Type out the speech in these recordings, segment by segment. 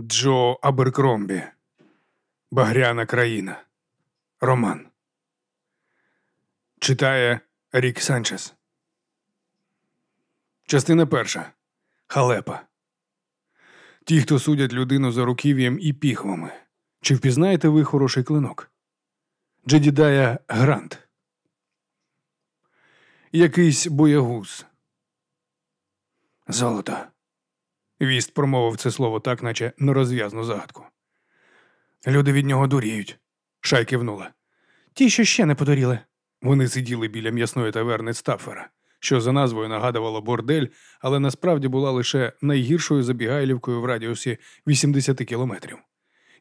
Джо Аберкромбі. Багряна країна. Роман. Читає Рік Санчес. Частина перша. Халепа. Ті, хто судять людину за руків'ям і піхвами. Чи впізнаєте ви хороший клинок? Джедідая Грант. Якийсь боягуз. Золото. Віст промовив це слово так, наче нерозв'язну загадку. Люди від нього дуріють. Шай кивнула. Ті, що ще не подоріли. Вони сиділи біля м'ясної таверни Стаффера, що за назвою нагадувало бордель, але насправді була лише найгіршою забігайлівкою в радіусі 80 кілометрів.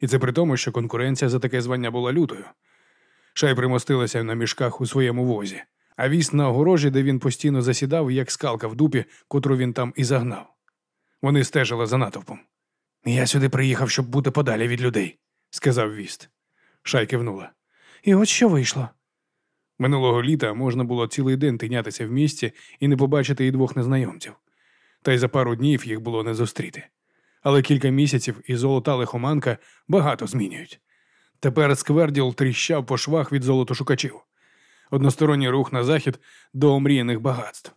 І це при тому, що конкуренція за таке звання була лютою. Шай примостилася на мішках у своєму возі, а віст на огорожі, де він постійно засідав, як скалка в дупі, котру він там і загнав. Вони стежили за натовпом. Я сюди приїхав, щоб бути подалі від людей, сказав віст. Шай кивнула. І от що вийшло. Минулого літа можна було цілий день тинятися в місті і не побачити і двох незнайомців. Та й за пару днів їх було не зустріти. Але кілька місяців і золота лихоманка багато змінюють. Тепер скверділ тріщав по швах від золотошукачів. Односторонній рух на захід до омріяних багатств.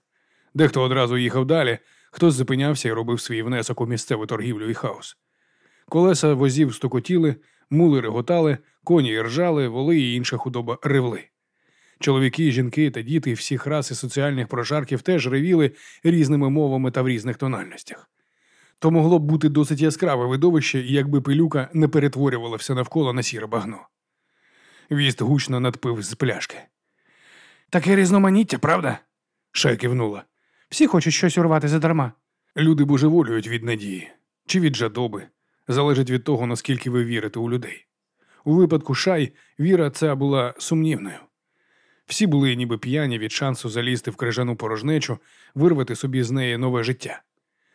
Дехто одразу їхав далі, хтось зупинявся і робив свій внесок у місцеву торгівлю і хаос. Колеса возів стукотіли, мули реготали, коні ржали, воли і інша худоба ревли. Чоловіки, жінки та діти всіх рас і соціальних прожарків теж ревіли різними мовами та в різних тональностях. То могло б бути досить яскраве видовище, якби пилюка не перетворювала все навколо на сіре багно. Віст гучно надпив з пляшки. Таке різноманіття, правда? Шай кивнула. Всі хочуть щось урвати задарма. Люди божеволюють від надії чи від жадоби. Залежить від того, наскільки ви вірите у людей. У випадку шай віра ця була сумнівною. Всі були ніби п'яні від шансу залізти в крижану порожнечу, вирвати собі з неї нове життя,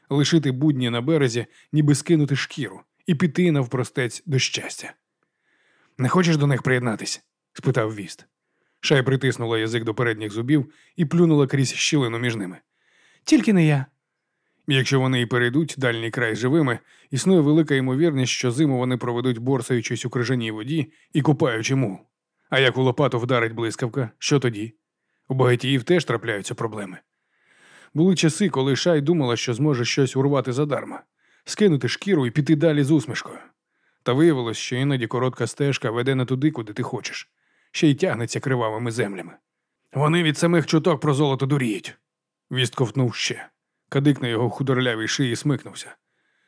лишити будні на березі, ніби скинути шкіру і піти навпростець до щастя. Не хочеш до них приєднатись? спитав віст. Шай притиснула язик до передніх зубів і плюнула крізь щілину між ними. Тільки не я. Якщо вони і перейдуть дальній край живими, існує велика ймовірність, що зиму вони проведуть борсаючись у крижаній воді і купаючи мул. А як у лопату вдарить блискавка, що тоді? У багатіїв теж трапляються проблеми. Були часи, коли Шай думала, що зможе щось урвати задарма, скинути шкіру і піти далі з усмішкою. Та виявилось, що іноді коротка стежка веде не туди, куди ти хочеш, ще й тягнеться кривавими землями. Вони від самих чуток про золото дуріють. Віст ковтнув ще. Кадик на його худорлявій шиї смикнувся.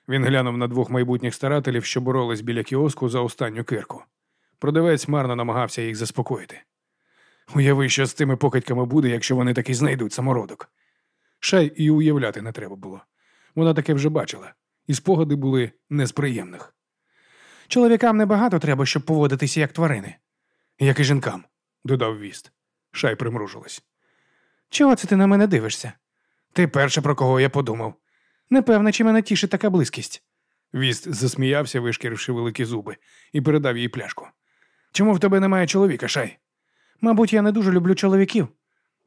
Він глянув на двох майбутніх старателів, що боролись біля кіоску за останню кирку. Продавець марно намагався їх заспокоїти. Уяви, що з тими покидьками буде, якщо вони таки знайдуть самородок. Шай і уявляти не треба було. Вона таке вже бачила, і спогади були не з приємних. Чоловікам небагато треба, щоб поводитися як тварини. Як і жінкам, додав віст. Шай примружилась. Чого це ти на мене дивишся? Ти перше, про кого я подумав. Непевне, чи мене тішить така близькість. Віст засміявся, вишкіривши великі зуби, і передав їй пляшку. Чому в тебе немає чоловіка, шай? Мабуть, я не дуже люблю чоловіків.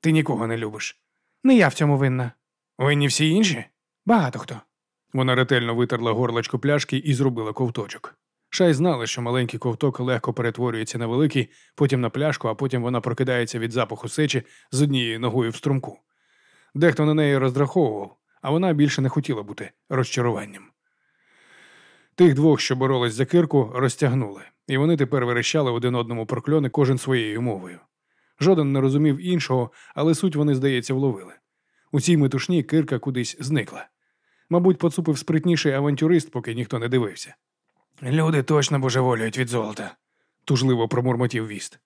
Ти нікого не любиш. Не я в цьому винна. Винні всі інші? Багато хто. Вона ретельно витерла горлочко пляшки і зробила ковточок. Шай знала, що маленький ковток легко перетворюється на великий, потім на пляшку, а потім вона прокидається від запаху сечі з однією ногою в струмку. Дехто на неї розраховував, а вона більше не хотіла бути розчаруванням. Тих двох, що боролись за кирку, розтягнули, і вони тепер верещали один одному прокльони кожен своєю мовою. Жоден не розумів іншого, але суть вони, здається, вловили. У цій метушні кирка кудись зникла. Мабуть, поцупив спритніший авантюрист, поки ніхто не дивився. Люди точно божеволюють від золота, тужливо промурмотів віст.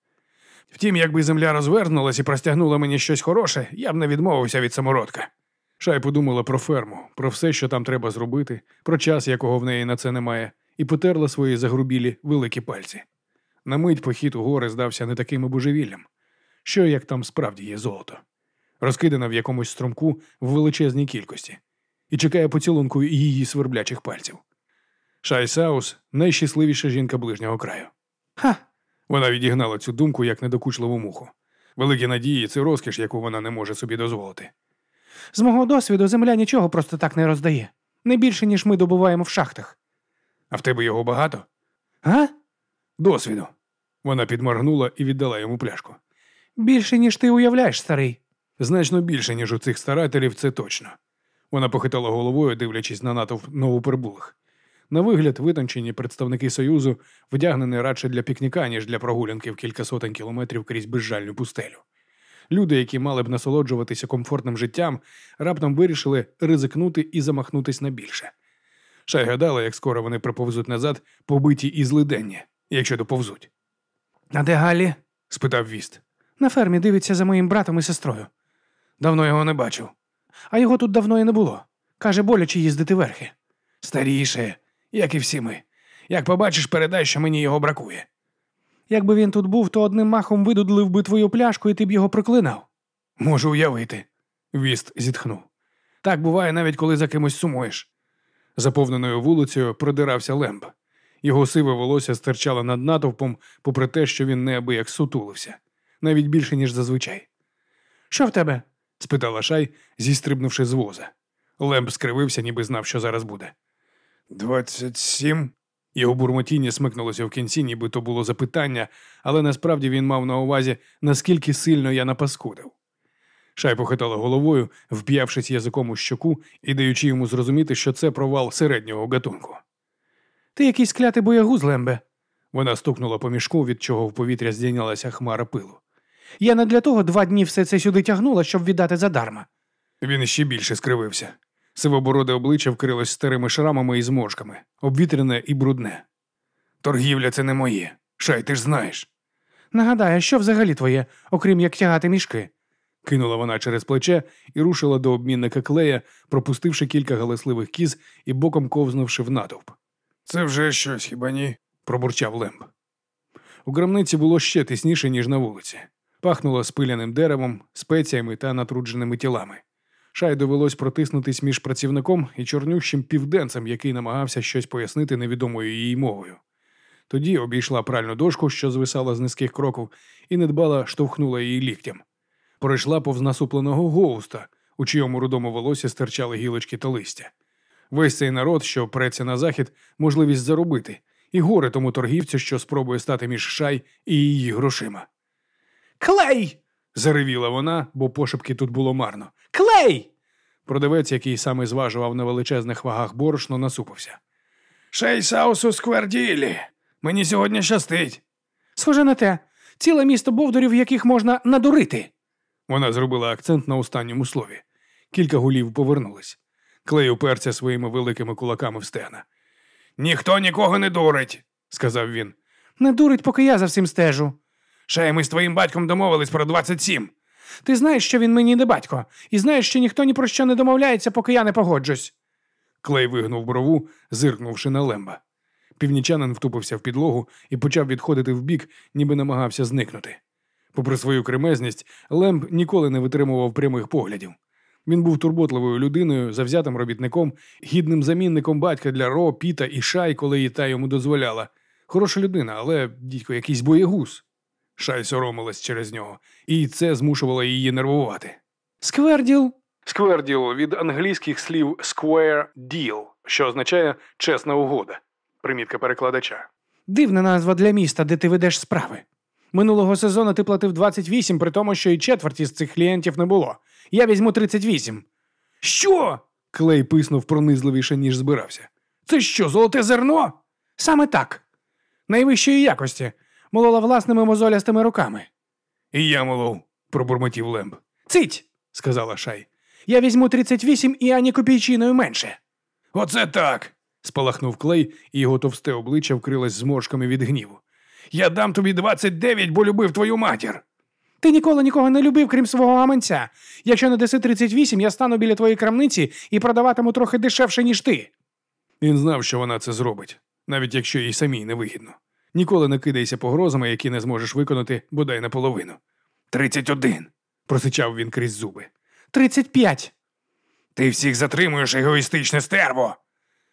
Втім, якби земля розвернулась і простягнула мені щось хороше, я б не відмовився від самородка. Шай подумала про ферму, про все, що там треба зробити, про час, якого в неї на це немає, і потерла свої загрубілі великі пальці. На мить похід у гори здався не таким і божевіллям. Що як там справді є золото, розкидане в якомусь струмку в величезній кількості, і чекає поцілунку її сверблячих пальців. Шай Саус найщасливіша жінка ближнього краю. Ха! Вона відігнала цю думку як недокучливу муху. Великі надії це розкіш, яку вона не може собі дозволити. З мого досвіду земля нічого просто так не роздає. Не більше, ніж ми добуваємо в шахтах. А в тебе його багато? А? Досвіду. Вона підморгнула і віддала йому пляшку. Більше, ніж ти уявляєш, старий. Значно більше, ніж у цих старателів, це точно. Вона похитала головою, дивлячись на натовп новоприбулих. На вигляд, витончені представники Союзу вдягнені радше для пікніка, ніж для прогулянки в кілька сотень кілометрів крізь безжальну пустелю. Люди, які мали б насолоджуватися комфортним життям, раптом вирішили ризикнути і замахнутись на більше. Шай гадала, як скоро вони приповзуть назад, побиті і злиденні, якщо доповзуть. А де Галі? спитав віст. На фермі дивиться за моїм братом і сестрою. Давно його не бачив. А його тут давно і не було. Каже, боляче їздити верхи. Старіше, як і всі ми. Як побачиш, передай, що мені його бракує. Якби він тут був, то одним махом видудлив би твою пляшку, і ти б його проклинав. Можу уявити. Віст зітхнув. Так буває навіть коли за кимось сумуєш. Заповненою вулицею продирався лемб. Його сиве волосся стирчало над натовпом, попри те, що він неабияк сутулився, навіть більше, ніж зазвичай. Що в тебе? спитала шай, зістрибнувши з воза. Лемб скривився, ніби знав, що зараз буде. Двадцять сім. Його бурмотіння смикнулося в кінці, ніби то було запитання, але насправді він мав на увазі, наскільки сильно я напаскудив. Шай похитала головою, вп'явшись язиком у щоку і даючи йому зрозуміти, що це провал середнього гатунку. Ти якийсь клятий боягуз, Лембе. Вона стукнула по мішку, від чого в повітря здійнялася хмара пилу. Я не для того два дні все це сюди тягнула, щоб віддати задарма. Він іще більше скривився. Сивобороде обличчя вкрилось старими шрамами і зморшками, обвітряне і брудне. Торгівля це не моє. Шай, ти ж знаєш. Нагадай, а що взагалі твоє, окрім як тягати мішки? Кинула вона через плече і рушила до обмінника клея, пропустивши кілька галасливих кіз і боком ковзнувши в натовп. Це вже щось, хіба ні? пробурчав Лемб. У громниці було ще тисніше, ніж на вулиці. Пахнуло спиляним деревом, спеціями та натрудженими тілами. Шай довелось протиснутись між працівником і чорнющим південцем, який намагався щось пояснити невідомою її мовою. Тоді обійшла пральну дошку, що звисала з низьких кроків, і недбала штовхнула її ліктям. Пройшла повз насупленого гоуста, у чийому рудому волосі стирчали гілочки та листя. Весь цей народ, що преться на захід, можливість заробити, і горе тому торгівцю, що спробує стати між шай і її грошима. Клей! Заревіла вона, бо пошепки тут було марно. Клей! Продавець, який саме зважував на величезних вагах борошно, насупився. Шей Саусу скверділі. Мені сьогодні щастить. Схоже на те, ціле місто бовдурів, яких можна надурити. Вона зробила акцент на останньому слові. Кілька гулів повернулись. Клей уперся своїми великими кулаками в стегна. Ніхто нікого не дурить, сказав він. Не дурить, поки я за всім стежу. Шей, ми з твоїм батьком домовились про 27. Ти знаєш, що він мені не батько, і знаєш, що ніхто ні про що не домовляється, поки я не погоджусь. Клей вигнув брову, зиркнувши на лемба. Північанин втупився в підлогу і почав відходити вбік, ніби намагався зникнути. Попри свою кремезність, Лемб ніколи не витримував прямих поглядів. Він був турботливою людиною, завзятим робітником, гідним замінником батька для Ро, Піта і Шай, коли їй та йому дозволяла. Хороша людина, але дідько який боягуз. Шай соромилась через нього, і це змушувало її нервувати. Скверділ. Скверділ від англійських слів square deal, що означає чесна угода. Примітка перекладача. Дивна назва для міста, де ти ведеш справи. Минулого сезону ти платив 28, при тому, що і четверті з цих клієнтів не було. Я візьму 38. Що? Клей писнув пронизливіше, ніж збирався. Це що, золоте зерно? Саме так. Найвищої якості. Молола власними мозолястими руками. І я молов, пробурмотів Лемб. Цить, сказала Шай. Я візьму 38 і ані копійчиною менше. Оце так. спалахнув клей, і його товсте обличчя вкрилось зморшками від гніву. Я дам тобі 29, бо любив твою матір. Ти ніколи нікого не любив, крім свого гаманця. Якщо не даси 38, я стану біля твоєї крамниці і продаватиму трохи дешевше, ніж ти. Він знав, що вона це зробить, навіть якщо їй самій не вигідно. Ніколи не кидайся погрозами, які не зможеш виконати бодай наполовину. Тридцять один. просичав він крізь зуби. Тридцять п'ять. Ти всіх затримуєш, егоїстичне стерво.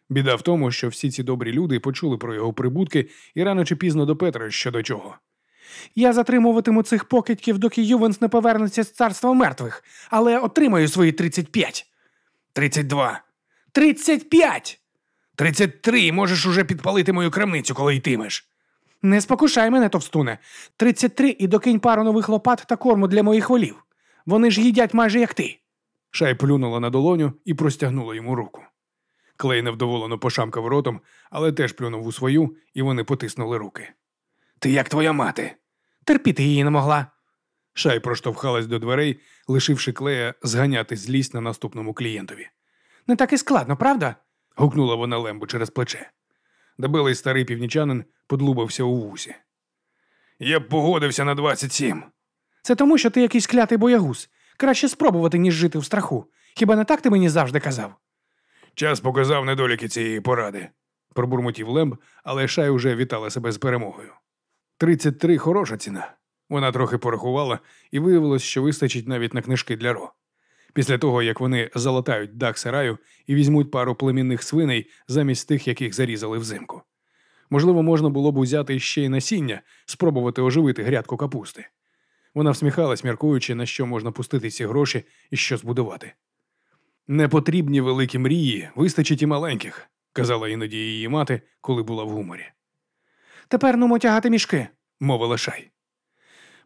Біда в тому, що всі ці добрі люди почули про його прибутки і рано чи пізно до Петра щодо чого. Я затримуватиму цих покидьків, доки Ювенс не повернеться з царства мертвих, але отримаю свої 35. 32. 35! Тридцять три, можеш уже підпалити мою крамницю, коли йтимеш. Не спокушай мене, товстуне. 33 і докинь пару нових лопат та корму для моїх волів. Вони ж їдять майже як ти. Шай плюнула на долоню і простягнула йому руку. Клей невдоволено пошамкав ротом, але теж плюнув у свою, і вони потиснули руки. Ти як твоя мати? Терпіти її не могла. Шай проштовхалась до дверей, лишивши клея зганяти злість на наступному клієнтові. Не так і складно, правда? гукнула вона лембу через плече. Дебелий старий північанин подлубався у вусі. Я б погодився на 27. Це тому, що ти якийсь клятий боягуз. Краще спробувати, ніж жити в страху. Хіба не так ти мені завжди казав? Час показав недоліки цієї поради, пробурмотів Лемб, але Шай уже вітала себе з перемогою. 33 хороша ціна. Вона трохи порахувала і виявилось, що вистачить навіть на книжки для Ро. Після того, як вони залатають дах сараю і візьмуть пару племінних свиней замість тих, яких зарізали взимку. Можливо, можна було б узяти ще й насіння, спробувати оживити грядку капусти. Вона всміхалась, міркуючи, на що можна пустити ці гроші і що збудувати. Непотрібні великі мрії, вистачить і маленьких, казала іноді її мати, коли була в гуморі. Тепер нумо тягати мішки. мовила Шай.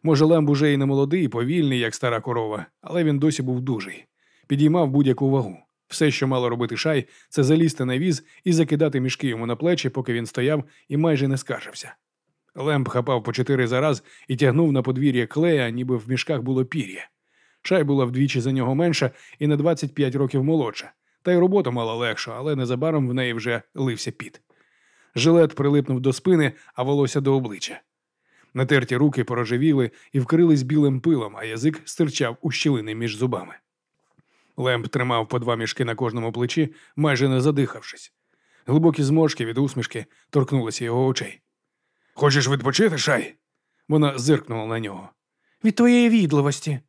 Може, Лемб уже і не молодий, повільний, як стара корова, але він досі був дужий. Підіймав будь-яку вагу. Все, що мало робити шай, це залізти на віз і закидати мішки йому на плечі, поки він стояв і майже не скаржився. Лемб хапав по чотири за раз і тягнув на подвір'я клея, ніби в мішках було пір'я. Шай була вдвічі за нього менша і на 25 років молодша, та й роботу мала легшу, але незабаром в неї вже лився піт. Жилет прилипнув до спини, а волосся до обличчя. Натерті руки порожевіли і вкрились білим пилом, а язик стирчав у щілини між зубами. Лемб тримав по два мішки на кожному плечі, майже не задихавшись. Глибокі зморшки від усмішки торкнулися його очей. Хочеш відпочити, шай? Вона зиркнула на нього. Від твоєї відливості.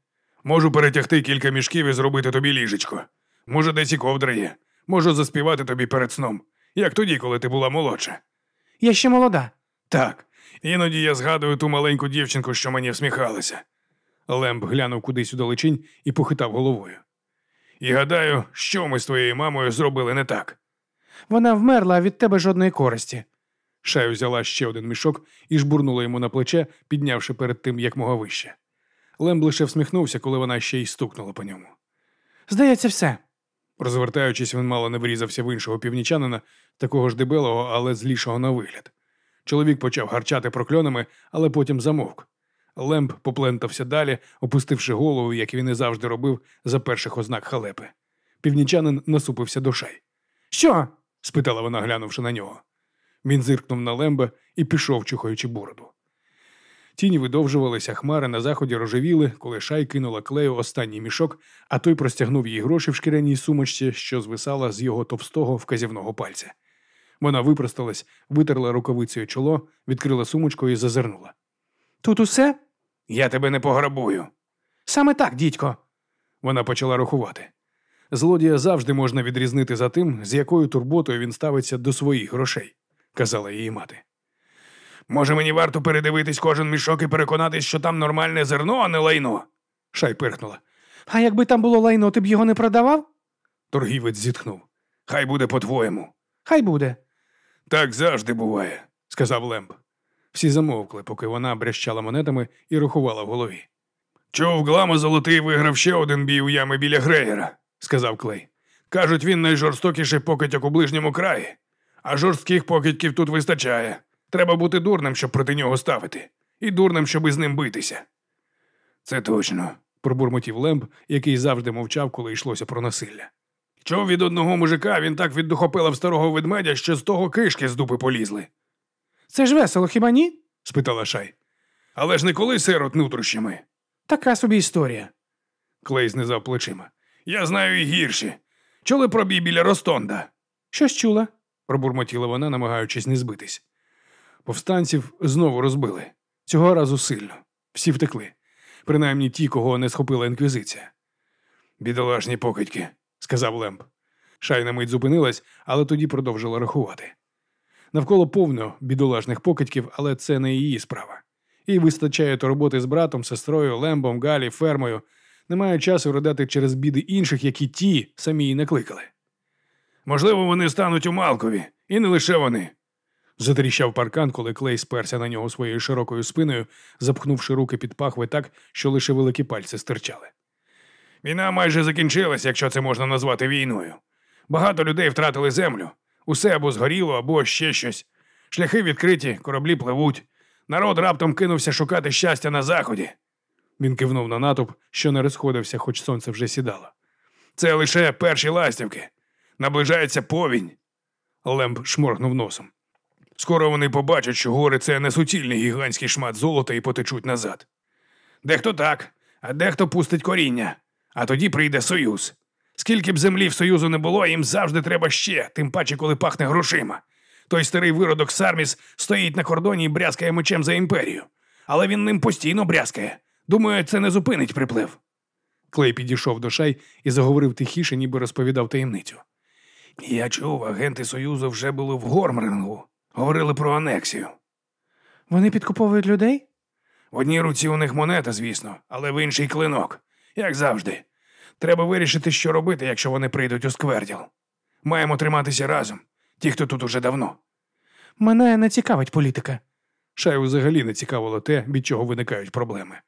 Можу перетягти кілька мішків і зробити тобі ліжечко. Може, десь і ковдра є. Можу заспівати тобі перед сном, як тоді, коли ти була молодша. Я ще молода. Так, іноді я згадую ту маленьку дівчинку, що мені всміхалася. Лемб глянув кудись у далечінь і похитав головою. І гадаю, що ми з твоєю мамою зробили не так. Вона вмерла, а від тебе жодної користі. Шай взяла ще один мішок і жбурнула йому на плече, піднявши перед тим якмога вище. Лемб лише всміхнувся, коли вона ще й стукнула по ньому. Здається, все. Розвертаючись, він мало не врізався в іншого північанина, такого ж дебелого, але злішого на вигляд. Чоловік почав гарчати прокльонами, але потім замовк. Лемб поплентався далі, опустивши голову, як він і завжди робив за перших ознак халепи. Північанин насупився до шай. Що? спитала вона, глянувши на нього. Він зиркнув на лембе і пішов, чухаючи бороду. Тіні видовжувалися, хмари на заході рожевіли, коли шай кинула клею останній мішок, а той простягнув їй гроші в шкіряній сумочці, що звисала з його товстого вказівного пальця. Вона випросталась, витерла рукавицею чоло, відкрила сумочку і зазирнула. Тут усе? Я тебе не пограбую. Саме так, дідько. Вона почала рахувати. Злодія завжди можна відрізнити за тим, з якою турботою він ставиться до своїх грошей, казала її мати. Може, мені варто передивитись кожен мішок і переконатись, що там нормальне зерно, а не лайно? Шай пирхнула. А якби там було лайно, ти б його не продавав? Торгівець зітхнув. Хай буде по-твоєму. Хай буде. Так завжди буває, сказав Лемб. Всі замовкли, поки вона брящала монетами і рахувала в голові. Чув, Глама Золотий виграв ще один бій у ями біля Греєра, сказав Клей. Кажуть, він найжорстокіший покидьок у ближньому краї, а жорстких покидьків тут вистачає. Треба бути дурним, щоб проти нього ставити, і дурним, щоб із ним битися. Це точно, пробурмотів Лемб, який завжди мовчав, коли йшлося про насилля. Чув від одного мужика, він так віддухопилав старого ведмедя, що з того кишки з дупи полізли. Це ж весело, хіба ні? спитала Шай. Але ж не коли сирот нутрощами. Така собі історія. Клей знизав плечима. Я знаю і гірші. Чули про бій біля Ростонда? Щось чула? пробурмотіла вона, намагаючись не збитись. Повстанців знову розбили. Цього разу сильно. Всі втекли. Принаймні ті, кого не схопила інквізиція. Бідолашні покидьки, сказав Лемб. Шай на мить зупинилась, але тоді продовжила рахувати. Навколо повно бідолашних покидьків, але це не її справа. Їй вистачає то роботи з братом, сестрою, лембом, Галі, фермою. Немає часу ридати через біди інших, які ті самі її накликали. Можливо, вони стануть у Малкові, і не лише вони. Затріщав паркан, коли клей сперся на нього своєю широкою спиною, запхнувши руки під пахви так, що лише великі пальці стирчали. Війна майже закінчилась, якщо це можна назвати війною. Багато людей втратили землю. Усе або згоріло, або ще щось. Шляхи відкриті, кораблі пливуть. Народ раптом кинувся шукати щастя на заході. Він кивнув на натовп, що не розходився, хоч сонце вже сідало. Це лише перші ластівки. Наближається повінь. Лемб шморгнув носом. Скоро вони побачать, що гори це не суцільний гігантський шмат золота і потечуть назад. Дехто так, а дехто пустить коріння, а тоді прийде союз. Скільки б землі в союзу не було, їм завжди треба ще, тим паче, коли пахне грошима. Той старий виродок Сарміс стоїть на кордоні і брязкає мечем за імперію. Але він ним постійно брязкає. Думаю, це не зупинить приплив. Клей підійшов до шай і заговорив тихіше, ніби розповідав таємницю. Я чув, агенти Союзу вже були в Гормрингу. Говорили про анексію. Вони підкуповують людей? В одній руці у них монета, звісно, але в інший клинок, як завжди. Треба вирішити, що робити, якщо вони прийдуть у скверділ. Маємо триматися разом, ті, хто тут уже давно. Мене не цікавить політика. Шаю взагалі не цікавило те, від чого виникають проблеми.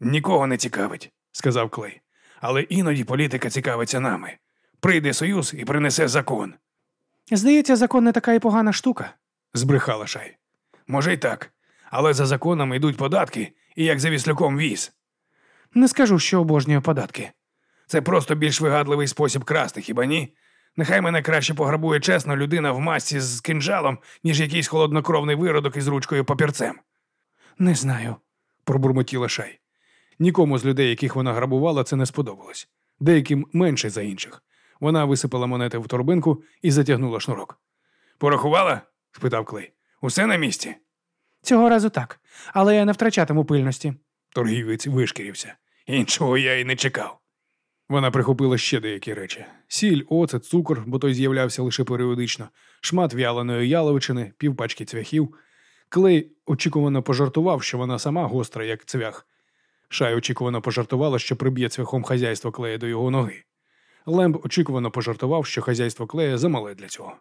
Нікого не цікавить, сказав Клей. Але іноді політика цікавиться нами. Прийде союз і принесе закон. Здається, закон не така і погана штука. збрехала Шай. Може й так. Але за законом йдуть податки, і як за віслюком віз. Не скажу, що обожнюю податки. Це просто більш вигадливий спосіб красти, хіба ні? Нехай мене краще пограбує чесно людина в масці з кинджалом, ніж якийсь холоднокровний виродок із ручкою папірцем. Не знаю. пробурмотіла Шай. Нікому з людей, яких вона грабувала, це не сподобалось. Деяким менше за інших. Вона висипала монети в торбинку і затягнула шнурок. Порахувала? спитав Клей. Усе на місці? Цього разу так, але я не втрачатиму пильності. Торгівець вишкірився. Іншого я й не чекав. Вона прихопила ще деякі речі: сіль, оцет, цукор, бо той з'являвся лише періодично, шмат в'яленої яловичини, півпачки цвяхів. Клей очікувано пожартував, що вона сама гостра, як цвях. Шай очікувано пожартувала, що приб'є цвяхом хазяйство клея до його ноги. Лемб очікувано пожартував, що хазяйство клея замале для цього.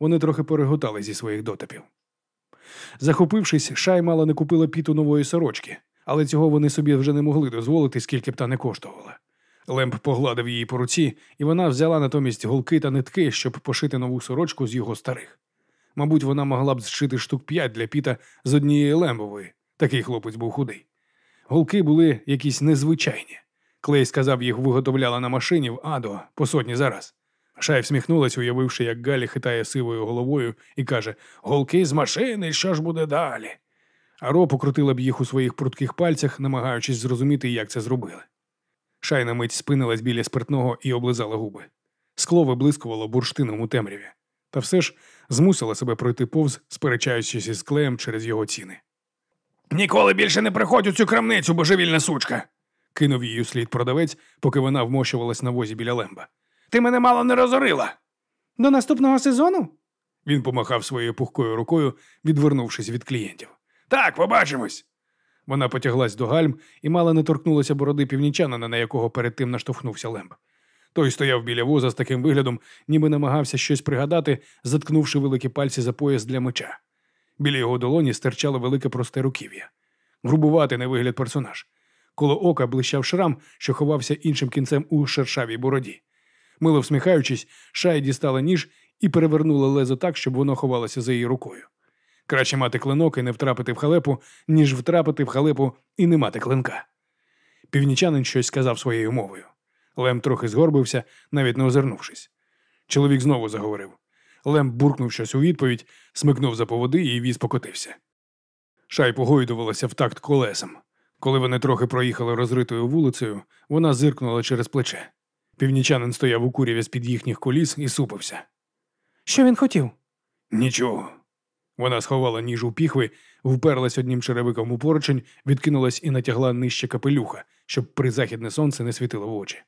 Вони трохи переготали зі своїх дотипів. Захопившись, шай мало не купила піту нової сорочки, але цього вони собі вже не могли дозволити, скільки б та не коштувала. Лемб погладив її по руці, і вона взяла натомість голки та нитки, щоб пошити нову сорочку з його старих. Мабуть, вона могла б зшити штук п'ять для піта з однієї лембової. Такий хлопець був худий. Голки були якісь незвичайні. Клей сказав, їх виготовляла на машині в Адо по сотні зараз. Шай всміхнулась, уявивши, як Галі хитає сивою головою і каже: Голки з машини, що ж буде далі? А Ро покрутила б їх у своїх прутких пальцях, намагаючись зрозуміти, як це зробили. Шай на мить спинилась біля спиртного і облизала губи. Скло виблискувало бурштином у темряві, та все ж змусила себе пройти повз, сперечаючись із клеєм через його ціни. Ніколи більше не приходь у цю крамницю, божевільна сучка. кинув її слід продавець, поки вона вмощувалась на возі біля лемба. Ти мене мало не розорила. До наступного сезону? Він помахав своєю пухкою рукою, відвернувшись від клієнтів. Так, побачимось. Вона потяглась до гальм і мало не торкнулася бороди північанина, на якого перед тим наштовхнувся лемб. Той стояв біля воза з таким виглядом, ніби намагався щось пригадати, заткнувши великі пальці за пояс для меча. Біля його долоні стирчало велике просте руків'я. Грубуватий на вигляд персонаж. Коло ока блищав шрам, що ховався іншим кінцем у шершавій бороді. Мило всміхаючись, шай дістала ніж і перевернула лезо так, щоб воно ховалося за її рукою. Краще мати клинок і не втрапити в халепу, ніж втрапити в халепу і не мати клинка. Північанин щось сказав своєю мовою. Лем трохи згорбився, навіть не озирнувшись. Чоловік знову заговорив. Лем буркнув щось у відповідь, смикнув за поводи і віз покотився. Шай погойдувалася в такт колесом. Коли вони трохи проїхали розритою вулицею, вона зиркнула через плече. Північанин стояв у куряві з-під їхніх коліс і супився. Що він хотів? Нічого. Вона сховала ніж у піхви, вперлась одним черевиком у поручень, відкинулась і натягла нижче капелюха, щоб призахідне сонце не світило в очі.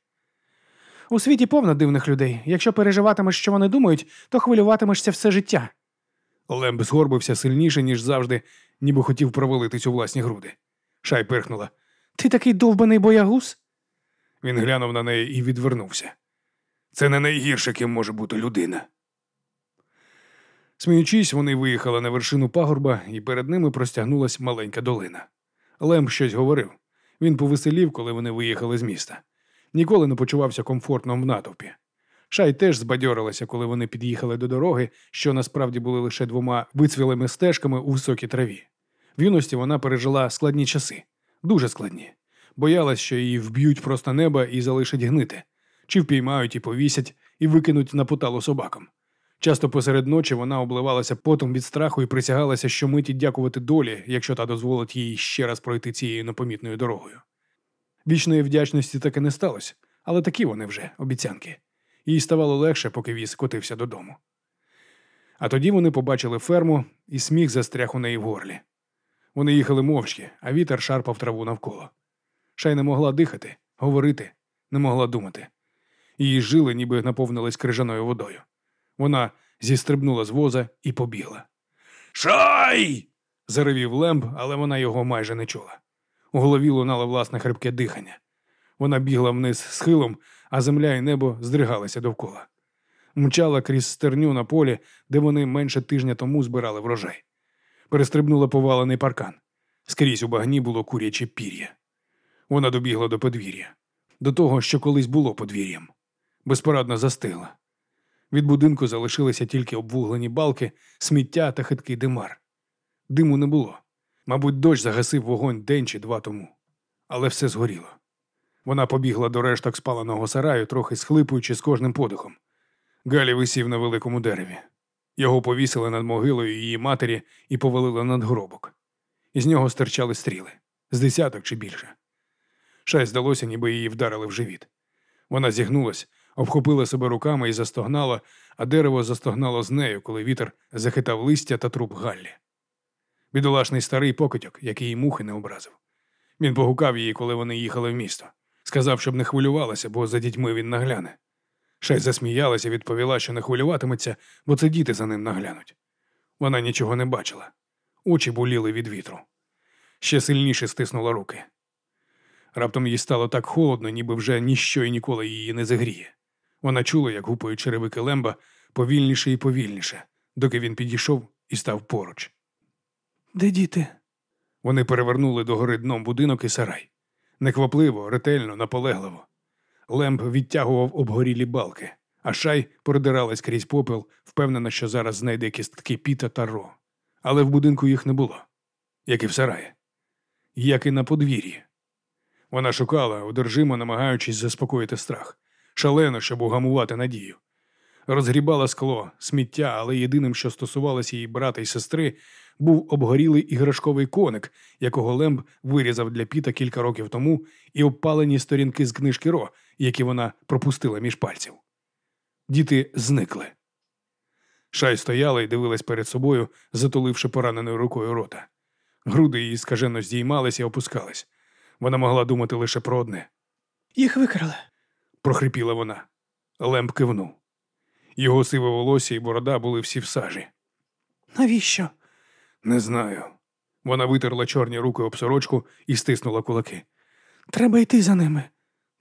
У світі повно дивних людей. Якщо переживатимеш, що вони думають, то хвилюватимешся все життя. Лемб згорбився сильніше, ніж завжди, ніби хотів провалитись у власні груди. Шай пирхнула. Ти такий довбаний боягуз? Він глянув на неї і відвернувся. Це не найгірше, ким може бути людина. Сміючись, вони виїхали на вершину пагорба, і перед ними простягнулась маленька долина. Лемб щось говорив. Він повеселів, коли вони виїхали з міста. Ніколи не почувався комфортно в натовпі. Шай теж збадьорилася, коли вони під'їхали до дороги, що насправді були лише двома вицвілими стежками у високій траві. В юності вона пережила складні часи, дуже складні. Боялась, що її вб'ють просто неба і залишать гнити, чи впіймають і повісять, і викинуть на поталу собакам. Часто посеред ночі вона обливалася потом від страху і присягалася щомиті дякувати долі, якщо та дозволить їй ще раз пройти цією непомітною дорогою. Вічної вдячності таки не сталося, але такі вони вже обіцянки. Їй ставало легше, поки віз котився додому. А тоді вони побачили ферму, і сміх застряг у неї в горлі. Вони їхали мовчки, а вітер шарпав траву навколо. Шай не могла дихати, говорити, не могла думати. Її жили ніби наповнились крижаною водою. Вона зістрибнула з воза і побігла. Шай! заревів Лемб, але вона його майже не чула. У голові лунало власне хрипке дихання. Вона бігла вниз схилом, а земля і небо здригалися довкола. Мчала крізь стерню на полі, де вони менше тижня тому збирали врожай. Перестрибнула повалений паркан. Скрізь у багні було куряче пір'я. Вона добігла до подвір'я, до того, що колись було подвір'ям. Безпорадно застигла. Від будинку залишилися тільки обвуглені балки, сміття та хиткий димар. Диму не було. Мабуть, дощ загасив вогонь день чи два тому. Але все згоріло. Вона побігла до решток спаленого сараю, трохи схлипуючи з кожним подихом. Галі висів на великому дереві. Його повісили над могилою її матері і повалили над гробок. Із нього стирчали стріли з десяток чи більше. Шай здалося, ніби її вдарили в живіт. Вона зігнулась, обхопила себе руками і застогнала, а дерево застогнало з нею, коли вітер захитав листя та труп Галлі. Бідолашний старий покотьок, який її мухи не образив. Він погукав її, коли вони їхали в місто. Сказав, щоб не хвилювалася, бо за дітьми він нагляне. Шай засміялася і відповіла, що не хвилюватиметься, бо це діти за ним наглянуть. Вона нічого не бачила. Очі боліли від вітру. Ще сильніше стиснула руки. Раптом їй стало так холодно, ніби вже ніщо і ніколи її не загріє. Вона чула, як гупають черевики Лемба повільніше і повільніше, доки він підійшов і став поруч. Де діти? Вони перевернули догори дном будинок і сарай. Неквапливо, ретельно, наполегливо. Лемб відтягував обгорілі балки, а шай продиралась крізь попел, впевнена, що зараз знайде кістки піта та ро. Але в будинку їх не було, як і в сараї, як і на подвір'ї. Вона шукала, одержимо намагаючись заспокоїти страх, шалено, щоб угамувати надію. Розгрібала скло, сміття, але єдиним, що стосувалося її брата і сестри, був обгорілий іграшковий коник, якого Лемб вирізав для піта кілька років тому, і обпалені сторінки з книжки Ро, які вона пропустила між пальців. Діти зникли. Шай стояла і дивилась перед собою, затуливши пораненою рукою рота. Груди її скажено здіймались і опускались. Вона могла думати лише про одне. Їх викрали. Прохрипіла вона. Лемб кивнув. Його сиве волосся і борода були всі в сажі. Навіщо? Не знаю. Вона витерла чорні руки об сорочку і стиснула кулаки. Треба йти за ними.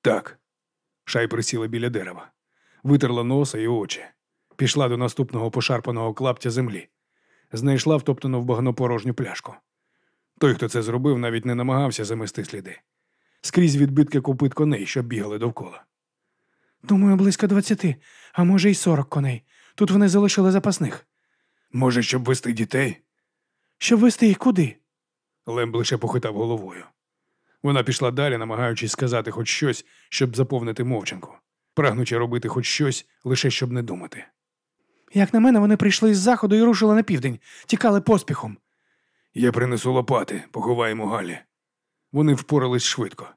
Так. Шай присіла біля дерева, витерла носа і очі, пішла до наступного пошарпаного клаптя землі, знайшла втоптану в багно порожню пляшку. Той, хто це зробив, навіть не намагався замести сліди. Скрізь відбитки копит коней, що бігали довкола. Думаю, близько двадцяти, а може й сорок коней. Тут вони залишили запасних. Може, щоб вести дітей? Щоб вести їх куди? Лемб лише похитав головою. Вона пішла далі, намагаючись сказати хоч щось, щоб заповнити мовчанку, прагнучи робити хоч щось, лише щоб не думати. Як на мене, вони прийшли з заходу і рушили на південь, тікали поспіхом. Я принесу лопати, поховаємо Галі. Вони впорались швидко.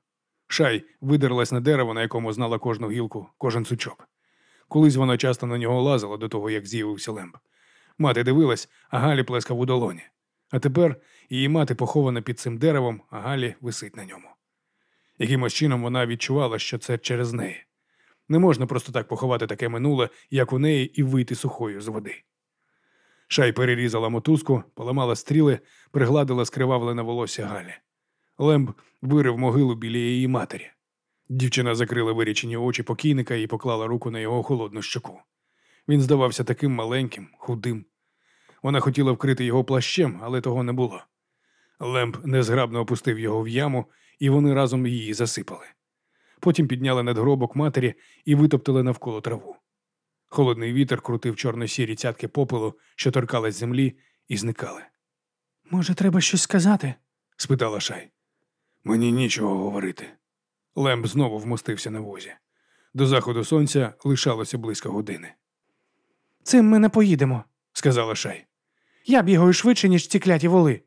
Шай видерлась на дерево, на якому знала кожну гілку, кожен сучок. Колись вона часто на нього лазила до того, як з'явився лемб. Мати дивилась, а Галі плескав у долоні. А тепер її мати похована під цим деревом, а Галі висить на ньому. Якимось чином вона відчувала, що це через неї. Не можна просто так поховати таке минуле, як у неї, і вийти сухою з води. Шай перерізала мотузку, поламала стріли, пригладила скривавлене волосся Галі. Лемб вирив могилу біля її матері. Дівчина закрила вирічені очі покійника і поклала руку на його холодну щоку. Він здавався таким маленьким, худим. Вона хотіла вкрити його плащем, але того не було. Лемп незграбно опустив його в яму, і вони разом її засипали. Потім підняли надгробок матері і витоптали навколо траву. Холодний вітер крутив чорно-сірі цятки попелу, що торкались землі, і зникали. Може, треба щось сказати? спитала Шай. Мені нічого говорити. Лемб знову вмостився на возі. До заходу сонця лишалося близько години, Цим ми не поїдемо. сказала Шай. Я бігаю швидше, ніж ці кляті воли.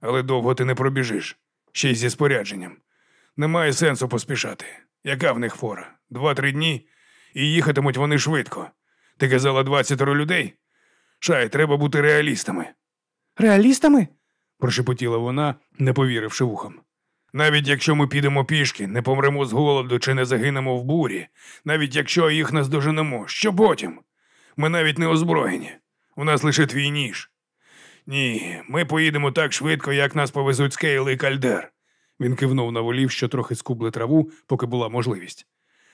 Але довго ти не пробіжиш, ще й зі спорядженням. Немає сенсу поспішати. Яка в них фора? Два-три дні, і їхатимуть вони швидко. Ти казала двадцятеро людей? Шай, треба бути реалістами, Реалістами? прошепотіла вона, не повіривши вухам. Навіть якщо ми підемо пішки, не помремо з голоду чи не загинемо в бурі, навіть якщо їх наздоженемо, що потім? Ми навіть не озброєні. У нас лише твій ніж. Ні, ми поїдемо так швидко, як нас повезуть Скейл і Кальдер. Він кивнув на волів, що трохи скубли траву, поки була можливість.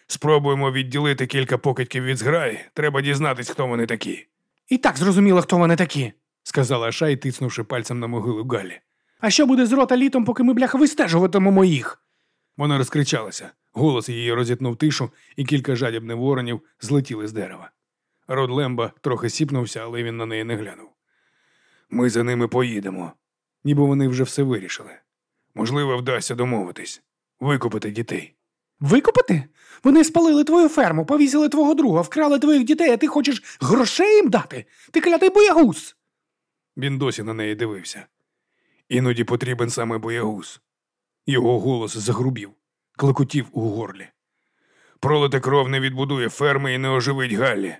Спробуємо відділити кілька покидьків від зграї. Треба дізнатись, хто вони такі, І так зрозуміло, хто вони такі. сказала Шай, тиснувши пальцем на могилу Галлі. А що буде з рота літом, поки ми бляха вистежуватимемо їх? Вона розкричалася. Голос її розітнув тишу, і кілька жадібних воронів злетіли з дерева. Род Лемба трохи сіпнувся, але він на неї не глянув. Ми за ними поїдемо, ніби вони вже все вирішили. Можливо, вдасться домовитись, викупити дітей. Викупити? Вони спалили твою ферму, повісили твого друга, вкрали твоїх дітей, а ти хочеш грошей їм дати? Ти клятий боягуз. Він досі на неї дивився. Іноді потрібен саме боягуз. Його голос загрубів, клекотів у горлі. Пролита кров не відбудує ферми і не оживить Галлі.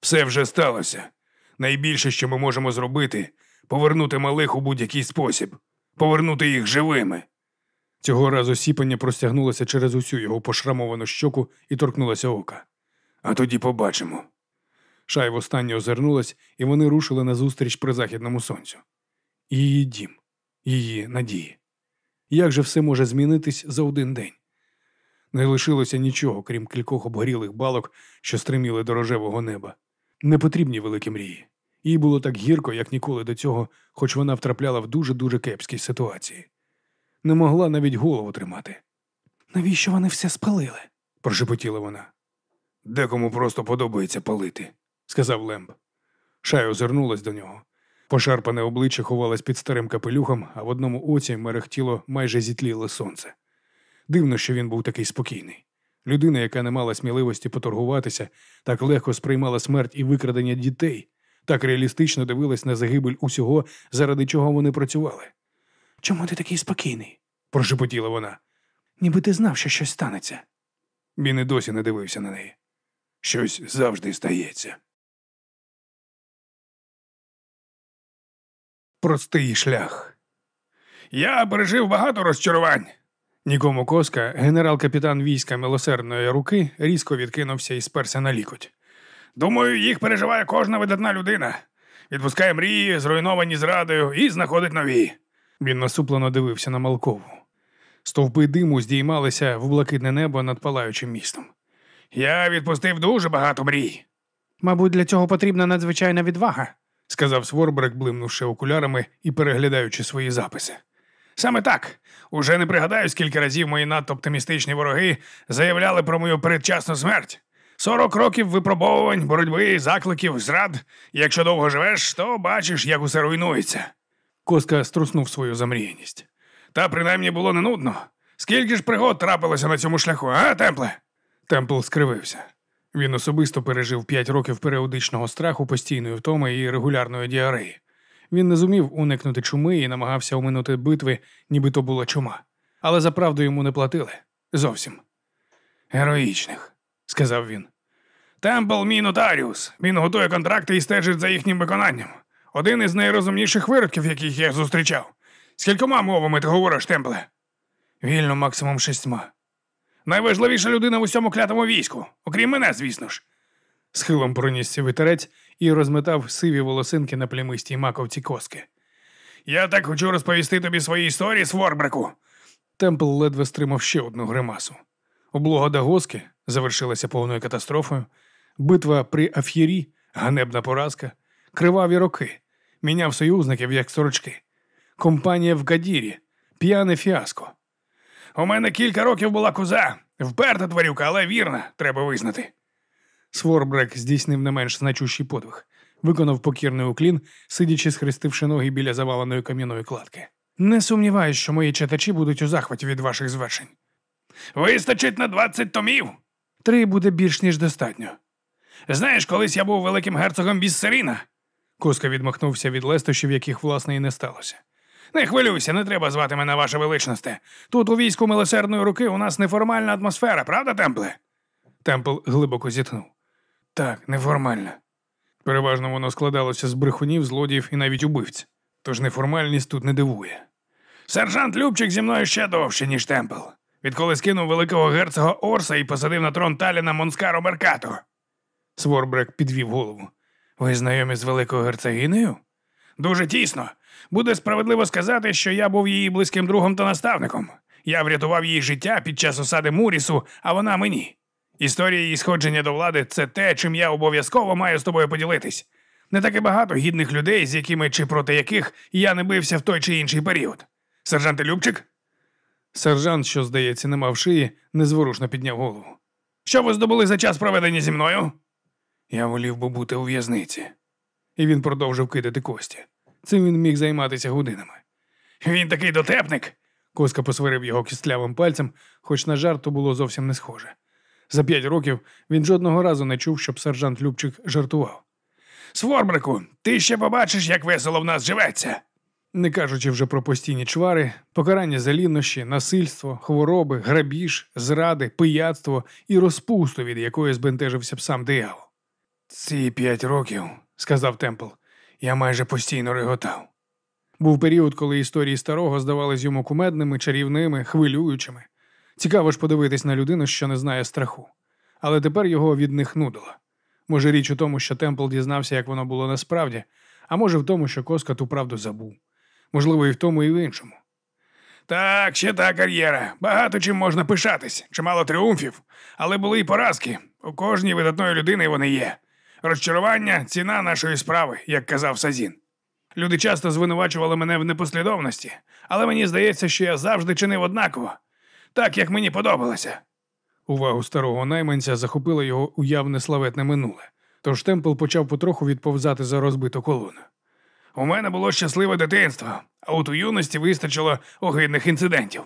Все вже сталося. Найбільше, що ми можемо зробити, повернути малих у будь-який спосіб, повернути їх живими. Цього разу сіпання простягнулося через усю його пошрамовану щоку і торкнулося ока. А тоді побачимо. Шай востаннє озирнулась, і вони рушили назустріч при західному сонцю. Її дім, її надії. Як же все може змінитись за один день? Не лишилося нічого, крім кількох обгорілих балок, що стриміли до рожевого неба. Не потрібні великі мрії. Їй було так гірко, як ніколи до цього, хоч вона втрапляла в дуже-дуже кепські ситуації. Не могла навіть голову тримати, Навіщо вони все спалили? прошепотіла вона. Декому просто подобається палити, сказав Лемб. Шай озирнулась до нього. Пошарпане обличчя ховалось під старим капелюхом, а в одному оці мерехтіло майже зітліле сонце. Дивно, що він був такий спокійний. Людина, яка не мала сміливості поторгуватися, так легко сприймала смерть і викрадення дітей, так реалістично дивилась на загибель усього, заради чого вони працювали. Чому ти такий спокійний? Прошепотіла вона. Ніби ти знав, що щось станеться. Він і досі не дивився на неї. Щось завжди стається. Простий шлях. Я пережив багато розчарувань. Нікому коска, генерал-капітан війська милосердної руки, різко відкинувся і сперся на лікоть. Думаю, їх переживає кожна видатна людина. Відпускає мрії, зруйновані зрадою, і знаходить нові. Він насуплено дивився на Малкову. Стовпи диму здіймалися в блакитне небо над палаючим містом. Я відпустив дуже багато мрій, Мабуть, для цього потрібна надзвичайна відвага. Сказав Сворбрек, блимнувши окулярами і переглядаючи свої записи. Саме так. Уже не пригадаю, скільки разів мої надто оптимістичні вороги заявляли про мою передчасну смерть. Сорок років випробовувань, боротьби, закликів, зрад. Якщо довго живеш, то бачиш, як усе руйнується. Коска струснув свою замріяність. Та принаймні було не нудно. Скільки ж пригод трапилося на цьому шляху, а, Темпле? Темпл скривився. Він особисто пережив п'ять років періодичного страху, постійної втоми і регулярної діареї. Він не зумів уникнути чуми і намагався оминути битви, ніби то була чума. Але за правду йому не платили. Зовсім. Героїчних, сказав він. Темпл мій нотаріус. Він готує контракти і стежить за їхнім виконанням. Один із найрозумніших виродків, яких я зустрічав. Скількома мовами ти говориш, Темпле? Вільно максимум шістьма. Найважливіша людина в усьому клятому війську, окрім мене, звісно ж. Схилом пронісся вітерець і розметав сиві волосинки на плямистій маковці коски. Я так хочу розповісти тобі свої історії, Сворбреку. Темпл ледве стримав ще одну гримасу. Облога Дагоски завершилася повною катастрофою, битва при Аф'єрі, ганебна поразка, криваві роки, міняв союзників як сорочки, компанія в Гадірі, п'яне фіаско. У мене кілька років була коза, вперта тварюка, але вірна, треба визнати. Сворбрек здійснив не менш значущий подвиг, виконав покірний уклін, сидячи, схрестивши ноги біля заваленої кам'яної кладки. Не сумніваюсь, що мої читачі будуть у захваті від ваших звершень. Вистачить на 20 томів. Три буде більш ніж достатньо. Знаєш, колись я був великим герцогом Біссеріна. Коска відмахнувся від лестощів, яких власне і не сталося. Не хвилюйся, не треба звати мене ваше величносте. Тут у війську милосердної руки у нас неформальна атмосфера, правда, Темпле? Темпл глибоко зітхнув. Так, неформальна. Переважно воно складалося з брехунів, злодіїв і навіть убивць. Тож неформальність тут не дивує. Сержант Любчик зі мною ще довше, ніж Темпл. Відколи скинув великого герцога Орса і посадив на трон Таліна Монскаро Меркато. Сворбрек підвів голову. Ви знайомі з великою герцогинею? Дуже тісно. Буде справедливо сказати, що я був її близьким другом та наставником. Я врятував її життя під час осади Мурісу, а вона мені. Історія її сходження до влади це те, чим я обов'язково маю з тобою поділитись. Не так і багато гідних людей, з якими чи проти яких я не бився в той чи інший період. Сержант Любчик? Сержант, що, здається, не мав шиї, незворушно підняв голову. Що ви здобули за час проведення зі мною? Я волів би бути у в'язниці. І він продовжив кидати кості. Цим він міг займатися годинами. Він такий дотепник. Коска посварив його кістлявим пальцем, хоч на жарт то було зовсім не схоже. За п'ять років він жодного разу не чув, щоб сержант Любчик жартував. Сворбрику, ти ще побачиш, як весело в нас живеться. Не кажучи вже про постійні чвари, покарання за лінощі, насильство, хвороби, грабіж, зради, пияцтво і розпусту, від якої збентежився б сам диявол. Ці п'ять років, сказав Темпл, я майже постійно реготав. Був період, коли історії старого здавались йому кумедними, чарівними, хвилюючими. Цікаво ж подивитись на людину, що не знає страху. Але тепер його від них нудило. Може, річ у тому, що Темпл дізнався, як воно було насправді, а може в тому, що Коска ту правду забув. Можливо, і в тому, і в іншому. Так, ще та кар'єра. Багато чим можна пишатись, чимало тріумфів, але були й поразки. У кожній видатної людини вони є. Розчарування ціна нашої справи, як казав Сазін. Люди часто звинувачували мене в непослідовності, але мені здається, що я завжди чинив однаково, так як мені подобалося. Увагу старого найманця захопило його уявне славетне минуле, тож Темпл почав потроху відповзати за розбиту колону. У мене було щасливе дитинство, а от у юності вистачило огидних інцидентів.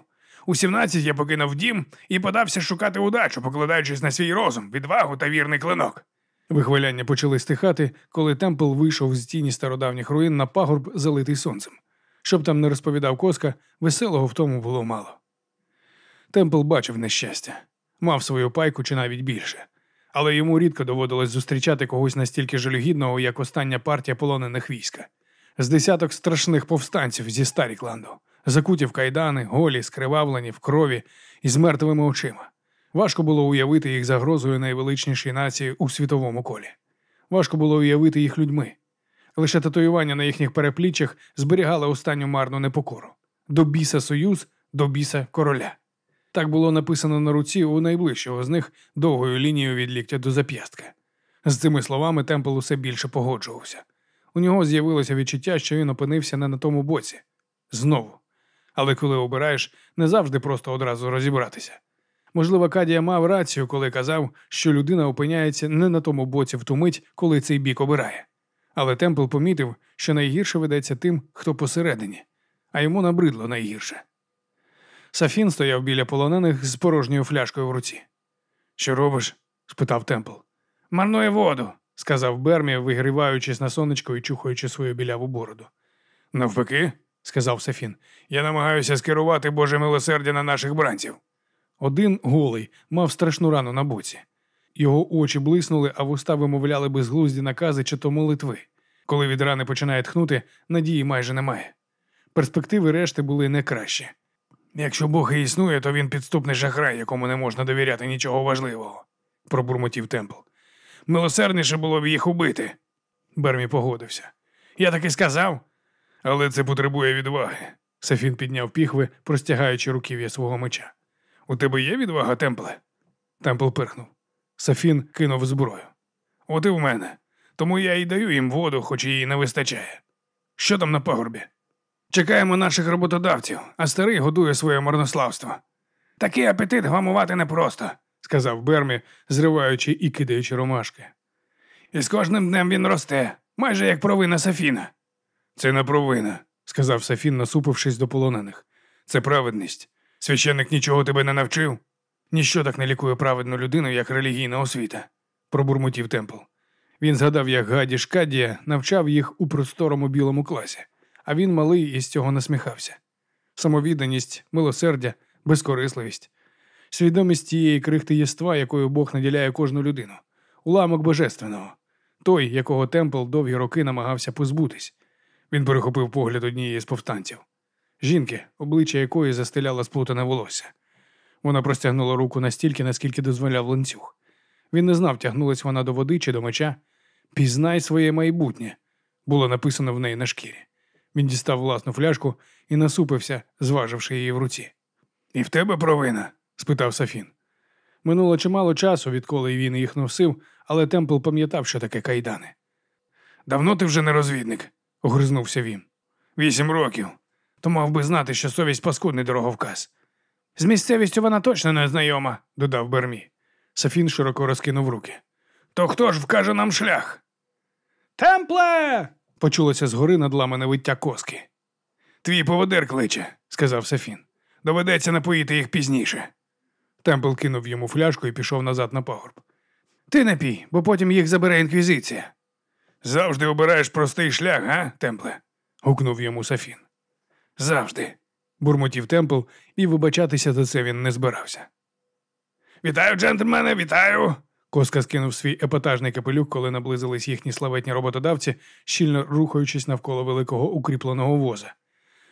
У 17 я покинув дім і подався шукати удачу, покладаючись на свій розум, відвагу та вірний клинок. Вихваляння почали стихати, коли Темпл вийшов з тіні стародавніх руїн на пагорб, залитий сонцем. Щоб там не розповідав коска, веселого в тому було мало. Темпл бачив нещастя, мав свою пайку чи навіть більше, але йому рідко доводилось зустрічати когось настільки жалюгідного, як остання партія полонених війська. З десяток страшних повстанців зі Старікланду, закуті в кайдани, голі, скривавлені в крові і з мертвими очима. Важко було уявити їх загрозою найвеличнішій нації у світовому колі. Важко було уявити їх людьми. Лише татуювання на їхніх перепліччях зберігали останню марну непокору до біса союз, до біса короля. Так було написано на руці у найближчого з них довгою лінією від ліктя до зап'ястка. З цими словами Темпл усе більше погоджувався. У нього з'явилося відчуття, що він опинився не на тому боці. Знову. Але коли обираєш, не завжди просто одразу розібратися. Можливо, Кадія мав рацію, коли казав, що людина опиняється не на тому боці в ту мить, коли цей бік обирає. Але Темпл помітив, що найгірше ведеться тим, хто посередині, а йому набридло найгірше. Сафін стояв біля полонених з порожньою фляжкою в руці. Що робиш? спитав Темпл. Марнує воду, сказав Бермі, вигріваючись на сонечко і чухаючи свою біляву бороду. Навпаки, сказав Сафін, я намагаюся скерувати Боже милосердя на наших бранців. Один голий мав страшну рану на боці. Його очі блиснули, а вуста вимовляли безглузді накази чи то молитви. Коли від рани починає тхнути, надії майже немає. Перспективи решти були не кращі. Якщо Бог і існує, то він підступний шахрай, якому не можна довіряти нічого важливого, пробурмотів Темпл. Милосердніше було б їх убити. Бермі погодився. Я так і сказав. Але це потребує відваги. Сафін підняв піхви, простягаючи руків'я свого меча. У тебе є відвага, Темпле? Темпл пирхнув. Сафін кинув зброю. От і в мене. Тому я і даю їм воду, хоч її не вистачає. Що там на пагорбі? Чекаємо наших роботодавців, а старий годує своє марнославство. Такий апетит гамувати непросто, сказав Бермі, зриваючи і кидаючи ромашки. І з кожним днем він росте, майже як провина Сафіна. Це не провина, сказав Сафін, насупившись до полонених. Це праведність. Священник нічого тебе не навчив. Ніщо так не лікує праведну людину, як релігійна освіта, пробурмотів Темпл. Він згадав, як Гаді Шкадія навчав їх у просторому білому класі, а він малий і з цього насміхався. Самовідданість, милосердя, безкорисливість, свідомість тієї крихти єства, якою Бог наділяє кожну людину, уламок божественного, той, якого Темпл довгі роки намагався позбутись. Він перехопив погляд однієї з повстанців. Жінки, обличчя якої застеляло сплутане волосся. Вона простягнула руку настільки, наскільки дозволяв ланцюг. Він не знав, тягнулась вона до води чи до меча. Пізнай своє майбутнє, було написано в неї на шкірі. Він дістав власну фляжку і насупився, зваживши її в руці. І в тебе провина? спитав Сафін. Минуло чимало часу, відколи він їх носив, але Темпл пам'ятав, що таке кайдани. Давно ти вже не розвідник, огризнувся він. Вісім років. То мав би знати, що совість паскудний дороговказ. З місцевістю вона точно не знайома, додав Бермі. Сафін широко розкинув руки. То хто ж вкаже нам шлях? Темпле. почулося згори надламане виття коски. Твій поводир кличе, сказав Сафін. Доведеться напоїти їх пізніше. Темпл кинув йому фляжку і пішов назад на пагорб. Ти не пій, бо потім їх забере інквізиція. Завжди обираєш простий шлях, га, Темпле? гукнув йому Сафін. Завжди, бурмотів Темпл, і вибачатися за це він не збирався. Вітаю, джентльмени, вітаю. Коска скинув свій епатажний капелюк, коли наблизились їхні славетні роботодавці, щільно рухаючись навколо великого укріпленого воза.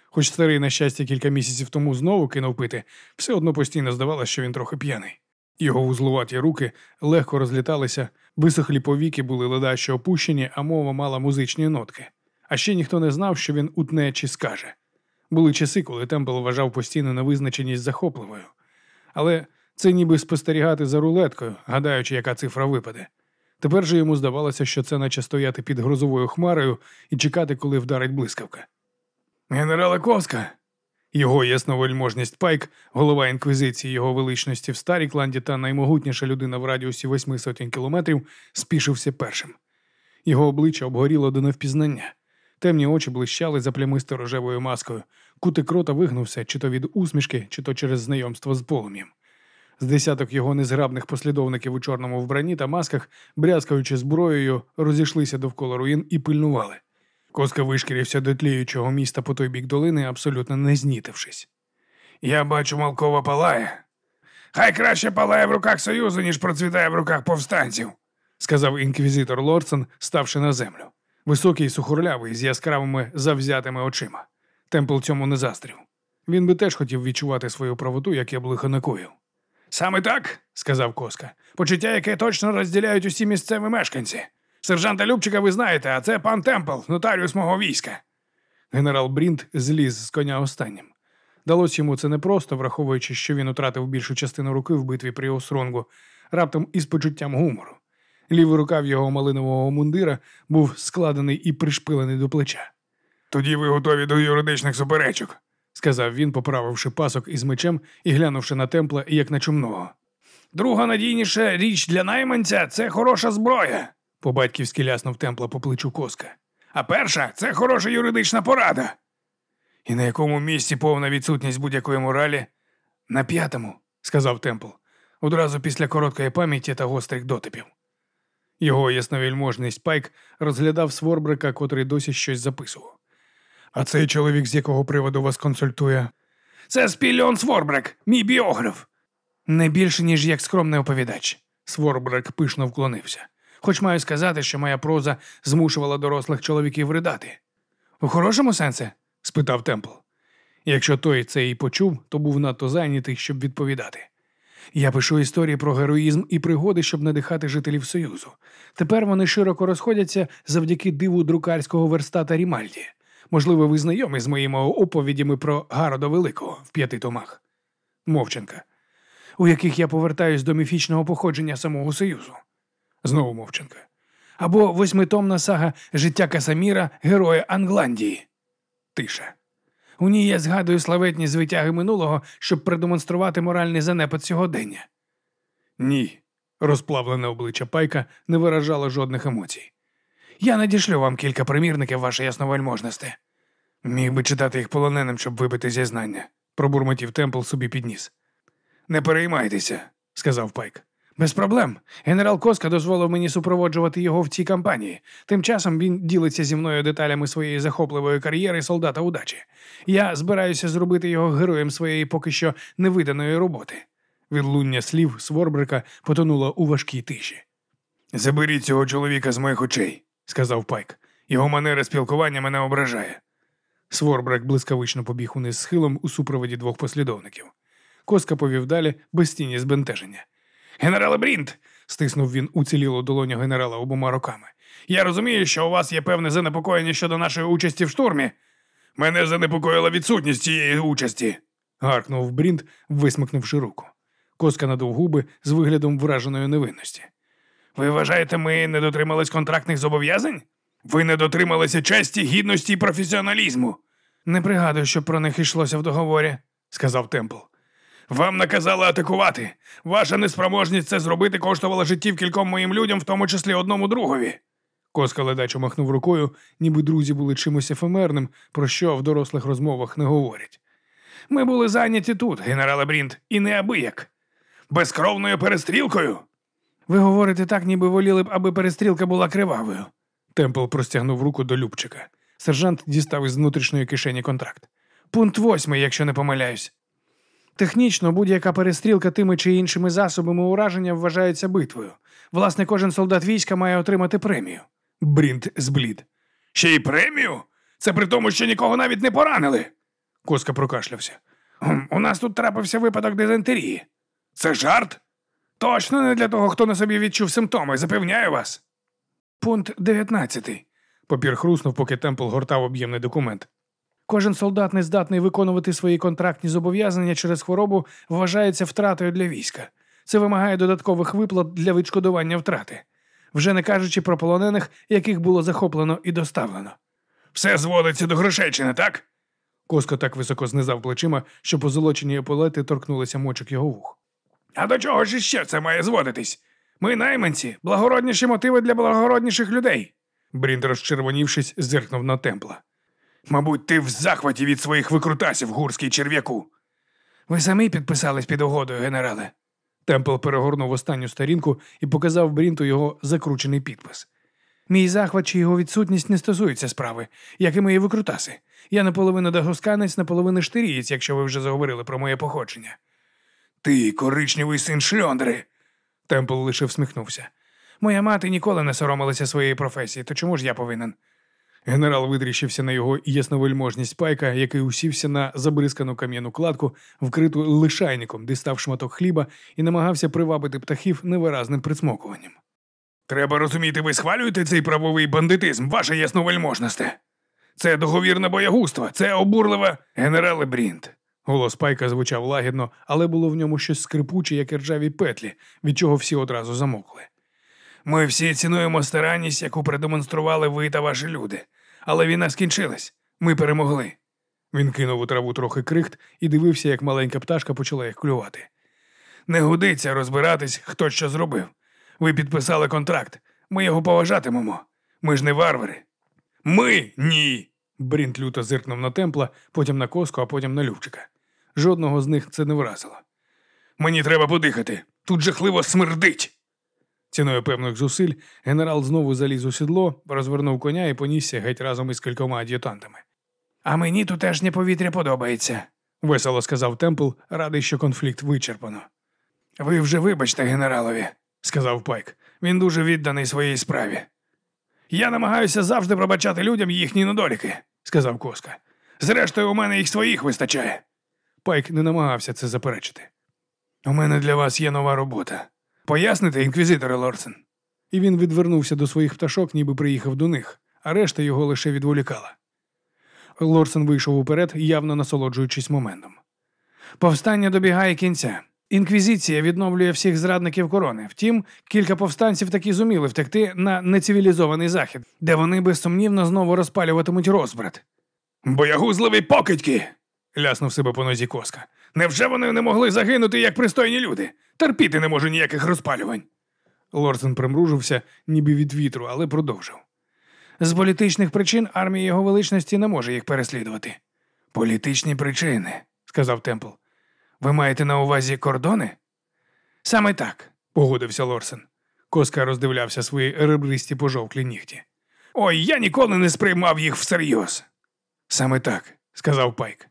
Хоч старий, на щастя, кілька місяців тому знову кинув пити, все одно постійно здавалося, що він трохи п'яний. Його вузлуваті руки легко розліталися, висохлі повіки були ледаще опущені, а мова мала музичні нотки. А ще ніхто не знав, що він утне чи скаже. Були часи, коли Темпл вважав постійну невизначеність захопливою. Але це ніби спостерігати за рулеткою, гадаючи, яка цифра випаде. Тепер же йому здавалося, що це наче стояти під грозовою хмарою і чекати, коли вдарить блискавка. Генерале Коска. Його ясновельможність Пайк, голова інквізиції його величності в Старікланді та наймогутніша людина в радіусі восьми сотень кілометрів, спішився першим. Його обличчя обгоріло до невпізнання. Темні очі блищали за плямисто рожевою маскою, кутик рота вигнувся, чи то від усмішки, чи то через знайомство з полум'ям. З десяток його незграбних послідовників у чорному вбранні та масках, брязкаючи зброєю, розійшлися довкола руїн і пильнували. Коска вишкірився до тліючого міста по той бік долини, абсолютно не знітившись. Я бачу, Малкова палає. Хай краще палає в руках Союзу, ніж процвітає в руках повстанців, сказав інквізитор Лордсон, ставши на землю. Високий, сухорлявий, з яскравими завзятими очима. Темпл цьому не заздрив. Він би теж хотів відчувати свою правоту, яке б лихо накоїв. Саме так, сказав Коска. Почуття, яке точно розділяють усі місцеві мешканці. Сержанта Любчика ви знаєте, а це пан Темпл, нотаріус мого війська. Генерал Брінт зліз з коня останнім. Далось йому це непросто, враховуючи, що він втратив більшу частину руки в битві при Осронгу, раптом із почуттям гумору. Лівий рукав його малинового мундира був складений і пришпилений до плеча. Тоді ви готові до юридичних суперечок, сказав він, поправивши пасок із мечем і глянувши на темпла, як на чумного. Друга надійніша річ для найманця це хороша зброя, по-батьківськи ляснув темпла по плечу коска. А перша це хороша юридична порада. І на якому місці повна відсутність будь-якої моралі? На п'ятому, сказав Темпл, одразу після короткої пам'яті та гострих дотипів. Його ясновільможний Пайк розглядав Сворбрика, котрий досі щось записував. А цей чоловік, з якого приводу вас консультує? Це Спільон Сворбрик, мій біограф. Не більше, ніж як скромний оповідач. Сворбрик пишно вклонився. Хоч маю сказати, що моя проза змушувала дорослих чоловіків ридати. У хорошому сенсі? спитав Темпл. Якщо той це і почув, то був надто зайнятий, щоб відповідати. Я пишу історії про героїзм і пригоди, щоб надихати жителів Союзу. Тепер вони широко розходяться завдяки диву друкарського верстата Рімальді. Можливо, ви знайомі з моїми оповідями про Гарода Великого в п'яти томах. Мовчанка. у яких я повертаюсь до міфічного походження самого Союзу. Знову мовчанка. Або восьмитомна сага Життя Касаміра, героя Англандії. Тиша. У ній я згадую славетні звитяги минулого, щоб продемонструвати моральний занепад сьогодення. Ні. Розплавлене обличчя Пайка не виражало жодних емоцій. Я надішлю вам кілька примірників, ваше ясновельможності. Міг би читати їх полоненим, щоб вибити зізнання, пробурмотів Темпл собі підніс. Не переймайтеся, сказав Пайк. Без проблем. Генерал Коска дозволив мені супроводжувати його в цій кампанії. Тим часом він ділиться зі мною деталями своєї захопливої кар'єри солдата удачі. Я збираюся зробити його героєм своєї поки що невиданої роботи. Відлуння слів Сворбрика потонуло у важкій тиші. Заберіть цього чоловіка з моїх очей, сказав Пайк. Його манера спілкування мене ображає. Сворбрик блискавично побіг униз схилом у супроводі двох послідовників. Коска повів далі без тіні збентеження. Генерале Брінт, стиснув він уцілілу долоню генерала обома руками. Я розумію, що у вас є певне занепокоєння щодо нашої участі в штурмі. Мене занепокоїла відсутність цієї участі, гаркнув Брінт, висмикнувши руку. Коска надув губи з виглядом враженої невинності. Ви вважаєте, ми не дотримались контрактних зобов'язань? Ви не дотрималися честі, гідності і професіоналізму. Не пригадую, що про них йшлося в договорі, сказав Темпл. Вам наказали атакувати. Ваша неспроможність це зробити коштувала життів кільком моїм людям, в тому числі одному другові. Коска ледачо махнув рукою, ніби друзі були чимось ефемерним, про що в дорослих розмовах не говорять. Ми були зайняті тут, генерале Брінт, і неабияк. Безкровною перестрілкою. Ви говорите так, ніби воліли б, аби перестрілка була кривавою. Темпл простягнув руку до Любчика. Сержант дістав із внутрішньої кишені контракт. Пункт восьмий, якщо не помиляюсь. Технічно будь-яка перестрілка тими чи іншими засобами ураження вважається битвою. Власне, кожен солдат війська має отримати премію. Брінт зблід. Ще й премію? Це при тому, що нікого навіть не поранили. Коска прокашлявся. У нас тут трапився випадок дизентерії. Це жарт? Точно не для того, хто на собі відчув симптоми, запевняю вас. Пункт 19. Папір хруснув, поки Темпл гортав об'ємний документ. Кожен солдат, не здатний виконувати свої контрактні зобов'язання через хворобу, вважається втратою для війська. Це вимагає додаткових виплат для відшкодування втрати, вже не кажучи про полонених, яких було захоплено і доставлено. Все зводиться до грошей, чи не так? Коско так високо знизав плечима, що позолочені еполети торкнулися мочок його вух. А до чого ж іще це має зводитись? Ми найманці, благородніші мотиви для благородніших людей. Брінт, розчервонівшись, зиркнув на темпла. Мабуть, ти в захваті від своїх викрутасів, гурський черв'яку. Ви самі підписались під угодою, генерале. Темпл перегорнув останню сторінку і показав Брінту його закручений підпис. Мій захват чи його відсутність не стосується справи, як і мої викрутаси. Я наполовину дагосканець, наполовину штирієць, якщо ви вже заговорили про моє походження. Ти коричневий син шльондри. Темпл лише всміхнувся. Моя мати ніколи не соромилася своєї професії, то чому ж я повинен? Генерал видріщився на його ясновельможність пайка, який усівся на забризкану кам'яну кладку, вкриту лишайником, дістав шматок хліба і намагався привабити птахів невиразним присмокуванням. Треба розуміти, ви схвалюєте цей правовий бандитизм, ваше ясновельможносте. Це договірне боягузтво, це обурливе генерале Брінт. Голос пайка звучав лагідно, але було в ньому щось скрипуче, як ржаві петлі, від чого всі одразу замокли. Ми всі цінуємо старанність, яку продемонстрували ви та ваші люди. Але війна скінчилась. Ми перемогли. Він кинув у траву трохи крихт і дивився, як маленька пташка почала їх клювати. Не годиться розбиратись, хто що зробив. Ви підписали контракт. Ми його поважатимемо. Ми ж не варвари. Ми ні. Брінт люто зиркнув на темпла, потім на коску, а потім на Любчика. Жодного з них це не вразило. Мені треба подихати. Тут жахливо смердить. Ціною певних зусиль генерал знову заліз у сідло, розвернув коня і понісся геть разом із кількома ад'ютантами. А мені тутешнє повітря подобається, весело сказав Темпл, радий, що конфлікт вичерпано. Ви вже вибачте генералові, сказав Пайк. Він дуже відданий своїй справі. Я намагаюся завжди пробачати людям їхні недоліки, сказав Коска. Зрештою, у мене їх своїх вистачає. Пайк не намагався це заперечити. У мене для вас є нова робота. Поясните, інквізиторе Лорсен. І він відвернувся до своїх пташок, ніби приїхав до них, а решта його лише відволікала. Лорсен вийшов уперед, явно насолоджуючись моментом. Повстання добігає кінця. Інквізиція відновлює всіх зрадників корони. Втім, кілька повстанців таки зуміли втекти на нецивілізований захід, де вони безсумнівно знову розпалюватимуть розбрат. Боягузливі покидьки. ляснув себе по нозі коска. Невже вони не могли загинути як пристойні люди? Терпіти не можу ніяких розпалювань. Лорсен примружився, ніби від вітру, але продовжив. З політичних причин армія його величності не може їх переслідувати. Політичні причини, сказав Темпл. Ви маєте на увазі кордони? Саме так, погодився Лорсен. Коска роздивлявся свої ребристі пожовклі нігті. Ой, я ніколи не сприймав їх всерйоз. Саме так, сказав Пайк.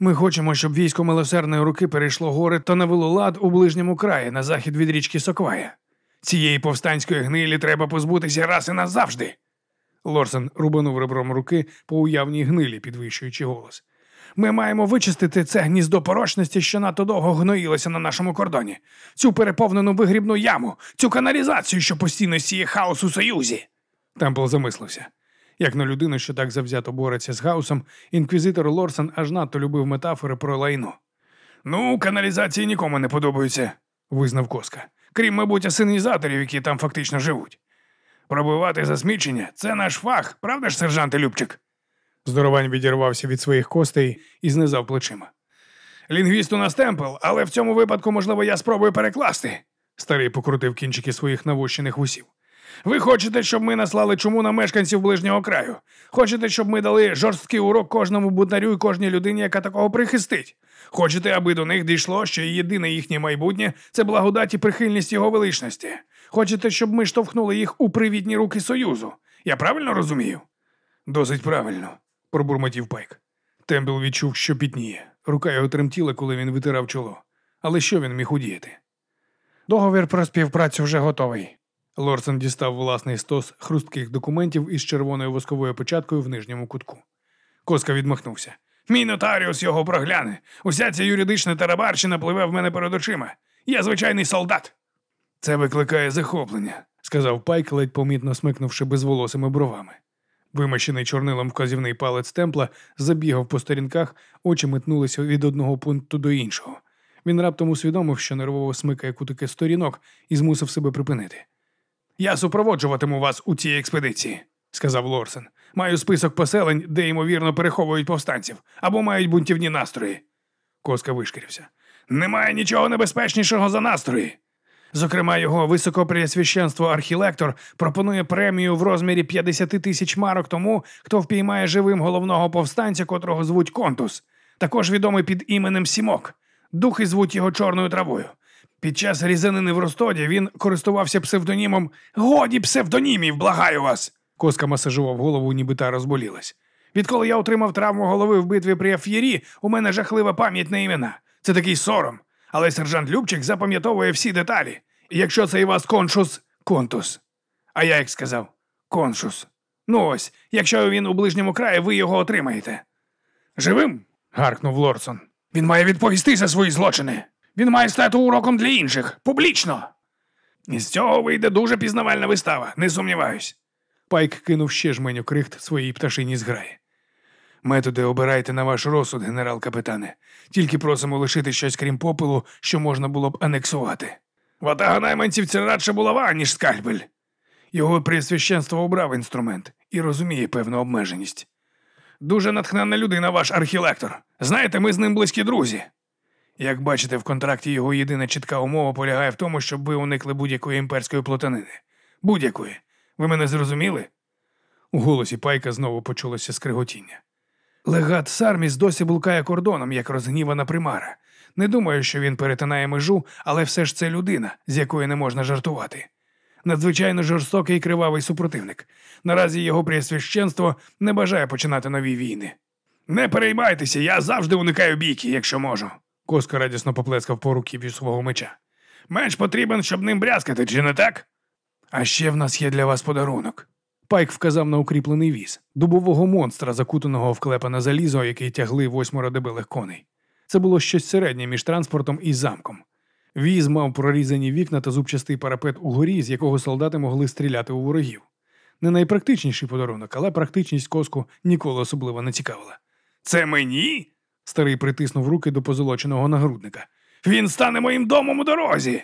Ми хочемо, щоб військо милосердної руки перейшло гори та навело лад у ближньому краї на захід від річки Соквая. Цієї повстанської гнилі треба позбутися раз і назавжди. Лорсен рубанув ребром руки по уявній гнилі, підвищуючи голос. Ми маємо вичистити це гніздо порочності, що надто довго гноїлося на нашому кордоні, цю переповнену вигрібну яму, цю каналізацію, що постійно сіє хаос у Союзі. Темпл замислився. Як на людину, що так завзято бореться з хаосом, інквізитор Лорсен аж надто любив метафори про лайно. Ну, каналізації нікому не подобаються, визнав коска. Крім, мабуть, асинізаторів, які там фактично живуть. Пробивати засмічення це наш фах, правда ж, сержант Любчик? Здоровань відірвався від своїх костей і знизав плечима. Лінгвіст у нас темпл, але в цьому випадку, можливо, я спробую перекласти. Старий покрутив кінчики своїх навощених вусів. Ви хочете, щоб ми наслали чуму на мешканців ближнього краю? Хочете, щоб ми дали жорсткий урок кожному бунтарю і кожній людині, яка такого прихистить? Хочете, аби до них дійшло, що єдине їхнє майбутнє це благодать і прихильність його величності? Хочете, щоб ми штовхнули їх у привітні руки Союзу? Я правильно розумію? Досить правильно, пробурмотів Пайк. Тембл відчув, що пітніє. Рука його тремтіла, коли він витирав чоло. Але що він міг удіяти? Договір про співпрацю вже готовий. Лорсен дістав власний стос хрустких документів із червоною восковою початкою в нижньому кутку. Коска відмахнувся. Мій нотаріус його прогляне. Уся ця юридична тарабарщина пливе в мене перед очима. Я звичайний солдат. Це викликає захоплення, сказав Пайк, ледь помітно смикнувши безволосими бровами. Вимащений чорнилом вказівний палець темпла забігав по сторінках, очі метнулися від одного пункту до іншого. Він раптом усвідомив, що нервово смикає кутики сторінок і змусив себе припинити. Я супроводжуватиму вас у цій експедиції, сказав Лорсен. Маю список поселень, де ймовірно переховують повстанців або мають бунтівні настрої. Коска вишкірився. Немає нічого небезпечнішого за настрої. Зокрема, його високопреосвященство архілектор пропонує премію в розмірі 50 тисяч марок тому, хто впіймає живим головного повстанця, котрого звуть Контус, також відомий під іменем Сімок. Духи звуть його чорною травою. Під час різанини в Ростоді він користувався псевдонімом Годі псевдонімів, благаю вас. Коска масажував голову, ніби та розболілась. Відколи я отримав травму голови в битві при Аф'єрі, у мене жахлива пам'ять на імена. Це такий сором. Але сержант Любчик запам'ятовує всі деталі. І якщо це і вас коншус, контус. А я як сказав, коншус. Ну ось, якщо він у ближньому краї, ви його отримаєте. Живим? гаркнув Лорсон. Він має відповісти за свої злочини. Він має стати уроком для інших, публічно. І з цього вийде дуже пізнавальна вистава, не сумніваюсь. Пайк кинув ще жменю крихт своїй пташині зграї. Методи обирайте на ваш розсуд, генерал капітане. Тільки просимо лишити щось крім попелу, що можна було б анексувати. Ватага найманців це радше булава, ніж скальпель. Його пресвященство обрав інструмент і розуміє певну обмеженість. Дуже натхненна людина, ваш архілектор. Знаєте, ми з ним близькі друзі. Як бачите, в контракті його єдина чітка умова полягає в тому, щоб ви уникли будь-якої імперської плотанини. Будь-якої. Ви мене зрозуміли? У голосі пайка знову почулося скриготіння. Легат Сарміс досі блукає кордоном, як розгнівана примара. Не думаю, що він перетинає межу, але все ж це людина, з якої не можна жартувати. Надзвичайно жорстокий і кривавий супротивник. Наразі його пресвященство не бажає починати нові війни. Не переймайтеся, я завжди уникаю бійки, якщо можу. Коска радісно поплескав по руків'ю свого меча. Меч потрібен, щоб ним брязкати, чи не так? А ще в нас є для вас подарунок. Пайк вказав на укріплений віз, дубового монстра, закутаного в клепане залізо, який тягли восьмеро дебелих коней. Це було щось середнє між транспортом і замком. Віз мав прорізані вікна та зубчастий парапет угорі, з якого солдати могли стріляти у ворогів. Не найпрактичніший подарунок, але практичність коску ніколи особливо не цікавила. Це мені? Старий притиснув руки до позолоченого нагрудника. Він стане моїм домом у дорозі.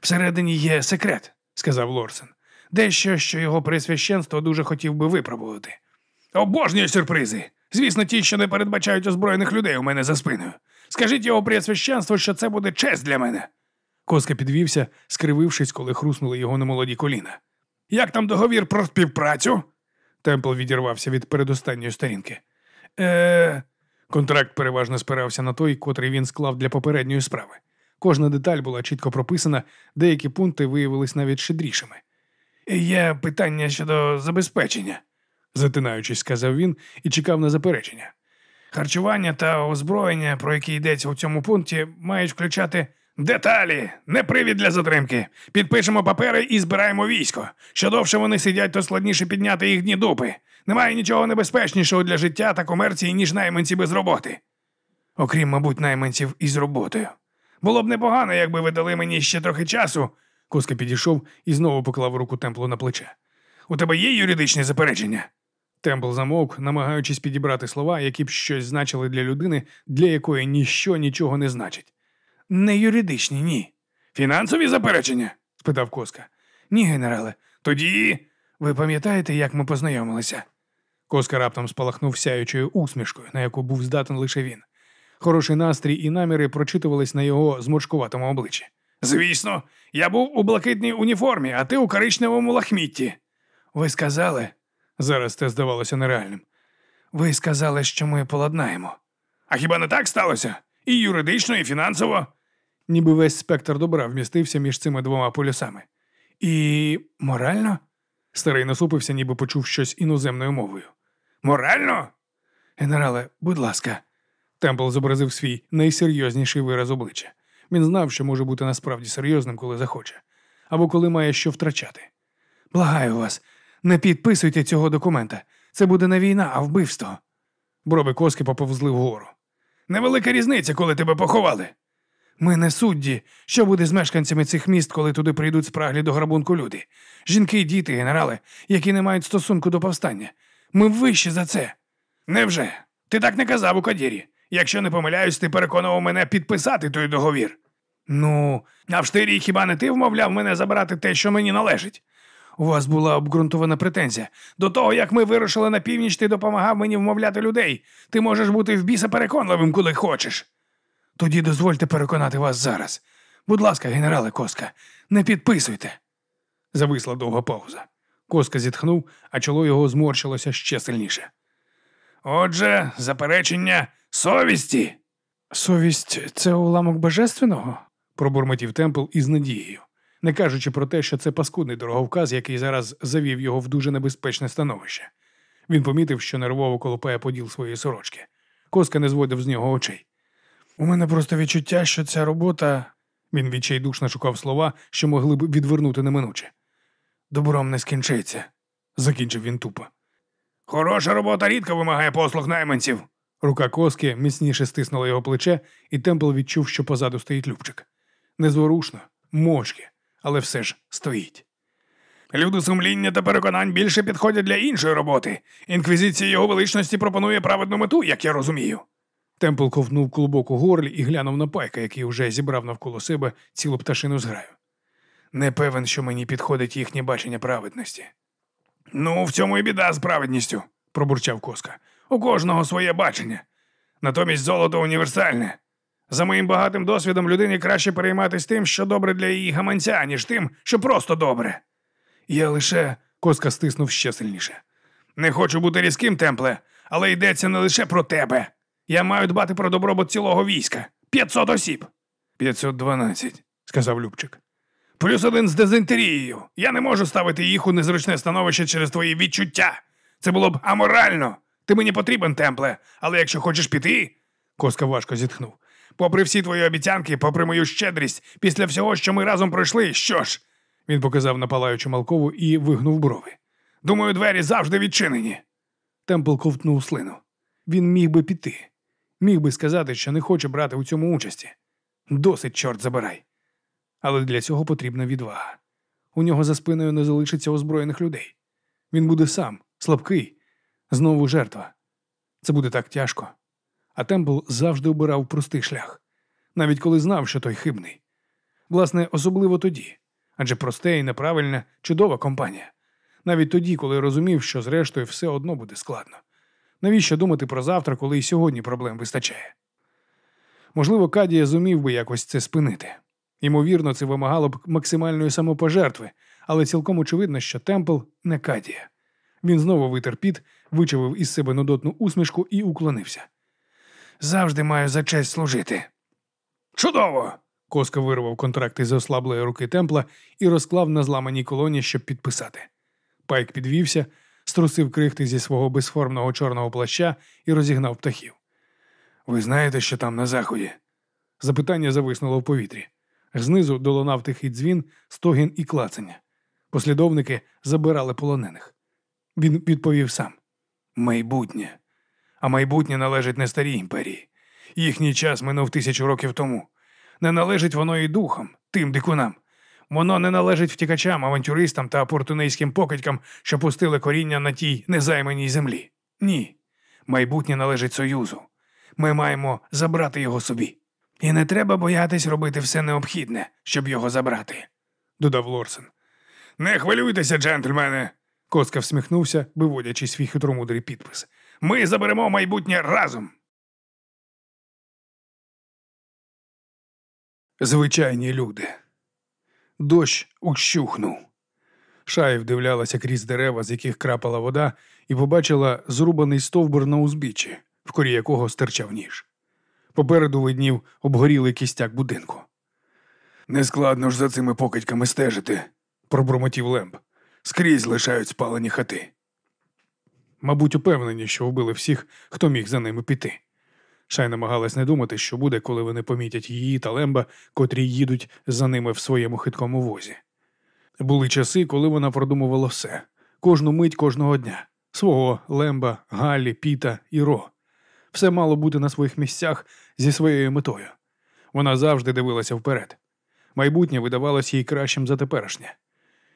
Всередині є секрет, сказав Лорсен. Дещо, що його пресвященство дуже хотів би випробувати. Обожнюю сюрпризи. Звісно, ті, що не передбачають озброєних людей у мене за спиною. Скажіть його пресвященству, що це буде честь для мене. Коска підвівся, скривившись, коли хруснули його немолоді коліна. Як там договір про співпрацю? Темпл відірвався від передостанньої сторінки. Е. Контракт переважно спирався на той, котрий він склав для попередньої справи. Кожна деталь була чітко прописана, деякі пункти виявились навіть щедрішими. Є питання щодо забезпечення, затинаючись, сказав він і чекав на заперечення. Харчування та озброєння, про які йдеться у цьому пункті, мають включати деталі, не привід для затримки. Підпишемо папери і збираємо військо. Що довше вони сидять, то складніше підняти їх дні дупи. Немає нічого небезпечнішого для життя та комерції, ніж найманці без роботи. Окрім, мабуть, найманців із роботою. Було б непогано, якби ви дали мені ще трохи часу. Коска підійшов і знову поклав руку темплу на плече. У тебе є юридичні заперечення? Темпл замовк, намагаючись підібрати слова, які б щось значили для людини, для якої ніщо нічого не значить. Не юридичні, ні. Фінансові заперечення? спитав Коска. Ні, генерале. Тоді. Ви пам'ятаєте, як ми познайомилися? Коска раптом спалахнув сяючою усмішкою, на яку був здатен лише він. Хороший настрій і наміри прочитувались на його зморшкуватому обличчі. Звісно, я був у блакитній уніформі, а ти у коричневому лахмітті. Ви сказали, зараз це здавалося нереальним. Ви сказали, що ми поладнаємо. А хіба не так сталося? І юридично, і фінансово. Ніби весь спектр добра вмістився між цими двома полюсами. І морально? Старий насупився, ніби почув щось іноземною мовою. Морально? Генерале, будь ласка. Темпл зобразив свій найсерйозніший вираз обличчя. Він знав, що може бути насправді серйозним, коли захоче, або коли має що втрачати. Благаю вас, не підписуйте цього документа. Це буде не війна, а вбивство. Брови коски поповзли вгору. Невелика різниця, коли тебе поховали. Ми не судді. Що буде з мешканцями цих міст, коли туди прийдуть спраглі до грабунку люди? Жінки, діти, генерали, які не мають стосунку до повстання. Ми вищі за це. Невже? Ти так не казав у Кадірі. Якщо не помиляюсь, ти переконував мене підписати той договір. Ну, а в хіба не ти вмовляв мене забрати те, що мені належить? У вас була обґрунтована претензія. До того, як ми вирушили на північ, ти допомагав мені вмовляти людей. Ти можеш бути в біса переконливим, коли хочеш. Тоді дозвольте переконати вас зараз. Будь ласка, генерале Коска, не підписуйте. Зависла довга пауза. Коска зітхнув, а чоло його зморщилося ще сильніше. Отже, заперечення совісті. Совість це уламок божественного? пробурмотів Темпл із надією, не кажучи про те, що це паскудний дороговказ, який зараз завів його в дуже небезпечне становище. Він помітив, що нервово колопає поділ своєї сорочки. Коска не зводив з нього очей. У мене просто відчуття, що ця робота. Він відчайдушно шукав слова, що могли б відвернути неминуче. Добром не скінчиться, закінчив він тупо. Хороша робота рідко вимагає послуг найманців. Рука коски міцніше стиснула його плече, і Темпл відчув, що позаду стоїть Любчик. Незворушно, мовчки, але все ж стоїть. Люди сумління та переконань більше підходять для іншої роботи. Інквізиція його величності пропонує праведну мету, як я розумію. Темпл ковтнув клубок у горлі і глянув на пайка, який уже зібрав навколо себе цілу пташину зграю. Не певен, що мені підходить їхнє бачення праведності. Ну, в цьому і біда з праведністю, пробурчав коска. У кожного своє бачення. Натомість золото універсальне. За моїм багатим досвідом людині краще перейматися тим, що добре для її гаманця, ніж тим, що просто добре. Я лише. коска стиснув ще сильніше. Не хочу бути різким, темпле, але йдеться не лише про тебе. Я маю дбати про добробут цілого війська. П'ятсот осіб. П'ятсот дванадцять, сказав Любчик. Плюс один з дезінтерією. Я не можу ставити їх у незручне становище через твої відчуття. Це було б аморально. Ти мені потрібен, темпле, але якщо хочеш піти. Коска важко зітхнув. Попри всі твої обіцянки, попри мою щедрість, після всього, що ми разом пройшли, що ж? Він показав на палаючу Малкову і вигнув брови. Думаю, двері завжди відчинені. Темпл ковтнув слину. Він міг би піти. Міг би сказати, що не хоче брати у цьому участі. Досить, чорт забирай. Але для цього потрібна відвага. У нього за спиною не залишиться озброєних людей. Він буде сам, слабкий, знову жертва. Це буде так тяжко. А Темпл завжди обирав простий шлях. навіть коли знав, що той хибний. Власне, особливо тоді, адже просте і неправильне, чудова компанія. Навіть тоді, коли розумів, що зрештою все одно буде складно. Навіщо думати про завтра, коли і сьогодні проблем вистачає? Можливо, Кадія зумів би якось це спинити. Ймовірно, це вимагало б максимальної самопожертви, але цілком очевидно, що Темпл не Кадія. Він знову витер піт, вичавив із себе нудотну усмішку і уклонився. Завжди маю за честь служити. Чудово! Коска вирвав контракт із ослаблої руки темпла і розклав на зламаній колоні, щоб підписати. Пайк підвівся, струсив крихти зі свого безформного чорного плаща і розігнав птахів. Ви знаєте, що там на заході? Запитання зависнуло в повітрі. Знизу долунав тихий дзвін, стогін і клацання. Послідовники забирали полонених. Він відповів сам: майбутнє. А майбутнє належить не старій імперії. Їхній час минув тисячу років тому. Не належить воно і духам, тим дикунам. Воно не належить втікачам, авантюристам та опортунейським покидькам, що пустили коріння на тій незайманій землі. Ні. Майбутнє належить Союзу. Ми маємо забрати його собі. І не треба боятись робити все необхідне, щоб його забрати, додав Лорсен. Не хвилюйтеся, джентльмени. Коска всміхнувся, виводячи свій хитромудрий підпис. Ми заберемо майбутнє разом. Звичайні люди. Дощ ущухнув. Шаїв дивлялася крізь дерева, з яких крапала вода, і побачила зрубаний стовбур на узбіччі, в корі якого стирчав ніж. Попереду виднів обгорілий кістяк будинку. Нескладно ж за цими покидьками стежити, пробурмотів Лемб. Скрізь лишають спалені хати. Мабуть, упевнені, що вбили всіх, хто міг за ними піти. Шай намагалась не думати, що буде, коли вони помітять її та Лемба, котрі їдуть за ними в своєму хиткому возі. Були часи, коли вона продумувала все, кожну мить кожного дня свого Лемба, Галі, Піта і Ро. Все мало бути на своїх місцях зі своєю метою. Вона завжди дивилася вперед. Майбутнє видавалось їй кращим за теперішнє.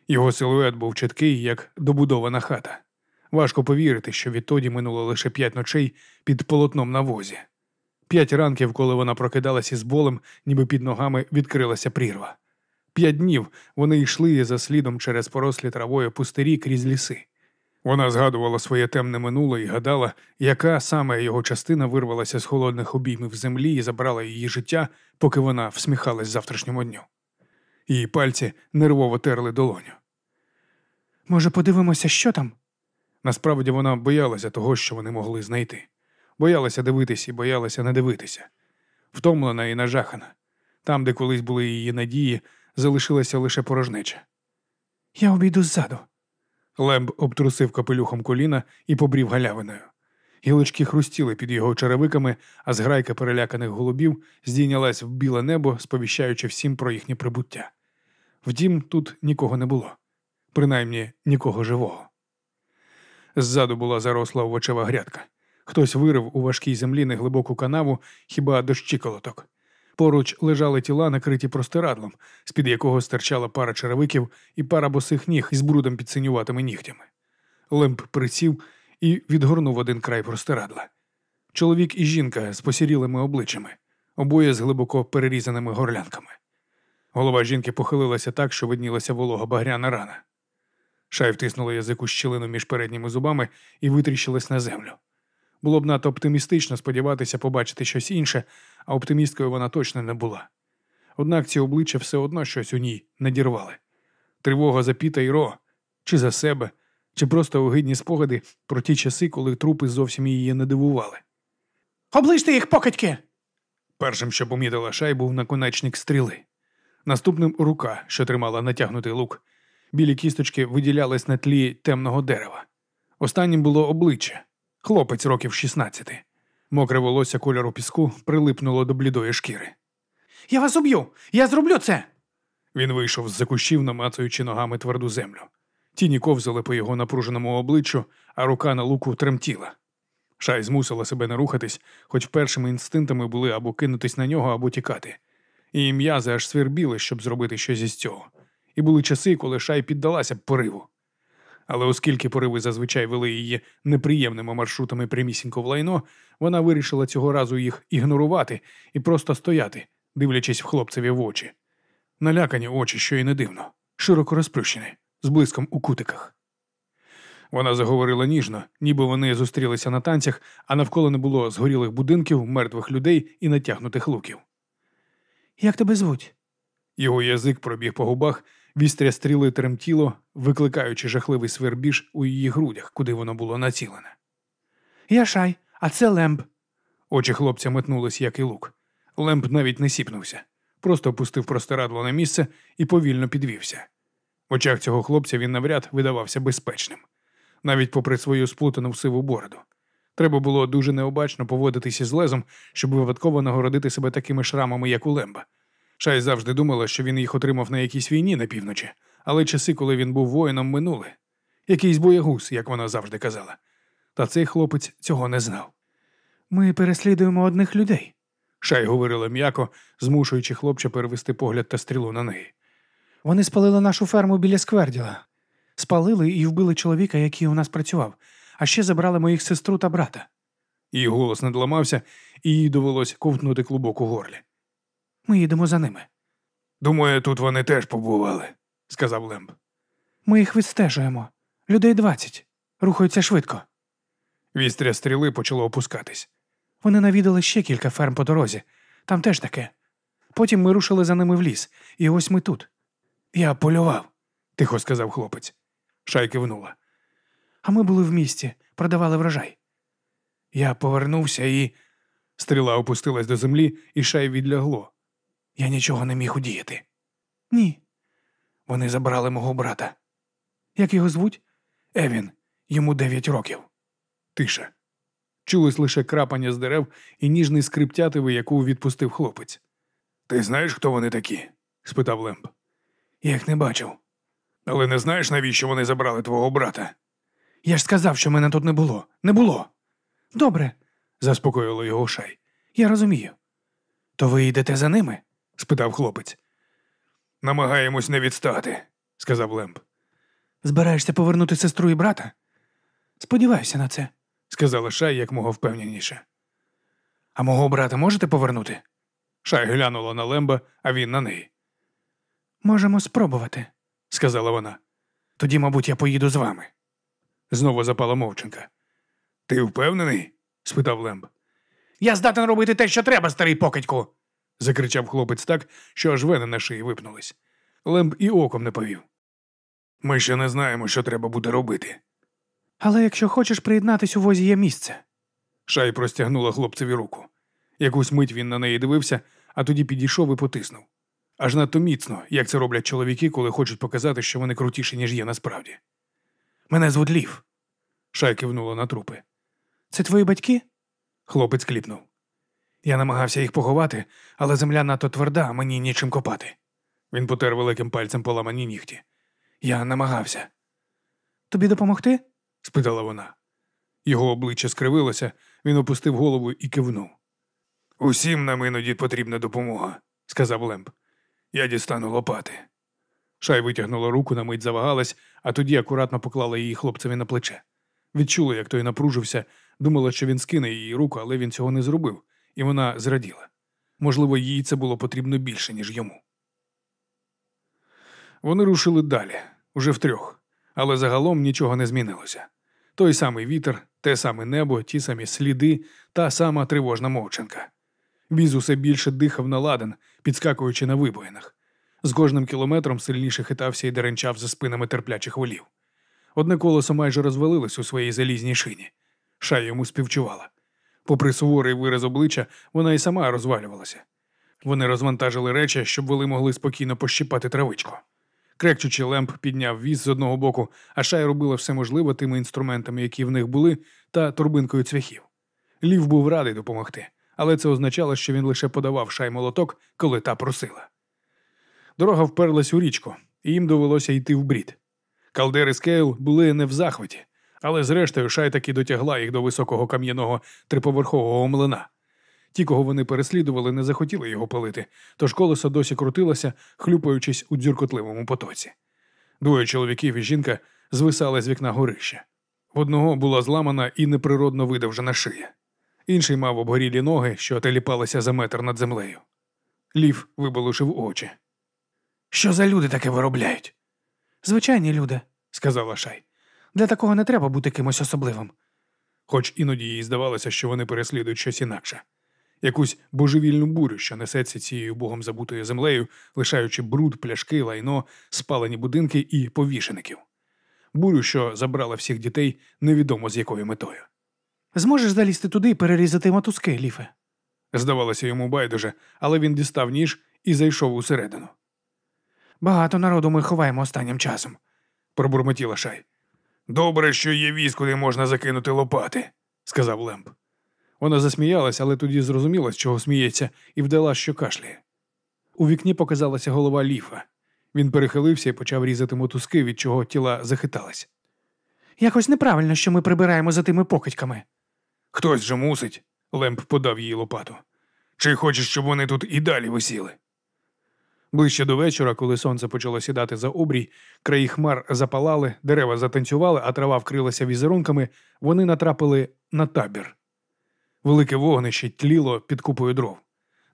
Його силует був чіткий, як добудована хата. Важко повірити, що відтоді минуло лише п'ять ночей під полотном на возі. П'ять ранків, коли вона прокидалася з болем, ніби під ногами відкрилася прірва. П'ять днів вони йшли за слідом через порослі травою пустирі крізь ліси. Вона згадувала своє темне минуле і гадала, яка саме його частина вирвалася з холодних обіймів землі і забрала її життя, поки вона всміхалась завтрашньому дню. Її пальці нервово терли долоню. Може, подивимося, що там? Насправді вона боялася того, що вони могли знайти. Боялася дивитись і боялася не дивитися. Втомлена і нажахана. Там, де колись були її надії, залишилася лише порожнеча. Я обійду ззаду. Лемб обтрусив капелюхом коліна і побрів галявиною. Гілочки хрустіли під його черевиками, а зграйка переляканих голубів здійнялась в біле небо, сповіщаючи всім про їхнє прибуття. Втім, тут нікого не було, принаймні нікого живого. Ззаду була заросла овочева грядка. Хтось вирив у важкій землі неглибоку канаву, хіба до щиколоток. Поруч лежали тіла, накриті простирадлом, з-під якого стирчала пара черевиків і пара босих ніг із брудом під синюватими нігтями. Лемп присів і відгорнув один край простирадла. Чоловік і жінка з посірілими обличчями, обоє з глибоко перерізаними горлянками. Голова жінки похилилася так, що виднілася волога багряна рана. Шай втиснула язик у щілину між передніми зубами і витріщилась на землю. Було б надто оптимістично сподіватися побачити щось інше, а оптимісткою вона точно не була. Однак ці обличчя все одно щось у ній надірвали. Тривога за Піта і Ро, чи за себе, чи просто огидні спогади про ті часи, коли трупи зовсім її не дивували. Оближте їх, покидьки! Першим, що помітила шай, був наконечник стріли. Наступним рука, що тримала натягнутий лук. Білі кісточки виділялись на тлі темного дерева. Останнім було обличчя, хлопець років 16. Мокре волосся кольору піску прилипнуло до блідої шкіри. Я вас уб'ю! Я зроблю це! Він вийшов з-за кущів, намацуючи ногами тверду землю. Тіні ковзали по його напруженому обличчю, а рука на луку тремтіла. Шай змусила себе не рухатись, хоч першими інстинктами були або кинутись на нього, або тікати. І м'язи аж свербіли, щоб зробити щось із цього. І були часи, коли шай піддалася б пориву. Але оскільки пориви зазвичай вели її неприємними маршрутами прямісінько в лайно, вона вирішила цього разу їх ігнорувати і просто стояти, дивлячись в хлопцеві в очі. Налякані очі, що й не дивно, широко розплющені, з блиском у кутиках. Вона заговорила ніжно, ніби вони зустрілися на танцях, а навколо не було згорілих будинків, мертвих людей і натягнутих луків. Як тебе звуть? Його язик пробіг по губах, вістря стріли тремтіло, викликаючи жахливий свербіж у її грудях, куди воно було націлене. Я Шай, а це Лемб. Очі хлопця метнулись, як і лук. Лемп навіть не сіпнувся, просто опустив простирадло на місце і повільно підвівся. В очах цього хлопця він навряд видавався безпечним, навіть попри свою сплутану сиву бороду. Треба було дуже необачно поводитися з лезом, щоб випадково нагородити себе такими шрамами, як у Лемба. Шай завжди думала, що він їх отримав на якійсь війні на півночі, але часи, коли він був воїном, минули. Якийсь боягуз, як вона завжди казала. Та цей хлопець цього не знав. Ми переслідуємо одних людей. Шай говорила м'яко, змушуючи хлопча перевести погляд та стрілу на неї. Вони спалили нашу ферму біля Скверділа. Спалили і вбили чоловіка, який у нас працював, а ще забрали моїх сестру та брата. Її голос надламався, і їй довелось ковтнути клубок у горлі. Ми їдемо за ними. Думаю, тут вони теж побували, сказав Лемб. Ми їх відстежуємо. Людей двадцять. Рухаються швидко. Вістря стріли почало опускатись. Вони навідали ще кілька ферм по дорозі. Там теж таке. Потім ми рушили за ними в ліс, і ось ми тут. Я полював, тихо сказав хлопець. Шай кивнула. А ми були в місті, продавали врожай. Я повернувся і. Стріла опустилась до землі, і шай відлягло. Я нічого не міг удіяти. Ні. Вони забрали мого брата. Як його звуть? Евін, йому дев'ять років. Тиша. Чулось лише крапання з дерев і ніжний скриптятиви, яку відпустив хлопець. Ти знаєш, хто вони такі? спитав Лемб. Я їх не бачив. Але не знаєш, навіщо вони забрали твого брата? Я ж сказав, що мене тут не було. Не було. Добре, заспокоїло його шай. Я розумію. То ви йдете за ними? Спитав хлопець. Намагаємось не відстати, сказав Лемб. Збираєшся повернути сестру і брата? Сподіваюся на це, сказала Шай якмога впевненіше. А мого брата можете повернути? Шай глянула на Лемба, а він на неї. Можемо спробувати, сказала вона. Тоді, мабуть, я поїду з вами. Знову запала мовчанка. Ти впевнений? спитав Лемб. Я здатен робити те, що треба, старий покидьку. Закричав хлопець так, що аж вени на шиї випнулись. Лемб і оком не повів. Ми ще не знаємо, що треба буде робити. Але якщо хочеш приєднатись у возі є місце. Шай простягнула хлопцеві руку. Якусь мить він на неї дивився, а тоді підійшов і потиснув. Аж надто міцно, як це роблять чоловіки, коли хочуть показати, що вони крутіші, ніж є насправді. Мене звуть Лів. Шай кивнула на трупи. Це твої батьки? Хлопець кліпнув. Я намагався їх поховати, але земля надто тверда, а мені нічим копати. Він потер великим пальцем поламані нігті. Я намагався. Тобі допомогти? спитала вона. Його обличчя скривилося, він опустив голову і кивнув. Усім нам іноді потрібна допомога, сказав Лемб. Я дістану лопати. Шай витягнула руку, на мить завагалась, а тоді акуратно поклала її хлопцеві на плече. Відчула, як той напружився, думала, що він скине її руку, але він цього не зробив, і вона зраділа. Можливо, їй це було потрібно більше, ніж йому. Вони рушили далі, уже втрьох, але загалом нічого не змінилося. Той самий вітер, те саме небо, ті самі сліди, та сама тривожна мовчанка. Віз усе більше дихав на ладан, підскакуючи на вибоїнах. З кожним кілометром сильніше хитався і деренчав за спинами терплячих волів. Одне колесо майже розвалилось у своїй залізній шині. Шай йому співчувала. Попри суворий вираз обличчя, вона й сама розвалювалася. Вони розвантажили речі, щоб воли могли спокійно пощипати травичку. Крекчучи, лемп підняв віз з одного боку, а шай робила все можливе тими інструментами, які в них були, та торбинкою цвяхів. Лів був радий допомогти, але це означало, що він лише подавав шай молоток, коли та просила. Дорога вперлась у річку, і їм довелося йти в брід. Калдери Скейл були не в захваті, але зрештою шай таки дотягла їх до високого кам'яного триповерхового млина. Ті, кого вони переслідували, не захотіли його палити, тож колесо досі крутилося, хлюпаючись у дзюркотливому потоці. Двоє чоловіків і жінка звисали з вікна горища. В одного була зламана і неприродно видовжена шия. Інший мав обгорілі ноги, що теліпалися за метр над землею. Лів вибалушив очі. Що за люди таке виробляють? Звичайні люди, сказала Шай. Для такого не треба бути кимось особливим. Хоч іноді їй здавалося, що вони переслідують щось інакше. Якусь божевільну бурю, що несеться цією богом забутою землею, лишаючи бруд, пляшки, лайно, спалені будинки і повішеників. Бурю, що забрала всіх дітей, невідомо з якою метою. Зможеш залізти туди і перерізати мотузки, Ліфе? Здавалося йому байдуже, але він дістав ніж і зайшов усередину. Багато народу ми ховаємо останнім часом. Пробурмотіла Шай. Добре, що є віз, куди можна закинути лопати, сказав Лемп. Вона засміялась, але тоді зрозуміла, з чого сміється, і вдала, що кашляє. У вікні показалася голова ліфа. Він перехилився і почав різати мотузки, від чого тіла захитались. Якось неправильно, що ми прибираємо за тими покидьками. Хтось же мусить, Лемп подав їй лопату. Чи хочеш, щоб вони тут і далі висіли? Ближче до вечора, коли сонце почало сідати за обрій, краї хмар запалали, дерева затанцювали, а трава вкрилася візерунками, вони натрапили на табір. Велике вогнище тліло під купою дров.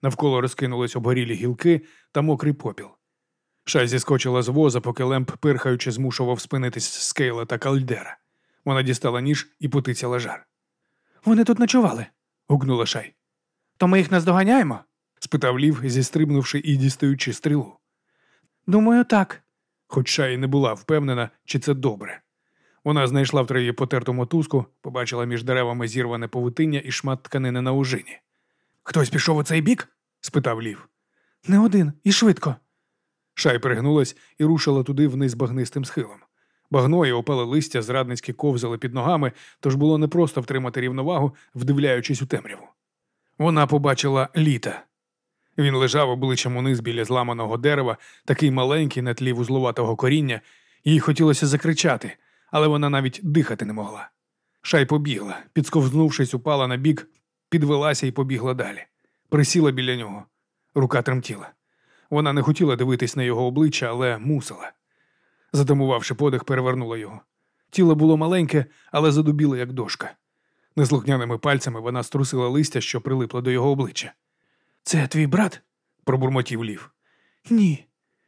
Навколо розкинулись обгорілі гілки та мокрий попіл. Шай зіскочила з воза, поки Лемп, пирхаючи, змушував спинитись скейла та кальдера. Вона дістала ніж і потицяла жар. Вони тут ночували. гукнула Шай. То ми їх наздоганяємо? Спитав Лів, зістрибнувши і дістаючи стрілу. Думаю, так. Хоч Шай не була впевнена, чи це добре. Вона знайшла в траві потерту мотузку, побачила між деревами зірване павутиння і шмат тканини на ужині. Хтось пішов у цей бік? спитав Лів. Не один і швидко. Шай пригнулась і рушила туди вниз багнистим схилом. Багно і опале листя зрадницьки ковзали під ногами, тож було непросто втримати рівновагу, вдивляючись у темряву. Вона побачила літа. Він лежав обличчям униз біля зламаного дерева, такий маленький на тлі вузловатого коріння, їй хотілося закричати, але вона навіть дихати не могла. Шай побігла, підсковзнувшись, упала на бік, підвелася і побігла далі. Присіла біля нього. Рука тремтіла. Вона не хотіла дивитись на його обличчя, але мусила. Затамувавши подих, перевернула його. Тіло було маленьке, але задубіло, як дошка. Неслухняними пальцями вона струсила листя, що прилипло до його обличчя. Це твій брат? Пробурмотів лів. Ні.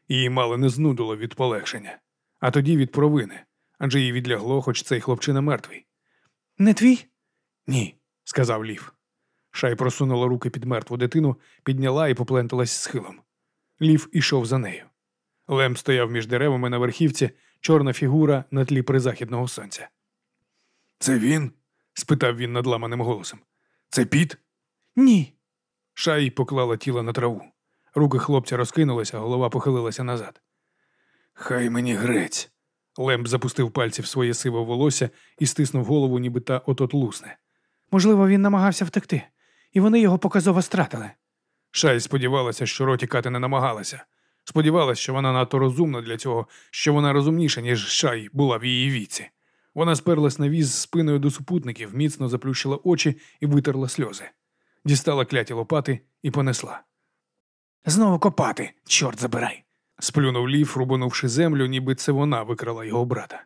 Її мало не знудило від полегшення, а тоді від провини, адже їй відлягло, хоч цей хлопчина мертвий. Не твій? Ні, сказав лів. Шай просунула руки під мертву дитину, підняла і попленталась схилом. Лів ішов за нею. Лем стояв між деревами на верхівці, чорна фігура на тлі призахідного сонця. Це він? спитав він надламаним голосом. Це піт? Ні. Шай поклала тіло на траву. Руки хлопця розкинулися, голова похилилася назад. Хай мені грець. Лемб запустив пальці в своє сиве волосся і стиснув голову, ніби та отот лусне. Можливо, він намагався втекти, і вони його показово стратили. Шай сподівалася, що роті кати не намагалася. Сподівалася, що вона надто розумна для цього, що вона розумніша, ніж Шай була в її віці. Вона сперлась на віз спиною до супутників, міцно заплющила очі і витерла сльози. Дістала кляті лопати і понесла. Знову копати, чорт забирай. Сплюнув лів, рубанувши землю, ніби це вона викрала його брата.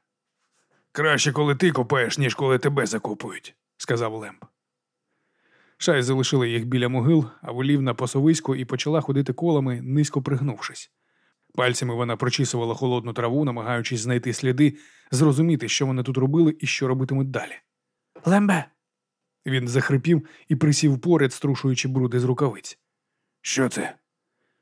Краще, коли ти копаєш, ніж коли тебе закопують, сказав Лемб. Шай залишила їх біля могил, а волів на пасовиську і почала ходити колами, низько пригнувшись. Пальцями вона прочісувала холодну траву, намагаючись знайти сліди, зрозуміти, що вони тут робили і що робитимуть далі. Лембе. Він захрипів і присів поряд, струшуючи бруди з рукавиць. Що це?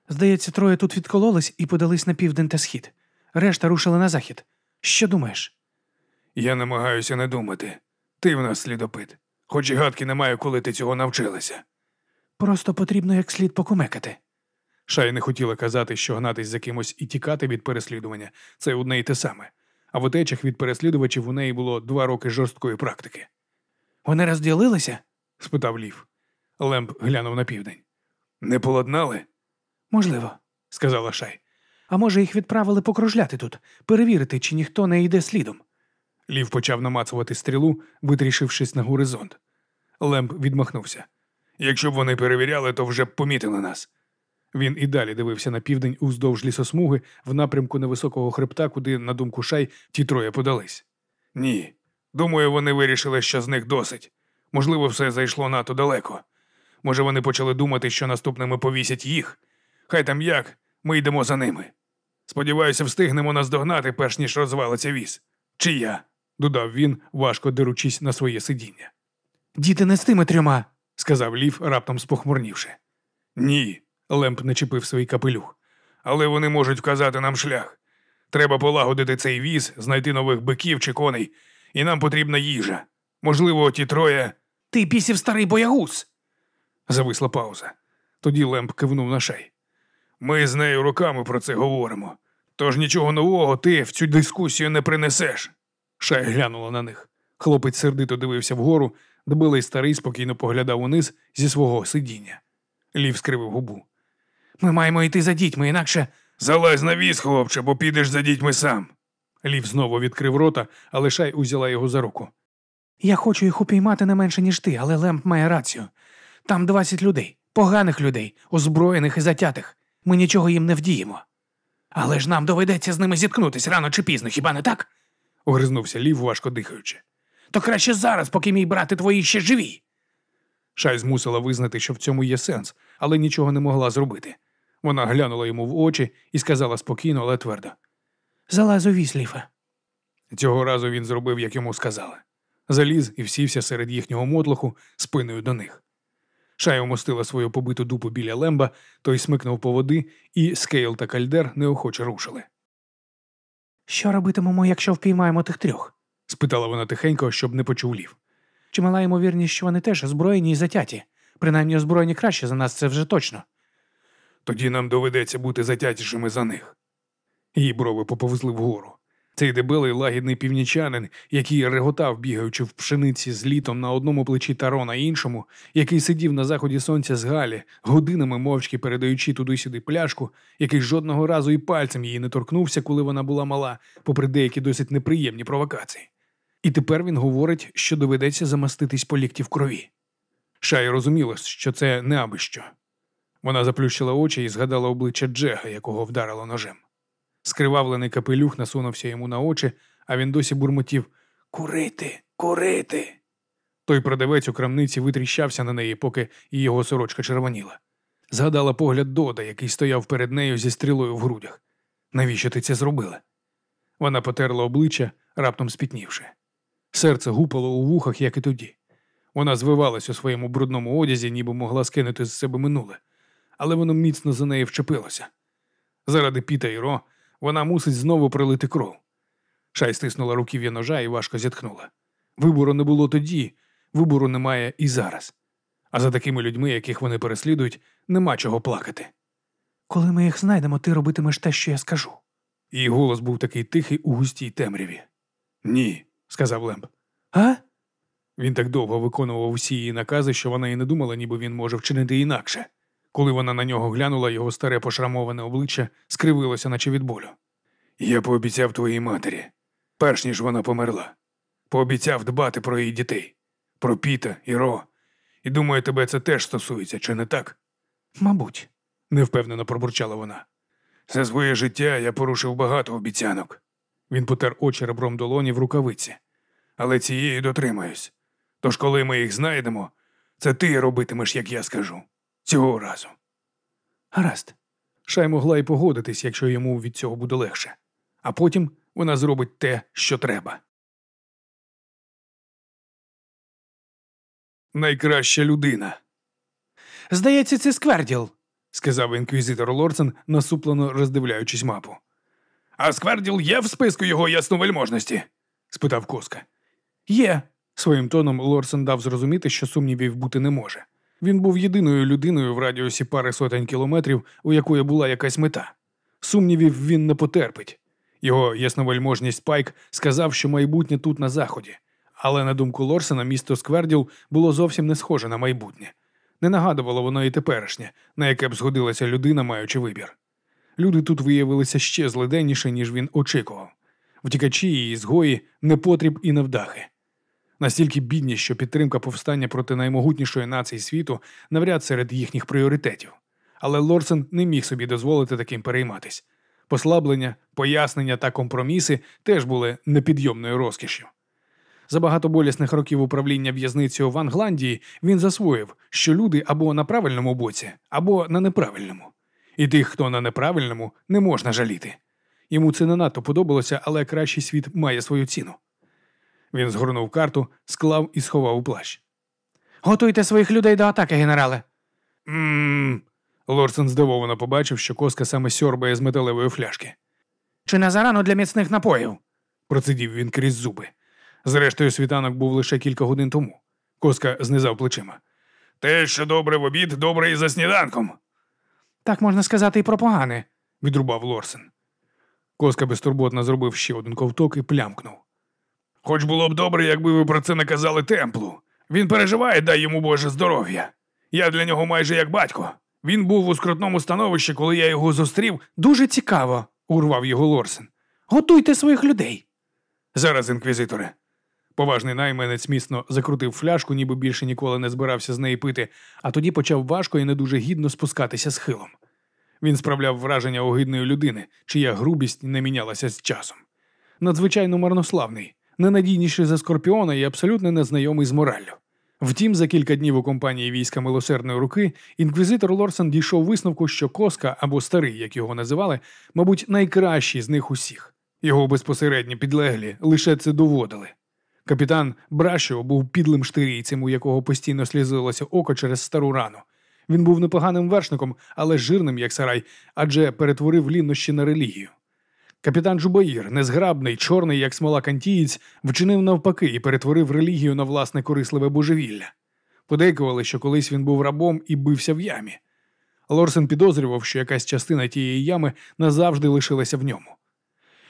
Здається, троє тут відкололись і подались на південь та схід. Решта рушили на захід. Що думаєш? Я намагаюся не думати. Ти в нас слідопит. Хоч і гадки не маю, коли ти цього навчилася. Просто потрібно як слід покумекати. Шай не хотіла казати, що гнатись за кимось і тікати від переслідування це одне й те саме. А в утечах від переслідувачів у неї було два роки жорсткої практики. Вони розділилися? спитав Лів. Лемб глянув на південь. Не поладнали? Можливо, сказала Шай. А може, їх відправили покружляти тут, перевірити, чи ніхто не йде слідом. Лів почав намацувати стрілу, витрішившись на горизонт. Лемб відмахнувся. Якщо б вони перевіряли, то вже б помітили нас. Він і далі дивився на південь уздовж лісосмуги в напрямку невисокого хребта, куди, на думку шай, ті троє подались. Ні. Думаю, вони вирішили, що з них досить. Можливо, все зайшло надто далеко. Може, вони почали думати, що наступними повісять їх. Хай там як, ми йдемо за ними. Сподіваюся, встигнемо наздогнати, перш ніж розвалиться віз. Чи я? додав він, важко деручись на своє сидіння. Діти не з тими трьома. сказав Ліф, раптом спохмурнівши. Ні, Лемб начепив свій капелюх. Але вони можуть вказати нам шлях. Треба полагодити цей віз, знайти нових биків чи коней, і нам потрібна їжа. Можливо, ті троє. Ти пісів старий боягуз. Зависла пауза. Тоді Лемб кивнув на Шай. Ми з нею роками про це говоримо. Тож нічого нового ти в цю дискусію не принесеш. Шай глянула на них. Хлопець сердито дивився вгору, дбилий старий спокійно поглядав униз зі свого сидіння. Лів скривив губу. Ми маємо йти за дітьми, інакше. Залазь на віз, хлопче, бо підеш за дітьми сам. Лів знову відкрив рота, але шай узяла його за руку. Я хочу їх упіймати не менше, ніж ти, але Лемп має рацію. Там 20 людей, поганих людей, озброєних і затятих. Ми нічого їм не вдіємо. Але ж нам доведеться з ними зіткнутися рано чи пізно, хіба не так? огризнувся Лів, важко дихаючи. То краще зараз, поки мій брат і твої ще живі. Шай змусила визнати, що в цьому є сенс, але нічого не могла зробити. Вона глянула йому в очі і сказала спокійно, але твердо. Залазь у вісь, Цього разу він зробив, як йому сказали. Заліз і всівся серед їхнього мотлоху спиною до них. Шай умостила свою побиту дупу біля Лемба, той смикнув поводи, і Скейл та Кальдер неохоче рушили. Що робитимемо, якщо впіймаємо тих трьох? спитала вона тихенько, щоб не почув Ліф. Чимала ймовірність, що вони теж озброєні і затяті. Принаймні озброєні краще за нас, це вже точно. Тоді нам доведеться бути затятішими за них. Її брови поповзли вгору. Цей дебелий лагідний північанин, який реготав, бігаючи в пшениці з Пітом на одному плечі та Ро на іншому, який сидів на заході сонця з Галі, годинами мовчки передаючи туди-сюди пляшку, який жодного разу і пальцем її не торкнувся, коли вона була мала, попри деякі досить неприємні провокації. І тепер він говорить, що доведеться замаститись по лікті в крові. Шай розуміла, що це не аби що. Вона заплющила очі і згадала обличчя Джега, якого вдарило ножем. Скривавлений капелюх насунувся йому на очі, а він досі бурмотів Курити, курити. Той продавець у крамниці витріщався на неї, поки і його сорочка червоніла. Згадала погляд Дода, який стояв перед нею зі стрілою в грудях. Навіщо ти це зробила? Вона потерла обличчя, раптом спітнівши. Серце гупало у вухах, як і тоді. Вона звивалась у своєму брудному одязі, ніби могла скинути з себе минуле, але воно міцно за неї вчепилося. Заради Піта і Ро вона мусить знову пролити кров. Шай стиснула руків'я ножа і важко зітхнула. Вибору не було тоді, вибору немає і зараз. А за такими людьми, яких вони переслідують, нема чого плакати. Коли ми їх знайдемо, ти робитимеш те, що я скажу. Її голос був такий тихий у густій темряві. Ні, сказав Лемб. А? Він так довго виконував усі її накази, що вона і не думала, ніби він може вчинити інакше. Коли вона на нього глянула, його старе пошрамоване обличчя скривилося, наче від болю. Я пообіцяв твоїй матері, перш ніж вона померла. Пообіцяв дбати про її дітей, про Піта і Ро. І думаю, тебе це теж стосується, чи не так? Мабуть. невпевнено пробурчала вона. За своє життя я порушив багато обіцянок. Він потер очі ребром долоні в рукавиці. Але цієї дотримаюсь. Тож, коли ми їх знайдемо, це ти робитимеш, як я скажу. Цього разу. Гаразд. Шай могла й погодитись, якщо йому від цього буде легше. А потім вона зробить те, що треба. Найкраща людина, Здається, це скверділ. сказав інквізитор Лорсен, насуплено роздивляючись мапу. А Скверділ є в списку його ясновельможності? спитав Коска. Є. Своїм тоном Лорсен дав зрозуміти, що сумнівів бути не може. Він був єдиною людиною в радіусі пари сотень кілометрів, у якої була якась мета. Сумнівів він не потерпить. Його ясновельможність Пайк сказав, що майбутнє тут на заході, але на думку Лорсена, місто Скверділ було зовсім не схоже на майбутнє. Не нагадувало воно і теперішнє, на яке б згодилася людина, маючи вибір. Люди тут виявилися ще злиденніше, ніж він очікував. Втікачі і згої, непотріб і невдахи. Настільки бідні, що підтримка повстання проти наймогутнішої нації світу навряд серед їхніх пріоритетів. Але Лорсен не міг собі дозволити таким перейматись. Послаблення, пояснення та компроміси теж були непідйомною розкішю. За багато болісних років управління в'язницею в Англандії він засвоїв, що люди або на правильному боці, або на неправильному. І тих, хто на неправильному, не можна жаліти. Йому це не надто подобалося, але кращий світ має свою ціну. Він згорнув карту, склав і сховав у плащ. Готуйте своїх людей до атаки, генерале. Мм. Лорсен здивовано побачив, що коска саме сьорбає з металевої фляшки. Чи не зарано для міцних напоїв? Процидів він крізь зуби. Зрештою, світанок був лише кілька годин тому. Коска знизав плечима. Те, що добре в обід, добре і за сніданком, Так можна сказати і про погане. відрубав Лорсен. Коска безтурботно зробив ще один ковток і плямкнув. Хоч було б добре, якби ви про це наказали темплу. Він переживає, дай йому Боже здоров'я. Я для нього майже як батько. Він був у скрутному становищі, коли я його зустрів, Дуже цікаво. урвав його Лорсен. Готуйте своїх людей. Зараз, інквізиторе. Поважний найманець міцно закрутив фляжку, ніби більше ніколи не збирався з неї пити, а тоді почав важко і не дуже гідно спускатися схилом. Він справляв враження огидної людини, чия грубість не мінялася з часом. Надзвичайно марнославний, ненадійніший за скорпіона і абсолютно незнайомий з мораллю. Втім, за кілька днів у компанії війська милосердної руки інквізитор Лорсен дійшов висновку, що коска або старий, як його називали, мабуть, найкращий з них усіх. Його безпосередні підлеглі лише це доводили. Капітан Брашіо був підлим штирійцем, у якого постійно слізилося око через стару рану. Він був непоганим вершником, але жирним, як сарай, адже перетворив ліннощі на релігію. Капітан Джубаїр, незграбний, чорний, як смола кантієць, вчинив навпаки і перетворив релігію на власне корисливе божевілля. Подейкували, що колись він був рабом і бився в ямі. Лорсен підозрював, що якась частина тієї ями назавжди лишилася в ньому.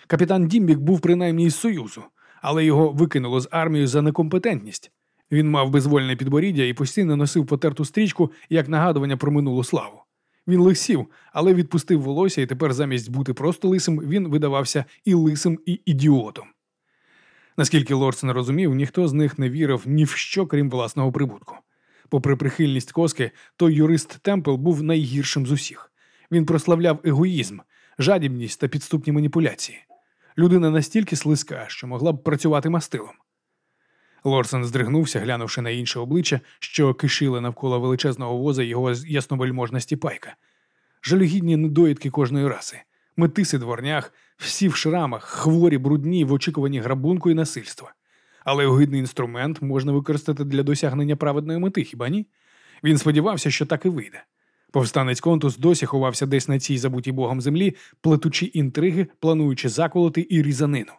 Капітан Дімбік був принаймні із Союзу, але його викинуло з армії за некомпетентність. Він мав безвольне підборіддя і постійно носив потерту стрічку як нагадування про минулу славу. Він лисів, але відпустив волосся, і тепер замість бути просто лисим, він видавався і лисим, і ідіотом. Наскільки Лорсен розумів, ніхто з них не вірив ні в що, крім власного прибутку. Попри прихильність коски, той юрист Темпл був найгіршим з усіх. Він прославляв егоїзм, жадібність та підступні маніпуляції. Людина настільки слизька, що могла б працювати мастилом. Лорсен здригнувся, глянувши на інше обличчя, що кишили навколо величезного воза його ясновельможності пайка. Жалюгідні недоїдки кожної раси, метиси дворнях, всі в шрамах, хворі, брудні в очікуванні грабунку і насильства. Але огидний інструмент можна використати для досягнення праведної мети, хіба ні? Він сподівався, що так і вийде. Повстанець Контус досі ховався десь на цій забутій богом землі, плетучи інтриги, плануючи заколоти і різанину.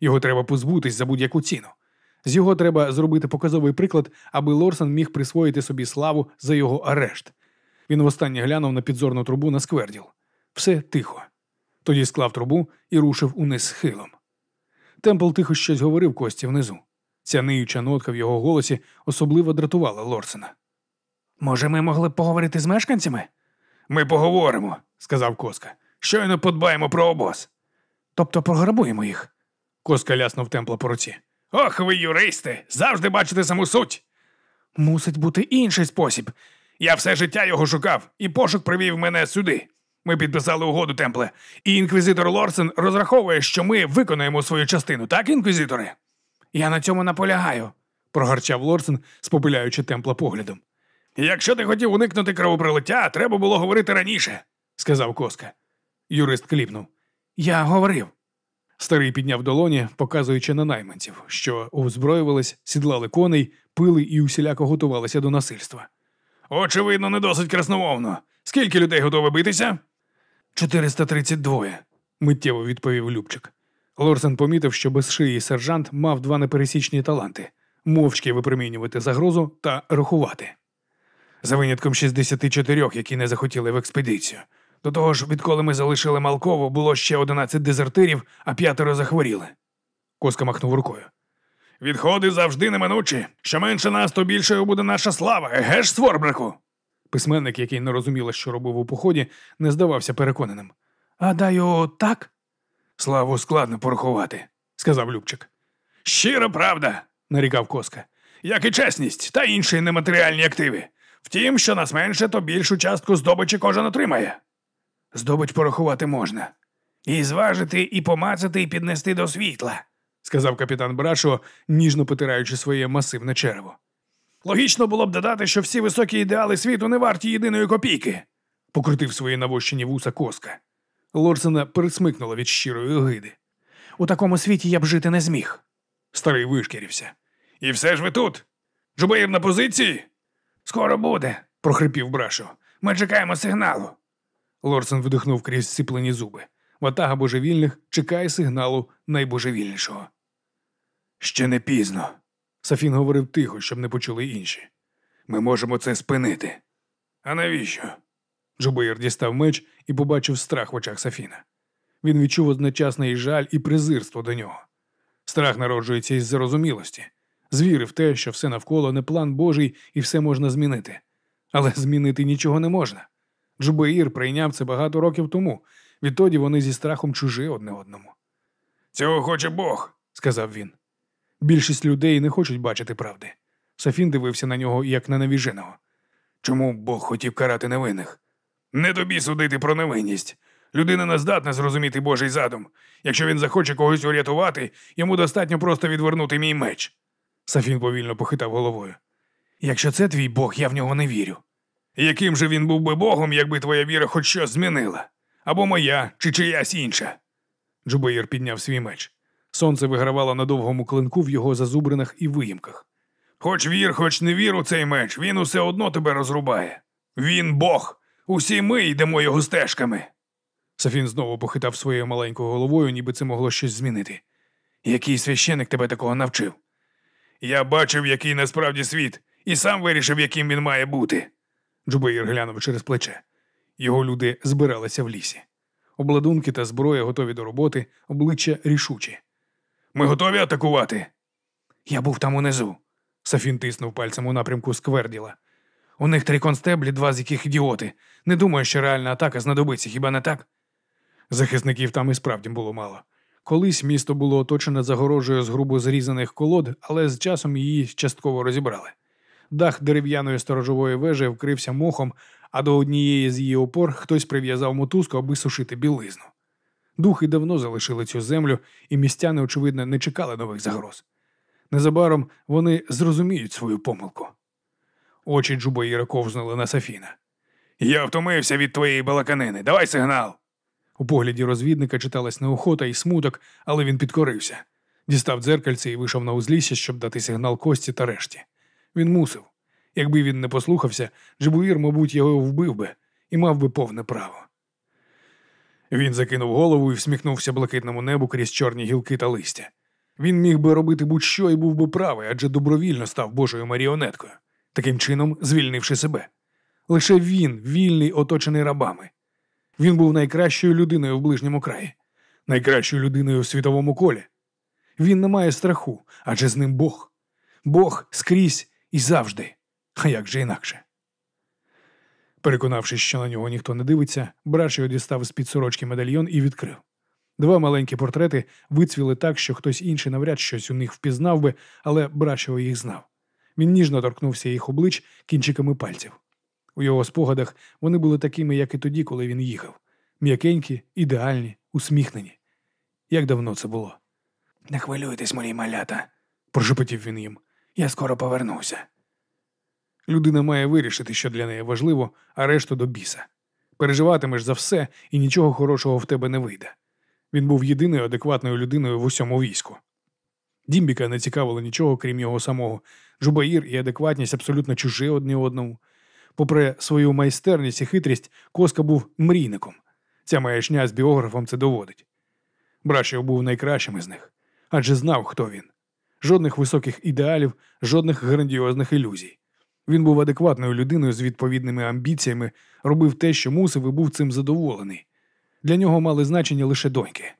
Його треба позбутись за будь-яку ціну. З його треба зробити показовий приклад, аби Лорсен міг присвоїти собі славу за його арешт. Він востаннє глянув на підзорну трубу на скверділ. Все тихо. Тоді склав трубу і рушив униз схилом. Темпл тихо щось говорив Кості внизу. Ця ниюча нотка в його голосі особливо дратувала Лорсена. Може, ми могли б поговорити з мешканцями? Ми поговоримо, сказав Коска. Щойно подбаємо про обоз. Тобто програбуємо їх. Коска ляснув темпла по руці. Ох, ви, юристи, завжди бачите саму суть. Мусить бути інший спосіб. Я все життя його шукав, і пошук привів мене сюди. Ми підписали угоду, Темпле, і інквізитор Лорсен розраховує, що ми виконаємо свою частину, так, інквізитори? Я на цьому наполягаю. прогарчав Лорсен, спопиляючи темпла поглядом. Якщо ти хотів уникнути кровопролиття, треба було говорити раніше, сказав Коска. Юрист кліпнув. Я говорив. Старий підняв долоні, показуючи на найманців, що озброювались, сідлали коней, пили і усіляко готувалися до насильства. Очевидно, не досить красномовно. Скільки людей готові битися? 432, миттєво відповів Любчик. Лорсен помітив, що без шиї сержант мав два непересічні таланти мовчки випромінювати загрозу та рахувати. За винятком 64, які не захотіли в експедицію. До того ж, відколи ми залишили Малкову, було ще 11 дезертирів, а п'ятеро захворіли. Коска махнув рукою. Відходи завжди неминучі. Що менше нас, то більшою буде наша слава. Еге ж, Сворбрику? Письменник, який не розуміла, що робив у поході, не здавався переконаним. Гадаю, так? Славу складно порахувати, сказав Любчик. Щира правда, нарікав Коска, як і чесність та інші нематеріальні активи. Втім, що нас менше, то більшу частку здобичі кожен отримає. Здобич порахувати можна. І зважити, і помацати, і піднести до світла, сказав капітан Брашо, ніжно потираючи своє масивне черево. Логічно було б додати, що всі високі ідеали світу не варті єдиної копійки, покрутив свої навощені вуса коска. Лорсена пересмикнула від щирої огиди. У такому світі я б жити не зміг. Старий вишкірився. І все ж ви тут? Джубаїр на позиції? Скоро буде, прохрипів Брашо. Ми чекаємо сигналу. Лорсен видихнув крізь сиплені зуби. Ватага божевільних чекає сигналу найбожевільнішого. Ще не пізно. Сафін говорив тихо, щоб не почули інші. Ми можемо це спинити. А навіщо? Джубаїр дістав меч і побачив страх в очах Сафіна. Він відчув одночасний жаль і презирство до нього. Страх народжується із зарозумілості, звіри в те, що все навколо не план Божий і все можна змінити. Але змінити нічого не можна. Джубаїр прийняв це багато років тому. Відтоді вони зі страхом чужі одне одному. Цього хоче Бог, сказав він. Більшість людей не хочуть бачити правди. Софін дивився на нього як на навіженого. Чому Бог хотів карати невинних? Не тобі судити про невинність. Людина не здатна зрозуміти Божий задум. Якщо він захоче когось урятувати, йому достатньо просто відвернути мій меч. Сафін повільно похитав головою. Якщо це твій Бог, я в нього не вірю. Яким же він був би Богом, якби твоя віра хоч щось змінила? Або моя, чи чиясь інша? Джубаїр підняв свій меч. Сонце вигравало на довгому клинку в його зазубринах і виїмках. Хоч вір, хоч не вір у цей меч, він усе одно тебе розрубає. Він Бог. Усі ми йдемо його стежками. Софін знову похитав своєю маленькою головою, ніби це могло щось змінити. Який священик тебе такого навчив? Я бачив, який насправді світ, і сам вирішив, яким він має бути. Джубаїр глянув через плече. Його люди збиралися в лісі. Обладунки та зброя готові до роботи, обличчя рішучі. Ми готові атакувати? Я був там унизу. Сафін тиснув пальцем у напрямку скверділа. У них три констеблі, два з яких ідіоти. Не думаю, що реальна атака знадобиться, хіба не так? Захисників там і справді було мало. Колись місто було оточене загорожею з грубо зрізаних колод, але з часом її частково розібрали. Дах дерев'яної сторожової вежі вкрився мохом, а до однієї з її опор хтось прив'язав мотузку, аби сушити білизну. Духи давно залишили цю землю, і містяни, очевидно, не чекали нових загроз. Незабаром вони зрозуміють свою помилку. Очі Джубаїра ковзнули на Сафіна. Я втомився від твоєї балаканини. Давай сигнал. У погляді розвідника читалась неохота і смуток, але він підкорився. Дістав дзеркальце і вийшов на узлісся, щоб дати сигнал кості та решті. Він мусив. Якби він не послухався, Джибуїр, мабуть, його вбив би і мав би повне право. Він закинув голову і всміхнувся блакитному небу крізь чорні гілки та листя. Він міг би робити будь-що і був би правий, адже добровільно став Божою маріонеткою, таким чином звільнивши себе. Лише він, вільний, оточений рабами. Він був найкращою людиною в ближньому краї, найкращою людиною в світовому колі. Він не має страху, адже з ним Бог. Бог скрізь і завжди. А як же інакше? Переконавшись, що на нього ніхто не дивиться, Брашіо дістав з під сорочки медальйон і відкрив. Два маленькі портрети вицвіли так, що хтось інший навряд щось у них впізнав би, але Брашіо їх знав. Він ніжно торкнувся їх облич кінчиками пальців. У його спогадах вони були такими, як і тоді, коли він їхав. М'якенькі, ідеальні, усміхнені. Як давно це було? Не хвилюйтесь, мої малята, прошепотів він їм. Я скоро повернуся. Людина має вирішити, що для неї важливо, а решту до біса. Переживатимеш за все, і нічого хорошого в тебе не вийде. Він був єдиною адекватною людиною в усьому війську. Дімбіка не цікавило нічого, крім його самого. Жубаїр і адекватність абсолютно чужі одне одному. Попри свою майстерність і хитрість, Коска був мрійником. Ця маячня з біографом це доводить. Брашів був найкращим із них, адже знав, хто він. Жодних високих ідеалів, жодних грандіозних ілюзій. Він був адекватною людиною з відповідними амбіціями, робив те, що мусив, і був цим задоволений. Для нього мали значення лише доньки.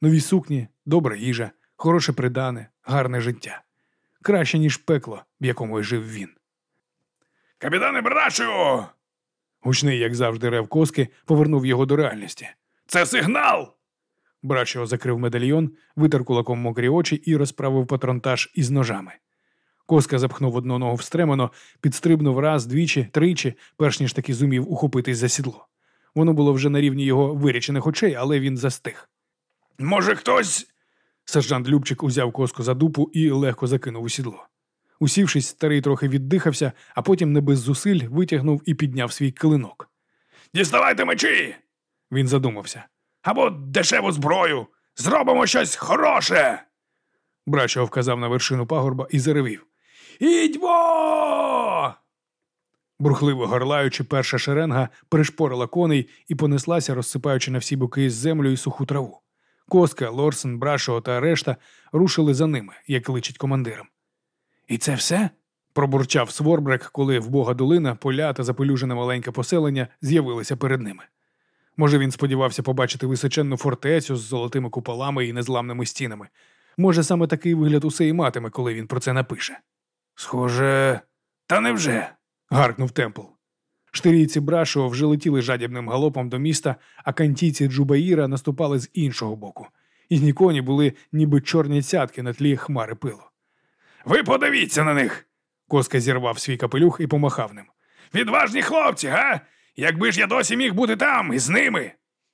Нові сукні, добра їжа, хороше придане, гарне життя. Краще, ніж пекло, в якому жив він. Капітане Брашіо! Гучний, як завжди, рев коски, повернув його до реальності. Це сигнал! Брашіо закрив медальйон, витер кулаком мокрі очі і розправив патронтаж із ножами. Коска запхнув одну ногу в стремено, підстрибнув раз, двічі, тричі, перш ніж таки зумів ухопитись за сідло. Воно було вже на рівні його вирічених очей, але він застиг. Може, хтось. Сержант Любчик узяв коску за дупу і легко закинув у сідло. Усівшись, старий трохи віддихався, а потім не без зусиль витягнув і підняв свій клинок. Діставайте мечі. Він задумався. Або дешеву зброю. Зробимо щось хороше. Брачо вказав на вершину пагорба і заревів. Ідьмо! Бурхливо горлаючи, перша шеренга пришпорила коней і понеслася, розсипаючи на всі боки землю і суху траву. Коска, Лорсен, Брашо та решта рушили за ними, як личить командирам. І це все? Пробурчав Сворбрек, коли в Бога долина, поля та запелюжене маленьке поселення з'явилися перед ними. Може, він сподівався побачити височенну фортецю з золотими куполами і незламними стінами. Може, саме такий вигляд усе і матиме, коли він про це напише. Схоже, та невже? гаркнув Темпл. Штирійці Брашо вже летіли жадібним галопом до міста, а кантійці Джубаїра наступали з іншого боку. Їхні коні були ніби чорні цятки на тлі хмари пилу. Ви подивіться на них. Коска зірвав свій капелюх і помахав ним. Відважні хлопці, га? Якби ж я досі міг бути там із ними.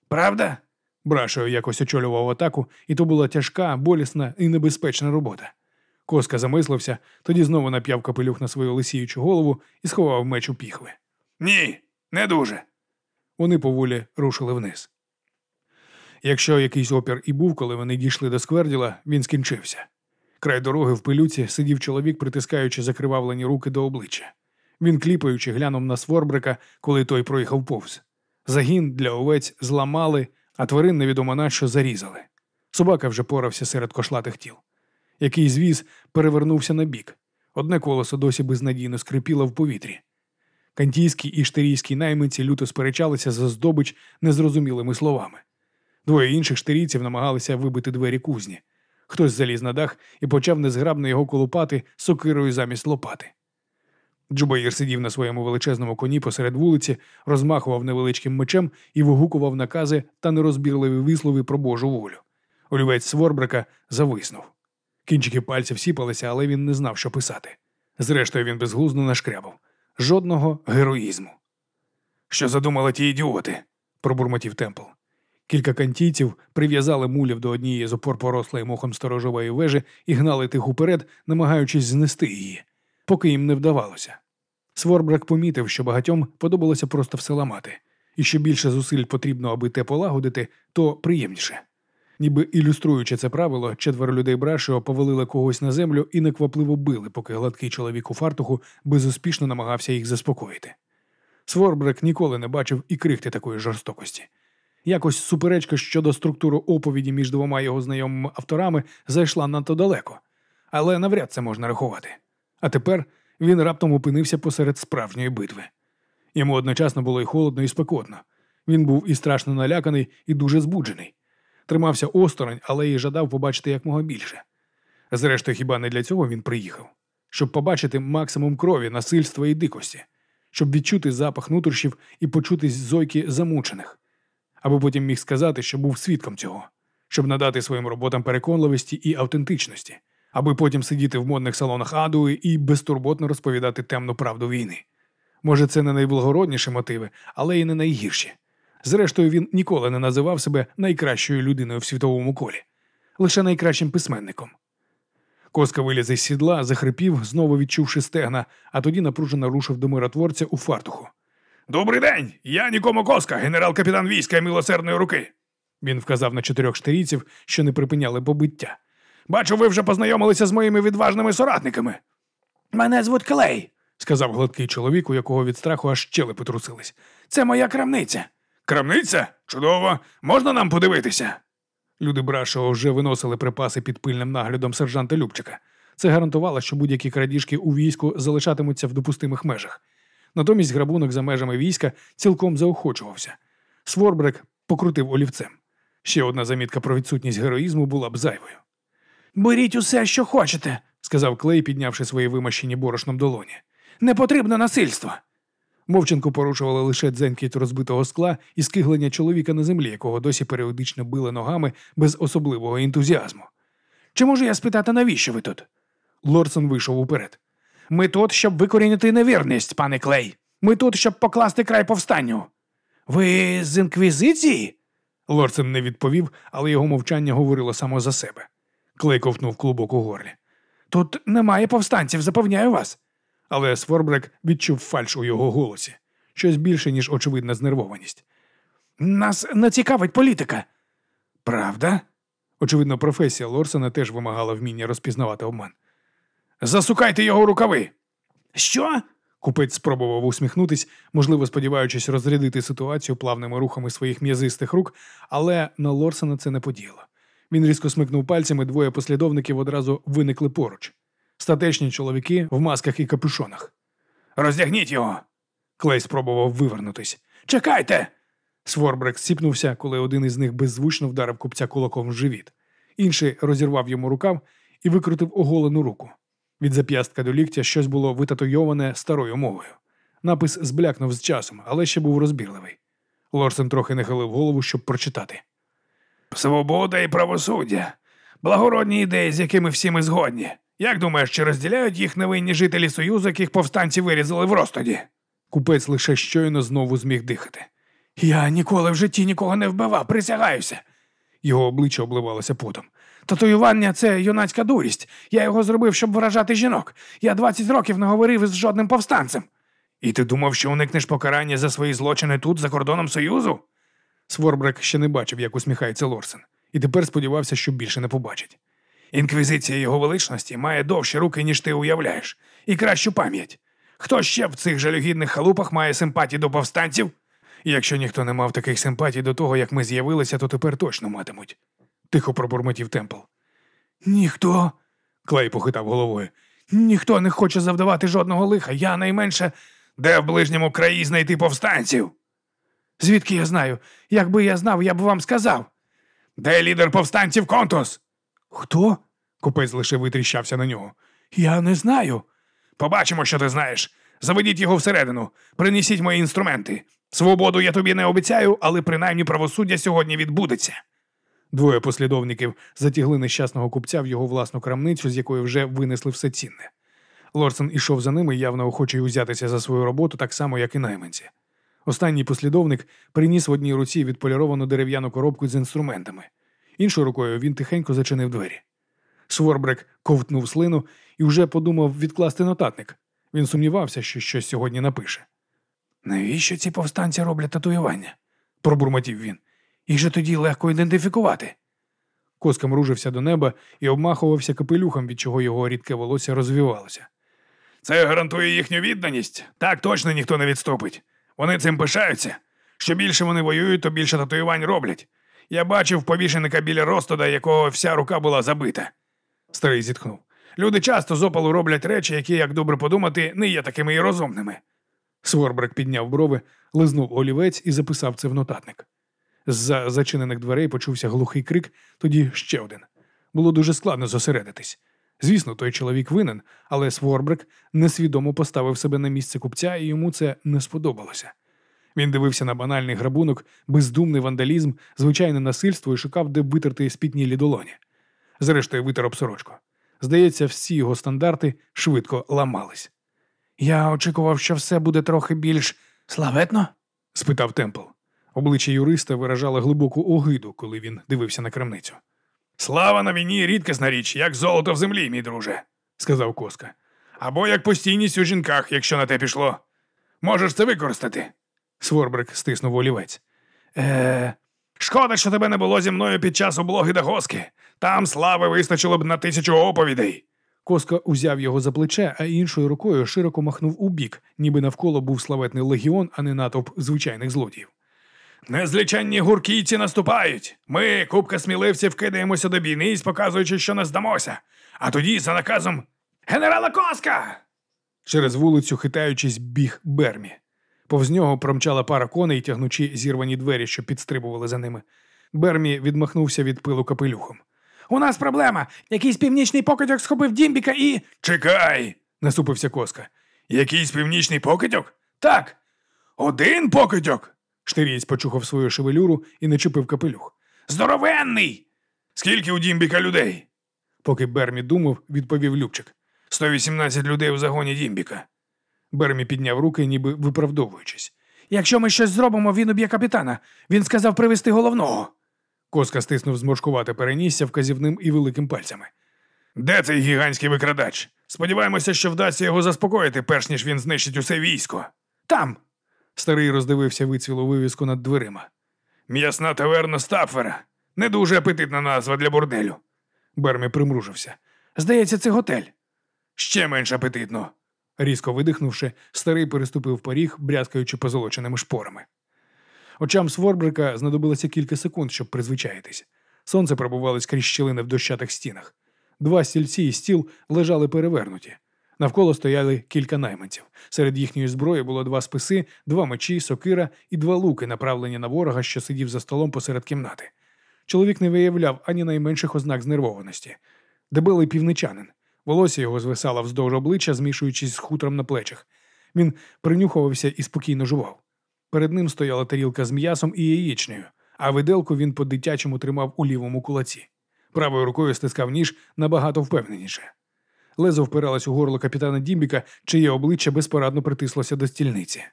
Правда? Брашо якось очолював атаку, і то була тяжка, болісна і небезпечна робота. Коска замислився, тоді знову нап'яв капелюх на свою лисіючу голову і сховав меч у піхви. Ні, не дуже. Вони поволі рушили вниз. Якщо якийсь опір і був, коли вони дійшли до скверділа, він скінчився. Край дороги в пилюці сидів чоловік, притискаючи закривавлені руки до обличчя. Він, кліпаючи, глянув на Сворбрика, коли той проїхав повз. Загін для овець зламали, а тварин невідомо на що зарізали. Собака вже порався серед кошлатих тіл. Який звіз перевернувся на бік. Одне колесо досі безнадійно скрипіло в повітрі. Кантійські і штирійські найманці люто сперечалися за здобич незрозумілими словами. Двоє інших штирійців намагалися вибити двері кузні. Хтось заліз на дах і почав незграбно його колупати сокирою замість лопати. Джубаїр сидів на своєму величезному коні посеред вулиці, розмахував невеличким мечем і вигукував накази та нерозбірливі вислови про Божу волю. Олівець Сворбрика зависнув. Кінчики пальців сіпалися, але він не знав, що писати. Зрештою, він безглуздо нашкрябав. Жодного героїзму. Що задумали ті ідіоти? пробурмотів Темпл. Кілька кантійців прив'язали мулів до однієї з опор порослої мохом сторожової вежі і гнали тих уперед, намагаючись знести її, поки їм не вдавалося. Сворбрак помітив, що багатьом подобалося просто все ламати, і що більше зусиль потрібно, аби те полагодити, то приємніше. Ніби ілюструючи це правило, четверо людей Брашіо повалили когось на землю і неквапливо били, поки гладкий чоловік у фартуху безуспішно намагався їх заспокоїти. Сворбрек ніколи не бачив і крихти такої жорстокості. Якось суперечка щодо структури оповіді між двома його знайомими авторами зайшла надто далеко, але навряд це можна рахувати. А тепер він раптом опинився посеред справжньої битви. Йому одночасно було і холодно, і спекотно. Він був і страшно наляканий, і дуже збуджений. Тримався осторонь, але і жадав побачити якмога більше. Зрештою, хіба не для цього він приїхав? Щоб побачити максимум крові, насильства і дикості, щоб відчути запах нутрощів і почути зойки замучених, аби потім міг сказати, що був свідком цього, щоб надати своїм роботам переконливості і автентичності, аби потім сидіти в модних салонах Адуї і безтурботно розповідати темну правду війни. Може, це не найблагородніші мотиви, але і не найгірші. Зрештою, він ніколи не називав себе найкращою людиною в світовому колі, лише найкращим письменником. Коска виліз із сідла, захрипів, знову відчувши стегна, а тоді напружено рушив до миротворця у фартуху. Добрий день! Я Нікомо Коска, генерал-капітан війська милосердної руки. Він вказав на чотирьох штирійців, що не припиняли побиття. Бачу, ви вже познайомилися з моїми відважними соратниками. Мене звуть Клей, сказав гладкий чоловік, у якого від страху аж щелепи трусились. Це моя крамниця. Крамниця? Чудово! Можна нам подивитися? Люди Брашого вже виносили припаси під пильним наглядом сержанта Любчика. Це гарантувало, що будь-які крадіжки у війську залишатимуться в допустимих межах. Натомість грабунок за межами війська цілком заохочувався. Сворбрек покрутив олівцем. Ще одна замітка про відсутність героїзму була б зайвою. Беріть усе, що хочете, сказав Клей, піднявши свої вимащені борошном долоні. Не потрібно насильства. Мовченко порушували лише дзенькіт розбитого скла і скиглення чоловіка на землі, якого досі періодично били ногами без особливого ентузіазму. Чи можу я спитати, навіщо ви тут? Лорсон вийшов уперед. Ми тут, щоб викорінити невірність, пане Клей. Ми тут, щоб покласти край повстанню. Ви з інквізиції? Лорсен не відповів, але його мовчання говорило само за себе. Клей ковтнув клубок у горлі. Тут немає повстанців, запевняю вас. Але Сворбрек відчув фальш у його голосі. щось більше, ніж очевидна знервованість. Нас не цікавить політика. Правда? Очевидно, професія Лорсена теж вимагала вміння розпізнавати обман. Засукайте його рукави. Що? Купець спробував усміхнутись, можливо, сподіваючись розрядити ситуацію плавними рухами своїх м'язистих рук, але на Лорсена це не подіяло. Він різко смикнув пальцями, двоє послідовників одразу виникли поруч. Статечні чоловіки в масках і капюшонах. Роздягніть його. Клей спробував вивернутись. Чекайте. Сворбрек сіпнувся, коли один із них беззвучно вдарив купця кулаком в живіт. Інший розірвав йому рукав і викрутив оголену руку. Від зап'ястка до ліктя щось було витатуйоване старою мовою. Напис зблякнув з часом, але ще був розбірливий. Лорсен трохи нахилив голову, щоб прочитати. Свобода і правосуддя. Благородні ідеї, з якими всі ми згодні. Як думаєш, чи розділяють їх невинні жителі Союзу, яких повстанці вирізали в розтоді? Купець лише щойно знову зміг дихати. Я ніколи в житті нікого не вбивав, присягаюся. Його обличчя обливалося потом. Татуювання це юнацька дурість. Я його зробив, щоб вражати жінок. Я 20 років не говорив із жодним повстанцем. І ти думав, що уникнеш покарання за свої злочини тут, за кордоном Союзу? Сворбрек ще не бачив, як усміхається Лорсен, і тепер сподівався, що більше не побачить. Інквізиція його величності має довші руки, ніж ти уявляєш, і кращу пам'ять. Хто ще в цих жалюгідних халупах має симпатії до повстанців? Якщо ніхто не мав таких симпатій до того, як ми з'явилися, то тепер точно матимуть. Тихо пробурмотів Темпл. Ніхто, Клей похитав головою. ніхто не хоче завдавати жодного лиха. Я найменше. Де в ближньому краї знайти повстанців? Звідки я знаю? Якби я знав, я б вам сказав. Де лідер повстанців Контус? Хто? Купець лише витріщався на нього. Я не знаю. Побачимо, що ти знаєш. Заведіть його всередину, принесіть мої інструменти. Свободу я тобі не обіцяю, але принаймні правосуддя сьогодні відбудеться. Двоє послідовників затягли нещасного купця в його власну крамницю, з якої вже винесли все цінне. Лорсен ішов за ними, явно охочий узятися за свою роботу, так само, як і найманці. Останній послідовник приніс в одній руці відполіровану дерев'яну коробку з інструментами. Іншою рукою він тихенько зачинив двері. Сворбрек ковтнув слину і вже подумав відкласти нотатник. Він сумнівався, що щось сьогодні напише. Навіщо ці повстанці роблять татуювання? Пробурмотів він. Їх же тоді легко ідентифікувати. Коска мружився до неба і обмахувався капелюхом, від чого його рідке волосся розвивалося. Це гарантує їхню відданість. Так точно ніхто не відступить. Вони цим пишаються. Що більше вони воюють, то більше татуювань роблять. Я бачив повішеника біля розтода, якого вся рука була забита. Старий зітхнув. Люди часто з опалу роблять речі, які, як добре подумати, не є такими і розумними. Сворбрек підняв брови, лизнув олівець і записав це в нотатник. З-за зачинених дверей почувся глухий крик, тоді ще один. Було дуже складно зосередитись. Звісно, той чоловік винен, але Сворбрек несвідомо поставив себе на місце купця, і йому це не сподобалося. Він дивився на банальний грабунок, бездумний вандалізм, звичайне насильство і шукав, де витерти спітнілі долоні. Зрештою, витер об сорочку. Здається, всі його стандарти швидко ламались. Я очікував, що все буде трохи більш славетно. спитав Темпл. Обличчя юриста виражало глибоку огиду, коли він дивився на крамницю. Слава на війні рідкісна річ, як золото в землі, мій друже, сказав Коска. або як постійність у жінках, якщо на те пішло. Можеш це використати. Сворбрек стиснув олівець. Е, шкода, що тебе не було зі мною під час облоги Дагоски. Там слави вистачило б на тисячу оповідей. Коска узяв його за плече, а іншою рукою широко махнув у бік, ніби навколо був славетний легіон, а не натовп звичайних злодіїв. Незліченні гуркійці наступають. Ми, купка сміливців, кидаємося до бійниць, показуючи, що не здамося. А тоді, за наказом генерала Коска. Через вулицю, хитаючись, біг Бермі. Повз нього промчала пара коней, тягнучи зірвані двері, що підстрибували за ними. Бермі відмахнувся від пилу капелюхом. У нас проблема. Якийсь північний покидьок схопив Дімбіка і. Чекай, Насупився Коска. якийсь північний покидьок? Так. Один покидьок? Штирієць почухав свою шевелюру і начепив капелюх. Здоровенний. Скільки у Дімбіка людей? Поки Бермі думав, відповів Любчик. 118 людей у загоні Дімбіка. Бермі підняв руки, ніби виправдовуючись. Якщо ми щось зробимо, він уб'є капітана. Він сказав привезти головного. Коска стиснув зморшкувате перенісся вказівним і великим пальцями. Де цей гігантський викрадач? Сподіваємося, що вдасться його заспокоїти, перш ніж він знищить усе військо. Там. Старий роздивився вицвілу вивіску над дверима. М'ясна таверна Стаффера. Не дуже апетитна назва для борделю. Бермі примружився. Здається, це готель. Ще менш апетитно. Різко видихнувши, старий переступив поріг, брязкаючи позолоченими шпорами. Очам Сворбрика знадобилося кілька секунд, щоб призвичаїтись. Сонце пробувалось крізь щілини в дощатих стінах. Два стільці і стіл лежали перевернуті. Навколо стояли кілька найманців. Серед їхньої зброї було два списи, два мечі, сокира і два луки, направлені на ворога, що сидів за столом посеред кімнати. Чоловік не виявляв ані найменших ознак знервованості. Дебелий півничанин. Волосся його звисало вздовж обличчя, змішуючись з хутром на плечах. Він принюхувався і спокійно жував. Перед ним стояла тарілка з м'ясом і яєчнею, а виделку він по дитячому тримав у лівому кулаці. Правою рукою стискав ніж набагато впевненіше. Лезо впиралось у горло капітана Дімбіка, чиє обличчя безпорадно притислося до стільниці.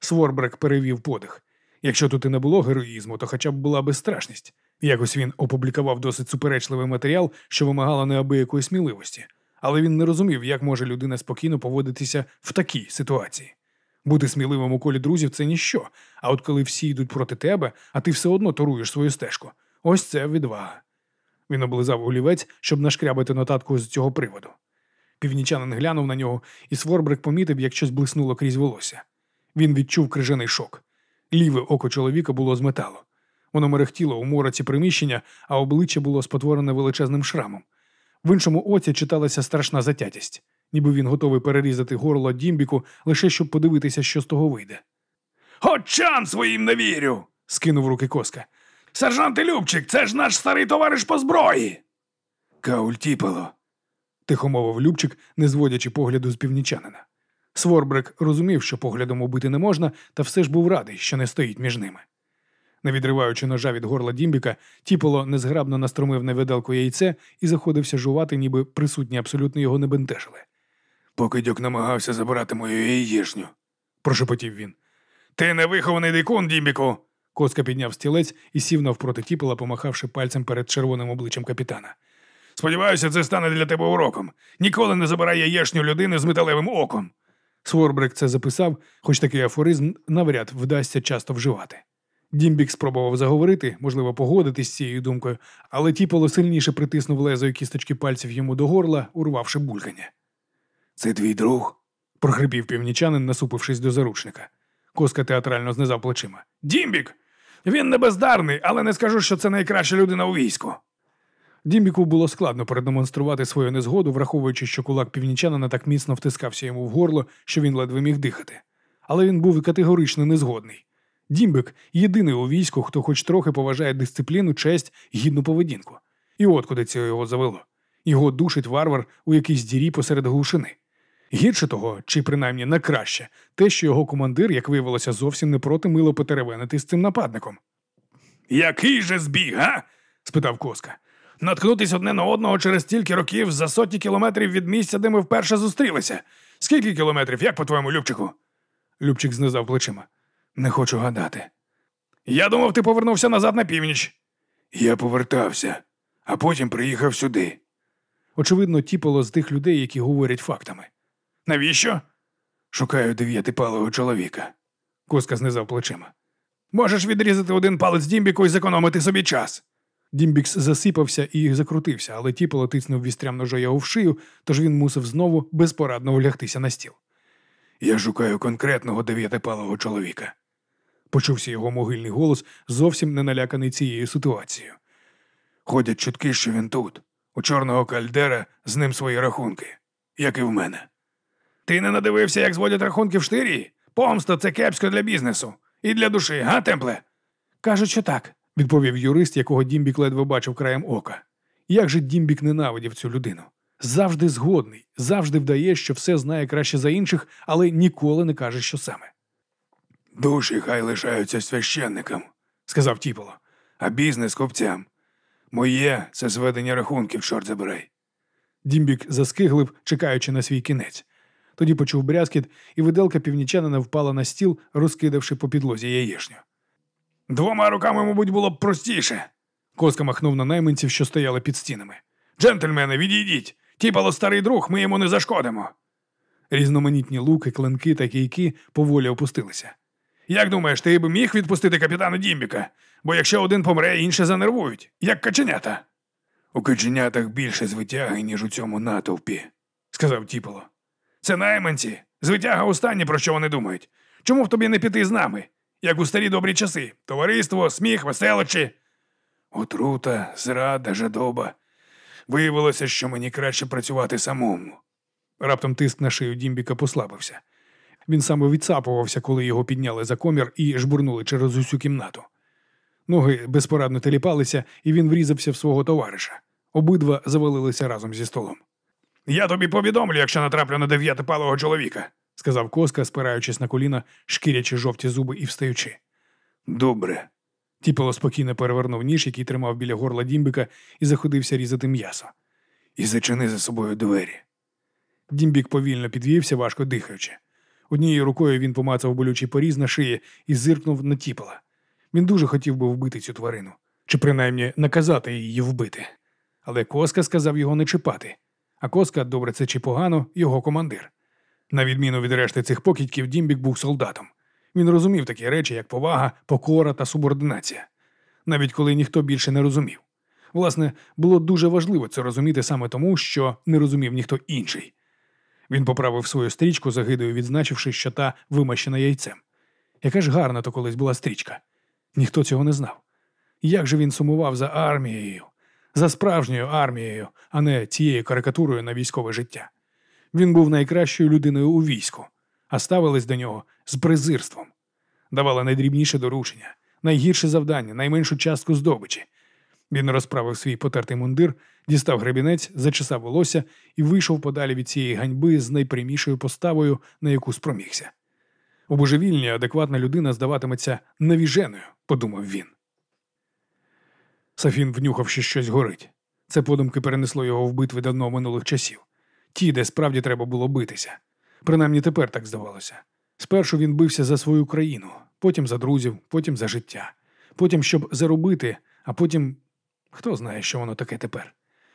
Сворбрек перевів подих. Якщо тут і не було героїзму, то хоча б була безстрашність. Якось він опублікував досить суперечливий матеріал, що вимагало неабиякої сміливості, але він не розумів, як може людина спокійно поводитися в такій ситуації. Бути сміливим у колі друзів це ніщо. А от коли всі йдуть проти тебе, а ти все одно торуєш свою стежку. Ось це відвага. Він облизав олівець, щоб нашкрябати нотатку з цього приводу. Північанин глянув на нього, і Сворбрик помітив, як щось блиснуло крізь волосся. Він відчув крижаний шок. Ліве око чоловіка було з металу. Воно мерехтіло у мороці приміщення, а обличчя було спотворене величезним шрамом. В іншому оці читалася страшна затятість, ніби він готовий перерізати горло Дімбіку лише щоб подивитися, що з того вийде. Очам своїм не вірю. Скинув руки коска. Сержант Любчик, це ж наш старий товариш по зброї. Каультіпало, тихо мовив Любчик, не зводячи погляду з північанина. Сворбрек розумів, що поглядом убити не можна, та все ж був радий, що не стоїть між ними. Не відриваючи ножа від горла Дімбіка, Тіполо незграбно настромив на виделку яйце і заходився жувати, ніби присутні абсолютно його не бентежили. Покидьок намагався забирати мою яєчню. Прошепотів він. Ти не вихований дикун, Дімбіку. Коска підняв стілець і сів навпроти Тіпола, помахавши пальцем перед червоним обличчям капітана. Сподіваюся, це стане для тебе уроком. Ніколи не забирай яєчню людини з металевим оком. Сворбрек це записав, хоч такий афоризм навряд вдасться часто вживати. Дімбік спробував заговорити, можливо, погодитись з цією думкою, але Тіполо сильніше притиснув лезою кісточки пальців йому до горла, урвавши булькання. Це твій друг? прохрипів північанин, насупившись до заручника. Коска театрально знизав плечима. Дімбік! Він не бездарний, але не скажу, що це найкраща людина у війську. Дімбіку було складно продемонструвати свою незгоду, враховуючи, що кулак північанина так міцно втискався йому в горло, що він ледве міг дихати. Але він був категорично незгодний. Дімбик єдиний у війську, хто хоч трохи поважає дисципліну, честь, гідну поведінку. І от куди це його завело. Його душить варвар у якійсь дірі посеред глушини. Гірше того, чи принаймні на краще, те, що його командир, як виявилося, зовсім не проти мило потеревенити з цим нападником. Який же збіг, га? спитав Коска. Наткнутись одне на одного через стільки років за сотні кілометрів від місця, де ми вперше зустрілися. Скільки кілометрів, як по-твоєму, Любчику? Любчик знизав плечима. Не хочу гадати. Я думав, ти повернувся назад на північ. Я повертався, а потім приїхав сюди. Очевидно, тіпало з тих людей, які говорять фактами. Навіщо? Шукаю дев'ятипалого чоловіка. Коска знизав плечима. Можеш відрізати один палець Дімбіку і зекономити собі час. Дімбікс засипався і закрутився, але тіпало тиснув вістрям ножа його в шию, тож він мусив знову безпорадно улягтися на стіл. Я шукаю конкретного дев'ятипалого чоловіка. Почувся його могильний голос, зовсім не наляканий цією ситуацією. Ходять чутки, що він тут. У чорного Кальдера з ним свої рахунки, як і в мене. Ти не надивився, як зводять рахунки в Стирії? Помста це кепсько для бізнесу. І для душі, га, темпле? Кажуть, що так. Відповів юрист, якого Дімбік ледве бачив краєм ока. Як же Дімбік ненавидів цю людину? Завжди згодний, завжди вдає, що все знає краще за інших, але ніколи не каже, що саме. Душі хай лишаються священникам, сказав Тіполо, а бізнес купцям. Моє це зведення рахунків, чорт забирай. Дімбік заскиглив, чекаючи на свій кінець. Тоді почув брязкіт, і виделка північанина впала на стіл, розкидавши по підлозі яєшню. Двома руками, мабуть, було б простіше. Коска махнув на найманців, що стояли під стінами. Джентльмени, відійдіть. Тіпало старий друг, ми йому не зашкодимо. Різноманітні луки, клинки та кійки поволі опустилися. Як думаєш, ти б міг відпустити капітана Дімбіка? Бо якщо один помре, інші занервують, як каченята. У каченятах більше звитяги, ніж у цьому натовпі, сказав Тіполо. Це найманці. Звитяга останнє, про що вони думають. Чому б тобі не піти з нами? Як у старі добрі часи. Товариство, сміх, веселочі. Отрута, зрада, жадоба. Виявилося, що мені краще працювати самому. Раптом тиск на шию Дімбіка послабився. Він саме відсапувався, коли його підняли за комір і жбурнули через усю кімнату. Ноги безпорадно теліпалися, і він врізався в свого товариша. Обидва завалилися разом зі столом. Я тобі повідомлю, якщо натраплю на дев'ятипалого чоловіка. Сказав Коска, спираючись на коліна, шкірячи жовті зуби і встаючи. Добре. Тіпало спокійно перевернув ніж, який тримав біля горла Дімбіка, і заходився різати м'ясо. І зачини за собою двері. Дімбік повільно підвівся, важко дихаючи. Однією рукою він помацав болючий поріз на шиї і зиркнув на тіпала. Він дуже хотів би вбити цю тварину, чи принаймні наказати її вбити. Але Коска сказав його не чіпати. А Коска, добре це чи погано, його командир. На відміну від решти цих покидьків, Дімбік був солдатом. Він розумів такі речі, як повага, покора та субординація, навіть коли ніхто більше не розумів. Власне, було дуже важливо це розуміти саме тому, що не розумів ніхто інший. Він поправив свою стрічку, загидою відзначивши, що та вимащена яйцем. Яка ж гарна то колись була стрічка. Ніхто цього не знав. Як же він сумував за армією, за справжньою армією, а не цією карикатурою на військове життя. Він був найкращою людиною у війську, а ставились до нього з презирством. Давали найдрібніше доручення, найгірше завдання, найменшу частку здобичі. Він розправив свій потертий мундир, дістав гребінець, зачесав волосся і вийшов подалі від цієї ганьби з найпрямішою поставою, на яку спромігся. У божевільні адекватна людина здаватиметься навіженою, подумав він. Сафін внюхав, що щось горить. Це подумки перенесло його в битви давно минулих часів, ті, де справді треба було битися. Принаймні тепер так здавалося. Спершу він бився за свою країну, потім за друзів, потім за життя, потім щоб заробити, а потім хто знає, що воно таке тепер.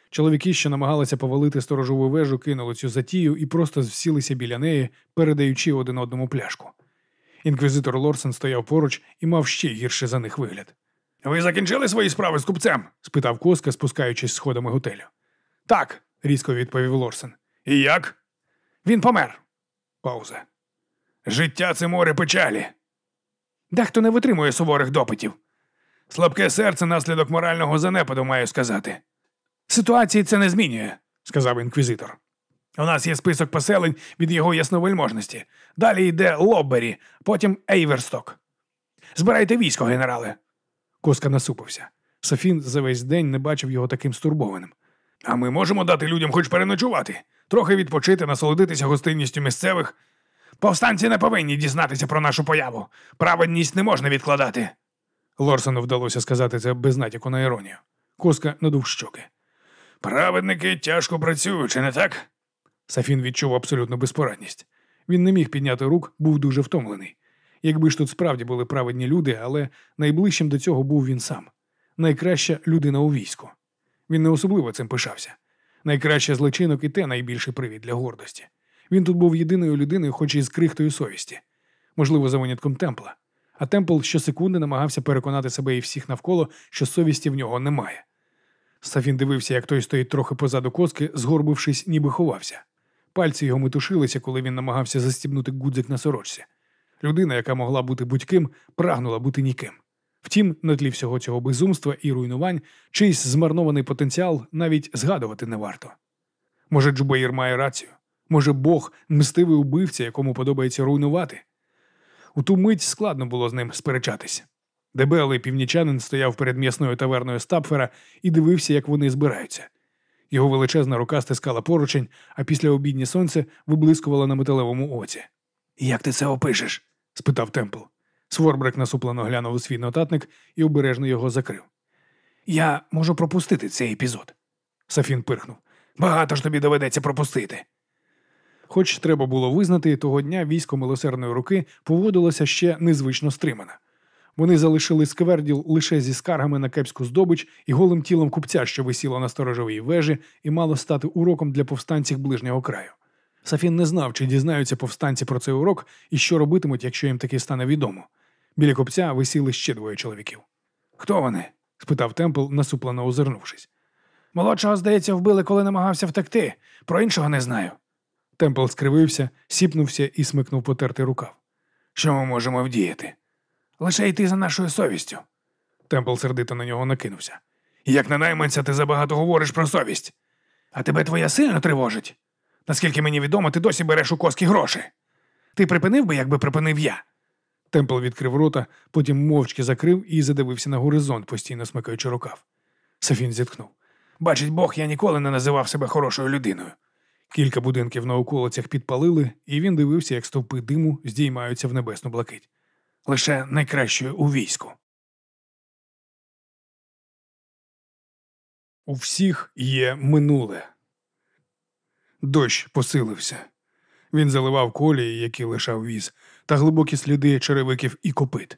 Чоловіки, що намагалися повалити сторожову вежу, кинули цю затію і просто всілися біля неї, передаючи один одному пляшку. Інквізитор Лорсен стояв поруч і мав ще гірше за них вигляд. Ви закінчили свої справи з купцем? спитав Коска, спускаючись сходами готелю. Так. різко відповів Лорсен. І як? Він помер. Пауза. Життя це море печалі. Дехто не витримує суворих допитів. Слабке серце наслідок морального занепаду, маю сказати. Ситуації це не змінює. сказав інквізитор. У нас є список поселень від його ясновельможності. Далі йде Лоббері, потім Ейверсток. Збирайте військо, генерале. Коска насупився. Софін за весь день не бачив його таким стурбованим. А ми можемо дати людям хоч переночувати, трохи відпочити, насолодитися гостинністю місцевих. Повстанці не повинні дізнатися про нашу появу. Праведність не можна відкладати. Лорсону вдалося сказати це без натяку на іронію. Коска надув щоки. Праведники тяжко працюють, чи не так? Сафін відчув абсолютну безпорадність. Він не міг підняти рук, був дуже втомлений. Якби ж тут справді були праведні люди, але найближчим до цього був він сам. Найкраща людина у війську. Він не особливо цим пишався. Найкраща злочинок і те найбільший привід для гордості. Він тут був єдиною людиною, хоч і з крихтою совісті, можливо, за винятком темпла. А темпл щосекунди намагався переконати себе і всіх навколо, що совісті в нього немає. Сафін дивився, як той стоїть трохи позаду коски, згорбившись, ніби ховався. Пальці його метушилися, коли він намагався застібнути гудзик на сорочці. Людина, яка могла бути будь-ким, прагнула бути ніким. Втім, на тлі всього цього безумства і руйнувань, чийсь змарнований потенціал навіть згадувати не варто. Може, Джубаїр має рацію? Може, Бог мстивий убивця, якому подобається руйнувати? У ту мить складно було з ним сперечатись. Дебелий північанин стояв перед м'ясною таверною Стапфера і дивився, як вони збираються. Його величезна рука стискала поручень, а після обіднє сонце виблискувало на металевому оці. Як ти це опишеш? спитав Темпл. Сворбрек насуплено глянув у свій нотатник і обережно його закрив. Я можу пропустити цей епізод. Сафін пирхнув. Багато ж тобі доведеться пропустити. Хоч треба було визнати, того дня військо милосердної руки поводилося ще незвично стримано. Вони залишили скверділ лише зі скаргами на кепську здобич і голим тілом купця, що висіло на сторожовій вежі, і мало стати уроком для повстанців ближнього краю. Сафін не знав, чи дізнаються повстанці про цей урок і що робитимуть, якщо їм таки стане відомо. Біля копця висіли ще двоє чоловіків. Хто вони? спитав Темпл, насуплено озирнувшись. Молодшого, здається, вбили, коли намагався втекти. Про іншого не знаю. Темпл скривився, сіпнувся і смикнув потертий рукав. Що ми можемо вдіяти? Лише йти за нашою совістю. Темпл сердито на нього накинувся. Як на найманця ти забагато говориш про совість. А тебе твоя сильно тривожить? Наскільки мені відомо, ти досі береш у коски гроші. Ти припинив би, якби припинив я. Темпл відкрив рота, потім мовчки закрив і задивився на горизонт, постійно смикаючи рукав. Сафін зітхнув. Бачить Бог, я ніколи не називав себе хорошою людиною. Кілька будинків на околицях підпалили, і він дивився, як стовпи диму здіймаються в небесну блакить. Лише найкращою у війську. У всіх є минуле. Дощ посилився. Він заливав колії, які лишав віз, та глибокі сліди черевиків і копит.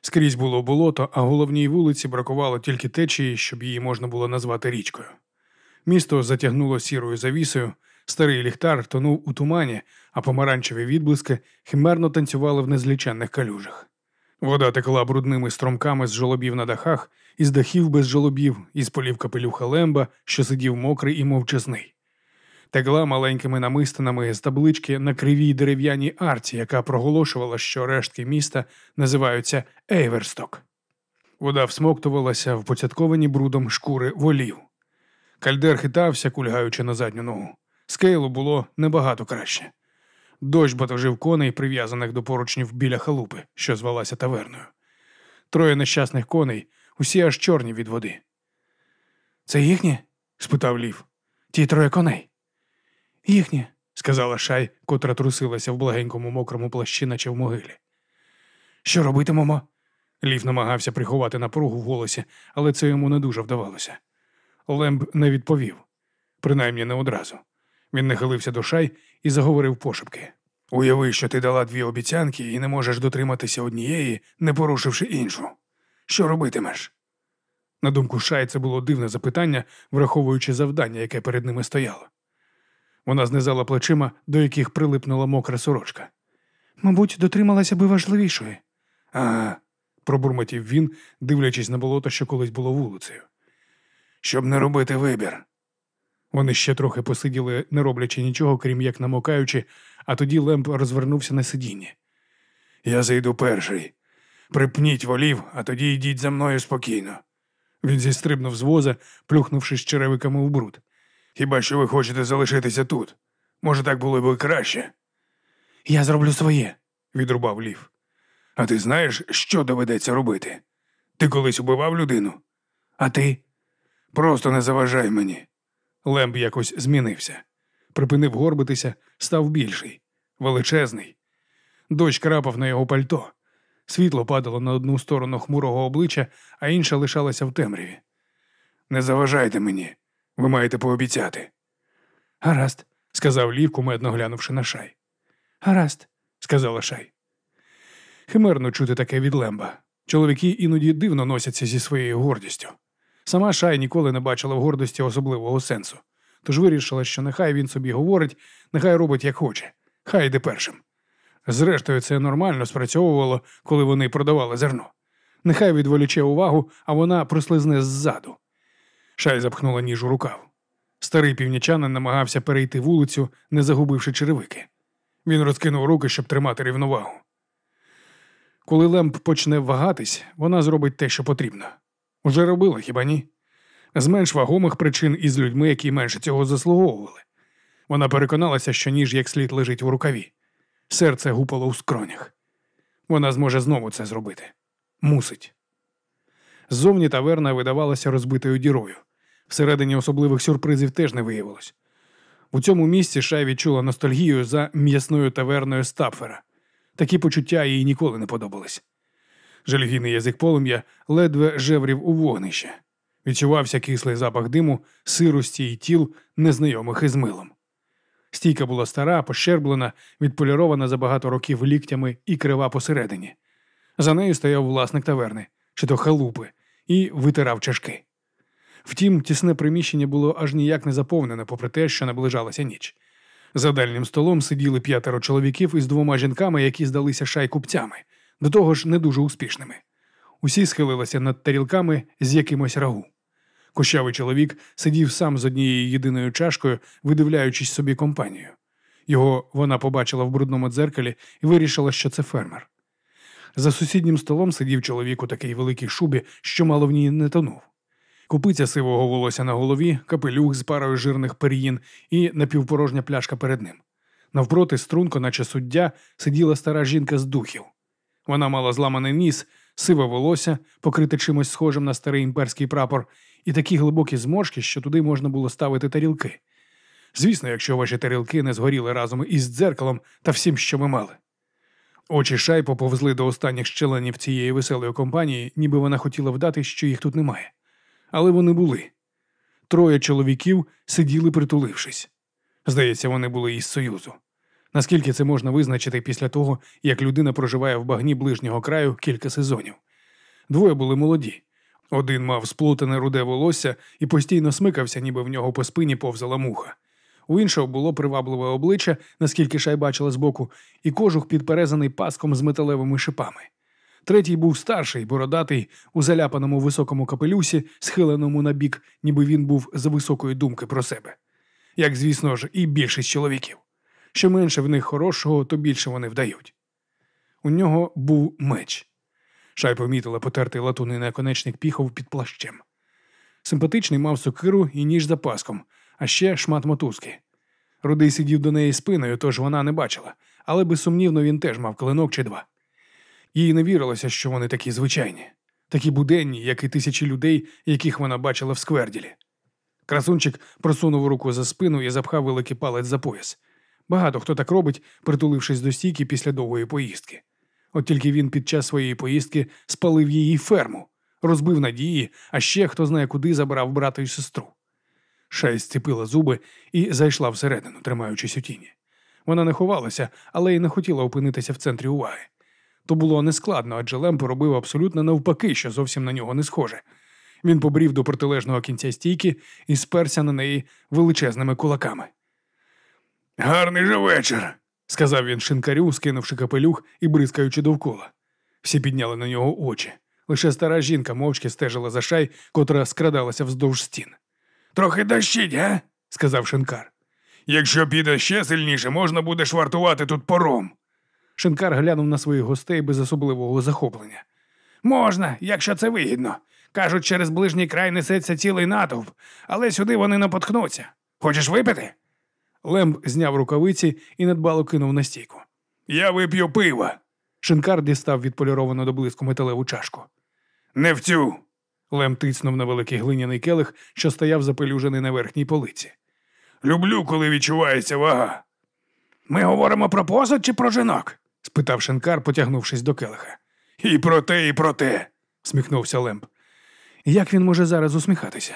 Скрізь було болото, а головній вулиці бракувало тільки течії, щоб її можна було назвати річкою. Місто затягнуло сірою завісою, старий ліхтар тонув у тумані, а помаранчеві відблиски химерно танцювали в незліченних калюжах. Вода текла брудними стромками з жолобів на дахах, із дахів без жолобів, із полів капелюха лемба, що сидів мокрий і мовчазний. Текла маленькими намистинами з таблички на кривій дерев'яній арці, яка проголошувала, що рештки міста називаються Ейверсток. Вода всмоктувалася в поцятковані брудом шкури волів. Кальдер хитався, кульгаючи на задню ногу. Скейлу було небагато краще. Дощ батожив коней, прив'язаних до поручнів біля халупи, що звалася таверною. Троє нещасних коней, усі аж чорні від води. Це їхні? спитав лів. Ті троє коней. Їхні. сказала шай, котра трусилася в благенькому мокрому плащі, наче в могилі. Що робитимемо? Лів намагався приховати напругу в голосі, але це йому не дуже вдавалося. Лемб не відповів, принаймні не одразу. Він нахилився до шай і заговорив пошепки. Уяви, що ти дала дві обіцянки і не можеш дотриматися однієї, не порушивши іншу. Що робитимеш? На думку Шай, це було дивне запитання, враховуючи завдання, яке перед ними стояло. Вона знизала плечима, до яких прилипнула мокра сорочка. Мабуть, дотрималася би важливішої. Ага, пробурмотів він, дивлячись на болото, що колись було вулицею. Щоб не робити вибір. Вони ще трохи посиділи, не роблячи нічого, крім як намокаючи, а тоді Лемп розвернувся на сидінні. Я зайду перший. Припніть волів, а тоді йдіть за мною спокійно. Він зістрибнув з воза, плюхнувшись черевиками в бруд. Хіба що ви хочете залишитися тут? Може, так було б краще? Я зроблю своє. відрубав лів. А ти знаєш, що доведеться робити? Ти колись убивав людину? А ти? Просто не заважай мені. Лемб якось змінився. Припинив горбитися, став більший, величезний. Дощ крапав на його пальто. Світло падало на одну сторону хмурого обличчя, а інша лишалася в темряві. Не заважайте мені, ви маєте пообіцяти. Гаразд, сказав Лів, кумедно глянувши на шай. гаразд. сказала шай. Химерно чути таке від Лемба. Чоловіки іноді дивно носяться зі своєю гордістю. Сама Шай ніколи не бачила в гордості особливого сенсу, тож вирішила, що нехай він собі говорить, нехай робить як хоче, хай йде першим. Зрештою, це нормально спрацьовувало, коли вони продавали зерно. Нехай відволіче увагу, а вона прослизне ззаду. Шай запхнула ніж у рукав. Старий північанин намагався перейти вулицю, не загубивши черевики. Він розкинув руки, щоб тримати рівновагу. Коли Лемп почне вагатись, вона зробить те, що потрібно. Уже робила, хіба ні? З менш вагомих причин і з людьми, які менше цього заслуговували. Вона переконалася, що ніж як слід лежить у рукаві. Серце гупало у скронях. Вона зможе знову це зробити. Мусить. Ззовні таверна видавалася розбитою дірою. Всередині особливих сюрпризів теж не виявилось. У цьому місці Шай відчула ностальгію за м'ясною таверною Стапфера. Такі почуття їй ніколи не подобались. Жалюгідний язик полум'я ледве жеврів у вогнище. Відчувався кислий запах диму, сирості і тіл, незнайомих із милом. Стійка була стара, пощерблена, відполірована за багато років ліктями і крива посередині. За нею стояв власник таверни, чи то халупи, і витирав чашки. Втім, тісне приміщення було аж ніяк не заповнене, попри те, що наближалася ніч. За дальнім столом сиділи п'ятеро чоловіків із двома жінками, які здалися шай купцями, до того ж не дуже успішними. Усі схилилися над тарілками з якимось рагу. Кощавий чоловік сидів сам з однією єдиною чашкою, видивляючись собі компанію. Його вона побачила в брудному дзеркалі і вирішила, що це фермер. За сусіднім столом сидів чоловік у такій великій шубі, що мало в ній не тонув. Купиця сивого волосся на голові, капелюх з парою жирних пер'їн і напівпорожня пляшка перед ним. Навпроти струнко, наче суддя, сиділа стара жінка з духів. Вона мала зламаний ніс, сиве волосся, покрите чимось схожим на старий імперський прапор, і такі глибокі зморшки, що туди можна було ставити тарілки. Звісно, якщо ваші тарілки не згоріли разом із дзеркалом та всім, що ми мали. Очі шай поповзли до останніх щеленів цієї веселої компанії, ніби вона хотіла вдати, що їх тут немає. Але вони були. Троє чоловіків сиділи, притулившись. Здається, вони були із Союзу. Наскільки це можна визначити після того, як людина проживає в багні ближнього краю кілька сезонів? Двоє були молоді. Один мав сплутане руде волосся і постійно смикався, ніби в нього по спині повзала муха. У іншого було привабливе обличчя, наскільки шай бачила збоку, і кожух підперезаний паском з металевими шипами. Третій був старший, бородатий, у заляпаному високому капелюсі, схиленому на бік, ніби він був за високої думки про себе. Як, звісно ж, і більшість чоловіків. Що менше в них хорошого, то більше вони вдають. У нього був меч. Шай помітила потертий латунний наконечник піхов під плащем. Симпатичний мав сокиру і ніж за паском, а ще шмат мотузки. Рудий сидів до неї спиною, тож вона не бачила, але безсумнівно він теж мав клинок чи два. Їй не вірилося, що вони такі звичайні, такі буденні, як і тисячі людей, яких вона бачила в скверділі. Красунчик просунув руку за спину і запхав великий палець за пояс. Багато хто так робить, притулившись до стійки після довгої поїздки. От тільки він під час своєї поїздки спалив її ферму, розбив надії, а ще хто знає куди забрав брата і сестру. Шай зціпила зуби і зайшла всередину, тримаючись у тіні. Вона не ховалася, але й не хотіла опинитися в центрі уваги. То було нескладно, адже Лем поробив абсолютно навпаки, що зовсім на нього не схоже. Він побрів до протилежного кінця стійки і сперся на неї величезними кулаками. Гарний же вечір, сказав він шинкарю, скинувши капелюх і бризкаючи довкола. Всі підняли на нього очі. Лише стара жінка мовчки стежила за шай, котра скрадалася вздовж стін. Трохи дощить, га? сказав шинкар. Якщо піде ще сильніше, можна буде швартувати тут пором. Шинкар глянув на своїх гостей без особливого захоплення. Можна, якщо це вигідно. Кажуть, через ближній край несеться цілий натовп, але сюди вони не поткнуться. Хочеш випити? Лемб зняв рукавиці і недбало кинув на стійку. Я вип'ю пива. Шинкар дістав відполіровану до блиску металеву чашку. Не в цю. Лем тицнув на великий глиняний келих, що стояв запелюжений на верхній полиці. Люблю, коли відчувається вага. Ми говоримо про посуд чи про жінок? спитав Шинкар, потягнувшись до келиха. І про те, і про те. сміхнувся Лемб. Як він може зараз усміхатися?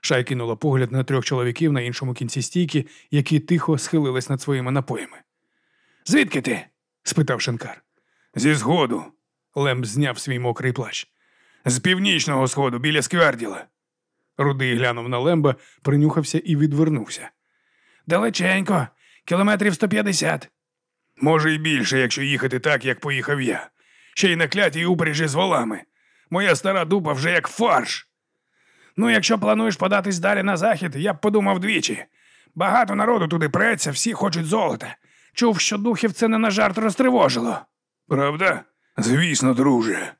Шай кинула погляд на трьох чоловіків на іншому кінці стійки, які тихо схилились над своїми напоями. Звідки ти? спитав Шинкар. Зі сходу. Лемб зняв свій мокрий плащ. З північного сходу біля скверділа. Рудий глянув на Лемба, принюхався і відвернувся. Далеченько, кілометрів 150. Може, й більше, якщо їхати так, як поїхав я. Ще й на клятій упряжі з волами. Моя стара дупа вже як фарш. Ну, якщо плануєш податись далі на захід, я б подумав двічі. Багато народу туди преться, всі хочуть золота. Чув, що духів це не на жарт розтривожило. Правда? Звісно, друже.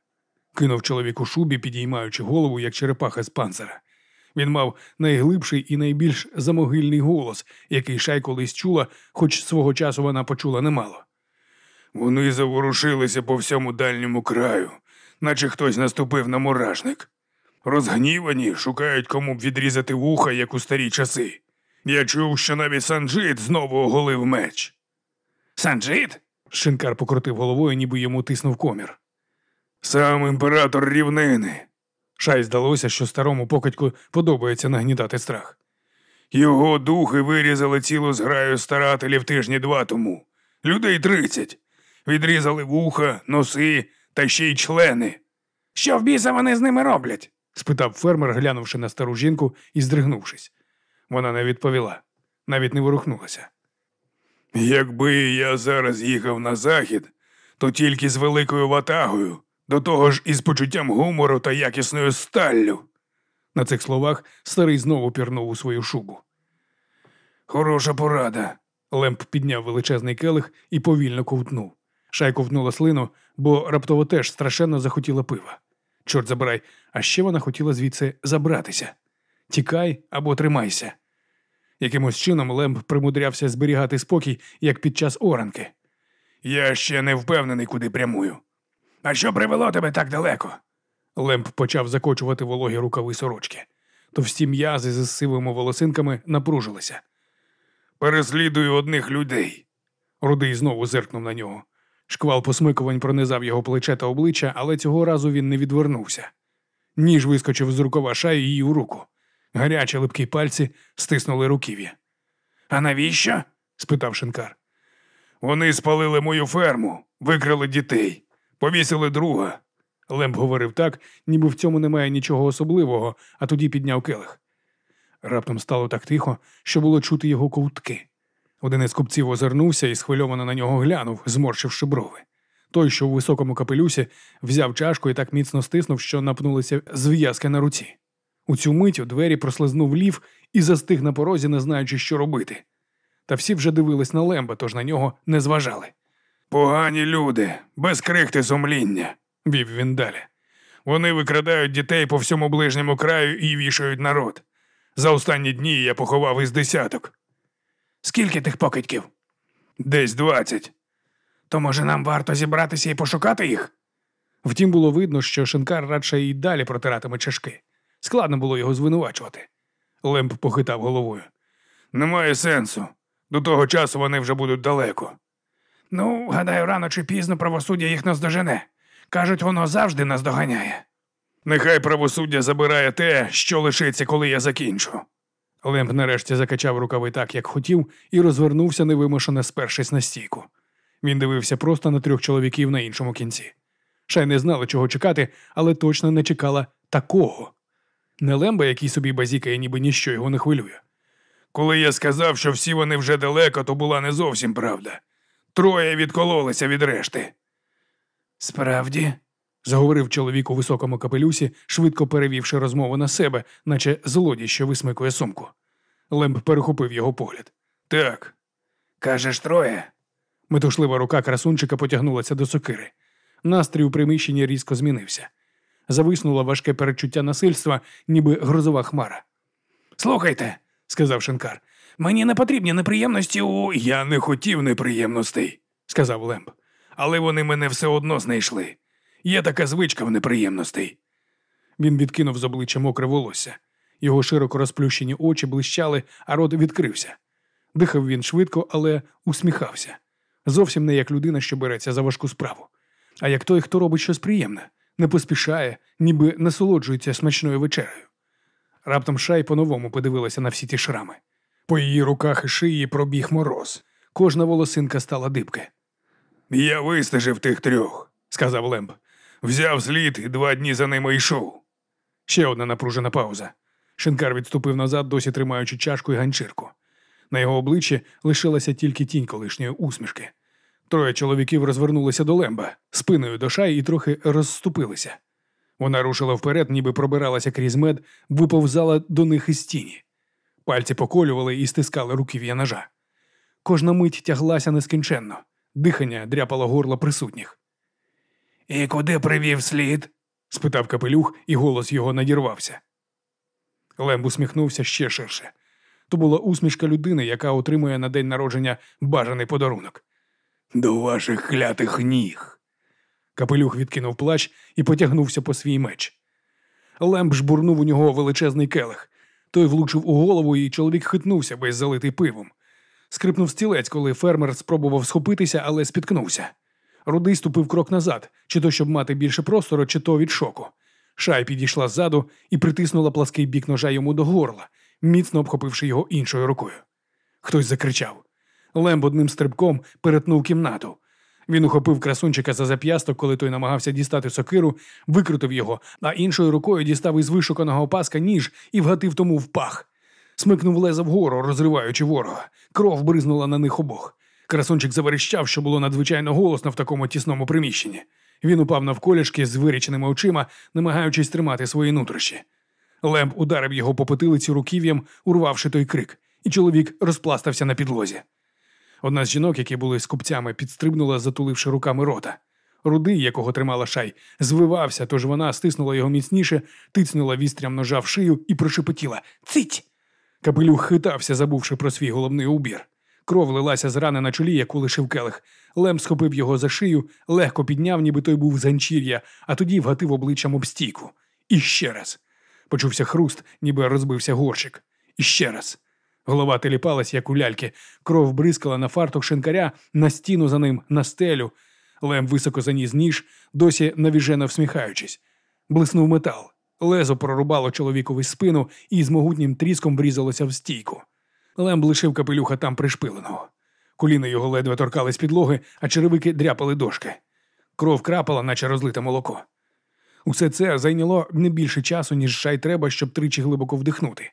Кинув чоловік у шубі, підіймаючи голову, як черепаха з панцира. Він мав найглибший і найбільш замогильний голос, який шай колись чула, хоч свого часу вона почула немало. Вони заворушилися по всьому дальньому краю, наче хтось наступив на муражник. Розгнівані шукають кому б відрізати вуха, як у старі часи. Я чув, що навіть Санджит знову оголив меч. Санджит? Шинкар покрутив головою, ніби йому тиснув комір. Сам імператор рівнини. Шай здалося, що старому покидьку подобається нагнітати страх. Його духи вирізали цілу зграю старателів тижні два тому. Людей тридцять. Відрізали вуха, носи та ще й члени. Що в біса вони з ними роблять? спитав фермер, глянувши на стару жінку і здригнувшись. Вона не відповіла, навіть не ворухнулася. Якби я зараз їхав на захід, то тільки з великою ватагою, до того ж із почуттям гумору та якісною сталлю. На цих словах старий знову пірнув у свою шубу. Хороша порада. Лемп підняв величезний келих і повільно ковтнув. Шай ковтнула слину, бо раптово теж страшенно захотіла пива. Чорт забирай, а ще вона хотіла звідси забратися. Тікай або тримайся. Якимось чином Лемп примудрявся зберігати спокій, як під час оранки. Я ще не впевнений, куди прямую. А що привело тебе так далеко? Лемп почав закочувати вологі рукави сорочки. Товсті м'язи з сивими волосинками напружилися. Переслідую одних людей. Рудий знову зиркнув на нього. Шквал посмикувань пронизав його плече та обличчя, але цього разу він не відвернувся. Ніж вискочив з рукава шаю її у руку. Гарячі липкі пальці стиснули руків'я. А навіщо? спитав шинкар. Вони спалили мою ферму, викрали дітей, повісили друга. Лемб говорив так, ніби в цьому немає нічого особливого, а тоді підняв келих. Раптом стало так тихо, що було чути його ковтки. Один із купців озирнувся і схвильовано на нього глянув, зморщивши брови. Той, що в високому капелюсі, взяв чашку і так міцно стиснув, що напнулися зв'язки на руці. У цю мить у двері прослизнув лів і застиг на порозі, не знаючи, що робити. Та всі вже дивились на Лемба, тож на нього не зважали. Погані люди, без крихти сумління, Вів він далі. Вони викрадають дітей по всьому ближньому краю і вішають народ. За останні дні я поховав із десяток. Скільки тих покидьків? Десь двадцять. То може нам варто зібратися і пошукати їх? Втім, було видно, що Шинкар радше і далі протиратиме чашки. Складно було його звинувачувати. Лемп похитав головою. Немає сенсу. До того часу вони вже будуть далеко. Ну, гадаю, рано чи пізно правосуддя їх наздожене. Кажуть, воно завжди нас доганяє. Нехай правосуддя забирає те, що лишиться, коли я закінчу. Лемп нарешті закачав рукави так, як хотів, і розвернувся, невимушено спершись на стійку. Він дивився просто на трьох чоловіків на іншому кінці. Шай не знала, чого чекати, але точно не чекала такого. Не Лемба, який собі базікає, ніби ніщо його не хвилює. Коли я сказав, що всі вони вже далеко, то була не зовсім правда. Троє відкололися від решти. Справді, заговорив чоловік у високому капелюсі, швидко перевівши розмову на себе, наче злодій, що висмикує сумку. Лемб перехопив його погляд. Так, кажеш, троє. Метушлива рука красунчика потягнулася до сокири. Настрій у приміщенні різко змінився. Зависнуло важке перечуття насильства, ніби грозова хмара. Слухайте, сказав Шинкар. Мені не потрібні неприємності у. я не хотів неприємностей, сказав Лемб. але вони мене все одно знайшли. Є така звичка в неприємностей. Він відкинув з обличчя мокре волосся. Його широко розплющені очі блищали, а рот відкрився. Дихав він швидко, але усміхався. Зовсім не як людина, що береться за важку справу, а як той, хто робить щось приємне, не поспішає, ніби насолоджується смачною вечерею. Раптом шай по-новому подивилася на всі ті шрами. По її руках і шиї пробіг мороз. Кожна волосинка стала дибки. Я вистежив тих трьох, сказав Лемб. взяв слід і два дні за ними йшов. Ще одна напружена пауза. Шинкар відступив назад, досі тримаючи чашку і ганчірку. На його обличчі лишилася тільки тінь колишньої усмішки. Троє чоловіків розвернулися до лемба, спиною до шай і трохи розступилися. Вона рушила вперед, ніби пробиралася крізь мед, виповзала до них із тіні. Пальці поколювали і стискали руків'я ножа. Кожна мить тяглася нескінченно, дихання дряпало горло присутніх. І куди привів слід? спитав капелюх, і голос його надірвався. Лемб усміхнувся ще ширше. То була усмішка людини, яка отримує на день народження бажаний подарунок. До ваших клятих ніг. Капелюх відкинув плащ і потягнувся по свій меч. Лемб жбурнув у нього величезний келих. Той влучив у голову, і чоловік хитнувся, весь залитий пивом. Скрипнув стілець, коли фермер спробував схопитися, але спіткнувся. Рудий ступив крок назад, чи то щоб мати більше простору, чи то від шоку. Шай підійшла ззаду і притиснула плаский бік ножа йому до горла, міцно обхопивши його іншою рукою. Хтось закричав. Лемб одним стрибком перетнув кімнату. Він ухопив красунчика за зап'ясток, коли той намагався дістати сокиру, викрутив його, а іншою рукою дістав із вишуканого опаска ніж і вгатив тому в пах. Смикнув леза вгору, розриваючи ворога. Кров бризнула на них обох. Красунчик заверещав, що було надзвичайно голосно в такому тісному приміщенні. Він упав навколішки з виріченими очима, намагаючись тримати свої нутрощі. Лемб ударив його по потилиці руків'ям, урвавши той крик, і чоловік розпластався на підлозі. Одна з жінок, які були з купцями, підстрибнула, затуливши руками рота. Рудий, якого тримала шай, звивався, тож вона стиснула його міцніше, тицнула вістрям ножа в шию і прошепотіла Цить! Капелюх хитався, забувши про свій головний убір. Кров лилася з рани на чолі, яку лишив келих. Лем схопив його за шию, легко підняв, ніби той був з ганчір'я, а тоді вгатив обличчям об стійку. І ще раз. Почувся хруст, ніби розбився горщик. І ще раз. Голова теліпалась, як у ляльки. Кров бризкала на фартух шинкаря, на стіну за ним, на стелю. Лем високо заніс ніж, досі навіжено всміхаючись. Блиснув метал. Лезо прорубало чоловікові спину і з могутнім тріском врізалося в стійку. Лем лишив капелюха там пришпиленого. Коліна його ледве торкались підлоги, а черевики дряпали дошки. Кров крапала, наче розлите молоко. Усе це зайняло не більше часу, ніж шай треба, щоб тричі глибоко вдихнути.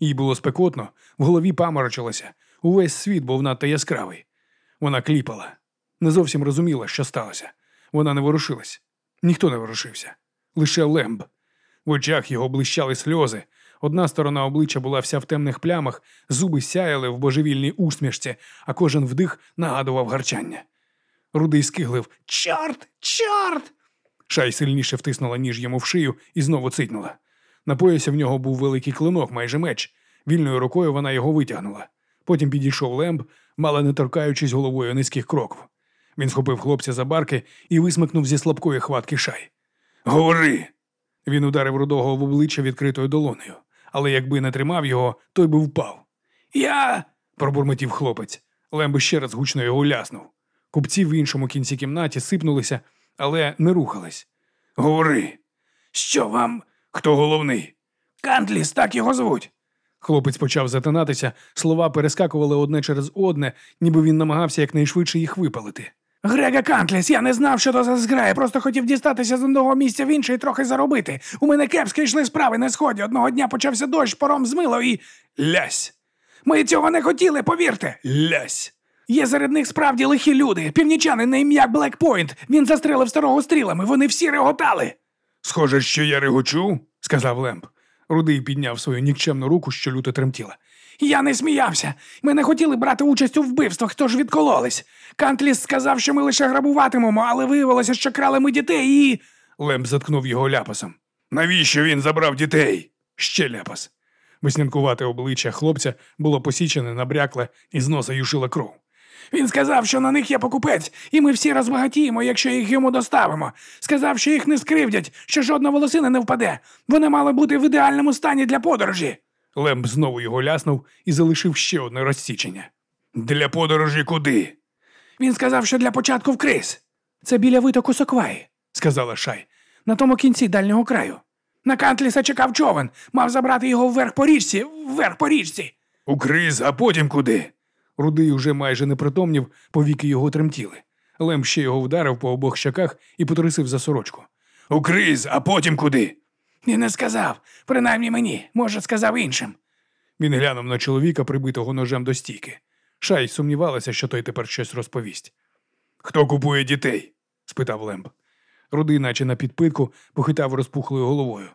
Їй було спекотно, в голові паморочилося, увесь світ був надто яскравий. Вона кліпала. Не зовсім розуміла, що сталося. Вона не ворушилась. Ніхто не ворушився. Лише лемб. В очах його блищали сльози. Одна сторона обличчя була вся в темних плямах, зуби сяяли в божевільній усмішці, а кожен вдих нагадував гарчання. Рудий скиглив Чорт! Чорт! Шай сильніше втиснула ніж йому в шию і знову цитнула. На поясі в нього був великий клинок, майже меч. Вільною рукою вона його витягнула. Потім підійшов лемб, мало не торкаючись головою низьких кроків. Він схопив хлопця за барки і висмикнув зі слабкої хватки шай. Говори. Він ударив рудого в обличчя відкритою долонею, але якби не тримав його, той би впав. Я. пробурмотів хлопець. Лембо ще раз гучно його ляснув. Купці в іншому кінці кімнаті сипнулися, але не рухались. Говори. Що вам? Хто головний? Кантліс, так його звуть. Хлопець почав затинатися, слова перескакували одне через одне, ніби він намагався якнайшвидше їх випалити. Грега Кантліс, я не знав, що то за зграя, просто хотів дістатися з одного місця в інше і трохи заробити. У мене кепсько йшли справи на сході. Одного дня почався дощ, пором змило і. Лясь! Ми цього не хотіли, повірте. Лясь! Є серед них справді лихі люди. Північанин на ім'я Блекпойнт. Він застрелив старого стрілами, вони всі реготали. Схоже, що я регочу, сказав Лемб. Рудий підняв свою нікчемну руку, що люто тремтіла. Я не сміявся. Ми не хотіли брати участь у вбивствах, тож відкололись. Кантліс сказав, що ми лише грабуватимемо, але виявилося, що крали ми дітей і. Лемб заткнув його ляпасом. Навіщо він забрав дітей? Ще ляпас. Веснянкувате обличчя хлопця було посічене, набрякле і з носа юшила кров. Він сказав, що на них є покупець, і ми всі розбагатіємо, якщо їх йому доставимо. Сказав, що їх не скривдять, що жодна волосина не впаде. Вони мали бути в ідеальному стані для подорожі. Лемб знову його ляснув і залишив ще одне розсічення. Для подорожі куди? Він сказав, що для початку в Крис. Це біля витоку Сокваї, сказала Шай. на тому кінці дальнього краю. На Кантліса чекав човен, мав забрати його вверх по річці, вверх по річці. У криз, а потім куди? Рудий уже майже не притомнів, повіки його тремтіли. Лем ще його вдарив по обох щоках і потрусив за сорочку. У криз, а потім куди? Він не сказав, принаймні мені, може, сказав іншим. Він глянув на чоловіка, прибитого ножем до стійки. Шай сумнівалася, що той тепер щось розповість. Хто купує дітей? спитав Лемб. Рудий, наче на підпитку, похитав розпухлою головою.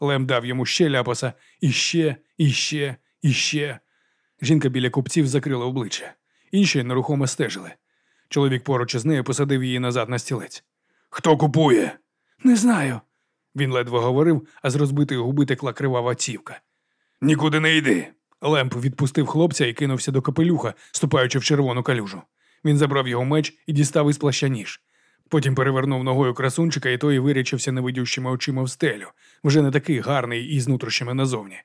Лем дав йому ще ляпаса, і ще, і ще, і ще. Жінка біля купців закрила обличчя. Інші нерухомо стежили. Чоловік поруч із нею посадив її назад на стілець. Хто купує? Не знаю. Він ледве говорив, а з розбитої губи текла кривава цівка. Нікуди не йди. Лемп відпустив хлопця і кинувся до капелюха, ступаючи в червону калюжу. Він забрав його меч і дістав із плаща ніж. Потім перевернув ногою красунчика, і той вирічився невидющими очима в стелю, вже не такий гарний і з нутрощами назовні.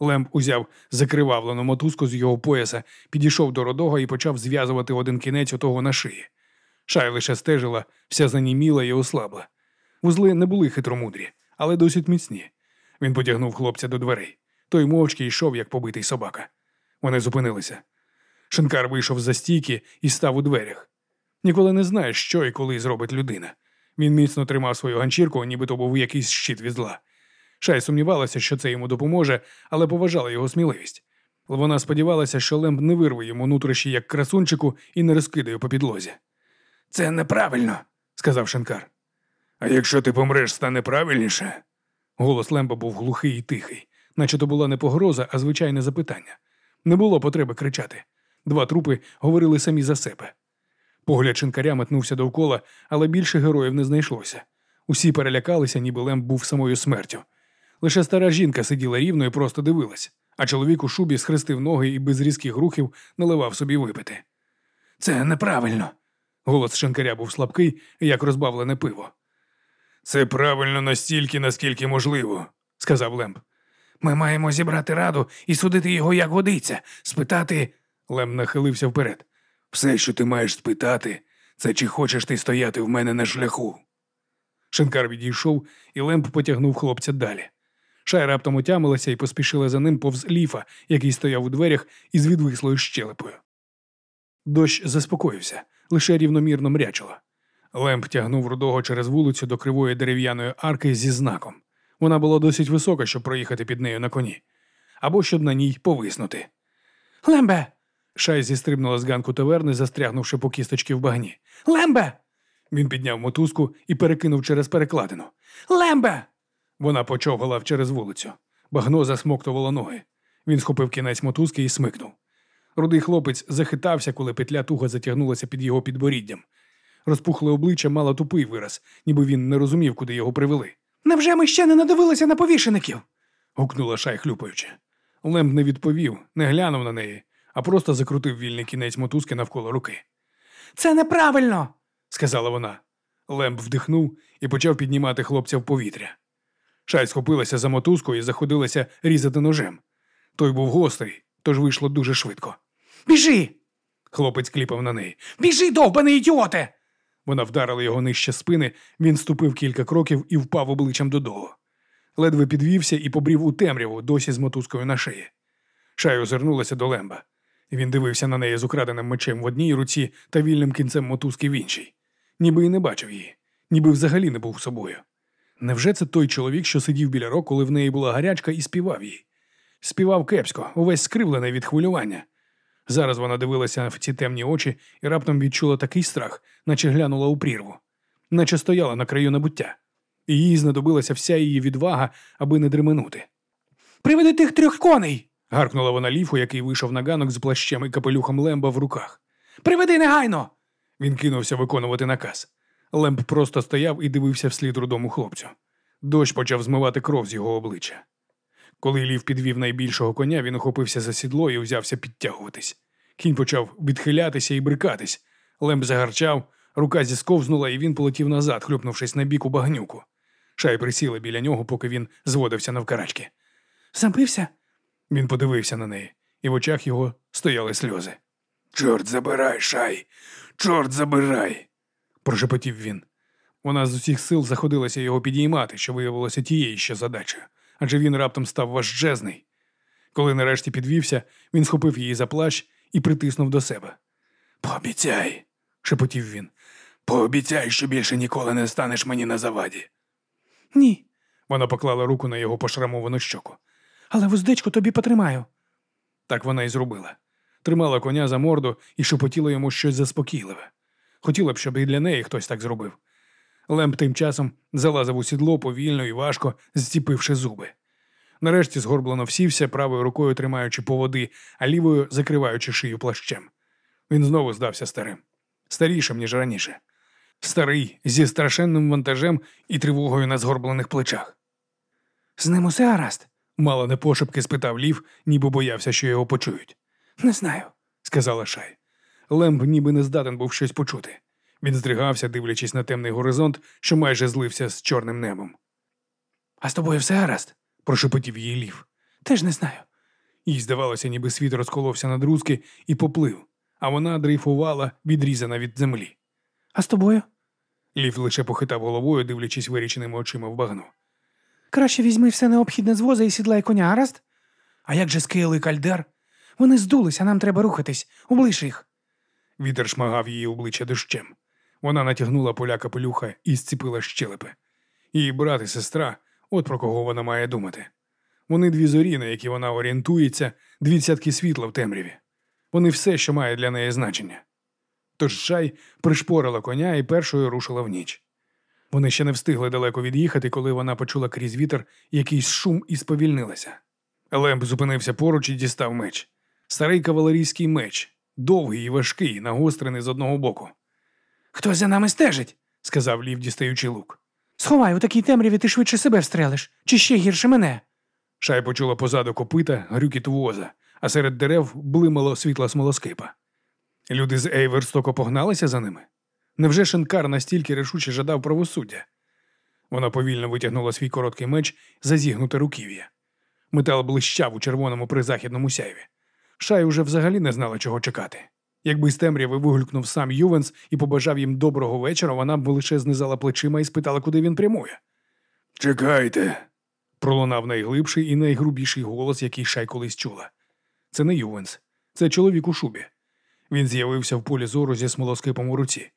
Лемп узяв закривавлену мотузку з його пояса, підійшов до родого і почав зв'язувати один кінець у того на шиї. Шай лише стежила, вся заніміла і ослабла. Вузли не були хитромудрі, але досить міцні. Він потягнув хлопця до дверей. Той мовчки йшов, як побитий собака. Вони зупинилися. Шинкар вийшов за стійки і став у дверях. Ніколи не знаєш, що і коли зробить людина. Він міцно тримав свою ганчірку, ніби то був якийсь щит від зла. Шай сумнівалася, що це йому допоможе, але поважала його сміливість. Вона сподівалася, що Лемб не вирве йому нутрощі як красунчику і не розкидає по підлозі. Це неправильно. сказав Шенкар. А якщо ти помреш, стане правильніше. Голос Лемба був глухий і тихий, наче то була не погроза, а звичайне запитання. Не було потреби кричати. Два трупи говорили самі за себе. Погляд шинкаря метнувся довкола, але більше героїв не знайшлося. Усі перелякалися, ніби Лемб був самою смертю. Лише стара жінка сиділа рівно і просто дивилась, а чоловік у шубі схрестив ноги і без різких рухів наливав собі випити. Це неправильно. Голос шинкаря був слабкий, як розбавлене пиво. Це правильно настільки, наскільки можливо. сказав Лемб. Ми маємо зібрати раду і судити його як годиться, спитати. Лемб нахилився вперед. Все, що ти маєш спитати, це чи хочеш ти стояти в мене на шляху. Шинкар відійшов, і Лемб потягнув хлопця далі. Шай раптом отямилася і поспішила за ним повз ліфа, який стояв у дверях із відвислою щелепою. Дощ заспокоївся, лише рівномірно мрячило. Лемб тягнув рудого через вулицю до кривої дерев'яної арки зі знаком. Вона була досить висока, щоб проїхати під нею на коні, або щоб на ній повиснути. Лембе! Шай зістрибнула з ганку таверни, застрягнувши по кісточки в багні. Лембе! Він підняв мотузку і перекинув через перекладину. Лембе! Вона почовгала через вулицю. Багно засмоктувало ноги. Він схопив кінець мотузки і смикнув. Рудий хлопець захитався, коли петля туго затягнулася під його підборіддям. Розпухле обличчя мало тупий вираз, ніби він не розумів, куди його привели. Невже ми ще не надивилися на повішеників? гукнула шай, хлюпаючи. Лемб не відповів, не глянув на неї, а просто закрутив вільний кінець мотузки навколо руки. Це неправильно. сказала вона. Лемб вдихнув і почав піднімати хлопця в повітря. Шай схопилася за мотузку і заходилася різати ножем. Той був гострий, тож вийшло дуже швидко. Біжи! Хлопець кліпав на неї. Біжи, довбаний ідіоте! Вона вдарила його нижче спини, він ступив кілька кроків і впав обличчям додолу. Ледве підвівся і побрів у темряву, досі з мотузкою на шиї. Шай озирнулася до лемба. Він дивився на неї з украденим мечем в одній руці та вільним кінцем мотузки в іншій. Ніби і не бачив її, ніби взагалі не був собою. Невже це той чоловік, що сидів біля рок, коли в неї була гарячка, і співав їй? Співав кепсько, увесь скривлений від хвилювання. Зараз вона дивилася в ці темні очі і раптом відчула такий страх, наче глянула у прірву, наче стояла на краю набуття, і їй знадобилася вся її відвага, аби не дременути. Приведи тих трьох коней. гаркнула вона ліфу, який вийшов на ганок з плащем і капелюхом Лемба в руках. Приведи негайно. Він кинувся виконувати наказ. Лемб просто стояв і дивився вслід рудому хлопцю. Дощ почав змивати кров з його обличчя. Коли лів підвів найбільшого коня, він охопився за сідло і взявся підтягуватись. Кінь почав відхилятися і брикатись. Лемб загарчав, рука зісковзнула, і він полетів назад, хлюпнувшись на бік у багнюку. Шай присіла біля нього, поки він зводився навкарачки. Забився? Він подивився на неї, і в очах його стояли сльози. Чорт забирай, шай! Чорт забирай! Прошепотів він. Вона з усіх сил заходилася його підіймати, що виявилося тією ще задачею, адже він раптом став важжезний. Коли нарешті підвівся, він схопив її за плащ і притиснув до себе. Пообіцяй, Шепотів він. пообіцяй, що більше ніколи не станеш мені на заваді. Ні. Вона поклала руку на його пошрамовану щоку. Але вуздечку тобі потримаю. Так вона і зробила. Тримала коня за морду і шепотіла йому щось заспокійливе. Хотіла б, щоб і для неї хтось так зробив. Лемп тим часом залазив у сідло повільно і важко, зціпивши зуби. Нарешті згорблено всівся, правою рукою тримаючи поводи, а лівою закриваючи шию плащем. Він знову здався старим, старішим, ніж раніше. Старий, зі страшенним вантажем і тривогою на згорблених плечах. З ним усе гаразд? Мало не пошепки спитав лів, ніби боявся, що його почують. Не знаю. сказала Шай. Лемб ніби не здатен був щось почути. Він здригався, дивлячись на темний горизонт, що майже злився з чорним небом. А з тобою все гаразд? Прошепотів її лів. Теж не знаю. Їй здавалося, ніби світ розколовся на друзки і поплив, а вона дрейфувала, відрізана від землі. А з тобою? Лів лише похитав головою, дивлячись виріченими очима в багно. Краще візьми все необхідне з воза і сідлай коня, гаразд? А як же Скейл і Кальдер? Вони здулися, нам треба рухатись. Облиш їх. Вітер шмагав її обличчя дощем. Вона натягнула поля капелюха і зціпила щелепи. Її брат і сестра, от про кого вона має думати. Вони дві зорі, на які вона орієнтується, дві цятки світла в темряві. Вони все, що має для неї значення. Тож шай пришпорила коня і першою рушила в ніч. Вони ще не встигли далеко від'їхати, коли вона почула крізь вітер якийсь шум і сповільнилася. Лемб зупинився поруч і дістав меч. Старий кавалерійський меч, довгий і важкий, нагострений з одного боку. Хтось за нами стежить, сказав лів, дістаючи лук. Сховай, у такій темряві ти швидше себе встрелиш, чи ще гірше мене. Шай почула позаду копита, грюкіт воза, а серед дерев блимало світла смолоскипа. Люди з Ейверстоку погналися за ними? Невже Шенкар настільки рішуче жадав правосуддя? Вона повільно витягнула свій короткий меч, зазігнуте руків'я. Метал блищав у червоному призахідному сяйві. Шай уже взагалі не знала, чого чекати. Якби з темряви вигулькнув сам Ювенс і побажав їм доброго вечора, вона б лише знизала плечима і спитала, куди він прямує. Чекайте. Пролунав найглибший і найгрубіший голос, який Шай колись чула. Це не Ювенс, це чоловік у шубі. Він з'явився в полі зору зі смолоскипом у руці.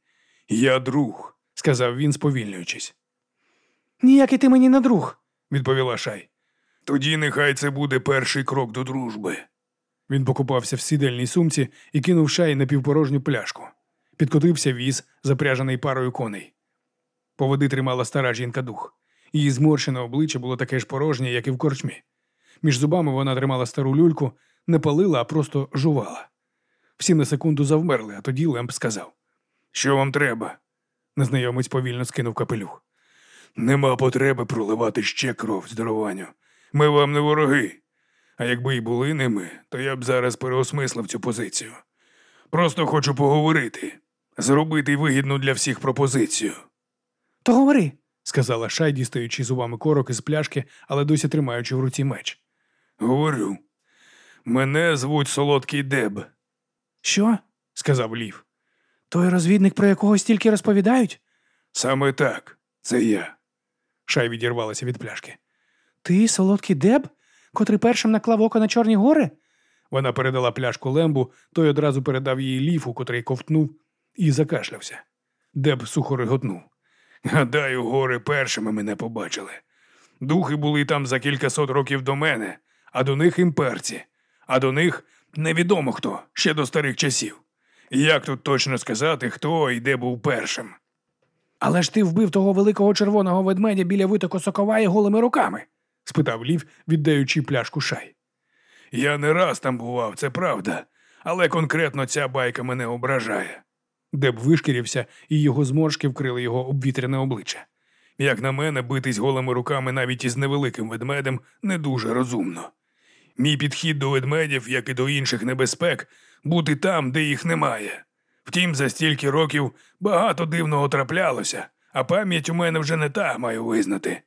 Я друг. Сказав він, сповільнюючись. Ніякий ти мені не друг. Відповіла Шай. Тоді нехай це буде перший крок до дружби. Він покупався в сідельній сумці і кинув шай на півпорожню пляшку. Підкотився віз, запряжений парою коней. Поводи тримала стара жінка дух. Її зморщене обличчя було таке ж порожнє, як і в корчмі. Між зубами вона тримала стару люльку, не палила, а просто жувала. Всі на секунду завмерли, а тоді Лемп сказав. Що вам треба? Незнайомець повільно скинув капелюх. Нема потреби проливати ще кров здаруванню. Ми вам не вороги. А якби й були ними, то я б зараз переосмислив цю позицію. Просто хочу поговорити, зробити вигідну для всіх пропозицію. То говори. сказала Шай, дістаючи зубами корок із пляшки, але досі тримаючи в руці меч. Говорю. Мене звуть Солодкий Деб. Що? Сказав Лів. Той розвідник, про якого стільки розповідають? Саме так, це я. Шай відірвалася від пляшки. Ти солодкий деб, котрий першим наклав око на Чорні гори? Вона передала пляшку Лембу, той одразу передав її ліфу, котрий ковтнув, і закашлявся. Деб сухо реготнув. Гадаю, гори першими мене побачили. Духи були там за кількасот років до мене, а до них імперці, а до них невідомо хто, ще до старих часів. Як тут точно сказати, хто і де був першим? Але ж ти вбив того великого червоного ведмедя біля витоку Соковая голими руками. Спитав Лів, віддаючи пляшку шай. Я не раз там бував, це правда, але конкретно ця байка мене ображає. Деб вишкірився, і його зморшки вкрили його обвітряне обличчя. Як на мене, битись голими руками навіть із невеликим ведмедем не дуже розумно. Мій підхід до ведмедів, як і до інших небезпек, бути там, де їх немає. Втім, за стільки років багато дивного траплялося, а пам'ять у мене вже не та маю визнати.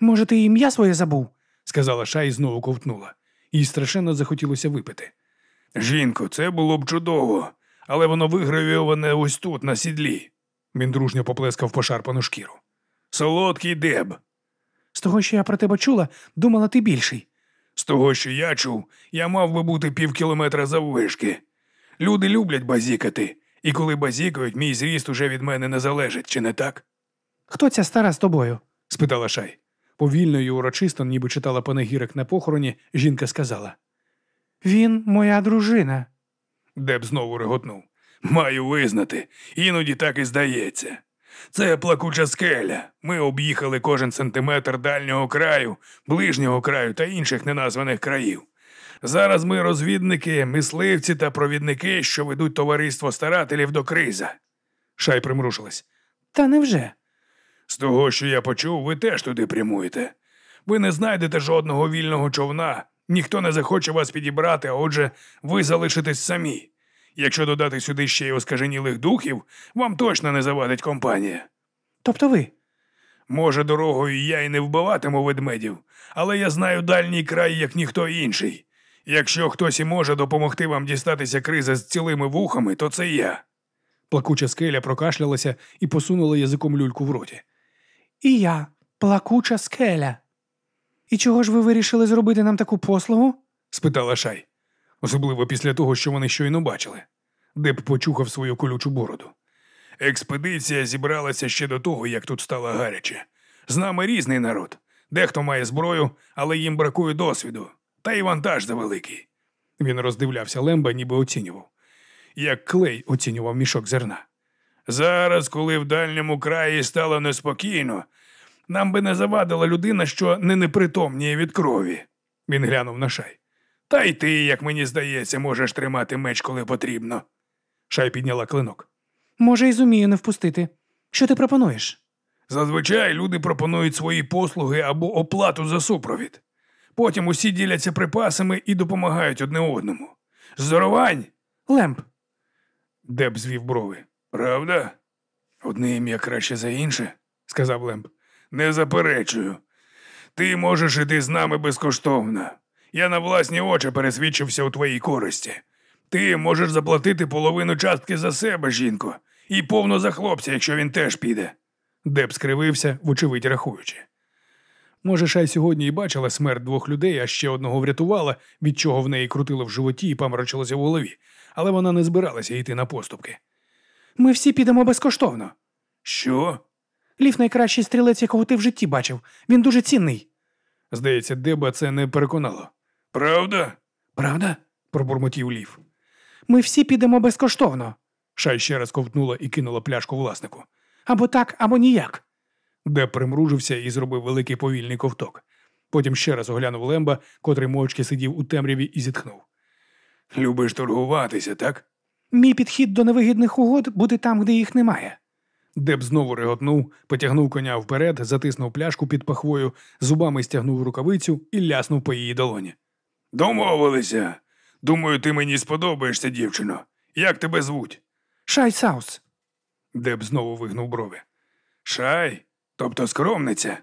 Може, ти ім'я своє забув? сказала Шай і знову ковтнула. Їй страшенно захотілося випити. Жінко, це було б чудово, але воно вигравіоване ось тут, на сідлі. Він дружньо поплескав пошарпану шкіру. Солодкий деб. З того, що я про тебе чула, думала ти більший. З того, що я чув, я мав би бути пів кілометра заввишки. Люди люблять базікати, і коли базікають, мій зріст уже від мене не залежить, чи не так? Хто ця стара з тобою? спитала Шай. Повільно і урочисто, ніби читала панегірик на похороні, жінка сказала. Він моя дружина. Деб знову реготнув. Маю визнати, іноді так і здається. Це плакуча скеля. Ми об'їхали кожен сантиметр дальнього краю, ближнього краю та інших неназваних країв. Зараз ми розвідники, мисливці та провідники, що ведуть товариство старателів до криза. Шай примрушилась. Та невже? З того, що я почув, ви теж туди прямуєте. Ви не знайдете жодного вільного човна, ніхто не захоче вас підібрати, а отже, ви залишитесь самі. Якщо додати сюди ще й оскаженілих духів, вам точно не завадить компанія. Тобто ви? Може, дорогою я й не вбиватиму ведмедів, але я знаю дальній край, як ніхто інший. Якщо хтось і може допомогти вам дістатися криза з цілими вухами, то це я. Плакуча скеля прокашлялася і посунула язиком люльку в роті. І я, плакуча скеля. І чого ж ви вирішили зробити нам таку послугу? спитала Шай. Особливо після того, що вони щойно бачили. Деб почухав свою колючу бороду. Експедиція зібралася ще до того, як тут стало гаряче. З нами різний народ. Дехто має зброю, але їм бракує досвіду. Та й вантаж завеликий. Він роздивлявся Лемба, ніби оцінював. Як клей оцінював мішок зерна. Зараз, коли в дальньому краї стало неспокійно, нам би не завадила людина, що не непритомніє від крові. Він глянув на шай. Та й ти, як мені здається, можеш тримати меч, коли потрібно. Шай підняла клинок. Може, і зумію не впустити. Що ти пропонуєш? Зазвичай люди пропонують свої послуги або оплату за супровід. Потім усі діляться припасами і допомагають одне одному. Здоровань, Лемп, Деб звів брови. Правда? Одне ім'я краще за інше, Сказав Лемб. не заперечую. Ти можеш іти з нами безкоштовно. Я на власні очі пересвідчився у твоїй користі. Ти можеш заплатити половину частки за себе, жінко, і повну за хлопця, якщо він теж піде. Деб скривився, вочевидь рахуючи. Може, Шай сьогодні і бачила смерть двох людей, а ще одного врятувала, від чого в неї крутило в животі і паморочилося в голові, але вона не збиралася йти на поступки. Ми всі підемо безкоштовно. Що? Лів найкращий стрілець, якого ти в житті бачив. Він дуже цінний. Здається, Деба це не переконало. Правда? Правда? Пробурмотів Лів. Ми всі підемо безкоштовно. Шай ще раз ковтнула і кинула пляшку власнику. Або так, або ніяк. Деб примружився і зробив великий повільний ковток. Потім ще раз оглянув Лемба, котрий мовчки сидів у темряві і зітхнув. Любиш торгуватися, так? Мій підхід до невигідних угод буде там, де їх немає. Деб знову реготнув, потягнув коня вперед, затиснув пляшку під пахвою, зубами стягнув рукавицю і ляснув по її долоні. Домовилися. Думаю, ти мені сподобаєшся, дівчино. Як тебе звуть? Шай Саус. Деб знову вигнув брови. Шай, тобто скромниця.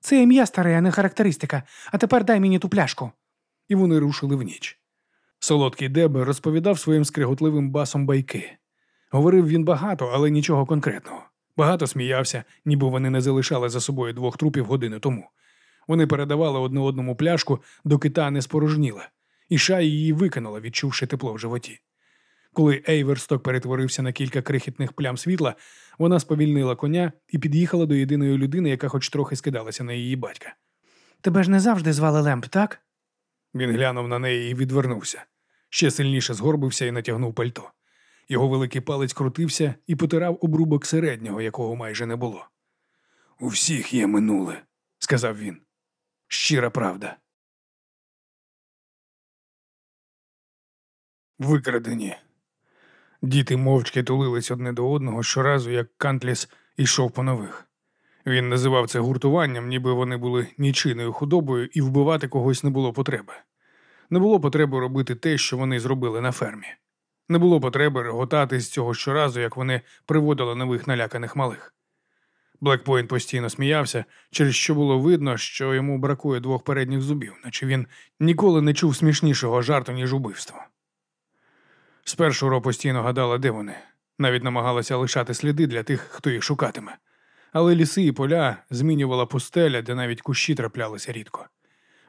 Це ім'я старе, а не характеристика. А тепер дай мені ту пляшку. І вони рушили в ніч. Солодкий Деб розповідав своїм скриготливим басом байки. Говорив він багато, але нічого конкретного. Багато сміявся, ніби вони не залишали за собою двох трупів години тому. Вони передавали одне одному пляшку, доки та не спорожніла, і Шай її викинула, відчувши тепло в животі. Коли Ейверсток перетворився на кілька крихітних плям світла, вона сповільнила коня і під'їхала до єдиної людини, яка хоч трохи скидалася на її батька. Тебе ж не завжди звали Лемп, так? Він глянув на неї і відвернувся. Ще сильніше згорбився і натягнув пальто. Його великий палець крутився і потирав обрубок середнього, якого майже не було. У всіх є минуле. Сказав він. Щира правда. Викрадені. Діти мовчки тулились одне до одного щоразу, як Кантліс ішов по нових. Він називав це гуртуванням, ніби вони були нічийною худобою, і вбивати когось не було потреби. Не було потреби робити те, що вони зробили на фермі. Не було потреби реготати з цього щоразу, як вони приводили нових наляканих малих. Блекпойнт постійно сміявся, через що було видно, що йому бракує двох передніх зубів, наче він ніколи не чув смішнішого жарту, ніж убивство. Спершу Ро постійно гадала, де вони, навіть намагалася лишати сліди для тих, хто їх шукатиме. Але ліси і поля змінювала пустеля, де навіть кущі траплялися рідко.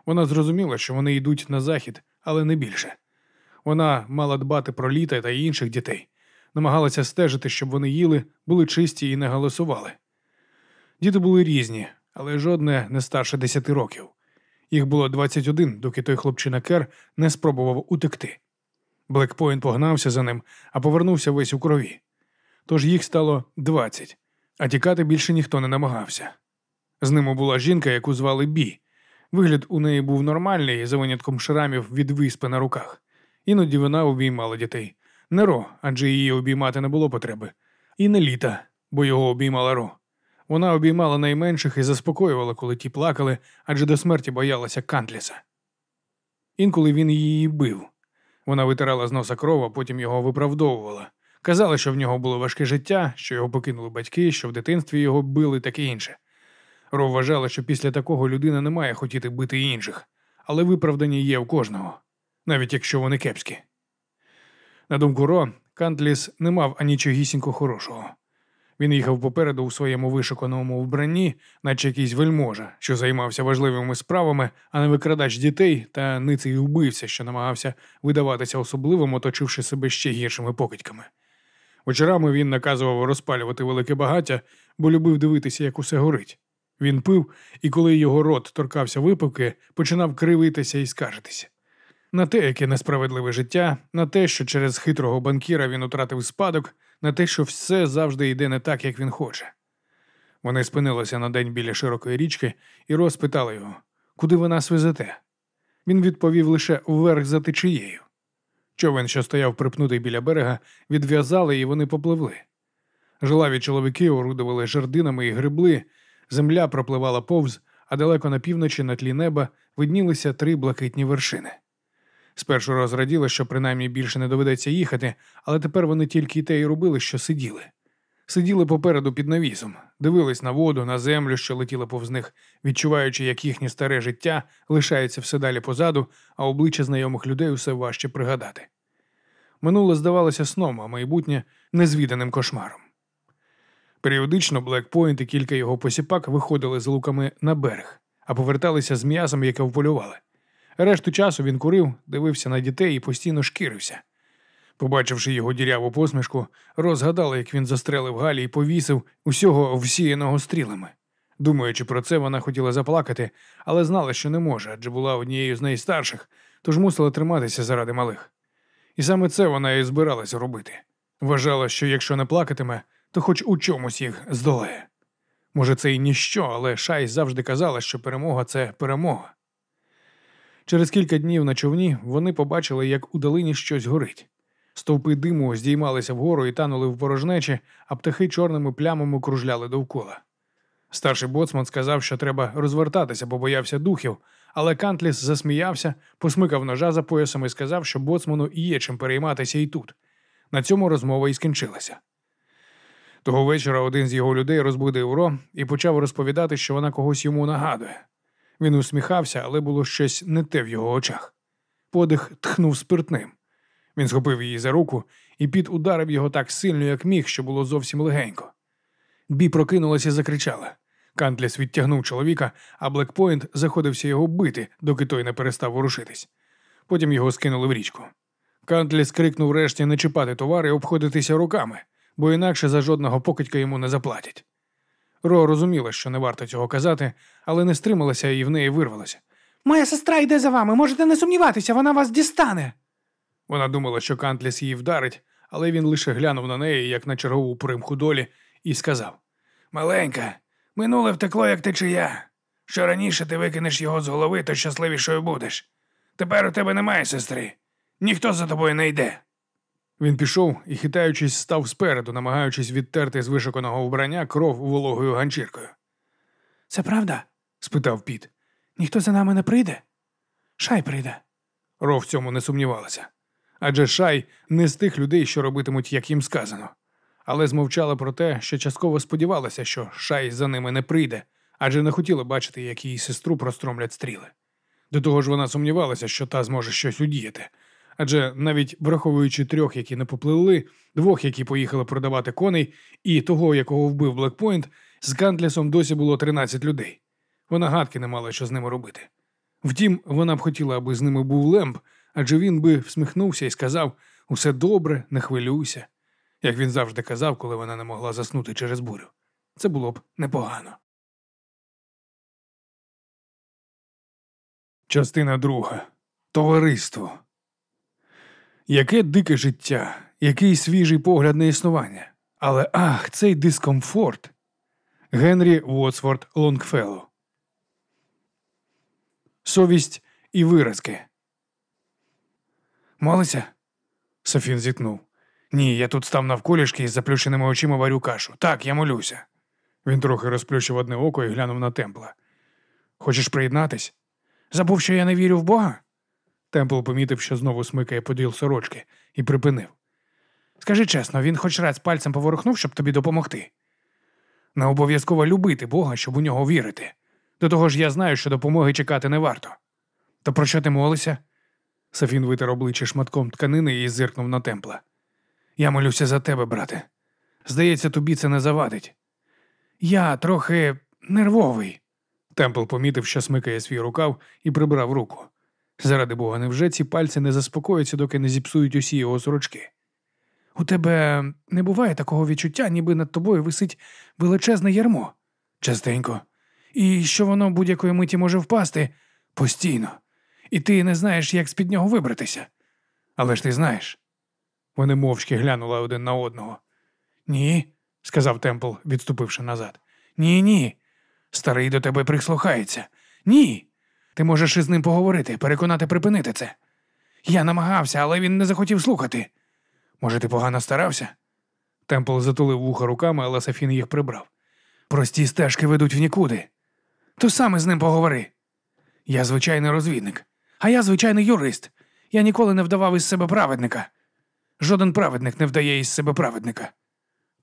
Вона зрозуміла, що вони йдуть на захід, але не більше. Вона мала дбати про літа та інших дітей, намагалася стежити, щоб вони їли, були чисті і не голосували. Діти були різні, але жодне не старше десяти років. Їх було 21, доки той хлопчина Кер не спробував утекти. Блекпойнт погнався за ним, а повернувся весь у крові. Тож їх стало 20, а тікати більше ніхто не намагався. З ними була жінка, яку звали Бі. Вигляд у неї був нормальний, за винятком шрамів від виспи на руках. Іноді вона обіймала дітей. Не Ро, адже її обіймати не було потреби. І не літа, бо його обіймала Ро. Вона обіймала найменших і заспокоювала, коли ті плакали, адже до смерті боялася Кантліса. Інколи він її бив. Вона витирала з носа кров, а потім його виправдовувала. Казала, що в нього було важке життя, що його покинули батьки, що в дитинстві його били таке інше. Ро вважала, що після такого людина не має хотіти бити інших, але виправдання є у кожного, навіть якщо вони кепські. На думку Ро, Кантліс не мав анічогісінько хорошого. Він їхав попереду у своєму вишуканому вбранні, наче якийсь вельможа, що займався важливими справами, а не викрадач дітей та ниций убивця, що намагався видаватися особливим, оточивши себе ще гіршими покидьками. Вечорами він наказував розпалювати велике багаття, бо любив дивитися, як усе горить. Він пив, і коли його рот торкався випивки, починав кривитися і скаржитися. На те, яке несправедливе життя, на те, що через хитрого банкіра він утратив спадок, на те, що все завжди йде не так, як він хоче. Вони спинилися на день біля широкої річки і розпитали його, куди ви нас везете. Він відповів лише вверх за течією. Човен, що стояв припнутий біля берега, відв'язали і вони попливли. Жилаві чоловіки орудували жердинами і грибли, земля пропливала повз, а далеко на півночі на тлі неба виднілися три блакитні вершини. Спершу розраділо, що принаймні більше не доведеться їхати, але тепер вони тільки й те й робили, що сиділи. Сиділи попереду під навісом, дивились на воду, на землю, що летіла повз них, відчуваючи, як їхнє старе життя лишається все далі позаду, а обличчя знайомих людей усе важче пригадати. Минуле здавалося сном, а майбутнє незвіданим кошмаром. Періодично Блекпойнт і кілька його посіпак виходили з луками на берег, а поверталися з м'ясом, яке вполювали. Решту часу він курив, дивився на дітей і постійно шкірився. Побачивши його діряву посмішку, розгадала, як він застрелив Галі і повісив усього всіяного стрілами. Думаючи про це, вона хотіла заплакати, але знала, що не може, адже була однією з найстарших, тож мусила триматися заради малих. І саме це вона і збиралася робити. Вважала, що якщо не плакатиме, то хоч у чомусь їх здолає. Може, це і ніщо, але Шай завжди казала, що перемога це перемога. Через кілька днів на човні вони побачили, як у долині щось горить. Стовпи диму здіймалися вгору і танули в порожнечі, а птахи чорними плямами кружляли довкола. Старший боцман сказав, що треба розвертатися, бо боявся духів, але Кантліс засміявся, посмикав ножа за поясом і сказав, що боцману є чим перейматися і тут. На цьому розмова і скінчилася. Того вечора один з його людей розбудив Ро і почав розповідати, що вона когось йому нагадує. Він усміхався, але було щось не те в його очах. Подих тхнув спиртним. Він схопив її за руку, і піт ударив його так сильно, як міг, що було зовсім легенько. Бі прокинулася і закричала. Кантліс відтягнув чоловіка, а Блекпойнт заходився його бити, доки той не перестав ворушитись. Потім його скинули в річку. Кантліс крикнув решті не чіпати товар і обходитися руками, бо інакше за жодного покидька йому не заплатять. Ро розуміла, що не варто цього казати, але не стрималася і в неї вирвалося. Моя сестра йде за вами, можете не сумніватися, вона вас дістане. Вона думала, що Кантліс її вдарить, але він лише глянув на неї, як на чергову примху долі, і сказав: Маленька, минуле втекло, як течія. Що раніше ти викинеш його з голови, то щасливішою будеш. Тепер у тебе немає сестри. Ніхто за тобою не йде. Він пішов і, хитаючись, став спереду, намагаючись відтерти з вишиканого вбрання кров вологою ганчіркою. Це правда? спитав Піт. Ніхто за нами не прийде? Шай прийде. Ро в цьому не сумнівалася. Адже Шай не з тих людей, що робитимуть, як їм сказано. Але змовчала про те, що частково сподівалася, що Шай за ними не прийде, адже не хотіла бачити, як її сестру простромлять стріли. До того ж, вона сумнівалася, що та зможе щось удіяти. Адже навіть враховуючи трьох, які не попливли, двох, які поїхали продавати коней, і того, якого вбив Блекпойнт, з Кантлісом досі було 13 людей. Вона гадки не мала, що з ними робити. Втім, вона б хотіла, аби з ними був Лемб, адже він би всміхнувся і сказав усе добре, не хвилюйся, як він завжди казав, коли вона не могла заснути через бурю. Це було б непогано. Частина друга. Товариство. Яке дике життя, який свіжий погляд на існування. Але ах, цей дискомфорт. Генрі Вотсворт Лонгфелло. Совість і виразки. Молиться? Софін зітхнув. Ні, я тут став навколішки і з заплющеними очима варю кашу. Так, я молюся. Він трохи розплющив одне око і глянув на темпла. Хочеш приєднатись? Забув, що я не вірю в Бога? Темпл помітив, що знову смикає поділ сорочки, і припинив. Скажи чесно, він хоч раз пальцем поворухнув, щоб тобі допомогти. Не обов'язково любити Бога, щоб у нього вірити. До того ж, я знаю, що допомоги чекати не варто. То про що ти молишся? Сафін витер обличчя шматком тканини і зиркнув на темпла. Я молюся за тебе, брате. Здається, тобі це не завадить. Я трохи нервовий. Темпл помітив, що смикає свій рукав, і прибрав руку. Заради бога, невже ці пальці не заспокояться, доки не зіпсують усі його сорочки? У тебе не буває такого відчуття, ніби над тобою висить величезне ярмо. Частенько. і що воно будь-якої миті може впасти постійно, і ти не знаєш, як з-під нього вибратися. Але ж ти знаєш. Вони мовчки глянули один на одного. Ні, сказав Темпл, відступивши назад. Ні, ні. Старий до тебе прислухається. Ні. Ти можеш із ним поговорити, переконати припинити це. Я намагався, але він не захотів слухати. Може, ти погано старався? Темпл затулив вуха руками, але Сафін їх прибрав. Прості стежки ведуть в нікуди. То саме з ним поговори. Я звичайний розвідник, а я звичайний юрист. Я ніколи не вдавав із себе праведника. Жоден праведник не вдає із себе праведника.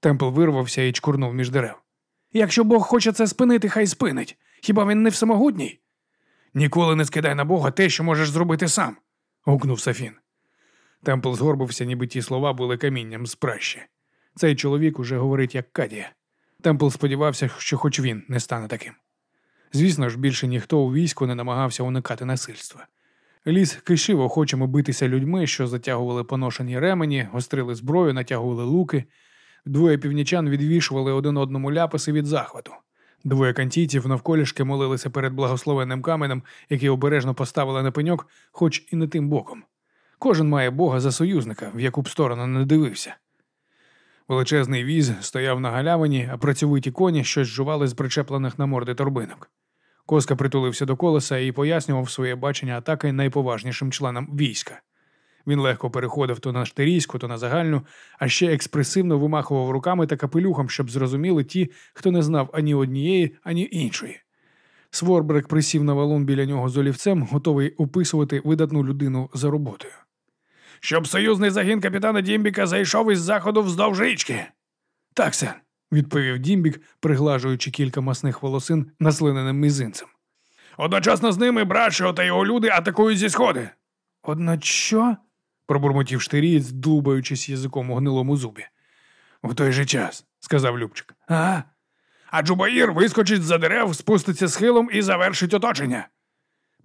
Темпл вирвався і чкурнув між дерев. Якщо Бог хоче це спинити, хай спинить. Хіба він не всемогутній? Ніколи не скидай на Бога те, що можеш зробити сам, гукнув Сафін. Темпл згорбився, ніби ті слова були камінням з пращі. Цей чоловік уже говорить як Кадія. Темпл сподівався, що хоч він не стане таким. Звісно ж, більше ніхто у війську не намагався уникати насильства. Ліс кишив охочемо битися людьми, що затягували поношені ремені, гострили зброю, натягували луки. Двоє північан відвішували один одному ляписи від захвату. Двоє кантійців навколішки молилися перед благословенним каменем, який обережно поставили на пеньок, хоч і не тим боком. Кожен має Бога за союзника, в яку б сторону не дивився. Величезний віз стояв на галявині, а працьовиті коні щось жували з причеплених на морди торбинок. Коска притулився до колеса і пояснював своє бачення атаки найповажнішим членам війська. Він легко переходив то на штирійську, то на загальну, а ще експресивно вимахував руками та капелюхом, щоб зрозуміли ті, хто не знав ані однієї, ані іншої. Сворбрик присів на валун біля нього з олівцем, готовий описувати видатну людину за роботою. Щоб союзний загін капітана Дімбіка зайшов із заходу вздовж річки. Так, сер, відповів Дімбік, приглажуючи кілька масних волосин наслиненим мізинцем. Одночасно з ними Брашо та його люди атакують зі сходи. Одно що? Пробурмотів штирієць, дубаючись язиком у гнилому зубі. В той же час, сказав Любчик. А? А Джубаїр вискочить за дерев, спуститься схилом і завершить оточення.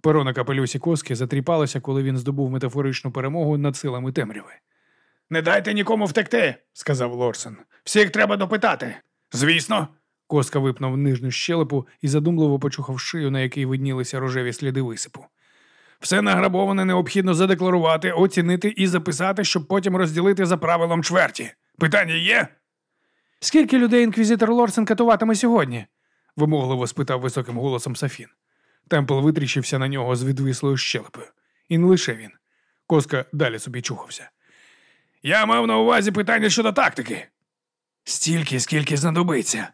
Перо на капелюсі коски затріпалося, коли він здобув метафоричну перемогу над силами темряви. Не дайте нікому втекти, сказав Лорсен. Всіх треба допитати. Звісно. Коска випнув нижню щелепу і задумливо почухав шию, на якій виднілися рожеві сліди висипу. Все награбоване необхідно задекларувати, оцінити і записати, щоб потім розділити за правилом чверті. Питання є? Скільки людей інквізитор Лорсен катуватиме сьогодні? вимогливо спитав високим голосом Сафін. Темпл витріщився на нього з відвислою щелепою. І не лише він. Коска далі собі чухався. Я мав на увазі питання щодо тактики. Стільки, скільки знадобиться,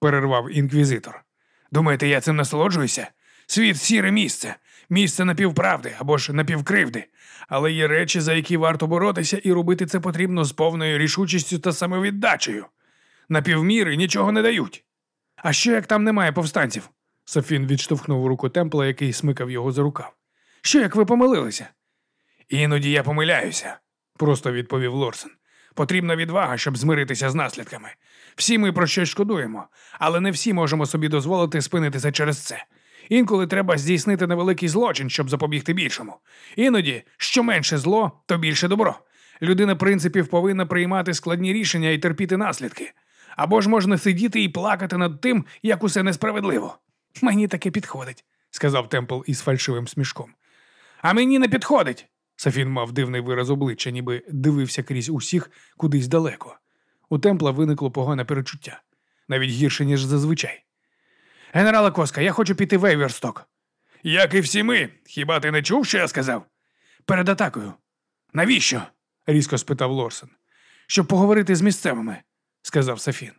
перервав інквізитор. Думаєте, я цим насолоджуюся? Світ сіре місце, місце напівправди або ж напівкривди. Але є речі, за які варто боротися, і робити це потрібно з повною рішучістю та самовіддачею. Напівміри нічого не дають. А що як там немає повстанців? Софін відштовхнув руку темпла, який смикав його за рукав. Що як ви помилилися? Іноді я помиляюся, просто відповів Лорсен. Потрібна відвага, щоб змиритися з наслідками. Всі ми про щось шкодуємо, але не всі можемо собі дозволити спинитися через це. Інколи треба здійснити невеликий злочин, щоб запобігти більшому. Іноді, що менше зло, то більше добро. Людина принципів повинна приймати складні рішення і терпіти наслідки. Або ж можна сидіти і плакати над тим, як усе несправедливо. Мені таке підходить, сказав Темпл із фальшивим смішком. А мені не підходить. Сафін мав дивний вираз обличчя, ніби дивився крізь усіх кудись далеко. У темпла виникло погане перечуття, навіть гірше, ніж зазвичай. Генерала Коска, я хочу піти в Ейверсток. Як і всі ми. Хіба ти не чув, що я сказав? Перед атакою. Навіщо? різко спитав Лорсен. Щоб поговорити з місцевими, сказав Сафін.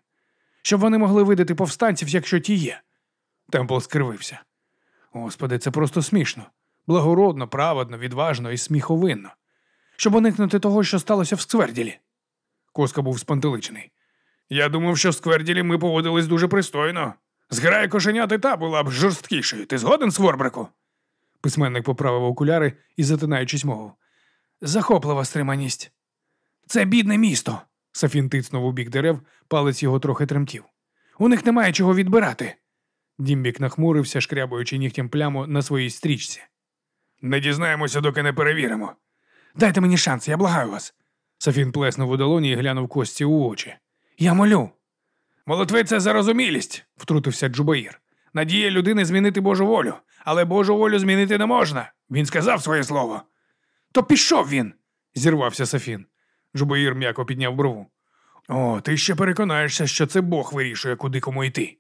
Щоб вони могли видати повстанців, якщо ті є. Темпл скривився. Господи, це просто смішно. Благородно, праведно, відважно і сміховинно. Щоб уникнути того, що сталося в Скверділі. Коска був спантеличений. Я думав, що в Скверділі ми поводились дуже пристойно. Зграя кошеняти та була б жорсткішою. Ти згоден, Сворбрику? Письменник поправив окуляри і, затинаючись, мовив. Захоплива стриманість. Це бідне місто. Сафін тицнув у бік дерев, палець його трохи тремтів. У них немає чого відбирати. Дімбік нахмурився, шкрябуючи нігтям пляму на своїй стрічці. Не дізнаємося, доки не перевіримо. Дайте мені шанс, я благаю вас. Сафін плеснув у долоні і глянув кості у очі. Я молю. Молитви це зарозумілість, втрутився Джубаїр. Надія людини змінити Божу волю, але Божу волю змінити не можна. Він сказав своє слово. То пішов він. зірвався Сафін. Жубоїр м'яко підняв брову. О, ти ще переконаєшся, що це Бог вирішує, куди кому йти.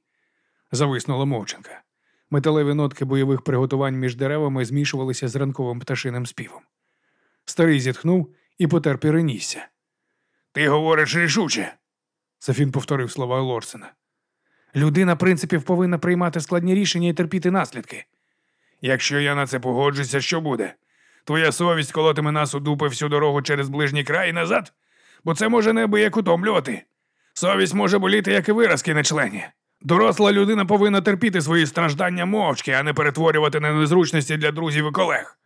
Зависнула мовчанка. Металеві нотки бойових приготувань між деревами змішувалися з ранковим пташиним співом. Старий зітхнув і потер перенісся. Ти говориш рішуче. Сафін повторив слова Лорсена. Людина принципів повинна приймати складні рішення і терпіти наслідки. Якщо я на це погоджуся, що буде? Твоя совість колотиме нас у дупи всю дорогу через ближній край і назад? Бо це може неабияк утомлювати. Совість може боліти, як і виразки на члені. Доросла людина повинна терпіти свої страждання мовчки, а не перетворювати на незручності для друзів і колег.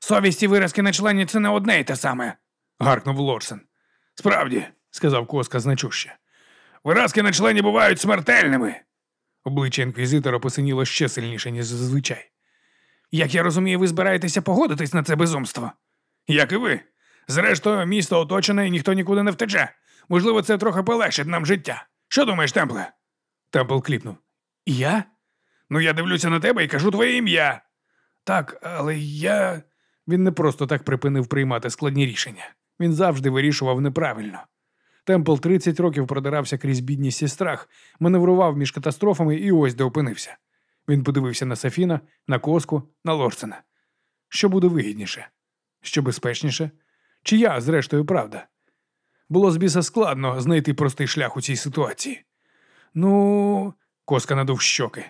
Совість і виразки на члені це не одне й те саме. гаркнув Лорсен. Справді, Сказав коска значуще. Виразки на члені бувають смертельними. Обличчя інквізитора посиніло ще сильніше, ніж зазвичай. Як я розумію, ви збираєтеся погодитись на це безумство. Як і ви. Зрештою, місто оточене і ніхто нікуди не втече. Можливо, це трохи полегшить нам життя. Що думаєш, Темпле? Темпл кліпнув. Я? Ну, я дивлюся на тебе і кажу твоє ім'я. Так, але я. Він не просто так припинив приймати складні рішення. Він завжди вирішував неправильно. Темпл 30 років продирався крізь бідність і страх, маневрував між катастрофами і ось де опинився. Він подивився на Сафіна, на коску, на Лорсена. Що буде вигідніше? Що безпечніше? Чи я, зрештою, правда? Було з біса складно знайти простий шлях у цій ситуації. Ну, коска надув щоки.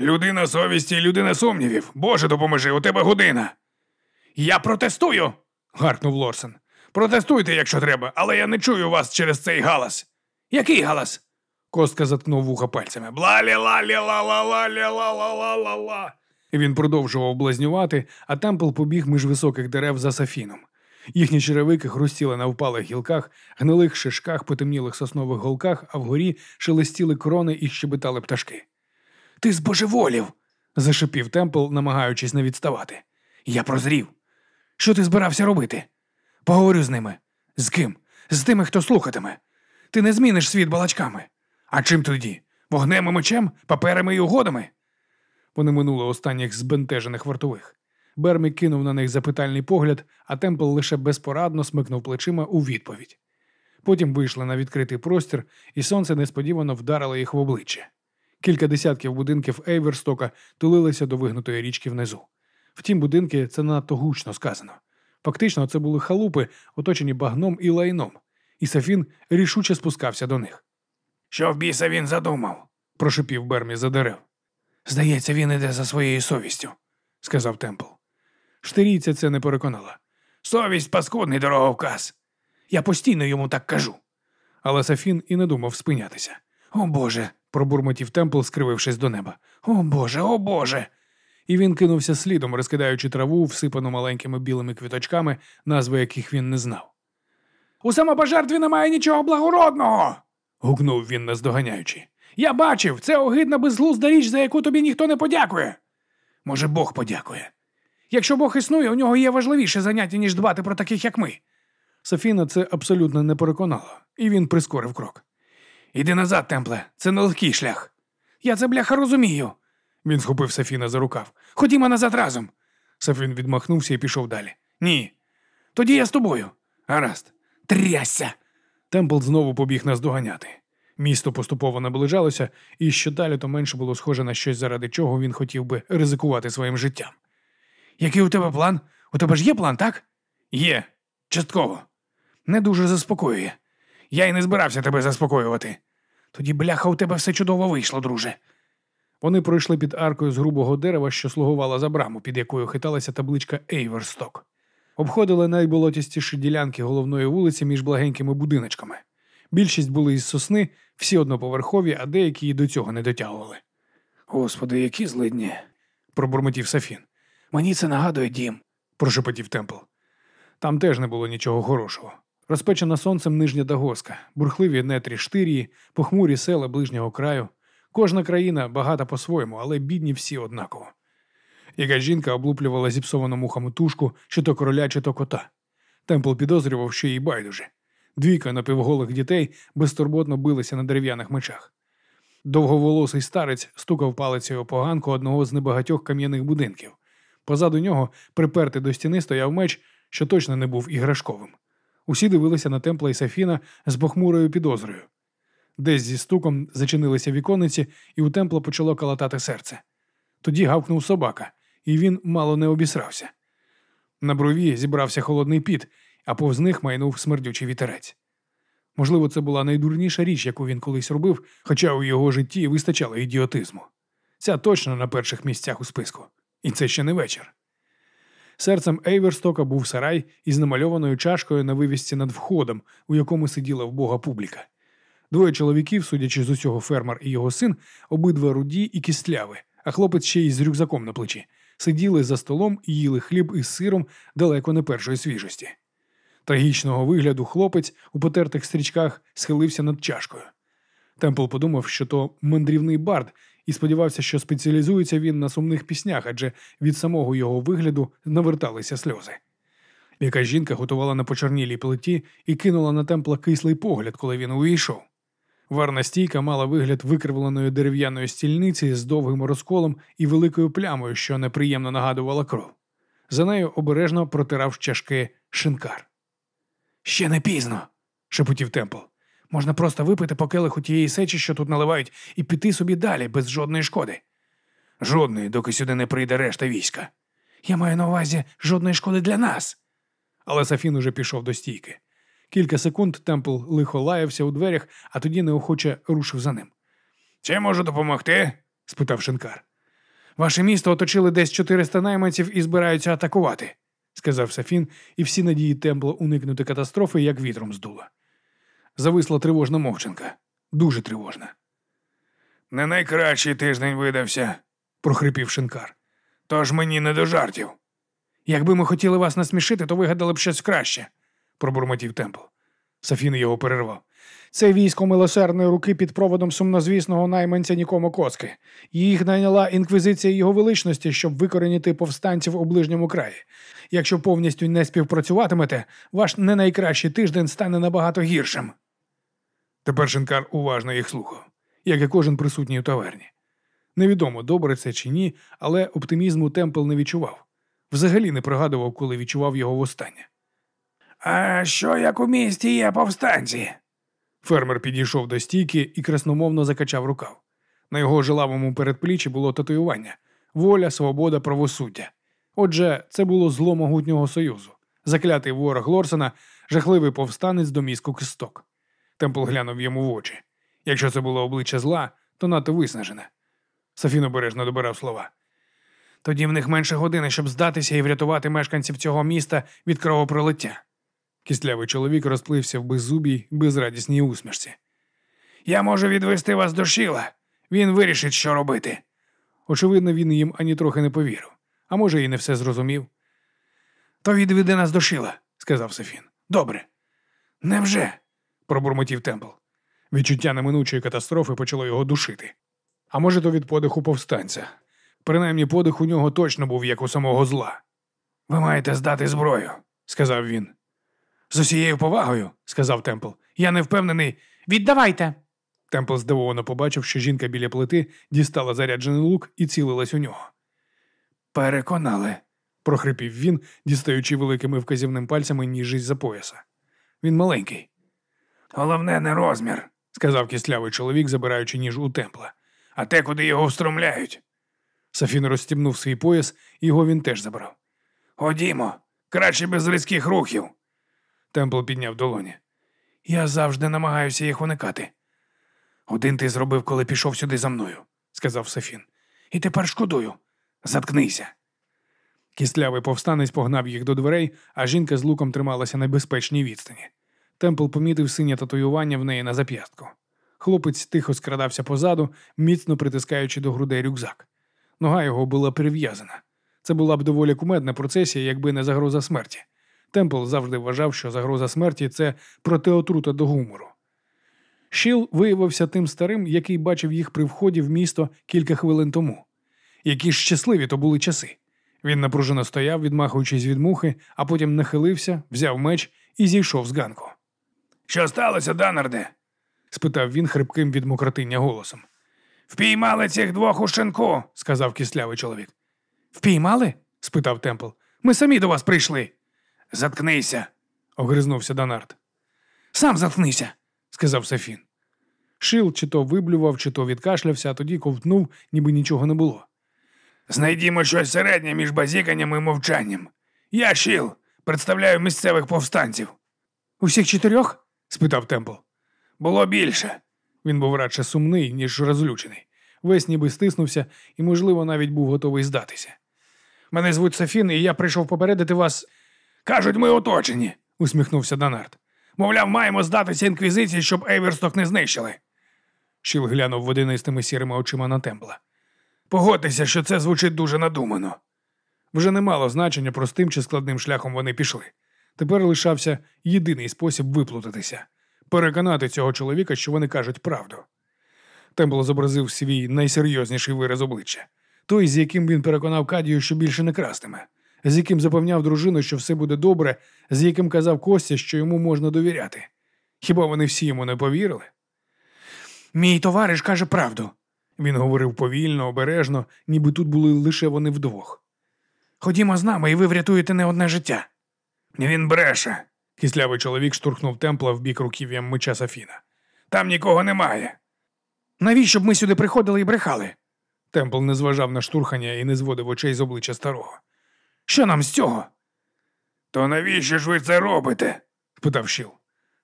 Людина совісті людина сумнівів. Боже, допоможи, у тебе година. Я протестую. гаркнув Лорсен. Протестуйте, якщо треба, але я не чую вас через цей галас. Який галас? Костка заткнув вуха пальцями. блалі ла лі ла ла ла лі ла ла ла ла ла Він продовжував блазнювати, а Темпл побіг між високих дерев за Сафіном. Їхні черевики хрустіли на впалих гілках, гнилих шишках, потемнілих соснових голках, а вгорі шелестіли крони і щебетали пташки. Ти збожеволів. Зашипів Темпл, намагаючись не відставати. Я прозрів. Що ти збирався робити? Поговорю з ними. З ким? З тими, хто слухатиме. Ти не зміниш світ балачками. А чим тоді? Вогнем і мечем, паперами і угодами? Вони минули останніх збентежених вартових. Бермі кинув на них запитальний погляд, а Темпл лише безпорадно смикнув плечима у відповідь. Потім вийшли на відкритий простір, і сонце несподівано вдарило їх в обличчя. Кілька десятків будинків Ейверстока тулилися до вигнутої річки внизу. Втім, будинки це надто гучно сказано. Фактично, це були халупи, оточені багном і лайном, і Сафін рішуче спускався до них. Що в біса він задумав? Прошипів Бермі за дерев. Здається, він іде за своєю совістю. сказав Темпл. Штирійця це не переконала. Совість паскудний дороговказ. Я постійно йому так кажу. Але Сафін і не думав спинятися. О Боже, Пробурмотів Темпл, скривившись до неба. о Боже, о Боже. І він кинувся слідом, розкидаючи траву, всипану маленькими білими квіточками, назви яких він не знав. У самопожертві немає нічого благородного. Гукнув він, наздоганяючи. Я бачив, це огидна безглузда річ, за яку тобі ніхто не подякує. Може, Бог подякує. Якщо Бог існує, у нього є важливіше заняття, ніж дбати про таких, як ми. Софіна це абсолютно не переконало, і він прискорив крок. Іди назад, Темпле, це нелегкий шлях. Я це бляха розумію. Він схопив Софіна за рукав. Ходімо назад разом. Софін відмахнувся і пішов далі. Ні. Тоді я з тобою. Гаразд. Трясся. Темпл знову побіг наздоганяти. Місто поступово наближалося, і що далі, то менше було схоже на щось, заради чого він хотів би ризикувати своїм життям. Який у тебе план? У тебе ж є план, так? Є. Частково. Не дуже заспокоює. Я й не збирався тебе заспокоювати. Тоді бляха у тебе все чудово вийшло, друже. Вони пройшли під аркою з грубого дерева, що слугувала за браму, під якою хиталася табличка Ейверсток. Обходили найболотістіші ділянки головної вулиці між благенькими будиночками. Більшість були із сосни, всі одноповерхові, а деякі і до цього не дотягували. Господи, які злидні. Пробурмотів Сафін. Мені це нагадує дім. Прошепотів Темпл. Там теж не було нічого хорошого. Розпечена сонцем нижня дагоска, бурхливі нетрі штирії, похмурі села ближнього краю. Кожна країна багата по-своєму, але бідні всі однаково. Яка жінка облуплювала зіпсовану мухами тушку, чи то короля, чи то кота. Темпл підозрював, що їй байдуже. Двійка напівголих дітей безтурботно билися на дерев'яних мечах. Довговолосий старець стукав палицею по ганку одного з небагатьох кам'яних будинків. Позаду нього, припертий до стіни, стояв меч, що точно не був іграшковим. Усі дивилися на темпла і Сафіна з похмурою підозрою. Десь зі стуком зачинилися віконниці, і у темпла почало калатати серце. Тоді гавкнув собака, і він мало не обісрався. На брові зібрався холодний піт, а повз них майнув смердючий вітерець. Можливо, це була найдурніша річ, яку він колись робив, хоча у його житті вистачало ідіотизму. Ця точно на перших місцях у списку. І це ще не вечір. Серцем Ейверстока був сарай із намальованою чашкою на вивісці над входом, у якому сиділа вбога публіка. Двоє чоловіків, судячи з усього фермер і його син, обидва руді і кістляви, а хлопець ще й з рюкзаком на плечі, сиділи за столом і їли хліб із сиром далеко не першої свіжості. Трагічного вигляду хлопець у потертих стрічках схилився над чашкою. Темпл подумав, що то мандрівний бард, і сподівався, що спеціалізується він на сумних піснях, адже від самого його вигляду наверталися сльози. Яка жінка готувала на почорнілій плиті і кинула на темпла кислий погляд, коли він увійшов. Варна стійка мала вигляд викривленої дерев'яної стільниці з довгим розколом і великою плямою, що неприємно нагадувала кров. За нею обережно протирав чашки шинкар. Ще не пізно, шепотів Темпл. Можна просто випити по келиху тієї сечі, що тут наливають, і піти собі далі без жодної шкоди. Жодної, доки сюди не прийде решта війська. Я маю на увазі жодної шкоди для нас. Але Сафін уже пішов до стійки. Кілька секунд Темпл лихо лаявся у дверях, а тоді неохоче рушив за ним. Чи можу допомогти? спитав Шинкар. Ваше місто оточили десь 400 найманців і збираються атакувати, сказав Сафін, і всі надії Темпла уникнути катастрофи, як вітром здуло. Зависла тривожна мовчанка. Дуже тривожна. Не найкращий тиждень видався, прохрипів Шинкар. Тож мені не до жартів. Якби ми хотіли вас насмішити, то вигадали б щось краще, пробурмотів Темпл. Сафін його перервав. Це військо милосердної руки під проводом сумнозвісного найманця Нікомо Коски. Їх найняла інквізиція його величності, щоб викорінити повстанців у ближньому краї. Якщо повністю не співпрацюватимете, ваш не найкращий тиждень стане набагато гіршим. Тепер Шинкар уважно їх слухав, як і кожен присутній у таверні. Невідомо, добре це чи ні, але оптимізму Темпл не відчував. Взагалі не пригадував, коли відчував його востаннє. А що як у місті є повстанці? Фермер підійшов до стійки і красномовно закачав рукав. На його жилавому передпліччі було татуювання воля, свобода, правосуддя. Отже, це було зло могутнього союзу, заклятий ворог Лорсена, жахливий повстанець до мізку кисток. Темпл глянув йому в очі. Якщо це було обличчя зла, то надто виснажене. Софін обережно добирав слова. Тоді в них менше години, щоб здатися і врятувати мешканців цього міста від кровопролиття. Кістлявий чоловік розплився в беззубій, безрадісній усмішці. Я можу відвести вас до Шіла. Він вирішить, що робити. Очевидно, він їм ані трохи не повірив, а може, і не все зрозумів. То відведи нас до Шіла, сказав Софін. Добре. Невже? пробурмотів Темпл. Відчуття неминучої катастрофи почало його душити. А може, то від подиху повстанця. Принаймні подих у нього точно був як у самого зла. Ви маєте здати зброю, сказав він. З усією повагою, сказав Темпл. Я не впевнений. Віддавайте. Темпл здивовано побачив, що жінка біля плити дістала заряджений лук і цілилась у нього. Переконали, прохрипів він, дістаючи великими вказівним пальцями ніж із за пояса. Він маленький. Головне, не розмір, сказав кислявий чоловік, забираючи ніж у темпла. А те, куди його встромляють. Сафін розстібнув свій пояс, і його він теж забрав. Ходімо, краще без різких рухів. Темпл підняв долоні. Я завжди намагаюся їх уникати. Один ти зробив, коли пішов сюди за мною, сказав Сафін. І тепер шкодую. Заткнися. Кістлявий повстанець погнав їх до дверей, а жінка з луком трималася на безпечній відстані. Темпл помітив синє татуювання в неї на зап'ястку. Хлопець тихо скрадався позаду, міцно притискаючи до грудей рюкзак. Нога його була прив'язана. Це була б доволі кумедна процесія, якби не загроза смерті. Темпл завжди вважав, що загроза смерті це протиотрута до гумору. Шіл виявився тим старим, який бачив їх при вході в місто кілька хвилин тому. Які ж щасливі то були часи. Він напружено стояв, відмахуючись від мухи, а потім нахилився, взяв меч і зійшов з ганку. Що сталося, Данарде? спитав він хрипким від мокротиння голосом. Впіймали цих двох у шинку, сказав кислявий чоловік. Впіймали? спитав Темпл. Ми самі до вас прийшли. Заткнися, огризнувся Донард. Сам заткнися. сказав Сафін. Шил чи то виблював, чи то відкашлявся, а тоді ковтнув, ніби нічого не було. Знайдімо щось середнє між базіканням і мовчанням. Я Шіл, представляю місцевих повстанців. Усіх чотирьох? спитав Темпл. Було більше. Він був радше сумний, ніж розлючений. Весь ніби стиснувся і, можливо, навіть був готовий здатися. Мене звуть Софін, і я прийшов попередити вас. Кажуть, ми оточені. усміхнувся Донард. Мовляв, маємо здатися інквізиції, щоб Ейверсток не знищили. Шил глянув водянистими сірими очима на Темпла. Погодьтеся, що це звучить дуже надумано. Вже не мало значення, простим чи складним шляхом вони пішли. Тепер лишався єдиний спосіб виплутатися переконати цього чоловіка, що вони кажуть правду. Темпл зобразив свій найсерйозніший вираз обличчя той, з яким він переконав Кадію, що більше не крастиме, з яким запевняв дружину, що все буде добре, з яким казав Костя, що йому можна довіряти. Хіба вони всі йому не повірили? Мій товариш каже правду. Він говорив повільно, обережно, ніби тут були лише вони вдвох. Ходімо з нами, і ви врятуєте не одне життя. Він бреше. Кислявий чоловік штурхнув темпла в бік руків'ям меча Сафіна. Там нікого немає. Навіщо б ми сюди приходили і брехали? Темпл не зважав на штурхання і не зводив очей з обличчя старого. Що нам з цього? То навіщо ж ви це робите? спитав Шіл.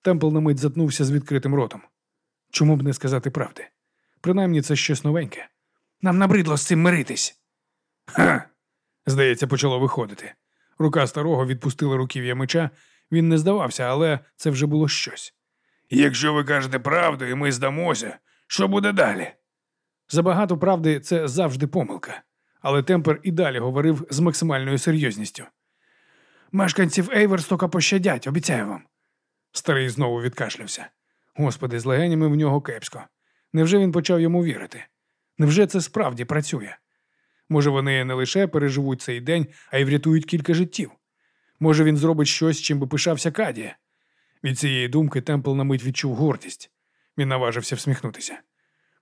Темпл на мить затнувся з відкритим ротом. Чому б не сказати правди? Принаймні, це щось новеньке. Нам набридло з цим миритись. Ха. Здається, почало виходити. Рука старого відпустила руків'я меча. Він не здавався, але це вже було щось. Якщо ви кажете правду, і ми здамося, що буде далі? Забагато правди це завжди помилка. Але Темпер і далі говорив з максимальною серйозністю. Мешканців Ейверстока пощадять, обіцяю вам. Старий знову відкашлявся. Господи, з легенями в нього кепсько. Невже він почав йому вірити? Невже це справді працює? Може, вони не лише переживуть цей день, а й врятують кілька життів? Може, він зробить щось, чим би пишався Кадія? Від цієї думки Темпл на мить відчув гордість. Він наважився всміхнутися.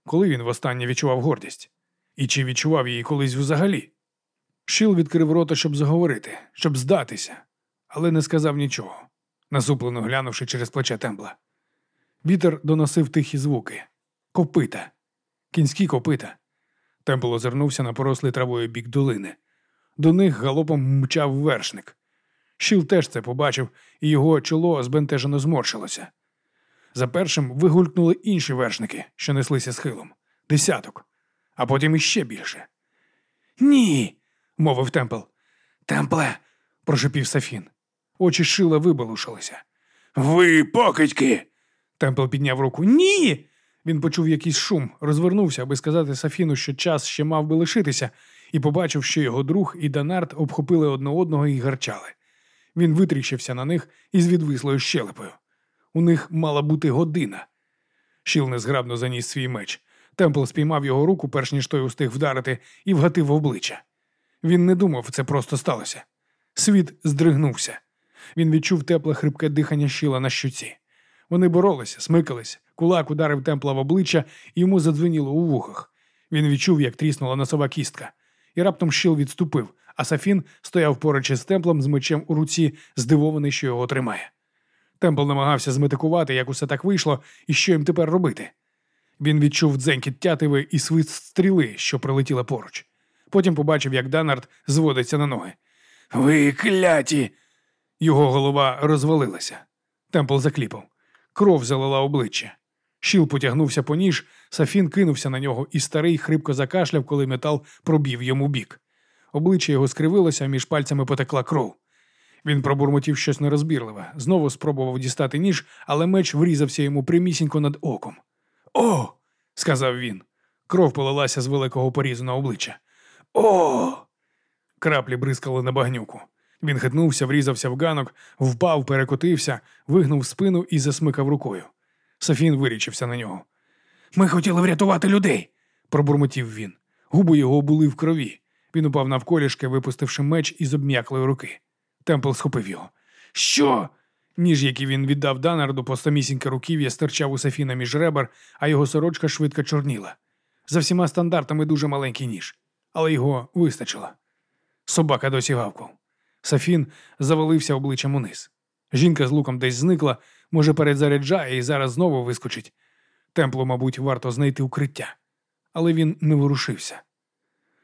Коли він востаннє відчував гордість? І чи відчував її колись взагалі? Шил відкрив рота, щоб заговорити, щоб здатися, але не сказав нічого, насуплено глянувши через плече Темпла. Вітер доносив тихі звуки. Копита. Кінські копита. Темпл озирнувся на порослий травою бік долини. До них галопом мчав вершник. Шіл теж це побачив, і його чоло збентежено зморщилося. За першим вигулькнули інші вершники, що неслися схилом. Десяток, а потім іще більше. Ні, мовив Темпл. Темпле, прошепів Сафін. Очі шила вибалушилися. Ви покидьки. Темпл підняв руку. Ні. Він почув якийсь шум, розвернувся, аби сказати Сафіну, що час ще мав би лишитися, і побачив, що його друг і Данард обхопили одне одного і гарчали. Він витріщився на них із відвислою щелепою. У них мала бути година. Шіл незграбно заніс свій меч. Темпл спіймав його руку, перш ніж той устиг вдарити, і вгатив обличчя. Він не думав, це просто сталося. Світ здригнувся. Він відчув тепле хрипке дихання щіла на щуці. Вони боролися, смикались, кулак ударив темпла в обличчя і йому задзвеніло у вухах. Він відчув, як тріснула носова кістка, і раптом щил відступив, а Сафін стояв поруч із темплом з мечем у руці, здивований, що його тримає. Темпл намагався зметикувати, як усе так вийшло, і що їм тепер робити. Він відчув дзенькіт тятиви і свист стріли, що прилетіла поруч. Потім побачив, як Данард зводиться на ноги. Ви кляті. Його голова розвалилася. Темпл закліпав. Кров залила обличчя. Щіл потягнувся по ніж, Сафін кинувся на нього, і старий хрипко закашляв, коли метал пробів йому бік. Обличчя його скривилося, між пальцями потекла кров. Він пробурмотів щось нерозбірливе, знову спробував дістати ніж, але меч врізався йому прямісінько над оком. О! Сказав він. Кров полилася з великого порізу на обличчя. О! Краплі бризкали на багнюку. Він хитнувся, врізався в ганок, впав, перекотився, вигнув спину і засмикав рукою. Софін вирічився на нього. Ми хотіли врятувати людей, пробурмотів він. Губи його були в крові. Він упав навколішки, випустивши меч із обм'яклої руки. Темпл схопив його. Що? Ніж, який він віддав Данарду по самісіньке руків'я, стирчав у Софіна між ребер, а його сорочка швидко чорніла. За всіма стандартами дуже маленький ніж, але його вистачило. Собака досі гавкав. Сафін завалився обличчям униз. Жінка з луком десь зникла, може, перезаряджає і зараз знову вискочить. Темплу, мабуть, варто знайти укриття. Але він не ворушився.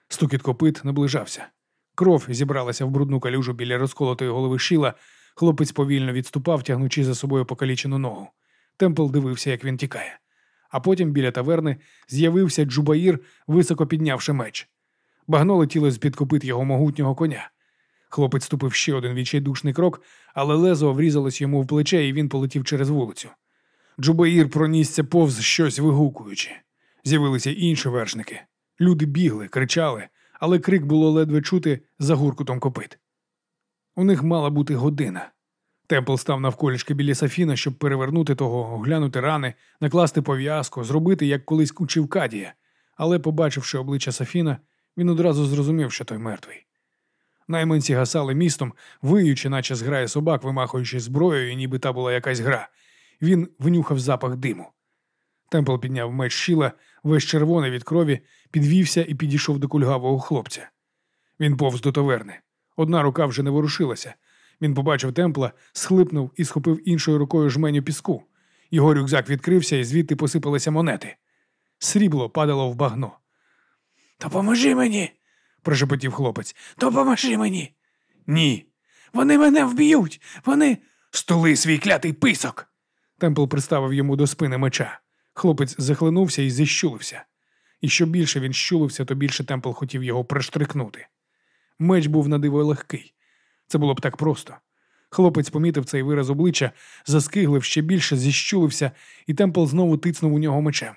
Стукіт копит наближався. Кров зібралася в брудну калюжу біля розколотої голови шіла. Хлопець повільно відступав, тягнучи за собою покалічену ногу. Темпл дивився, як він тікає. А потім біля таверни з'явився Джубаїр, високо піднявши меч. Багно летіло з-під копит його могутнього коня. Хлопець ступив ще один відчайдушний крок, але лезо врізалось йому в плече, і він полетів через вулицю. Джубаїр пронісся повз щось вигукуючи. З'явилися інші вершники. Люди бігли, кричали, але крик було ледве чути за гуркутом копит. У них мала бути година. Темпл став навколішки біля Сафіна, щоб перевернути того, оглянути рани, накласти пов'язку, зробити, як колись учив Кадія. Але, побачивши обличчя Сафіна, він одразу зрозумів, що той мертвий. Найманці гасали містом, виючи, наче зграє собак, вимахуючи зброєю, ніби та була якась гра. Він внюхав запах диму. Темпл підняв меч щіла, весь червоний від крові, підвівся і підійшов до кульгавого хлопця. Він повз до таверни. Одна рука вже не ворушилася. Він побачив темпла, схлипнув і схопив іншою рукою жменю піску. Його рюкзак відкрився і звідти посипалися монети. Срібло падало в багно. Допоможи мені, прошепотів хлопець. Допоможи мені. Ні. Вони мене вб'ють. Вони. Столи свій клятий писок. Темпл приставив йому до спини меча. Хлопець захлинувся і зіщулився. І що більше він щулився, то більше Темпл хотів його приштрикнути. Меч був на диво легкий. Це було б так просто. Хлопець помітив цей вираз обличчя, заскиглив ще більше, зіщулився, і Темпл знову тицнув у нього мечем.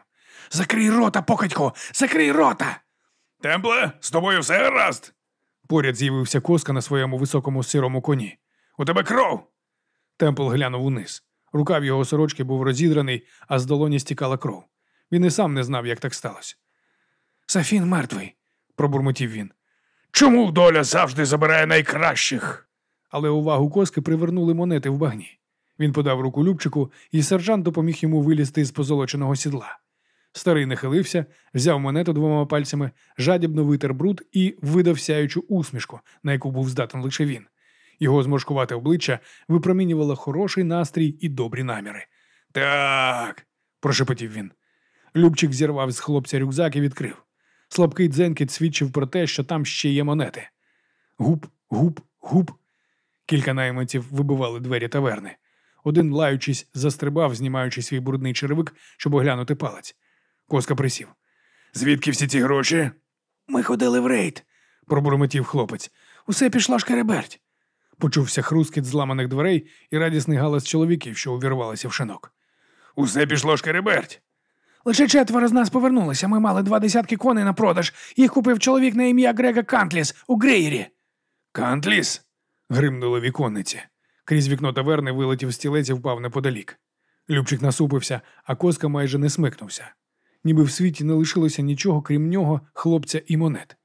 Закрий рота, покатько! Закрий рота! Темпле, з тобою все гаразд? Поряд з'явився коска на своєму високому сирому коні. У тебе кров. Темпл глянув униз. Рукав його сорочки був розідраний, а з долоні стікала кров. Він і сам не знав, як так сталося. Сафін мертвий, пробурмотів він. Чому доля завжди забирає найкращих? Але увагу коски привернули монети в багні. Він подав руку Любчику, і сержант допоміг йому вилізти з позолоченого сідла. Старий нахилився, взяв монету двома пальцями, жадібно витер бруд і видав сяючу усмішку, на яку був здатен лише він. Його зморшкувате обличчя випромінювало хороший настрій і добрі наміри. Так, прошепотів він. Любчик зірвав з хлопця рюкзак і відкрив. Слабкий дзенькіт свідчив про те, що там ще є монети. Гуп, гуп, гуп. Кілька найманців вибивали двері таверни. Один, лаючись, застрибав, знімаючи свій брудний черевик, щоб оглянути палець. Коска присів. Звідки всі ці гроші? Ми ходили в рейд, пробурмотів хлопець. Усе пішла шкереберть. Почувся хрускіт зламаних дверей і радісний галас чоловіків, що увірвалися в шинок. Усе пішло шкереберть. Лише четверо з нас повернулися. Ми мали два десятки коней на продаж. Їх купив чоловік на ім'я Грега Кантліс у Грейрі. Кантліс? гримнули віконниці. Крізь вікно таверни вилетів стілець і впав неподалік. Любчик насупився, а коска майже не смикнувся. Ніби в світі не лишилося нічого, крім нього, хлопця і монет.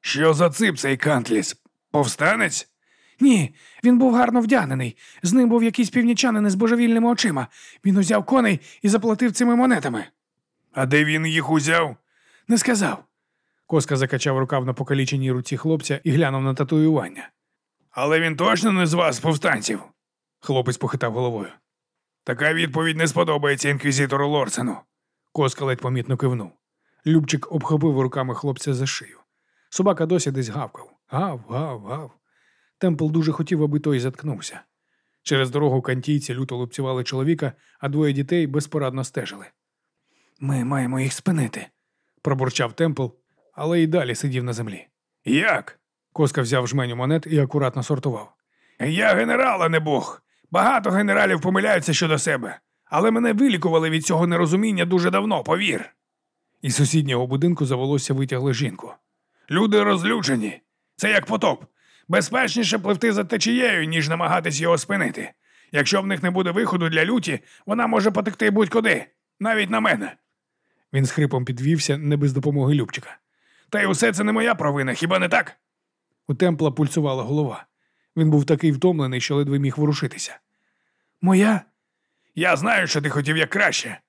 Що за цип цей Кантліс? Повстанець? Ні, він був гарно вдягнений. З ним був якийсь північанин із божевільними очима. Він узяв коней і заплатив цими монетами. А де він їх узяв? Не сказав. Коска закачав рукав на покаліченій руці хлопця і глянув на татуювання. Але він точно не з вас, повстанців. Хлопець похитав головою. Така відповідь не сподобається інквізитору Лорсену. Коска ледь помітно кивнув. Любчик обхопив руками хлопця за шию. Собака досі десь гавкав. Гав, гав, гав. Темпл дуже хотів, аби той заткнувся. Через дорогу кантійці люто лупцювали чоловіка, а двоє дітей безпорадно стежили. Ми маємо їх спинити, пробурчав Темпл, але й далі сидів на землі. Як? Коска взяв жменю монет і акуратно сортував. Я генерал, а не Бог. Багато генералів помиляються щодо себе, але мене вилікували від цього нерозуміння дуже давно, повір. Із сусіднього будинку за волосся витягли жінку. Люди розлючені. Це як потоп. Безпечніше пливти за течією, ніж намагатись його спинити. Якщо в них не буде виходу для люті, вона може потекти будь-куди, навіть на мене. Він з хрипом підвівся не без допомоги Любчика. Та й усе це не моя провина, хіба не так? У темпла пульсувала голова. Він був такий втомлений, що ледве міг ворушитися. Моя? Я знаю, що ти хотів як краще.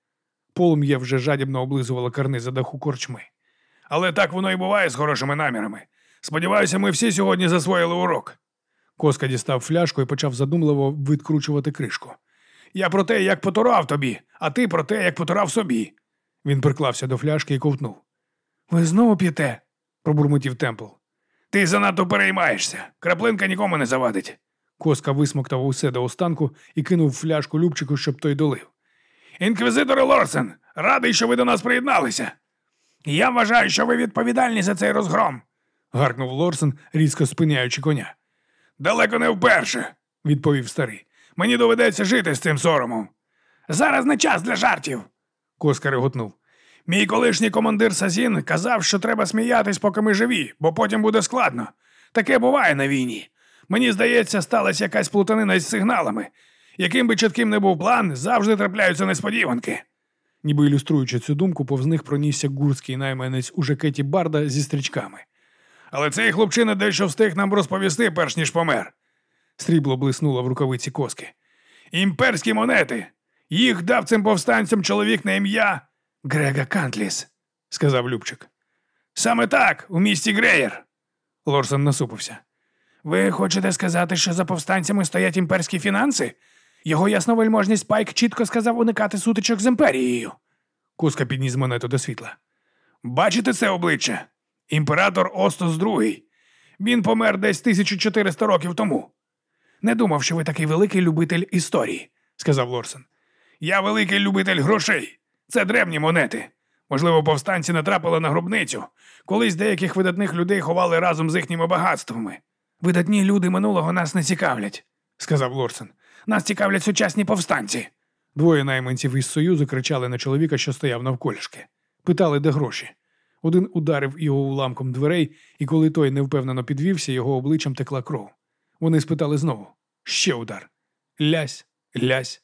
полум'я вже жадібно облизувало карниза даху корчми. Але так воно і буває з хорошими намірами. Сподіваюся, ми всі сьогодні засвоїли урок. Коска дістав фляжку і почав задумливо відкручувати кришку. Я про те, як потурав тобі, а ти про те, як потурав собі. Він приклався до фляжки і ковтнув. Ви знову п'єте? Пробурмотів Темпл. Ти занадто переймаєшся. Краплинка нікому не завадить. Коска висмоктав усе до останку і кинув фляжку Любчику, щоб той долив. Інквізитор Лорсен, радий, що ви до нас приєдналися. Я вважаю, що ви відповідальні за цей розгром. Гаркнув Лорсен, різко спиняючи коня. Далеко не вперше, Відповів старий. Мені доведеться жити з цим соромом. Зараз не час для жартів. Коска реготнув. Мій колишній командир Сазін казав, що треба сміятись, поки ми живі, бо потім буде складно. Таке буває на війні. Мені здається, сталася якась плутанина із сигналами. Яким би чітким не був план, завжди трапляються несподіванки. Ніби ілюструючи цю думку, повз них пронісся гурський найманець у жакеті Барда зі стрічками. Але цей хлопчина дещо встиг нам розповісти, перш ніж помер. Срібло блиснуло в рукавиці коски. Імперські монети. Їх дав цим повстанцям чоловік на ім'я Грега Кантліс. сказав Любчик. саме так, у місті Греєр. Лорсен насупився. Ви хочете сказати, що за повстанцями стоять імперські фінанси? Його ясновельможність Пайк чітко сказав уникати сутичок з імперією. Коска підніс монету до світла. Бачите це обличчя? Імператор Остос II. Він помер десь 1400 років тому. Не думав, що ви такий великий любитель історії. сказав Лорсен. Я великий любитель грошей. Це древні монети. Можливо, повстанці натрапили на гробницю. Колись деяких видатних людей ховали разом з їхніми багатствами. Видатні люди минулого нас не цікавлять. сказав Лорсен. Нас цікавлять сучасні повстанці. Двоє найманців із Союзу кричали на чоловіка, що стояв навколішки. Питали, де гроші. Один ударив його уламком дверей, і коли той невпевнено підвівся, його обличчям текла кров. Вони спитали знову ще удар. Лясь, лясь.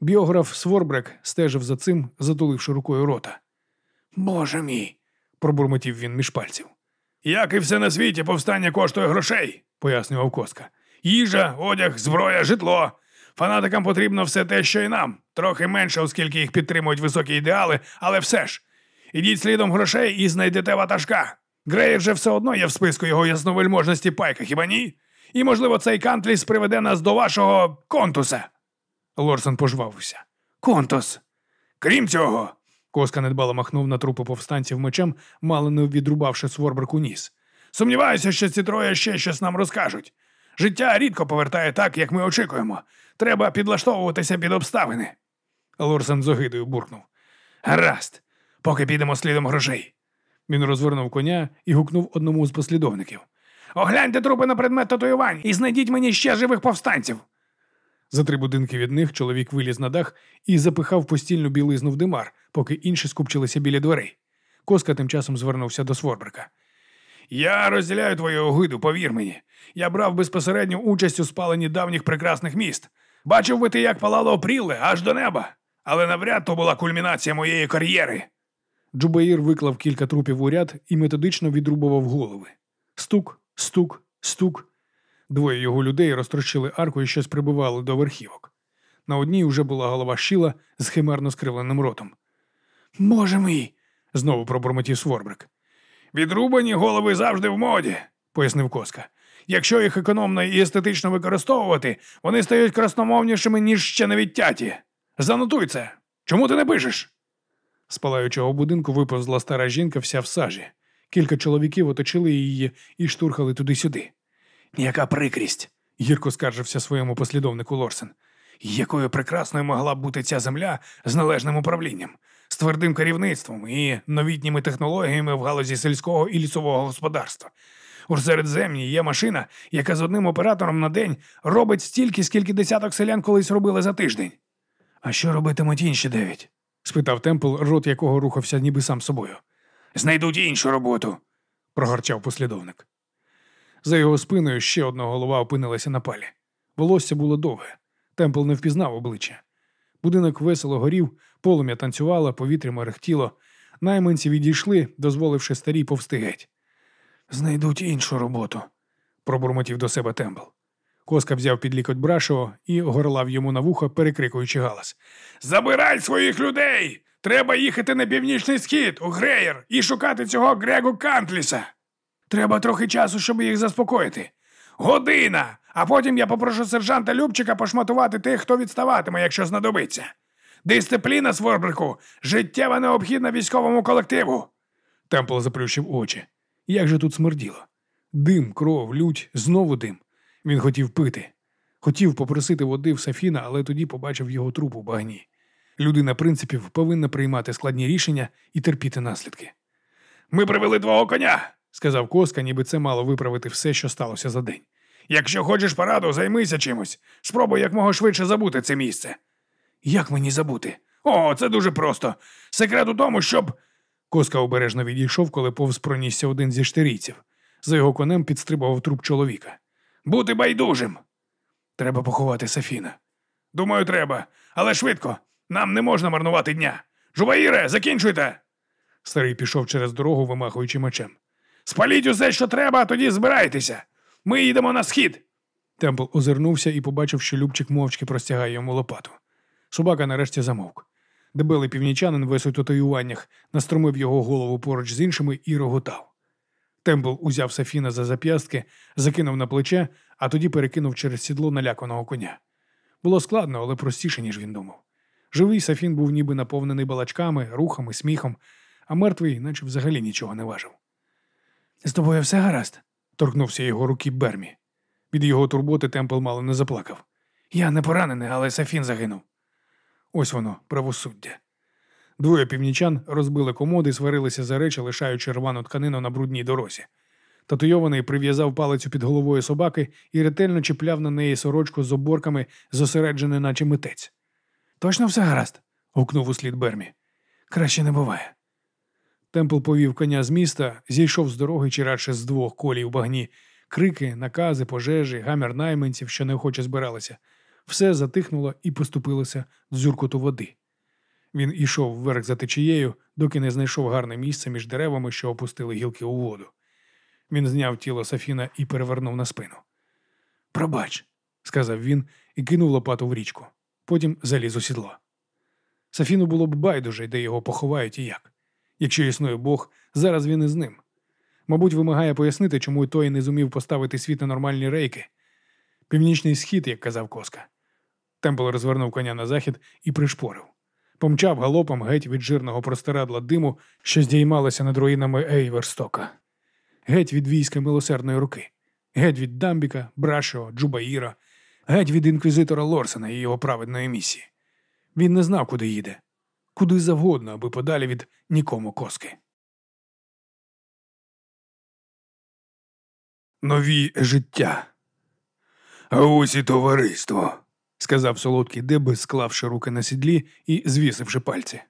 Біограф Сворбрек стежив за цим, затуливши рукою рота. Боже мій. Пробурмотів він між пальців. Як і все на світі, повстання коштує грошей, Пояснював коска. їжа, одяг, зброя, житло. Фанатикам потрібно все те, що й нам. Трохи менше, оскільки їх підтримують високі ідеали, але все ж. Ідіть слідом грошей і знайдете ватажка. Греєр же все одно є в списку його ясновельможності пайка, хіба ні? І, можливо, цей кантліс приведе нас до вашого контуса. Лорсен пожвавився. Контус. Крім цього, Коска недбало махнув на трупи повстанців мечем, мало не відрубавши Сворбреку ніс. сумніваюся, що ці троє ще щось нам розкажуть. Життя рідко повертає так, як ми очікуємо. Треба підлаштовуватися під обставини. Лорсен з огидою буркнув. Гаразд, поки підемо слідом грошей. Він розвернув коня і гукнув одному з послідовників. Огляньте трупи на предмет татуювань і знайдіть мені ще живих повстанців. За три будинки від них чоловік виліз на дах і запихав постільну білизну в димар, поки інші скупчилися біля дверей. Коска тим часом звернувся до Сворбрика. Я розділяю твою огиду, повір мені. Я брав безпосередню участь у спаленні давніх прекрасних міст. Бачив би ти, як палало опріле аж до неба. Але навряд то була кульмінація моєї кар'єри. Джубаїр виклав кілька трупів у ряд і методично відрубував голови. Стук, стук, стук. Двоє його людей розтрощили арку і щось прибивали до верхівок. На одній вже була голова щіла з химерно скривленим ротом. Боже мій. Знову пробурмотів Сворбрик. Відрубані голови завжди в моді, пояснив Коска. Якщо їх економно і естетично використовувати, вони стають красномовнішими, ніж ще не відтяті. Занотуй це. Чому ти не пишеш? З палаючого будинку виповзла стара жінка вся в сажі. Кілька чоловіків оточили її і штурхали туди-сюди. Яка прикрість. Гірко скаржився своєму послідовнику Лорсен. Якою прекрасною могла б бути ця земля з належним управлінням, з твердим керівництвом і новітніми технологіями в галузі сільського і лісового господарства. У Середземні є машина, яка з одним оператором на день робить стільки, скільки десяток селян колись робили за тиждень. А що робитимуть інші дев'ять? Спитав Темпл, рот якого рухався ніби сам собою. Знайдуть іншу роботу. прогорчав послідовник. За його спиною ще одна голова опинилася на палі. Волосся було довге. Темпл не впізнав обличчя. Будинок весело горів, полум'я танцювало, повітря мерехтіло. Найманці відійшли, дозволивши старій повсти геть. Знайдуть іншу роботу. пробурмотів до себе Темпл. Коска взяв під лікоть Брашого і горлав йому на вухо, перекрикуючи галас. Забирай своїх людей! Треба їхати на північний схід, у Греєр, і шукати цього Грегу Кантліса. Треба трохи часу, щоб їх заспокоїти. Година! А потім я попрошу сержанта Любчика пошматувати тих, хто відставатиме, якщо знадобиться. Дисципліна, Сворбрику, життєва необхідна військовому колективу. Темпл заплющив очі. Як же тут смерділо? Дим, кров, лють, знову дим. Він хотів пити. Хотів попросити води в Сафіна, але тоді побачив його труп у багні. Людина принципів повинна приймати складні рішення і терпіти наслідки. Ми привели твого коня. Сказав Коска, ніби це мало виправити все, що сталося за день. Якщо хочеш пораду, займися чимось. Спробуй якмога швидше забути це місце. Як мені забути? О, це дуже просто. Секрет у тому, щоб. Коска обережно відійшов, коли повз пронісся один зі штирійців. За його конем підстрибував труп чоловіка. Бути байдужим. Треба поховати Сафіна. Думаю, треба. Але швидко. Нам не можна марнувати дня. Жуваїре, закінчуйте. Старий пішов через дорогу, вимахуючи мечем. Спаліть усе, що треба, а тоді збирайтеся. Ми їдемо на схід. Темпл озирнувся і побачив, що Любчик мовчки простягає йому лопату. Собака нарешті замовк. Дебелий північанин весь у татуюваннях настромив його голову поруч з іншими і роготав. Темпл узяв Сафіна за зап'ястки, закинув на плече, а тоді перекинув через сідло наляканого коня. Було складно, але простіше, ніж він думав. Живий Сафін був ніби наповнений балачками, рухами, сміхом, а мертвий, наче взагалі нічого не важив. З тобою все гаразд? торкнувся його руки Бермі. Від його турботи Темпл мало не заплакав. Я не поранений, але Сафін загинув. Ось воно, правосуддя. Двоє північан розбили комоди, сварилися за речі, лишаючи рвану тканину на брудній дорозі. Татуйований прив'язав палицю під головою собаки і ретельно чіпляв на неї сорочку з оборками, зосереджений, наче митець. Точно все гаразд? гукнув услід Бермі. Краще не буває. Темпл повів коня з міста, зійшов з дороги чи радше з двох колій в багні. Крики, накази, пожежі, гамір найманців, що неохоче збиралися. Все затихнуло і поступилося дзюркоту води. Він ішов вверх за течією, доки не знайшов гарне місце між деревами, що опустили гілки у воду. Він зняв тіло Сафіна і перевернув на спину. Пробач, сказав він і кинув лопату в річку. Потім заліз у сідло. Сафіну було б байдуже, де його поховають і як. Якщо існує Бог, зараз він із ним. Мабуть, вимагає пояснити, чому той не зумів поставити світ на нормальні рейки. Північний схід, як казав Коска. Темпл розвернув коня на захід і пришпорив. Помчав галопом геть від жирного простирадла диму, що здіймалося над руїнами Ейверстока. Геть від війська милосердної руки, геть від Дамбіка, Брашо, Джубаїра, геть від інквізитора Лорсена і його праведної місії. Він не знав, куди їде, куди завгодно, аби подалі від нікому коски. Нові життя. А ось і товариство. Сказав солодкий Деби, склавши руки на сідлі і звісивши пальці.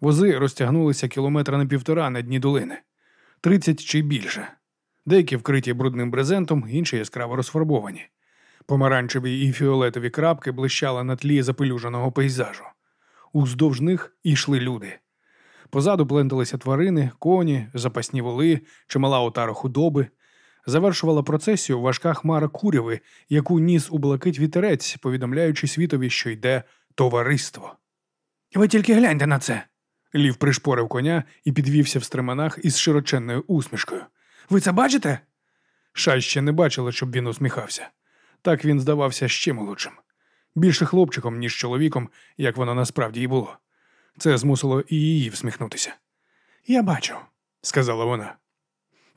Вози розтягнулися кілометра на півтора на дні долини, тридцять чи більше. Деякі вкриті брудним брезентом, інші яскраво розфарбовані. Помаранчеві і фіолетові крапки блищали на тлі запелюженого пейзажу. Уздовж них йшли люди. Позаду пленталися тварини, коні, запасні воли, чимала отара худоби. Завершувала процесію важка хмара куряви, яку ніс у блакить вітерець, повідомляючи світові, що йде товариство. Ви тільки гляньте на це. Лів пришпорив коня і підвівся в стременах із широченною усмішкою. Ви це бачите? Ша ще не бачила, щоб він усміхався. Так він здавався ще молодшим. Більше хлопчиком, ніж чоловіком, як воно насправді і було. Це змусило і її всміхнутися. Я бачу, сказала вона.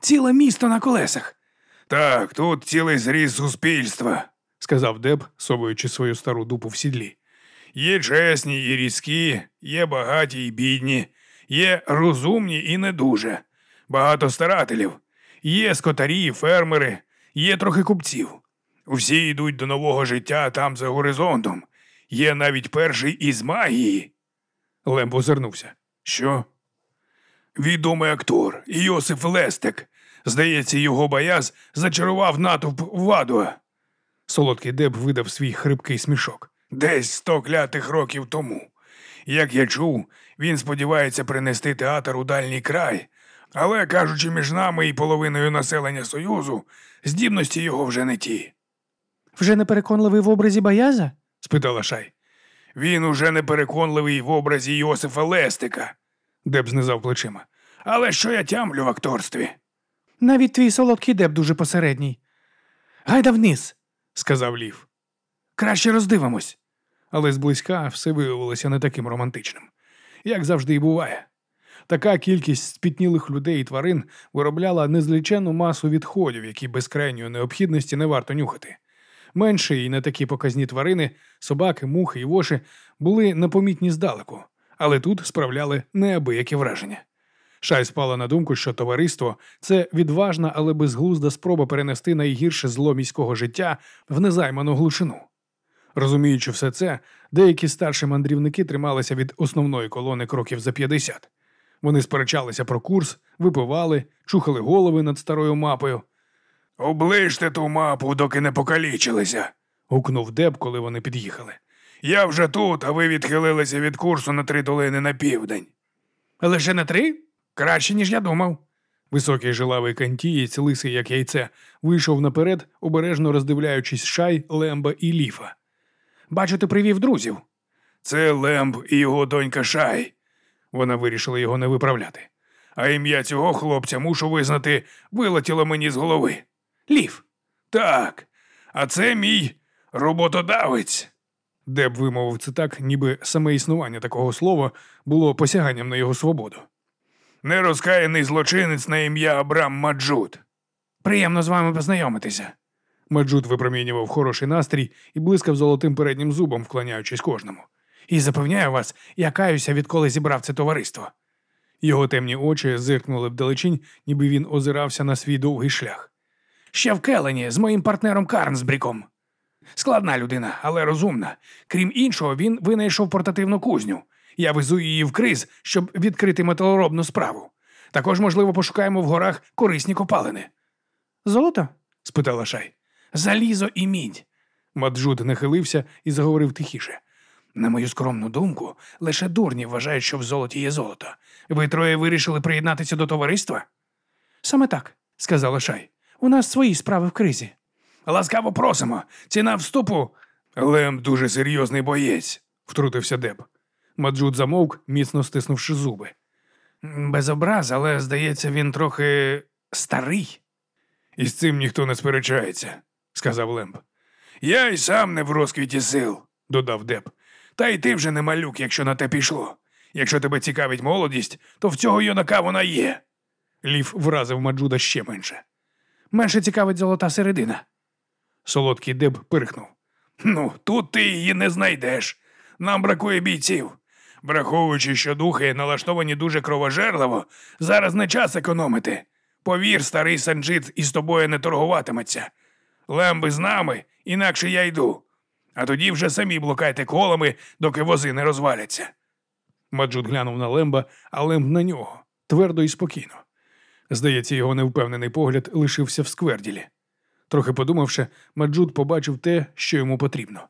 Ціле місто на колесах. Так, тут цілий зріз суспільства. сказав Деб, совуючи свою стару дупу в сідлі. Є чесні і різкі, є багаті і бідні, є розумні і не дуже, багато старателів, є скотарі, і фермери, є трохи купців. Усі йдуть до нового життя там за горизонтом. Є навіть перший із магії. Лемб озирнувся. Що? Відомий актор Йосиф Лестек. Здається, його бояз зачарував натовп Вадуа. Солодкий Деб видав свій хрипкий смішок. Десь сто клятих років тому. Як я чув, він сподівається принести театр у дальній край, але, кажучи між нами і половиною населення Союзу, здібності його вже не ті. Вже не переконливий в образі Бояза? спитала Шай. Він уже непереконливий в образі Йосифа Лестика. Деб знизав плечима. Але що я тямлю в акторстві? Навіть твій солодкий деп дуже посередній. Гайда вниз, сказав Лів. краще роздивимось. Але зблизька все виявилося не таким романтичним, як завжди і буває. Така кількість спітнілих людей і тварин виробляла незліченну масу відходів, які без крайньої необхідності не варто нюхати. Менші і не такі показні тварини, собаки, мухи і воші були непомітні здалеку, але тут справляли неабиякі враження. Шай спала на думку, що товариство це відважна, але безглузда спроба перенести найгірше зло міського життя в незайману глушину. Розуміючи все це, деякі старші мандрівники трималися від основної колони кроків за 50. Вони сперечалися про курс, випивали, чухали голови над старою мапою. Оближте ту мапу, доки не покалічилися. гукнув Деб, коли вони під'їхали. Я вже тут, а ви відхилилися від курсу на три долини на південь. Лише на три? Краще, ніж я думав. Високий жилавий кантієць, лисий як яйце, вийшов наперед, обережно роздивляючись шай, лемба і ліфа. Бачу, ти привів друзів. Це Лемб і його донька Шай. Вона вирішила його не виправляти. А ім'я цього хлопця мушу визнати, вилетіло мені з голови. Лів. Так, а це мій роботодавець. Деб вимовив це так, ніби саме існування такого слова було посяганням на його свободу. Нерозкаяний злочинець на ім'я Абрам Маджут. Приємно з вами познайомитися. Маджут випромінював хороший настрій і блискав золотим переднім зубом, вклоняючись кожному. І запевняю вас, я каюся, відколи зібрав це товариство. Його темні очі зиркнули вдалечінь, ніби він озирався на свій довгий шлях. Ще в Келені з моїм партнером Карнсбріком. Складна людина, але розумна. Крім іншого, він винайшов портативну кузню. Я везу її в криз, щоб відкрити металоробну справу. Також, можливо, пошукаємо в горах корисні копалини. Золото? спитала Шай. Залізо і мідь. Маджут нахилився і заговорив тихіше. На мою скромну думку, лише дурні вважають, що в золоті є золото. Ви троє вирішили приєднатися до товариства? Саме так, сказала Шай. У нас свої справи в кризі. Ласкаво просимо. Ціна вступу. Лем дуже серйозний боєць. втрутився Деб. Маджут замовк, міцно стиснувши зуби. Без образ, але, здається, він трохи старий. І з цим ніхто не сперечається, сказав Лемб. Я й сам не в розквіті сил, додав Деб. Та й ти вже не малюк, якщо на те пішло. Якщо тебе цікавить молодість, то в цього юнака вона є. Лів вразив Маджуда ще менше. Менше цікавить золота середина. Солодкий Деб пирхнув. Ну, тут ти її не знайдеш. Нам бракує бійців. Враховуючи, що духи налаштовані дуже кровожерливо, зараз не час економити. Повір, старий Санджит із тобою не торгуватиметься. Лемби з нами, інакше я йду. А тоді вже самі блукайте колами, доки вози не розваляться. Маджут глянув на Лемба, а Лемб на нього твердо і спокійно. Здається, його невпевнений погляд лишився в скверділі. Трохи подумавши, Маджут побачив те, що йому потрібно.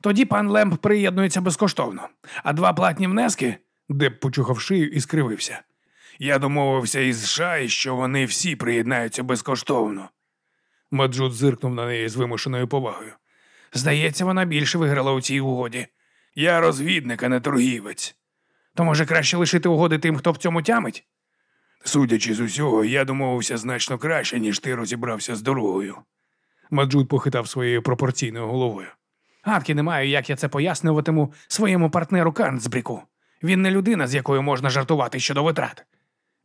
Тоді пан Лемб приєднується безкоштовно, а два платні внески. Деб почухав шию і скривився. Я домовився із Шай, що вони всі приєднаються безкоштовно. Маджут зиркнув на неї з вимушеною повагою. Здається, вона більше виграла у цій угоді. Я розвідник, а не торгівець. То може краще лишити угоди тим, хто в цьому тямить? Судячи з усього, я домовився значно краще, ніж ти розібрався з дорогою. Маджут похитав своєю пропорційною головою. Гадки не маю, як я це пояснюватиму своєму партнеру Карнсбріку. Він не людина, з якою можна жартувати щодо витрат.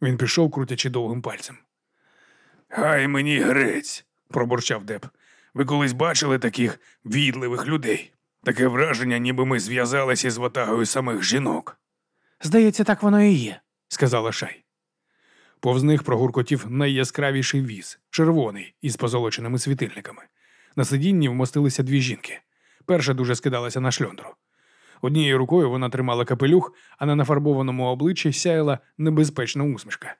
Він пішов, крутячи довгим пальцем. Гай мені грець, пробурчав Деб. Ви колись бачили таких відливих людей? Таке враження, ніби ми зв'язалися з ватагою самих жінок. Здається, так воно і є, сказала Шай. Повз них прогуркотів найяскравіший віз, червоний, із позолоченими світильниками. На сидінні вмостилися дві жінки. Перша дуже скидалася на шльондру. Однією рукою вона тримала капелюх, а на нафарбованому обличчі сяяла небезпечна усмішка.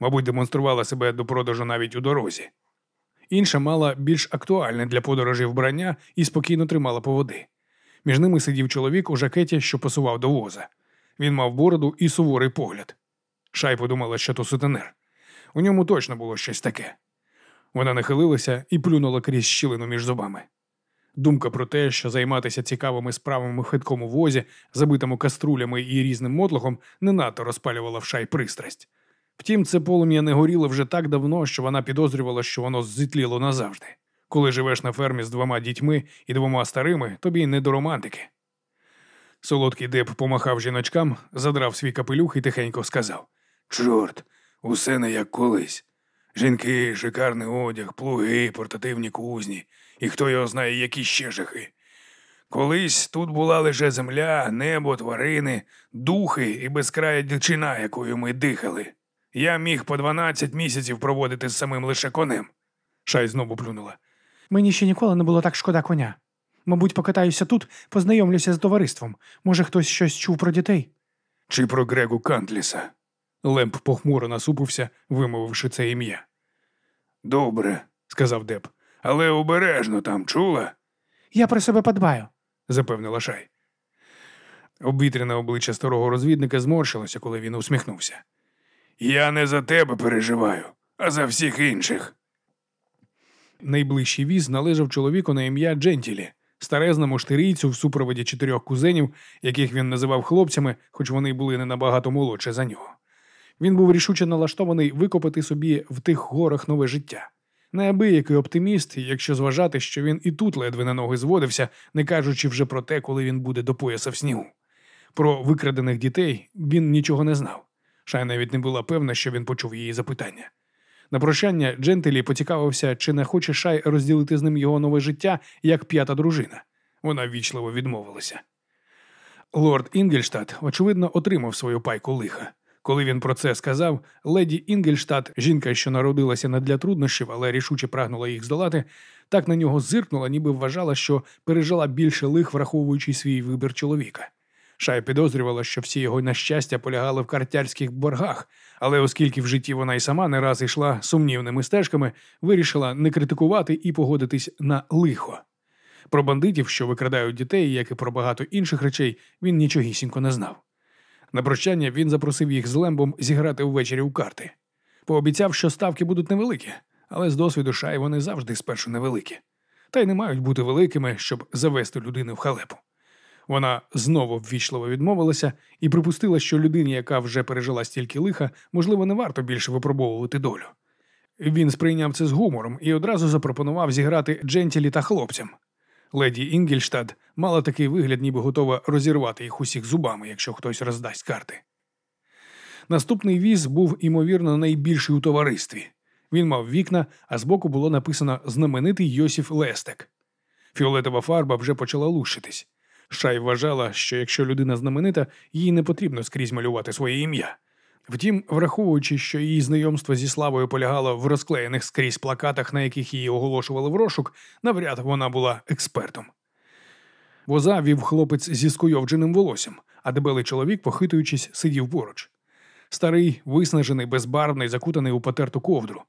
Мабуть, демонструвала себе до продажу навіть у дорозі. Інша мала більш актуальне для подорожі вбрання і спокійно тримала поводи. Між ними сидів чоловік у жакеті, що посував до воза. Він мав бороду і суворий погляд. Шай подумала, що то сутенер. У ньому точно було щось таке. Вона нахилилася і плюнула крізь щілину між зубами. Думка про те, що займатися цікавими справами в хиткому возі, забитому каструлями і різним мотлохом, не надто розпалювала в шай пристрасть. Втім, це полум'я не горіло вже так давно, що вона підозрювала, що воно зітліло назавжди. Коли живеш на фермі з двома дітьми і двома старими, тобі не до романтики. Солодкий деп помахав жіночкам, задрав свій капелюх і тихенько сказав: Чорт, усе не як колись. Жінки, шикарний одяг, плуги, портативні кузні, і хто його знає, які ще жахи. Колись тут була лише земля, небо, тварини, духи і безкрая дичина, якою ми дихали. Я міг по 12 місяців проводити з самим лише конем. Шай знову плюнула. Мені ще ніколи не було так шкода коня. Мабуть, покатаюся тут, познайомлюся з товариством. Може, хтось щось чув про дітей? Чи про Грегу Кантлісса? Лемп похмуро насупився, вимовивши це ім'я. Добре, сказав Деп. Але обережно там чула? Я про себе подбаю. запевнила Шай. Обвітряне обличчя старого розвідника зморщилося, коли він усміхнувся. Я не за тебе переживаю, а за всіх інших. Найближчий віз належав чоловіку на ім'я Джентілі, старезному штирійцю в супроводі чотирьох кузенів, яких він називав хлопцями, хоч вони були не набагато молодше за нього. Він був рішуче налаштований викопати собі в тих горах нове життя. Неабиякий оптиміст, якщо зважати, що він і тут ледве на ноги зводився, не кажучи вже про те, коли він буде до пояса в снігу. Про викрадених дітей він нічого не знав. Шай навіть не була певна, що він почув її запитання. На прощання Джентелі поцікавився, чи не хоче Шай розділити з ним його нове життя як п'ята дружина. Вона ввічливо відмовилася. Лорд Інгельштадт, очевидно, отримав свою пайку лиха. Коли він про це сказав, леді Інгельштадт, жінка, що народилася не для труднощів, але рішуче прагнула їх здолати, так на нього зиркнула, ніби вважала, що пережила більше лих, враховуючи свій вибір чоловіка. Шай підозрювала, що всі його нещастя полягали в картярських боргах, але оскільки в житті вона й сама не раз йшла сумнівними стежками, вирішила не критикувати і погодитись на лихо. Про бандитів, що викрадають дітей, як і про багато інших речей, він нічогісінько не знав. На прощання він запросив їх з Лембом зіграти ввечері у карти. Пообіцяв, що ставки будуть невеликі, але з досвіду шай вони завжди спершу невеликі, та й не мають бути великими, щоб завести людину в халепу. Вона знову ввічливо відмовилася і припустила, що людині, яка вже пережила стільки лиха, можливо, не варто більше випробовувати долю. Він сприйняв це з гумором і одразу запропонував зіграти джентілі та хлопцям. Леді Інгельштад мала такий вигляд, ніби готова розірвати їх усіх зубами, якщо хтось роздасть карти. Наступний віз був, імовірно, найбільший у товаристві. Він мав вікна, а збоку було написано знаменитий Йосиф Лестек. Фіолетова фарба вже почала лущитись. Шай вважала, що якщо людина знаменита, їй не потрібно скрізь малювати своє ім'я. Втім, враховуючи, що її знайомство зі славою полягало в розклеєних скрізь плакатах, на яких її оголошували в розшук, навряд вона була експертом. Воза вів хлопець зі скуйовдженим волоссям, а дебелий чоловік, похитуючись, сидів поруч. Старий, виснажений, безбарвний, закутаний у потерту ковдру.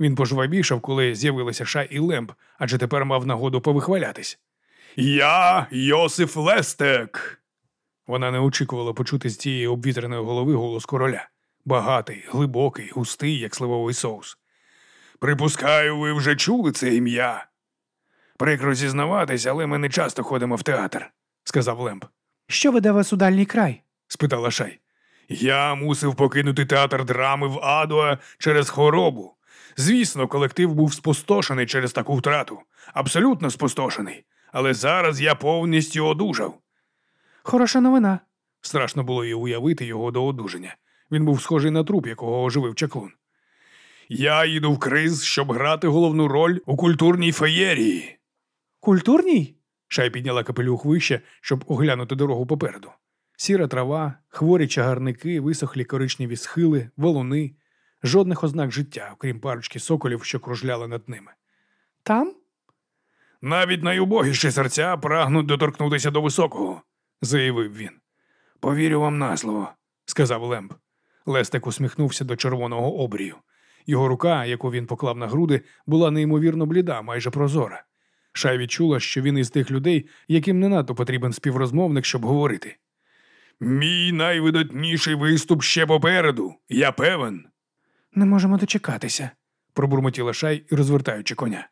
Він пожвавішав, коли з'явилися Шай і Лемб, адже тепер мав нагоду повихвалятись. Я Йосиф Лестек. Вона не очікувала почути з цієї обвітреної голови голос короля. Багатий, глибокий, густий, як сливовий соус. Припускаю, ви вже чули це ім'я. Прикро зізнаватись, але ми не часто ходимо в театр, сказав Лемб. Що веде вас у дальній край? спитала Шай. Я мусив покинути театр драми в Адуа через хворобу. Звісно, колектив був спустошений через таку втрату, абсолютно спустошений. Але зараз я повністю одужав. Хороша новина. Страшно було і уявити його до одужання. Він був схожий на труп, якого оживив чаклун. Я їду в криз, щоб грати головну роль у культурній феєрії. Культурній? Шай підняла капелюх вище, щоб оглянути дорогу попереду. Сіра трава, хворі чагарники, висохлі коричневі схили, валуни, жодних ознак життя, окрім парочки соколів, що кружляли над ними. Там? Навіть найубогіші серця прагнуть доторкнутися до високого, заявив він. Повірю вам на слово, сказав Лемб. Лестик усміхнувся до червоного обрію. Його рука, яку він поклав на груди, була неймовірно бліда, майже прозора. Шай відчула, що він із тих людей, яким не надто потрібен співрозмовник, щоб говорити. Мій найвидатніший виступ ще попереду, я певен, Не можемо дочекатися. пробурмотіла Шай, розвертаючи коня.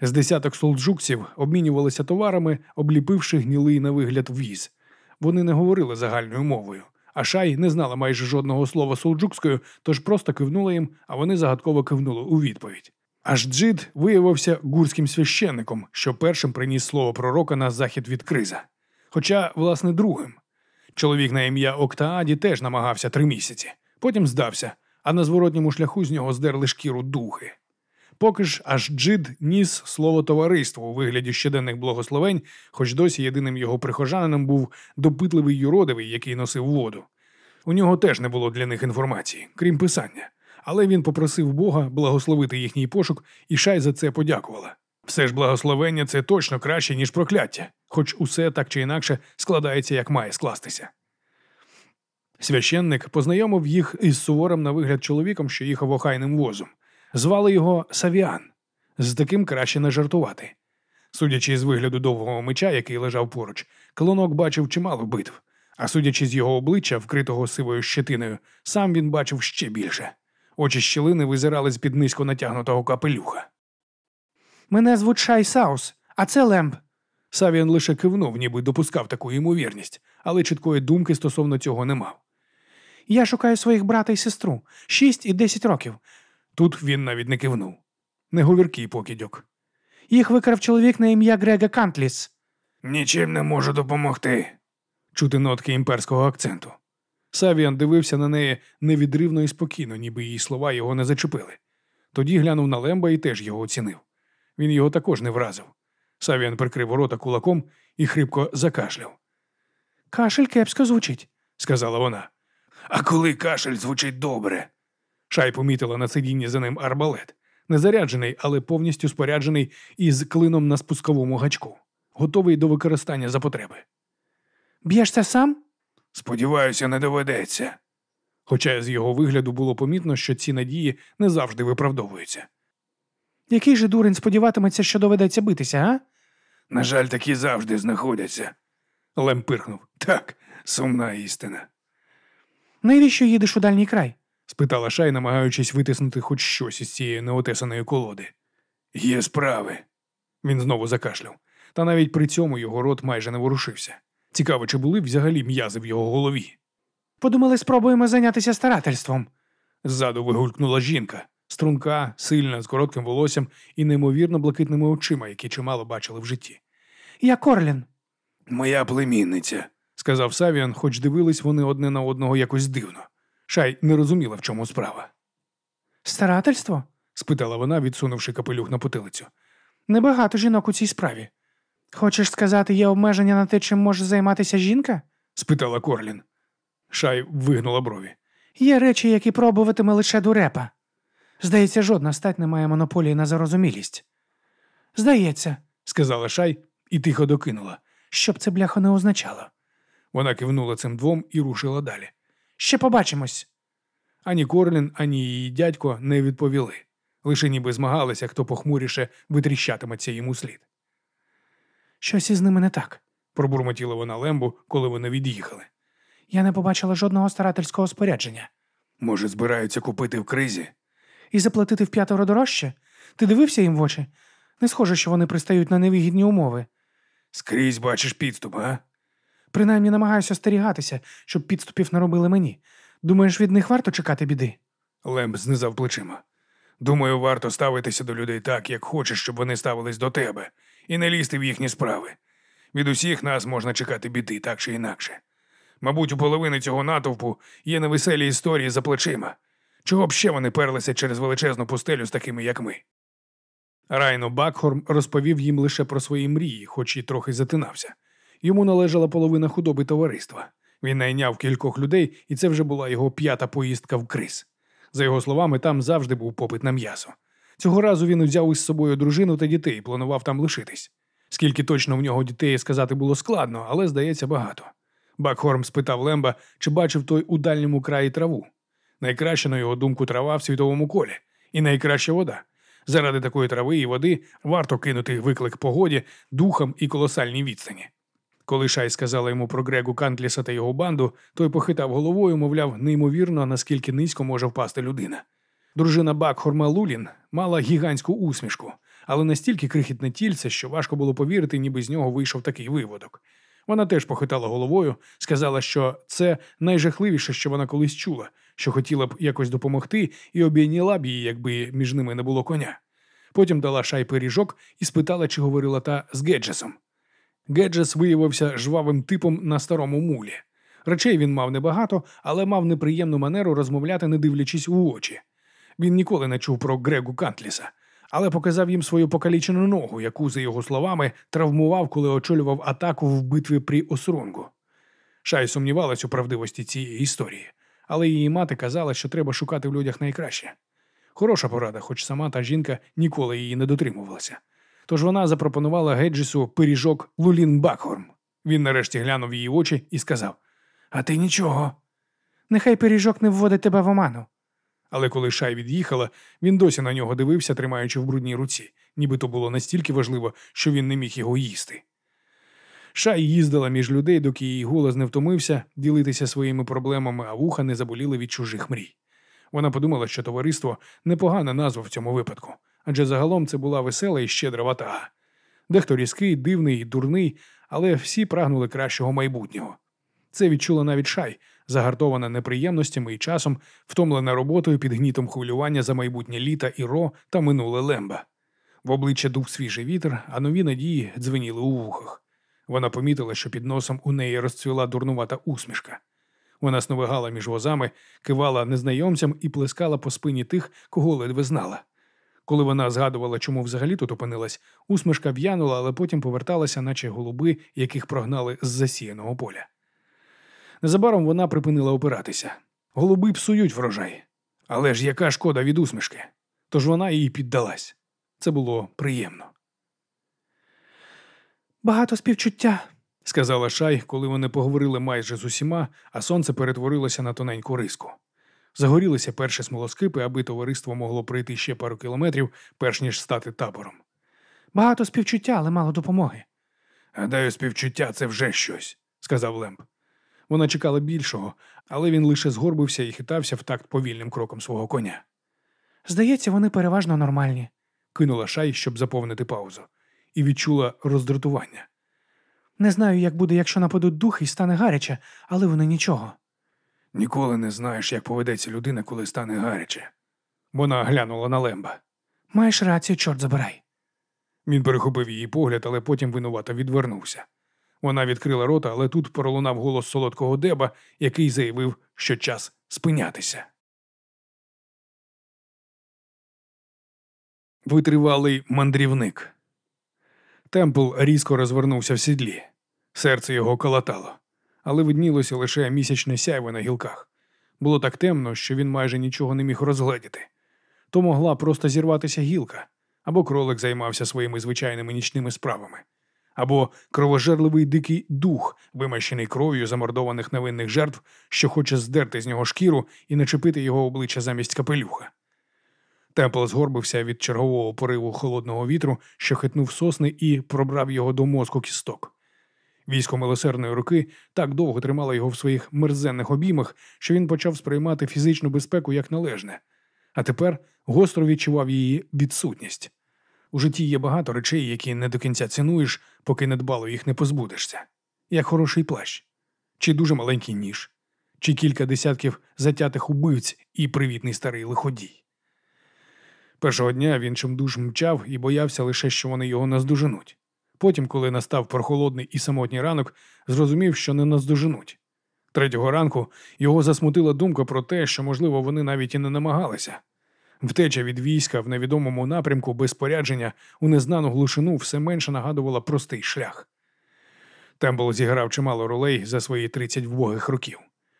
З десяток солджукців обмінювалися товарами, обліпивши гнілий на вигляд віз. Вони не говорили загальною мовою, а шай не знала майже жодного слова солджукською, тож просто кивнула їм, а вони загадково кивнули у відповідь. Аж Джид виявився гурським священником, що першим приніс слово пророка на захід від криза. Хоча, власне, другим. Чоловік на ім'я Октааді теж намагався три місяці, потім здався, а на зворотньому шляху з нього здерли шкіру духи. Поки ж аж Джид ніс слово товариству у вигляді щоденних благословень, хоч досі єдиним його прихожанином був допитливий юродивий, який носив воду. У нього теж не було для них інформації, крім писання, але він попросив Бога благословити їхній пошук, і шай за це подякувала. Все ж благословення це точно краще, ніж прокляття, хоч усе так чи інакше складається, як має скластися. Священник познайомив їх із суворим на вигляд чоловіком, що їхав охайним возом. Звали його Савіан. З таким краще не жартувати. Судячи з вигляду довгого меча, який лежав поруч, клонок бачив чимало битв, а судячи з його обличчя, вкритого сивою щетиною, сам він бачив ще більше. Очі щілини визирали з під низько натягнутого капелюха. Мене звуть Шай Саус, а це Лемб. Савіан лише кивнув, ніби допускав таку ймовірність, але чіткої думки стосовно цього не мав. Я шукаю своїх брата і сестру, шість і десять років. Тут він навіть не кивнув. Неговіркий покидьок. Їх викрав чоловік на ім'я Грега Кантліс. Нічим не можу допомогти. Чути нотки імперського акценту. Савіан дивився на неї невідривно і спокійно, ніби її слова його не зачепили. Тоді глянув на Лемба і теж його оцінив. Він його також не вразив. Савіан прикрив рота кулаком і хрипко закашляв. Кашель кепсько звучить. сказала вона. А коли кашель звучить добре, Шай помітила на сидінні за ним арбалет, не заряджений, але повністю споряджений із клином на спусковому гачку, готовий до використання за потреби. Б'єшся сам? сподіваюся, не доведеться. Хоча з його вигляду було помітно, що ці надії не завжди виправдовуються. Який же дурень сподіватиметься, що доведеться битися, а? На жаль, такі завжди знаходяться. Лем пирхнув. Так, сумна істина. Навіщо їдеш у дальній край? Спитала Шай, намагаючись витиснути хоч щось із цієї неотесаної колоди. Є справи. Він знову закашляв, та навіть при цьому його рот майже не ворушився. Цікаво, чи були взагалі м'язи в його голові. Подумали, спробуємо зайнятися старательством. Ззаду вигулькнула жінка, струнка, сильна, з коротким волоссям і неймовірно блакитними очима, які чимало бачили в житті. Я Корлін. Моя племінниця. Сказав Савіан, хоч дивились вони одне на одного якось дивно. Шай не розуміла, в чому справа. Старательство? спитала вона, відсунувши капелюх на потилицю. Небагато жінок у цій справі. Хочеш сказати, є обмеження на те, чим може займатися жінка? спитала Корлін. Шай вигнула брові. Є речі, які пробуватиме лише дурепа. Здається, жодна стать не має монополії на зарозумілість. Здається, сказала Шай і тихо докинула. щоб це бляхо не означало. Вона кивнула цим двом і рушила далі. Ще побачимось. Ані Корлін, ані її дядько не відповіли. Лише ніби змагалися, хто похмуріше витріщатиметься йому слід. Щось із ними не так. Пробурмотіла вона Лембу, коли вони від'їхали. Я не побачила жодного старательського спорядження. Може, збираються купити в кризі? І заплатити в п'ятеро дорожче? Ти дивився їм в очі? Не схоже, що вони пристають на невигідні умови. Скрізь бачиш підступ, а? Принаймні намагаюся остерігатися, щоб підступів не робили мені. Думаєш, від них варто чекати біди? Лемб знизав плечима. Думаю, варто ставитися до людей так, як хочеш, щоб вони ставились до тебе, і не лізти в їхні справи. Від усіх нас можна чекати біди, так чи інакше. Мабуть, у половини цього натовпу є невеселі історії за плечима. Чого б ще вони перлися через величезну пустелю з такими, як ми? Райно Бакхорм розповів їм лише про свої мрії, хоч і трохи затинався. Йому належала половина худоби товариства. Він найняв кількох людей, і це вже була його п'ята поїздка в криз. За його словами, там завжди був попит на м'ясо. Цього разу він узяв із собою дружину та дітей і планував там лишитись. Скільки точно в нього дітей сказати було складно, але здається багато. Бакхорм спитав Лемба, чи бачив той у дальньому краї траву. Найкраща, на його думку, трава в світовому колі, і найкраща вода. Заради такої трави і води варто кинути виклик погоді, духам і колосальній відстані. Коли Шай сказала йому про Грегу Кантліса та його банду, той похитав головою, мовляв, неймовірно, наскільки низько може впасти людина. Дружина Бакхорма Лулін мала гігантську усмішку, але настільки крихітне тільце, що важко було повірити, ніби з нього вийшов такий виводок. Вона теж похитала головою, сказала, що це найжахливіше, що вона колись чула, що хотіла б якось допомогти, і обійняла б її, якби між ними не було коня. Потім дала шай пиріжок і спитала, чи говорила та з Геджесом. Геджес виявився жвавим типом на старому мулі. Речей він мав небагато, але мав неприємну манеру розмовляти, не дивлячись у очі. Він ніколи не чув про Грегу Кантліса, але показав їм свою покалічену ногу, яку, за його словами, травмував, коли очолював атаку в битві при Осрунгу. Шай сумнівалась у правдивості цієї історії, але її мати казала, що треба шукати в людях найкраще. Хороша порада, хоч сама та жінка ніколи її не дотримувалася. Тож вона запропонувала Геджісу пиріжок Лулін Бакхорм. Він нарешті глянув в її очі і сказав: А ти нічого. Нехай пиріжок не вводить тебе в оману. Але коли шай від'їхала, він досі на нього дивився, тримаючи в брудній руці, ніби то було настільки важливо, що він не міг його їсти. Шай їздила між людей, доки її голос не втомився ділитися своїми проблемами, а вуха не заболіли від чужих мрій. Вона подумала, що товариство непогана назва в цьому випадку, адже загалом це була весела і щедра ватага. Дехто різкий, дивний і дурний, але всі прагнули кращого майбутнього. Це відчула навіть шай, загартована неприємностями і часом, втомлена роботою під гнітом хвилювання за майбутнє літа і ро та минуле лемба. В обличчя дув свіжий вітер, а нові надії дзвеніли у вухах. Вона помітила, що під носом у неї розцвіла дурнувата усмішка. Вона сновигала між возами, кивала незнайомцям і плескала по спині тих, кого ледве знала. Коли вона згадувала, чому взагалі тут опинилась, усмішка в'янула, але потім поверталася, наче голуби, яких прогнали з засіяного поля. Незабаром вона припинила опиратися. Голуби псують врожай. Але ж яка шкода від усмішки? Тож вона їй піддалась. Це було приємно. Багато співчуття. Сказала Шай, коли вони поговорили майже з усіма, а сонце перетворилося на тоненьку риску. Загорілися перші смолоскипи, аби товариство могло пройти ще пару кілометрів, перш ніж стати табором. Багато співчуття, але мало допомоги. Гадаю, співчуття це вже щось, сказав Лемб. Вона чекала більшого, але він лише згорбився і хитався в такт повільним кроком свого коня. Здається, вони переважно нормальні. Кинула шай, щоб заповнити паузу, і відчула роздратування. Не знаю, як буде, якщо нападуть духи і стане гаряче, але вони нічого. Ніколи не знаєш, як поведеться людина, коли стане гаряче. Вона глянула на Лемба. Маєш рацію, чорт забирай. Він перехопив її погляд, але потім винувато відвернувся. Вона відкрила рота, але тут пролунав голос солодкого деба, який заявив, що час спинятися. Витривалий мандрівник. Темпл різко розвернувся в сідлі. Серце його колотало, але виднілося лише місячне сяйво на гілках. Було так темно, що він майже нічого не міг розгледіти. То могла просто зірватися гілка, або кролик займався своїми звичайними нічними справами, або кровожерливий дикий дух, вимащений кров'ю замордованих невинних жертв, що хоче здерти з нього шкіру і начепити його обличчя замість капелюха. Темпл згорбився від чергового пориву холодного вітру, що хитнув сосни і пробрав його до мозку кісток. Військо милосердної руки так довго тримало його в своїх мерзенних обіймах, що він почав сприймати фізичну безпеку як належне, а тепер гостро відчував її відсутність. У житті є багато речей, які не до кінця цінуєш, поки недбало їх не позбудешся, як хороший плащ, чи дуже маленький ніж, чи кілька десятків затятих убивць і привітний старий лиходій. Першого дня він чимдуж мчав і боявся лише, що вони його наздоженуть. Потім, коли настав прохолодний і самотній ранок, зрозумів, що не наздоженуть. Третього ранку його засмутила думка про те, що, можливо, вони навіть і не намагалися. Втеча від війська в невідомому напрямку без спорядження у незнану глушину все менше нагадувала простий шлях. Тембл зіграв чимало ролей за свої 30 вбогих років: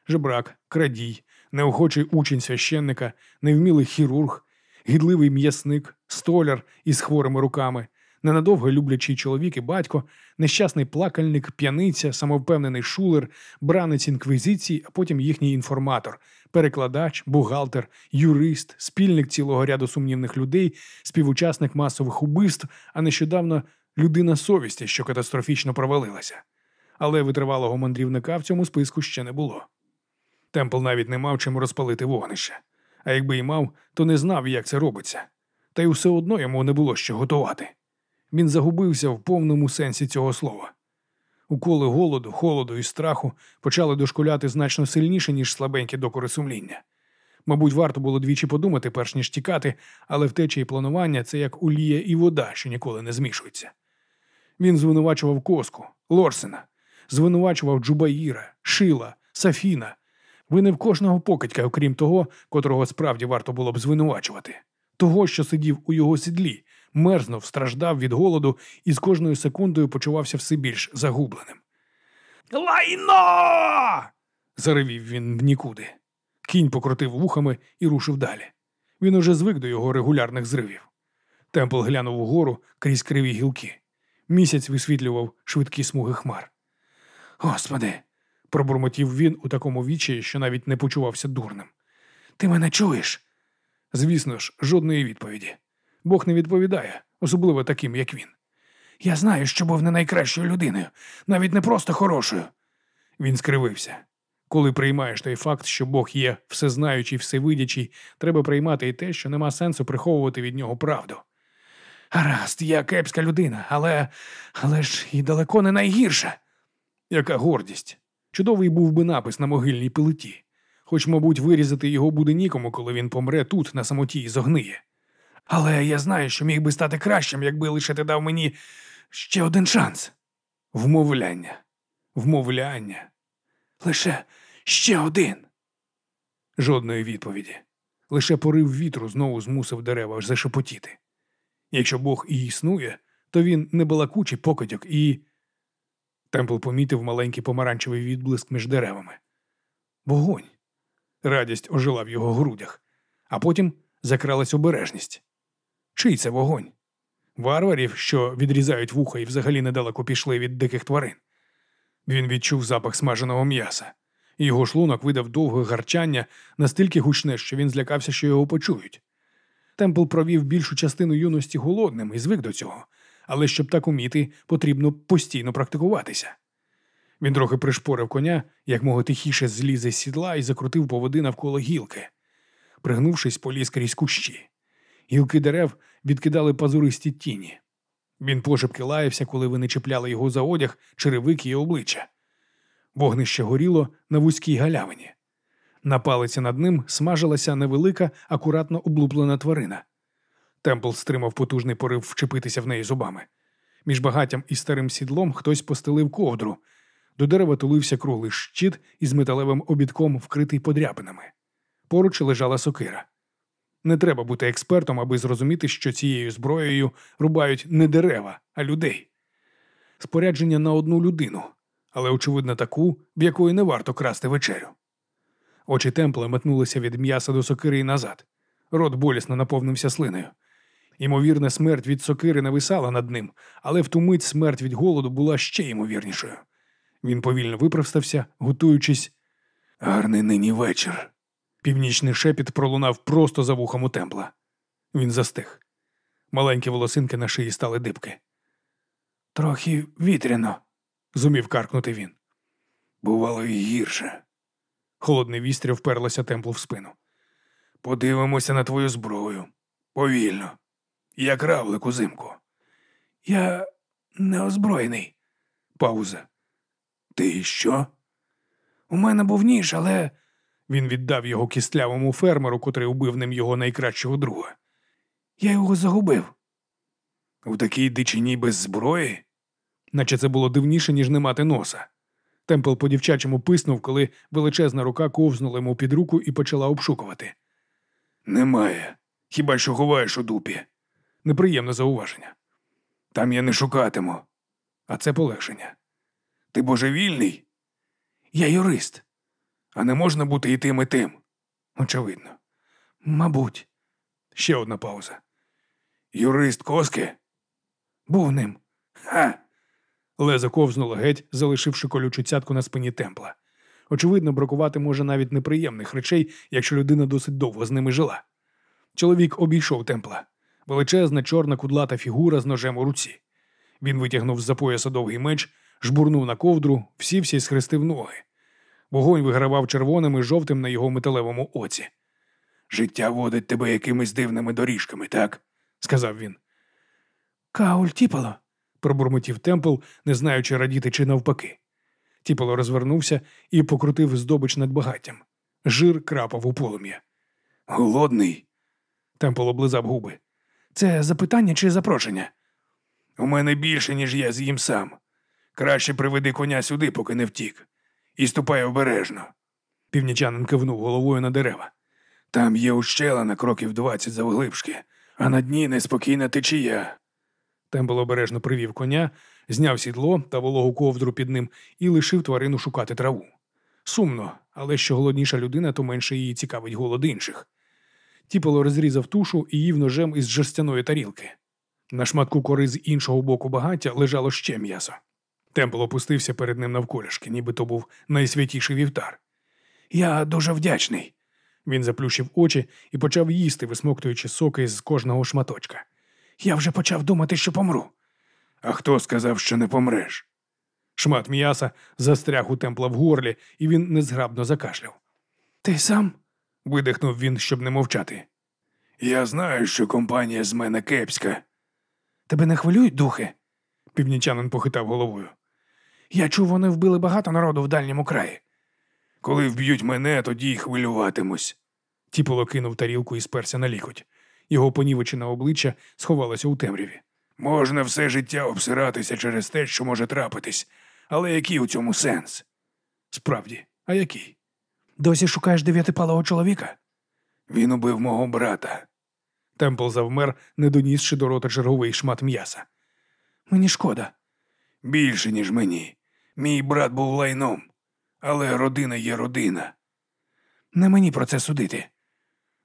жебрак, крадій, неохочий учень священника, невмілий хірург, гідливий м'ясник, столяр із хворими руками, ненадовго люблячий чоловік і батько, нещасний плакальник, п'яниця, самовпевнений шулер, бранець інквізиції, а потім їхній інформатор, перекладач, бухгалтер, юрист, спільник цілого ряду сумнівних людей, співучасник масових убивств, а нещодавно людина совісті, що катастрофічно провалилася. Але витривалого мандрівника в цьому списку ще не було. Темпл навіть не мав чим розпалити вогнище. А якби й мав, то не знав, як це робиться. та й усе одно йому не було що готувати. Він загубився в повному сенсі цього слова. Уколи голоду, холоду і страху почали дошкуляти значно сильніше, ніж слабенькі докори сумління. Мабуть, варто було двічі подумати, перш ніж тікати, але втеча і планування це як олія і вода, що ніколи не змішуються. Він звинувачував Коску, Лорсена, звинувачував Джубаїра, Шила, Сафіна. Винив кожного покидька, окрім того, котрого справді варто було б звинувачувати, того, що сидів у його сідлі, мерзнув, страждав від голоду і з кожною секундою почувався все більш загубленим. Лайно. заревів він в нікуди. Кінь покрутив вухами і рушив далі. Він уже звик до його регулярних зривів. Темпл глянув угору крізь криві гілки. Місяць висвітлював швидкі смуги хмар. Господи, пробурмотів він у такому вічі, що навіть не почувався дурним. Ти мене чуєш? Звісно ж, жодної відповіді. Бог не відповідає, особливо таким, як він. Я знаю, що був не найкращою людиною, навіть не просто хорошою. Він скривився. Коли приймаєш той факт, що Бог є всезнаючий, всевидячий, треба приймати і те, що нема сенсу приховувати від нього правду. Гаразд, я кепська людина, але але ж і далеко не найгірша. Яка гордість. Чудовий був би напис на могильній пилиті. Хоч, мабуть, вирізати його буде нікому, коли він помре тут, на самоті і зогниє. Але я знаю, що міг би стати кращим, якби лише ти дав мені ще один шанс. Вмовляння, вмовляння. Лише ще один. Жодної відповіді. Лише порив вітру знову змусив дерева зашепотіти. Якщо Бог і існує, то він не балакучий покидьок і. Темпл помітив маленький помаранчевий відблиск між деревами. Вогонь. Радість ожила в його грудях, а потім закралась обережність. Чий це вогонь? Варварів, що відрізають вуха і взагалі недалеко пішли від диких тварин. Він відчув запах смаженого м'яса. Його шлунок видав довге гарчання настільки гучне, що він злякався, що його почують. Темпл провів більшу частину юності голодним і звик до цього, але щоб так уміти, потрібно постійно практикуватися. Він трохи пришпорив коня, як мого тихіше зліз із сідла і закрутив поводи навколо гілки. Пригнувшись, поліз крізь кущі. Гілки дерев відкидали пазуристі тіні. Він пошепки лаявся, коли вони чіпляли його за одяг, черевики і обличчя. Вогнище горіло на вузькій галявині. На палиці над ним смажилася невелика, акуратно облуплена тварина. Темпл стримав потужний порив вчепитися в неї зубами. Між багаттям і старим сідлом хтось постелив ковдру. До дерева тулився круглий щит із металевим обідком, вкритий подряпинами. Поруч лежала сокира. Не треба бути експертом, аби зрозуміти, що цією зброєю рубають не дерева, а людей. Спорядження на одну людину, але, очевидно, таку, в якої не варто красти вечерю. Очі темпла метнулися від м'яса до сокири і назад. Рот болісно наповнився слиною. Ймовірна смерть від сокири нависала над ним, але в ту мить смерть від голоду була ще ймовірнішою. Він повільно випростався, готуючись. Гарний нині вечір. Північний шепіт пролунав просто за вухом у темпла. Він застиг. Маленькі волосинки на шиї стали дибки. Трохи вітряно, зумів каркнути він. Бувало і гірше. Холодне вістря вперлося темплу в спину. Подивимося на твою зброю. Повільно. Як равлик узимку. Я не озброєний. Пауза. Ти що? У мене був ніж, але. Він віддав його кістлявому фермеру, котрий убив ним його найкращого друга. Я його загубив. У такій дичині без зброї? Наче це було дивніше, ніж не мати носа. Темпл по дівчачому писнув, коли величезна рука ковзнула йому під руку і почала обшукувати. Немає. Хіба що ховаєш у дупі. Неприємне зауваження. Там я не шукатиму. А це полегшення. Ти божевільний? Я юрист. А не можна бути і тим, і тим. Очевидно. Мабуть. Ще одна пауза. Юрист Коски? Був ним. Ха. Лезо ковзнуло геть, залишивши колючу цятку на спині темпла. Очевидно, бракувати може навіть неприємних речей, якщо людина досить довго з ними жила. Чоловік обійшов темпла. Величезна чорна кудлата фігура з ножем у руці. Він витягнув з-за пояса довгий меч, жбурнув на ковдру, всівся і схрестив ноги. Вогонь вигравав червоним і жовтим на його металевому оці. Життя водить тебе якимись дивними доріжками, так? сказав він. Кауль тіпало. пробурмотів Темпл, не знаючи радіти чи навпаки. Тіпало розвернувся і покрутив здобич над багаттям. Жир крапав у полум'я. Голодний? Темпл облизав губи. Це запитання чи запрошення? У мене більше, ніж я з'їм сам. Краще приведи коня сюди, поки не втік. І ступай обережно. Північанин кивнув головою на дерева. Там є ущелина кроків двадцять завглибшки, а на дні неспокійна течія. Темпл обережно привів коня, зняв сідло та вологу ковдру під ним і лишив тварину шукати траву. Сумно, але що голодніша людина, то менше її цікавить голод інших. Тіпало розрізав тушу і їв ножем із жерстяної тарілки. На шматку кори з іншого боку багаття лежало ще м'ясо. Темпл опустився перед ним навколішки, ніби то був найсвятіший вівтар. Я дуже вдячний. Він заплющив очі і почав їсти, висмоктуючи соки з кожного шматочка. Я вже почав думати, що помру. А хто сказав, що не помреш? Шмат м'яса застряг у темпла в горлі, і він незграбно закашляв. Ти сам? Видихнув він, щоб не мовчати. Я знаю, що компанія з мене кепська. Тебе не хвилюють духи? Північанин похитав головою. Я чув, вони вбили багато народу в дальньому краї. Коли вб'ють мене, тоді й хвилюватимусь. Тіполо кинув тарілку і сперся на лікоть. Його понівечене обличчя сховалося у темряві. Можна все життя обсиратися через те, що може трапитись, але який у цьому сенс? Справді, а який? Досі шукаєш дев'ятипалого чоловіка? Він убив мого брата. Темпл завмер, не донісши до рота черговий шмат м'яса. Мені шкода. Більше, ніж мені. Мій брат був лайном, але родина є родина. Не мені про це судити.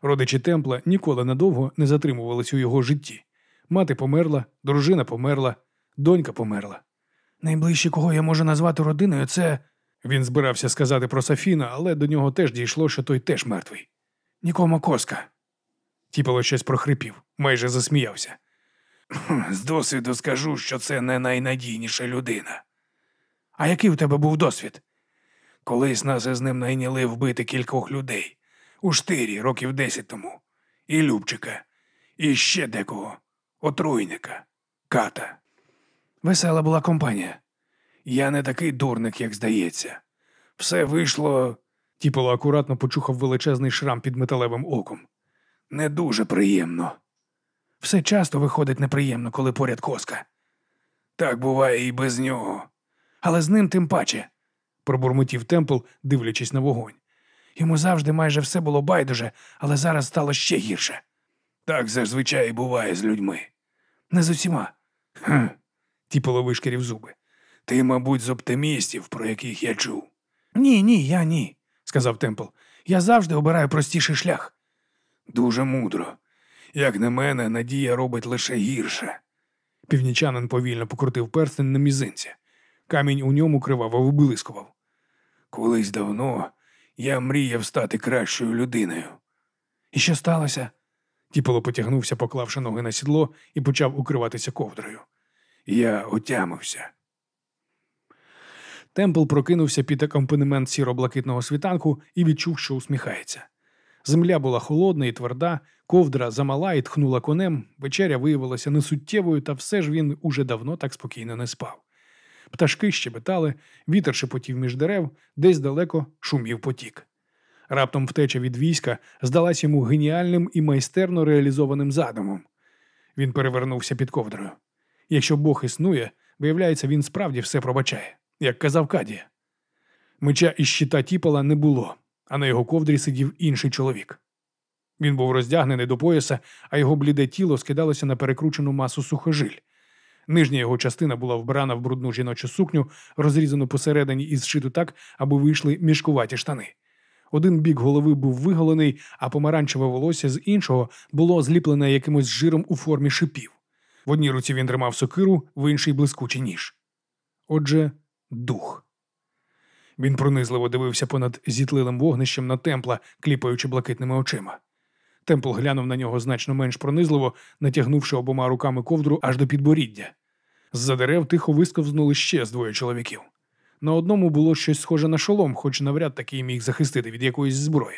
Родичі Темпла ніколи надовго не затримувались у його житті. Мати померла, дружина померла, донька померла. Найближче, кого я можу назвати родиною, це Він збирався сказати про Сафіна, але до нього теж дійшло, що той теж мертвий. Нікома Коска. Тіпало щось прохрипів, майже засміявся. З досвіду скажу, що це не найнадійніша людина. А який у тебе був досвід? Колись нас із ним найняли вбити кількох людей у штирі років десять тому, і Любчика, і ще декого, отруйника, ката. Весела була компанія. Я не такий дурник, як здається. Все вийшло Тіпало акуратно почухав величезний шрам під металевим оком. не дуже приємно. Все часто виходить неприємно, коли поряд коска. Так буває і без нього. Але з ним тим паче. Пробурмотів Темпл, дивлячись на вогонь. Йому завжди майже все було байдуже, але зараз стало ще гірше. Так зазвичай буває з людьми. Не з усіма. Хм. Тіпало вишкірів зуби. Ти, мабуть, з оптимістів, про яких я чув. Ні, ні, я ні. сказав Темпл. Я завжди обираю простіший шлях. Дуже мудро. Як на мене, надія робить лише гірше. Північанин повільно покрутив перстень на мізинці. Камінь у ньому криваво виблискував. Колись давно я мріяв стати кращою людиною. І що сталося? Тіпало потягнувся, поклавши ноги на сідло, і почав укриватися ковдрою. Я отямився. Темпл прокинувся під акомпанемент сіро-блакитного світанку і відчув, що усміхається. Земля була холодна і тверда, ковдра замала і тхнула конем, вечеря виявилася несуттєвою, та все ж він уже давно так спокійно не спав. Пташки щебетали, вітер шепотів між дерев, десь далеко шумів потік. Раптом втеча від війська здалась йому геніальним і майстерно реалізованим задумом. Він перевернувся під ковдрою. Якщо Бог існує, виявляється, він справді все пробачає, як казав Кадія. Меча і щита тіпала не було, а на його ковдрі сидів інший чоловік. Він був роздягнений до пояса, а його бліде тіло скидалося на перекручену масу сухожиль. Нижня його частина була вбрана в брудну жіночу сукню, розрізану посередині і зшиту так, аби вийшли мішкуваті штани. Один бік голови був виголений, а помаранчеве волосся з іншого було зліплене якимось жиром у формі шипів. В одній руці він тримав сокиру, в іншій блискучий ніж. Отже, дух. Він пронизливо дивився понад зітлилим вогнищем на темпла, кліпаючи блакитними очима. Темпл глянув на нього значно менш пронизливо, натягнувши обома руками ковдру аж до підборіддя. З-за дерев тихо висковзнули ще з двоє чоловіків. На одному було щось схоже на шолом, хоч навряд таки міг захистити від якоїсь зброї.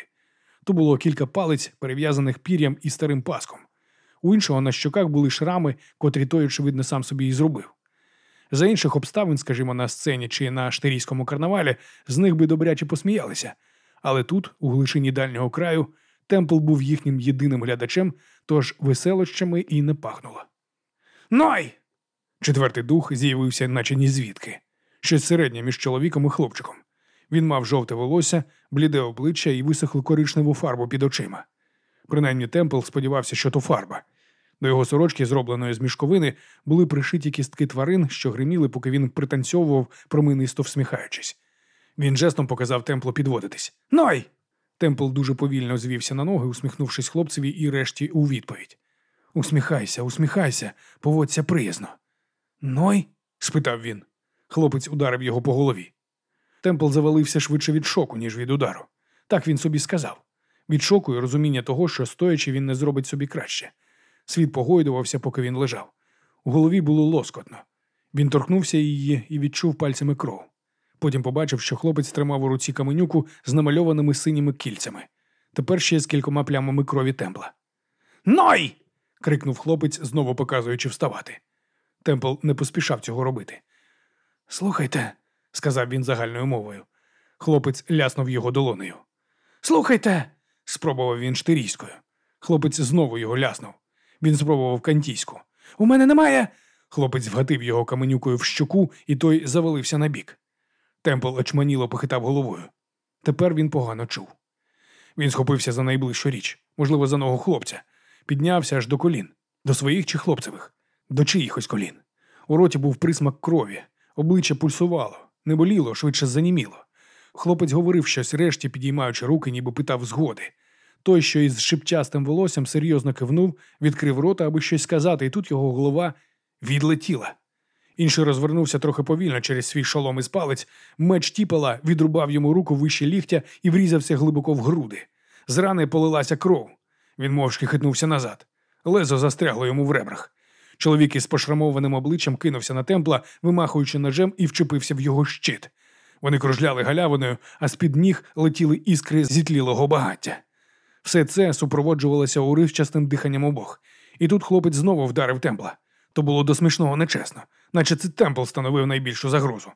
То було кілька палиць, перев'язаних пір'ям і старим паском. У іншого на щоках були шрами, котрі той, очевидно, сам собі і зробив. За інших обставин, скажімо, на сцені чи на штирійському карнавалі, з них би добряче посміялися. Але тут, у глишині дальнього краю, темпл був їхнім єдиним глядачем, тож веселощами і не пахнуло. Ной! Четвертий дух з'явився, наче ні звідки. Щось середнє між чоловіком і хлопчиком. Він мав жовте волосся, бліде обличчя і висохлу коричневу фарбу під очима. Принаймні Темпл сподівався, що то фарба. До його сорочки, зробленої з мішковини, були пришиті кістки тварин, що гриміли, поки він пританцьовував, проминисто всміхаючись. Він жестом показав Темплу підводитись. Ной! Темпл дуже повільно звівся на ноги, усміхнувшись хлопцеві і решті у відповідь. Усміхайся, усміхайся, поводься приязно. Ной? спитав він. Хлопець ударив його по голові. Темпл завалився швидше від шоку, ніж від удару. Так він собі сказав. Від шоку і розуміння того, що стоячи, він не зробить собі краще. Світ погойдувався, поки він лежав. У голові було лоскотно. Він торкнувся її і відчув пальцями кров. Потім побачив, що хлопець тримав у руці каменюку з намальованими синіми кільцями. Тепер ще з кількома плямами крові темпла. Ной! крикнув хлопець, знову показуючи вставати. Темпл не поспішав цього робити. Слухайте, сказав він загальною мовою. Хлопець ляснув його долонею. слухайте. Спробував він штирійською. Хлопець знову його ляснув. Він спробував кантійську. У мене немає. Хлопець вгатив його каменюкою в щоку, і той завалився на бік. Темпл очманіло похитав головою. Тепер він погано чув. Він схопився за найближчу річ, можливо, за ногу хлопця, піднявся аж до колін, до своїх чи хлопцевих, до чиїхось колін. У роті був присмак крові, обличчя пульсувало, не боліло, швидше заніміло. Хлопець говорив щось решті, підіймаючи руки, ніби питав згоди. Той, що із шипчастим волоссям серйозно кивнув, відкрив рота, аби щось сказати, і тут його голова відлетіла. Інший розвернувся трохи повільно через свій шолом із палець, меч тіпала відрубав йому руку вище ліктя і врізався глибоко в груди. З рани полилася кров. Він мовчки хитнувся назад. Лезо застрягло йому в ребрах. Чоловік із пошрамованим обличчям кинувся на темпла, вимахуючи ножем, і вчепився в його щит. Вони кружляли галявиною, а з-під ніг летіли іскри зітлілого багаття. Все це супроводжувалося уривчастим диханням обох. І тут хлопець знову вдарив темпла. То було до смішного нечесно, наче це темпл становив найбільшу загрозу.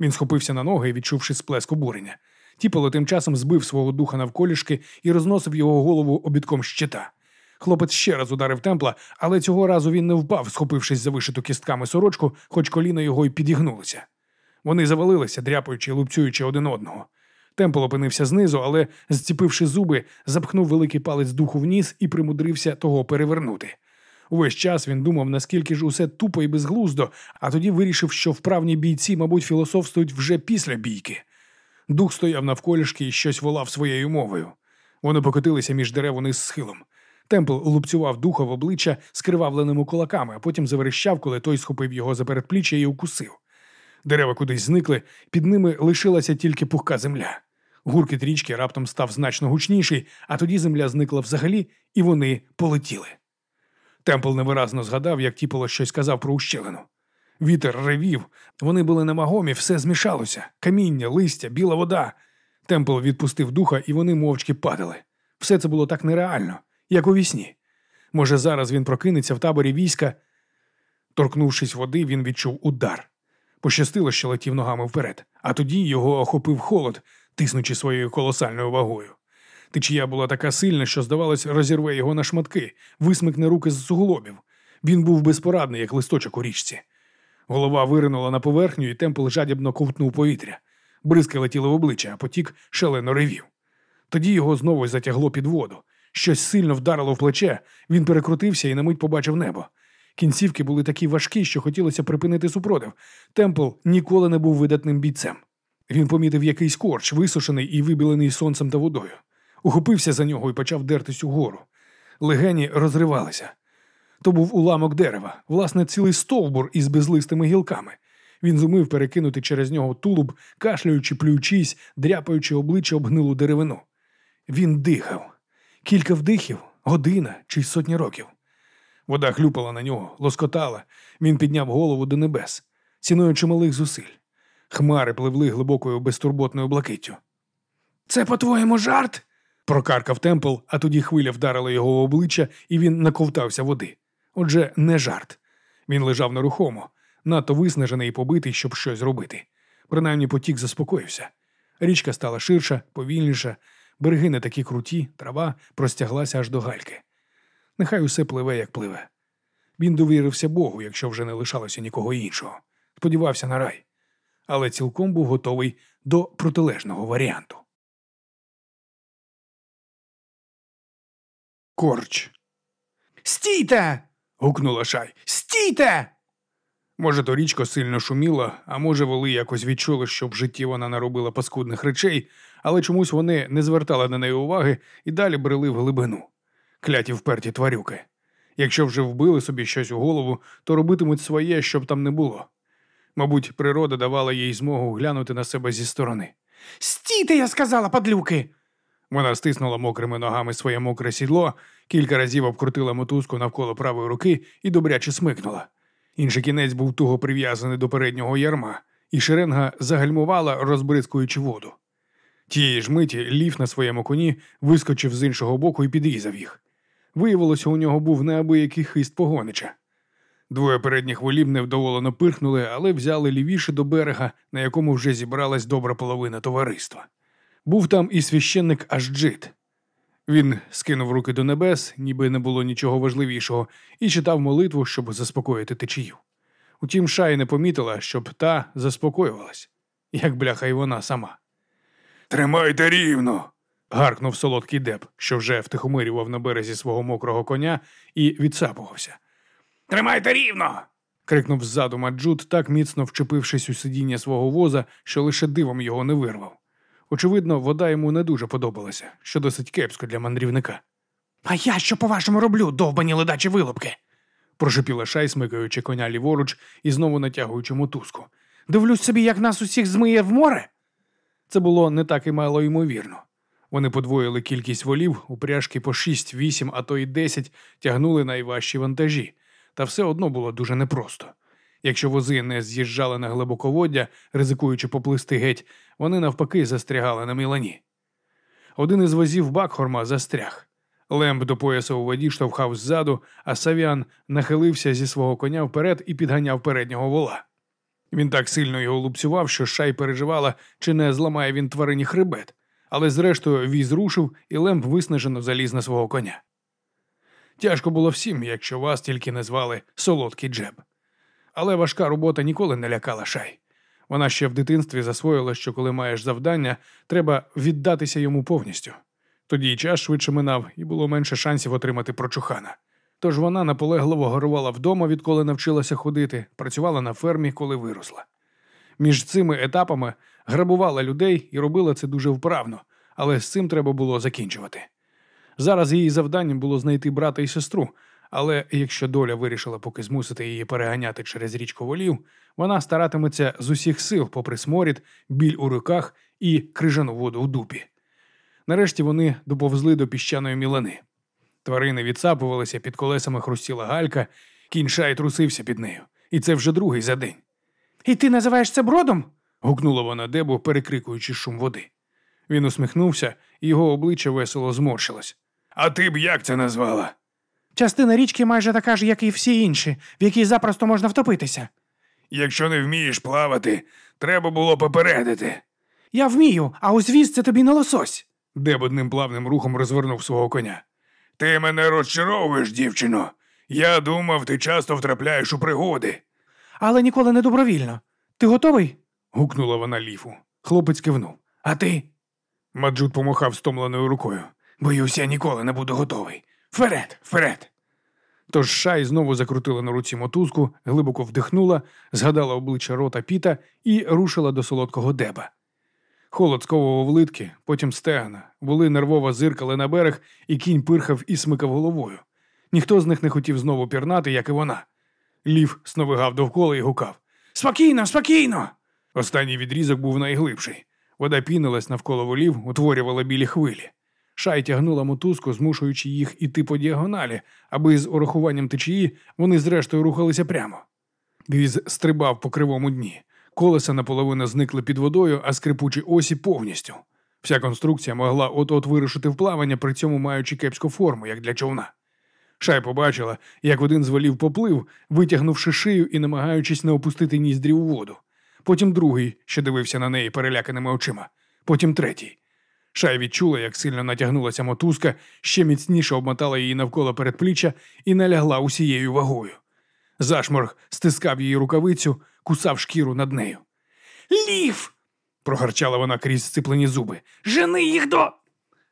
Він схопився на ноги, відчувши сплеск обурення. Тіпало тим часом збив свого духа навколішки і розносив його голову обідком щита. Хлопець ще раз ударив темпла, але цього разу він не впав, схопившись за вишиту кістками сорочку, хоч коліна його й підігнулися. Вони завалилися, дряпаючи і лупцюючи один одного. Темпл опинився знизу, але, зціпивши зуби, запхнув великий палець духу в ніс і примудрився того перевернути. Увесь час він думав, наскільки ж усе тупо і безглуздо, а тоді вирішив, що вправні бійці, мабуть, філософствують вже після бійки. Дух стояв навколішки і щось волав своєю мовою. Вони покотилися між дерев униз схилом. Темпл лупцював духа в обличчя скривавленими кулаками, а потім заверещав, коли той схопив його за передпліччя і укусив. Дерева кудись зникли, під ними лишилася тільки пухка земля. Гуркіт річки раптом став значно гучніший, а тоді земля зникла взагалі, і вони полетіли. Темпл невиразно згадав, як тіпало щось сказав про ущелину. Вітер ревів, вони були на магомі, все змішалося каміння, листя, біла вода. Темпл відпустив духа, і вони мовчки падали. Все це було так нереально, як у вісні. Може, зараз він прокинеться в таборі війська. Торкнувшись води, він відчув удар. Пощастило, що летів ногами вперед, а тоді його охопив холод, тиснучи своєю колосальною вагою. Течія була така сильна, що, здавалось, розірве його на шматки, висмикне руки з суглобів. Він був безпорадний, як листочок у річці. Голова виринула на поверхню, і темпл жадібно ковтнув повітря. Бризки летіли в обличчя, а потік шалено ревів. Тоді його знову затягло під воду. Щось сильно вдарило в плече, він перекрутився і на мить побачив небо. Кінцівки були такі важкі, що хотілося припинити супротив. Темпл ніколи не був видатним бійцем. Він помітив якийсь корч, висушений і вибілений сонцем та водою. Ухопився за нього і почав дертись угору. Легені розривалися. То був уламок дерева, власне, цілий стовбур із безлистими гілками. Він зумив перекинути через нього тулуб, кашляючи, плюючись, дряпаючи обличчя об гнилу деревину. Він дихав. Кілька вдихів, година чи сотні років. Вода хлюпала на нього, лоскотала. Він підняв голову до небес, ціною чималих зусиль. Хмари пливли глибокою безтурботною блакиттю. Це, по-твоєму, жарт? Прокаркав темпл, а тоді хвиля вдарила його в обличчя, і він наковтався води. Отже, не жарт. Він лежав нерухомо, надто виснажений і побитий, щоб щось робити. Принаймні потік заспокоївся. Річка стала ширша, повільніша, береги не такі круті, трава простяглася аж до гальки. Нехай усе пливе, як пливе. Він довірився Богу, якщо вже не лишалося нікого іншого. Сподівався на рай, але цілком був готовий до протилежного варіанту. Корч. Стійте! гукнула шай. Стійте! Може, то річка сильно шуміла, а може, воли якось відчули, що в житті вона наробила паскудних речей, але чомусь вони не звертали на неї уваги і далі брели в глибину. Кляті вперті тварюки. Якщо вже вбили собі щось у голову, то робитимуть своє, щоб там не було. Мабуть, природа давала їй змогу глянути на себе зі сторони. Стійте, я сказала, падлюки! Вона стиснула мокрими ногами своє мокре сідло, кілька разів обкрутила мотузку навколо правої руки і добряче смикнула. Інший кінець був туго прив'язаний до переднього ярма, і шеренга загальмувала, розбризкуючи воду. Тієї ж миті ліф на своєму коні вискочив з іншого боку і підрізав їх. Виявилося, у нього був неабиякий хист погонича. Двоє передніх волів невдоволено пирхнули, але взяли лівіше до берега, на якому вже зібралась добра половина товариства. Був там і священник Ажджит. Він скинув руки до небес, ніби не було нічого важливішого, і читав молитву, щоб заспокоїти течію. Утім, Шай не помітила, щоб та заспокоювалась, як бляха й вона сама. Тримайте рівно. гаркнув солодкий деп, що вже втихомирював на березі свого мокрого коня і відсапувався. Тримайте рівно. крикнув ззаду Маджут, так міцно вчепившись у сидіння свого воза, що лише дивом його не вирвав. Очевидно, вода йому не дуже подобалася, що досить кепсько для мандрівника. А я що по-вашому роблю, довбані ледачі вилупки? Прошепіла шай, смикаючи коня ліворуч і знову натягуючи мотузку. Дивлюсь собі, як нас усіх змиє в море. Це було не так і мало ймовірно. Вони подвоїли кількість волів, упряжки по 6, 8, а то й 10 тягнули найважчі вантажі, та все одно було дуже непросто. Якщо вози не з'їжджали на глибоководдя, ризикуючи поплисти геть, вони навпаки застрягали на мілані. Один із возів Бакхорма застряг. Лемб до пояса у воді штовхав ззаду, а Савіан нахилився зі свого коня вперед і підганяв переднього вола. Він так сильно його лупцював, що шай переживала, чи не зламає він тварині хребет, але зрештою віз рушив, і Лемб виснажено заліз на свого коня. Тяжко було всім, якщо вас тільки не звали солодкий джеб. Але важка робота ніколи не лякала шай. Вона ще в дитинстві засвоїла, що коли маєш завдання, треба віддатися йому повністю. Тоді й час швидше минав, і було менше шансів отримати прочухана. Тож вона наполегливо горувала вдома, відколи навчилася ходити, працювала на фермі, коли виросла. Між цими етапами грабувала людей і робила це дуже вправно, але з цим треба було закінчувати. Зараз її завданням було знайти брата і сестру, але якщо доля вирішила поки змусити її переганяти через річку волів, вона старатиметься з усіх сил, попри сморід, біль у руках і крижану воду у дупі. Нарешті вони доповзли до піщаної мілани. Тварини відсапувалися, під колесами хрустіла галька, кінь шай трусився під нею, і це вже другий за день. І ти називаєш це бродом? гукнула вона дебу, перекрикуючи шум води. Він усміхнувся, і його обличчя весело зморщилось. А ти б як це назвала? Частина річки майже така ж, як і всі інші, в якій запросто можна втопитися. Якщо не вмієш плавати, треба було попередити. Я вмію, а ось віз це тобі не лосось. Деб одним плавним рухом розвернув свого коня. Ти мене розчаровуєш, дівчино. Я думав, ти часто втрапляєш у пригоди. Але ніколи не добровільно. Ти готовий? гукнула вона ліфу. Хлопець кивнув. А ти? Маджут помахав стомленою рукою. Боюся, ніколи не буду готовий. Вперед, вперед. Тож шай знову закрутила на руці мотузку, глибоко вдихнула, згадала обличчя рота піта і рушила до солодкого деба. Холод сковував литки, потім стегна, були нервово зиркали на берег, і кінь пирхав і смикав головою. Ніхто з них не хотів знову пірнати, як і вона. Лів сновигав довкола і гукав. Спокійно, спокійно. Останній відрізок був найглибший. Вода пінилась навколо волів, утворювала білі хвилі. Шай тягнула мотузку, змушуючи їх іти по діагоналі, аби з урахуванням течії вони зрештою рухалися прямо. Віз стрибав по кривому дні. Колеса наполовину зникли під водою, а скрипучі осі повністю. Вся конструкція могла от-от вирушити в плавання, при цьому маючи кепську форму, як для човна. Шай побачила, як один з волів поплив, витягнувши шию і намагаючись не опустити ніздрі у воду. Потім другий, що дивився на неї переляканими очима. Потім третій. Шай відчула, як сильно натягнулася мотузка, ще міцніше обмотала її навколо передпліччя і налягла усією вагою. Зашморг стискав її рукавицю, кусав шкіру над нею. Лів! Прогарчала вона крізь сциплені зуби. Жени їх до.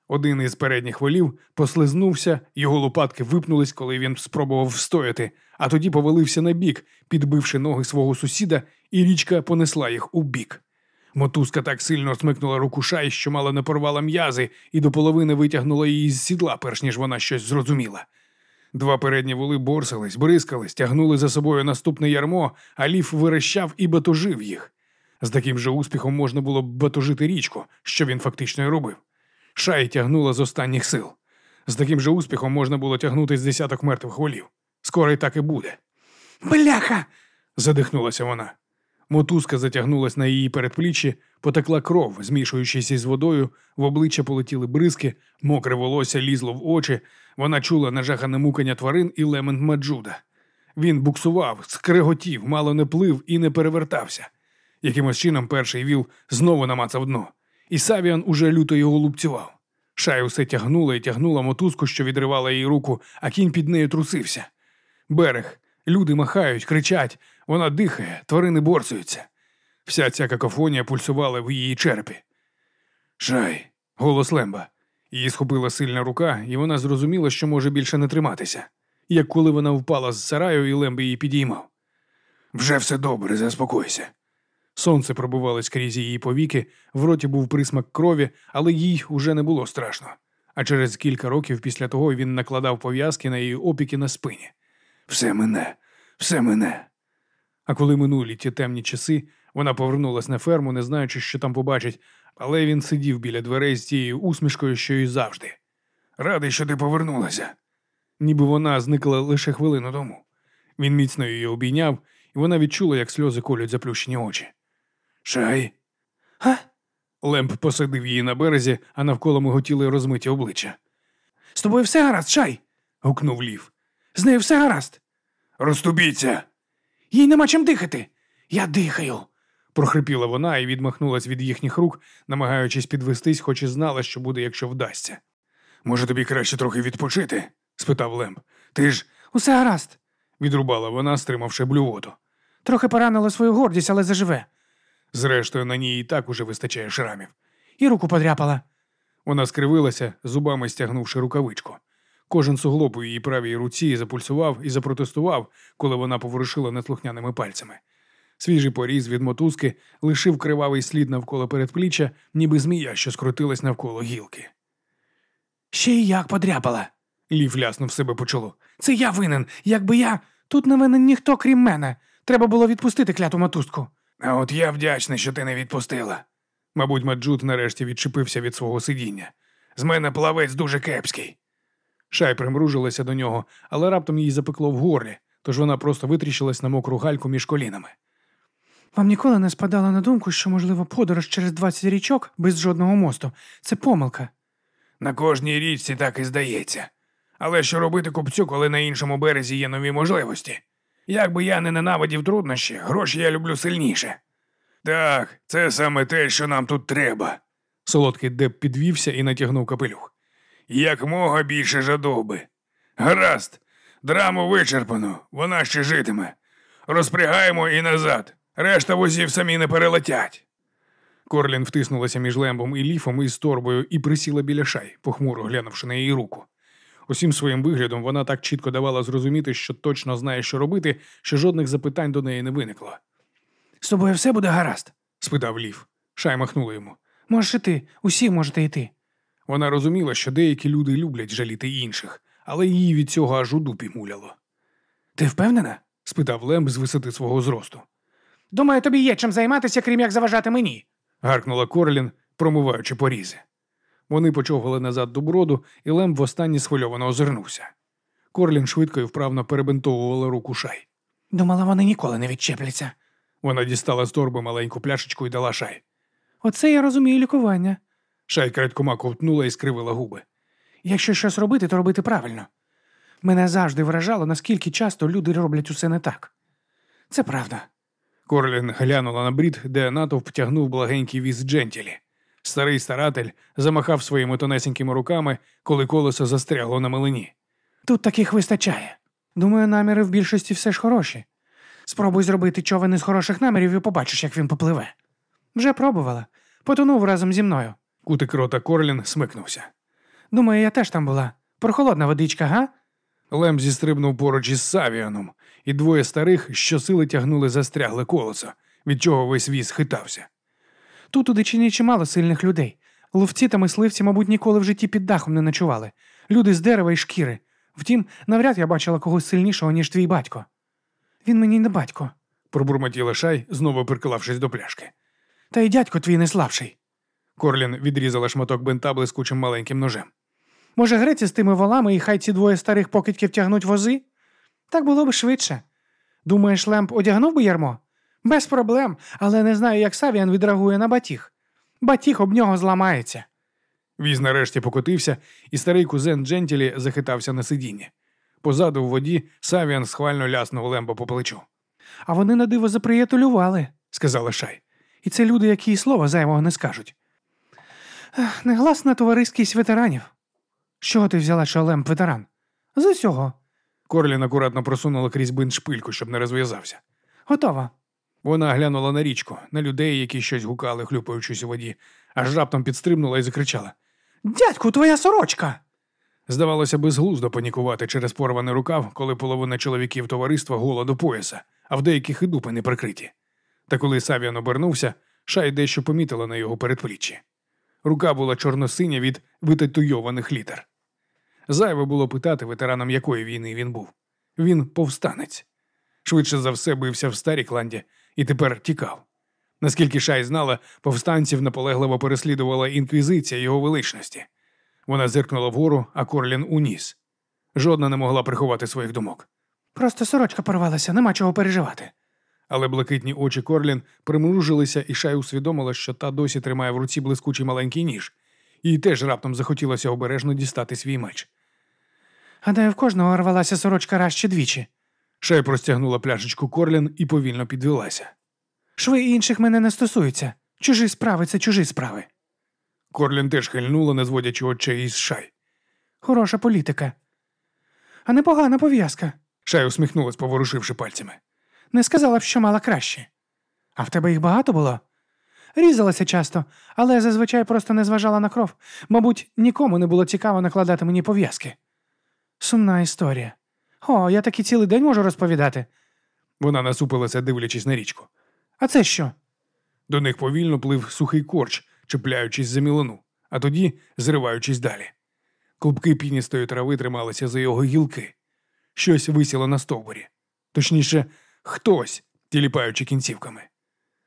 Один із передніх волів послизнувся, його лопатки випнулись, коли він спробував встояти, а тоді повалився на бік, підбивши ноги свого сусіда, і річка понесла їх у бік. Мотузка так сильно смикнула руку шай, що мало не порвала м'язи, і до половини витягнула її з сідла, перш ніж вона щось зрозуміла. Два передні воли борсались, бризкались, тягнули за собою наступне ярмо, а ліф вирощав і батожив їх. З таким же успіхом можна було б батожити річку, що він фактично і робив. Шай тягнула з останніх сил. З таким же успіхом можна було тягнути з десяток мертвих волів. Скоро й так і буде. Бляха! задихнулася вона. Мотузка затягнулась на її передпліччі, потекла кров, змішуючись із водою, в обличчя полетіли бризки, мокре волосся лізло в очі, вона чула нажахане мукання тварин і лемент Маджуда. Він буксував, скриготів, мало не плив і не перевертався. Якимось чином перший віл знову намацав дно, і Савіан уже люто його лупцював. Шай усе тягнула і тягнула мотузку, що відривала їй руку, а кінь під нею трусився. Берег, люди махають, кричать, вона дихає, тварини борсуються. Вся ця какофонія пульсувала в її черепі. Шай, голос Лемба. Її схопила сильна рука, і вона зрозуміла, що може більше не триматися, як коли вона впала з сараю, і Лемб її підіймав. Вже все добре, заспокойся. Сонце пробивалось крізь її повіки, в роті був присмак крові, але їй уже не було страшно. А через кілька років після того він накладав пов'язки на її опіки на спині. Все мене, все мене. А коли минулі ті темні часи, вона повернулась на ферму, не знаючи, що там побачить, але він сидів біля дверей з тією усмішкою, що й завжди. Радий, що ти повернулася. Ніби вона зникла лише хвилину тому. Він міцно її обійняв, і вона відчула, як сльози колють заплющені очі. Шай. Га? Лемп посадив її на березі, а навколо миготіли розмиті обличчя. З тобою все гаразд, шай. гукнув лів. З нею все гаразд. Розступіться. Їй нема чим дихати. Я дихаю. прохрипіла вона і відмахнулась від їхніх рук, намагаючись підвестись, хоч і знала, що буде, якщо вдасться. Може, тобі краще трохи відпочити? спитав Лемп. Ти ж Усе гаразд. Відрубала вона, стримавши блювоту. Трохи поранила свою гордість, але заживе. Зрештою, на ній і так уже вистачає шрамів. І руку подряпала. Вона скривилася, зубами стягнувши рукавичку. Кожен суглоб у її правій руці запульсував і запротестував, коли вона поворушила неслухняними пальцями. Свіжий поріз від мотузки лишив кривавий слід навколо передпліччя, ніби змія, що скрутилась навколо гілки. Ще й як подряпала. Лів ляснув себе по чолу. Це я винен. Якби я. Тут не винен ніхто, крім мене. Треба було відпустити кляту мотузку. А от я вдячний, що ти не відпустила. Мабуть, Маджут нарешті відчепився від свого сидіння. З мене плавець дуже кепський. Шай примружилася до нього, але раптом їй запекло в горлі, тож вона просто витріщилась на мокру гальку між колінами. Вам ніколи не спадало на думку, що, можливо, подорож через 20 річок без жодного мосту це помилка. На кожній річці так і здається. Але що робити купцю, коли на іншому березі є нові можливості? Як би я не ненавидів труднощі, гроші я люблю сильніше. Так, це саме те, що нам тут треба. Солодкий Деб підвівся і натягнув капелюх. Як мога більше жадоби. Гаразд, драму вичерпано, вона ще житиме. Розпрягаємо і назад. Решта возів самі не перелетять. Корлін втиснулася між лембом і ліфом із торбою і присіла біля шай, похмуро глянувши на її руку. Усім своїм виглядом вона так чітко давала зрозуміти, що точно знає, що робити, що жодних запитань до неї не виникло. З тобою все буде гаразд. спитав лів. Шай махнула йому. Можеш іти, усі можете йти. Вона розуміла, що деякі люди люблять жаліти інших, але її від цього аж у дупі муляло. Ти впевнена? спитав Лемб з висоти свого зросту. Думаю, тобі є чим займатися, крім як заважати мені. гаркнула Корлін, промиваючи порізи. Вони почовгали назад до броду, і Лемб востаннє схвильовано озирнувся. Корлін швидко і вправно перебинтовувала руку шай. Думала, вони ніколи не відчепляться. Вона дістала з торби маленьку пляшечку і дала шай. Оце я розумію лікування. Шай крадькома ковтнула і скривила губи. Якщо щось робити, то робити правильно. Мене завжди вражало, наскільки часто люди роблять усе не так. Це правда. Корлін глянула на брід, де натовп тягнув благенький віз джентілі. Старий старатель замахав своїми тонесенькими руками, коли колесо застрягло на милині. Тут таких вистачає. Думаю, наміри в більшості все ж хороші. Спробуй зробити човен із хороших намірів і побачиш, як він попливе. Вже пробувала. Потонув разом зі мною. Кутик рота Корлін смикнувся. Думаю, я теж там була. Прохолодна водичка, га? Лем зістрибнув поруч із Савіаном, і двоє старих щосили тягнули застрягле колесо, від чого весь віз хитався. Тут у дичині чимало сильних людей. Ловці та мисливці, мабуть, ніколи в житті під дахом не ночували. Люди з дерева і шкіри. Втім, навряд я бачила когось сильнішого, ніж твій батько. Він мені не батько, Пробурмотіла шай, знову приколавшись до пляшки. та й дядько твій не слабший. Корлін відрізала шматок бинта блискучим маленьким ножем. Може, грець з тими волами і хай ці двоє старих покидьків тягнуть вози? Так було б швидше. Думаєш, Лемп одягнув би ярмо? Без проблем, але не знаю, як Савіан відреагує на батіг. Батіг об нього зламається. Віз нарешті покотився, і старий кузен Джентілі захитався на сидінні. Позаду в воді Савіан схвально ляснув Лемба по плечу. А вони на диво заприятелювали, Сказала Шай. і це люди, які й слова зайвого не скажуть. Негласна товариськість ветеранів. З чого ти взяла, що Лемп ветеран? З усього. Корлін акуратно просунула крізь бинт шпильку, щоб не розв'язався. Готова. Вона глянула на річку, на людей, які щось гукали, хлюпаючись у воді, аж раптом підстрибнула і закричала. Дядьку, твоя сорочка. Здавалося, безглуздо панікувати через порваний рукав, коли половина чоловіків товариства гола до пояса, а в деяких і дупи не прикриті. Та коли Савіан обернувся, шай дещо помітила на його передпліччі. Рука була чорносиня від витатуйованих літер. Зайве було питати ветеранам, якої війни він був. Він повстанець. Швидше за все бився в Старікланді і тепер тікав. Наскільки Шай знала, повстанців наполегливо переслідувала інквізиція його величності. Вона зиркнула вгору, а Корлін уніс. Жодна не могла приховати своїх думок. Просто сорочка порвалася, нема чого переживати. Але блакитні очі Корлін примружилися, і Шай усвідомила, що та досі тримає в руці блискучий маленький ніж. Їй теж раптом захотілося обережно дістати свій меч. Гадаю, в кожного рвалася сорочка раз чи двічі. Шай простягнула пляшечку Корлін і повільно підвелася. Шви інших мене не стосуються. Чужі справи це чужі справи. Корлін теж хильнула, не зводячи очей із Шай. Хороша політика. А непогана пов'язка. Шай усміхнулась, поворушивши пальцями. Не сказала б, що мала краще. А в тебе їх багато було? Різалася часто, але зазвичай просто не зважала на кров. Мабуть, нікому не було цікаво накладати мені пов'язки. Сумна історія. О, я таки цілий день можу розповідати. Вона насупилася, дивлячись на річку. А це що? До них повільно плив сухий корч, чіпляючись за мілину, а тоді зриваючись далі. Клубки піністої трави трималися за його гілки. Щось висіло на стовбурі. Точніше, хтось, тіліпаючи кінцівками.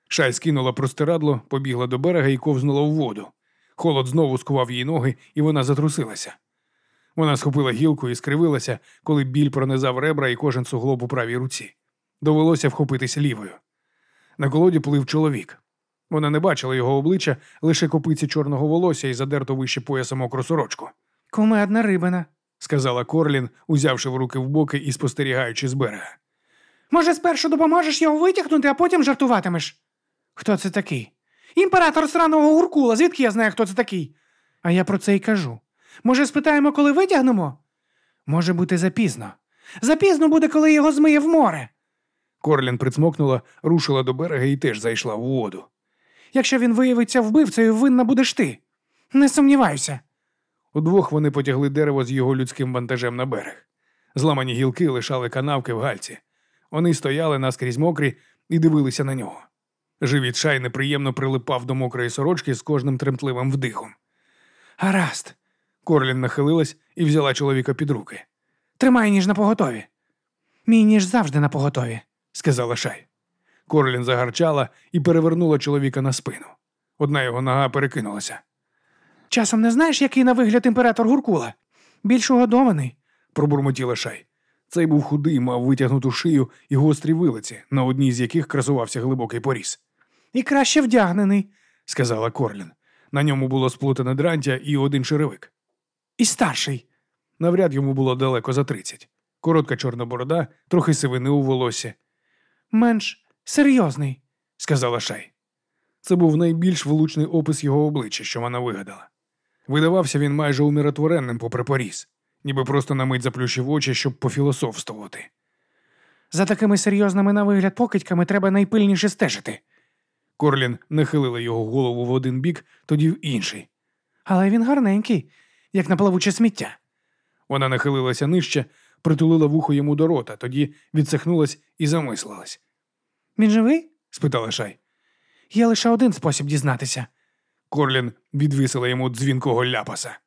Шай скинула простирадло, побігла до берега і ковзнула в воду. Холод знову скував її ноги, і вона затрусилася. Вона схопила гілку і скривилася, коли біль пронизав ребра і кожен суглоб у правій руці. Довелося вхопитися лівою. На колоді плив чоловік. Вона не бачила його обличчя, лише копиці чорного волосся і задерту вище пояса мокру сорочку, Кумедна рибина. сказала Корлін, узявши в руки в боки і спостерігаючи з берега. Може, спершу допоможеш його витягнути, а потім жартуватимеш. Хто це такий? Імператор сраного гуркула, звідки я знаю, хто це такий? А я про це й кажу. Може, спитаємо, коли витягнемо? Може бути запізно. Запізно буде, коли його змиє в море. Корлін прицмокнула, рушила до берега і теж зайшла в воду. Якщо він виявиться вбивцею, винна будеш ти. Не сумніваюся. Удвох вони потягли дерево з його людським вантажем на берег. Зламані гілки лишали канавки в гальці. Вони стояли наскрізь мокрі і дивилися на нього. Живіт шай неприємно прилипав до мокрої сорочки з кожним тремтливим вдихом. Гаразд. Корлін нахилилась і взяла чоловіка під руки, Тримай ніж на поготові. Мій ніж завжди на поготові. сказала шай. Корлін загарчала і перевернула чоловіка на спину. Одна його нога перекинулася. Часом не знаєш, який на вигляд імператор Гуркула? Більш угодований. пробурмотіла шай. Цей був худий, мав витягнуту шию і гострі вилиці, на одній з яких красувався глибокий поріз, І краще вдягнений. сказала Корлін. На ньому було сплутане дрантя і один черевик. І старший. Навряд йому було далеко за тридцять. Коротка чорна борода, трохи сивини у волосі, Менш серйозний. сказала Шай. Це був найбільш влучний опис його обличчя, що вона вигадала. Видавався він майже умиротворенним попри поріз, ніби просто на мить заплющив очі, щоб пофілософствувати. За такими серйозними на вигляд покидьками треба найпильніше стежити. Корлін нахилила його голову в один бік, тоді в інший. Але він гарненький, як на плавуче сміття. Вона нахилилася нижче, притулила вухо йому до рота, тоді відсахнулась і замислилась. Він живий? Спитала Шай. Є лише один спосіб дізнатися. Корлін відвісила йому дзвінкого ляпаса.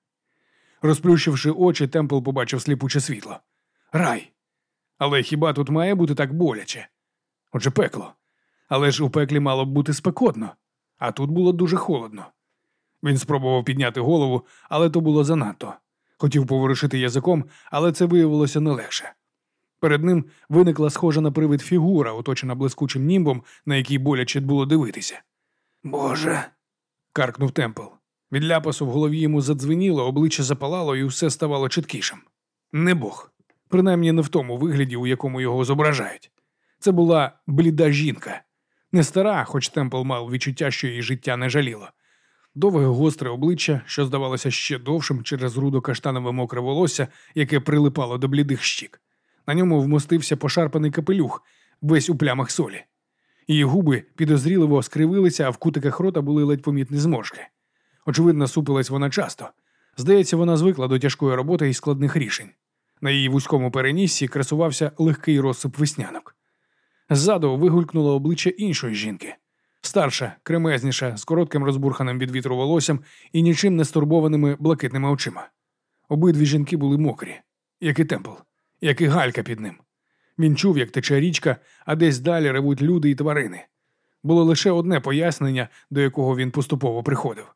Розплющивши очі, Темпл побачив сліпуче світло. Рай. Але хіба тут має бути так боляче? Отже, пекло. Але ж у пеклі мало б бути спекотно, а тут було дуже холодно. Він спробував підняти голову, але то було занадто. Хотів поворушити язиком, але це виявилося не легше. Перед ним виникла схожа на привид фігура, оточена блискучим німбом, на який боляче було дивитися. Боже. каркнув Темпл. Від ляпасу в голові йому задзвеніло, обличчя запалало і все ставало чіткішим. Не Бог. Принаймні не в тому вигляді, у якому його зображають. Це була бліда жінка. Не стара, хоч Темпл мав відчуття, що її життя не жаліло. Довге гостре обличчя, що здавалося ще довшим через рудо каштанове мокре волосся, яке прилипало до блідих щік. На ньому вмостився пошарпаний капелюх, весь у плямах солі. Її губи підозріливо скривилися, а в кутиках рота були ледь помітні зморшки. Очевидно, супилась вона часто. Здається, вона звикла до тяжкої роботи і складних рішень. На її вузькому переніссі красувався легкий розсип веснянок. Ззаду вигулькнуло обличчя іншої жінки. Старша, кремезніша, з коротким розбурханим від вітру волоссям і нічим не стурбованими блакитними очима. Обидві жінки були мокрі, як і темпл, як і галька під ним. Він чув, як тече річка, а десь далі ревуть люди і тварини. Було лише одне пояснення, до якого він поступово приходив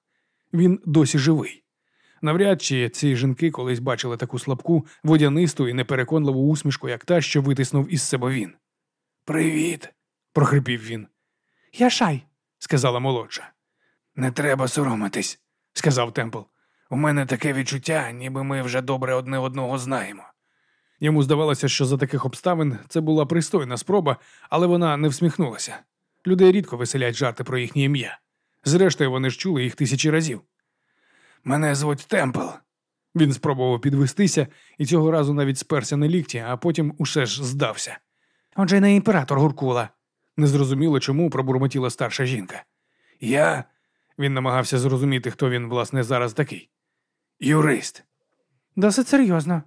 він досі живий. Навряд чи ці жінки колись бачили таку слабку, водянисту і непереконливу усмішку, як та, що витиснув із себе він. Привіт, прохрипів він. Я шай. сказала молодша. Не треба соромитись, сказав Темпл. У мене таке відчуття, ніби ми вже добре одне одного знаємо. Йому здавалося, що за таких обставин це була пристойна спроба, але вона не всміхнулася. Людей рідко веселять жарти про їхнє ім'я. Зрештою, вони ж чули їх тисячі разів. Мене звуть Темпл. Він спробував підвестися і цього разу навіть сперся на лікті, а потім усе ж здався. Отже, не імператор Гуркула. Незрозуміло, чому пробурмотіла старша жінка. Я. Він намагався зрозуміти, хто він, власне, зараз такий. Юрист, Досить серйозно.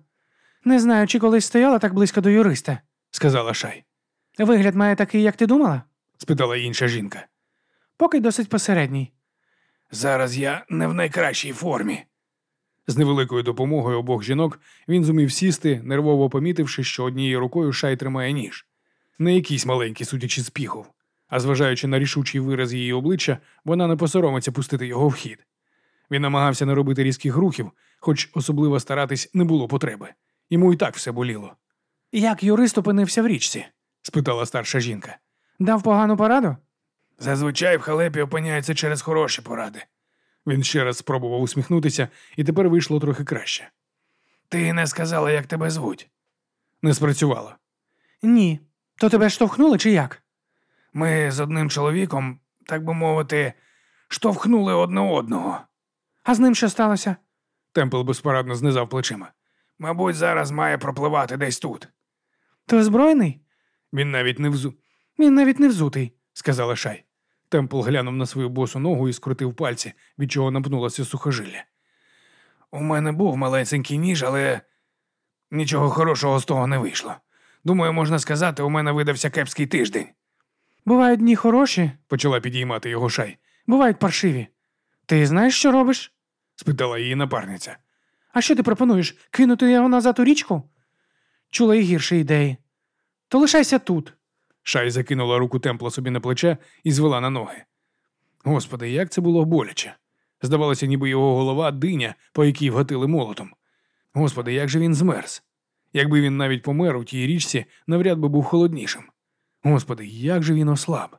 Не знаю, чи колись стояла так близько до юриста. сказала Шай. Вигляд має такий, як ти думала? спитала інша жінка. Поки досить посередній. Зараз я не в найкращій формі. З невеликою допомогою обох жінок він зумів сісти, нервово помітивши, що однією рукою шай тримає ніж. Не якийсь маленький, судячи з піхов, а зважаючи на рішучий вираз її обличчя, вона не посоромиться пустити його в хід. Він намагався не робити різких рухів, хоч особливо старатись не було потреби. Йому і так все боліло. Як юрист опинився в річці? спитала старша жінка. Дав погану пораду? Зазвичай в халепі опиняється через хороші поради. Він ще раз спробував усміхнутися, і тепер вийшло трохи краще. Ти не сказала, як тебе звуть. Не спрацювало. Ні. То тебе штовхнули чи як? Ми з одним чоловіком, так би мовити, штовхнули одне одного. А з ним що сталося? Темпл безпорадно знизав плечима. Мабуть, зараз має пропливати десь тут. Ти озброєний? Він навіть не взу, Він навіть не взутий. Сказала Шай. Темпл глянув на свою босу ногу і скрутив пальці, від чого напнулося сухожилля. У мене був малесенький ніж, але нічого хорошого з того не вийшло. Думаю, можна сказати, у мене видався кепський тиждень, Бувають дні хороші, почала підіймати його шай, бувають паршиві. Ти знаєш, що робиш? спитала її напарниця. А що ти пропонуєш? Кинути його назад у річку? Чула і гірші ідеї. То лишайся тут. Шай закинула руку темпла собі на плече і звела на ноги. Господи, як це було боляче. Здавалося, ніби його голова диня, по якій вгатили молотом. Господи, як же він змерз. Якби він навіть помер у тій річці, навряд би був холоднішим. Господи, як же він ослаб.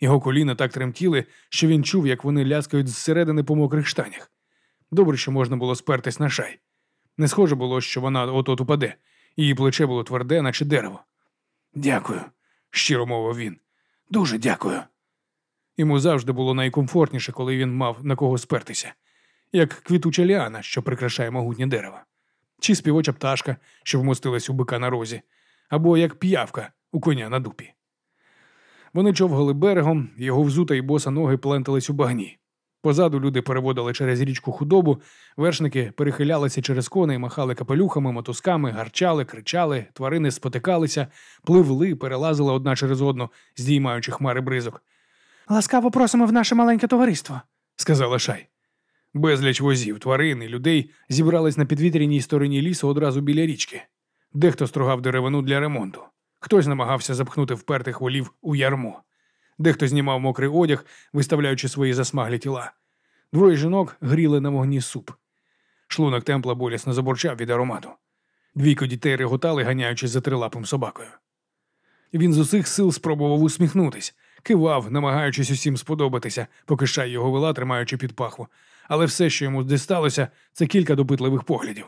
Його коліна так тремтіли, що він чув, як вони ляскають зсередини по мокрих штанях. Добре, що можна було спертись на шай. Не схоже було, що вона от-от упаде. Її плече було тверде, наче дерево. Дякую, щиро мовив він. Дуже дякую. Йому завжди було найкомфортніше, коли він мав на кого спертися, як квітуча ліана, що прикрашає могутнє дерево, чи співоча пташка, що вмостилась у бика на розі, або як п'явка у коня на дупі. Вони човгали берегом, його взута і боса ноги плентались у багні. Позаду люди переводили через річку худобу, вершники перехилялися через коней, махали капелюхами, мотузками, гарчали, кричали, тварини спотикалися, пливли, перелазили одна через одну, здіймаючи хмари бризок. Ласкаво просимо в наше маленьке товариство. сказала Шай. Безліч возів, тварин і людей зібрались на підвітряній стороні лісу одразу біля річки. Дехто стругав деревину для ремонту, хтось намагався запхнути впертих волів у ярмо, дехто знімав мокрий одяг, виставляючи свої засмаглі тіла. Двоє жінок гріли на вогні суп. Шлунок темпла болісно забурчав від аромату. Двійко дітей реготали, ганяючись за трилапим собакою. Він з усіх сил спробував усміхнутись, кивав, намагаючись усім сподобатися, поки шай його вела, тримаючи під пахву. Але все, що йому дісталося, це кілька допитливих поглядів.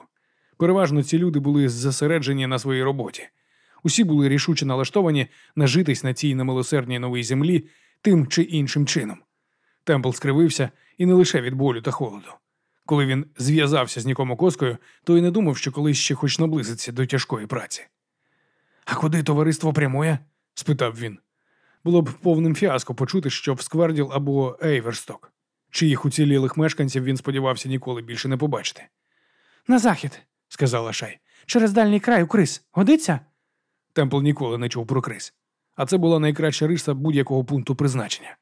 Переважно ці люди були зосереджені на своїй роботі. Усі були рішуче налаштовані нажитись на цій немилосердній новій землі тим чи іншим чином. Темпл скривився і не лише від болю та холоду. Коли він зв'язався з нікому коскою, то й не думав, що колись ще хоч наблизиться до тяжкої праці. А куди товариство прямує? спитав він. Було б повним фіаско почути, що в Скварділ або Ейверсток, чиїх уцілілих мешканців він сподівався ніколи більше не побачити. На захід, сказала Шай. Через дальній край у крис. Годиться? Темпл ніколи не чув про криз. А це була найкраща риса будь-якого пункту призначення.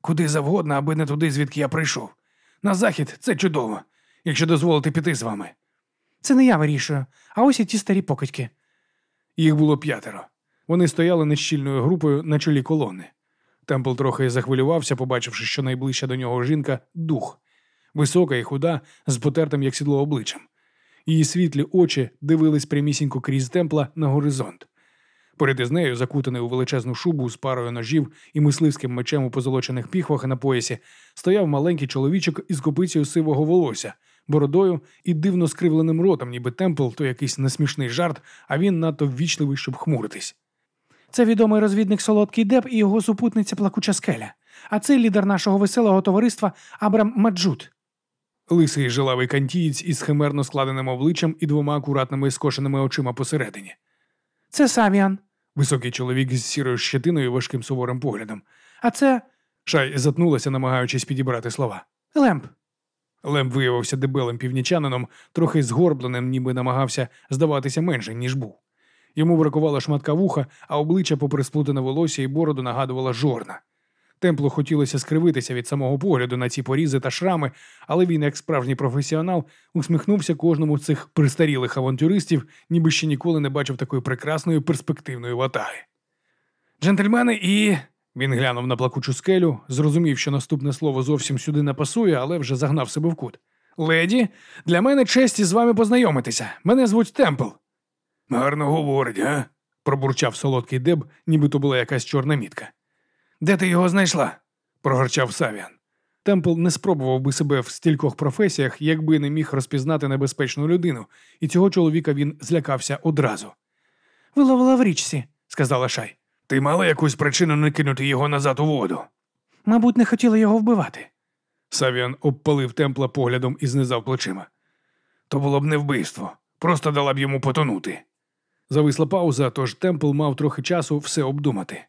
Куди завгодно, аби не туди, звідки я прийшов. На захід це чудово, якщо дозволити піти з вами. Це не я вирішую, а ось і ті старі покидьки. Їх було п'ятеро. Вони стояли нещільною групою на чолі колони. Темпл трохи захвилювався, побачивши, що найближча до нього жінка дух, висока і худа, з потертим як сідло обличчям. Її світлі очі дивились прямісінько крізь темпла на горизонт. Поряд із нею, закутаний у величезну шубу з парою ножів і мисливським мечем у позолочених піхвах на поясі, стояв маленький чоловічок із копицею сивого волосся, бородою і дивно скривленим ротом, ніби темпл то якийсь несмішний жарт, а він надто ввічливий, щоб хмуритись. Це відомий розвідник Солодкий Деп і його супутниця Плакуча скеля. А це лідер нашого веселого товариства Абрам Маджут. Лисий жилавий кантієць із химерно складеним обличчям і двома акуратними скошеними очима посередині. Це Савіан. Високий чоловік з сірою щетиною і важким суворим поглядом. А це Шай затнулася, намагаючись підібрати слова. Лемп. Лем виявився дебелим північанином, трохи згорбленим, ніби намагався здаватися менше, ніж був. Йому бракувало шматка вуха, а обличчя, попри сплутане волосся і бороду, нагадувала жорна. Темплу хотілося скривитися від самого погляду на ці порізи та шрами, але він, як справжній професіонал, усміхнувся кожному з цих пристарілих авантюристів, ніби ще ніколи не бачив такої прекрасної перспективної ватаги. Джентльмени, і. Він глянув на плакучу скелю, зрозумів, що наступне слово зовсім сюди не пасує, але вже загнав себе в кут. Леді, для мене честь із вами познайомитися. Мене звуть Темпл. Гарно говорить, га? пробурчав солодкий деб, ніби то була якась чорна мітка. Де ти його знайшла? прогорчав Савіан. Темпл не спробував би себе в стількох професіях, якби не міг розпізнати небезпечну людину, і цього чоловіка він злякався одразу. Виловила в річці, сказала Шай. Ти мала якусь причину не кинути його назад у воду? Мабуть, не хотіла його вбивати. Савіан обпалив темпла поглядом і знизав плечима. То було б не вбивство. Просто дала б йому потонути. Зависла пауза, тож темпл мав трохи часу все обдумати.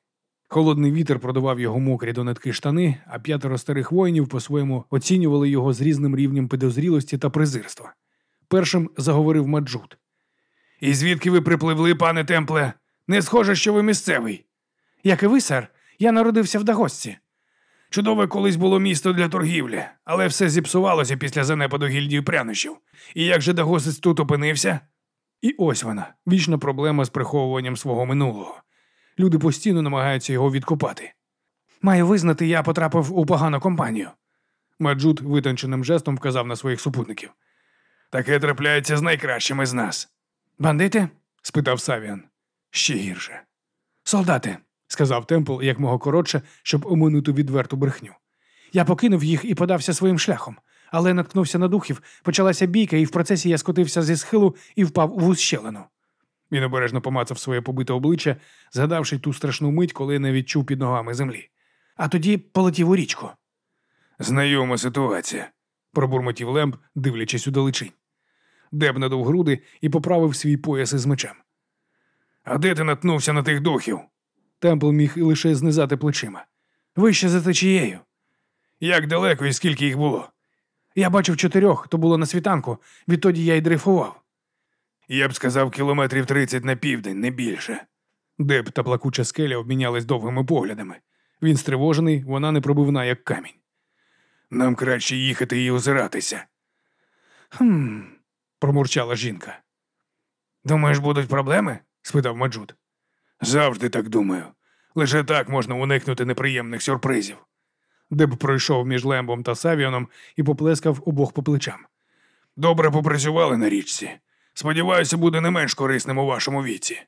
Холодний вітер продував його мокрі до нитки штани, а п'ятеро старих воїнів по-своєму оцінювали його з різним рівнем підозрілості та презирства. Першим заговорив Маджут. І звідки ви припливли, пане Темпле? Не схоже, що ви місцевий. Як і ви, сер, я народився в Дагосці. Чудове колись було місто для торгівлі, але все зіпсувалося після занепаду гільдії прянощів. І як же Дагосець тут опинився? І ось вона вічна проблема з приховуванням свого минулого. Люди постійно намагаються його відкопати. Маю визнати, я потрапив у погану компанію. Маджут витонченим жестом вказав на своїх супутників. Таке трапляється з найкращими з нас. Бандити? спитав Савіан. Ще гірше. Солдати. сказав Темпл якмога коротше, щоб оминути відверту брехню. Я покинув їх і подався своїм шляхом, але наткнувся на духів, почалася бійка, і в процесі я скотився зі схилу і впав у ущелину. Він обережно помацав своє побите обличчя, згадавши ту страшну мить, коли не відчув під ногами землі. А тоді полетів у річку. Знайома ситуація. Пробурмотів Лемб, дивлячись у далечінь. Деб надув груди і поправив свій пояс із мечем. А де ти наткнувся на тих духів? Темпл міг і лише знизати плечима. Вище за течією. Як далеко і скільки їх було? Я бачив чотирьох, то було на світанку, відтоді я й дрейфував. Я б сказав, кілометрів тридцять на південь, не більше. Деб та плакуча скеля обмінялись довгими поглядами. Він стривожений, вона непробивна, як камінь. Нам краще їхати і озиратися. Хм. Промурчала жінка. Думаєш, будуть проблеми? спитав Маджуд. Завжди так думаю. Лише так можна уникнути неприємних сюрпризів. Деб пройшов між Лембом та Савіоном і поплескав обох по плечам. Добре попрацювали на річці. Сподіваюся, буде не менш корисним у вашому віці.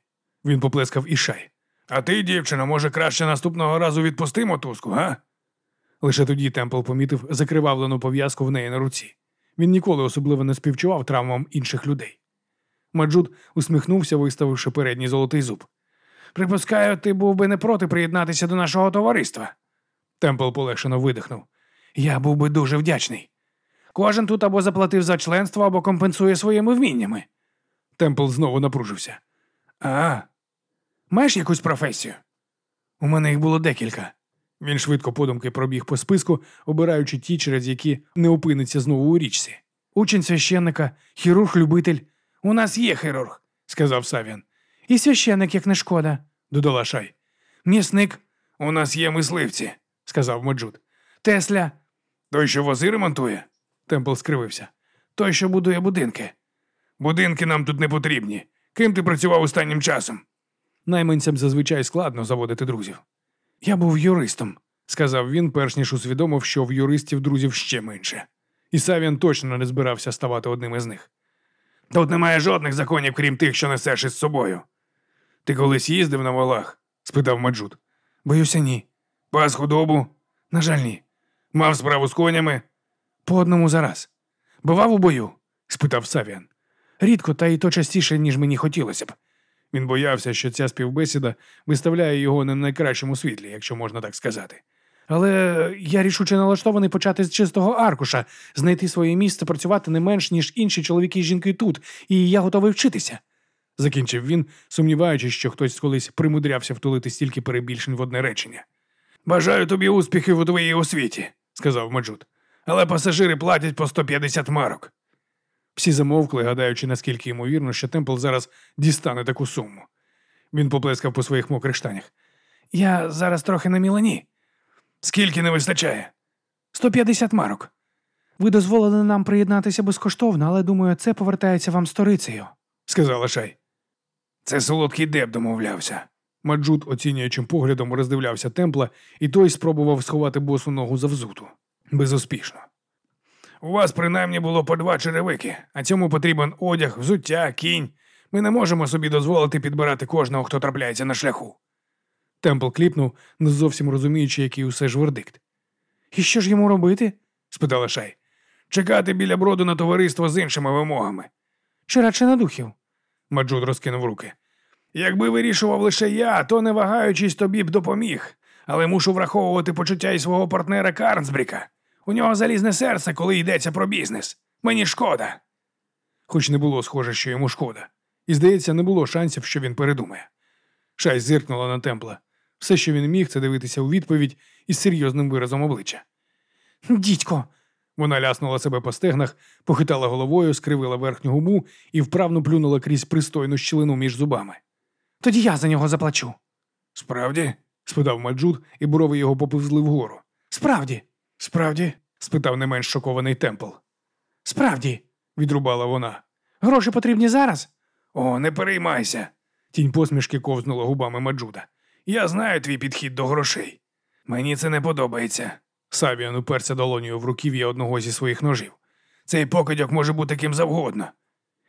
Він поплескав і шай. А ти, дівчина, може, краще наступного разу відпусти мотузку, га? Лише тоді Темпл помітив закривавлену пов'язку в неї на руці. Він ніколи особливо не співчував травмам інших людей. Маджуд усміхнувся, виставивши передній золотий зуб. Припускаю, ти був би не проти приєднатися до нашого товариства. Темпл полегшено видихнув. Я був би дуже вдячний. Кожен тут або заплатив за членство, або компенсує своїми вміннями. Темпл знову напружився. А, маєш якусь професію? У мене їх було декілька. Він швидко подумки пробіг по списку, обираючи ті, через які не опиниться знову у річці. Учень священника, хірург-любитель. У нас є хірург, сказав Савін. і священник, як не шкода, Додала шай, м'ясник, У нас є мисливці. сказав Маджуд. Тесля, Той, що вози ремонтує. Темпл скривився. той, що будує будинки. Будинки нам тут не потрібні. Ким ти працював останнім часом? Найманцям зазвичай складно заводити друзів, Я був юристом. сказав він, перш ніж усвідомив, що в юристів друзів ще менше. І Савін точно не збирався ставати одним із них. Тут немає жодних законів, крім тих, що несеш із собою. Ти колись їздив на волах? спитав Маджуд. Боюся, ні. Пас худобу? На жаль, ні. Мав справу з конями? По одному зараз. Бував у бою? спитав Савіан. Рідко, та й то частіше, ніж мені хотілося б. Він боявся, що ця співбесіда виставляє його не в найкращому світлі, якщо можна так сказати. Але я рішуче налаштований почати з чистого аркуша, знайти своє місце, працювати не менш, ніж інші чоловіки і жінки тут, і я готовий вчитися. Закінчив він, сумніваючись, що хтось колись примудрявся втулити стільки перебільшень в одне речення. Бажаю тобі успіхів у твоїй освіті, Сказав Маджуд. але пасажири платять по 150 марок. Всі замовкли, гадаючи, наскільки ймовірно, що Темпл зараз дістане таку суму. Він поплескав по своїх мокрих штанях. Я зараз трохи на мілані. Скільки не вистачає? 150 марок. Ви дозволили нам приєднатися безкоштовно, але думаю, це повертається вам сторицею. Сказала Шай. Це солодкий деб домовлявся. Маджуд оцінюючим поглядом роздивлявся темпла, і той спробував сховати босу ногу за взуту. Безуспішно. У вас принаймні було по два черевики, а цьому потрібен одяг, взуття, кінь. Ми не можемо собі дозволити підбирати кожного, хто трапляється на шляху. Темпл кліпнув, не зовсім розуміючи, який усе ж вердикт. І що ж йому робити? спитала Шай. Чекати біля броду на товариство з іншими вимогами. Чи радше на духів? Маджуд розкинув руки. Якби вирішував лише я, то не вагаючись тобі б допоміг. Але мушу враховувати почуття і свого партнера Карнсбріка. У нього залізне серце, коли йдеться про бізнес. Мені шкода. Хоч не було схоже, що йому шкода. І, здається, не було шансів, що він передумає. Шай зиркнула на темпла. Все, що він міг, це дивитися у відповідь із серйозним виразом обличчя. Дідько, Вона ляснула себе по стегнах, похитала головою, скривила верхню губу і вправно плюнула крізь пристойну щілину між зубами. тоді я за нього заплачу. Справді? спитав Маджуд, і брови його поповзли вгору. Справді, Справді? спитав не менш шокований темпл. справді. Відрубала вона. Гроші потрібні зараз? О, не переймайся. Тінь посмішки ковзнула губами Маджуда. Я знаю твій підхід до грошей. Мені це не подобається. Савіан уперся долонію в руків'я одного зі своїх ножів. Цей покидьок може бути ким завгодно.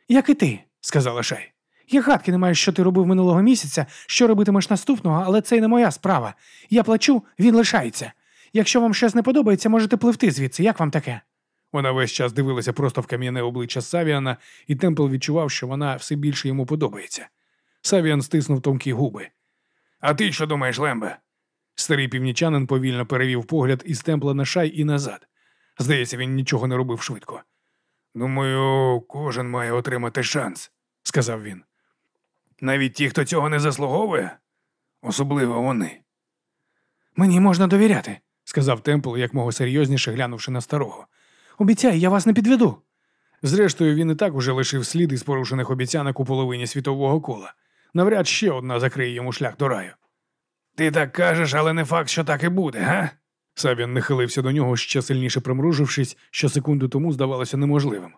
Як і ти. Сказала Шай. Я гадки не маю, що ти робив минулого місяця, що робитимеш наступного, але це й не моя справа. Я плачу, він лишається. Якщо вам щось не подобається, можете пливти звідси. Як вам таке? Вона весь час дивилася просто в кам'яне обличчя Савіана, і Темпл відчував, що вона все більше йому подобається. Савіан стиснув тонкі губи. А ти що думаєш, Лембе? Старий північанин повільно перевів погляд із темпла на шай і назад. Здається, він нічого не робив швидко. Думаю, кожен має отримати шанс, сказав він. Навіть ті, хто цього не заслуговує, особливо вони. Мені можна довіряти. Сказав Темпл, якмога серйозніше глянувши на старого. Обіцяю, я вас не підведу. Зрештою, він і так уже лишив слід із порушених обіцянок у половині світового кола. Навряд ще одна закриє йому шлях до раю. Ти так кажеш, але не факт, що так і буде, га? Савін нахилився до нього, ще сильніше примружившись, що секунду тому здавалося неможливим.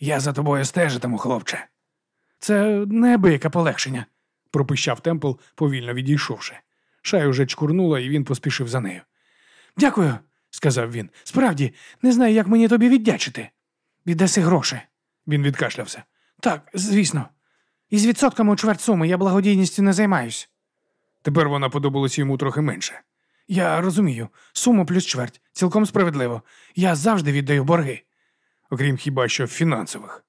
Я за тобою стежитиму, хлопче. Це неабияке полегшення. пропищав Темпл, повільно відійшовши. Шай уже чкурнула, і він поспішив за нею. Дякую, сказав він. Справді, не знаю, як мені тобі віддячити. Віддаси гроші. Він відкашлявся. Так, звісно. Із відсотками у чверть суми я благодійністю не займаюсь. Тепер вона подобалася йому трохи менше. Я розумію, суму плюс чверть, цілком справедливо. Я завжди віддаю борги. окрім хіба що фінансових.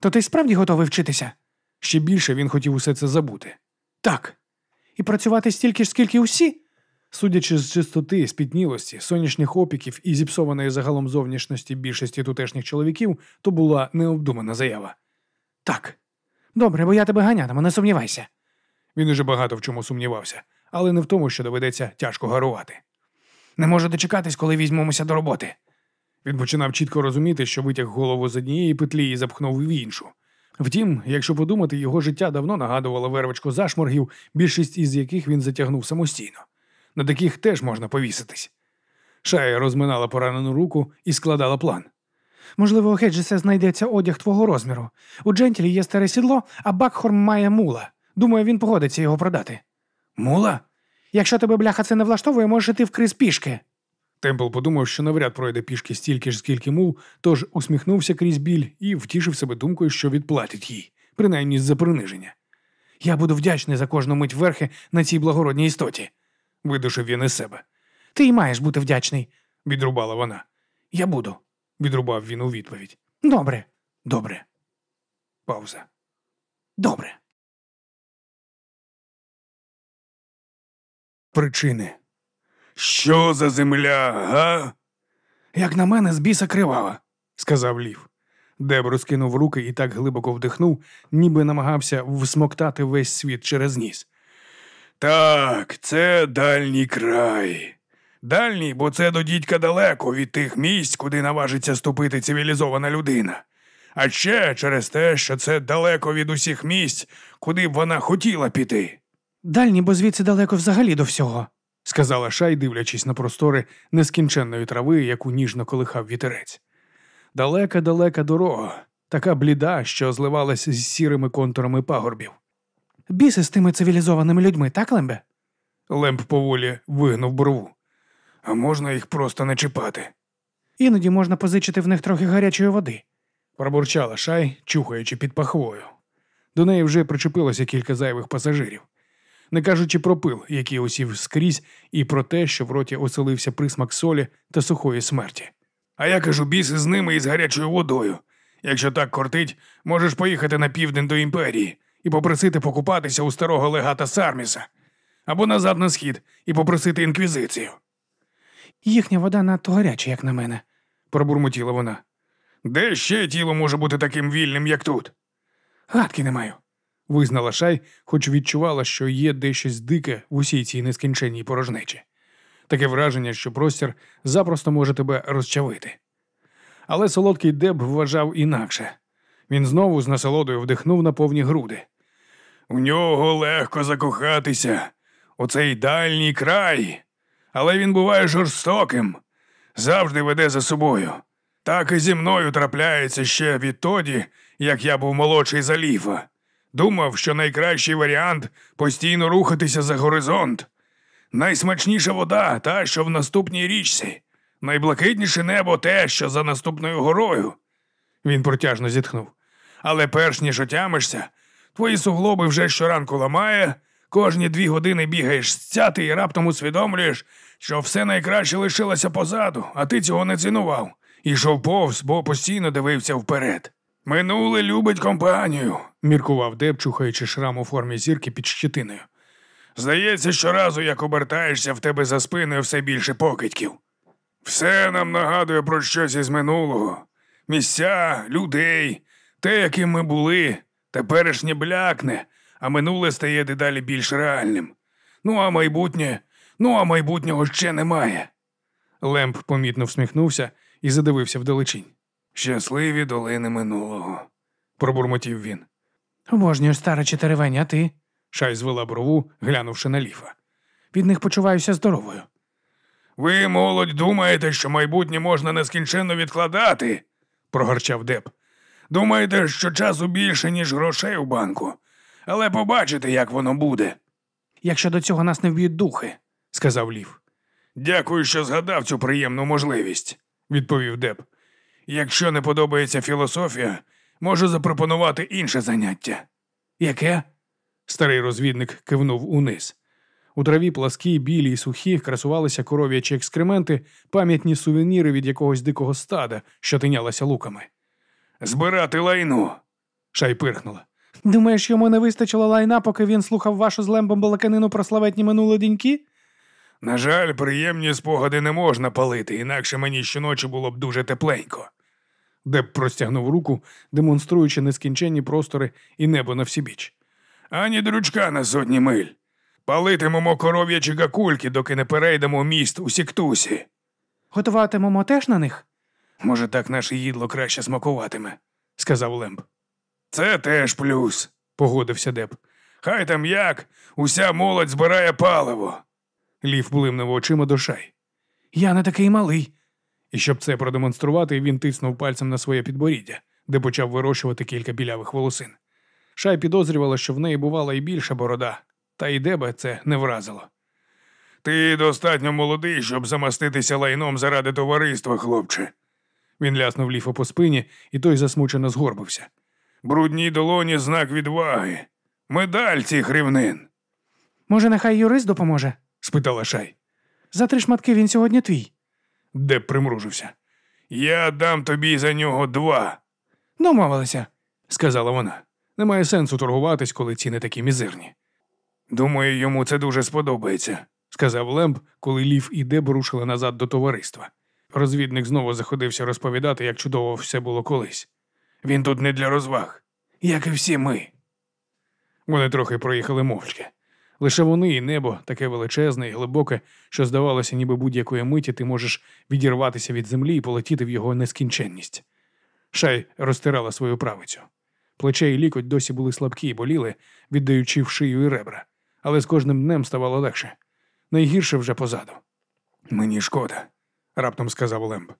То ти справді готовий вчитися? Ще більше він хотів усе це забути. Так. І працювати стільки ж, скільки усі? Судячи з чистоти, спітнілості, сонячних опіків і зіпсованої загалом зовнішності більшості тутешніх чоловіків, то була необдумана заява. Так. Добре, бо я тебе ганятиму, не сумнівайся. Він уже багато в чому сумнівався, але не в тому, що доведеться тяжко гарувати. Не можу дочекатись, коли візьмемося до роботи. Він починав чітко розуміти, що витяг голову з однієї петлі і запхнув в іншу. Втім, якщо подумати, його життя давно нагадувало вервочку зашморгів, більшість із яких він затягнув самостійно. На таких теж можна повіситись. Шая розминала поранену руку і складала план. Можливо, у Хеджесе знайдеться одяг твого розміру. У Джентілі є старе сідло, а Бакхорм має мула. Думаю, він погодиться його продати. Мула? Якщо тебе бляха це не влаштовує, можеш іти в криз пішки. Темпл подумав, що навряд пройде пішки стільки ж, скільки мул, тож усміхнувся крізь біль і втішив себе думкою, що відплатить їй, принаймні за приниження. Я буду вдячний за кожну мить верхи на цій благородній істоті. Видушив він із себе. Ти й маєш бути вдячний. Відрубала вона. Я буду. Відрубав він у відповідь. Добре, Добре. Пауза. добре. Причини. Що за земля, га? Як на мене, з біса кривава. сказав Лів. Деб розкинув руки і так глибоко вдихнув, ніби намагався всмоктати весь світ через ніс. Так, це дальній край. Дальній, бо це до дідька далеко від тих місць, куди наважиться ступити цивілізована людина. А ще через те, що це далеко від усіх місць, куди б вона хотіла піти. Дальні, бо звідси далеко взагалі до всього. сказала Шай, дивлячись на простори нескінченної трави, яку ніжно колихав вітерець. Далека, далека дорога, така бліда, що зливалася з сірими контурами пагорбів. Біси з тими цивілізованими людьми, так, Лембе? Лемп поволі вигнув брову. А можна їх просто не чіпати. Іноді можна позичити в них трохи гарячої води. Пробурчала Шай, чухаючи під пахвою. До неї вже причепилося кілька зайвих пасажирів. Не кажучи про пил, який осів скрізь, і про те, що в роті оселився присмак солі та сухої смерті. А я кажу, біси з ними і з гарячою водою. Якщо так кортить, можеш поїхати на південь до імперії і попросити покупатися у старого легата Сарміса, або назад на схід і попросити інквізицію. Їхня вода надто гаряча, як на мене. Пробурмотіла вона. Де ще тіло може бути таким вільним, як тут? Гадки не маю. Визнала Шай, хоч відчувала, що є дещось дике в усій цій нескінченній порожнечі. Таке враження, що простір запросто може тебе розчавити. Але солодкий Деб вважав інакше. Він знову з насолодою вдихнув на повні груди. У нього легко закохатися у цей дальній край, але він буває жорстоким, завжди веде за собою. Так і зі мною трапляється ще відтоді, як я був молодший за ліфа. Думав, що найкращий варіант постійно рухатися за горизонт. Найсмачніша вода та, що в наступній річці, найблакитніше небо те, що за наступною горою. Він протяжно зітхнув. Але перш ніж отямишся, Твої суглоби вже щоранку ламає, кожні дві години бігаєш стяти і раптом усвідомлюєш, що все найкраще лишилося позаду, а ти цього не цінував. Ішов повз, бо постійно дивився вперед. Минуле любить компанію. міркував Деб, чухаючи шрам у формі зірки під щетиною. Здається, щоразу, як обертаєшся, в тебе за спиною все більше покидьків. Все нам нагадує про щось із минулого. Місця, людей, те, яким ми були, теперішнє блякне, а минуле стає дедалі більш реальним. Ну, а майбутнє, ну а майбутнього ще немає. Лемп помітно всміхнувся і задивився вдалечінь. Щасливі долини минулого. Пробурмотів він. Обожнюю старе чотиривень, а ти? Шай звела брову, глянувши на ліфа. Від них почуваюся здоровою. Ви, молодь, думаєте, що майбутнє можна нескінченно відкладати? Прогорчав Деб. Думаєте, що часу більше, ніж грошей у банку, але побачите, як воно буде. Якщо до цього нас не вб'ють духи. сказав ліф. Дякую, що згадав цю приємну можливість, Відповів Деб. Якщо не подобається філософія, можу запропонувати інше заняття. Яке? Старий розвідник кивнув униз. У траві пласкі, білі й сухі красувалися коров'ячі екскременти, пам'ятні сувеніри від якогось дикого стада, що тинялося луками. Збирати лайно. Шай пирхнула. Думаєш, йому не вистачило лайна, поки він слухав вашу з лембом балаканину про славетні минулі діньки? На жаль, приємні спогади не можна палити, інакше мені щоночі було б дуже тепленько. Деб простягнув руку, демонструючи нескінченні простори і небо на всібіч. Ані дручка на сотні миль. Палитимемо коров'ячі гакульки, доки не перейдемо міст у Сіктусі. Готуватимемо теж на них? Може, так наше їдло краще смакуватиме. сказав Лемб. Це теж плюс. Погодився Деб. Хай там як, уся молодь збирає паливо. Ліф блимнув очима до шай. Я не такий малий. І щоб це продемонструвати, він тиснув пальцем на своє підборіддя, де почав вирощувати кілька білявих волосин. Шай підозрювала, що в неї бувала і більша борода, та й Деба це не вразило. Ти достатньо молодий, щоб замаститися лайном заради товариства, хлопче. Він ляснув ліфа по спині, і той засмучено згорбився. Брудній долоні знак відваги. Медаль цих рівнин. Може, нехай юрист допоможе? спитала Шай. За три шматки він сьогодні твій. Деб примружився. Я дам тобі за нього два. Домовилися. Сказала вона. Немає сенсу торгуватись, коли ціни такі мізерні. Думаю, йому це дуже сподобається. сказав Лемб, коли Лів і Деб рушили назад до товариства. Розвідник знову заходився розповідати, як чудово все було колись. Він тут не для розваг, як і всі ми. Вони трохи проїхали мовчки. Лише вони і небо таке величезне і глибоке, що здавалося, ніби будь-якої миті ти можеш відірватися від землі і полетіти в його нескінченність. Шай розтирала свою правицю. Плече і лікоть досі були слабкі і боліли, віддаючи в шию і ребра, але з кожним днем ставало легше. Найгірше вже позаду. Мені шкода. Раптом сказав Лемб.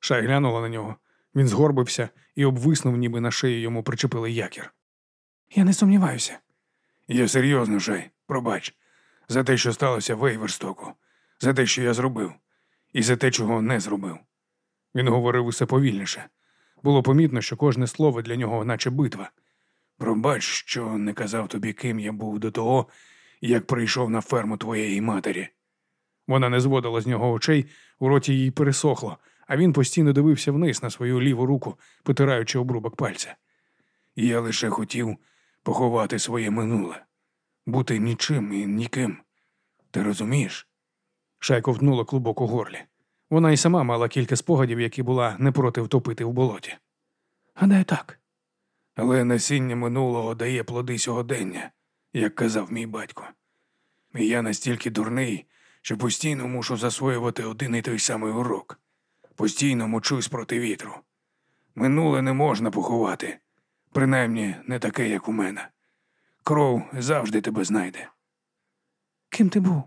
Шай глянула на нього. Він згорбився і обвиснув, ніби на шиї йому причепили якір. Я не сумніваюся. Я серйозно, Шай, пробач, за те, що сталося в Ейверстоку, за те, що я зробив, і за те, чого не зробив. Він говорив усе повільніше. Було помітно, що кожне слово для нього, наче битва. Пробач, що не казав тобі, ким я був до того, як прийшов на ферму твоєї матері. Вона не зводила з нього очей, у роті їй пересохло, а він постійно дивився вниз на свою ліву руку, потираючи обрубок пальця. Я лише хотів поховати своє минуле, бути нічим і ніким. Ти розумієш? Шай ковтнула клубок у горлі. Вона й сама мала кілька спогадів, які була не проти втопити в болоті. Гадаю, так. Але насіння минулого дає плоди сьогодення, як казав мій батько. І я настільки дурний, що постійно мушу засвоювати один і той самий урок. Постійно мочусь проти вітру. Минуле не можна поховати, принаймні не таке, як у мене. Кров завжди тебе знайде. Ким ти був?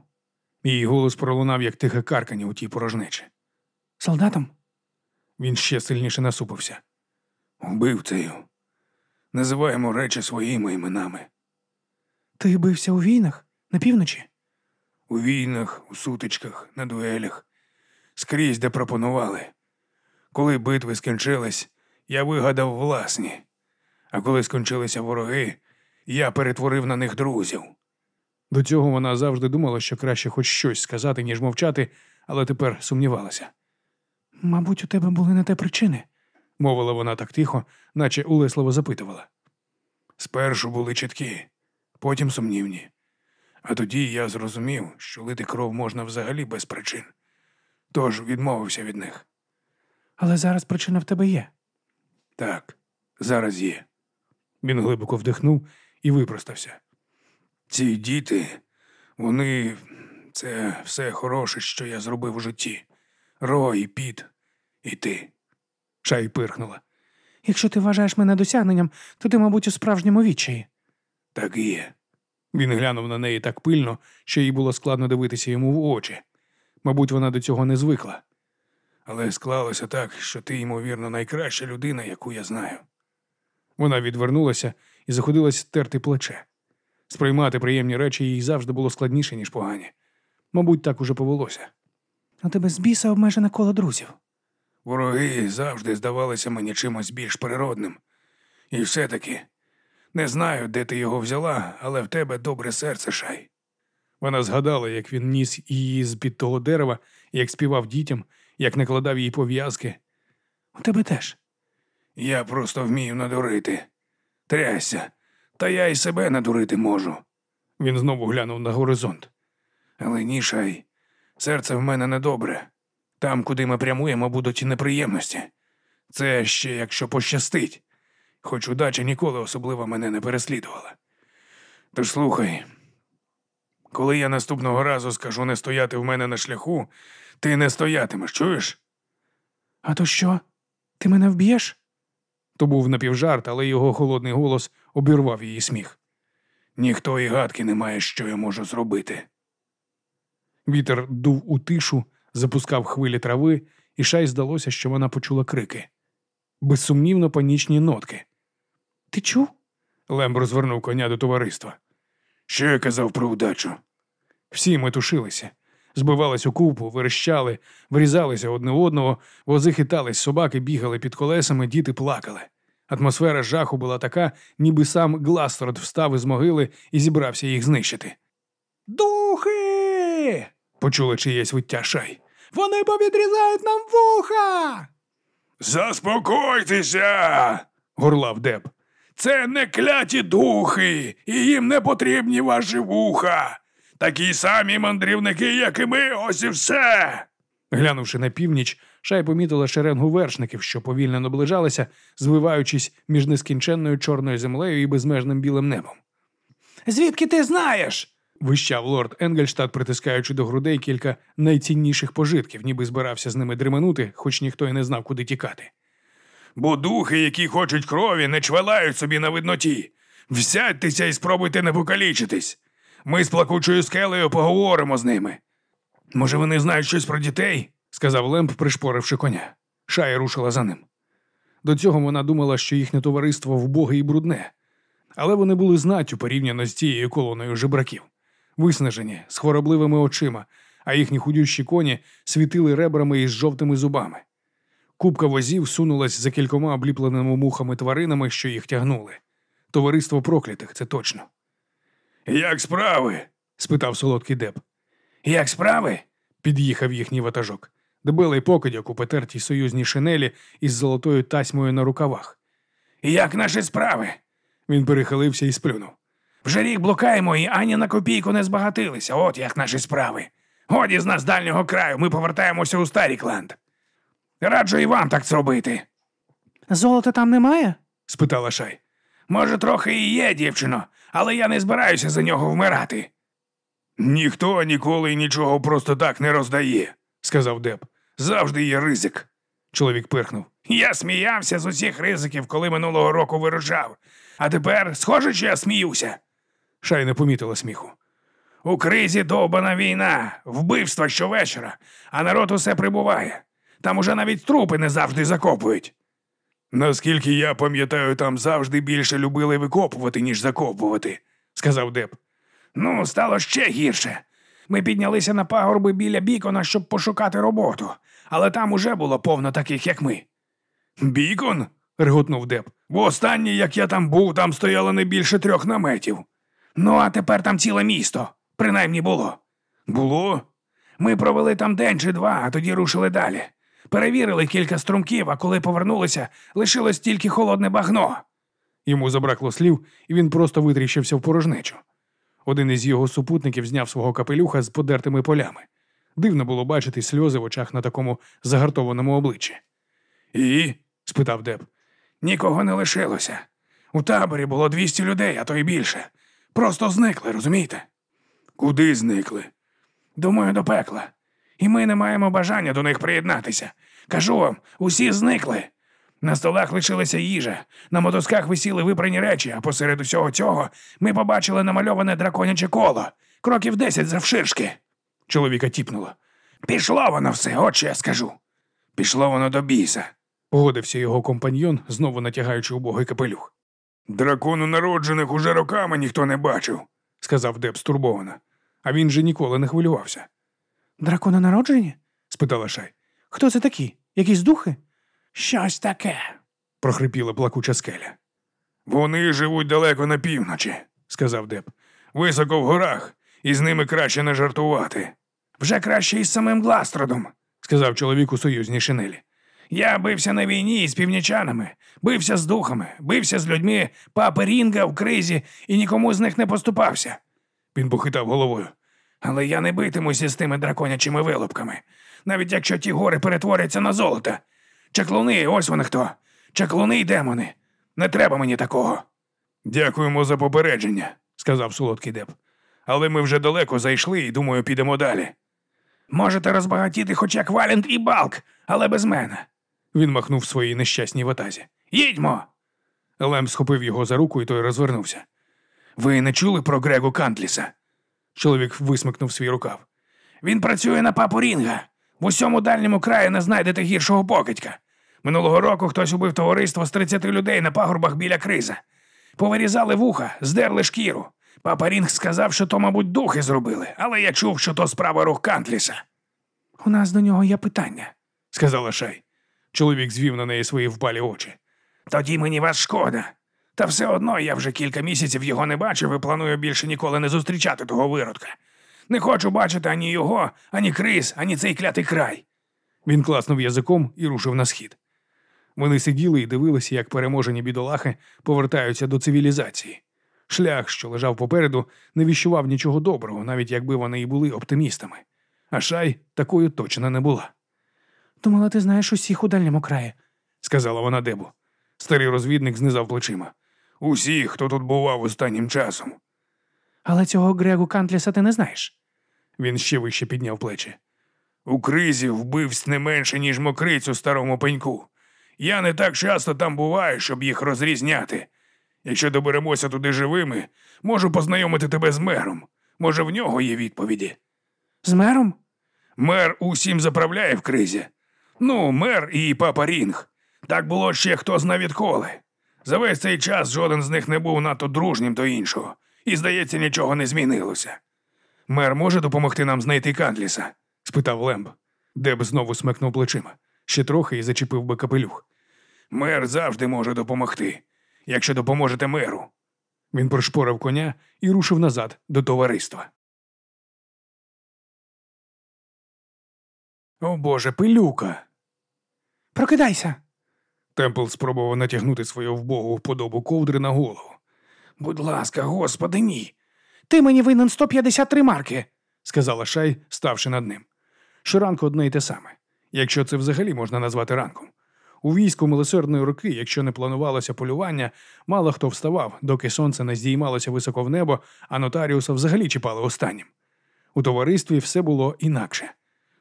Її голос пролунав, як тихе каркання у тій порожнечі. Солдатом? Він ще сильніше насупився. Вбивцею. Називаємо речі своїми іменами. Ти бився у війнах? На півночі? У війнах, у сутичках, на дуелях, скрізь, де пропонували. Коли битви скінчились, я вигадав власні. А коли скінчилися вороги, я перетворив на них друзів. До цього вона завжди думала, що краще хоч щось сказати, ніж мовчати, але тепер сумнівалася. Мабуть, у тебе були не те причини. Мовила вона так тихо, наче улесливо запитувала. Спершу були чіткі, потім сумнівні. А тоді я зрозумів, що лити кров можна взагалі без причин. Тож відмовився від них. Але зараз причина в тебе є. Так, зараз є. Він глибоко вдихнув і випростався. Ці діти, вони це все хороше, що я зробив у житті. Рой, і Піт, і ти. Шай пирхнула. Якщо ти вважаєш мене досягненням, то ти, мабуть, у справжньому відчаї. Так і є. Він глянув на неї так пильно, що їй було складно дивитися йому в очі. Мабуть, вона до цього не звикла. Але склалося так, що ти, ймовірно, найкраща людина, яку я знаю. Вона відвернулася і заходилась терти плече. Сприймати приємні речі їй завжди було складніше, ніж погані. Мабуть, так уже повелося. У тебе з біса обмежене коло друзів. Вороги завжди здавалися мені чимось більш природним. І все-таки не знаю, де ти його взяла, але в тебе добре серце шай. Вона згадала, як він ніс її з-під того дерева, як співав дітям, як накладав їй пов'язки. У тебе теж. Я просто вмію надурити. Трясся, та я й себе надурити можу. Він знову глянув на горизонт. Але ні, шай, серце в мене недобре. Там, куди ми прямуємо, будуть і неприємності. Це ще якщо пощастить, хоч удача ніколи особливо мене не переслідувала. Тож слухай, коли я наступного разу скажу не стояти в мене на шляху, ти не стоятимеш, чуєш? А то що? Ти мене вб'єш? То був напівжарт, але його холодний голос обірвав її сміх. Ніхто і гадки не має, що я можу зробити. Вітер дув у тишу, запускав хвилі трави, і шай здалося, що вона почула крики. Безсумнівно панічні нотки. Ти чув? Лемб розвернув коня до товариства. Що я казав про удачу? Всі метушилися, збивались у купу, верещали, врізалися одне одного, вози хитались, собаки бігали під колесами, діти плакали. Атмосфера жаху була така, ніби сам Гласторд встав із могили і зібрався їх знищити. Духи! Почули чиєсь виття шай. Вони повідрізають нам вуха! Заспокойтеся. Горлав Деб. Це не кляті духи, і їм не потрібні ваші вуха. Такі самі мандрівники, як і ми, ось і все. Глянувши на північ, шай помітила шеренгу вершників, що повільно наближалися, звиваючись між нескінченною чорною землею і безмежним білим небом. Звідки ти знаєш? Вищав лорд Енгельштадт, притискаючи до грудей кілька найцінніших пожитків, ніби збирався з ними дременути, хоч ніхто й не знав, куди тікати. Бо духи, які хочуть крові, не чвалають собі на видноті. Всядьтеся і спробуйте не покалічитись. Ми з плакучою скелею поговоримо з ними. Може, вони знають щось про дітей? сказав Лемп, пришпоривши коня. Шая рушила за ним. До цього вона думала, що їхнє товариство вбоге і брудне, але вони були знаттю порівняно з цією колоною жебраків, виснажені, з хворобливими очима, а їхні худющі коні світили ребрами із жовтими зубами. Купка возів сунулась за кількома обліпленими мухами тваринами, що їх тягнули. Товариство проклятих, це точно. Як справи? спитав солодкий Деб. Як справи? Під'їхав їхній ватажок. Дебелий покидьок у потертій союзній шинелі із золотою тасьмою на рукавах. Як наші справи? Він перехилився і сплюнув. Вже рік блукаємо і ані на копійку не збагатилися. От як наші справи. Годі з нас дальнього краю, ми повертаємося у Старікланд. Раджу і вам так зробити. Золота там немає? спитала Шай. Може, трохи і є, дівчино, але я не збираюся за нього вмирати. Ніхто ніколи нічого просто так не роздає, сказав Деб. Завжди є ризик. Чоловік пирхнув. Я сміявся з усіх ризиків, коли минулого року вирушав. А тепер, схоже, що я сміюся. Шай не помітила сміху. У кризі довбана війна, вбивства щовечора, а народ усе прибуває. Там уже навіть трупи не завжди закопують. Наскільки я пам'ятаю, там завжди більше любили викопувати, ніж закопувати, сказав Деб. Ну, стало ще гірше. Ми піднялися на пагорби біля бікона, щоб пошукати роботу, але там уже було повно таких, як ми. Бікон? реготнув Деп. Востаннє, як я там був, там стояло не більше трьох наметів. Ну, а тепер там ціле місто. Принаймні було. Було? Ми провели там день чи два, а тоді рушили далі. Перевірили кілька струмків, а коли повернулися, лишилось тільки холодне багно. Йому забракло слів, і він просто витріщився в порожнечу. Один із його супутників зняв свого капелюха з подертими полями. Дивно було бачити сльози в очах на такому загартованому обличчі. І? спитав Деп. Нікого не лишилося. У таборі було 200 людей, а то й більше. Просто зникли, розумієте? Куди зникли? Думаю, до пекла. І ми не маємо бажання до них приєднатися. Кажу вам, усі зникли. На столах лишилася їжа, на мотузках висіли випрані речі, а посеред усього цього ми побачили намальоване драконяче коло, кроків десять завширшки. Чоловіка тіпнуло. Пішло воно все, от що я скажу. Пішло воно до біса. Погодився його компаньйон, знову натягаючи убогий капелюх. Дракону народжених уже роками ніхто не бачив. сказав Деп стурбовано. А він же ніколи не хвилювався. Дракононароджені? спитала Шай. Хто це такі? Якісь духи? Щось таке. прохрипіла плакуча скеля. Вони живуть далеко на півночі, сказав Деп. високо в горах, і з ними краще не жартувати. Вже краще із самим Гластродом. сказав чоловік у союзній шинелі. Я бився на війні із північанами, бився з духами, бився з людьми папи Рінга в кризі і нікому з них не поступався. Він похитав головою. Але я не битимуся з тими драконячими вилупками, навіть якщо ті гори перетворяться на золото. Чаклуни, ось вони хто. Чаклуни й демони. Не треба мені такого. Дякуємо за попередження, сказав солодкий Деп. але ми вже далеко зайшли і думаю, підемо далі. Можете розбагатіти хоч як Валент і Балк, але без мене. Він махнув своїй нещасній ватазі. Їдьмо! Лем схопив його за руку, і той розвернувся. Ви не чули про Грегу Кантліса? Чоловік висмикнув свій рукав. Він працює на папу Рінга. В усьому дальньому краї не знайдете гіршого покидька. Минулого року хтось убив товариство з 30 людей на пагорбах біля криза. Повирізали вуха, здерли шкіру. Папа Рінг сказав, що то, мабуть, духи зробили, але я чув, що то справа рук Кантліса. У нас до нього є питання. сказала Шай. Чоловік звів на неї свої впалі очі. Тоді мені вас шкода. Та все одно я вже кілька місяців його не бачив і планую більше ніколи не зустрічати того виродка. Не хочу бачити ані його, ані криз, ані цей клятий край. Він класнув язиком і рушив на схід. Вони сиділи і дивилися, як переможені бідолахи повертаються до цивілізації. Шлях, що лежав попереду, не віщував нічого доброго, навіть якби вони і були оптимістами. А шай такою точно не була, Думала, ти знаєш усіх у дальньому краї. сказала вона Дебу. Старий розвідник знизав плечима. Усі, хто тут бував останнім часом. Але цього Грегу Кантліса ти не знаєш. Він ще вище підняв плечі. У кризі вбивць не менше, ніж мокриць у старому пеньку. Я не так часто там буваю, щоб їх розрізняти. Якщо доберемося туди живими, можу познайомити тебе з мером. Може, в нього є відповіді. З мером? Мер усім заправляє в кризі. Ну, мер і папа Рінг. Так було ще хто зна відколи. За весь цей час жоден з них не був надто дружнім до іншого, і, здається, нічого не змінилося. Мер може допомогти нам знайти Кандліса? спитав Лемб. Деб знову смикнув плечима. Ще трохи і зачепив би капелюх. Мер завжди може допомогти, якщо допоможете меру. Він прошпорив коня і рушив назад до товариства. О Боже, пилюка. Прокидайся. Темпл спробував натягнути свою вбогу вподобу ковдри на голову. Будь ласка, господи, ні. Ти мені винен 153 марки. сказала Шай, ставши над ним. Щоранку одне й те саме, якщо це взагалі можна назвати ранком. У війську милосердної руки, якщо не планувалося полювання, мало хто вставав, доки сонце не здіймалося високо в небо, а нотаріуса взагалі чіпали останнім. У товаристві все було інакше.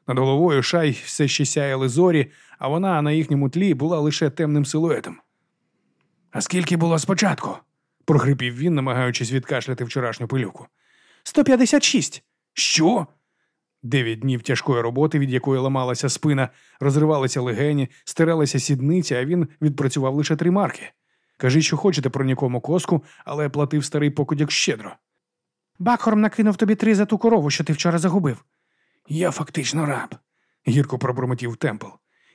Над головою шай все ще сяяли зорі, а вона на їхньому тлі була лише темним силуетом. А скільки було спочатку? прохрипів він, намагаючись відкашляти вчорашню пилюку. 156. Що? Дев'ять днів тяжкої роботи, від якої ламалася спина, розривалися легені, стиралися сідниці, а він відпрацював лише три марки. Кажіть, що хочете про нікому коску, але платив старий покудяк щедро. Бакхорм накинув тобі три за ту корову, що ти вчора загубив. Я фактично раб. Гірко пробурмотів темпл.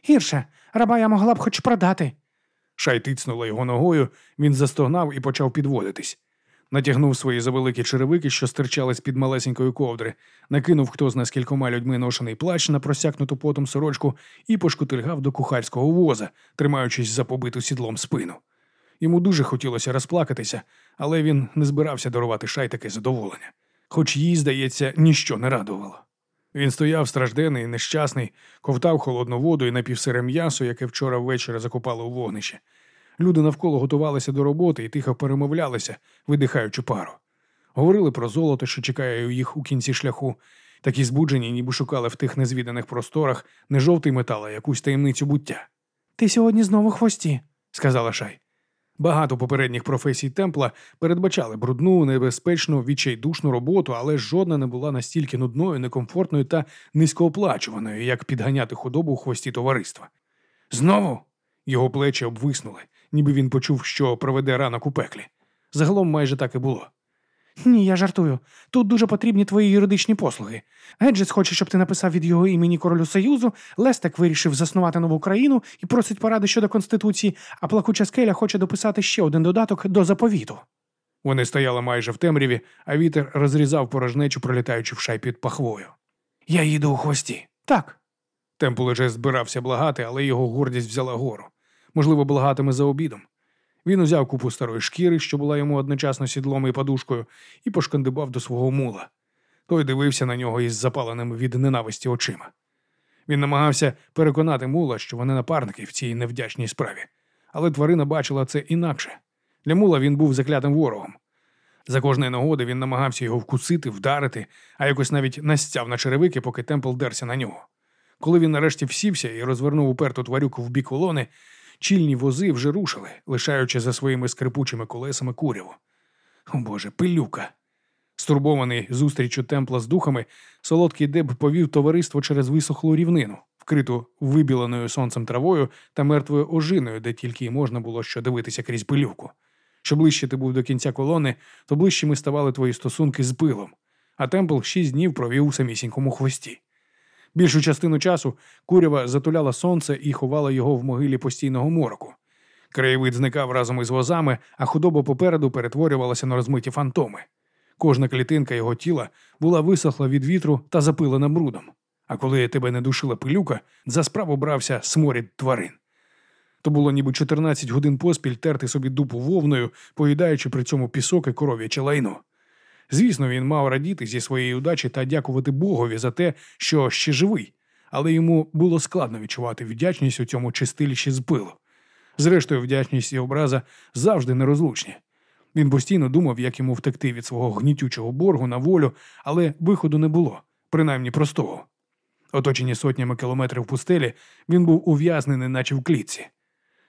Гірше, раба я могла б хоч продати. Шай тицнула його ногою, він застогнав і почав підводитись. Натягнув свої завеликі черевики, що стирчали з-під малесенької ковдри, накинув хто з кількома людьми ношений плащ на просякнуту потом сорочку і пошкутильгав до кухарського воза, тримаючись за побиту сідлом спину. Йому дуже хотілося розплакатися, але він не збирався дарувати шай таке задоволення, хоч їй, здається, ніщо не радувало. Він стояв страждений, нещасний, ковтав холодну воду і напівсире м'ясо, яке вчора ввечері закопало у вогнище. Люди навколо готувалися до роботи і тихо перемовлялися, видихаючи пару. Говорили про золото, що чекає їх у кінці шляху, такі збуджені, ніби шукали в тих незвіданих просторах не жовтий метал, а якусь таємницю буття. Ти сьогодні знову в хвості, сказала Шай. Багато попередніх професій темпла передбачали брудну, небезпечну, відчайдушну роботу, але жодна не була настільки нудною, некомфортною та низькооплачуваною, як підганяти худобу у хвості товариства. Знову його плечі обвиснули, ніби він почув, що проведе ранок у пеклі. Загалом майже так і було. Ні, я жартую. Тут дуже потрібні твої юридичні послуги. Геджес хоче, щоб ти написав від його імені королю Союзу, Лестек вирішив заснувати нову країну і просить поради щодо конституції, а плакуча скеля хоче дописати ще один додаток до заповіту. Вони стояли майже в темряві, а вітер розрізав порожнечу, пролітаючи в шай під пахвою. Я їду у хвості. Так. Темпл уже збирався благати, але його гордість взяла гору. Можливо, благатиме за обідом. Він узяв купу старої шкіри, що була йому одночасно сідлом і подушкою, і пошкандибав до свого мула. Той дивився на нього із запаленими від ненависті очима. Він намагався переконати мула, що вони напарники в цій невдячній справі, але тварина бачила це інакше. Для мула він був заклятим ворогом. За кожної нагоди він намагався його вкусити, вдарити, а якось навіть настяв на черевики, поки темпл дерся на нього. Коли він нарешті всівся і розвернув уперту тварюку в бік колони, чільні вози вже рушили, лишаючи за своїми скрипучими колесами куряву. О Боже, пилюка! Стурбований зустрічю темпла з духами, солодкий деб повів товариство через висохлу рівнину, вкриту вибіленою сонцем травою та мертвою ожиною, де тільки й можна було що дивитися крізь пилюку. Що ближче ти був до кінця колони, то ближчими ставали твої стосунки з пилом, а темпл шість днів провів у самісінькому хвості. Більшу частину часу курява затуляла сонце і ховала його в могилі постійного мороку. Краєвид зникав разом із возами, а худоба попереду перетворювалася на розмиті фантоми. Кожна клітинка його тіла була висохла від вітру та запилена брудом. А коли тебе не душила пилюка, за справу брався сморід тварин. То було ніби 14 годин поспіль терти собі дупу вовною, поїдаючи при цьому пісок і коров'яче лайно. Звісно, він мав радіти зі своєї удачі та дякувати Богові за те, що ще живий, але йому було складно відчувати вдячність у цьому чистилищі з пилу. Зрештою, вдячність і образа завжди нерозлучні. Він постійно думав, як йому втекти від свого гнітючого боргу на волю, але виходу не було, принаймні простого. Оточені сотнями кілометрів пустелі, він був ув'язнений, наче в клітці.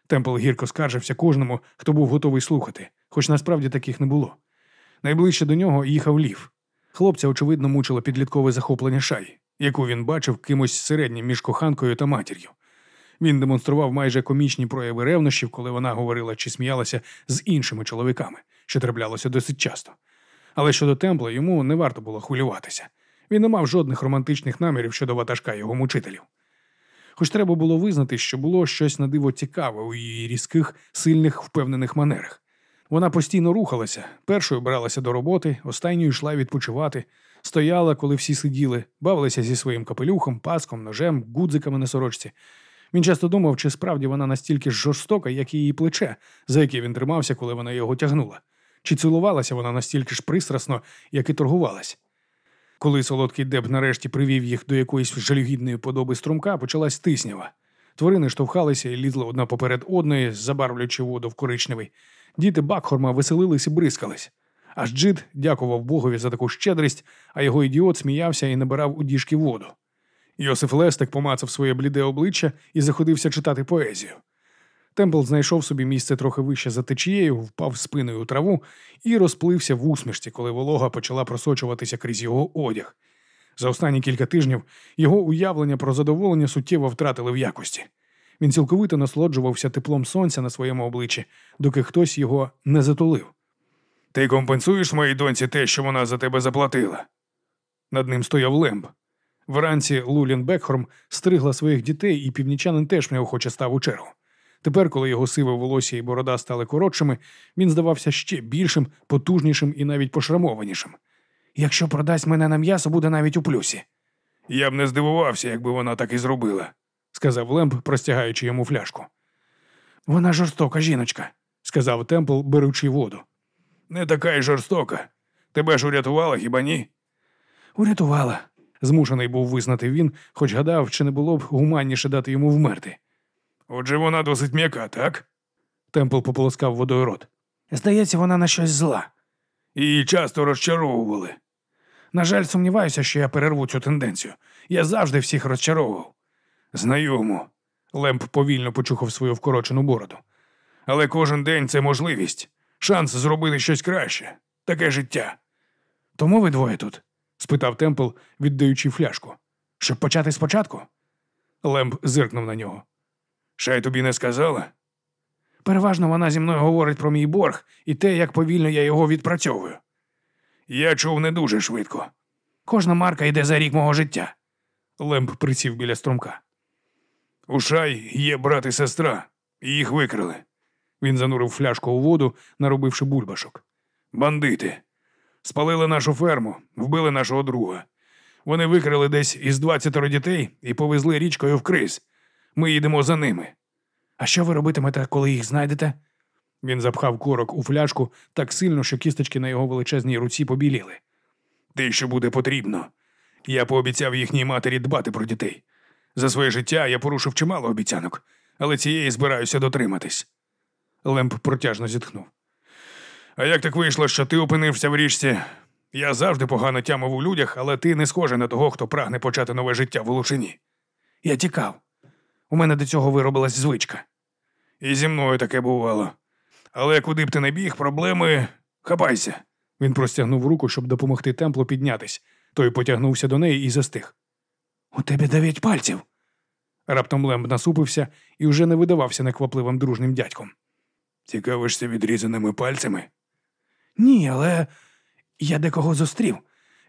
Темпл гірко скаржився кожному, хто був готовий слухати, хоч насправді таких не було. Найближче до нього їхав лів. Хлопця, очевидно, мучило підліткове захоплення шай, яку він бачив кимось середнім між коханкою та матір'ю. Він демонстрував майже комічні прояви ревнощів, коли вона говорила чи сміялася з іншими чоловіками, що траплялося досить часто. Але щодо темпла йому не варто було хвилюватися. Він не мав жодних романтичних намірів щодо ватажка його мучителів. Хоч треба було визнати, що було щось на диво цікаве у її різких, сильних, впевнених манерах. Вона постійно рухалася, першою бралася до роботи, останньою йшла відпочивати, стояла, коли всі сиділи, бавилася зі своїм капелюхом, паском, ножем, гудзиками на сорочці. Він часто думав, чи справді вона настільки ж жорстока, як і її плече, за яке він тримався, коли вона його тягнула, чи цілувалася вона настільки ж пристрасно, як і торгувалась. Коли солодкий деб нарешті привів їх до якоїсь жалюгідної подоби струмка, почалась тиснява. Тварини штовхалися і лізли одна поперед одної, забарвлюючи воду в коричневий. Діти Бакхорма веселились і бризкались. Аж Джид дякував Богові за таку щедрість, а його ідіот сміявся і набирав у діжки воду. Йосиф Лестик помацав своє бліде обличчя і заходився читати поезію. Темпл знайшов собі місце трохи вище за течією, впав спиною у траву і розплився в усмішці, коли волога почала просочуватися крізь його одяг. За останні кілька тижнів його уявлення про задоволення суттєво втратили в якості. Він цілковито насолоджувався теплом сонця на своєму обличчі, доки хтось його не затулив. Ти компенсуєш моїй доньці те, що вона за тебе заплатила? Над ним стояв лемб. Вранці Лулін Бекхорм стригла своїх дітей, і північанин теж неохоче став у чергу. Тепер, коли його сиве волосся і борода стали коротшими, він здавався ще більшим, потужнішим і навіть пошрамованішим. Якщо продасть мене на м'ясо, буде навіть у плюсі. Я б не здивувався, якби вона так і зробила. Сказав Лемб, простягаючи йому фляжку. Вона жорстока жіночка. Сказав Темпл, беручи воду. Не така й жорстока. Тебе ж урятувала, хіба ні? Урятувала. Змушений був визнати він, хоч гадав, чи не було б гуманніше дати йому вмерти. Отже, вона досить м'яка, так? Темпл пополоскав водою рот. Здається, вона на щось зла. Її часто розчаровували. На жаль, сумніваюся, що я перерву цю тенденцію. Я завжди всіх розчаровував. Знайомо. Лемб повільно почухав свою вкорочену бороду. Але кожен день це можливість. Шанс зробити щось краще. Таке життя. Тому ви двоє тут, спитав Темпл, віддаючи фляжку. щоб почати спочатку. Лемб зиркнув на нього. Шай тобі не сказала? Переважно вона зі мною говорить про мій борг і те, як повільно я його відпрацьовую. Я чув не дуже швидко. Кожна марка йде за рік мого життя. Лемб присів біля струмка. У Шай є брат і сестра, і їх викрили. Він занурив фляжку у воду, наробивши бульбашок. Бандити. Спалили нашу ферму, вбили нашого друга. Вони викрили десь із двадцятеро дітей і повезли річкою в криз. Ми їдемо за ними. А що ви робитимете, коли їх знайдете? Він запхав корок у фляжку так сильно, що кісточки на його величезній руці побіліли. Те, що буде потрібно. Я пообіцяв їхній матері дбати про дітей. За своє життя я порушив чимало обіцянок, але цієї збираюся дотриматись. Лемб протяжно зітхнув. А як так вийшло, що ти опинився в річці? Я завжди погано тямив у людях, але ти не схожий на того, хто прагне почати нове життя в Лучині. Я тікав. У мене до цього виробилась звичка. І зі мною таке бувало. Але куди б ти не біг, проблеми хапайся. Він простягнув руку, щоб допомогти темплу піднятись. Той потягнувся до неї і застиг. У тебе дев'ять пальців. Раптом Лемб насупився і вже не видавався неквапливим дружнім дядьком. Цікавишся відрізаними пальцями? Ні, але я декого зустрів.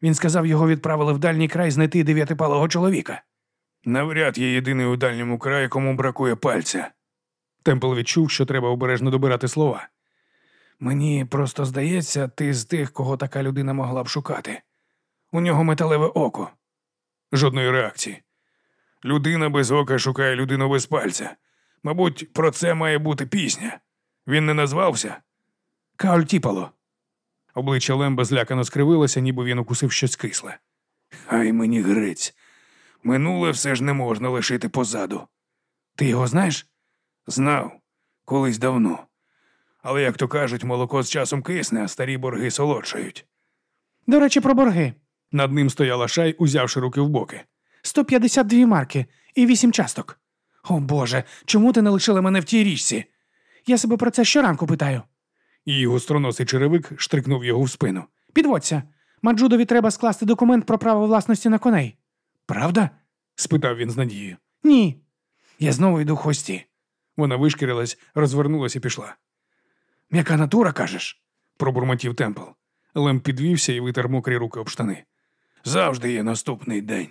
Він сказав, його відправили в дальній край знайти дев'ятипалого чоловіка. Навряд є єдиний у дальньому краї, кому бракує пальця. Темпл відчув, що треба обережно добирати слова. Мені просто здається, ти з тих, кого така людина могла б шукати. У нього металеве око. Жодної реакції. Людина без ока шукає людину без пальця. Мабуть, про це має бути пісня. Він не назвався? Каоль Тіпало. Обличчя Лемба злякано скривилося, ніби він укусив щось кисле. Хай мені грець. Минуле все ж не можна лишити позаду. Ти його знаєш? Знав, колись давно. Але, як то кажуть, молоко з часом кисне, а старі борги солодшають. До речі, про борги. Над ним стояла шай, узявши руки в боки. 152 марки і 8 часток. О Боже, чому ти не лишила мене в тій річці? Я себе про це щоранку питаю. Її гостроносий черевик штрикнув його в спину. Підводься. Маджудові треба скласти документ про право власності на коней. Правда? спитав він з надією. Ні. Я знову йду в хвості. Вона вишкірилась, розвернулась і пішла. М'яка натура, кажеш? Пробурмотів Темпл. Лем підвівся і витер мокрі руки об штани. Завжди є наступний день.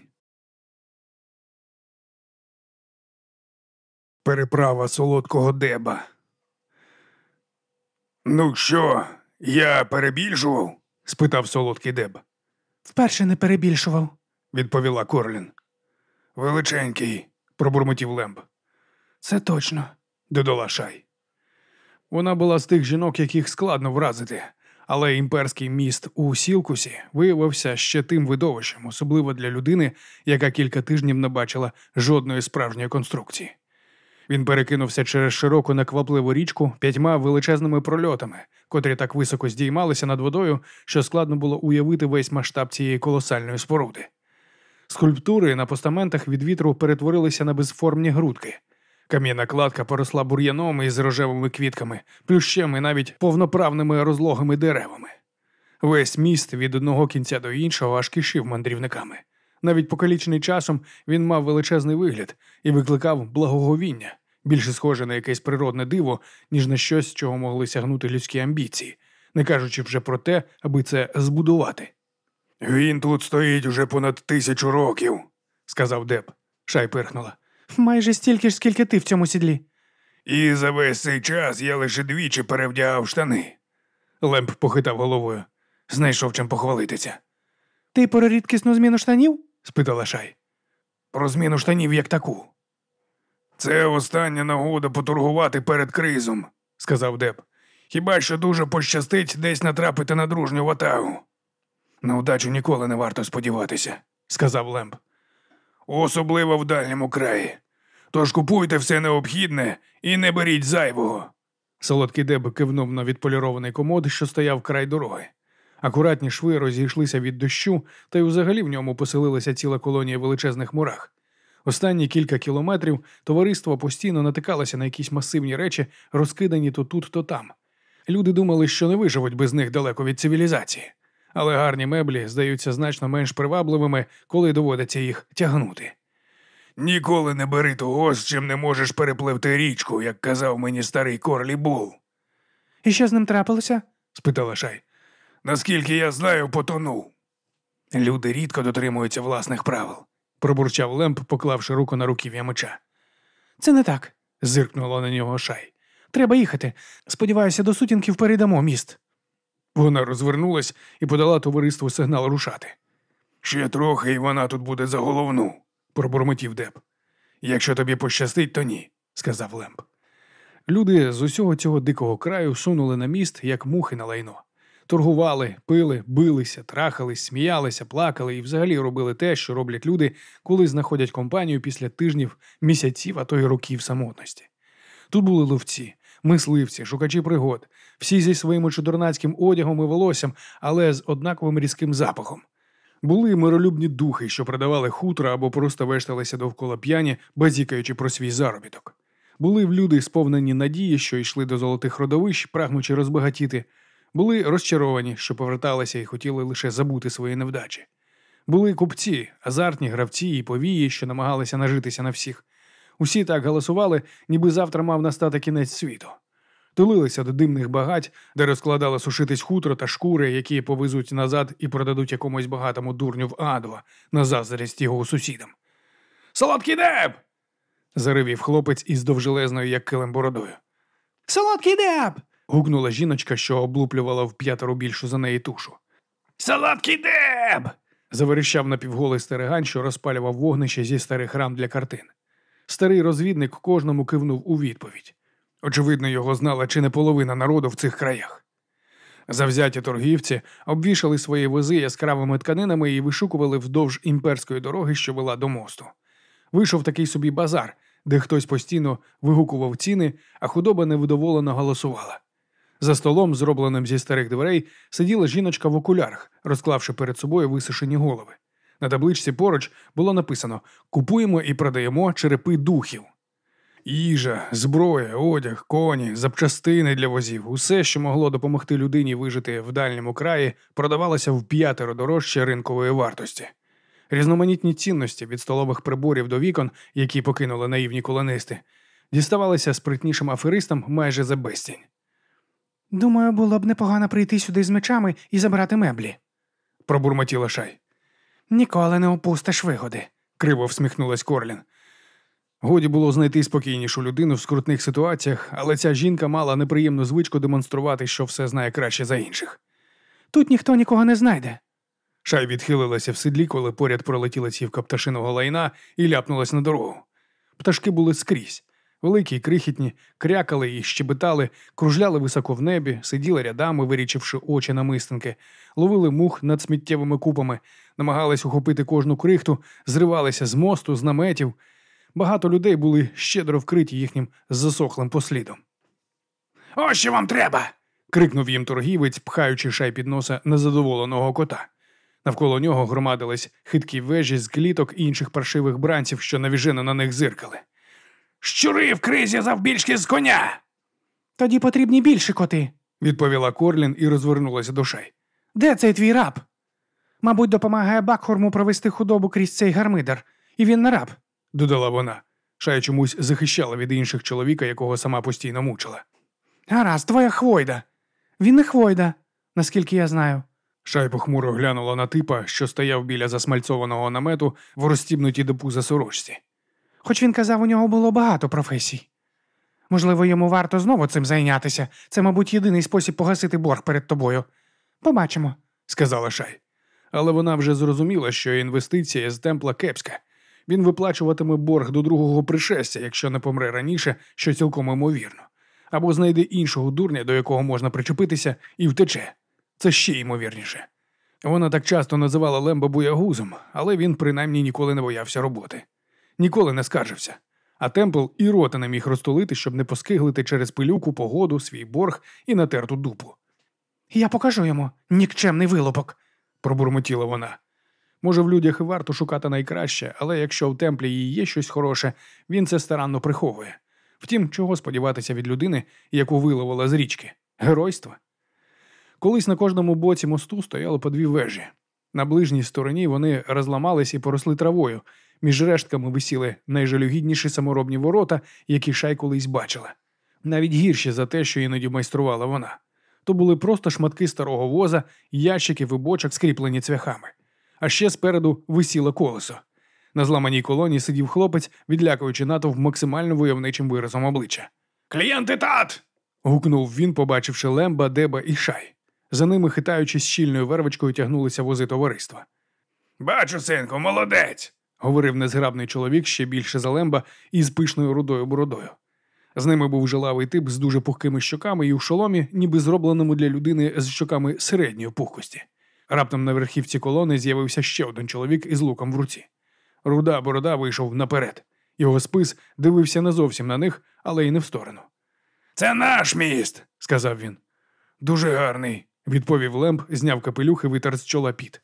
Переправа солодкого деба. Ну що, я перебільшував? спитав солодкий деб. Вперше не перебільшував. Відповіла Корлін. Величенький. Пробурмотів Лемб. Це точно. Додала Шай. Вона була з тих жінок, яких складно вразити, але імперський міст у Сілкусі виявився ще тим видовищем, особливо для людини, яка кілька тижнів не бачила жодної справжньої конструкції. Він перекинувся через широку неквапливу річку п'ятьма величезними прольотами, котрі так високо здіймалися над водою, що складно було уявити весь масштаб цієї колосальної споруди. Скульптури на постаментах від вітру перетворилися на безформні грудки. Кам'яна кладка поросла бур'яном із рожевими квітками, плющем і навіть повноправними розлогими деревами. Весь міст від одного кінця до іншого аж кишів мандрівниками. Навіть покалічений часом він мав величезний вигляд і викликав благоговіння, більше схоже на якесь природне диво, ніж на щось, чого могли сягнути людські амбіції, не кажучи вже про те, аби це збудувати. Він тут стоїть уже понад тисячу років. сказав Деб. Шай пирхнула. Майже стільки ж, скільки ти в цьому сідлі. І за весь цей час я лише двічі перевдягав штани. Лемп похитав головою. Знайшов чим похвалитися. Ти про рідкісну зміну штанів? спитала Шай. Про зміну штанів як таку, Це остання нагода поторгувати перед кризом, сказав Деб. Хіба що дуже пощастить десь натрапити на дружню ватагу. На удачу ніколи не варто сподіватися, сказав Лемп. Особливо в дальньому краї. Тож купуйте все необхідне і не беріть зайвого. Солодкий Деб кивнув на відполірований комод, що стояв край дороги. Акуратні шви розійшлися від дощу, та й взагалі в ньому поселилася ціла колонія величезних мурах. Останні кілька кілометрів товариство постійно натикалося на якісь масивні речі, розкидані то тут, то там. Люди думали, що не виживуть без них далеко від цивілізації, але гарні меблі здаються значно менш привабливими, коли доводиться їх тягнути. Ніколи не бери того, з чим не можеш перепливти річку, як казав мені старий Корлі Бул. І що з ним трапилося? спитала Шай. Наскільки я знаю, потонув. Люди рідко дотримуються власних правил, пробурчав Лемп, поклавши руку на руків'я меча. Це не так. Зиркнула на нього Шай. Треба їхати. Сподіваюся, до сутінків перейдамо міст. Вона розвернулась і подала товариству сигнал рушати. Ще трохи, і вона тут буде за головну. Пробурмотів Деб. Якщо тобі пощастить, то ні, сказав Лемп. Люди з усього цього дикого краю сунули на міст, як мухи на лайно. Торгували, пили, билися, трахались, сміялися, плакали і взагалі робили те, що роблять люди, коли знаходять компанію після тижнів, місяців, а то й років самотності. Тут були ловці, мисливці, шукачі пригод, всі зі своїм чудернацьким одягом і волоссям, але з однаковим різким запахом. Були миролюбні духи, що продавали хутра або просто вешталися довкола п'яні, базікаючи про свій заробіток. Були в люди сповнені надії, що йшли до золотих родовищ, прагнучи розбагатіти. Були розчаровані, що поверталися і хотіли лише забути свої невдачі. Були купці, азартні гравці і повії, що намагалися нажитися на всіх. Усі так галасували, ніби завтра мав настати кінець світу. Тулилися до димних багать, де розкладали сушитись хутро та шкури, які повезуть назад і продадуть якомусь багатому дурню в Адва на заздрість його сусідам. Солодкий деб! Заривів хлопець із довжелезною, як килим бородою. Солодкий деб! Гукнула жіночка, що облуплювала в п'ятеро більшу за неї тушу. Солодкий деб! Заверещав напівголий стерегань, що розпалював вогнище зі старих рам для картин. Старий розвідник кожному кивнув у відповідь. Очевидно, його знала чи не половина народу в цих краях. Завзяті торгівці обвішали свої вози яскравими тканинами і вишукували вздовж імперської дороги, що вела до мосту. Вийшов такий собі базар, де хтось постійно вигукував ціни, а худоба невдоволено голосувала. За столом, зробленим зі старих дверей, сиділа жіночка в окулярах, розклавши перед собою висушені голови. На табличці поруч було написано Купуємо і продаємо черепи духів. Їжа, зброя, одяг, коні, запчастини для возів, усе, що могло допомогти людині вижити в дальньому краї, продавалося в п'ятеро дорожче ринкової вартості. Різноманітні цінності від столових приборів до вікон, які покинули наївні колонисти, діставалися спритнішим аферистам майже за безцінь. Думаю, було б непогано прийти сюди з мечами і забрати меблі. Пробурмотіла шай. Ніколи не опустиш вигоди. Криво всміхнулась Корлін. Годі було знайти спокійнішу людину в скрутних ситуаціях, але ця жінка мала неприємну звичку демонструвати, що все знає краще за інших. Тут ніхто нікого не знайде. Шай відхилилася в седлі, коли поряд пролетіла цівка пташиного лайна і ляпнулась на дорогу. Пташки були скрізь. Великі й крихітні, крякали і щебетали, кружляли високо в небі, сиділи рядами, вирічивши очі на мистинки, ловили мух над сміттєвими купами, намагались ухопити кожну крихту, зривалися з мосту, з наметів. Багато людей були щедро вкриті їхнім засохлим послідом. Ось що вам треба. крикнув їм торгівець, пхаючи шай під носа незадоволеного кота. Навколо нього громадились хиткі вежі з кліток і інших паршивих бранців, що навіжено на них зиркали. Щури в кризі завбільшки з коня. Тоді потрібні більше коти. відповіла Корлін і розвернулася до шай. Де цей твій раб? Мабуть, допомагає Бакхорму провести худобу крізь цей гармидер, і він не раб. Додала вона. Шай чомусь захищала від інших чоловіка, якого сама постійно мучила. Гаразд, твоя хвойда. Він не хвойда, наскільки я знаю. Шай похмуро глянула на типа, що стояв біля засмальцованого намету в розстібнутій до пуза сорочці. Хоч він казав, у нього було багато професій. Можливо, йому варто знову цим зайнятися. Це, мабуть, єдиний спосіб погасити борг перед тобою. Побачимо. сказала Шай. Але вона вже зрозуміла, що інвестиція з темпла кепська. Він виплачуватиме борг до другого пришестя, якщо не помре раніше, що цілком ймовірно, або знайде іншого дурня, до якого можна причепитися, і втече. Це ще ймовірніше. Вона так часто називала Лемба буягузом, але він принаймні ніколи не боявся роботи, ніколи не скаржився. А Темпл і рота не міг розтулити, щоб не поскиглити через пилюку, погоду, свій борг і натерту дупу. Я покажу йому нікчемний вилупок. пробурмотіла вона. Може, в людях і варто шукати найкраще, але якщо в темплі їй є щось хороше, він це старанно приховує. Втім, чого сподіватися від людини, яку виловила з річки? Геройства? Колись на кожному боці мосту стояло по дві вежі. На ближній стороні вони розламались і поросли травою. Між рештками висіли найжалюгідніші саморобні ворота, які шай колись бачила. Навіть гірші за те, що іноді майструвала вона. То були просто шматки старого воза, ящики і бочок, скріплені цвяхами. А ще спереду висіло колесо. На зламаній колоні сидів хлопець, відлякуючи натовп максимально войовничим виразом обличчя. Клієнти тат! Гукнув він, побачивши Лемба, Деба і Шай. За ними, хитаючись щільною вервочкою, тягнулися вози товариства. Бачу, синку, молодець. Говорив незграбний чоловік ще більше за Лемба із пишною рудою бородою. З ними був жилавий тип з дуже пухкими щоками і у шоломі, ніби зробленому для людини з щоками середньої пухкості. Раптом на верхівці колони з'явився ще один чоловік із луком в руці. Руда борода вийшов наперед. Його спис дивився не зовсім на них, але й не в сторону. Це наш міст, Сказав він. Дуже гарний. Відповів Лемб, зняв капелюх і витер з чола піт.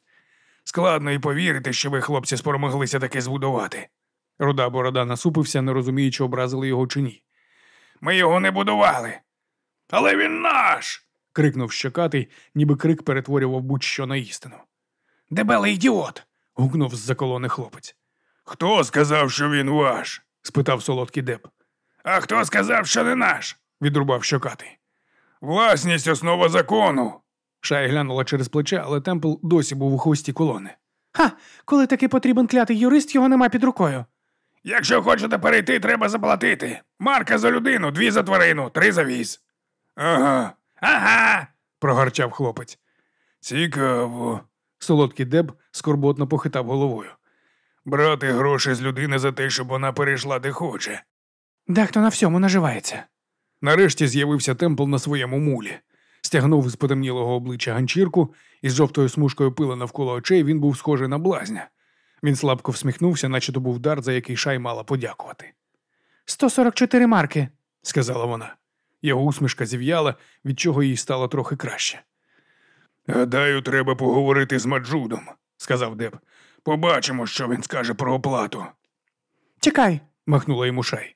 Складно і повірити, що ви, хлопці, спромоглися таке збудувати. Руда борода насупився, не розуміючи, образили його чи ні. Ми його не будували. Але він наш. Крикнув щокатий, ніби крик перетворював будь-що на істину. Дебелий ідіот. Гукнув з-за колони хлопець. Хто сказав, що він ваш? Спитав солодкий деп. А хто сказав, що не наш? Відрубав щокатий. Власність основа закону. Шай глянула через плече, але Темпл досі був у хвості колони. Ха, коли таки потрібен клятий юрист, його нема під рукою. Якщо хочете перейти, треба заплатити. Марка за людину, дві за тварину, три за віз. Ага. Ага. прогарчав хлопець. Цікаво. Солодкий деб скорботно похитав головою. Брати гроші з людини за те, щоб вона перейшла де хоче. Дехто на всьому наживається. Нарешті з'явився Темпл на своєму мулі. Стягнув з потемнілого обличчя ганчірку, із жовтою смужкою пила навколо очей він був схожий на блазня. Він слабко всміхнувся, наче то був дар, за який шай мала подякувати. 144 марки. сказала вона. Його усмішка зів'яла, від чого їй стало трохи краще. Гадаю, треба поговорити з Маджудом, сказав Деб. Побачимо, що він скаже про оплату. Чекай, махнула йому шай.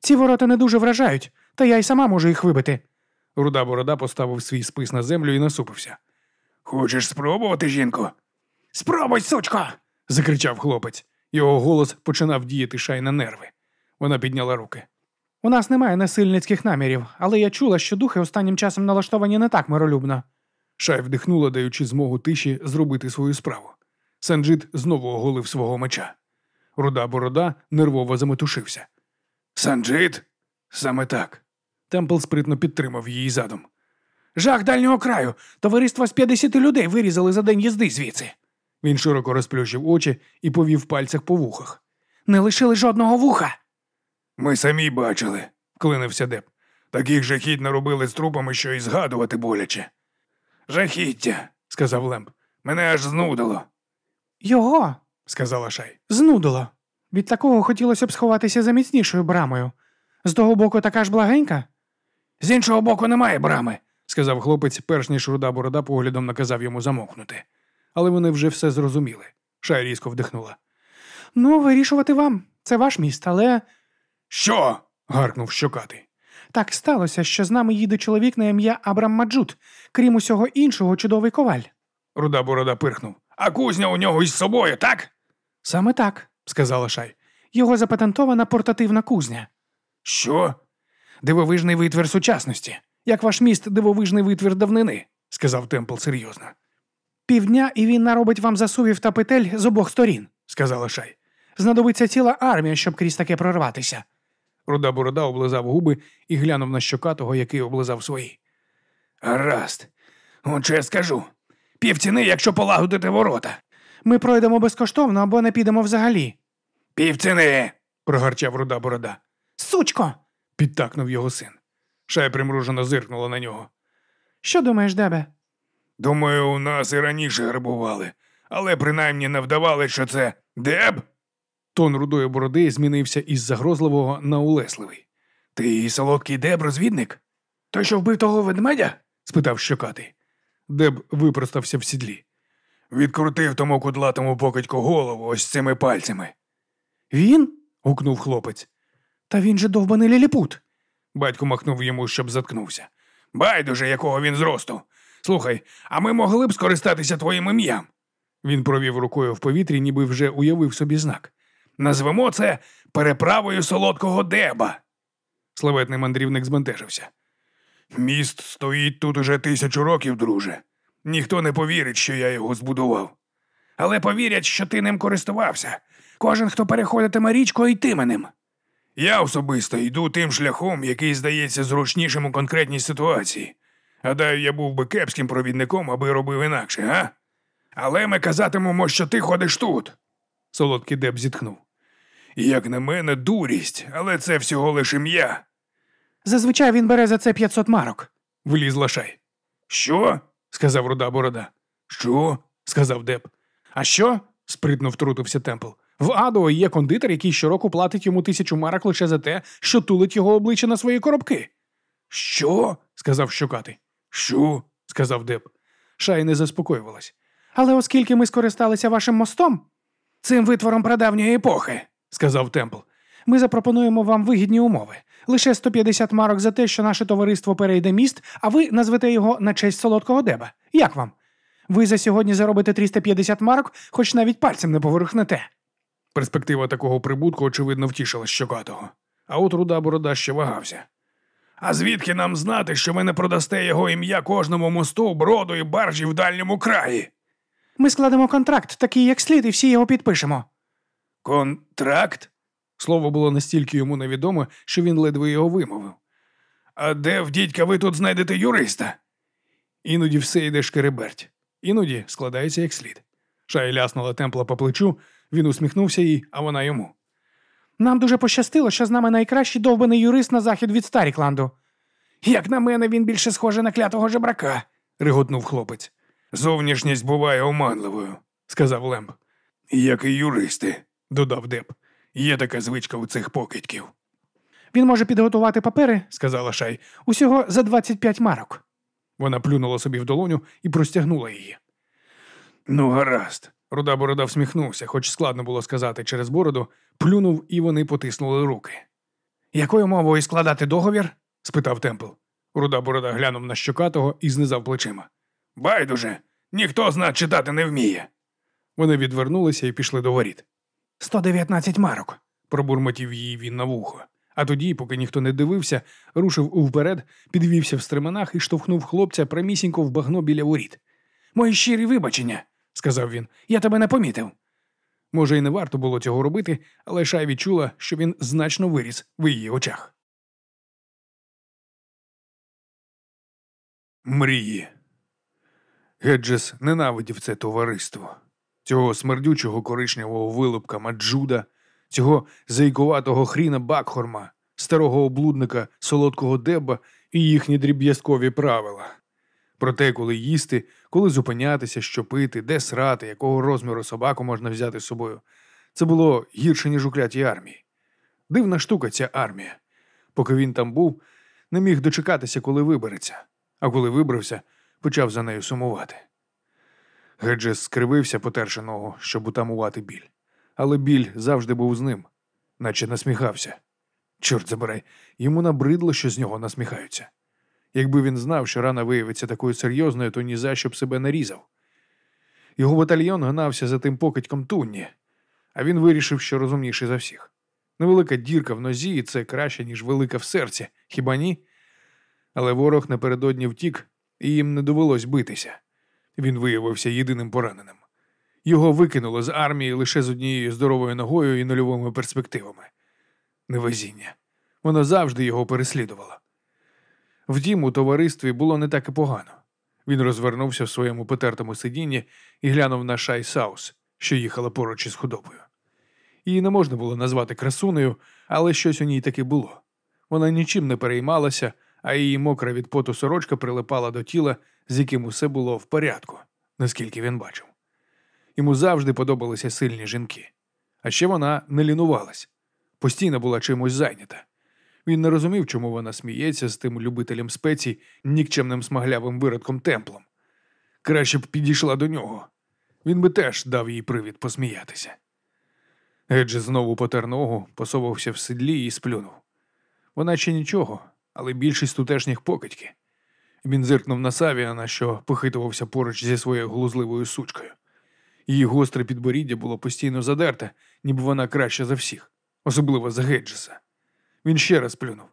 ці ворота не дуже вражають, та я й сама можу їх вибити. Руда борода поставив свій спис на землю і насупився. Хочеш спробувати, жінко? Спробуй, сучко! закричав хлопець. Його голос починав діяти шай на нерви. Вона підняла руки. У нас немає насильницьких намірів, але я чула, що духи останнім часом налаштовані не так миролюбно. Шай вдихнула, даючи змогу тиші зробити свою справу. Санджит знову оголив свого меча. Руда борода нервово заметушився. Санджит? Саме так. Темпл спритно підтримав її задум. Жах дальнього краю. Товариство з 50 людей вирізали за день їзди звідси. Він широко розплющив очі і повів пальцях по вухах. Не лишили жодного вуха. Ми самі бачили, Вклинився Деп. таких жахіть наробили з трупами, що і згадувати боляче. Жахіття, сказав Лемб. мене аж знудило. Його Сказала Шай. знудило. Від такого хотілося б сховатися за міцнішою брамою. З того боку така ж благенька. З іншого боку, немає брами. сказав хлопець, перш ніж руда борода поглядом наказав йому замовкнути. Але вони вже все зрозуміли. Шай різко вдихнула. Ну, вирішувати вам. Це ваш міст, але Що? Гаркнув щокатий. так сталося, що з нами їде чоловік на ім'я Абрам Маджут, крім усього іншого, чудовий коваль. Руда борода пирхнув. А кузня у нього із собою, так? Саме так, Сказала Шай. його запатентована портативна кузня. Що? Дивовижний витвір сучасності. Як ваш міст дивовижний витвір давнини, Сказав Темпл серйозно. Півдня і він наробить вам засувів та петель з обох сторін. Сказала Шай. Знадобиться ціла армія, щоб крізь таке прорватися. Руда борода облизав губи і глянув на щокатого, який облизав свої. Гаразд. Отже, я скажу. Півціни, якщо полагодити ворота. Ми пройдемо безкоштовно або не підемо взагалі. Півціни. прогарчав руда борода. Сучко! Підтакнув його син. Шай примружено зиркнула на нього. Що думаєш, Дебе? Думаю, у нас і раніше грабували, але принаймні не вдавали, що це деб. Тон рудої бороди змінився із загрозливого на улесливий. Ти солодкий деб розвідник? Той, що вбив того ведмедя? спитав щокатий. Деб випростався в сідлі. Відкрутив тому кудлатому покидьку голову ось цими пальцями. Він? гукнув хлопець. Та він же довбаний ліліпут. Батько махнув йому, щоб заткнувся. Байдуже, якого він зросту. Слухай, а ми могли б скористатися твоїм ім'ям. Він провів рукою в повітрі, ніби вже уявив собі знак. Назвемо це переправою солодкого деба. Славетний мандрівник збентежився. Міст стоїть тут уже тисячу років, друже. Ніхто не повірить, що я його збудував. Але повірять, що ти ним користувався. Кожен, хто переходитиме річку, йтиме ним. Я особисто йду тим шляхом, який здається зручнішим у конкретній ситуації. Гадаю, я був би кепським провідником, аби робив інакше, га? Але ми казатимемо, що ти ходиш тут. Солодкий Деб зітхнув. Як на мене, дурість, але це всього лише ім'я. Зазвичай він бере за це 500 марок. Вилізла шай. Що? Сказав руда борода. Що? Сказав Деб. А що? спритно втрутився Темпл. В Адо є кондитер, який щороку платить йому тисячу марок лише за те, що тулить його обличчя на свої коробки. Що? сказав щокатий. Що? сказав Деб. Шай не заспокоювалась. Але оскільки ми скористалися вашим мостом, Цим витвором прадавньої епохи. Сказав Темпл. ми запропонуємо вам вигідні умови. Лише 150 марок за те, що наше товариство перейде міст, а ви назвете його на честь солодкого деба. Як вам? Ви за сьогодні заробите 350 марок, хоч навіть пальцем не поворухнете. Перспектива такого прибутку, очевидно, втішила щокатого. А от руда борода ще вагався. А звідки нам знати, що ви не продасте його ім'я кожному мосту, броду і баржі в дальньому краї? Ми складемо контракт, такий як слід, і всі його підпишемо. Контракт? Слово було настільки йому невідоме, що він ледве його вимовив. А де в дідька ви тут знайдете юриста? Іноді все йде шкереберть, іноді складається як слід. Шай ляснула темпла по плечу, він усміхнувся їй, а вона йому. Нам дуже пощастило, що з нами найкращий довбаний юрист на захід від Старікланду. Як на мене, він більше схожий на клятого жебрака, реготнув хлопець. Зовнішність буває оманливою, Сказав Лемб, як і юристи. Додав Деп. Є така звичка у цих покидьків. Він може підготувати папери Сказала Шай. усього за 25 марок. Вона плюнула собі в долоню і простягнула її. Ну, гаразд. Руда борода всміхнувся, хоч складно було сказати через бороду, плюнув, і вони потиснули руки. Якою мовою складати договір? спитав Темпл. Руда борода глянув на щокатого і знизав плечима. Байдуже, ніхто з нас читати не вміє. Вони відвернулися і пішли до воріт. 119 марок. Пробурмотів її він на вухо. А тоді, поки ніхто не дивився, рушив вперед, підвівся в стременах і штовхнув хлопця прямісінько в багно біля воріт. Мої щирі вибачення, Сказав він. я тебе не помітив. Може, і не варто було цього робити, але Шай відчула, що він значно виріс в її очах. Мрії. Геджес ненавидів це товариство, цього смердючого коричневого вилупка Маджуда, цього зайкуватого хріна Бакхорма, старого облудника солодкого деба і їхні дріб'язкові правила. Про те, коли їсти, коли зупинятися, що пити, де срати, якого розміру собаку можна взяти з собою. Це було гірше, ніж у клятій армії. Дивна штука ця армія. Поки він там був, не міг дочекатися, коли вибереться, а коли вибрався, почав за нею сумувати. Геджес скривився, потерши ногу, щоб утамувати біль. Але біль завжди був з ним, наче насміхався. Чорт забирай, йому набридло, що з нього насміхаються. Якби він знав, що рана виявиться такою серйозною, то ні за що б себе не різав. Його батальйон гнався за тим покидьком Тунні, а він вирішив, що розумніший за всіх. Невелика дірка в нозі, це краще, ніж велика в серці, хіба ні? Але ворог напередодні втік, і їм не довелось битися. Він виявився єдиним пораненим. Його викинуло з армії лише з однією здоровою ногою і нульовими перспективами. Невезіння. Воно завжди його переслідувало. Втім, у товаристві було не так і погано. Він розвернувся в своєму потертому сидінні і глянув на шай Саус, що їхала поруч із худобою. Її не можна було назвати красунею, але щось у ній таки було. Вона нічим не переймалася, а її мокра від поту сорочка прилипала до тіла, з яким усе було в порядку, наскільки він бачив. Йому завжди подобалися сильні жінки. А ще вона не лінувалась, постійно була чимось зайнята. Він не розумів, чому вона сміється з тим любителем спецій, нікчемним смаглявим виродком темплом. Краще б підійшла до нього. Він би теж дав їй привід посміятися. Гедже знову потер ногу, посовався в седлі і сплюнув. Вона ще нічого, але більшість тутешніх покидьки. Він зиркнув на Савіана, що похитувався поруч зі своєю глузливою сучкою. Її гостре підборіддя було постійно задерте, ніби вона краща за всіх, особливо за Геджеса. Він ще раз плюнув.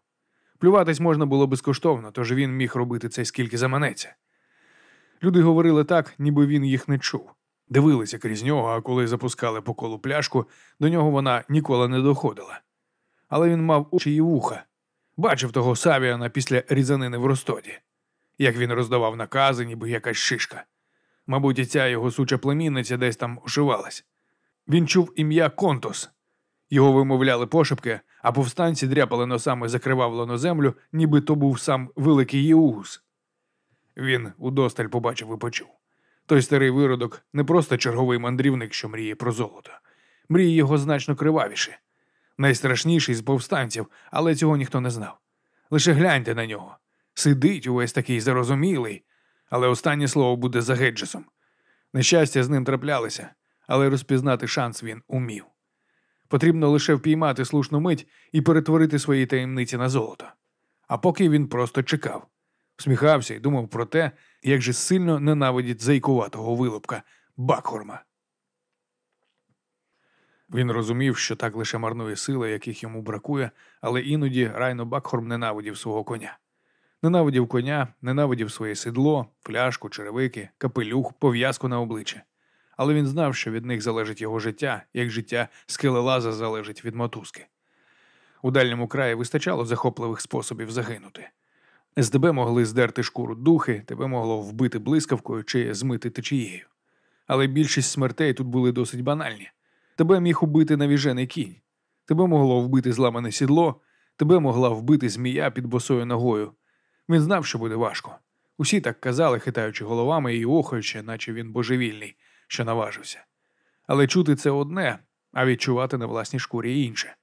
Плюватись можна було безкоштовно, тож він міг робити це скільки заманеться. Люди говорили так, ніби він їх не чув. Дивилися крізь нього, а коли запускали по колу пляшку, до нього вона ніколи не доходила. Але він мав очі і вуха. Бачив того Савіана після різанини в розтоді, як він роздавав накази, ніби якась шишка. Мабуть, і ця його суча племінниця десь там ошивалась. Він чув ім'я Контос. Його вимовляли пошепки, а повстанці дряпали носами закривавлену землю, ніби то був сам великий Єугус. Він удосталь побачив і почув. Той старий виродок не просто черговий мандрівник, що мріє про золото. Мрії його значно кривавіші. Найстрашніший з повстанців, але цього ніхто не знав. Лише гляньте на нього. Сидить увесь такий зарозумілий, але останнє слово буде за Геджесом. Нещастя з ним траплялися, але розпізнати шанс він умів. Потрібно лише впіймати слушну мить і перетворити свої таємниці на золото. А поки він просто чекав, всміхався і думав про те, як же сильно ненавидить зайкуватого вилупка Бакхорма. Він розумів, що так лише марнує сили, яких йому бракує, але іноді Райно Бакхорм ненавидів свого коня. Ненавидів коня, ненавидів своє седло, фляжку, черевики, капелюх, пов'язку на обличчя. Але він знав, що від них залежить його життя, як життя скелелаза залежить від мотузки. У дальньому краї вистачало захопливих способів загинути. З тебе могли здерти шкуру духи, тебе могло вбити блискавкою чи змити течією. Але більшість смертей тут були досить банальні. Тебе міг убити навіжений кінь, тебе могло вбити зламане сідло, тебе могла вбити змія під босою ногою. Він знав, що буде важко. Усі так казали, хитаючи головами і охаючи, наче він божевільний, що наважився. Але чути це одне, а відчувати на власній шкурі інше.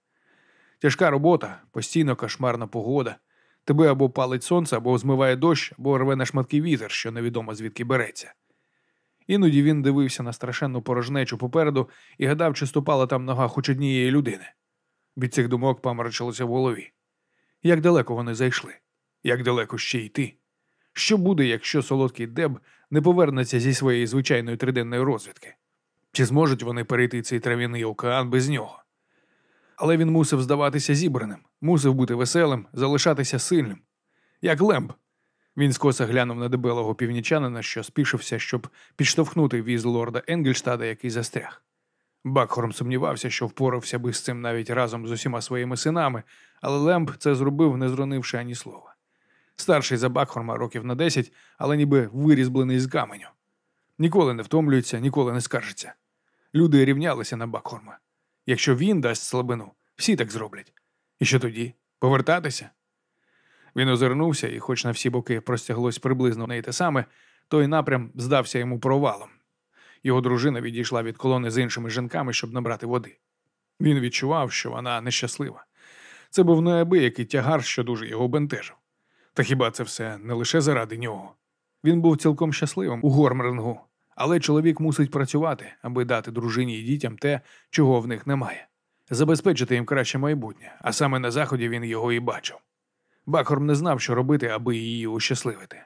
Тяжка робота, постійно кошмарна погода. Тебе або палить сонце, або змиває дощ, або рве на шматки вітер, що невідомо звідки береться. Іноді він дивився на страшенну порожнечу попереду і гадав, чи ступала там нога хоч однієї людини. Від цих думок паморочилося в голові. Як далеко вони зайшли? Як далеко ще йти? Що буде, якщо солодкий деб не повернеться зі своєї звичайної триденної розвідки? Чи зможуть вони перейти цей трав'яний океан без нього? Але він мусив здаватися зібраним, мусив бути веселим, залишатися сильним. Як лемб. Він скоса глянув на дебелого північанина, що спішився, щоб підштовхнути віз лорда Енгельштада, який застряг. Бакхорм сумнівався, що впорався би з цим навіть разом з усіма своїми синами, але Лемб це зробив, не зронивши ані слова. Старший за Бакхорма років на десять, але ніби вирізблений з каменю. Ніколи не втомлюється, ніколи не скаржиться. Люди рівнялися на Бакхорма. Якщо він дасть слабину, всі так зроблять. І що тоді? Повертатися? Він озирнувся, і, хоч на всі боки простяглось приблизно не й те саме, той напрям здався йому провалом. Його дружина відійшла від колони з іншими жінками, щоб набрати води. Він відчував, що вона нещаслива. Це був неабиякий тягар, що дуже його бентежив. Та хіба це все не лише заради нього? Він був цілком щасливим у гормрингу, але чоловік мусить працювати, аби дати дружині і дітям те, чого в них немає, забезпечити їм краще майбутнє, а саме на заході він його і бачив. Бакхорм не знав, що робити, аби її ущасливити.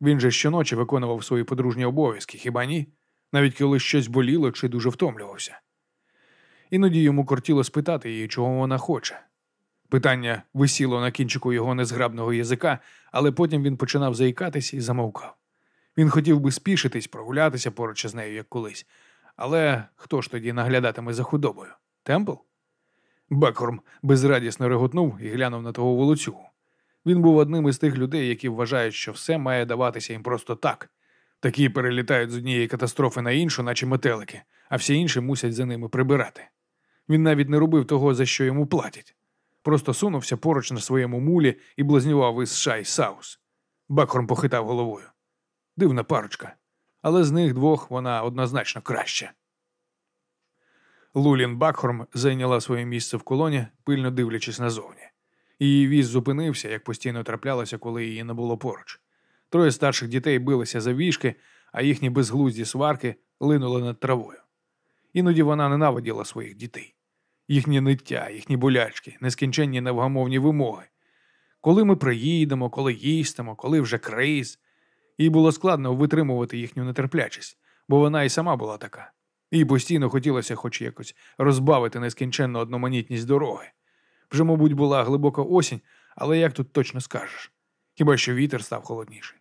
Він же щоночі виконував свої подружні обов'язки, хіба ні? Навіть коли щось боліло чи дуже втомлювався. Іноді йому кортіло спитати її, чого вона хоче. Питання висіло на кінчику його незграбного язика, але потім він починав заїкатись і замовкав. Він хотів би спішитись, прогулятися поруч із нею, як колись. Але хто ж тоді наглядатиме за худобою? Темпл? Бакхорм безрадісно реготнув і глянув на того волоцюгу. Він був одним із тих людей, які вважають, що все має даватися їм просто так. Такі перелітають з однієї катастрофи на іншу, наче метелики, а всі інші мусять за ними прибирати. Він навіть не робив того, за що йому платять. Просто сунувся поруч на своєму мулі і блазнював із Шай Саус. Бакхорм похитав головою. Дивна парочка, але з них двох вона однозначно краща. Лулін Бакхорм зайняла своє місце в колоні, пильно дивлячись назовні. Її віз зупинився, як постійно траплялося, коли її не було поруч. Троє старших дітей билися за вішки, а їхні безглузді сварки линули над травою. Іноді вона ненавиділа своїх дітей, їхні ниття, їхні болячки, нескінченні невгамовні вимоги. Коли ми приїдемо, коли їстимо, коли вже криз. Їй було складно витримувати їхню нетерплячість, бо вона і сама була така. Їй постійно хотілося хоч якось розбавити нескінченну одноманітність дороги. Вже, мабуть, була глибока осінь, але як тут точно скажеш? Хіба що вітер став холодніший?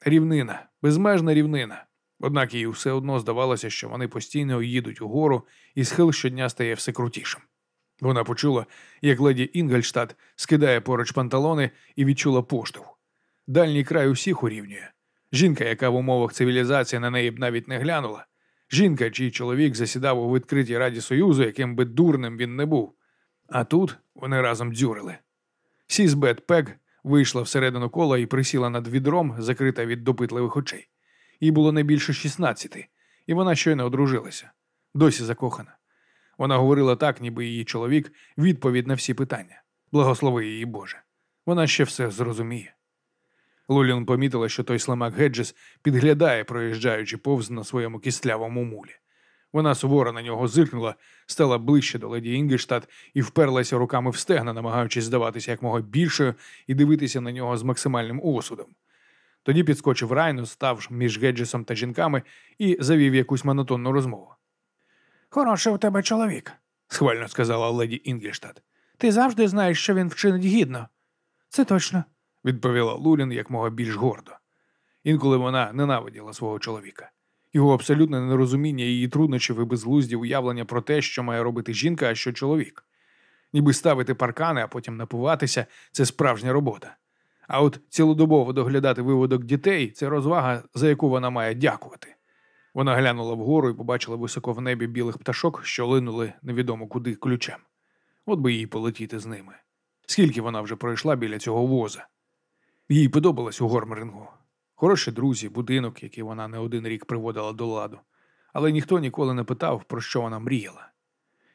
Рівнина, безмежна рівнина. Однак їй все одно здавалося, що вони постійно їдуть угору, і схил щодня стає все крутішим. Вона почула, як леді Інгельштадт скидає поруч панталони і відчула поштовх. Дальній край усіх урівнює. Жінка, яка в умовах цивілізації на неї б навіть не глянула. Жінка, чий чоловік засідав у відкритій Раді Союзу, яким би дурним він не був. А тут вони разом дзюрили. Сізбет Пег вийшла всередину кола і присіла над відром, закрита від допитливих очей. Їй було не більше 16, і вона щойно одружилася. Досі закохана. Вона говорила так, ніби її чоловік відповідь на всі питання. Благослови її Боже. Вона ще все зрозуміє. Лулін помітила, що той слимак Геджес підглядає, проїжджаючи повз на своєму кістлявому мулі. Вона суворо на нього зиркнула, стала ближче до леді Інгельштадт і вперлася руками в стегна, намагаючись здаватися якмога більшою і дивитися на нього з максимальним осудом. Тоді підскочив Райно, став між Геджесом та жінками і завів якусь монотонну розмову. Хороший у тебе чоловік. схвально сказала леді Інгельштадт. Ти завжди знаєш, що він вчинить гідно. Це точно. відповіла Лулін якмога більш гордо. Інколи вона ненавиділа свого чоловіка. Його абсолютне нерозуміння її труднощів і безглузді уявлення про те, що має робити жінка, а що чоловік. Ніби ставити паркани, а потім напуватися це справжня робота. А от цілодобово доглядати виводок дітей це розвага, за яку вона має дякувати. Вона глянула вгору і побачила високо в небі білих пташок, що линули невідомо куди ключем. От би їй полетіти з ними. Скільки вона вже пройшла біля цього воза? Їй подобалось у Гормерингу. Хороші друзі, будинок, який вона не один рік приводила до ладу. Але ніхто ніколи не питав, про що вона мріяла.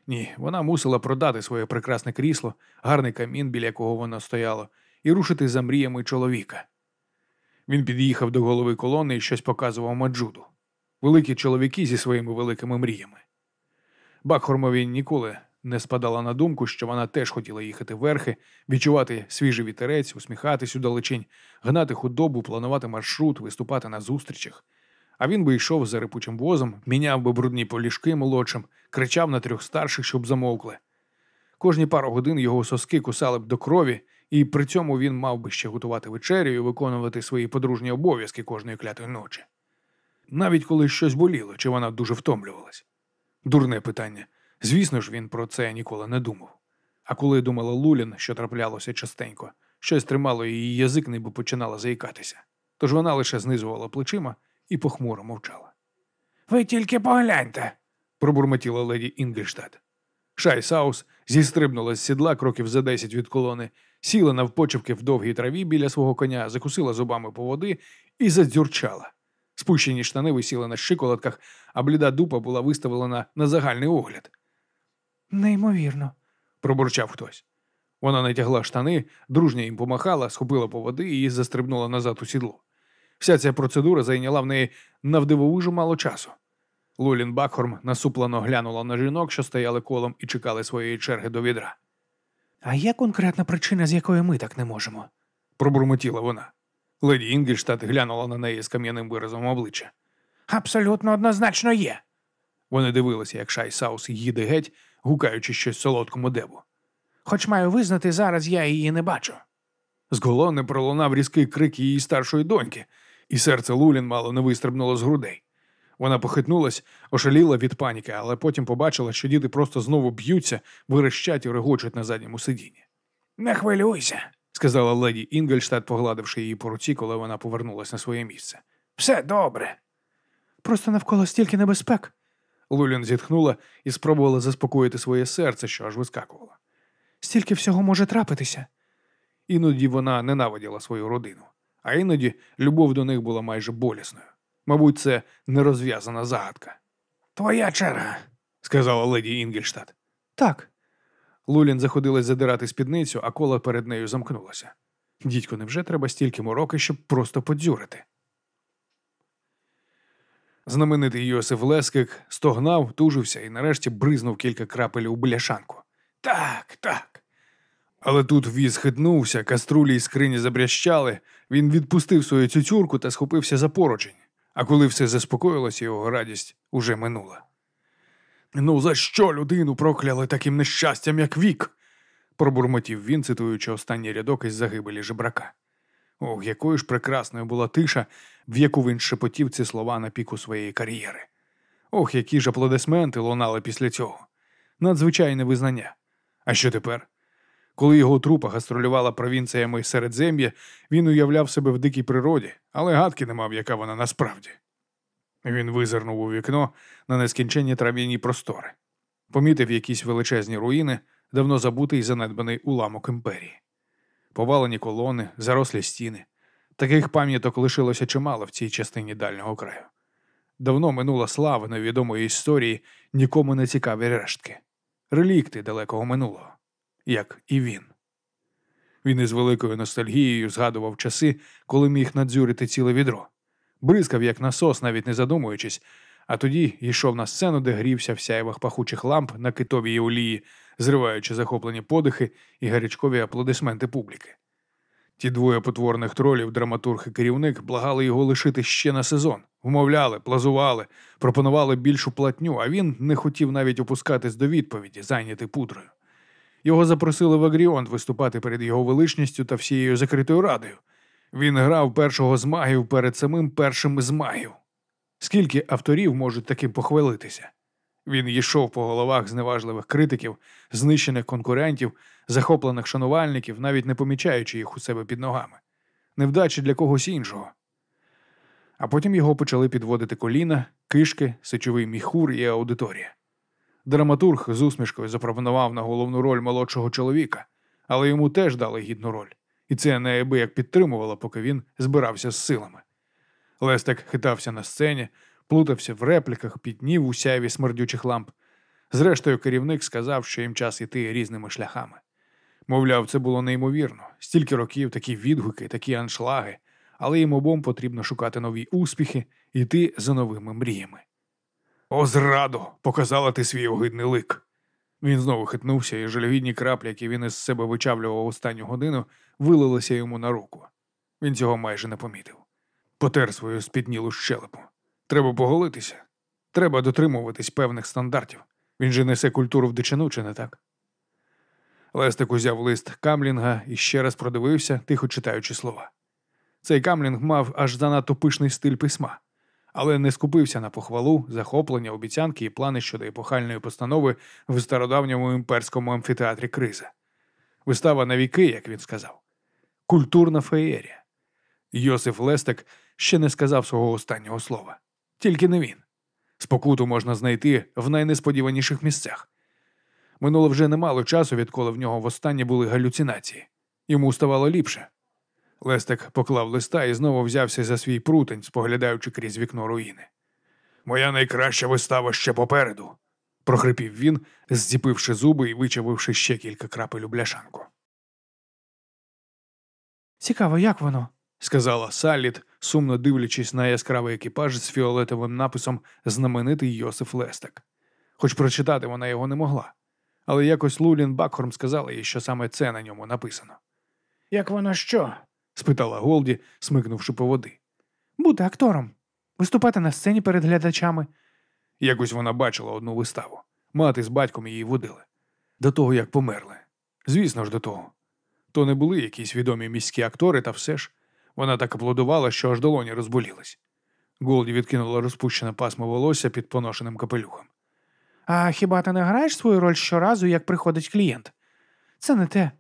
Ні, вона мусила продати своє прекрасне крісло, гарний камін, біля якого воно стояло, і рушити за мріями чоловіка. Він під'їхав до голови колони і щось показував Маджуду. Великі чоловіки зі своїми великими мріями. Бакхормові ніколи не спадала на думку, що вона теж хотіла їхати верхи, відчувати свіжий вітерець, усміхатись удалечінь, гнати худобу, планувати маршрут, виступати на зустрічах. А він би йшов за рипучим возом, міняв би брудні полішки молодшим, кричав на трьох старших, щоб замовкли. Кожні пару годин його соски кусали б до крові, і при цьому він мав би ще готувати вечерю і виконувати свої подружні обов'язки кожної клятої ночі. Навіть коли щось боліло, чи вона дуже втомлювалась. Дурне питання. Звісно ж, він про це ніколи не думав. А коли думала Лулін, що траплялося частенько, щось тримало її язик, ніби починала заїкатися. Тож вона лише знизувала плечима і похмуро мовчала. Ви тільки погляньте. Пробурмотіла леді Інгельштадт. Шай Саус зістрибнула з сідла кроків за десять від колони, сіла навпочепки в довгій траві біля свого коня, закусила зубами по води і задзюрчала. Спущені штани висіли на щиколотках, а бліда дупа була виставлена на загальний огляд. Неймовірно. пробурчав хтось. Вона натягла штани, дружньо їм помахала, схопила по води і застрибнула назад у сідло. Вся ця процедура зайняла в неї навдивовижу мало часу. Лулін Бакхорм насуплено глянула на жінок, що стояли колом і чекали своєї черги до відра. А є конкретна причина, з якої ми так не можемо? Пробурмотіла вона. Леді Інгельштадт глянула на неї з кам'яним виразом обличчя. Абсолютно однозначно є. Вони дивилися, як Шай Саус їде геть, гукаючи щось солодкому дебу. Хоч маю визнати, зараз я її не бачу. З колони пролунав різкий крик її старшої доньки, і серце Лулін мало не вистрибнуло з грудей. Вона похитнулась, ошаліла від паніки, але потім побачила, що діти просто знову б'ються, вирощать і регочуть на задньому сидінні. Не хвилюйся. Сказала леді Інгельштадт, погладивши її по руці, коли вона повернулась на своє місце. Все добре. Просто навколо стільки небезпек. Лулін зітхнула і спробувала заспокоїти своє серце, що аж вискакувало. Стільки всього може трапитися. Іноді вона ненавиділа свою родину, а іноді любов до них була майже болісною. Мабуть, це нерозв'язана загадка, Твоя черга. сказала леді Інгельштадт. Так, Лулін заходилась задирати спідницю, а коло перед нею замкнулося. Дідько, невже треба стільки мороки, щоб просто подзюрити? Знаменитий Йосиф Лескик стогнав, тужився і нарешті бризнув кілька крапель у бляшанку. Так, так. Але тут віз хитнувся, каструлі й скрині забрящали, він відпустив свою цюцюрку та схопився за поручень. А коли все заспокоїлося, його радість уже минула. Ну, за що людину прокляли таким нещастям, як вік? пробурмотів він, цитуючи останній рядок із загибелі жебрака. Ох, якою ж прекрасною була тиша, в яку він шепотів ці слова на піку своєї кар'єри. Ох, які ж аплодисменти лунали після цього. Надзвичайне визнання. А що тепер? Коли його трупа гастролювала провінціями Середзем'я, він уявляв себе в дикій природі, але гадки не мав, яка вона насправді. Він визирнув у вікно на нескінченні трав'яні простори, помітив якісь величезні руїни, давно забутий і занедбаний уламок імперії. Повалені колони, зарослі стіни. Таких пам'яток лишилося чимало в цій частині дальнього краю. Давно минула слава невідомої історії, нікому не цікаві рештки, релікти далекого минулого, як і він. Він із великою ностальгією згадував часи, коли міг надзюрити ціле відро. Бризкав, як насос, навіть не задумуючись, а тоді йшов на сцену, де грівся в сяєвах пахучих ламп на китовій олії, зриваючи захоплені подихи і гарячкові аплодисменти публіки. Ті двоє потворних тролів, драматург і керівник, благали його лишити ще на сезон, вмовляли, плазували, пропонували більшу платню, а він не хотів навіть опускатись до відповіді, зайнятий пудрою. Його запросили в Агріонт виступати перед його величністю та всією закритою радою. Він грав першого з магів перед самим першим з магів. Скільки авторів можуть таким похвалитися? Він йшов по головах зневажливих критиків, знищених конкурентів, захоплених шанувальників, навіть не помічаючи їх у себе під ногами. Невдачі для когось іншого. А потім його почали підводити коліна, кишки, сечовий міхур і аудиторія. Драматург з усмішкою запропонував на головну роль молодшого чоловіка, але йому теж дали гідну роль, і це неабияк підтримувало, поки він збирався з силами. Лестек хитався на сцені, плутався в репліках, пітнів у сяйві смердючих ламп. Зрештою, керівник сказав, що їм час іти різними шляхами. Мовляв, це було неймовірно. Стільки років, такі відгуки, такі аншлаги, але їм обом потрібно шукати нові успіхи, йти за новими мріями. О, зрадо! Показала ти свій огидний лик. Він знову хитнувся, і жалюгідні краплі, які він із себе вичавлював останню годину, вилилися йому на руку. Він цього майже не помітив. Потер свою спітнілу щелепу. Треба поголитися. Треба дотримуватись певних стандартів. Він же несе культуру в дичину, чи не так? Лестик узяв лист Камлінга і ще раз продивився, тихо читаючи слова. Цей Камлінг мав аж занадто пишний стиль письма, але не скупився на похвалу, захоплення, обіцянки і плани щодо епохальної постанови в стародавньому імперському амфітеатрі Криза. Вистава на віки, як він сказав. Культурна феєрія. Йосиф Лестик ще не сказав свого останнього слова. Тільки не він. Спокуту можна знайти в найнесподіваніших місцях. Минуло вже немало часу, відколи в нього востаннє були галюцинації. Йому ставало ліпше. Лестик поклав листа і знову взявся за свій прутень, споглядаючи крізь вікно руїни. Моя найкраща вистава ще попереду, прохрипів він, зціпивши зуби і вичавивши ще кілька крапель у бляшанку. цікаво, як воно? сказала Салліт, сумно дивлячись на яскравий екіпаж з фіолетовим написом Знаменитий Йосиф Лестик. Хоч прочитати вона його не могла. Але якось Лулін Бакхорм сказала їй, що саме це на ньому написано. Як воно що? спитала Голді, смикнувши по води. Бути актором, виступати на сцені перед глядачами. Якось вона бачила одну виставу. Мати з батьком її водили. До того, як померли. Звісно ж, до того. То не були якісь відомі міські актори, та все ж. Вона так аплодувала, що аж долоні розболілись. Голді відкинула розпущене пасмо волосся під поношеним капелюхом. А хіба ти не граєш свою роль щоразу, як приходить клієнт? Це не те.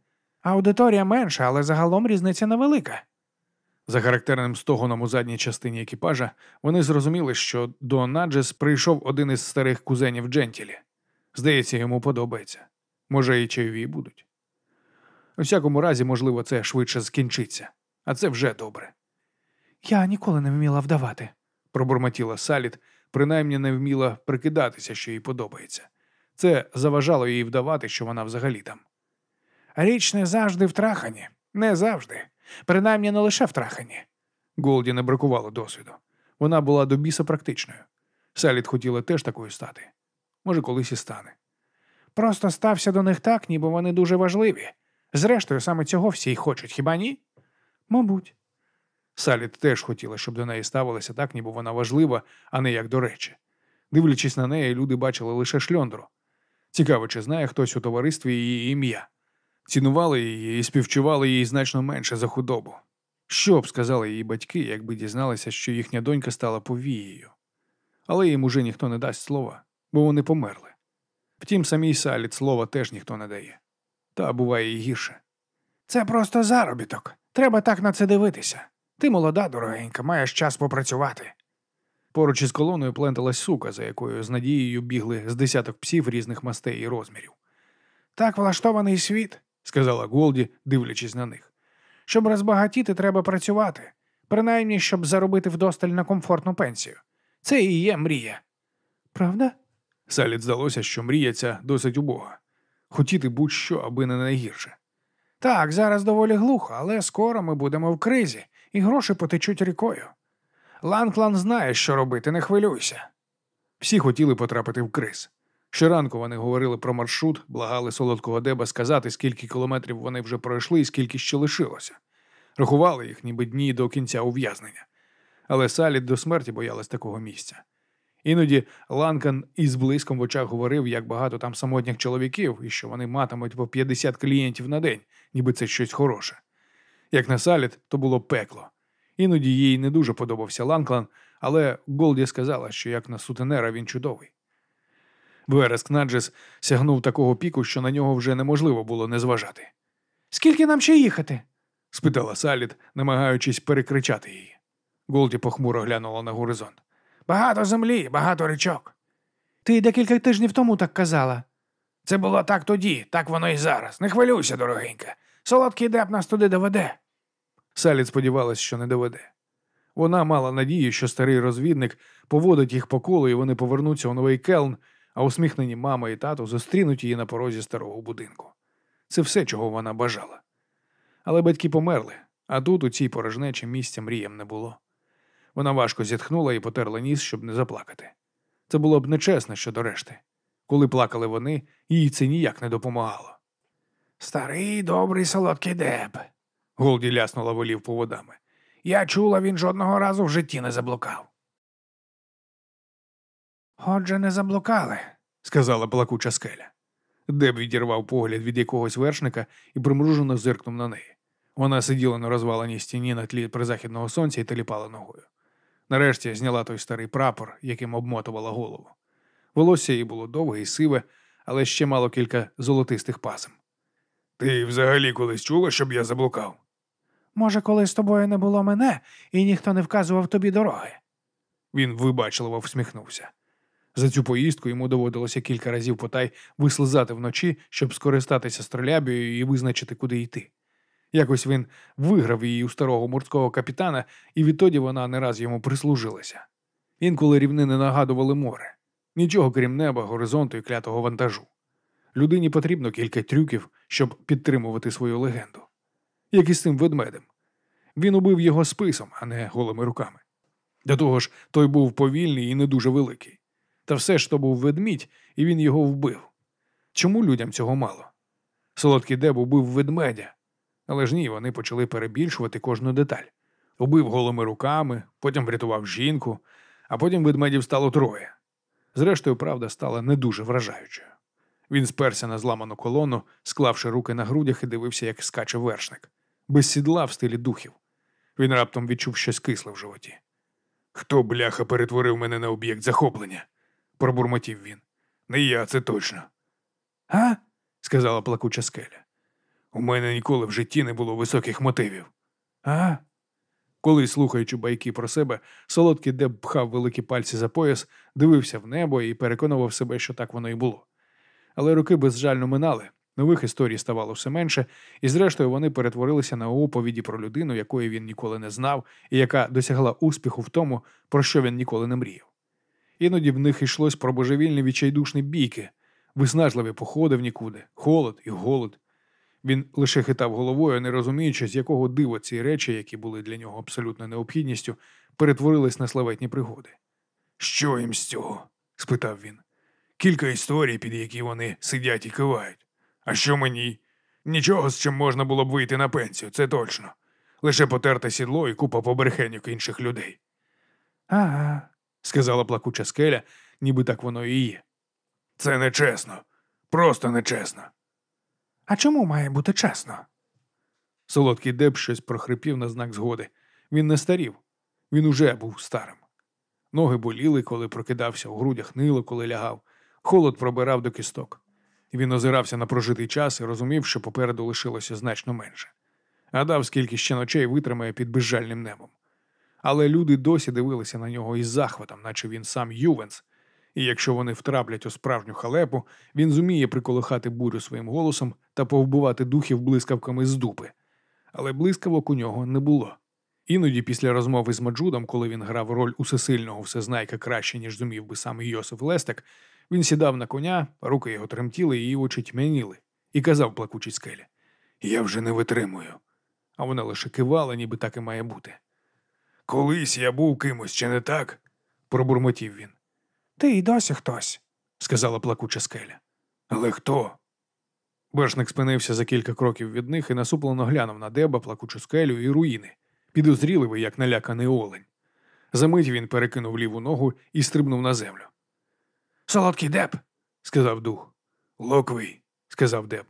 Аудиторія менша, але загалом різниця невелика. За характерним стогоном у задній частині екіпажа вони зрозуміли, що до Наджес прийшов один із старих кузенів Джентілі. Здається, йому подобається. Може, і чайові будуть. У всякому разі, можливо, це швидше скінчиться, а це вже добре. Я ніколи не вміла вдавати. Пробурмотіла Саліт, принаймні не вміла прикидатися, що їй подобається. Це заважало їй вдавати, що вона взагалі там. Річ не завжди в трахані. Не завжди. Принаймні не лише в трахані. Голді не бракувало досвіду. Вона була до біса практичною. Саліт хотіла теж такою стати. Може, колись і стане. Просто стався до них так, ніби вони дуже важливі. Зрештою, саме цього всі й хочуть, хіба ні? Мабуть. Саліт теж хотіла, щоб до неї ставилося так, ніби вона важлива, а не як до речі. Дивлячись на неї, люди бачили лише шльондру. Цікаво, чи знає хтось у товаристві її ім'я. Цінували її і співчували їй значно менше за худобу. Що б сказали її батьки, якби дізналися, що їхня донька стала повією. Але їм уже ніхто не дасть слова, бо вони померли. Втім, самій Саліт слова теж ніхто не дає. Та буває і гірше. Це просто заробіток. Треба так на це дивитися. Ти молода, дорогенька, маєш час попрацювати. Поруч із колоною пленталась сука, за якою з надією бігли з десяток псів різних мастей і розмірів. Так влаштований світ, сказала Голді, дивлячись на них. Щоб розбагатіти, треба працювати, принаймні, щоб заробити вдосталь на комфортну пенсію. Це і є мрія. Правда? Саліт здалося, що мрія досить убога. Хотіти будь-що, аби не найгірше. Так, зараз доволі глухо, але скоро ми будемо в кризі, і гроші потечуть рікою. Ланклан знає, що робити, не хвилюйся. Всі хотіли потрапити в криз. Щоранку вони говорили про маршрут, благали солодкого деба сказати, скільки кілометрів вони вже пройшли і скільки ще лишилося. Рахували їх, ніби дні до кінця ув'язнення. Але Саліт до смерті боялась такого місця. Іноді Ланкан із блиском в очах говорив, як багато там самотніх чоловіків, і що вони матимуть по 50 клієнтів на день, ніби це щось хороше. Як на Саліт, то було пекло. Іноді їй не дуже подобався Ланклан, але Голді сказала, що як на сутенера він чудовий. Вереск Наджес сягнув такого піку, що на нього вже неможливо було не зважати. Скільки нам ще їхати? спитала Саліт, намагаючись перекричати її. Голді похмуро глянула на горизонт. Багато землі, багато річок. Ти декілька тижнів тому так казала. Це було так тоді, так воно і зараз. Не хвилюйся, дорогенька. Солодкий деп нас туди доведе. Саліт сподівалась, що не доведе. Вона мала надію, що старий розвідник поводить їх по колу, і вони повернуться у новий келн, а усміхнені мама і тато зустрінуть її на порозі старого будинку. Це все, чого вона бажала. Але батьки померли, а тут, у цій порожнечі, місця мріям не було. Вона важко зітхнула і потерла ніс, щоб не заплакати. Це було б нечесно щодо решти. Коли плакали вони, їй це ніяк не допомагало. Старий добрий солодкий деб. Голді ляснула волів поводами. Я чула, він жодного разу в житті не заблукав. Отже, не заблукали, сказала плакуча скеля. Деб відірвав погляд від якогось вершника і примружено зиркнув на неї. Вона сиділа на розваленій стіні на тлі призахідного сонця і теліпала ногою. Нарешті зняла той старий прапор, яким обмотувала голову. Волосся їй було довге і сиве, але ще мало кілька золотистих пасм. Ти взагалі колись чула, щоб я заблукав? Може, коли з тобою не було мене, і ніхто не вказував тобі дороги. Він вибачливо всміхнувся. За цю поїздку йому доводилося кілька разів потай вислизати вночі, щоб скористатися стрелябією і визначити, куди йти. Якось він виграв її у старого морського капітана, і відтоді вона не раз йому прислужилася. Інколи рівнини нагадували море. Нічого крім неба, горизонту і клятого вантажу. Людині потрібно кілька трюків, щоб підтримувати свою легенду. Як і з тим ведмедем. Він убив його списом, а не голими руками. До того ж, той був повільний і не дуже великий. Та все ж то був ведмідь, і він його вбив. Чому людям цього мало? Солодкий Деб убив ведмедя, але ж ні, вони почали перебільшувати кожну деталь. Убив голими руками, потім врятував жінку, а потім ведмедів стало троє. Зрештою, правда стала не дуже вражаючою. Він сперся на зламану колону, склавши руки на грудях і дивився, як скаче вершник, без сідла в стилі духів. Він раптом відчув щось кисле в животі. Хто, бляха, перетворив мене на об'єкт захоплення? пробурмотів він. Не я, це точно. А? сказала плакуча скеля. У мене ніколи в житті не було високих мотивів. А? Колись, слухаючи байки про себе, солодкий Деб пхав великі пальці за пояс, дивився в небо і переконував себе, що так воно і було. Але роки безжально минали, нових історій ставало все менше, і зрештою вони перетворилися на оповіді про людину, якої він ніколи не знав, і яка досягла успіху в тому, про що він ніколи не мріяв. Іноді в них йшлось про божевільні відчайдушні бійки, виснажливі походи в нікуди, холод і голод. Він лише хитав головою, не розуміючи, з якого дива ці речі, які були для нього абсолютно необхідністю, перетворились на славетні пригоди. Що їм з цього? спитав він. Кілька історій, під які вони сидять і кивають. А що мені? Нічого, з чим можна було б вийти на пенсію, це точно. Лише потерте сідло і купа побрехеньок інших людей, Ага. сказала плакуча скеля, ніби так воно і є. Це нечесно. Просто нечесно. А чому має бути чесно? Солодкий Деб щось прохрипів на знак згоди. Він не старів, він уже був старим. Ноги боліли, коли прокидався, у грудях нило, коли лягав, холод пробирав до кісток. Він озирався на прожитий час і розумів, що попереду лишилося значно менше. Гадав, скільки ще ночей витримає під безжальним небом. Але люди досі дивилися на нього із захватом, наче він сам Ювенс, і якщо вони втраплять у справжню халепу, він зуміє приколихати бурю своїм голосом та повбивати духів блискавками з дупи. Але блискавок у нього не було. Іноді, після розмови з Маджудом, коли він грав роль усесильного всезнайка краще, ніж зумів би сам Йосиф Лестек, він сідав на коня, руки його тремтіли, і очі тьмяніли, і казав плакучій скелі: Я вже не витримую. А вона лише кивала, ніби так і має бути. Колись я був кимось, чи не так? Пробурмотів він, Ти й досі хтось. сказала плакуча скеля. Але хто? Бершник спинився за кілька кроків від них і насуплено глянув на деба, плакучу скелю і руїни, підозріливий, як наляканий олень. Замить він перекинув ліву ногу і стрибнув на землю. Солодкий деп. Сказав дух. Локвий. Сказав Деб.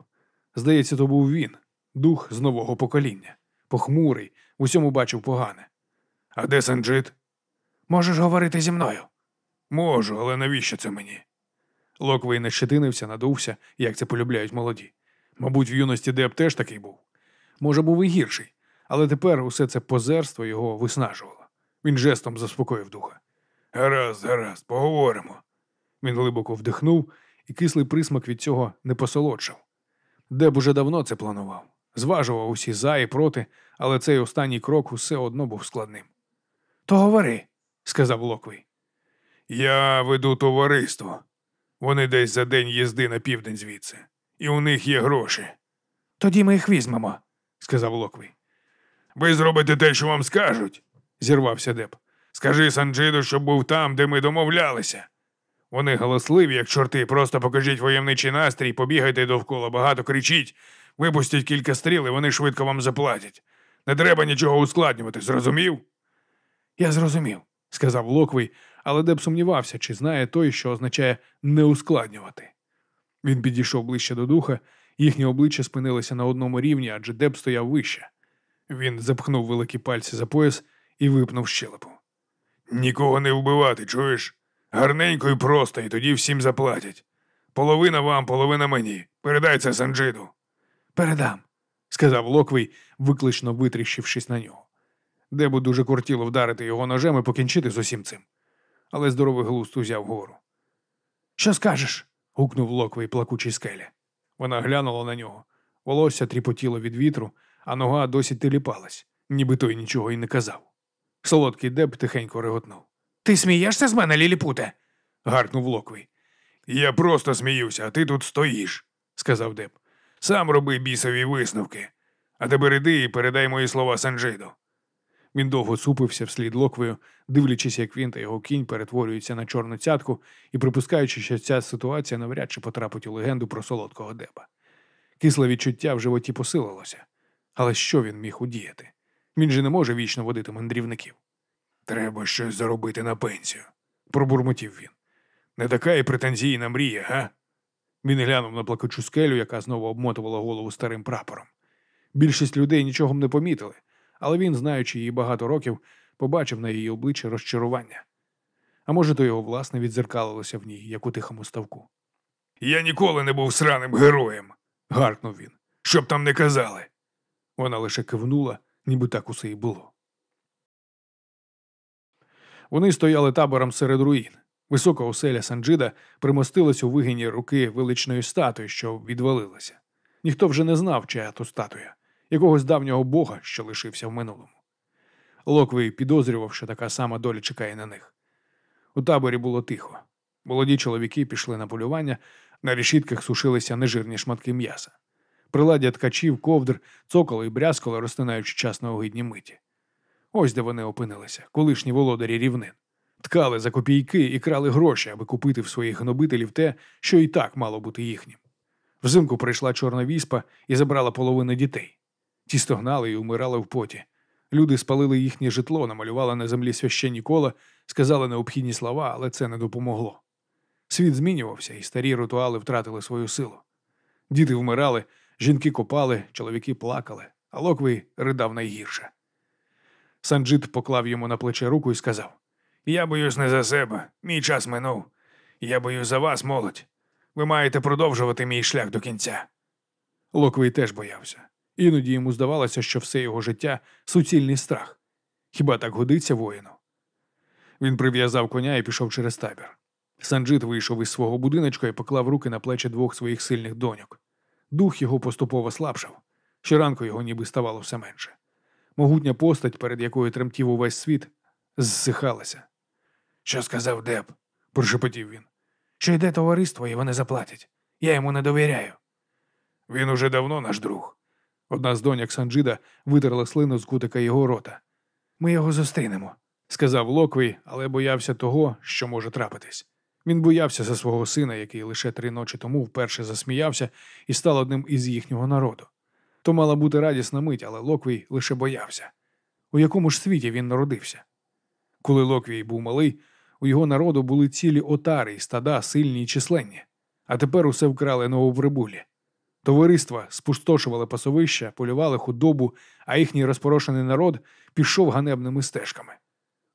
Здається, то був він, дух з нового покоління. Похмурий, усьому бачив погане. А де Санджит? Можеш говорити зі мною. Можу, але навіщо це мені? Локвей не щетинився, надувся, як це полюбляють молоді. Мабуть, в юності Деб теж такий був. Може, був і гірший, але тепер усе це позерство його виснажувало. Він жестом заспокоїв духа. Гаразд, гаразд, поговоримо. Він глибоко вдихнув, і кислий присмак від цього не посолодшав. Деб уже давно це планував, зважував усі за і проти, але цей останній крок усе одно був складним. То говори. Сказав Локвей. Я веду товариство. Вони десь за день їзди на південь звідси. І у них є гроші. Тоді ми їх візьмемо. сказав Локвей. Ви зробите те, що вам скажуть. Зірвався Деб. Скажи Санджиду, щоб був там, де ми домовлялися. Вони галасливі, як чорти, просто покажіть войовничий настрій, побігайте довкола, багато кричіть, випустіть кілька стріл, і вони швидко вам заплатять. Не треба нічого ускладнювати, зрозумів? Я зрозумів. сказав Локвей, але Деб сумнівався, чи знає той, що означає не ускладнювати. Він підійшов ближче до духа, їхні обличчя спинилися на одному рівні, адже Деб стояв вище. Він запхнув великі пальці за пояс і випнув щелепу. Нікого не вбивати, чуєш? Гарненько і просто, і тоді всім заплатять. Половина вам, половина мені. Передай це Санджиду. Передам. сказав Локвей, виклично витріщившись на нього. Дебу дуже кортіло вдарити його ножем і покінчити з усім цим. Але здоровий глузд узяв гору. Що скажеш? гукнув Локвей плакучій скелі. Вона глянула на нього. Волосся тріпотіло від вітру, а нога досі теліпалась, ніби той нічого й не казав. Солодкий Деб тихенько реготнув. Ти смієшся з мене, Ліліпуте? Гаркнув Локвей, Я просто сміюся, а ти тут стоїш, сказав Деб. Сам роби бісові висновки. А тепер іди і передай мої слова Санджиду. Він довго супився вслід Локвею, дивлячись, як він та його кінь перетворюються на чорну цятку і припускаючи, що ця ситуація навряд чи потрапить у легенду про солодкого деба. Кисле відчуття в животі посилилося. Але що він міг удіяти? Він же не може вічно водити мандрівників. Треба щось заробити на пенсію. Пробурмотів він. Не така і претензійна мрія, га? Він глянув на плакучу скелю, яка знову обмотувала голову старим прапором. Більшість людей нічого не помітили, але він, знаючи її багато років, побачив на її обличчі розчарування. А може, то його власне відзеркалилося в ній, як у тихому ставку. Я ніколи не був сраним героєм, Гаркнув він. щоб там не казали. Вона лише кивнула, ніби так усе і було. Вони стояли табором серед руїн. Висока оселя Санджида примостилась у вигині руки величної статуї, що відвалилася. Ніхто вже не знав, чия то статуя, якогось давнього бога, що лишився в минулому. Локвій підозрював, що така сама доля чекає на них. У таборі було тихо. Молоді чоловіки пішли на полювання, на решітках сушилися нежирні шматки м'яса. Приладдя ткачів, ковдр, цоколо і брязкало, розтинаючи час на огидні миті. Ось де вони опинилися, колишні володарі рівнин. Ткали за копійки і крали гроші, аби купити в своїх гнобителів те, що і так мало бути їхнім. Взимку прийшла чорна віспа і забрала половину дітей. Ті стогнали і умирали в поті. Люди спалили їхнє житло, намалювали на землі священні кола, сказали необхідні слова, але це не допомогло. Світ змінювався, і старі ритуали втратили свою силу. Діти вмирали, жінки копали, чоловіки плакали, а Локвій ридав найгірше. Санджит поклав йому на плече руку і сказав: Я боюсь не за себе. Мій час минув. Я боюсь за вас, молодь. Ви маєте продовжувати мій шлях до кінця. Локвій теж боявся. Іноді йому здавалося, що все його життя суцільний страх. Хіба так годиться воїну? Він прив'язав коня і пішов через табір. Санджит вийшов із свого будиночка і поклав руки на плечі двох своїх сильних доньок. Дух його поступово слабшав. Щоранку його ніби ставало все менше. Могутня постать, перед якою тремтів увесь світ, зсихалася. Що сказав Деб? Прошепотів він. Що йде товариство, і вони заплатять. Я йому не довіряю. Він уже давно наш друг. Одна з доньок Санджида витерла слину з кутика його рота. Ми його зустрінемо. Сказав Локвій, але боявся того, що може трапитись. Він боявся за свого сина, який лише три ночі тому вперше засміявся і став одним із їхнього народу. То мала бути радісна мить, але Локвій лише боявся. У якому ж світі він народився? Коли Локвій був малий, у його народу були цілі отари і стада, сильні й численні, а тепер усе вкрали нововрибулі. Товариства спустошували пасовища, полювали худобу, а їхній розпорошений народ пішов ганебними стежками.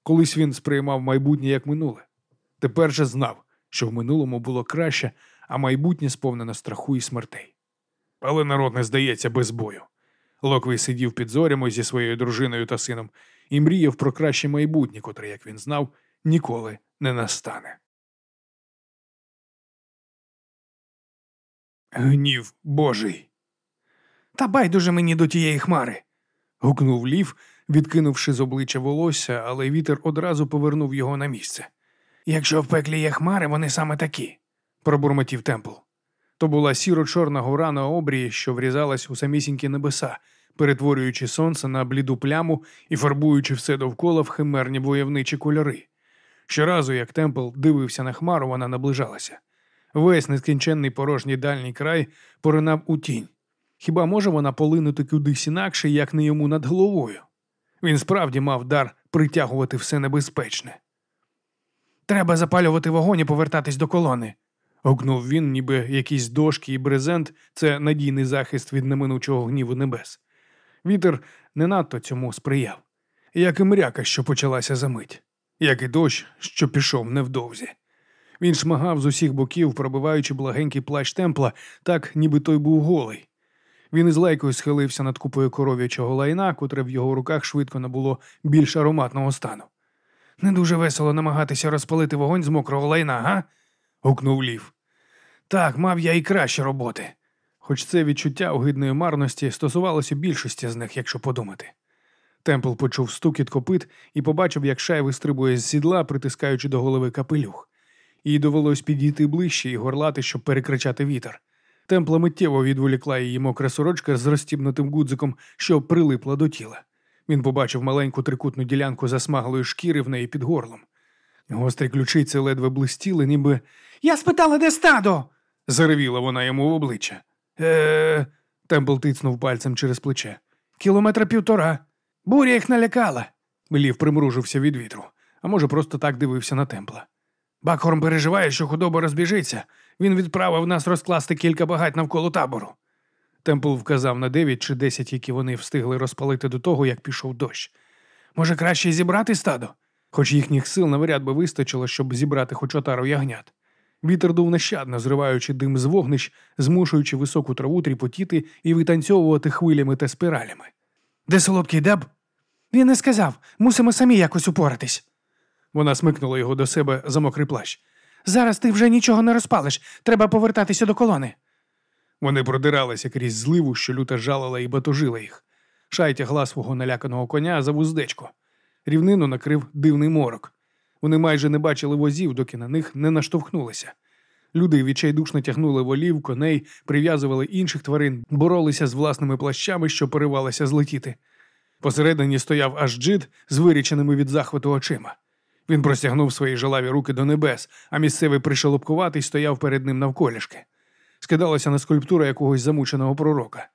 Колись він сприймав майбутнє як минуле. Тепер же знав, що в минулому було краще, а майбутнє сповнено страху і смертей. Але народ не здається без бою. Локвій сидів під зорями зі своєю дружиною та сином і мріяв про краще майбутнє, котре, як він знав, ніколи не настане. Гнів Божий. Та байдуже мені до тієї хмари. гукнув лів, відкинувши з обличчя волосся, але вітер одразу повернув його на місце. Якщо в пеклі є хмари, вони саме такі. Пробурмотів Темпл. То була сіро-чорна гора на обрії, що врізалась у самісінькі небеса, перетворюючи сонце на бліду пляму і фарбуючи все довкола в химерні войовничі кольори. Щоразу, як Темпл дивився на хмару, вона наближалася. Весь нескінченний порожній дальній край поринав у тінь. Хіба може вона полинути кудись інакше, як не йому над головою? Він справді мав дар притягувати все небезпечне. Треба запалювати вогонь і повертатись до колони. Гукнув він, ніби якісь дошки і брезент це надійний захист від неминучого гніву небес. Вітер не надто цьому сприяв, як і мряка, що почалася за мить, як і дощ, що пішов невдовзі. Він шмагав з усіх боків, пробиваючи благенький плащ темпла, так, ніби той був голий. Він із лайкою схилився над купою коров'ячого лайна, котре в його руках швидко набуло більш ароматного стану. Не дуже весело намагатися розпалити вогонь з мокрого лайна, га? Гукнув лів. Так, мав я і кращі роботи. Хоч це відчуття огидної марності стосувалося більшості з них, якщо подумати. Темпл почув стукіт копит і побачив, як шай вистрибує з сідла, притискаючи до голови капелюх. Їй довелось підійти ближче і горлати, щоб перекричати вітер. Темпла миттєво відволікла її мокра сорочка з розстібнутим гудзиком, що прилипла до тіла. Він побачив маленьку трикутну ділянку засмаглої шкіри в неї під горлом. Гострі ключиці ледве блистіли, ніби Я спитала, де стадо? заревіла вона йому в обличчя. Е. Темпл тицнув пальцем через плече. Кілометра півтора. Буря їх налякала. Лів примружився від вітру, а може, просто так дивився на темпла. Бакхорн переживає, що худоба розбіжиться. Він відправив нас розкласти кілька багать навколо табору. Темпл вказав на дев'ять чи десять, які вони встигли розпалити до того, як пішов дощ. Може, краще зібрати стадо? Хоч їхніх сил навряд би вистачило, щоб зібрати хоч отару ягнят. Вітер дув нещадно, зриваючи дим з вогнищ, змушуючи високу траву тріпотіти і витанцьовувати хвилями та спиралями. Де солодкий деб? Він не сказав. Мусимо самі якось упоратись. Вона смикнула його до себе за мокрий плащ. Зараз ти вже нічого не розпалиш. Треба повертатися до колони. Вони продиралися крізь зливу, що люто жалила і батожила їх. Шай тягла свого наляканого коня за вуздечко. Рівнину накрив дивний морок. Вони майже не бачили возів, доки на них не наштовхнулися. Люди відчайдушно тягнули волів, коней, прив'язували інших тварин, боролися з власними плащами, що поривалися злетіти. Посередині стояв аж джид з виріченими від захвату очима. Він простягнув свої жилаві руки до небес, а місцевий пришелопкуватий стояв перед ним навколішки. Скидалася на скульптуру якогось замученого пророка.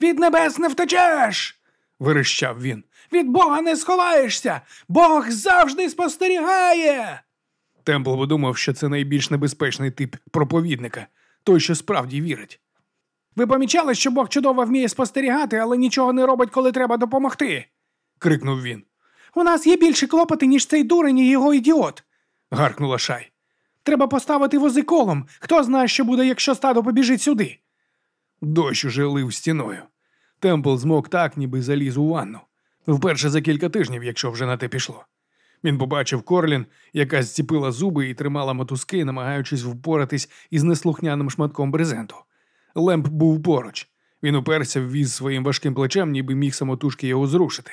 Від небес не втечеш. вирищав він. Від Бога не сховаєшся! Бог завжди спостерігає. Темпл подумав, що це найбільш небезпечний тип проповідника, той, що справді вірить. Ви помічали, що Бог чудово вміє спостерігати, але нічого не робить, коли треба допомогти. крикнув він. У нас є більше клопоти, ніж цей дурень і його ідіот. гаркнула Шай. Треба поставити вози колом. Хто знає, що буде, якщо стадо побіжить сюди. Дощ уже лив стіною. Темпл змок так, ніби заліз у ванну. Вперше за кілька тижнів, якщо вже на те пішло. Він побачив Корлін, яка зціпила зуби і тримала мотузки, намагаючись впоратись із неслухняним шматком брезенту. Лемп був поруч. Він уперся в віз своїм важким плечем, ніби міг самотужки його зрушити.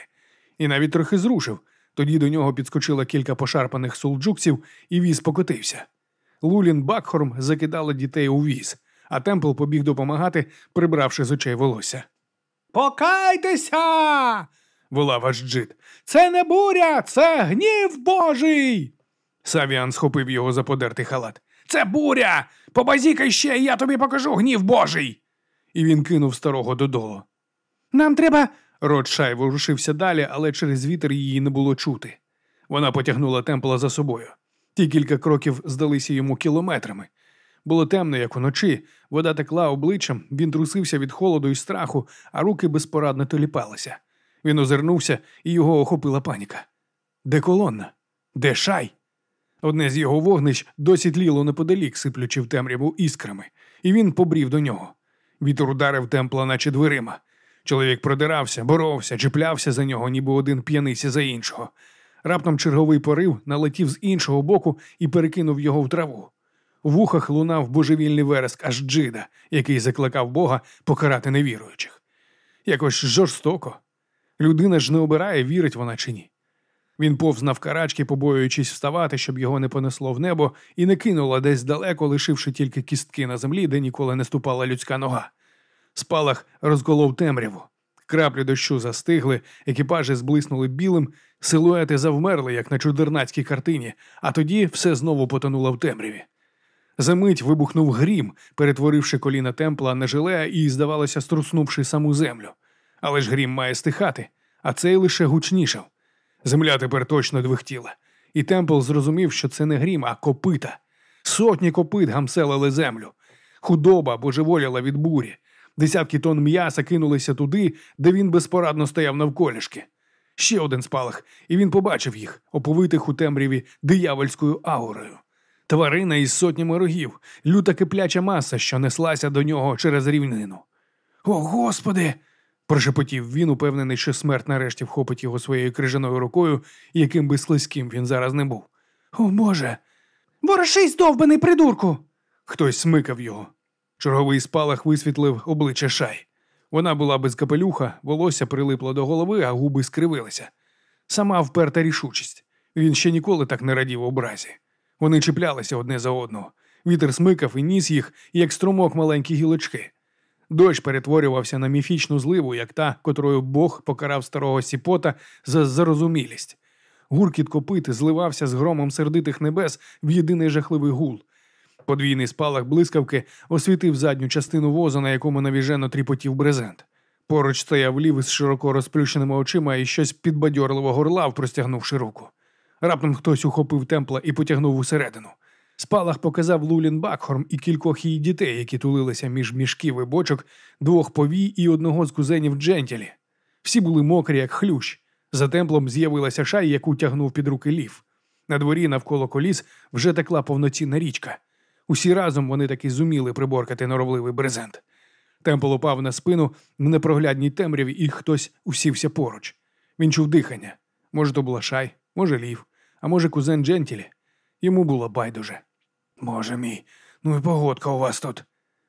І навіть трохи зрушив. Тоді до нього підскочило кілька пошарпаних сулджукців, і віз покотився. Лулін Бакхорм закидала дітей у віз, а Темпл побіг допомагати, прибравши з очей волосся. Покайтеся. Волав аж джит. Це не буря, це гнів Божий. Савіан схопив його за подертий халат. Це буря! Побазікай ще, і я тобі покажу гнів Божий. І він кинув старого додолу. Нам треба. Рот Шай ворушився далі, але через вітер її не було чути. Вона потягнула темпла за собою. Ті кілька кроків здалися йому кілометрами. Було темно, як уночі, вода текла обличчям, він трусився від холоду і страху, а руки безпорадно теліпалися. Він озирнувся, і його охопила паніка. Де колонна? Де шай? Одне з його вогнищ досі тліло неподалік, сиплючи в темряву іскрами, і він побрів до нього. Вітер ударив темпла, наче дверима. Чоловік продирався, боровся, чіплявся за нього, ніби один п'янися за іншого. Раптом черговий порив налетів з іншого боку і перекинув його в траву. В вухах лунав божевільний вереск аж джида, який закликав Бога покарати невіруючих. Якось жорстоко. Людина ж не обирає, вірить вона чи ні. Він повз навкарачки, побоюючись вставати, щоб його не понесло в небо, і не кинула десь далеко, лишивши тільки кістки на землі, де ніколи не ступала людська нога. Спалах розколов темряву. Краплі дощу застигли, екіпажі зблиснули білим, силуети завмерли, як на чудернацькій картині, а тоді все знову потонуло в темряві. Замить вибухнув грім, перетворивши коліна темпла на жиле і, здавалося, струснувши саму землю. Але ж грім має стихати, а цей лише гучнішав. Земля тепер точно двихтіла, і темпл зрозумів, що це не грім, а копита. Сотні копит гамселили землю. Худоба божеволіла від бурі. Десятки тонн м'яса кинулися туди, де він безпорадно стояв навколішки. Ще один спалах, і він побачив їх, оповитих у темряві диявольською аурою. Тварина із сотнями рогів, люта кипляча маса, що неслася до нього через рівнину. О, Господи! Прошепотів він, упевнений, що смерть нарешті вхопить його своєю крижаною рукою, яким би слизьким він зараз не був. О Боже. Ворушись, довбаний придурку. Хтось смикав його. Черговий спалах висвітлив обличчя шай. Вона була без капелюха, волосся прилипло до голови, а губи скривилися. Сама вперта рішучість. Він ще ніколи так не радів образі. Вони чіплялися одне за одного. Вітер смикав і ніс їх, як струмок маленькі гілочки. Дощ перетворювався на міфічну зливу, як та, котрою Бог покарав старого сіпота за зарозумілість. Гуркіт копити зливався з громом сердитих небес в єдиний жахливий гул. Подвійний спалах блискавки освітив задню частину воза, на якому навіжено тріпотів брезент. Поруч стояв лів із широко розплющеними очима і щось підбадьорливо горлав, простягнувши руку. Раптом хтось ухопив темпла і потягнув усередину. Спалах показав Лулін Бакхорм і кількох її дітей, які тулилися між мішків і бочок, двох повій і одного з кузенів Джентілі. Всі були мокрі, як хлющ. За темплом з'явилася шай, яку тягнув під руки лів. На дворі навколо коліс вже текла повноцінна річка. Усі разом вони таки зуміли приборкати норовливий брезент. Темпл упав на спину в непроглядній темряві, і хтось усівся поруч. Він чув дихання. Може, то була шай, може, лів, а може, кузен Джентілі. Йому було байдуже. Боже мій, ну і погодка у вас тут,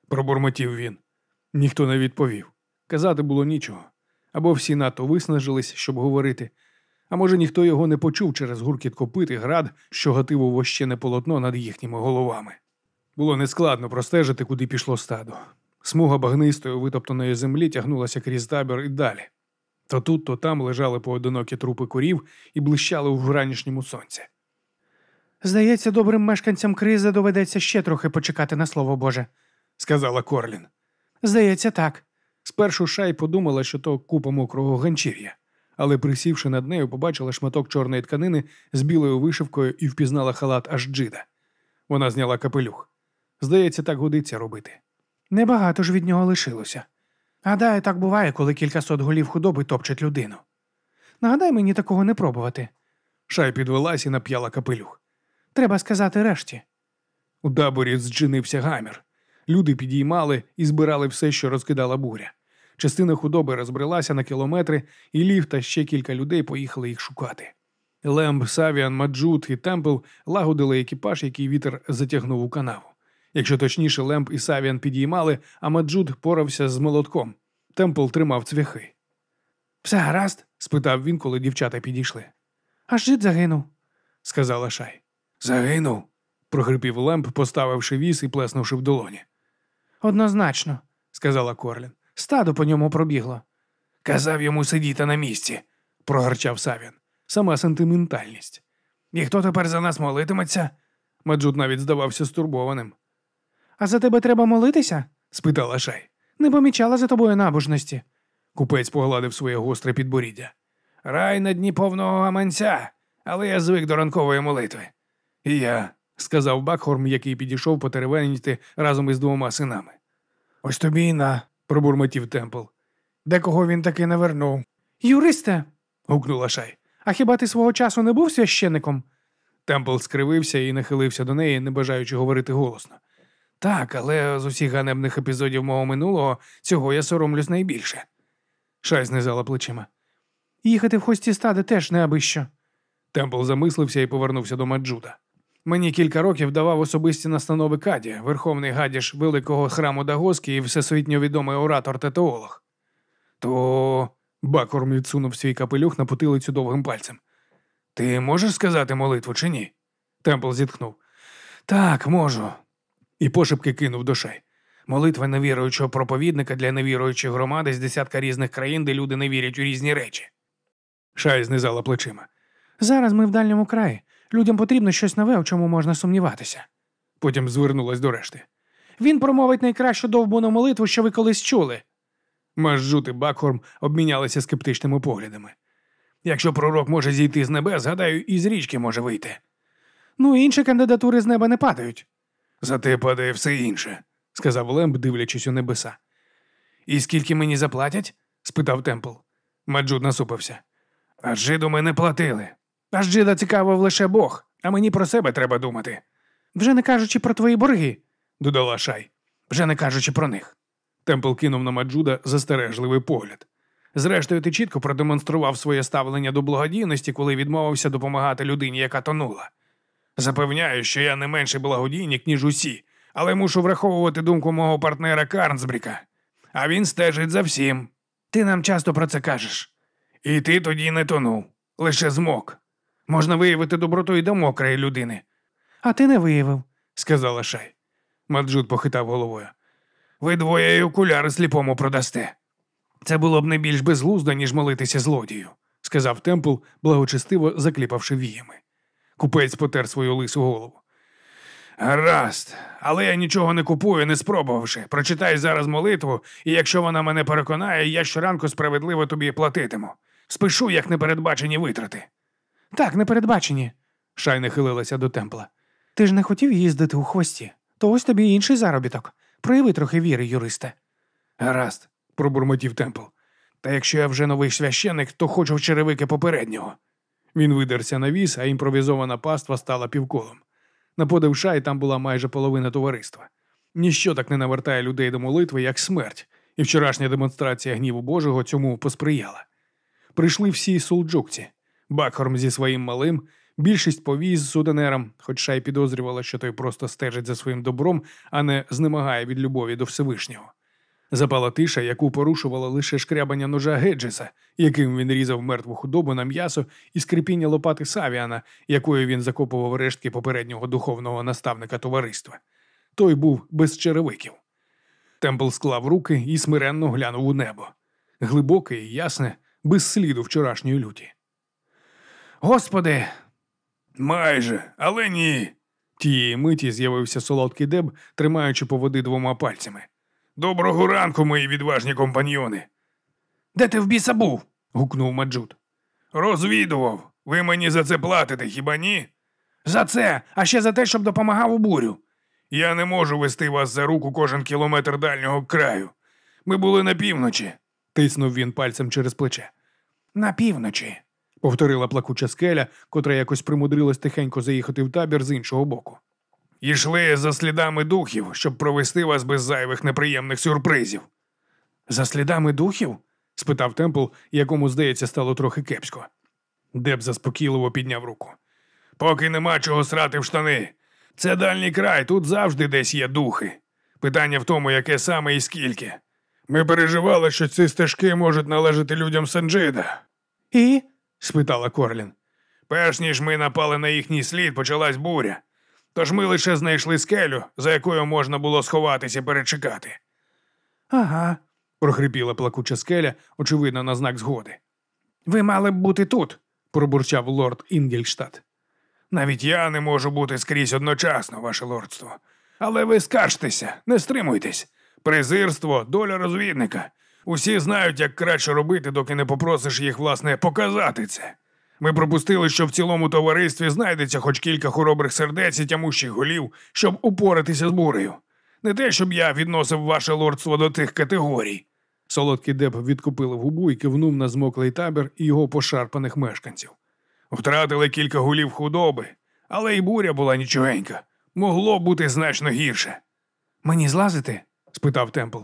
пробурмотів він. Ніхто не відповів. Казати було нічого. Або всі надто виснажились, щоб говорити, а може ніхто його не почув через гуркіт копит і град, що гатив у вощене полотно над їхніми головами. Було нескладно простежити, куди пішло стадо. Смуга багнистої витоптаної землі тягнулася крізь табір і далі. То тут, то там лежали поодинокі трупи корів і блищали у вранішньому сонці. Здається, добрим мешканцям кризи доведеться ще трохи почекати на слово Боже. сказала Корлін. Здається, так. Спершу шай подумала, що то купа мокрого ганчір'я, але присівши над нею, побачила шматок чорної тканини з білою вишивкою і впізнала халат Ашджида. Вона зняла капелюх. Здається, так годиться робити. Небагато ж від нього лишилося. Гадаю, так буває, коли кількасот голів худоби топчуть людину. Нагадай мені такого не пробувати. Шай підвелась і нап'яла капелюх. Треба сказати решті. У таборі зчинився гамір. Люди підіймали і збирали все, що розкидала буря. Частина худоби розбрелася на кілометри, і лів та ще кілька людей поїхали їх шукати. Лемб, Савіан, Маджут і Темпл лагодили екіпаж, який вітер затягнув у канаву. Якщо точніше, Лемб і Савіан підіймали, а Маджут порався з молотком. Темпл тримав цвяхи. Все гаразд? спитав він, коли дівчата підійшли. Аж жит загинув. Сказала Шай. Загинув. прогрипів Лемб, поставивши віз і плеснувши в долоні. Однозначно, Сказала Корлін. стадо по ньому пробігло. Казав йому сидіти на місці, прогарчав Савін. Сама сентиментальність. І хто тепер за нас молитиметься? Маджут навіть здавався стурбованим, А за тебе треба молитися? спитала Шай. Не помічала за тобою набожності. Купець погладив своє гостре підборіддя. Рай на дні повного гаманця, але я звик до ранкової молитви. І я, сказав Бакхорм, який підійшов потеревеніти разом із двома синами. Ось тобі і на. Пробурмотів Темпл. Декого він таки не вернув. Юристе, гукнула Шай. а хіба ти свого часу не був священником? Темпл скривився і нахилився до неї, не бажаючи говорити голосно. Так, але з усіх ганебних епізодів мого минулого цього я соромлюсь найбільше. Шай знизала плечима. Їхати в хвості стада теж не абищо. Темпл замислився і повернувся до Маджуда. Мені кілька років давав особисті настанови Каді, верховний гадіш великого храму Дагоски і всесвітньо відомий оратор та теолог. То Бакорм відсунув свій капелюх на потилицю довгим пальцем. Ти можеш сказати молитву чи ні? Темпл зітхнув. Так, можу. І пошепки кинув до шай. Молитва невіруючого проповідника для невіруючої громади з десятка різних країн, де люди не вірять у різні речі. Шай знизала плечима. Зараз ми в дальньому краї. Людям потрібно щось нове, у чому можна сумніватися. Потім звернулась до решти. Він промовить найкращу довбану молитву, що ви колись чули. Мажжут і Бакхорм обмінялися скептичними поглядами. Якщо пророк може зійти з небес, гадаю, і з річки може вийти. Ну, інші кандидатури з неба не падають. Зате падає все інше, сказав Лемб, дивлячись у небеса. І скільки мені заплатять? спитав Темпл. Маджуд насупився. А жиду ми не платили. Аж джида цікавив лише Бог, А мені про себе треба думати, вже не кажучи про твої борги. додала Шай, вже не кажучи про них. Темпл кинув на Маджуда застережливий погляд. Зрештою, ти чітко продемонстрував своє ставлення до благодійності, коли відмовився допомагати людині, яка тонула. Запевняю, що я не менший благодійник, ніж усі, але мушу враховувати думку мого партнера Карнсбріка. А він стежить за всім. Ти нам часто про це кажеш. І ти тоді не тонув, лише змок. Можна виявити доброту і до мокрої людини, А ти не виявив. сказала Шай. Маджуд похитав головою. Ви двоє й окуляри сліпому продасте. Це було б не більш безглуздо, ніж молитися злодію, сказав Темпл, благочестиво закліпавши віями. Купець потер свою лису голову. Гаразд, але я нічого не купую, не спробувавши. Прочитай зараз молитву, і якщо вона мене переконає, я щоранку справедливо тобі платитиму. Спишу, як непередбачені витрати. Так, непередбачені. Шай нахилилася до темпла. Ти ж не хотів їздити у хвості. То ось тобі інший заробіток. Прояви трохи віри, юристе. Гаразд, пробурмотів Темпл. Та якщо я вже новий священик, то хочу в черевики попереднього. Він видерся на віз, а імпровізована паства стала півколом. На подив шай там була майже половина товариства. Ніщо так не навертає людей до молитви, як смерть, і вчорашня демонстрація гніву Божого цьому посприяла. Прийшли всі сулджукці, Бакхорм зі своїм малим, більшість повіз з суденером, хоч шай підозрювала, що той просто стежить за своїм добром, а не знемагає від любові до Всевишнього. Запала тиша, яку порушувало лише шкрябання ножа Геджеса, яким він різав мертву худобу на м'ясо, і скрипіння лопати Савіана, якою він закопував рештки попереднього духовного наставника товариства. Той був без черевиків. Темпл склав руки і смиренно глянув у небо. Глибоке і ясне, без сліду вчорашньої люті. Господи, Майже, але ні. Тієї миті з'явився солодкий деб, тримаючи по води двома пальцями. Доброго ранку, мої відважні компаньйони. де ти в біса був? Гукнув Маджут. Розвідував. Ви мені за це платите, хіба ні? За це, а ще за те, щоб допомагав у бурю. Я не можу вести вас за руку кожен кілометр дальнього краю. Ми були на півночі. Тиснув він пальцем через плече. На півночі. Повторила плакуча скеля, котра якось примудрилась тихенько заїхати в табір з іншого боку. Йшли за слідами духів, щоб провести вас без зайвих неприємних сюрпризів. За слідами духів? спитав Темпл, якому, здається, стало трохи кепсько. Деб заспокійливо підняв руку. Поки нема чого срати в штани. Це дальній край, тут завжди десь є духи. Питання в тому, яке саме і скільки. Ми переживали, що ці стежки можуть належати людям Санджида. І? Спитала Корлін. Перш ніж ми напали на їхній слід, почалась буря. Тож ми лише знайшли скелю, за якою можна було сховатися і перечекати. Ага. прохрипіла плакуча скеля, очевидно, на знак згоди. Ви мали б бути тут. Пробурчав лорд Інгельштадт. Навіть я не можу бути скрізь одночасно, ваше лордство. Але ви скаржтеся, не стримуйтесь. Презирство, доля розвідника. Усі знають, як краще робити, доки не попросиш їх, власне, показати це. Ми пропустили, що в цілому товаристві знайдеться хоч кілька хоробрих сердець і тямущих голів, щоб упоратися з бурею. Не те, щоб я відносив ваше лордство до тих категорій. Солодкий деб відкупив губу і кивнув на змоклий табір і його пошарпаних мешканців. Втратили кілька гулів худоби, але й буря була нічогенька. Могло бути значно гірше. Мені злазити? спитав Темпл.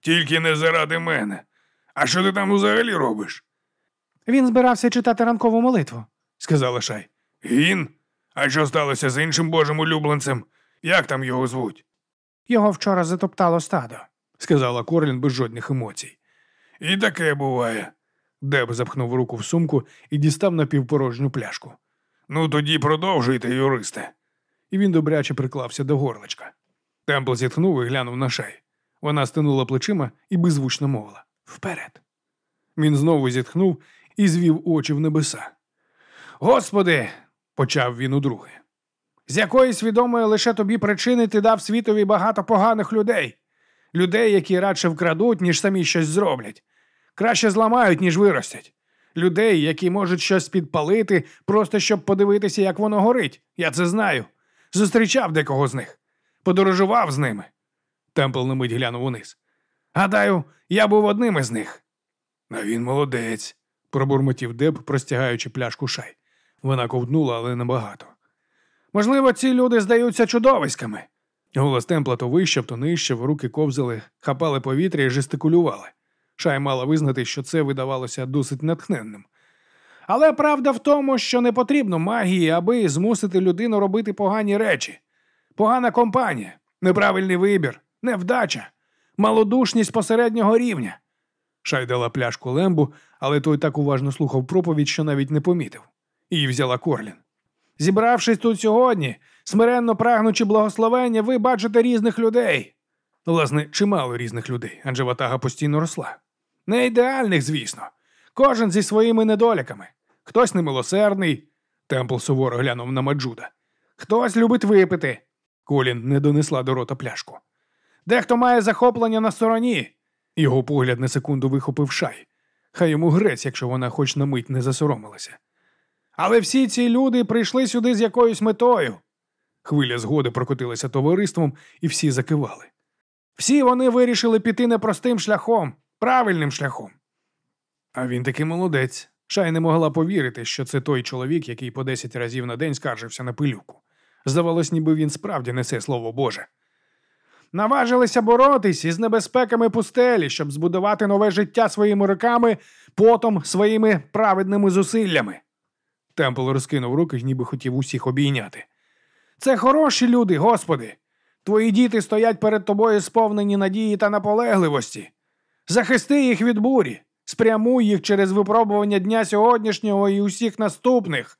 Тільки не заради мене. А що ти там взагалі робиш? Він збирався читати ранкову молитву. сказала Шай. Він? А що сталося з іншим божим улюбленцем? Як там його звуть? Його вчора затоптало стадо. сказала Корлін без жодних емоцій. І таке буває. Деб запхнув руку в сумку і дістав напівпорожню пляшку. Ну тоді продовжуйте, юристе. І він добряче приклався до горличка. Темпл зітхнув і глянув на шай. Вона стинула плечима і беззвучно мовила Вперед. Він знову зітхнув і звів очі в небеса. Господи, Почав він удруге. з якої свідомої лише тобі причини ти дав світові багато поганих людей. Людей, які радше вкрадуть, ніж самі щось зроблять. Краще зламають, ніж виростять. Людей, які можуть щось підпалити, просто щоб подивитися, як воно горить. Я це знаю. Зустрічав декого з них. Подорожував з ними. Темпл на мить глянув униз. Гадаю, я був одним із них. А він молодець. Пробурмотів Деб, простягаючи пляшку шай. Вона ковтнула, але небагато. Можливо, ці люди здаються чудовиськами. Голос темпла то вищав, то нижчав, руки ковзали, хапали повітря і жестикулювали. Шай мала визнати, що це видавалося досить натхненним. Але правда в тому, що не потрібно магії, аби змусити людину робити погані речі. Погана компанія, неправильний вибір, невдача, малодушність посереднього рівня. Шай дала пляшку лембу, але той так уважно слухав проповідь, що навіть не помітив. І взяла Корлін. Зібравшись тут сьогодні, смиренно прагнучи благословення, ви бачите різних людей. Власне, чимало різних людей, адже ватага постійно росла. Не ідеальних, звісно. Кожен зі своїми недоліками. Хтось немилосердний, Темпл суворо глянув на Маджуда. хтось любить випити, Колін не донесла до рота пляшку. Дехто має захоплення на стороні. Його погляд на секунду вихопив шай. Хай йому грець, якщо вона хоч на мить не засоромилася. Але всі ці люди прийшли сюди з якоюсь метою. Хвиля згоди прокотилася товариством, і всі закивали. Всі вони вирішили піти непростим шляхом, правильним шляхом. А він таки молодець. Шай не могла повірити, що це той чоловік, який по десять разів на день скаржився на пилюку. Здавалось, ніби він справді несе слово Боже. Наважилися боротись із небезпеками пустелі, щоб збудувати нове життя своїми руками, потом своїми праведними зусиллями. Темпл розкинув руки, ніби хотів усіх обійняти. Це хороші люди, Господи. Твої діти стоять перед тобою сповнені надії та наполегливості. Захисти їх від бурі, спрямуй їх через випробування дня сьогоднішнього і усіх наступних.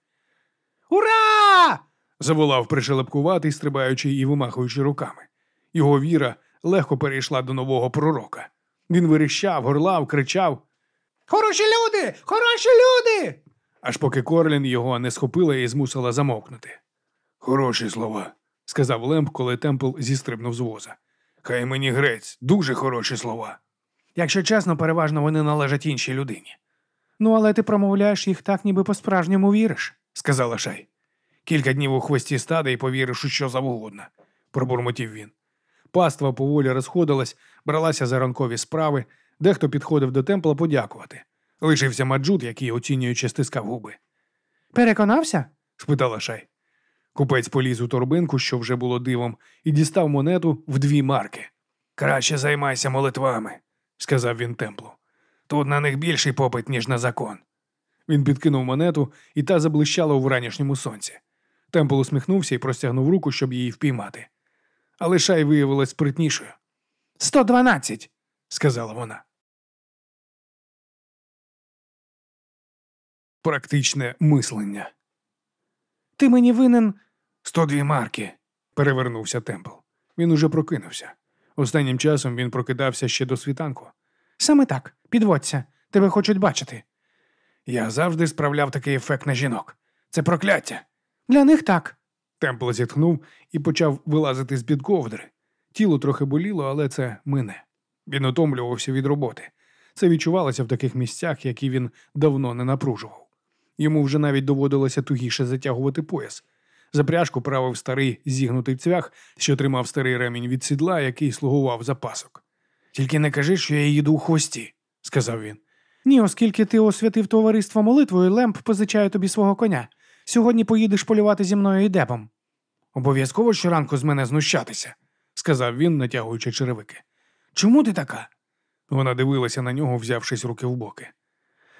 Ура! заволав пришелепкуватий, стрибаючи і вимахуючи руками. Його віра легко перейшла до нового пророка. Він виріщав, горлав, кричав Хороші люди! Хороші люди! Аж поки Корлін його не схопила і змусила замовкнути. Хороші слова, сказав Лемп, коли Темпл зістрибнув з воза. Хай мені грець, дуже хороші слова. Якщо чесно, переважно вони належать іншій людині. Ну, але ти промовляєш їх так, ніби по-справжньому віриш. сказала Шай. Кілька днів у хвості стада і повіриш у що завгодно, пробурмотів він. Паства поволі розходилась, бралася за ранкові справи, дехто підходив до темпла подякувати. Лишився маджут, який оцінюючи стискав губи. Переконався? спитала Шай. Купець поліз у торбинку, що вже було дивом, і дістав монету в дві марки. Краще займайся молитвами, сказав він темплу. Тут на них більший попит, ніж на закон. Він підкинув монету, і та заблищала у вранішньому сонці. Темпл усміхнувся і простягнув руку, щоб її впіймати. Але шай виявилась спритнішою. Сто дванадцять, сказала вона. Практичне мислення. Ти мені винен. Сто дві марки. перевернувся Темпл. Він уже прокинувся. Останнім часом він прокидався ще до світанку. Саме так, підводься. Тебе хочуть бачити. Я завжди справляв такий ефект на жінок. Це прокляття. Для них так. Темпл зітхнув і почав вилазити з під ковдри. Тіло трохи боліло, але це мине. Він утомлювався від роботи. Це відчувалося в таких місцях, які він давно не напружував. Йому вже навіть доводилося тугіше затягувати пояс. Запряжку правив старий зігнутий цвях, що тримав старий ремінь від сідла, який слугував за пасок. Тільки не кажи, що я їду у хвості, сказав він. Ні, оскільки ти освятив товариство молитвою, Лемп позичає тобі свого коня. Сьогодні поїдеш полювати зі мною і дебом. Обов'язково щоранку з мене знущатися, сказав він, натягуючи черевики. Чому ти така? Вона дивилася на нього, взявшись руки в боки.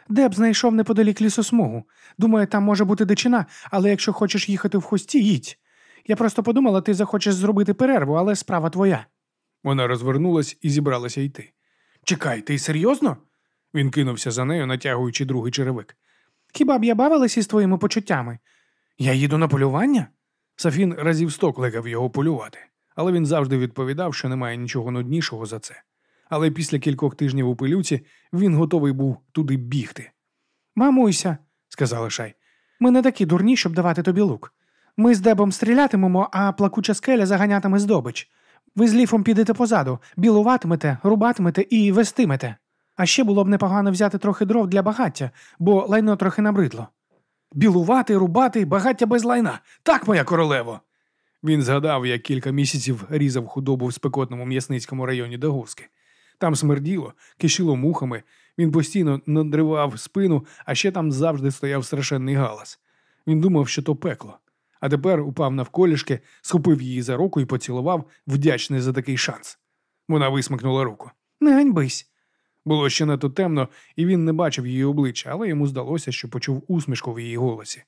Деб знайшов неподалік лісосмугу. Думаю, там може бути дичина, але якщо хочеш їхати в хвості, їдь. Я просто подумала, ти захочеш зробити перерву, але справа твоя. Вона розвернулась і зібралася йти. Чекай, ти серйозно? Він кинувся за нею, натягуючи другий черевик. Хіба б я бавилась із твоїми почуттями? Я їду на полювання? Сафін разів сто кликав його полювати, але він завжди відповідав, що немає нічого нуднішого за це. Але після кількох тижнів у пилюці він готовий був туди бігти. Мамуйся, сказала Шай. Ми не такі дурні, щоб давати тобі лук. Ми з дебом стрілятимемо, а плакуча скеля заганятиме здобич. Ви з ліфом підете позаду, білуватимете, рубатимете і вестимете. А ще було б непогано взяти трохи дров для багаття, бо лайно трохи набридло. Білувати, рубати, багаття без лайна. Так, моя королево. Він згадав, як кілька місяців різав худобу в спекотному м'ясницькому районі Дагуски. Там смерділо, кишіло мухами, він постійно надривав спину, а ще там завжди стояв страшенний галас. Він думав, що то пекло. А тепер упав навколішки, схопив її за руку і поцілував, вдячний за такий шанс. Вона висмикнула руку. Не ганьбись. Було ще надто темно, і він не бачив її обличчя, але йому здалося, що почув усмішку в її голосі.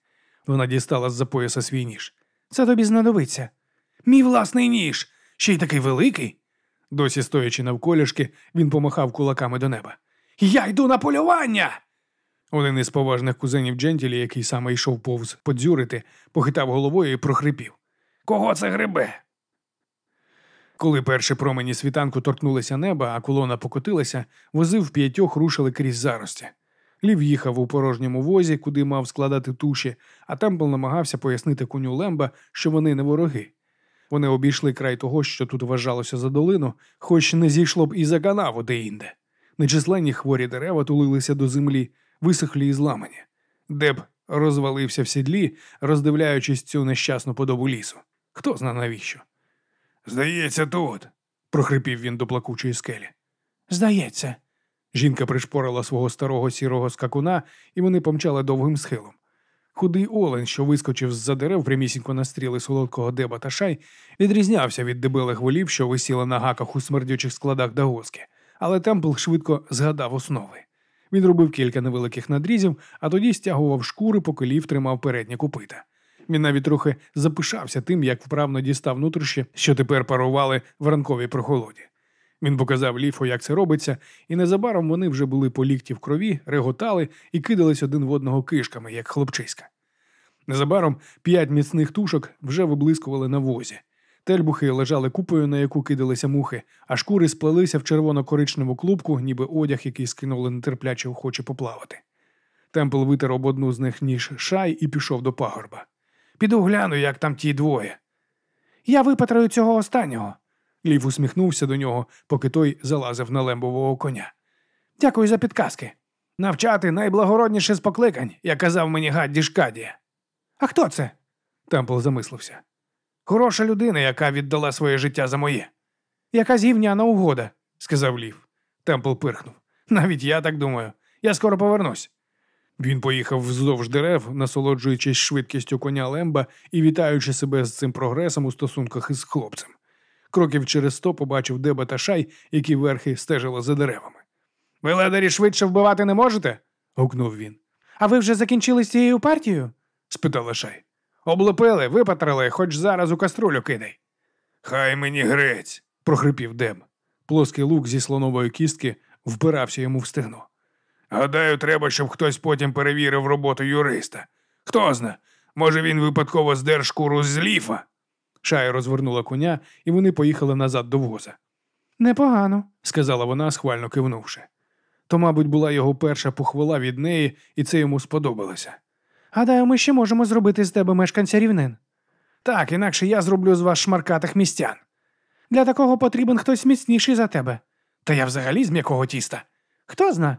Вона дістала з за пояса свій ніж. Це тобі знадобиться. Мій власний ніж, ще й такий великий. Досі стоячи навколішки, він помахав кулаками до неба. Я йду на полювання. Один із поважних кузенів Джентілі, який саме йшов повз подзюрити, похитав головою і прохрипів. Кого це грибе? Коли перші промені світанку торкнулися неба, а колона покотилася, вози в п'ятьох рушили крізь зарості. Лів їхав у порожньому возі, куди мав складати туші, а Темпл намагався пояснити коню Лемба, що вони не вороги. Вони обійшли край того, що тут вважалося за долину, хоч не зійшло б і за канаву де-інде. Нечисленні хворі дерева тулилися до землі, висохлі і зламані. Деб розвалився в сідлі, роздивляючись цю нещасну подобу лісу. Хто зна навіщо? Здається, тут, прохрипів він до плакучої скелі. Здається, Жінка пришпорила свого старого сірого скакуна, і вони помчали довгим схилом. Худий олень, що вискочив з-за дерев прямісінько на стріли солодкого деба та шай, відрізнявся від дебелих волів, що висіли на гаках у смердючих складах дагоски, але Темпл швидко згадав основи. Він робив кілька невеликих надрізів, а тоді стягував шкури, поки лів тримав передні копита. Він навіть трохи запишався тим, як вправно дістав нутрощі, що тепер парували в ранковій прохолоді. Він показав ліфу, як це робиться, і незабаром вони вже були по лікті в крові, реготали і кидались один в одного кишками, як хлопчиська. Незабаром п'ять міцних тушок вже виблискували на возі. Тельбухи лежали купою, на яку кидалися мухи, а шкури сплелися в червоно-коричневу клубку, ніби одяг, який скинули нетерпляче охоче поплавати. Темпл витер об одну з них ніж шай і пішов до пагорба. Піду гляну, як там ті двоє. Я випатраю цього останнього. Лів усміхнувся до нього, поки той залазив на лембового коня. Дякую за підказки. Навчати найблагородніше з покликань, як казав мені Гадді Шкадія. А хто це? Темпл замислився. Хороша людина, яка віддала своє життя за моє. Якась гівняна угода, сказав Лів. Темпл пирхнув. Навіть я так думаю. Я скоро повернусь. Він поїхав вздовж дерев, насолоджуючись швидкістю коня Лемба і вітаючи себе з цим прогресом у стосунках із хлопцем. Кроків через сто побачив Деба та шай, які верхи стежили за деревами. Ви ледарі швидше вбивати не можете? гукнув він. А ви вже закінчили з цією партією? спитала шай. Облепили, випатрили, хоч зараз у каструлю кидай. Хай мені грець. прохрипів Деб. Плоский лук зі слонової кістки впирався йому в стегно. Гадаю, треба, щоб хтось потім перевірив роботу юриста. Хто зна, може він випадково здер шкуру з ліфа. Шай розвернула коня, і вони поїхали назад до воза. Непогано, сказала вона, схвально кивнувши. То, мабуть, була його перша похвала від неї, і це йому сподобалося. Гадаю, ми ще можемо зробити з тебе мешканця рівнин. Так, інакше я зроблю з вас шмаркатих містян. Для такого потрібен хтось міцніший за тебе. Та я взагалі з м'якого тіста. Хто зна?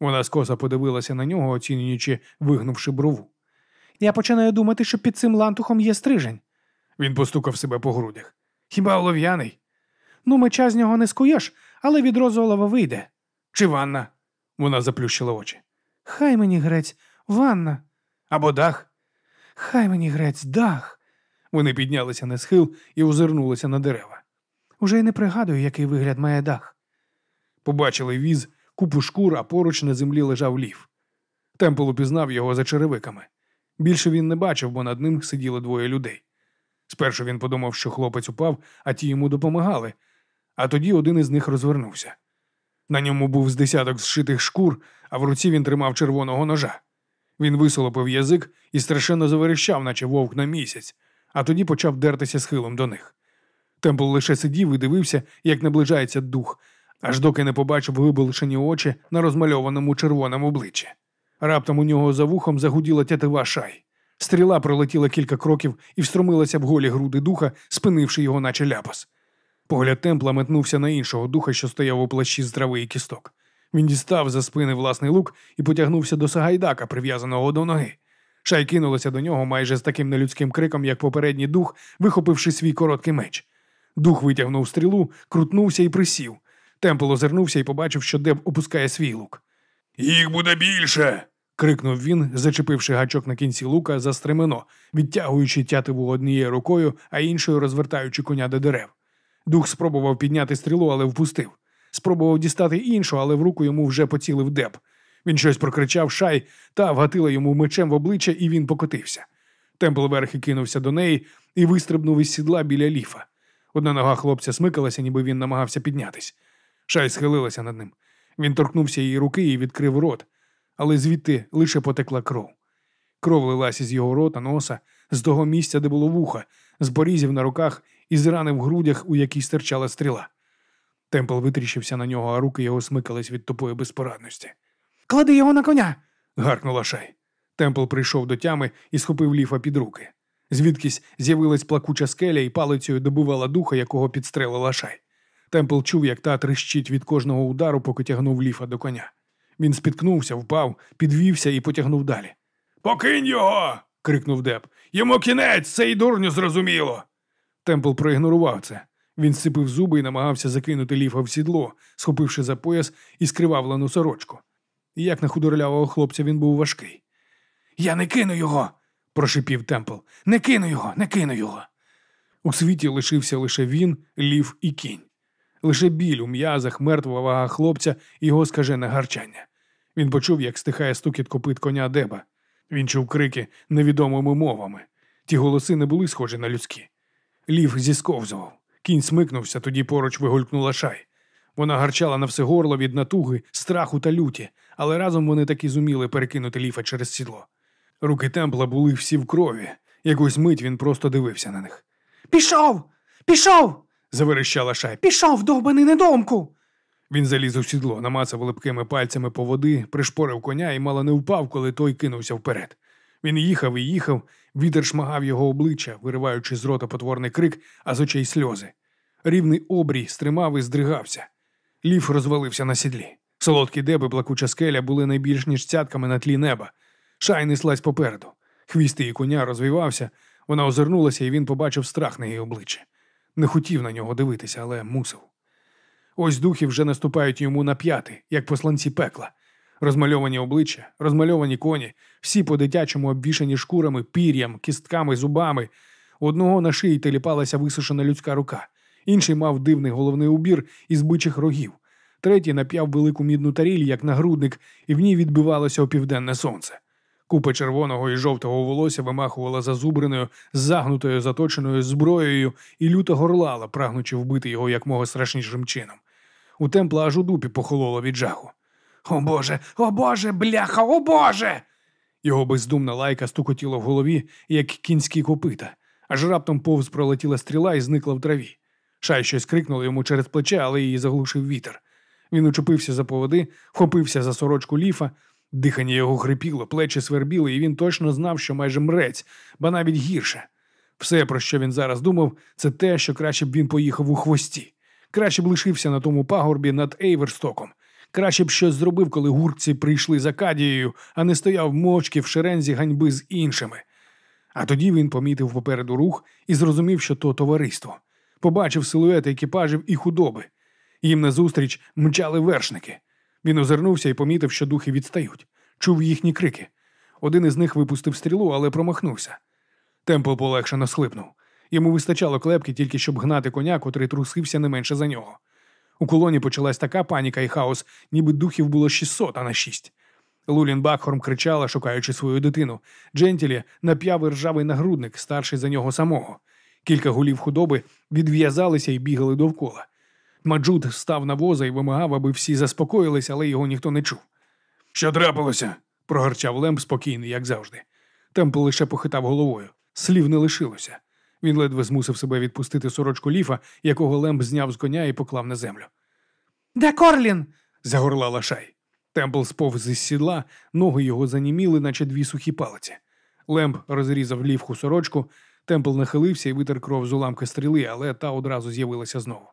Вона скоса подивилася на нього, оцінюючи, вигнувши брову. Я починаю думати, що під цим лантухом є стрижень. Він постукав себе по грудях. Хіба олов'яний? Ну, меча з нього не скуєш, але відро золова вийде. Чи ванна? Вона заплющила очі. Хай мені грець, ванна. Або дах. Хай мені грець, дах. Вони піднялися на схил і озирнулися на дерева. Уже й не пригадую, який вигляд має дах. Побачили віз, купу шкур, а поруч на землі лежав лів. Темпл упізнав його за черевиками. Більше він не бачив, бо над ним сиділи двоє людей. Спершу він подумав, що хлопець упав, а ті йому допомагали, а тоді один із них розвернувся. На ньому був з десяток зшитих шкур, а в руці він тримав червоного ножа. Він висолопив язик і страшенно заверещав, наче вовк на місяць, а тоді почав дертися схилом до них. Темпл лише сидів і дивився, як наближається дух, аж доки не побачив виболшені очі на розмальованому червоному обличчі. Раптом у нього за вухом загуділа тятива шай. Стріла пролетіла кілька кроків і встромилася в голі груди духа, спинивши його, наче ляпас. Погляд темпла метнувся на іншого духа, що стояв у плащі з трави і кісток. Він дістав за спини власний лук і потягнувся до Сагайдака, прив'язаного до ноги. Шай кинулася до нього майже з таким нелюдським криком, як попередній дух, вихопивши свій короткий меч. Дух витягнув стрілу, крутнувся і присів. Темпл озирнувся і побачив, що Деб опускає свій лук. Їх буде більше. крикнув він, зачепивши гачок на кінці лука за стремено, відтягуючи тятиву однією рукою, а іншою розвертаючи коня до дерев. Дух спробував підняти стрілу, але впустив. Спробував дістати іншу, але в руку йому вже поцілив Деб. Він щось прокричав шай та вгатила йому мечем в обличчя, і він покотився. Темпл верхи кинувся до неї і вистрибнув із сідла біля ліфа. Одна нога хлопця смикалася, ніби він намагався піднятись. Шай схилилася над ним. Він торкнувся її руки і відкрив рот, але звідти лише потекла кров. Кров лилась із його рота, носа, з того місця, де було вуха, з порізів на руках і з рани в грудях, у якій стирчала стріла. Темпл витріщився на нього, а руки його смикались від тупої безпорадності. Клади його на коня. гаркнула шай. Темпл прийшов до тями і схопив ліфа під руки. Звідкись з'явилась плакуча скеля і палицею добивала духа, якого підстрелила шай. Темпл чув, як та трещить від кожного удару, поки тягнув ліфа до коня. Він спіткнувся, впав, підвівся і потягнув далі. Покинь його. крикнув Деб. Йому кінець, це й дурню зрозуміло. Темпл проігнорував це. Він сципив зуби і намагався закинути ліфа в сідло, схопивши за пояс і скривавлену сорочку. І як на худорлявого хлопця він був важкий. Я не кину його, прошипів Темпл. Не кину його, не кину його. У світі лишився лише він, лів і кінь. Лише біль у м'язах, мертва вага хлопця і його скажене гарчання. Він почув, як стихає стукіт копит коня деба. Він чув крики невідомими мовами. Ті голоси не були схожі на людські. Лів зісковзував. Кінь смикнувся, тоді поруч вигулькнула шай. Вона гарчала на все горло від натуги, страху та люті, але разом вони таки зуміли перекинути ліфа через сідло. Руки темпла були всі в крові. Якусь мить він просто дивився на них. Пішов! Пішов! Заверещала шай. Пішов, довбаний недомку! Він заліз у сідло, намацав липкими пальцями по води, пришпорив коня і мало не впав, коли той кинувся вперед. Він їхав і їхав, вітер шмагав його обличчя, вириваючи з рота потворний крик, а з очей сльози. Рівний обрій стримав і здригався. Лів розвалився на сідлі. Солодкі деби, плакуча скеля були найбільш ніж цятками на тлі неба. Шай неслась попереду. Хвіст її коня розвивався, вона озирнулася, і він побачив страх на її обличчі. Не хотів на нього дивитися, але мусив. Ось духи вже наступають йому на п'яти, як посланці пекла. Розмальовані обличчя, розмальовані коні, всі по-дитячому обвішані шкурами, пір'ям, кістками, зубами. Одного на шиї теліпалася висушена людська рука, інший мав дивний головний убір із бичих рогів, третій нап'яв велику мідну таріль, як нагрудник, і в ній відбивалося опівденне сонце. Купа червоного і жовтого волосся вимахувала зазубреною, загнутою, заточеною зброєю і люто горлала, прагнучи вбити його якмога страшнішим чином. У темпла аж у дупі похололо від жаху. О Боже, о Боже, бляха, о Боже! Його бездумна лайка стукотіла в голові, як кінські копита, аж раптом повз пролетіла стріла і зникла в траві. Шай щось крикнула йому через плече, але її заглушив вітер. Він учепився за поводи, вхопився за сорочку ліфа, дихання його хрипіло, плечі свербіли, і він точно знав, що майже мрець, ба навіть гірше. Все, про що він зараз думав, це те, що краще б він поїхав у хвості. Краще б лишився на тому пагорбі над Ейверстоком. Краще б щось зробив, коли гурці прийшли за Кадією, а не стояв мовчки в шерензі ганьби з іншими. А тоді він помітив попереду рух і зрозумів, що то товариство. Побачив силуети екіпажів і худоби. Їм назустріч мчали вершники. Він озирнувся і помітив, що духи відстають. Чув їхні крики. Один із них випустив стрілу, але промахнувся. Темпл полегшено схлипнув. Йому вистачало клепки тільки щоб гнати коня, котрий трусився не менше за нього. У колоні почалась така паніка і хаос, ніби духів було 600, а на 6. Лулін Бакхорм кричала, шукаючи свою дитину. Джентілі нап'яв ржавий нагрудник, старший за нього самого. Кілька голів худоби відв'язалися і бігали довкола. Маджуд став на воза і вимагав, аби всі заспокоїлись, але його ніхто не чув. Що трапилося? прогарчав Лемб спокійний, як завжди. Темпл лише похитав головою. Слів не лишилося. Він ледве змусив себе відпустити сорочку Ліфа, якого Лемб зняв з коня і поклав на землю. Де Корлін? Загорлала Шай. Темпл сповз із сідла, ноги його заніміли, наче дві сухі палиці. Лемб розрізав лівху сорочку, темпл нахилився і витер кров з уламки стріли, але та одразу з'явилася знову.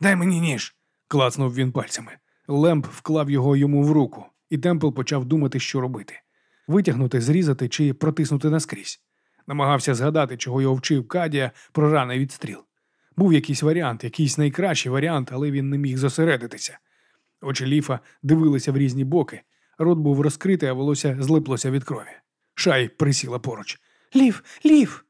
Дай мені ніж. клацнув він пальцями. Лемб вклав його йому в руку, і темпл почав думати, що робити: витягнути, зрізати чи протиснути наскрізь. Намагався згадати, чого його вчив Кадія про раний відстріл. Був якийсь варіант, якийсь найкращий варіант, але він не міг зосередитися. Очі ліфа дивилися в різні боки, рот був розкритий, а волосся злиплося від крові. Шай присіла поруч. Лів, лів.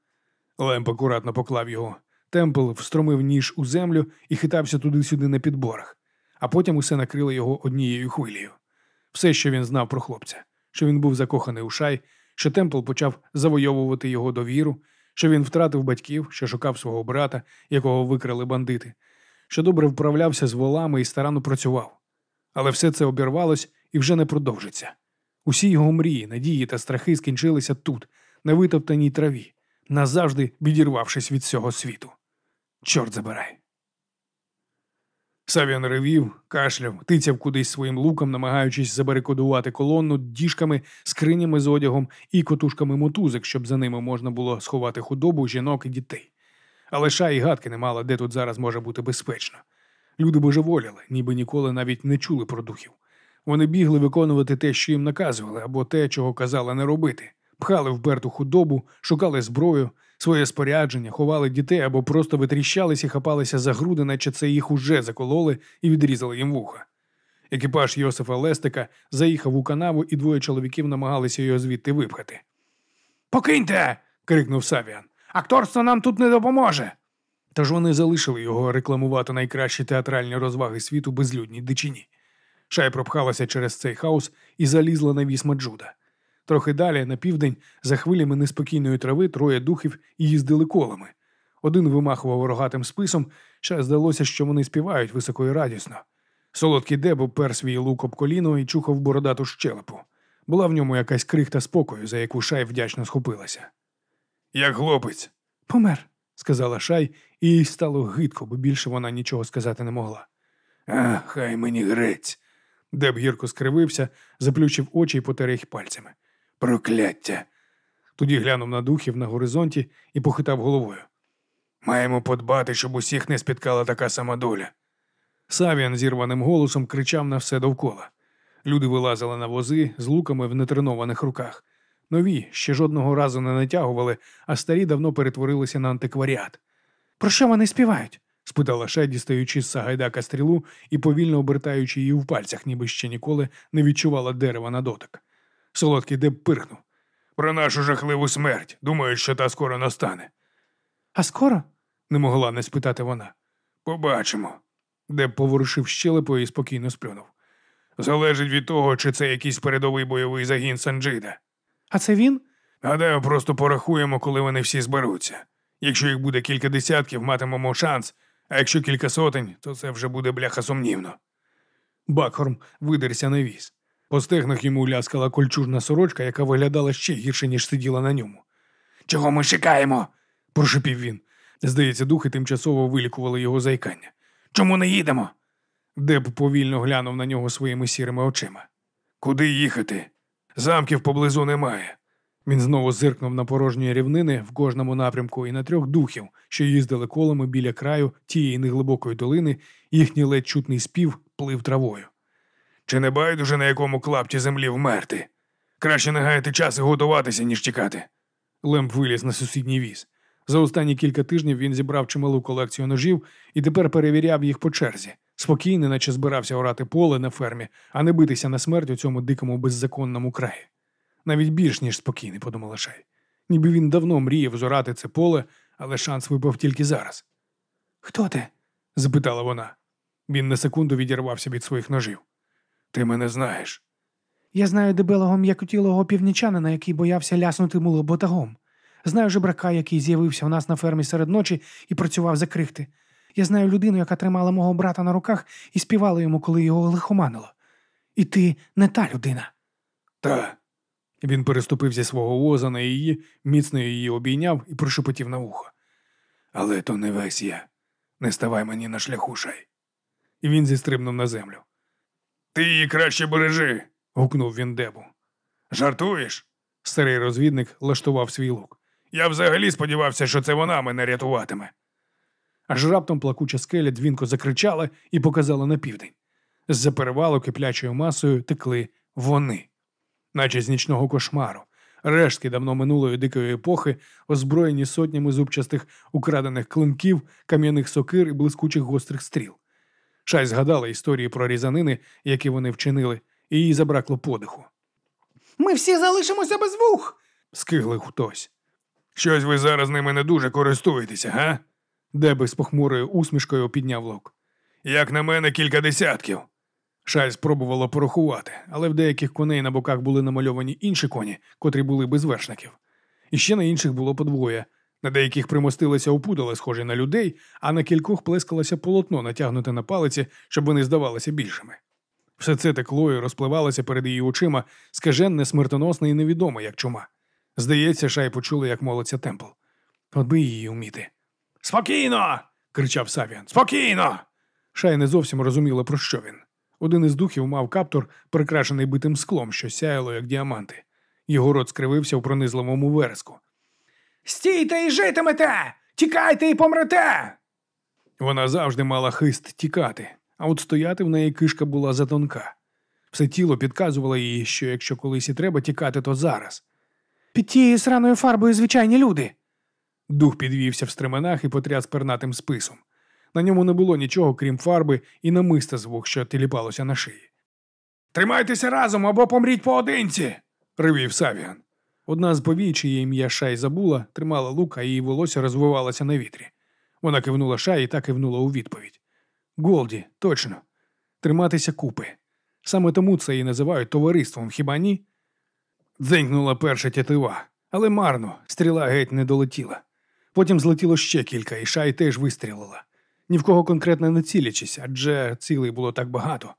Лемп акуратно поклав його. Темпл встромив ніж у землю і хитався туди-сюди на підборах, а потім усе накрило його однією хвилею. Все, що він знав про хлопця, що він був закоханий у шай, що Темпл почав завойовувати його довіру, що він втратив батьків, що шукав свого брата, якого викрали бандити, що добре вправлявся з волами і старанно працював. Але все це обірвалось і вже не продовжиться. Усі його мрії, надії та страхи скінчилися тут, на витоптаній траві, назавжди відірвавшись від цього світу. Чорт забирай. Савіан ревів, кашляв, тицяв кудись своїм луком, намагаючись забарикодувати колонну діжками, скринями з одягом і котушками мотузок, щоб за ними можна було сховати худобу, жінок і дітей. Але ша і гадки не мала, де тут зараз може бути безпечно. Люди божеволіли, ніби ніколи навіть не чули про духів. Вони бігли виконувати те, що їм наказували, або те, чого казали не робити, пхали вперту худобу, шукали зброю, своє спорядження, ховали дітей або просто витріщались і хапалися за груди, наче це їх уже закололи і відрізали їм вуха. Екіпаж Йосифа Лестика заїхав у канаву, і двоє чоловіків намагалися його звідти випхати. Покиньте. крикнув Савіан. Акторство нам тут не допоможе. Тож вони залишили його рекламувати найкращі театральні розваги світу безлюдній дичині. Шай пропхалася через цей хаос і залізла на віс Маджуда. Трохи далі, на південь, за хвилями неспокійної трави, троє духів їздили колами. Один вимахував рогатим списом, ще здалося, що вони співають високо і радісно. Солодкий деб опер свій лук об коліно і чухав бородату щелепу. Була в ньому якась крихта спокою, за яку шай вдячно схопилася. Як хлопець, Помер. сказала Шай, і їй стало гидко, бо більше вона нічого сказати не могла. А, хай мені грець. Деб гірко скривився, заплющив очі і потер їх пальцями. Прокляття. Тоді глянув на духів на горизонті і похитав головою. Маємо подбати, щоб усіх не спіткала така сама доля. Савіан зірваним голосом кричав на все довкола. Люди вилазили на вози з луками в нетренованих руках. Нові ще жодного разу не натягували, а старі давно перетворилися на антикваріат. Про що вони співають? спитала Шай, дістаючи з Сагайдака стрілу і повільно обертаючи її в пальцях, ніби ще ніколи не відчувала дерева на дотик. Солодкий Деб пирхнув. Про нашу жахливу смерть. Думаю, що та скоро настане. А скоро? Не могла не спитати вона. Побачимо. Деб поворушив щелепою і спокійно сплюнув. Залежить від того, чи це якийсь передовий бойовий загін Санджида. А це він? Гадаю, просто порахуємо, коли вони всі зберуться. Якщо їх буде кілька десятків, матимемо шанс, а якщо кілька сотень, то це вже буде бляха сумнівно. Бакхорм видерся на віз. По стегнах йому ляскала кольчужна сорочка, яка виглядала ще гірше, ніж сиділа на ньому. Чого ми чекаємо? прошепів він. Здається, духи тимчасово вилікували його заїкання. Чому не їдемо? Деб повільно глянув на нього своїми сірими очима. Куди їхати? Замків поблизу немає. Він знову зиркнув на порожні рівнини в кожному напрямку і на трьох духів, що їздили колами біля краю тієї неглибокої долини, їхній ледь чутний спів плив травою. Чи не байдуже на якому клапті землі вмерти? Краще не гаяти час і готуватися, ніж чекати. Лемп виліз на сусідній віз. За останні кілька тижнів він зібрав чималу колекцію ножів і тепер перевіряв їх по черзі. Спокійно, наче збирався орати поле на фермі, а не битися на смерть у цьому дикому беззаконному краї. Навіть більш ніж спокійний, подумала Шай. Ніби він давно мріяв зорати це поле, але шанс випав тільки зараз. Хто ти? запитала вона. Він на секунду відірвався від своїх ножів. Ти мене знаєш. Я знаю дебелого м'якотілого північанина, який боявся ляснути муло ботагом. Знаю жебрака, який з'явився у нас на фермі серед ночі і працював за крихти. Я знаю людину, яка тримала мого брата на руках і співала йому, коли його лихоманило. І ти не та людина. Та. Він переступив зі свого воза на її, міцно її обійняв і прошепотів на вухо. Але то не весь я. Не ставай мені на шляху, шай. І він зістрибнув на землю. Ти її краще бережи. гукнув він дебу. Жартуєш? Старий розвідник лаштував свій лук. Я взагалі сподівався, що це вона мене рятуватиме. Аж раптом плакуча скеля дзвінко закричала і показала на південь. З-за перевалу киплячою масою текли вони, наче з нічного кошмару, рештки давно минулої дикої епохи, озброєні сотнями зубчастих украдених клинків, кам'яних сокир і блискучих гострих стріл. Шай згадала історії про різанини, які вони вчинили, і їй забракло подиху. Ми всі залишимося без вух. Скиглив хтось. Щось ви зараз ними не дуже користуєтеся, га? Деби з похмурою усмішкою підняв лук. Як на мене, кілька десятків. Шаль спробувала порахувати, але в деяких коней на боках були намальовані інші коні, котрі були без вершників. І ще на інших було подвоє. На деяких примостилися опудали, схожі на людей, а на кількох плескалося полотно, натягнуте на палиці, щоб вони здавалися більшими. Все це текло і розпливалося перед її очима, скаженне, смертоносне і невідоме, як чума. Здається, Шай почула, як молиться темпл. От би її вміти. Спокійно. кричав Савіан. Спокійно. Шай не зовсім розуміла, про що він. Один із духів мав каптур, прикрашений битим склом, що сяяло, як діаманти. Його рот скривився в пронизливому вереску. Стійте і житимете! Тікайте і помрете! Вона завжди мала хист тікати, а от стояти в неї кишка була затонка. Все тіло підказувало їй, що якщо колись і треба тікати, то зараз. Під тією сраною фарбою звичайні люди. Дух підвівся в стременах і потряс пернатим списом. На ньому не було нічого, крім фарби і намиста звук, що тіліпалося на шиї. Тримайтеся разом або помріть поодинці. Ривів Савіан. Одна з повій, чиє ім'я Шай забула, тримала лук, а її волосся розвивалося на вітрі. Вона кивнула Шай і та кивнула у відповідь. Голді, точно. Триматися купи. Саме тому це і називають товариством, хіба ні? Дзенькнула перша тятива, але марно, стріла геть не долетіла. Потім злетіло ще кілька, і шай теж вистрілила. Ні в кого конкретно не цілячись, адже цілей було так багато.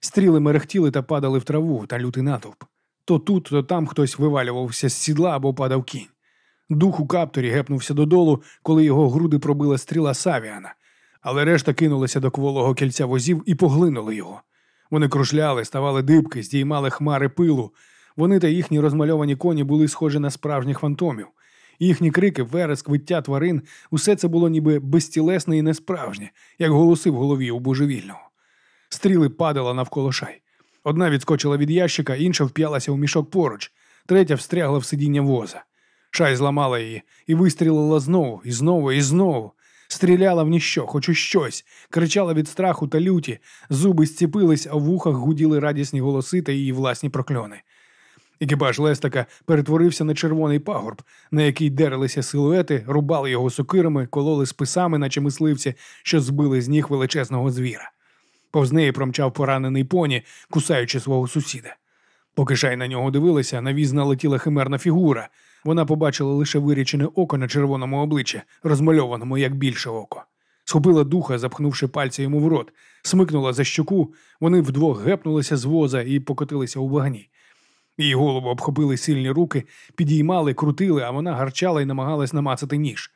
Стріли мерехтіли та падали в траву та лютий натовп. То тут, то там хтось вивалювався з сідла або падав кінь. Дух у капторі гепнувся додолу, коли його груди пробила стріла Савіана, але решта кинулася до кволого кільця возів і поглинули його. Вони кружляли, ставали дибки, здіймали хмари пилу. Вони та їхні розмальовані коні були схожі на справжніх фантомів. Їхні крики, вереск, виття тварин усе це було ніби безтілесне і несправжнє, як голоси в голові у божевільного. Стріли падали навколо шай. Одна відскочила від ящика, інша вп'ялася у мішок поруч, третя встрягла в сидіння воза. Шай зламала її і вистрілила знову, і знову, і знову. Стріляла в ніщо, хоч у щось, кричала від страху та люті, зуби зціпились, а в вухах гуділи радісні голоси та її власні прокльони. Екіпаж Лестака перетворився на червоний пагорб, на який дерилися силуети, рубали його сокирами, кололи списами, наче мисливці, що збили з ніг величезного звіра. Повз неї промчав поранений поні, кусаючи свого сусіда. Поки шай на нього дивилися, на віз налетіла химерна фігура. Вона побачила лише вирічене око на червоному обличчі, розмальованому як більше око. Схопила духа, запхнувши пальці йому в рот, смикнула за щоку, вони вдвох гепнулися з воза і покотилися у вогні. Її голову обхопили сильні руки, підіймали, крутили, а вона гарчала і намагалась намацати ніж.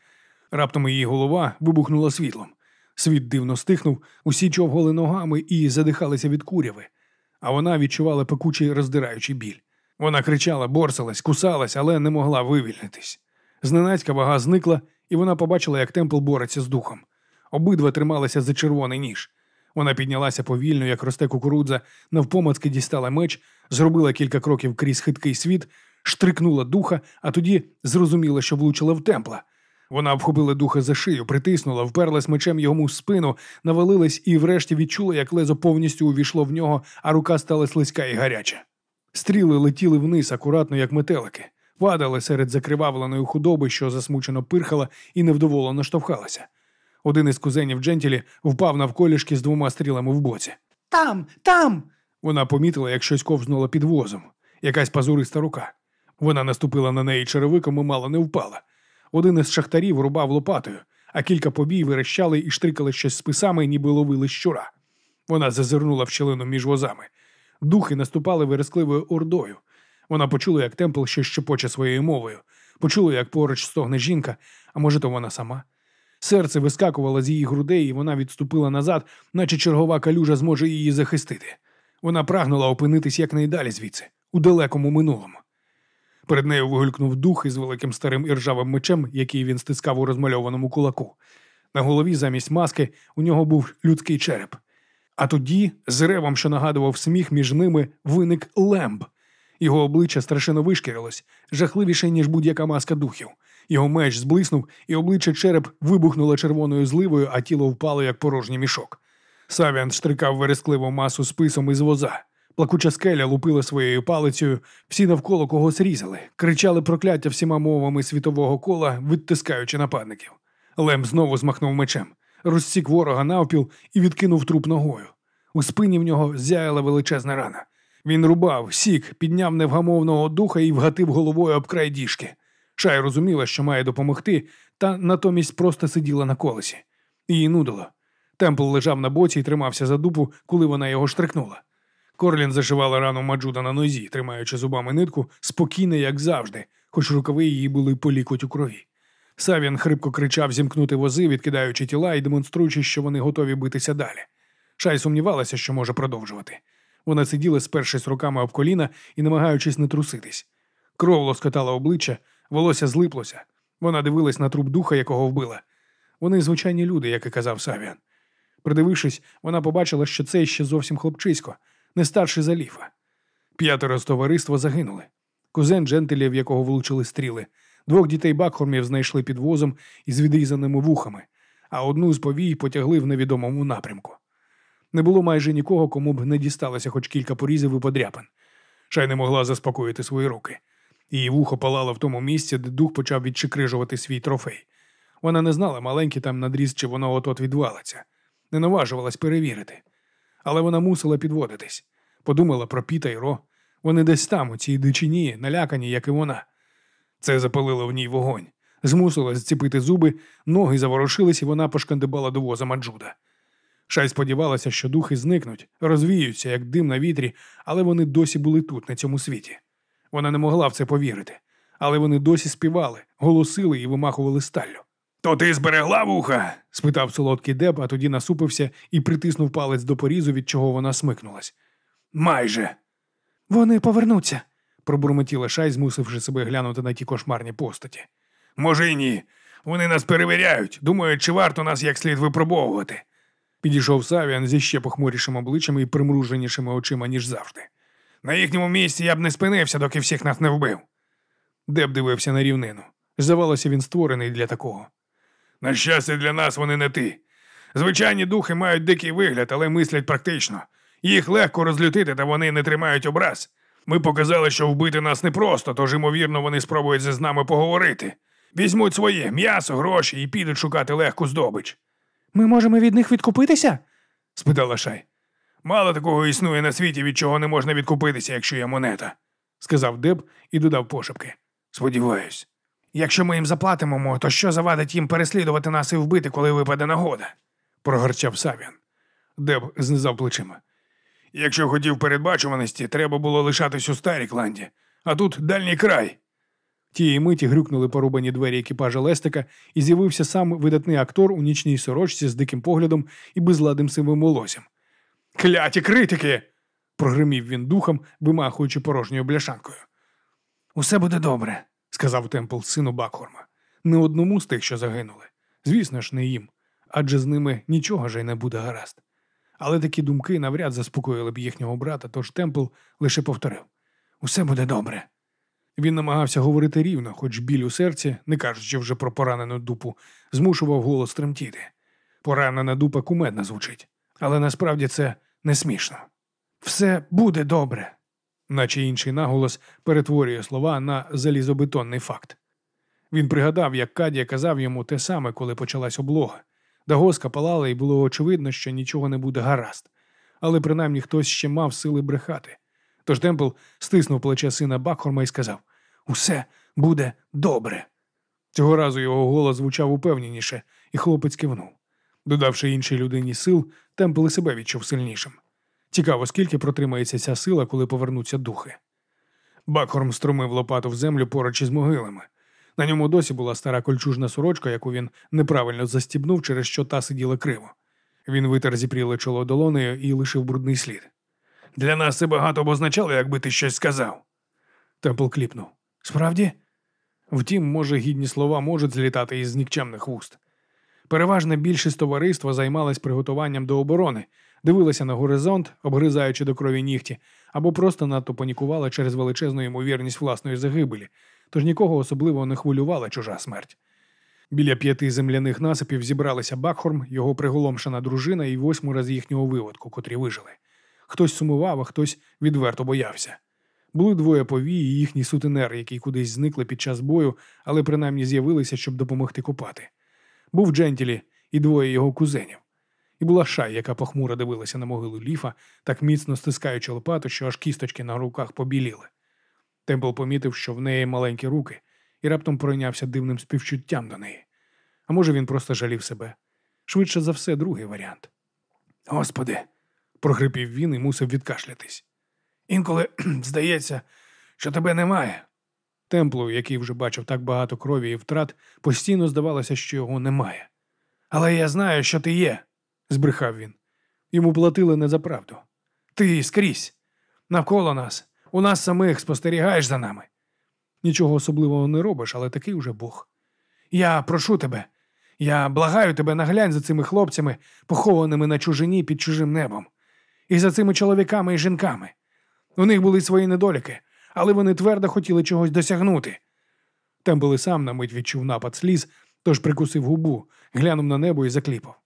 Раптом її голова вибухнула світлом. Світ дивно стихнув, усі човгали ногами і задихалися від куряви, а вона відчувала пекучий роздираючий біль. Вона кричала, борсалась, кусалась, але не могла вивільнитись. Зненацька вага зникла, і вона побачила, як темпл бореться з духом. Обидва трималися за червоний ніж. Вона піднялася повільно, як росте кукурудза, навпомацки дістала меч, зробила кілька кроків крізь хиткий світ, штрикнула духа, а тоді зрозуміла, що влучила в темпла. Вона обхопила духа за шию, притиснула, вперлась мечем йому в спину, навалилась і врешті відчула, як лезо повністю увійшло в нього, а рука стала слизька і гаряча. Стріли летіли вниз, акуратно, як метелики, падали серед закривавленої худоби, що засмучено пирхала і невдоволено штовхалася. Один із кузенів Джентілі впав навколішки з двома стрілами в боці. Там, там. Вона помітила, як щось ковзнуло під возом, якась пазуриста рука. Вона наступила на неї черевиком і мало не впала. Один із шахтарів рубав лопатою, а кілька побій вирощали і штрикали щось списами, ніби ловили щура. Вона зазирнула в щелину між возами. Духи наступали верескливою ордою. Вона почула, як темпл щось щепоче своєю мовою, почула, як поруч стогне жінка, а може, то вона сама. Серце вискакувало з її грудей, і вона відступила назад, наче чергова калюжа зможе її захистити. Вона прагнула опинитись якнайдалі звідси, у далекому минулому. Перед нею вигулькнув дух із великим старим іржавим мечем, який він стискав у розмальованому кулаку. На голові замість маски у нього був людський череп. А тоді, з ревом, що нагадував сміх, між ними виник лемб. Його обличчя страшенно вишкірилось, жахливіше, ніж будь-яка маска духів. Його меч зблиснув, і обличчя череп вибухнуло червоною зливою, а тіло впало, як порожній мішок. Савіан штрикав верескливу масу списом із воза. Плакуча скеля лупила своєю палицею, всі навколо когось різали, кричали прокляття всіма мовами світового кола, відтискаючи нападників. Лем знову змахнув мечем, розсік ворога навпіл і відкинув труп ногою. У спині в нього зяяла величезна рана. Він рубав, сік, підняв невгамовного духа і вгатив головою об край діжки. Шай розуміла, що має допомогти, та натомість просто сиділа на колесі. Її нудило. Темпл лежав на боці і тримався за дупу, коли вона його штрикнула. Корлін зашивала рану Маджуда на нозі, тримаючи зубами нитку, спокійно, як завжди, хоч рукави її були по лікоть у крові. Савін хрипко кричав зімкнути вози, відкидаючи тіла і демонструючи, що вони готові битися далі. Шай сумнівалася, що може продовжувати. Вона сиділа, спершись руками об коліна і намагаючись не труситись. Кров лоскотала обличчя, волосся злиплося. Вона дивилась на труп духа, якого вбила. Вони звичайні люди, як і казав Савіан. Придивившись, вона побачила, що це ще зовсім хлопчисько, не старший за ліфа. П'ятеро з товариства загинули. Кузен Джентелі, в якого влучили стріли, Двох дітей Бакхормів знайшли під возом із відрізаними вухами, а одну з повій потягли в невідомому напрямку. Не було майже нікого, кому б не дісталося хоч кілька порізів і подряпин. Шай не могла заспокоїти свої руки. Її вухо палало в тому місці, де дух почав відчикрижувати свій трофей. Вона не знала, маленький там надріз, чи воно от-от відвалиться. Не наважувалась перевірити. Але вона мусила підводитись. Подумала про Піта й Ро. Вони десь там, у цій дичині, налякані, як і вона. Це запалило в ній вогонь. Змусило зціпити зуби, ноги заворушились, і вона пошкандибала до воза Маджуда. Шай сподівалася, що духи зникнуть, розвіються, як дим на вітрі, але вони досі були тут, на цьому світі. Вона не могла в це повірити. Але вони досі співали, голосили і вимахували сталлю. То ти зберегла вуха? спитав солодкий Деб, а тоді насупився і притиснув палець до порізу, від чого вона смикнулась. Майже. Вони повернуться. Пробурмотіла шай, змусивши себе глянути на ті кошмарні постаті. Може й ні. Вони нас перевіряють, думають, чи варто нас як слід випробовувати. Підійшов Савіан зі ще похмурішим обличчям і примруженішими очима, ніж завжди. На їхньому місці я б не спинився, доки всіх нас не вбив. Деб дивився на рівнину. Здавалося, він створений для такого. На щастя, для нас вони не ти. Звичайні духи мають дикий вигляд, але мислять практично. Їх легко розлютити, та вони не тримають образ. Ми показали, що вбити нас непросто, тож, ймовірно, вони спробують з нами поговорити. Візьмуть своє м'ясо, гроші і підуть шукати легку здобич. Ми можемо від них відкупитися? спитала Шай. Мало такого існує на світі, від чого не можна відкупитися, якщо є монета, сказав Деб і додав пошепки. Сподіваюсь. Якщо ми їм заплатимо, то що завадить їм переслідувати нас і вбити, коли випаде нагода? прогорчав Савіан. Деб знизав плечима. Якщо хотів передбачуваності, треба було лишатись у Старікланді, а тут дальній край. Тієї миті грюкнули порубані двері екіпажа Лестика, і з'явився сам видатний актор у нічній сорочці з диким поглядом і безладним сивим волоссям. Кляті критики! прогримів він духом, вимахуючи порожньою бляшанкою. Усе буде добре, сказав Темпл сину Бакхорма. Не одному з тих, що загинули. Звісно ж, не їм, адже з ними нічого ж й не буде гаразд. Але такі думки навряд заспокоїли б їхнього брата, тож Темпл лише повторив усе буде добре. Він намагався говорити рівно, хоч біль у серці, не кажучи вже про поранену дупу, змушував голос тремтіти. Поранена дупа кумедно звучить, але насправді це не смішно. Все буде добре. Наче інший наголос перетворює слова на залізобетонний факт. Він пригадав, як Кадія казав йому те саме, коли почалась облога. Дагоска палала, і було очевидно, що нічого не буде гаразд. Але принаймні хтось ще мав сили брехати. Тож Темпл стиснув плече сина Бакхорма і сказав: Усе буде добре. Цього разу його голос звучав упевненіше, і хлопець кивнув. Додавши іншій людині сил, Темпл і себе відчув сильнішим. Цікаво, скільки протримається ця сила, коли повернуться духи. Бакхорм струмив лопату в землю поруч із могилами. На ньому досі була стара кольчужна сорочка, яку він неправильно застібнув, через що та сиділа криво. Він витер зіпріле чоло долонею і лишив брудний слід. Для нас це багато б означало, якби ти щось сказав. Темпл кліпнув. Справді? Втім, може, гідні слова можуть злітати із нікчемних вуст. Переважна більшість товариства займалась приготуванням до оборони, дивилася на горизонт, обгризаючи до крові нігті, або просто надто панікувала через величезну ймовірність власної загибелі, тож нікого особливо не хвилювала чужа смерть. Біля п'яти земляних насипів зібралися Бакхорм, його приголомшена дружина і восьмеро з їхнього виводку, котрі вижили. Хтось сумував, а хтось відверто боявся. Були двоє повії і їхній сутенер, які кудись зникли під час бою, але принаймні з'явилися, щоб допомогти копати. Був Джентілі і двоє його кузенів. І була шай, яка похмуро дивилася на могилу ліфа, так міцно стискаючи лопату, що аж кісточки на руках побіліли. Темпл помітив, що в неї маленькі руки, і раптом пройнявся дивним співчуттям до неї. А може, він просто жалів себе. Швидше за все, другий варіант. Господи, прохрипів він і мусив відкашлятись. інколи здається, що тебе немає. Темплу, який вже бачив так багато крові і втрат, постійно здавалося, що його немає. Але я знаю, що ти є, збрехав він. Йому платили не за правду. Ти скрізь, навколо нас, у нас самих спостерігаєш за нами. Нічого особливого не робиш, але такий уже Бог. Я прошу тебе, я благаю тебе наглянь за цими хлопцями, похованими на чужині під чужим небом, і за цими чоловіками і жінками. У них були свої недоліки, але вони твердо хотіли чогось досягнути. Темпл і сам на мить відчув напад сліз, тож прикусив губу, глянув на небо і закліпав.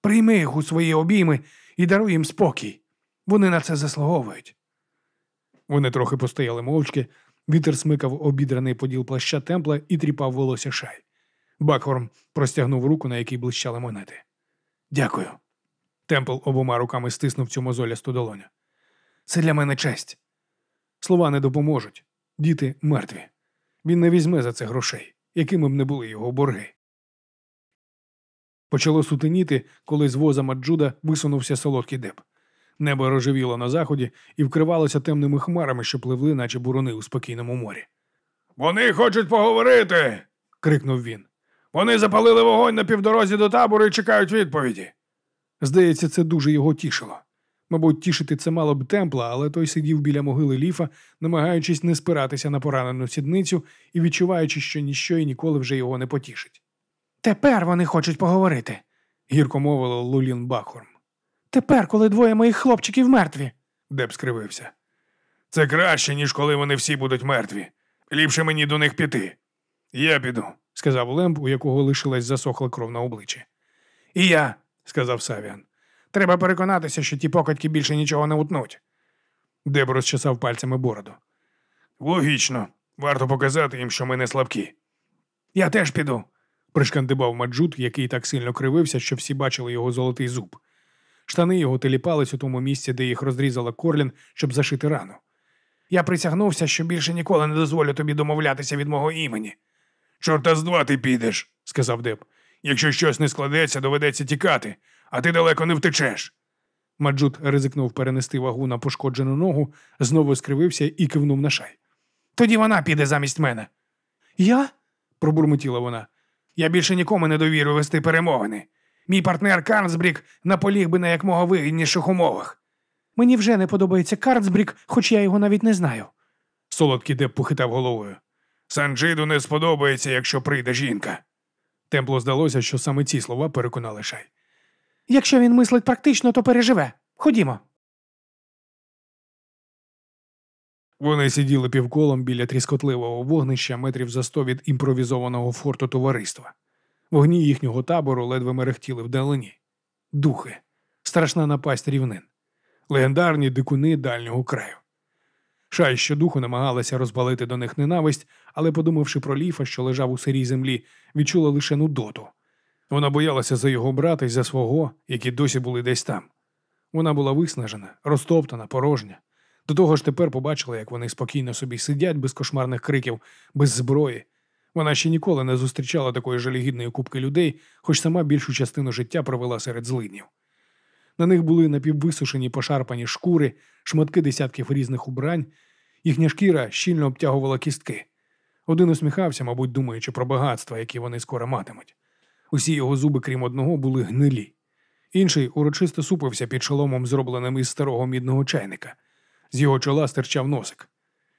Прийми їх у свої обійми і даруй їм спокій. Вони на це заслуговують. Вони трохи постояли мовчки, вітер смикав обідраний поділ плаща темпла і тріпав волосся шай. Бакхорн простягнув руку, на якій блищали монети. Дякую. Темпл обома руками стиснув цю мозолясту долоню. Це для мене честь. Слова не допоможуть. Діти мертві. Він не візьме за це грошей, якими б не були його борги. Почало сутеніти, коли з воза Маджуда висунувся солодкий деб. Небо рожевіло на заході і вкривалося темними хмарами, що пливли, наче буруни у спокійному морі. Вони хочуть поговорити. крикнув він. Вони запалили вогонь на півдорозі до табору і чекають відповіді. Здається, це дуже його тішило. Мабуть, тішити це мало б темпла, але той сидів біля могили ліфа, намагаючись не спиратися на поранену сідницю і відчуваючи, що ніщо і ніколи вже його не потішить. Тепер вони хочуть поговорити. Гірко мовила Лулін Бахорм. Тепер, коли двоє моїх хлопчиків мертві. Деб скривився. Це краще, ніж коли вони всі будуть мертві. Ліпше мені до них піти. Я піду. сказав Лемб, у якого лишилась засохла кров на обличчі. І я. Сказав Савіан. Треба переконатися, що ті покидьки більше нічого не утнуть. Деб розчесав пальцями бороду. Логічно. Варто показати їм, що ми не слабкі. Я теж піду. Пришкандибав Маджут, який так сильно кривився, що всі бачили його золотий зуб. Штани його теліпались у тому місці, де їх розрізала Корлін, щоб зашити рану. Я присягнувся, що більше ніколи не дозволю тобі домовлятися від мого імені. Чорта з два ти підеш, сказав Деб. Якщо щось не складеться, доведеться тікати, а ти далеко не втечеш. Маджут ризикнув перенести вагу на пошкоджену ногу, знову скривився і кивнув на шай. Тоді вона піде замість мене. Я? Пробурмотіла вона. Я більше нікому не довірю вести перемовини. Мій партнер Карнсбрік наполіг би на якмога вигідніших умовах. Мені вже не подобається Карнсбрік, хоч я його навіть не знаю. Солодкий Деб похитав головою. Санджиду не сподобається, якщо прийде жінка. Темпло здалося, що саме ці слова переконали шай. Якщо він мислить практично, то переживе. Ходімо. Вони сиділи півколом біля тріскотливого вогнища метрів за сто від імпровізованого форту товариства. Вогні їхнього табору ледве мерехтіли вдалині. Духи, страшна напасть рівнин, легендарні дикуни дальнього краю. Шай щодуху намагалася розпалити до них ненависть, але, подумавши про ліфа, що лежав у сирій землі, відчула лише нудоту. Вона боялася за його брата і за свого, які досі були десь там. Вона була виснажена, розтоптана, порожня. До того ж тепер побачила, як вони спокійно собі сидять без кошмарних криків, без зброї. Вона ще ніколи не зустрічала такої жалігідної купки людей, хоч сама більшу частину життя провела серед злиднів. На них були напіввисушені пошарпані шкури, шматки десятків різних убрань, їхня шкіра щільно обтягувала кістки. Один усміхався, мабуть, думаючи про багатства, які вони скоро матимуть. Усі його зуби, крім одного, були гнилі. Інший урочисто супився під шоломом, зробленим із старого мідного чайника. З його чола стирчав носик.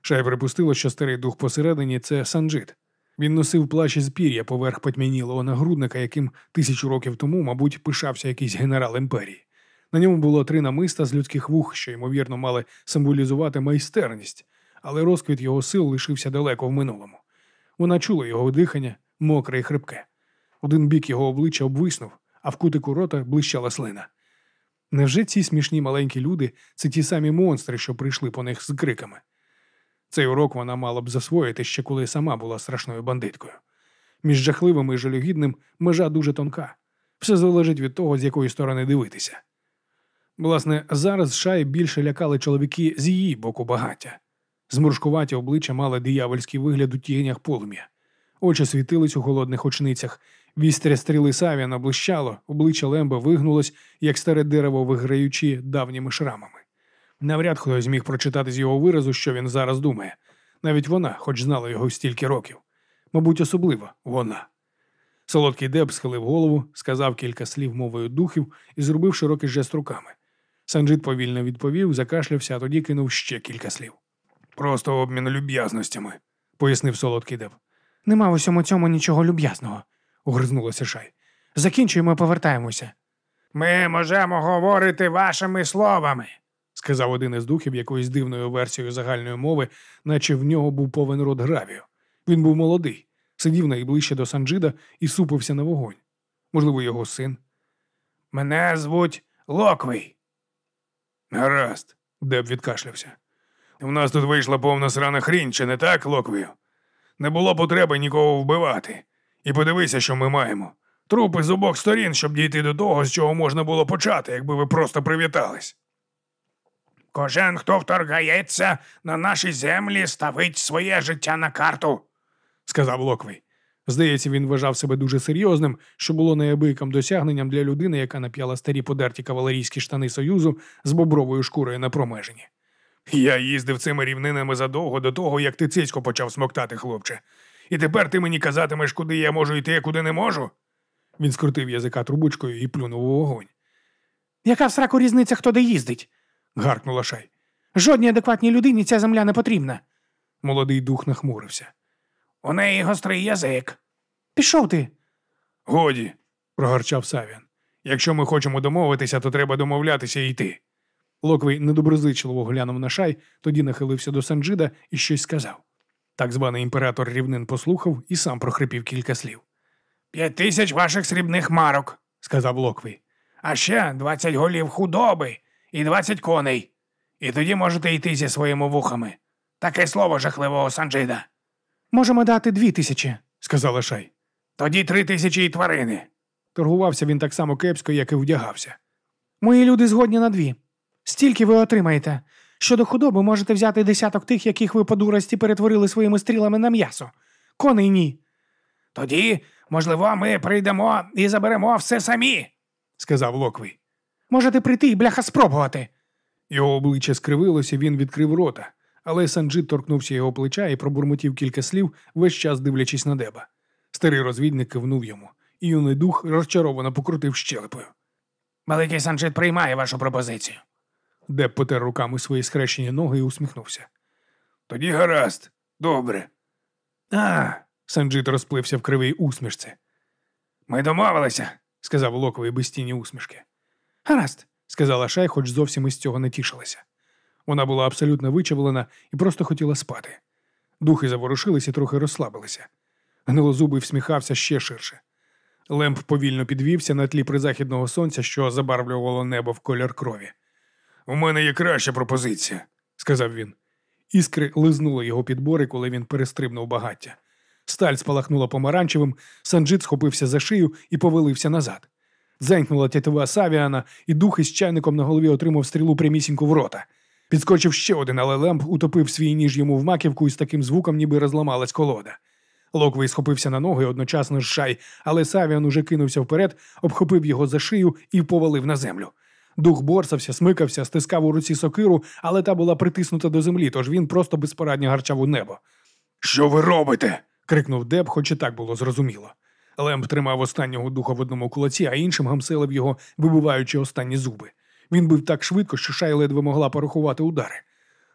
Шай припустило, що старий дух посередині це санджит. Він носив плащ із пір'я поверх потьмянілого нагрудника, яким тисячу років тому, мабуть, пишався якийсь генерал імперії. На ньому було три намиста з людських вух, що, ймовірно, мали символізувати майстерність, але розквіт його сил лишився далеко в минулому. Вона чула його дихання, мокре і хрипке. Один бік його обличчя обвиснув, а в кутику рота блищала слина. Невже ці смішні маленькі люди це ті самі монстри, що прийшли по них з криками? Цей урок вона мала б засвоїти ще коли сама була страшною бандиткою. Між жахливим і жалюгідним межа дуже тонка. Все залежить від того, з якої сторони дивитися. Власне, зараз шаї більше лякали чоловіки з її боку багаття. Зморшкуваті обличчя мали диявольський вигляд у тінях полум'я. Очі світились у холодних очницях, вістря стріли Савіана блищало, обличчя Лемба вигнулось, як старе дерево, виграючи давніми шрамами. Навряд хтось зміг прочитати з його виразу, що він зараз думає. Навіть вона, хоч знала його стільки років. Мабуть, особливо вона. Солодкий Деб схилив голову, сказав кілька слів мовою духів і зробив широкий жест руками. Санджит повільно відповів, закашлявся, а тоді кинув ще кілька слів. Просто обмін люб'язностями. Пояснив солодкий Деб. Нема в усьому цьому нічого люб'язного. Огризнулася шай. Закінчуємо і повертаємося. Ми можемо говорити вашими словами. сказав один із духів якоюсь дивною версією загальної мови, наче в нього був повен рот гравію. Він був молодий, сидів найближче до Санджида і супився на вогонь. Можливо, його син. Мене звуть Локвій. Гаразд, Деб відкашлявся. у нас тут вийшла повна срана хрінь, чи не так, Локвію? Не було потреби нікого вбивати. І подивися, що ми маємо. Трупи з обох сторін, щоб дійти до того, з чого можна було почати, якби ви просто привітались. Кожен, хто вторгається на наші землі, ставить своє життя на карту. сказав Локвей. Здається, він вважав себе дуже серйозним, що було неабияким досягненням для людини, яка нап'яла старі подерті кавалерійські штани Союзу з бобровою шкурою на промежині. Я їздив цими рівнинами задовго до того, як ти цицько почав смоктати, хлопче. І тепер ти мені казатимеш, куди я можу йти, а куди не можу? Він скрутив язика трубочкою і плюнув у вогонь. Яка в сраку різниця, хто де їздить? Гаркнула шай. Жодній адекватній людині ця земля не потрібна. Молодий дух нахмурився. У неї гострий язик. Пішов ти. Годі, Прогарчав Савіан. якщо ми хочемо домовитися, то треба домовлятися і йти. Локвей недоброзичливо глянув на шай, тоді нахилився до Санджида і щось сказав. Так званий імператор рівнин послухав і сам прохрипів кілька слів. П'ять тисяч ваших срібних марок, Сказав Локвей. а ще двадцять голів худоби і двадцять коней. І тоді можете йти зі своїми вухами. Таке слово жахливого Санджида. Можемо дати дві тисячі. Сказала шай. Тоді три тисячі і тварини. Торгувався він так само кепсько, як і вдягався. Мої люди згодні на дві. Стільки ви отримаєте. Щодо худоби можете взяти десяток тих, яких ви по дурості перетворили своїми стрілами на м'ясо. Коней ні. Тоді, можливо, ми прийдемо і заберемо все самі. Сказав Локвей. Можете прийти і бляха спробувати. Його обличчя скривилося, він відкрив рота, але Санджит торкнувся його плеча і пробурмотів кілька слів, весь час дивлячись на деба. Старий розвідник кивнув йому, і юний дух розчаровано покрутив щелепою. Великий Санджит приймає вашу пропозицію. Деб потер руками свої схрещені ноги і усміхнувся. Тоді гаразд, добре. А, Санджит розплився в кривій усмішці, ми домовилися. сказав Локовий без тіні усмішки. Гаразд. Сказала Шай, хоч зовсім із цього не тішилася. Вона була абсолютно вичавлена і просто хотіла спати. Духи заворушились і трохи розслабилися. Гнилозубий всміхався ще ширше. Лемп повільно підвівся на тлі призахідного сонця, що забарвлювало небо в колір крові. У мене є краща пропозиція. сказав він. Іскри лизнули його підбори, коли він перестрибнув багаття. Сталь спалахнула помаранчевим, Санджит схопився за шию і повалився назад. Дзенькнула тятива Савіана, і дух із чайником на голові отримав стрілу прямісінько в рота. Підскочив ще один, але Лемп утопив свій ніж йому в маківку і з таким звуком, ніби розламалась колода. Локвей схопився на ноги одночасно з Шай, але Савіан уже кинувся вперед, обхопив його за шию і повалив на землю. Дух борсався, смикався, стискав у руці сокиру, але та була притиснута до землі, тож він просто безпорадно гарчав у небо. Що ви робите? крикнув Деб, хоч і так було зрозуміло. Лемп тримав останнього духа в одному кулаці, а іншим гамселив його, вибиваючи останні зуби. Він бив так швидко, що Шай ледве могла порахувати удари.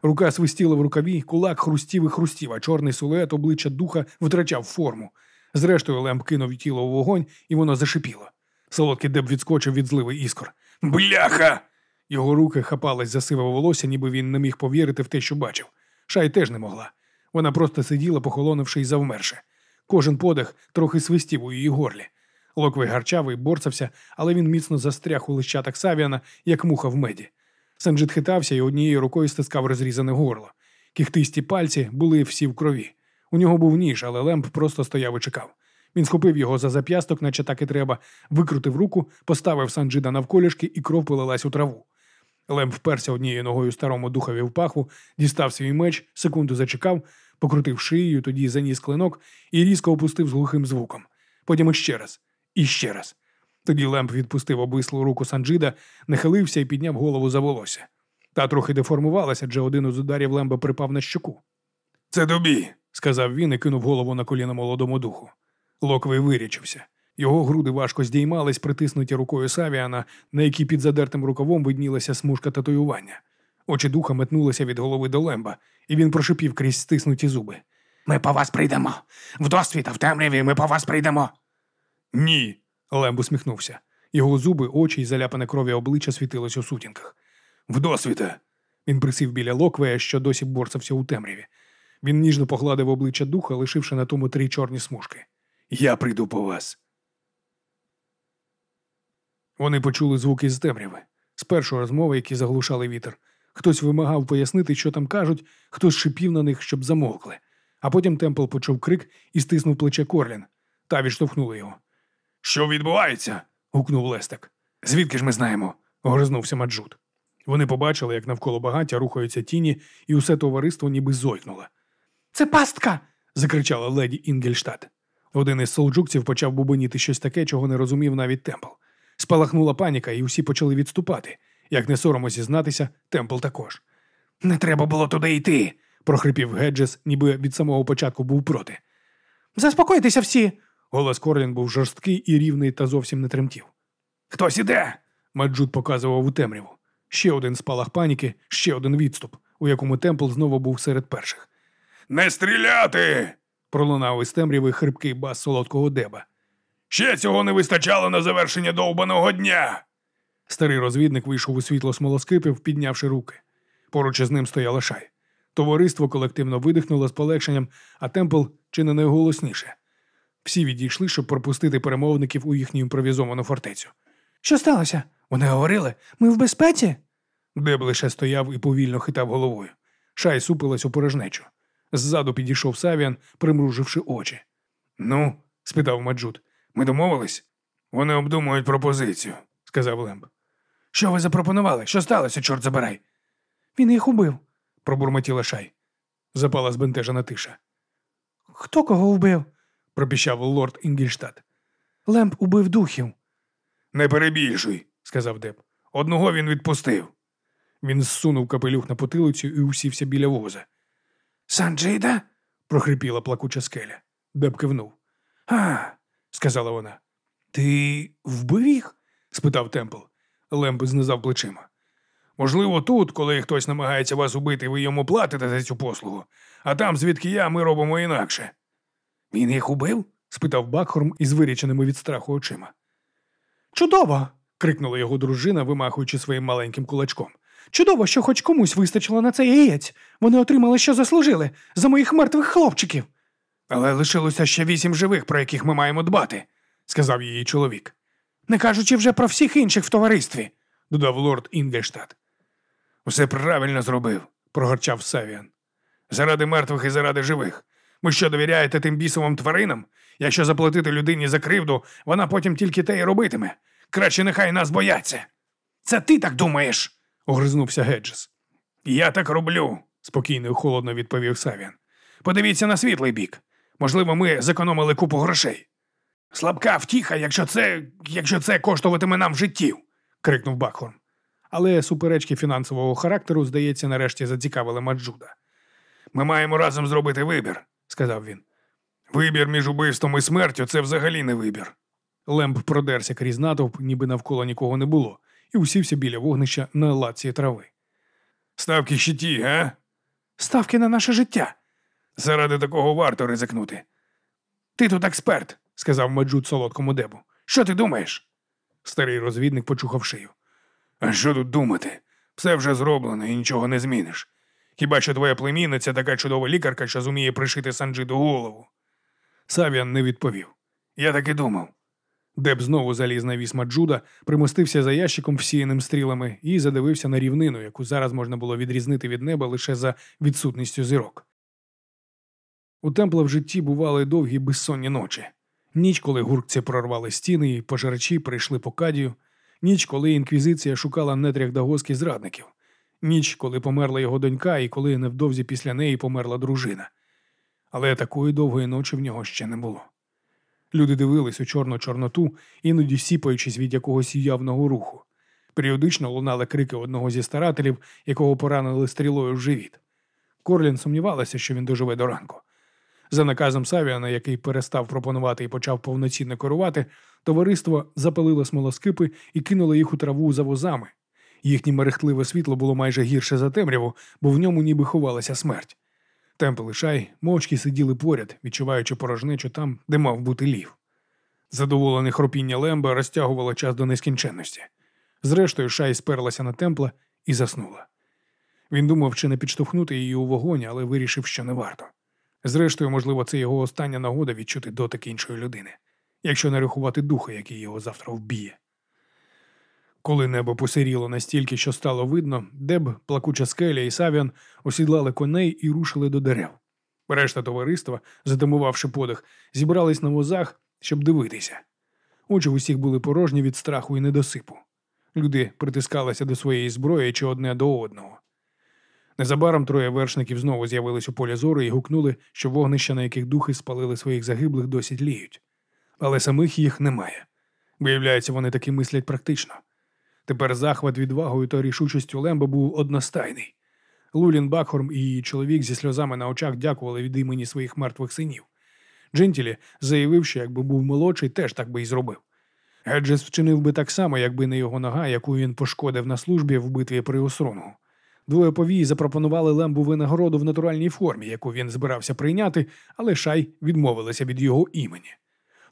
Рука свистіла в рукаві, кулак хрустів і хрустів, а чорний силует обличчя духа втрачав форму. Зрештою, Лемп кинув тіло у вогонь, і воно зашипіло. Солодкий Деб відскочив від зливи іскор. Бляха! Його руки хапались за сиве волосся, ніби він не міг повірити в те, що бачив. Шай теж не могла. Вона просто сиділа, похолонувши і завмерши. Кожен подих трохи свистів у її горлі. Локвей гарчав і борсався, але він міцно застряг у лещатах Савіана, як муха в меді. Санджит хитався і однією рукою стискав розрізане горло. Кігтисті пальці були всі в крові. У нього був ніж, але Лемб просто стояв і чекав. Він схопив його за зап'ясток, наче так і треба, викрутив руку, поставив Санджита навколішки, і кров полилась у траву. Лемб вперся однією ногою старому духові в паху, дістав свій меч, секунду зачекав, покрутив шиєю, тоді заніс клинок і різко опустив з глухим звуком. Потім іще раз, і ще раз. Тоді Лемб відпустив обвислу руку Санджита, нахилився і підняв голову за волосся. Та трохи деформувалася, адже один із ударів Лемба припав на щоку. Це тобі. Сказав він і кинув голову на коліна молодому духу. Локвей вирячився. Його груди важко здіймались, притиснуті рукою Савіана, на якій під задертим рукавом виднілася смужка татуювання. Очі духа метнулися від голови до лемба, і він прошипів крізь стиснуті зуби. Ми по вас прийдемо. В досвіта, в темряві ми по вас прийдемо. Ні. Лемб усміхнувся. Його зуби, очі й заляпане крові обличчя світилось у сутінках. В досвіта. Він присів біля Локвея, що досі борсався у темряві. Він ніжно погладив обличчя духа, лишивши на тому три чорні смужки. Я прийду по вас. Вони почули звуки з темряви. Спершу розмови, які заглушали вітер. Хтось вимагав пояснити, що там кажуть, хтось шипів на них, щоб замовкли. А потім Темпл почув крик і стиснув плече Корлін. Та відштовхнули його. Що відбувається? гукнув Лестек. Звідки ж ми знаємо? огризнувся Маджут. Вони побачили, як навколо багаття рухаються тіні, і усе товариство ніби зойкнуло. Це пастка. закричала леді Інгельштадт. Один із солджукців почав бубоніти щось таке, чого не розумів навіть Темпл. Спалахнула паніка, і усі почали відступати. Як не соромно зізнатися, Темпл також. Не треба було туди йти. прохрипів Геджес, ніби від самого початку був проти. Заспокойтеся всі. Голос Корлін був жорсткий і рівний та зовсім не тремтів. Хтось іде. Маджут показував у темряву. Ще один спалах паніки, ще один відступ, у якому Темпл знову був серед перших. Не стріляти! Пролунав із темряви хрипкий бас солодкого деба. Ще цього не вистачало на завершення довбаного дня. Старий розвідник вийшов у світло смолоскипів, піднявши руки. Поруч із ним стояла шай. Товариство колективно видихнуло з полегшенням, а Темпл чи не найголосніше. Всі відійшли, щоб пропустити перемовників у їхню імпровізовану фортецю. Що сталося? Вони говорили, ми в безпеці? Деб лише стояв і повільно хитав головою. Шай супилась у порожнечу. Ззаду підійшов Савіан, примруживши очі. Ну, спитав Маджут. ми домовились? Вони обдумують пропозицію. сказав Лемб. Що ви запропонували? Що сталося, чорт забирай? Він їх убив. пробурмотіла Шай. Запала збентежена тиша. Хто кого вбив? Пропіщав лорд Інгільштадт. Лемп убив духів. Не перебільшуй, сказав Деб. одного він відпустив. Він зсунув капелюх на потилицю і усівся біля воза. Санджида? прохрипіла плакуча скеля. Деб кивнув. А, сказала вона. ти вбив їх? спитав Темпл. Лемб знизав плечима. Можливо, тут, коли хтось намагається вас убити, ви йому платите за цю послугу, а там, звідки я, ми робимо інакше. Він їх убив? спитав Бакхорм із виріченими від страху очима. Чудово! крикнула його дружина, вимахуючи своїм маленьким кулачком. Чудово, що хоч комусь вистачило на цей яєць. Вони отримали, що заслужили, за моїх мертвих хлопчиків. Але лишилося ще вісім живих, про яких ми маємо дбати, сказав її чоловік. Не кажучи вже про всіх інших в товаристві. додав лорд Інгельштадт. Усе правильно зробив, прогорчав Савіан. заради мертвих і заради живих. Ви що довіряєте тим бісовим тваринам? Якщо заплатити людині за кривду, вона потім тільки те й робитиме. Краще нехай нас бояться. Це ти так думаєш? Огризнувся Геджес. Я так роблю, спокійно і холодно відповів Савіан. Подивіться на світлий бік. Можливо, ми зекономили купу грошей. Слабка втіха, якщо це якщо це коштуватиме нам життів. крикнув Бакхорн. Але суперечки фінансового характеру, здається, нарешті зацікавили Маджуда. Ми маємо разом зробити вибір, сказав він. Вибір між убивством і смертю це взагалі не вибір. Лемб продерся крізь натовп, ніби навколо нікого не було, і усівся біля вогнища на лаці трави. Ставки щиті, га? Ставки на наше життя. Заради такого варто ризикнути. Ти тут експерт, сказав Маджуд солодкому дебу. Що ти думаєш? Старий розвідник почухав шию. А що тут думати? Все вже зроблено і нічого не зміниш. Хіба що твоя племінниця така чудова лікарка, що зуміє пришити Санджиду голову? Савіан не відповів. Я так і думав. Деб знову заліз на віс Маджуда, примостився за ящиком, всіяним стрілами, і задивився на рівнину, яку зараз можна було відрізнити від неба лише за відсутністю зірок. У темпла в житті бували довгі безсонні ночі. Ніч, коли гуркці прорвали стіни і пожарачі прийшли по кадію, ніч, коли інквізиція шукала нетрях Дагоски зрадників, ніч, коли померла його донька, і коли невдовзі після неї померла дружина. Але такої довгої ночі в нього ще не було. Люди дивились у чорну чорноту, іноді сіпаючись від якогось явного руху. Періодично лунали крики одного зі старателів, якого поранили стрілою в живіт. Корлін сумнівалася, що він доживе до ранку. За наказом Савіана, який перестав пропонувати і почав повноцінно керувати, товариство запалило смолоскипи і кинуло їх у траву за возами. Їхнє мерехтливе світло було майже гірше за темряву, бо в ньому ніби ховалася смерть. Темпл і шай мовчки сиділи поряд, відчуваючи порожнечу там, де мав бути лів. Задоволене хропіння лемба розтягувало час до нескінченності. Зрештою, шай сперлася на темпла і заснула. Він думав, чи не підштовхнути її у вогонь, але вирішив, що не варто. Зрештою, можливо, це його остання нагода відчути дотик іншої людини, якщо не рахувати духа, який його завтра вб'є. Коли небо посиріло настільки, що стало видно, Деб, плакуча скеля і Савіан осідлали коней і рушили до дерев. Решта товариства, затамувавши подих, зібрались на возах, щоб дивитися. Очі в усіх були порожні від страху і недосипу. Люди притискалися до своєї зброї чи одне до одного. Незабаром троє вершників знову з'явились у полі зору і гукнули, що вогнища, на яких духи спалили своїх загиблих, досі тліють. Але самих їх немає. Виявляється, вони таки мислять практично. Тепер захват відвагою та рішучістю Лемба був одностайний. Лулін Бакхорм і її чоловік зі сльозами на очах дякували від імені своїх мертвих синів. Джентілі заявив, що якби був молодший, теж так би і зробив. Еджес вчинив би так само, якби не його нога, яку він пошкодив на службі в битві при Осрону. Двоє повій запропонували Лембу винагороду в натуральній формі, яку він збирався прийняти, але Шай відмовилися від його імені.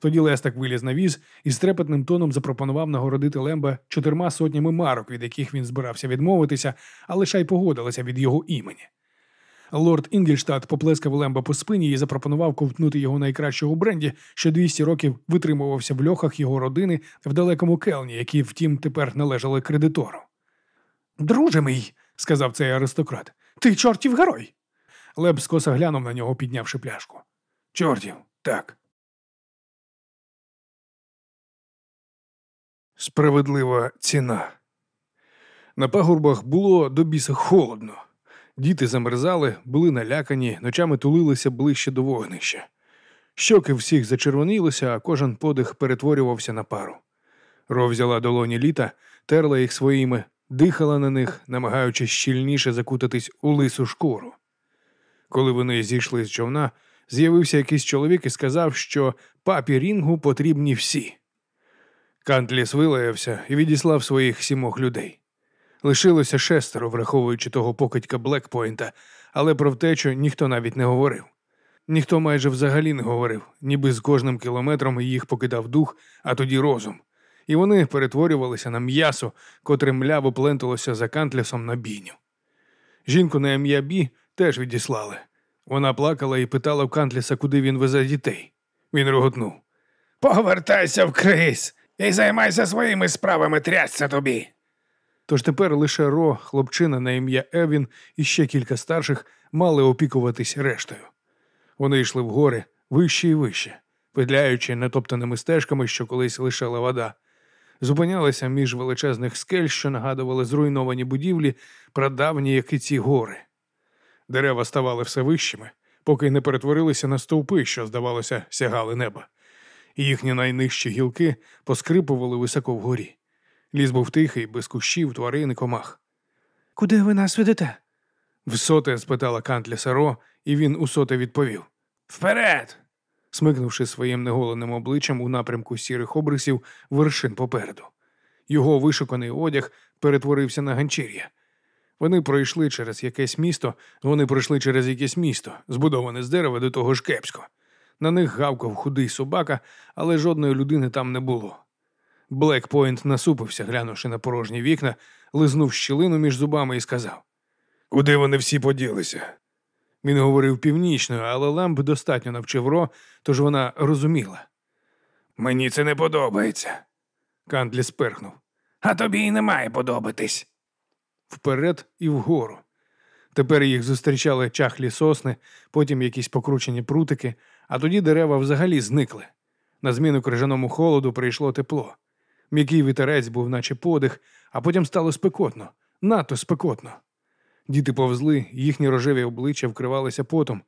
Тоді Лестак виліз на віз і з трепетним тоном запропонував нагородити Лемба чотирма сотнями марок, від яких він збирався відмовитися, але Шай погодилася від його імені. Лорд Інгельштадт поплескав Лемба по спині і запропонував ковтнути його найкращого бренді, що 200 років витримувався в льохах його родини в далекому келні, які, втім, тепер належали кредитору. Друже мій, сказав цей аристократ, ти чортів герой. Леб скоса глянув на нього, піднявши пляшку. Чортів, так. Справедлива ціна. На пагорбах було до біса холодно. Діти замерзали, були налякані, ночами тулилися ближче до вогнища. Щоки всіх зачервонілися, а кожен подих перетворювався на пару. Ро взяла долоні літа, терла їх своїми, дихала на них, намагаючись щільніше закутатись у лису шкуру. Коли вони зійшли з човна, з'явився якийсь чоловік і сказав, що папі Рінгу потрібні всі. Кантліс вилаявся і відіслав своїх сімох людей. Лишилося шестеро, враховуючи того покидька Блекпойнта, але про втечу ніхто навіть не говорив. Ніхто майже взагалі не говорив, ніби з кожним кілометром їх покидав дух, а тоді розум. І вони перетворювалися на м'ясо, котре мляво пленталося за кантлісом на бійню. Жінку на ім'я Бі теж відіслали. Вона плакала і питала в Кантліса, куди він везе дітей. Він роготнув. Повертайся в крис і займайся своїми справами, трясся тобі. Тож тепер лише Ро, хлопчина на ім'я Евін і ще кілька старших мали опікуватись рештою. Вони йшли вгори вище і вище, петляючи натоптаними стежками, що колись лишала вода, зупинялися між величезних скель, що нагадували зруйновані будівлі, прадавні, як і ці гори. Дерева ставали все вищими, поки не перетворилися на стовпи, що, здавалося, сягали неба. І їхні найнижчі гілки поскрипували високо вгорі. Ліс був тихий, без кущів, тварин і комах. Куди ви нас ведете? Всоте спитала Кантліса Ро, і він усоте відповів. Вперед! смикнувши своїм неголеним обличчям у напрямку сірих обрисів вершин попереду. Його вишуканий одяг перетворився на ганчір'я. Вони пройшли через якесь місто, вони пройшли через якесь місто, збудоване з дерева до того ж кепсько. На них гавкав худий собака, але жодної людини там не було. Блекпойнт насупився, глянувши на порожні вікна, лизнув щілину між зубами і сказав: Куди вони всі поділися? Він говорив північною, але Ламб достатньо навчив Ро, тож вона розуміла. Мені це не подобається. Кантлі сперхнув. А тобі й не має подобатись. Вперед і вгору. Тепер їх зустрічали чахлі сосни, потім якісь покручені прутики, а тоді дерева взагалі зникли. На зміну крижаному холоду прийшло тепло. М'який вітерець був, наче подих, а потім стало спекотно, надто спекотно. Діти повзли, їхні рожеві обличчя вкривалися потом.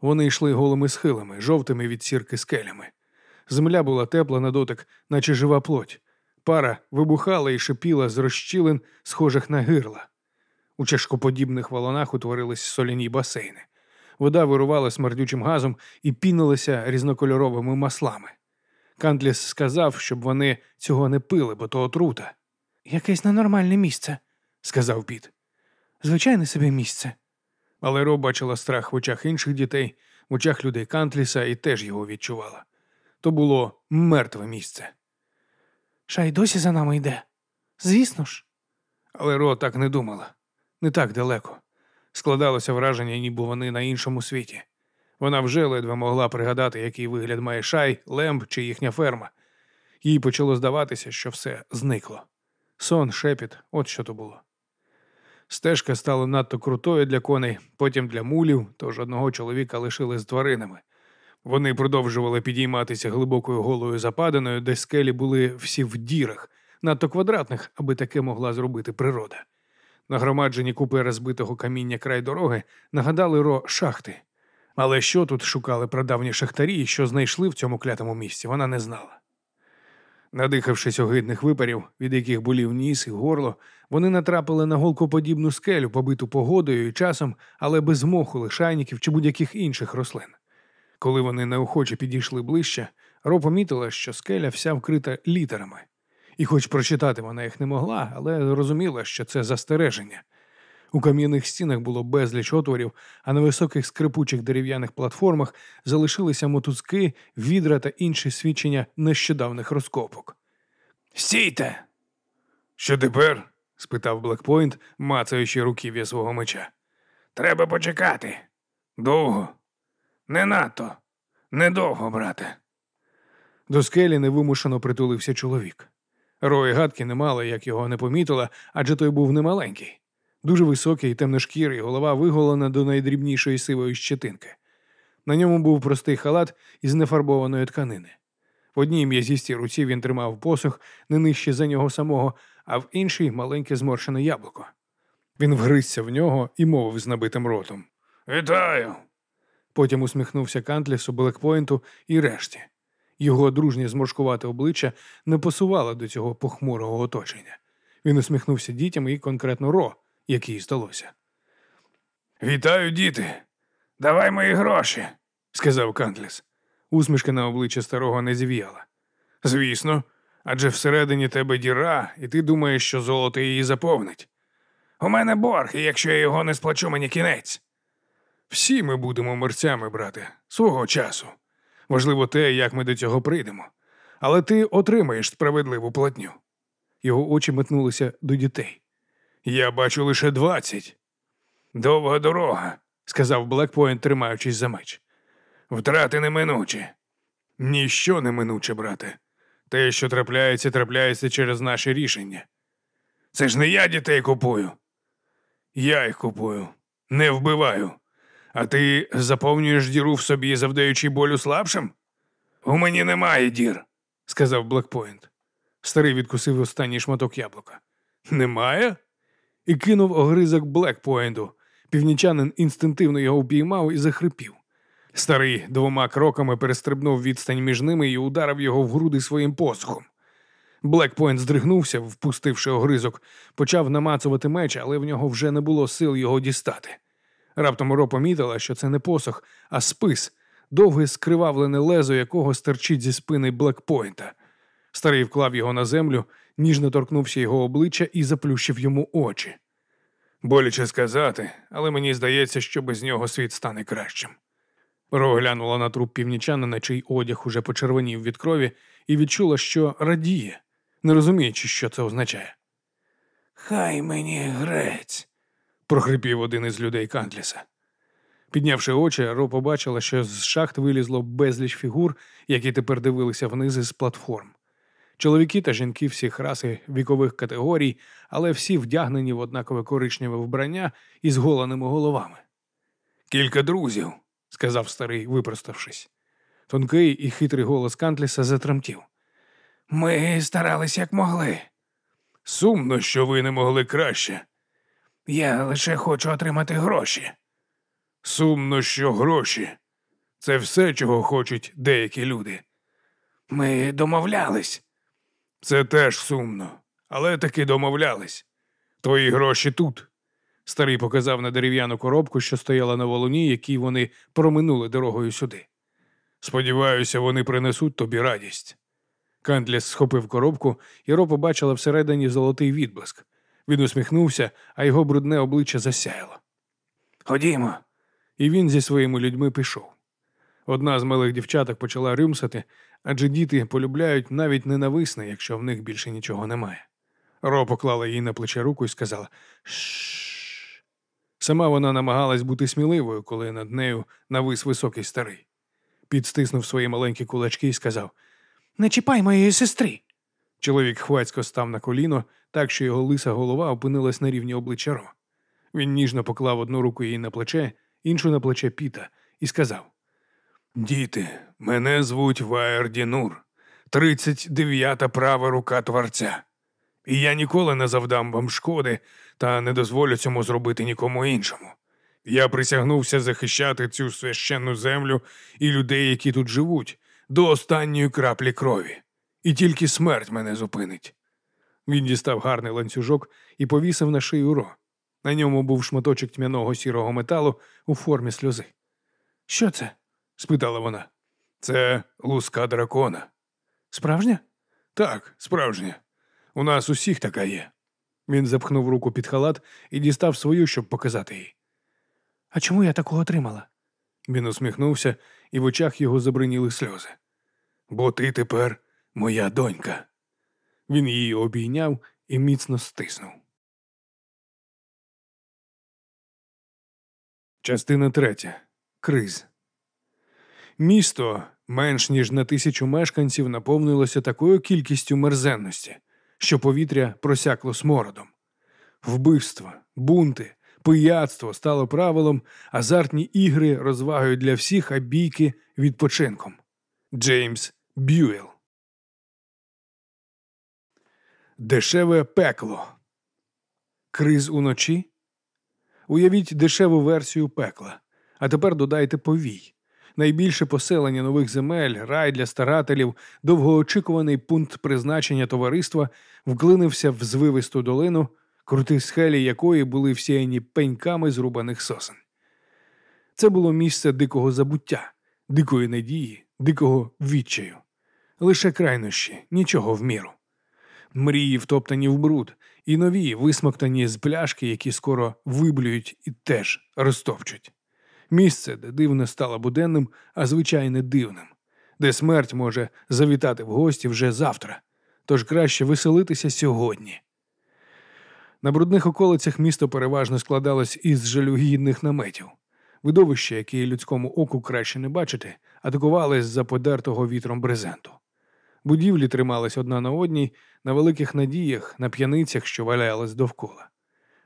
Вони йшли голими схилами, жовтими від сірки скелями. Земля була тепла на дотик, наче жива плоть. Пара вибухала і шипіла з розщілин, схожих на гирла. У чашкоподібних валунах утворились соляні басейни. Вода вирувала смердючим газом і пінилася різнокольоровими маслами. Кантліс сказав, щоб вони цього не пили, бо то отрута. Якесь ненормальне місце, сказав Піт. звичайне собі місце. Але Ро бачила страх в очах інших дітей, в очах людей Кантліса і теж його відчувала. То було мертве місце. Шай досі за нами йде. Звісно ж. Але Ро так не думала. Не так далеко. Складалося враження, ніби вони на іншому світі. Вона вже ледве могла пригадати, який вигляд має шай, лемб чи їхня ферма. Їй почало здаватися, що все зникло. Сон, шепіт, от що то було. Стежка стала надто крутою для коней, потім для мулів, тож одного чоловіка лишили з тваринами. Вони продовжували підійматися глибокою голою западиною, де скелі були всі в дірах, надто квадратних, аби таке могла зробити природа. Нагромаджені купи розбитого каміння край дороги нагадали ро шахти. Але що тут шукали прадавні шахтарі і що знайшли в цьому клятому місці, вона не знала. Надихавшись огидних випарів, від яких болів ніс і горло, вони натрапили на голкоподібну скелю, побиту погодою і часом, але без моху, лишайників чи будь-яких інших рослин. Коли вони неохоче підійшли ближче, Ро помітила, що скеля вся вкрита літерами. І хоч прочитати вона їх не могла, але розуміла, що це застереження. У кам'яних стінах було безліч отворів, а на високих скрипучих дерев'яних платформах залишилися мотузки, відра та інші свідчення нещодавних розкопок. Стійте! Що тепер? спитав Блекпойнт, мацаючи руків'я свого меча. Треба почекати. Довго. Не надто. Недовго, брате. До скелі невимушено притулився чоловік. Рої гадки не мала, як його не помітила, адже той був немаленький. Дуже високий, темношкірий, голова виголена до найдрібнішої сивої щетинки. На ньому був простий халат із нефарбованої тканини. В одній м'язістій руці він тримав посох не нижче за нього самого, а в іншій маленьке зморшене яблуко. Він вгризся в нього і мовив з набитим ротом. Вітаю. Потім усміхнувся Кантлісу, Блекпойнту і решті. Його дружнє зморшкувате обличчя не пасувало до цього похмурого оточення. Він усміхнувся дітям і конкретно Ро, як їй здалося. Вітаю, діти. Давай мої гроші. сказав Кантліс. Усмішка на обличчя старого не зів'яла. Звісно, адже всередині тебе діра, і ти думаєш, що золото її заповнить. У мене борг, і якщо я його не сплачу, мені кінець. Всі ми будемо мерцями, брате, свого часу. Важливо те, як ми до цього прийдемо. Але ти отримаєш справедливу платню. Його очі метнулися до дітей. Я бачу лише двадцять, Довга дорога, сказав Блекпойнт, тримаючись за меч. втрати неминучі. Ніщо неминуче, брате. Те, що трапляється, трапляється через наші рішення. Це ж не я дітей купую. Я їх купую, не вбиваю. А ти заповнюєш діру в собі, завдаючи болю слабшим? У мені немає дір. сказав Блекпойнт. Старий відкусив останній шматок яблука. Немає? І кинув огризок Блекпойнту. Північанин інстинктивно його впіймав і захрипів. Старий двома кроками перестрибнув відстань між ними і ударив його в груди своїм посухом. Блекпойнт здригнувся, впустивши огризок, почав намацувати меч, але в нього вже не було сил його дістати. Раптом Ро помітила, що це не посох, а спис, довге скривавлене лезо, якого стерчить зі спини Блекпойнта. Старий вклав його на землю, ніжно торкнувся його обличчя і заплющив йому очі. Боляче сказати, але мені здається, що без нього світ стане кращим. Ро глянула на труп північанина, чий одяг уже почервонів від крові, і відчула, що радіє, не розуміючи, що це означає. Хай мені грець. Прохрипів один із людей Кантліса. Піднявши очі, Ро побачила, що з шахт вилізло безліч фігур, які тепер дивилися вниз із платформ. Чоловіки та жінки всіх рас і вікових категорій, але всі вдягнені в однакове коричневе вбрання із голеними головами. Кілька друзів, сказав старий, випроставшись. Тонкий і хитрий голос Кантліса затремтів. Ми старались як могли. Сумно, що ви не могли краще. Я лише хочу отримати гроші. Сумно, що гроші. Це все, чого хочуть деякі люди. Ми домовлялись. Це теж сумно, але таки домовлялись. Твої гроші тут. Старий показав на дерев'яну коробку, що стояла на волоні, якій вони проминули дорогою сюди. Сподіваюся, вони принесуть тобі радість. Кантліс схопив коробку, і Ро побачила всередині золотий відблиск. Він усміхнувся, а його брудне обличчя засяяло. Ходімо. І він зі своїми людьми пішов. Одна з малих дівчаток почала рюмсати, адже діти полюбляють навіть ненависне, якщо в них більше нічого немає. Ро поклала їй на плече руку і сказала Шш. Сама вона намагалась бути сміливою, коли над нею навис високий старий. Підстиснув свої маленькі кулачки і сказав: Не чіпай моєї сестри. Чоловік хвацько став на коліно, так що його лиса голова опинилась на рівні обличчя Ро. Він ніжно поклав одну руку їй на плече, іншу на плече Піта, і сказав: Діти, мене звуть Ваєр Дінур, 39-та права рука творця. І я ніколи не завдам вам шкоди та не дозволю цьому зробити нікому іншому. Я присягнувся захищати цю священну землю і людей, які тут живуть, до останньої краплі крові. І тільки смерть мене зупинить. Він дістав гарний ланцюжок і повісив на шию ро. На ньому був шматочок тьмяного сірого металу у формі сльози. Що це? спитала вона. Це луска дракона. Справжня? Так, справжня. У нас усіх така є. Він запхнув руку під халат і дістав свою, щоб показати їй. А чому я такого отримала? Він усміхнувся, і в очах його забриніли сльози. Бо ти тепер моя донька. Він її обійняв і міцно стиснув. Частина третя. Криз. Місто менш ніж на тисячу мешканців наповнилося такою кількістю мерзенності, що повітря просякло смородом. Вбивства, бунти, пияцтво стало правилом, азартні ігри розвагою для всіх, а бійки відпочинком. Джеймс Б'юел. Дешеве пекло. Криз уночі. Уявіть дешеву версію пекла. А тепер додайте повій. Найбільше поселення нових земель, рай для старателів, довгоочікуваний пункт призначення товариства вклинився в звивисту долину, круті схелі якої були всіяні пеньками зрубаних сосен. Це було місце дикого забуття, дикої надії, дикого відчаю. Лише крайнощі, нічого в міру. Мрії втоптані в бруд, і нові, висмоктані з пляшки, які скоро виблюють і теж розтопчуть. Місце, де дивне стало буденним, а звичайне дивним, де смерть може завітати в гості вже завтра, тож краще веселитися сьогодні. На брудних околицях місто переважно складалось із жалюгідних наметів. Видовище, яке людському оку краще не бачити, атакували з-за подертого вітром брезенту. Будівлі тримались одна на одній, на великих надіях, на п'яницях, що валялись довкола.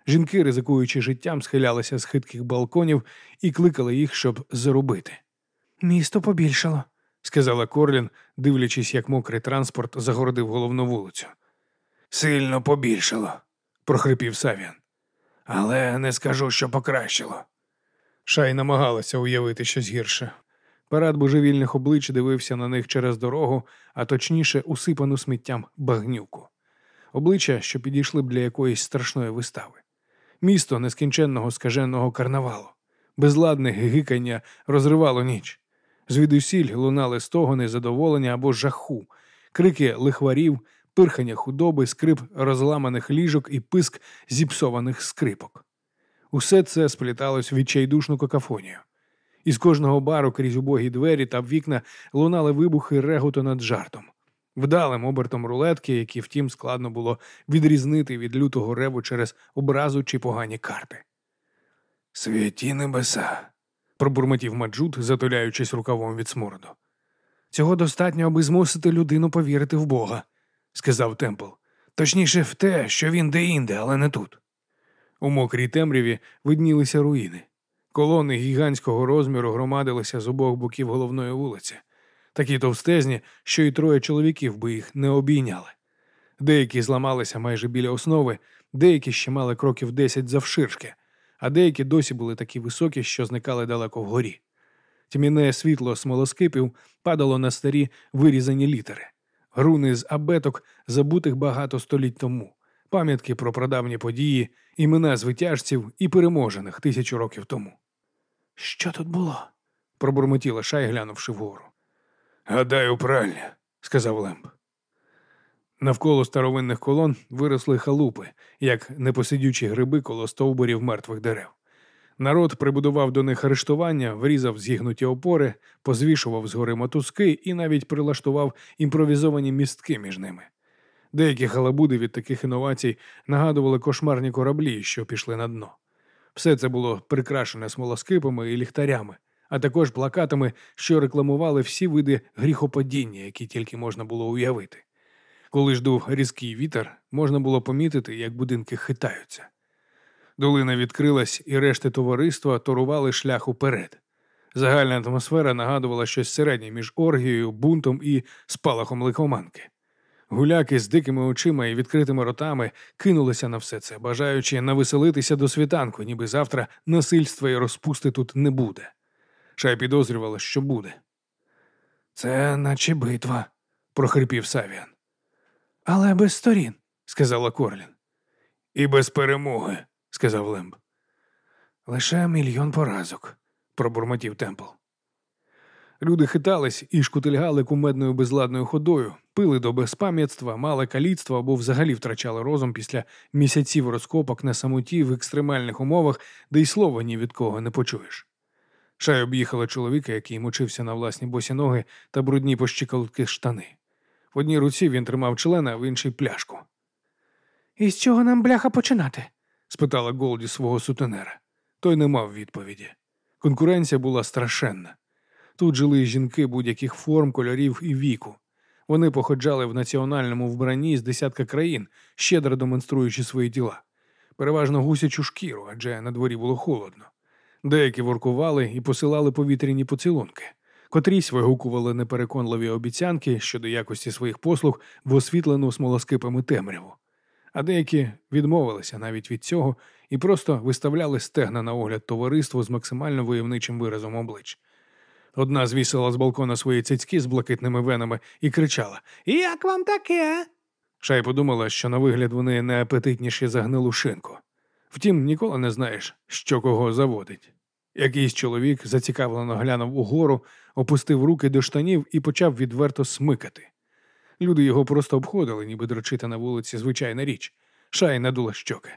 Жінки, ризикуючи життям, схилялися з хитких балконів і кликали їх, щоб заробити. Місто побільшало. сказала Корлін, дивлячись, як мокрий транспорт загородив головну вулицю. Сильно побільшало, прохрипів Савіан. Але не скажу, що покращило. Шай намагалася уявити щось гірше. Парад божевільних облич дивився на них через дорогу, а точніше усипану сміттям багнюку. Обличчя, що підійшли б для якоїсь страшної вистави. Місто нескінченного скаженого карнавалу. Безладне гигикання розривало ніч. Звідусіль лунали стогони задоволення або жаху, крики лихварів, пирхання худоби, скрип розламаних ліжок і писк зіпсованих скрипок. Усе це спліталось в відчайдушну какафонію. Із кожного бару крізь убогі двері та вікна лунали вибухи реготу над жартом, вдалим обертом рулетки, які, втім, складно було відрізнити від лютого реву через образу чи погані карти. Святі небеса, пробурмотів Маджут, затуляючись рукавом від смороду. Цього достатньо, аби змусити людину повірити в Бога, сказав Темпл. точніше в те, що він де-інде, але не тут. У мокрій темряві виднілися руїни. Колони гігантського розміру громадилися з обох боків головної вулиці, такі товстезні, що й троє чоловіків би їх не обійняли. Деякі зламалися майже біля основи, деякі ще мали кроків десять завширшки, а деякі досі були такі високі, що зникали далеко вгорі. Тьмяне світло смолоскипів падало на старі вирізані літери, груни з абеток, забутих багато століть тому, пам'ятки про прадавні події, імена звитяжців і переможених тисячу років тому. Що тут було? пробурмотіла шай, глянувши вгору. Гадаю, пральня, сказав Лемб. Навколо старовинних колон виросли халупи, як непосидючі гриби коло стовбурів мертвих дерев. Народ прибудував до них арештування, врізав зігнуті опори, позвішував згори мотузки і навіть прилаштував імпровізовані містки між ними. Деякі халабуди від таких інновацій нагадували кошмарні кораблі, що пішли на дно. Все це було прикрашене смолоскипами і ліхтарями, а також плакатами, що рекламували всі види гріхопадіння, які тільки можна було уявити. Коли ж дув різкий вітер, можна було помітити, як будинки хитаються. Долина відкрилась, і решти товариства торували шлях уперед. Загальна атмосфера нагадувала щось середнє між оргією, бунтом і спалахом лихоманки. Гуляки з дикими очима і відкритими ротами кинулися на все це, бажаючи навеселитися до світанку, ніби завтра насильства і розпусти тут не буде. Шай підозрювала, що буде. Це наче битва, прохрипів Савіан. але без сторін. сказала Корлін. І без перемоги, сказав Лемб. Лише мільйон поразок, пробурмотів Темпл. Люди хитались і шкутильгали кумедною безладною ходою, пили до безпам'ятства, мали каліцтво або взагалі втрачали розум після місяців розкопок на самоті в екстремальних умовах, де й слова ні від кого не почуєш. Шай об'їхала чоловіка, який мочився на власні босі ноги та брудні пощиколотки штани. В одній руці він тримав члена, а в іншій пляшку. І з чого нам бляха починати? спитала Голді свого сутенера. Той не мав відповіді. Конкуренція була страшенна. Тут жили жінки будь-яких форм, кольорів і віку. Вони походжали в національному вбранні з десятка країн, щедро демонструючи свої тіла. Переважно гусячу шкіру, адже на дворі було холодно. Деякі воркували і посилали повітряні поцілунки. Котрісь вигукували непереконливі обіцянки щодо якості своїх послуг в освітлену смолоскипами темряву. А деякі відмовилися навіть від цього і просто виставляли стегна на огляд товариству з максимально войовничим виразом облич. Одна звісила з балкона свої цицьки з блакитними венами і кричала Як вам таке? Шай подумала, що на вигляд вони не апетитніші за гнилу шинку. Втім, ніколи не знаєш, що кого заводить. Якийсь чоловік зацікавлено глянув угору, опустив руки до штанів і почав відверто смикати. Люди його просто обходили, ніби дрочити на вулиці звичайна річ. Шай надула щоки.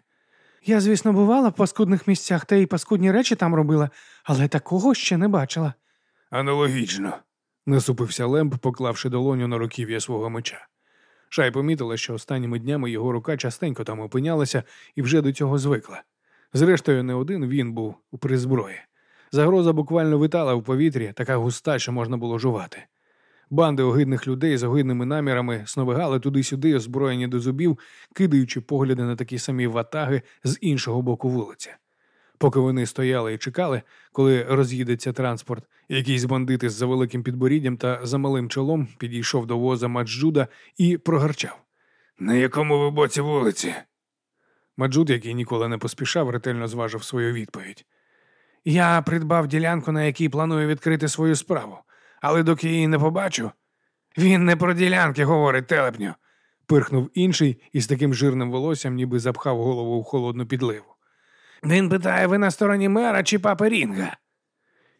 Я, звісно, бувала в паскудних місцях та й паскудні речі там робила, але такого ще не бачила. Аналогічно, насупився Лемб, поклавши долоню на руків'я свого меча. Шай помітила, що останніми днями його рука частенько там опинялася і вже до цього звикла. Зрештою, не один він був при зброї. Загроза буквально витала в повітрі, така густа, що можна було жувати. Банди огидних людей з огидними намірами сновигали туди-сюди, озброєні до зубів, кидаючи погляди на такі самі ватаги з іншого боку вулиці. Поки вони стояли і чекали, коли роз'їдеться транспорт, якийсь бандит із за великим підборіддям та за малим чолом підійшов до воза Маджуда і прогарчав. На якому ви боці вулиці? Маджуд, який ніколи не поспішав, ретельно зважив свою відповідь. Я придбав ділянку, на якій планую відкрити свою справу, але доки її не побачу. Він не про ділянки говорить телепню. пирхнув інший із таким жирним волоссям, ніби запхав голову в холодну підливу. Він питає, ви на стороні мера чи папи Рінга?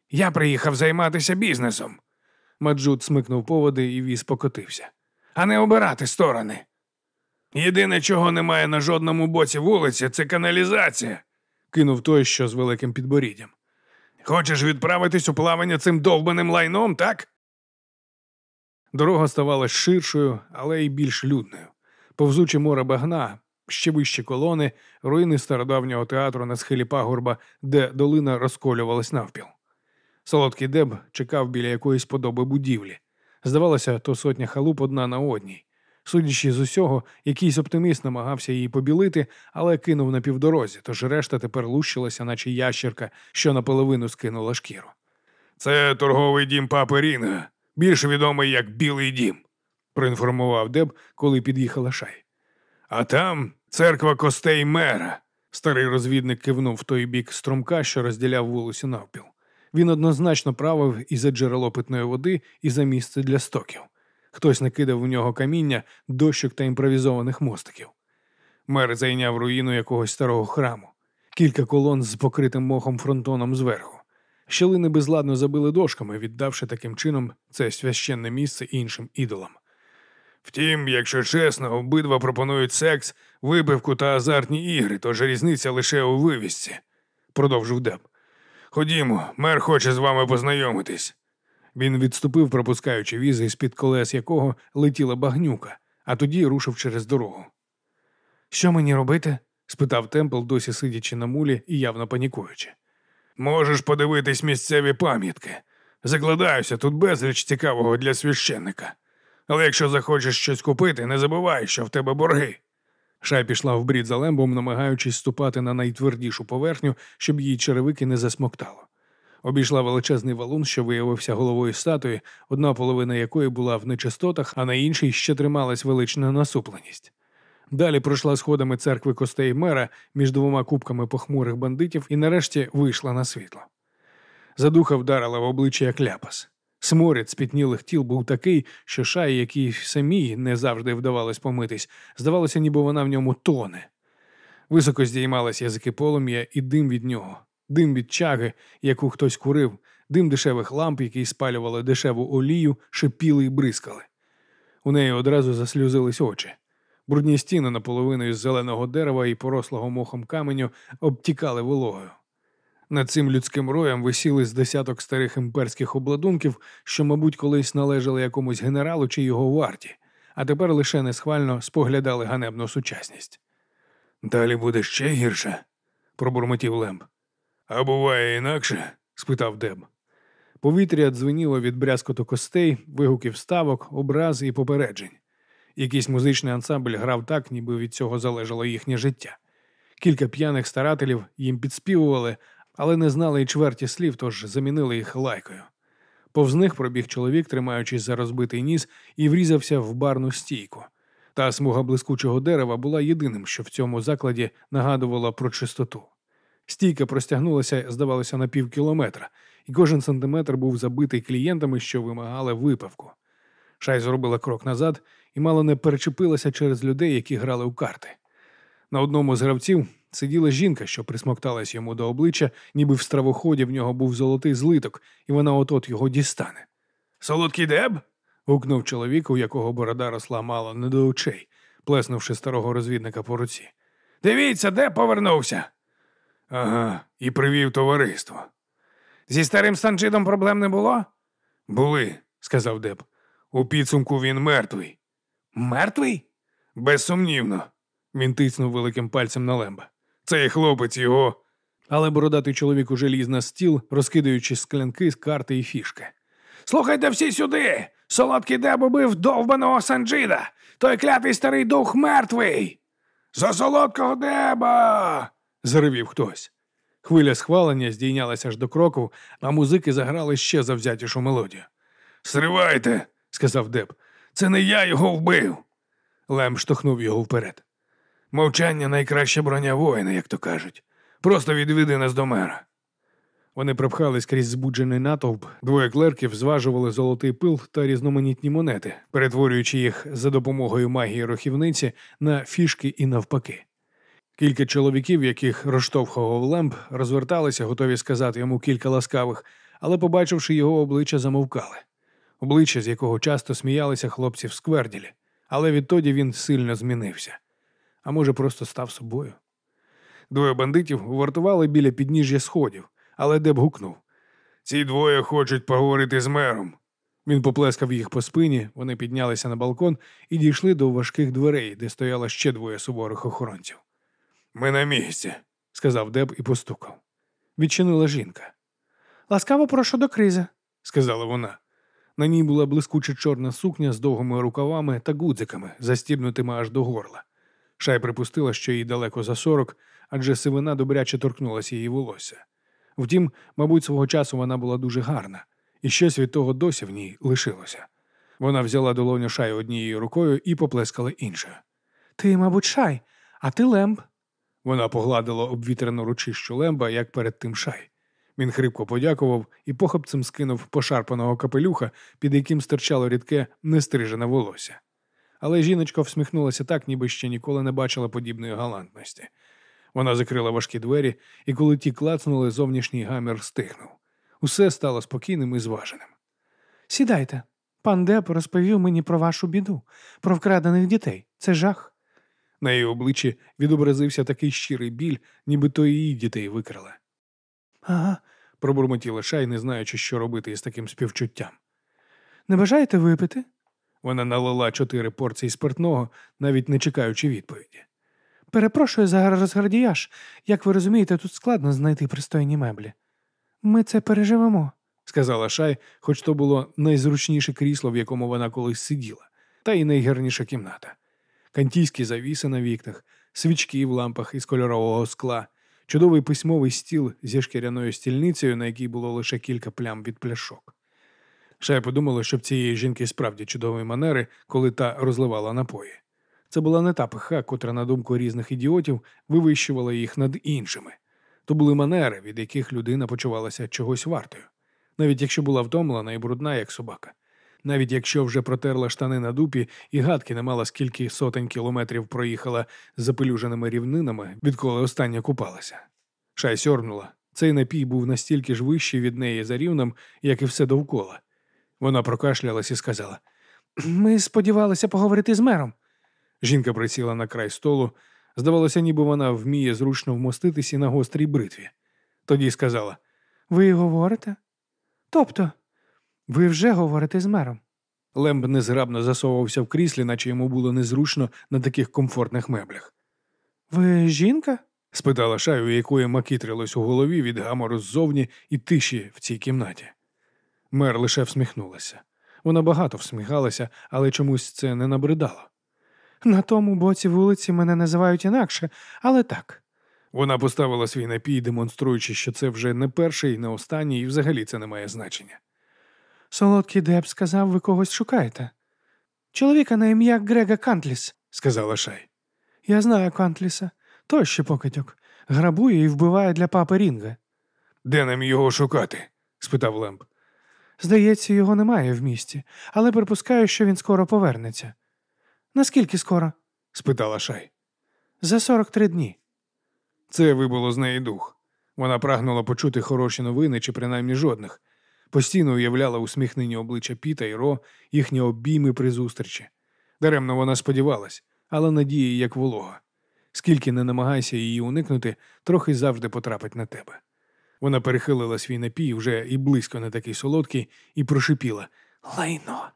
Я приїхав займатися бізнесом, Маджуд смикнув поводи і віз покотився. а не обирати сторони. Єдине, чого немає на жодному боці вулиці, це каналізація. Кинув той, що з великим підборіддям. Хочеш відправитись у плавання цим довбаним лайном, так? Дорога ставала ширшою, але й більш людною. Повзуче море багна, ще вищі колони, руїни стародавнього театру на схилі пагорба, де долина розколювалась навпіл. Солодкий деб чекав біля якоїсь подоби будівлі. Здавалося, то сотня халуп одна на одній. Судячи з усього, якийсь оптиміст намагався її побілити, але кинув на півдорозі, тож решта тепер лущилася, наче ящерка, що на половину скинула шкіру. Це торговий дім папи Рінга, більш відомий як Білий дім, проінформував Деб, коли під'їхала шай. А там церква костей мера. Старий розвідник кивнув в той бік струмка, що розділяв вулицю навпіл. Він однозначно правив і за джерело питної води, і за місце для стоків. Хтось накидав у нього каміння, дощок та імпровізованих мостиків. Мер зайняв руїну якогось старого храму, кілька колон з покритим мохом фронтоном зверху. Щелини безладно забили дошками, віддавши таким чином це священне місце іншим ідолам. Втім, якщо чесно, обидва пропонують секс, випивку та азартні ігри, тож різниця лише у вивісці, продовжив Деб. Ходімо, мер хоче з вами познайомитись. Він відступив, пропускаючи візи, з-під колес якого летіла багнюка, а тоді рушив через дорогу. Що мені робити? спитав Темпл, досі сидячи на мулі і явно панікуючи. Можеш подивитись місцеві пам'ятки. Закладаюся, тут безліч цікавого для священника. Але якщо захочеш щось купити, не забувай, що в тебе борги. Шай пішла в брід за лембом, намагаючись ступати на найтвердішу поверхню, щоб її черевики не засмоктало. Обійшла величезний валун, що виявився головою статуї, одна половина якої була в нечистотах, а на іншій ще трималась велична насупленість. Далі пройшла сходами церкви костей мера між двома кубками похмурих бандитів і нарешті вийшла на світло. Задуха вдарила в обличчя як ляпас. Сморід спітнілих тіл був такий, що шай, якій самій не завжди вдавалось помитись, здавалося, ніби вона в ньому тоне. Високо здіймались язики полум'я і дим від нього, дим від чаги, яку хтось курив, дим дешевих ламп, які спалювали дешеву олію, шипіли й бризкали. У неї одразу заслюзились очі. Брудні стіни наполовину із зеленого дерева і порослого мохом каменю обтікали вологою. Над цим людським роєм висіли з десяток старих імперських обладунків, що, мабуть, колись належали якомусь генералу чи його варті, а тепер лише несхвально споглядали ганебну сучасність. Далі буде ще гірше, пробурмотів Лемб. а буває інакше. спитав Деб. Повітря дзвеніло від брязкоту костей, вигуків ставок, образ і попереджень. Якийсь музичний ансамбль грав так, ніби від цього залежало їхнє життя. Кілька п'яних старателів їм підспівували, але не знали й чверті слів, тож замінили їх лайкою. Повз них пробіг чоловік, тримаючись за розбитий ніс, і врізався в барну стійку. Та смуга блискучого дерева була єдиним, що в цьому закладі нагадувала про чистоту. Стійка простягнулася, здавалося, на пів кілометра, і кожен сантиметр був забитий клієнтами, що вимагали випивку. Шай зробила крок назад і мало не перечепилася через людей, які грали у карти. На одному з гравців сиділа жінка, що присмокталась йому до обличчя, ніби в стравоході в нього був золотий злиток, і вона от-от його дістане. Солодкий деб? гукнув чоловік, у якого борода росла мало не до очей, плеснувши старого розвідника по руці. Дивіться, де повернувся. Ага, і привів товариство. Зі старим Санджидом проблем не було? Були, сказав Деб. У підсумку він мертвий. Мертвий? Безсумнівно. Він тиснув великим пальцем на лемба. Цей хлопець його. Але бородатий чоловік уже ліз на стіл, розкидаючи склянки з карти і фішки. Слухайте всі сюди. Солодкий деб убив довбаного Санджида. Той клятий старий дух мертвий. За солодкого деба. заревів хтось. Хвиля схвалення здійнялася аж до кроку, а музики заграли ще завзятішу мелодію. Сривайте, сказав Деб. це не я його вбив. Лем штовхнув його вперед. Мовчання найкраща броня воїна, як то кажуть. Просто відведи нас до мера. Вони пропхались крізь збуджений натовп, двоє клерків зважували золотий пил та різноманітні монети, перетворюючи їх за допомогою магії рахівниці на фішки і навпаки. Кілька чоловіків, яких розштовхував лемб, розверталися, готові сказати йому кілька ласкавих, але, побачивши його обличчя, замовкали. Обличчя, з якого часто сміялися хлопці в скверділі, але відтоді він сильно змінився. А може, просто став собою. Двоє бандитів вартували біля підніжжя сходів, але Деб гукнув. Ці двоє хочуть поговорити з мером. Він поплескав їх по спині, вони піднялися на балкон і дійшли до важких дверей, де стояло ще двоє суворих охоронців. Ми на місці, сказав Деб і постукав. Відчинила жінка. Ласкаво прошу до кризи, сказала вона. На ній була блискуча чорна сукня з довгими рукавами та гудзиками, застібнутими аж до горла. Шай припустила, що їй далеко за сорок, адже сивина добряче торкнулася її волосся. Втім, мабуть, свого часу вона була дуже гарна, і щось від того досі в ній лишилося. Вона взяла долоню шай однією рукою і поплескала іншою. Ти, мабуть, шай, а ти лемб. Вона погладила обвітрену ручищу лемба, як перед тим шай. Він хрипко подякував і похопцем скинув пошарпаного капелюха, під яким стирчало рідке нестрижене волосся. Але жіночка всміхнулася так, ніби ще ніколи не бачила подібної галантності. Вона закрила важкі двері, і коли ті клацнули, зовнішній гамір стихнув. Усе стало спокійним і зваженим. Сідайте. Пан Деп розповів мені про вашу біду, про вкрадених дітей. Це жах. На її обличчі відобразився такий щирий біль, ніби то її дітей викрали. Ага, Пробурмотіла шай, не знаючи, що робити із таким співчуттям. не бажаєте випити? Вона налила чотири порції спиртного, навіть не чекаючи відповіді. Перепрошую за розгардіяж. Як ви розумієте, тут складно знайти пристойні меблі. Ми це переживемо. сказала Шай, хоч то було найзручніше крісло, в якому вона колись сиділа, та й найгарніша кімната. Кантійські завіси на вікнах, свічки в лампах із кольорового скла, чудовий письмовий стіл зі шкіряною стільницею, на якій було лише кілька плям від пляшок. Шай подумала, що в цієї жінки справді чудові манери, коли та розливала напої. Це була не та пиха, котра, на думку різних ідіотів, вивищувала їх над іншими. То були манери, від яких людина почувалася чогось вартою, навіть якщо була втомлена і брудна, як собака. Навіть якщо вже протерла штани на дупі і гадки не мала скільки сотень кілометрів проїхала з запелюженими рівнинами, відколи остання купалася. Шай сьорнула. Цей напій був настільки ж вищий від неї за рівнем, як і все довкола. Вона прокашлялась і сказала: Ми сподівалися поговорити з мером. Жінка присіла на край столу. Здавалося, ніби вона вміє зручно вмоститися на гострій бритві. Тоді сказала: Ви говорите? Тобто, ви вже говорите з мером. Лемб незграбно засовувався в кріслі, наче йому було незручно на таких комфортних меблях. Ви жінка? спитала Шай, у якої макітрилось у голові від гамору ззовні і тиші в цій кімнаті. Мер лише всміхнулася. Вона багато всміхалася, але чомусь це не набридало. На тому боці вулиці мене називають інакше, але так. Вона поставила свій напій, демонструючи, що це вже не перший, не останній, і взагалі це не має значення. Солодкий Деб сказав, ви когось шукаєте. Чоловіка на ім'я Грега Кантліс, сказала Шай. Я знаю Кантліса. Той ще покидьок. Грабує і вбиває для папи Рінга. Де нам його шукати? спитав Лемб. Здається, його немає в місті, але припускаю, що він скоро повернеться. Наскільки скоро? спитала Шай. За 43 дні. Це вибуло з неї дух. Вона прагнула почути хороші новини чи принаймні жодних. Постійно уявляла усміхнені обличчя Піта і Ро, їхні обійми при зустрічі. Даремно вона сподівалась, але надія як волога. Скільки не намагайся її уникнути, трохи завжди потрапить на тебе. Вона перехилила свій напій, вже і близько не такий солодкий, і прошипіла Лайно.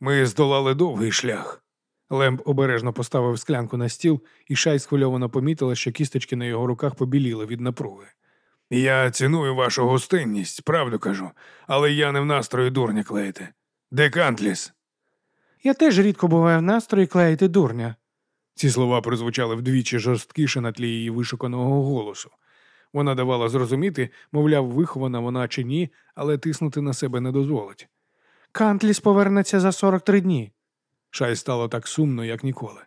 Ми здолали довгий шлях. Лемб обережно поставив склянку на стіл, і шай схвильовано помітила, що кісточки на його руках побіліли від напруги. Я ціную вашу гостинність, правду кажу, але я не в настрої дурня клеїти. Де Кантліс? Я теж рідко буваю в настрої клеїти дурня. Ці слова прозвучали вдвічі жорсткіше на тлі її вишуканого голосу. Вона давала зрозуміти, мовляв, вихована вона чи ні, але тиснути на себе не дозволить. Кантліс повернеться за 43 дні. Шай стало так сумно, як ніколи.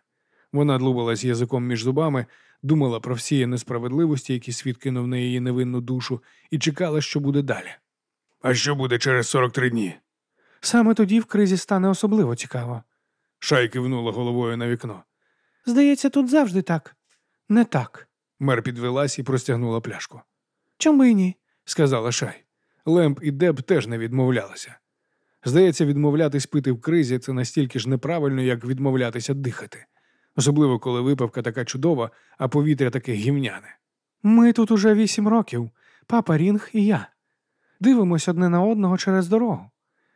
Вона длубалась язиком між зубами, думала про всі несправедливості, які світ кинув на її невинну душу, і чекала, що буде далі. А що буде через 43 дні? Саме тоді в кризі стане особливо цікаво. Шай кивнула головою на вікно. Здається, тут завжди так. Не так. Мер підвелась і простягнула пляшку. Чому й ні? сказала Шай. Лемп і Деб теж не відмовлялися. Здається, відмовлятись пити в кризі це настільки ж неправильно, як відмовлятися дихати. Особливо, коли випивка така чудова, а повітря таке гівняне. Ми тут уже вісім років, папа Рінг і я. Дивимось одне на одного через дорогу.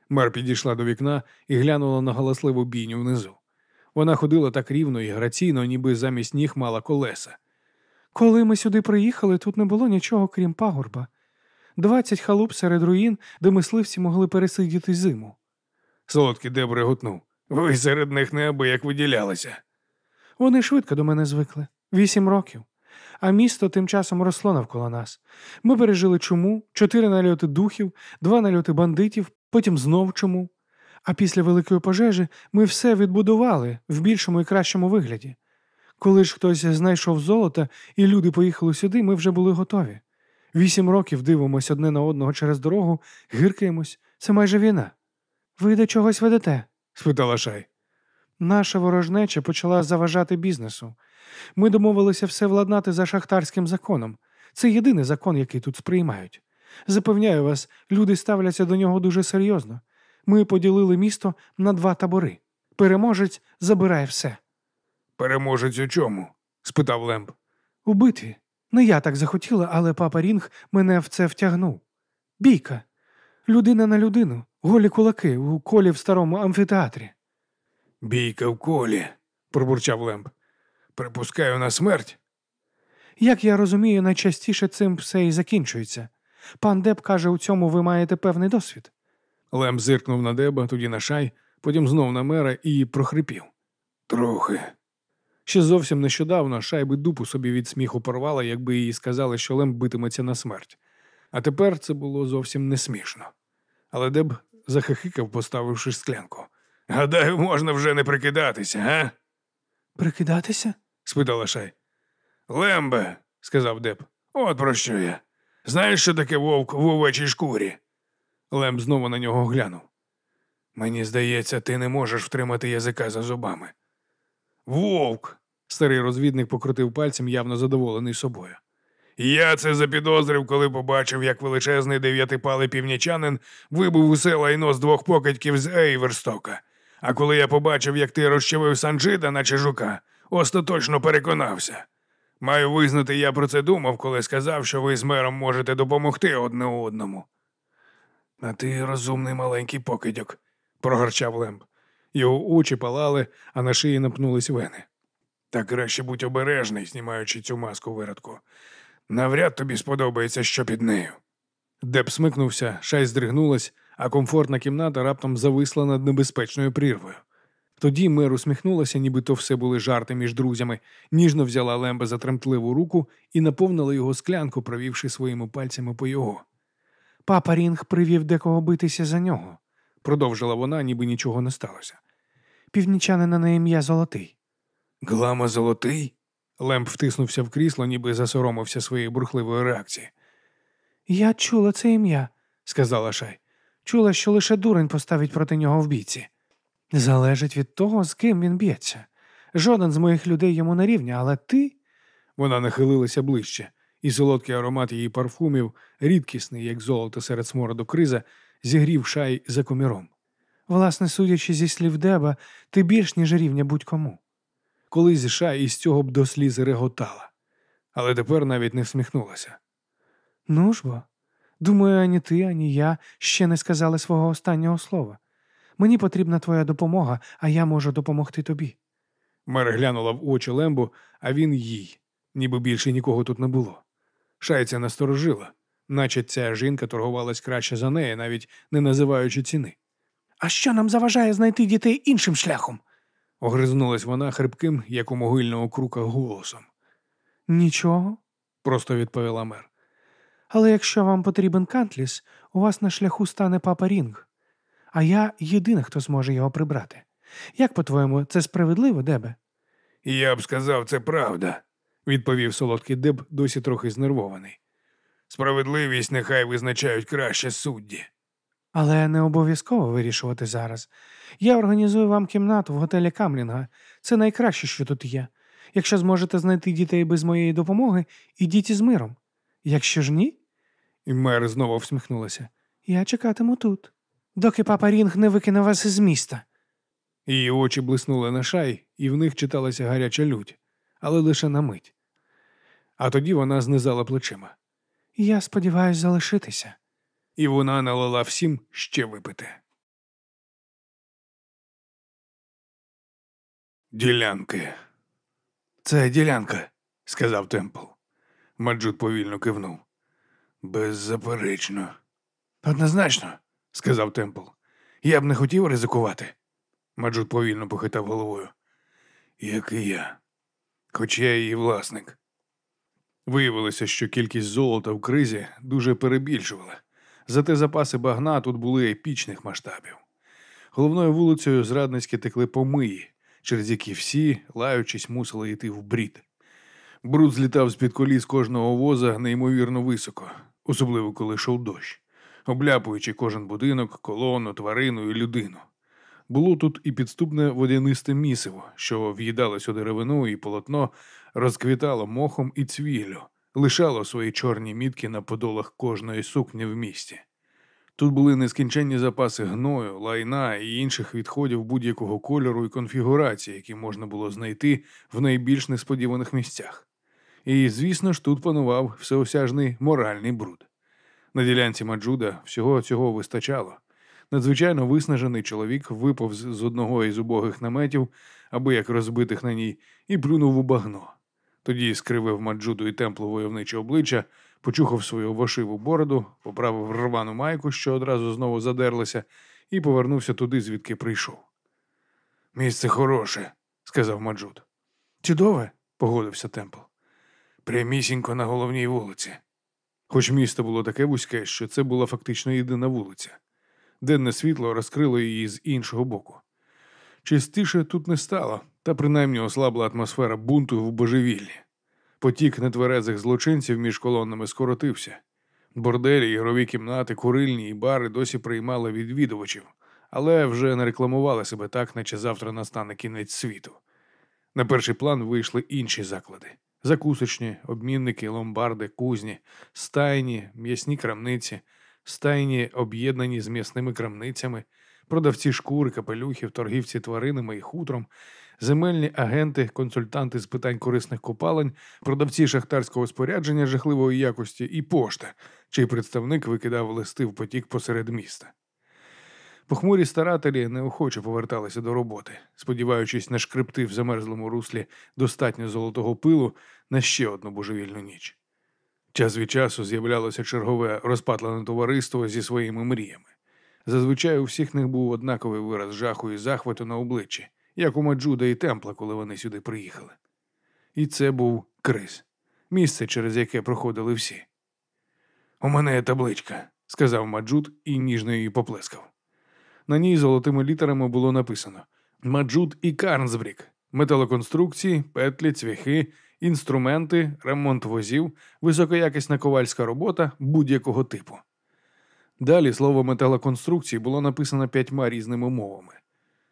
Мер підійшла до вікна і глянула на галасливу бійню внизу. Вона ходила так рівно і граційно, ніби замість ніг мала колеса. Коли ми сюди приїхали, тут не було нічого, крім пагорба. Двадцять халуп серед руїн, де мисливці могли пересидіти зиму. Солодкий Деб реготнув. Ви серед них неабияк виділялися. Вони швидко до мене звикли вісім років. А місто тим часом росло навколо нас. Ми пережили чуму, чотири нальоти духів, два нальоти бандитів, потім знов чуму. А після великої пожежі ми все відбудували в більшому і кращому вигляді. Коли ж хтось знайшов золото і люди поїхали сюди, ми вже були готові. Вісім років дивимося одне на одного через дорогу, гиркаємось. Це майже війна. Ви до чогось ведете? спитала Шай. Наша ворожнеча почала заважати бізнесу. Ми домовилися все владнати за шахтарським законом. Це єдиний закон, який тут сприймають. Запевняю вас, люди ставляться до нього дуже серйозно. Ми поділили місто на два табори. Переможець забирає все. Переможець у чому? спитав Лемб. У битві. Не я так захотіла, але папа Рінг мене в це втягнув. Бійка. Людина на людину, голі кулаки у колі в старому амфітеатрі. Бійка в колі, пробурчав Лемб. Припускаю на смерть. Як я розумію, найчастіше цим все і закінчується. Пан Деп каже, у цьому ви маєте певний досвід. Лем зиркнув на деба, тоді на шай, потім знов на мера і прохрипів. Трохи. Ще зовсім нещодавно шай би дупу собі від сміху порвала, якби їй сказали, що Лем битиметься на смерть. А тепер це було зовсім не смішно. Але Деб захихикав, поставивши склянку. Гадаю, можна вже не прикидатися, га? Прикидатися? спитала шай. Лембе, Сказав Деб. от про що я. Знаєш, що таке вовк в овечій шкурі? Лем знову на нього глянув. Мені здається, ти не можеш втримати язика за зубами. Вовк. Старий розвідник покрутив пальцем, явно задоволений собою. Я це запідозрив, коли побачив, як величезний дев'ятипалий північанин вибив усе лайно з двох покидьків з Ейверстока. А коли я побачив, як ти розчавив Санджида, наче жука, остаточно переконався. Маю визнати, я про це думав, коли сказав, що ви з мером можете допомогти одне одному. А ти розумний маленький покидьок, Прогорчав Лемб. Його очі палали, а на шиї напнулись вени. Та краще будь обережний, знімаючи цю маску виродку. Навряд тобі сподобається, що під нею. Деб смикнувся, шай здригнулась, а комфортна кімната раптом зависла над небезпечною прірвою. Тоді мер усміхнулася, ніби то все були жарти між друзями, ніжно взяла Лемба за тремтливу руку і наповнила його склянку, провівши своїми пальцями по його. Папа Рінг привів декого битися за нього, Продовжила вона, ніби нічого не сталося. північанина на ім'я Золотий. Глама золотий? Лемб втиснувся в крісло, ніби засоромився своєї бурхливої реакції. Я чула це ім'я, Сказала Шай. чула, що лише дурень поставить проти нього в бійці. Залежить від того, з ким він б'ється. Жоден з моїх людей йому не рівня, але ти. Вона нахилилася ближче, і солодкий аромат її парфумів, рідкісний, як золото серед смороду криза, зігрів шай за коміром. Власне, судячи зі слів Деба, ти більш ніж рівня будь-кому. Колись шай із цього б до сліз реготала, але тепер навіть не всміхнулася. Ну ж бо, думаю, ані ти, ані я ще не сказали свого останнього слова. Мені потрібна твоя допомога, а я можу допомогти тобі. Мер глянула в очі Лембу, а він їй, ніби більше нікого тут не було. Шайця насторожила, наче ця жінка торгувалась краще за неї, навіть не називаючи ціни. А що нам заважає знайти дітей іншим шляхом? Огризнулась вона хрипким, як у могильного крука, голосом. Нічого. Просто відповіла мер. Але якщо вам потрібен кантліс, у вас на шляху стане папа Рінг. А я єдиний, хто зможе його прибрати. Як по-твоєму, це справедливо, Дебе? Я б сказав, це правда. відповів солодкий деб, досі трохи знервований. Справедливість нехай визначають краще судді. Але не обов'язково вирішувати зараз. Я організую вам кімнату в готелі Камлінга. Це найкраще, що тут є. Якщо зможете знайти дітей без моєї допомоги, ідіть із миром. Якщо ж ні, І мер знову всміхнулася. я чекатиму тут, доки папа Рінг не викине вас із міста. Її очі блиснули на шай, і в них читалася гаряча лють, але лише на мить. А тоді вона знизала плечима, Я сподіваюся залишитися. І вона налила всім ще випити. Ділянки. Це ділянка, сказав Темпл. Маджут повільно кивнув. Беззаперечно. Однозначно, сказав Темпл. Я б не хотів ризикувати. Маджут повільно похитав головою. Як і я. Хоч я її власник. Виявилося, що кількість золота в кризі дуже перебільшувала. Зате запаси багна тут були епічних масштабів. Головною вулицею зрадницьки текли помиї, через які всі, лаючись, мусили йти в брід. Бруд злітав з-під коліс кожного воза неймовірно високо, особливо коли йшов дощ, обляпуючи кожен будинок, колону, тварину і людину. Було тут і підступне водянисте місиво, що в'їдалось у деревину і полотно, розквітало мохом і цвіллю, лишало свої чорні мітки на подолах кожної сукні в місті. Тут були нескінченні запаси гною, лайна і інших відходів будь-якого кольору і конфігурації, які можна було знайти в найбільш несподіваних місцях. І, звісно ж, тут панував всеосяжний моральний бруд. На ділянці Маджуда всього цього вистачало. Надзвичайно виснажений чоловік виповз з одного із убогих наметів, аби як розбитих на ній, і плюнув у багно. Тоді скривив Маджуду і темплу войовниче обличчя, почухав свою вошиву бороду, поправив рвану майку, що одразу знову задерлася, і повернувся туди, звідки прийшов. Місце хороше, сказав Маджуд. Чудове, Погодився Темпл. Прямісінько на головній вулиці. Хоч місто було таке вузьке, що це була фактично єдина вулиця. Денне світло розкрило її з іншого боку. Чистіше тут не стало, та принаймні ослабла атмосфера бунту в божевіллі. Потік нетверезих злочинців між колонами скоротився. Борделі, ігрові кімнати, курильні і бари досі приймали відвідувачів, але вже не рекламували себе так, наче завтра настане кінець світу. На перший план вийшли інші заклади: закусочні, обмінники, ломбарди, кузні, стайні, м'ясні крамниці, стайні, об'єднані з м'ясними крамницями, продавці шкур, капелюхів, торгівці тваринами і хутром, земельні агенти, консультанти з питань корисних копалень, продавці шахтарського спорядження жахливої якості і пошта, чий представник викидав листи в потік посеред міста. Похмурі старателі неохоче поверталися до роботи, сподіваючись нашкребти в замерзлому руслі достатньо золотого пилу на ще одну божевільну ніч. Час від часу з'являлося чергове розпатлене товариство зі своїми мріями. Зазвичай у всіх них був однаковий вираз жаху і захвату на обличчі, як у Маджуда і Темпла, коли вони сюди приїхали. І це був Крис, місце, через яке проходили всі. У мене табличка, сказав Маджуд і ніжно її поплескав. На ній золотими літерами було написано Маджуд і Карнсбрік, металоконструкції, петлі, цвяхи, інструменти, ремонт возів, високоякісна ковальська робота будь-якого типу. Далі слово металоконструкції було написано п'ятьма різними мовами.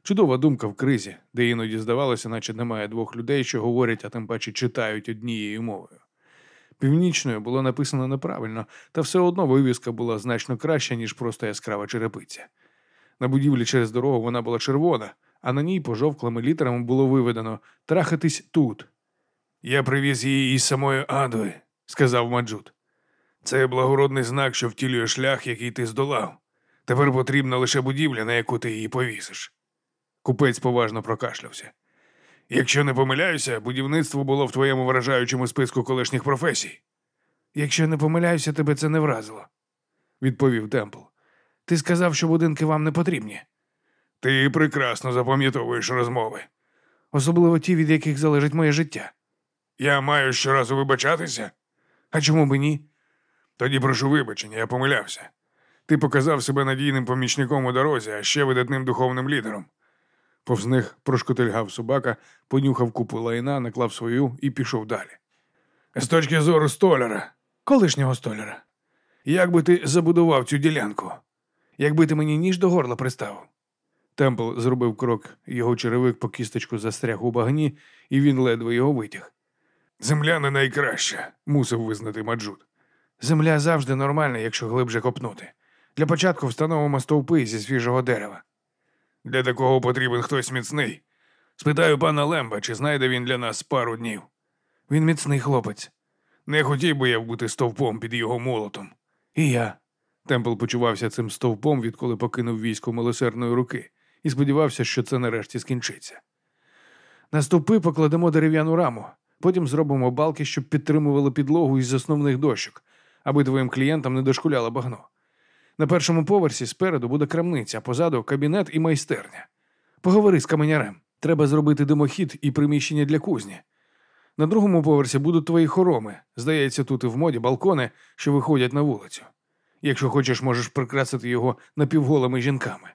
Чудова думка в кризі, де іноді здавалося, наче немає двох людей, що говорять, а тим паче читають однією мовою. Північною було написано неправильно, та все одно вивіска була значно краща, ніж просто яскрава черепиця. На будівлі через дорогу вона була червона, а на ній пожовклими літерами було виведено Трахатись тут. Я привіз її із самої Адви, сказав Маджут. Це благородний знак, що втілює шлях, який ти здолав. Тепер потрібна лише будівля, на яку ти її повісиш. Купець поважно прокашлявся. Якщо не помиляюся, будівництво було в твоєму вражаючому списку колишніх професій. Якщо не помиляюся, тебе це не вразило, відповів Темпл. Ти сказав, що будинки вам не потрібні. Ти прекрасно запам'ятовуєш розмови. Особливо ті, від яких залежить моє життя. Я маю щоразу вибачатися? А чому б ні? Тоді прошу вибачення, я помилявся. Ти показав себе надійним помічником у дорозі, а ще видатним духовним лідером. Повз них прошкотильгав собака, понюхав купу лайна, наклав свою і пішов далі. З точки зору столяра, колишнього столяра, як би ти забудував цю ділянку? Якби ти мені ніж до горла приставив. Темпл зробив крок, його черевик по кісточку застряг у багні, і він ледве його витяг. Земля не найкраща, мусив визнати Маджут. Земля завжди нормальна, якщо глибше копнути. Для початку встановимо стовпи зі свіжого дерева. Для такого потрібен хтось міцний. Спитаю пана Лемба, чи знайде він для нас пару днів. Він міцний хлопець. Не хотів би я бути стовпом під його молотом. І я. Темпл почувався цим стовпом, відколи покинув військо милосердної руки, і сподівався, що це нарешті скінчиться. На стовпи покладемо дерев'яну раму, потім зробимо балки, щоб підтримували підлогу із основних дощок, аби твоїм клієнтам не дошкуляло багно. На першому поверсі спереду буде крамниця, позаду кабінет і майстерня. Поговори з каменярем. Треба зробити димохід і приміщення для кузні. На другому поверсі будуть твої хороми. Здається, тут і в моді балкони, що виходять на вулицю. Якщо хочеш, можеш прикрасити його напівголими жінками.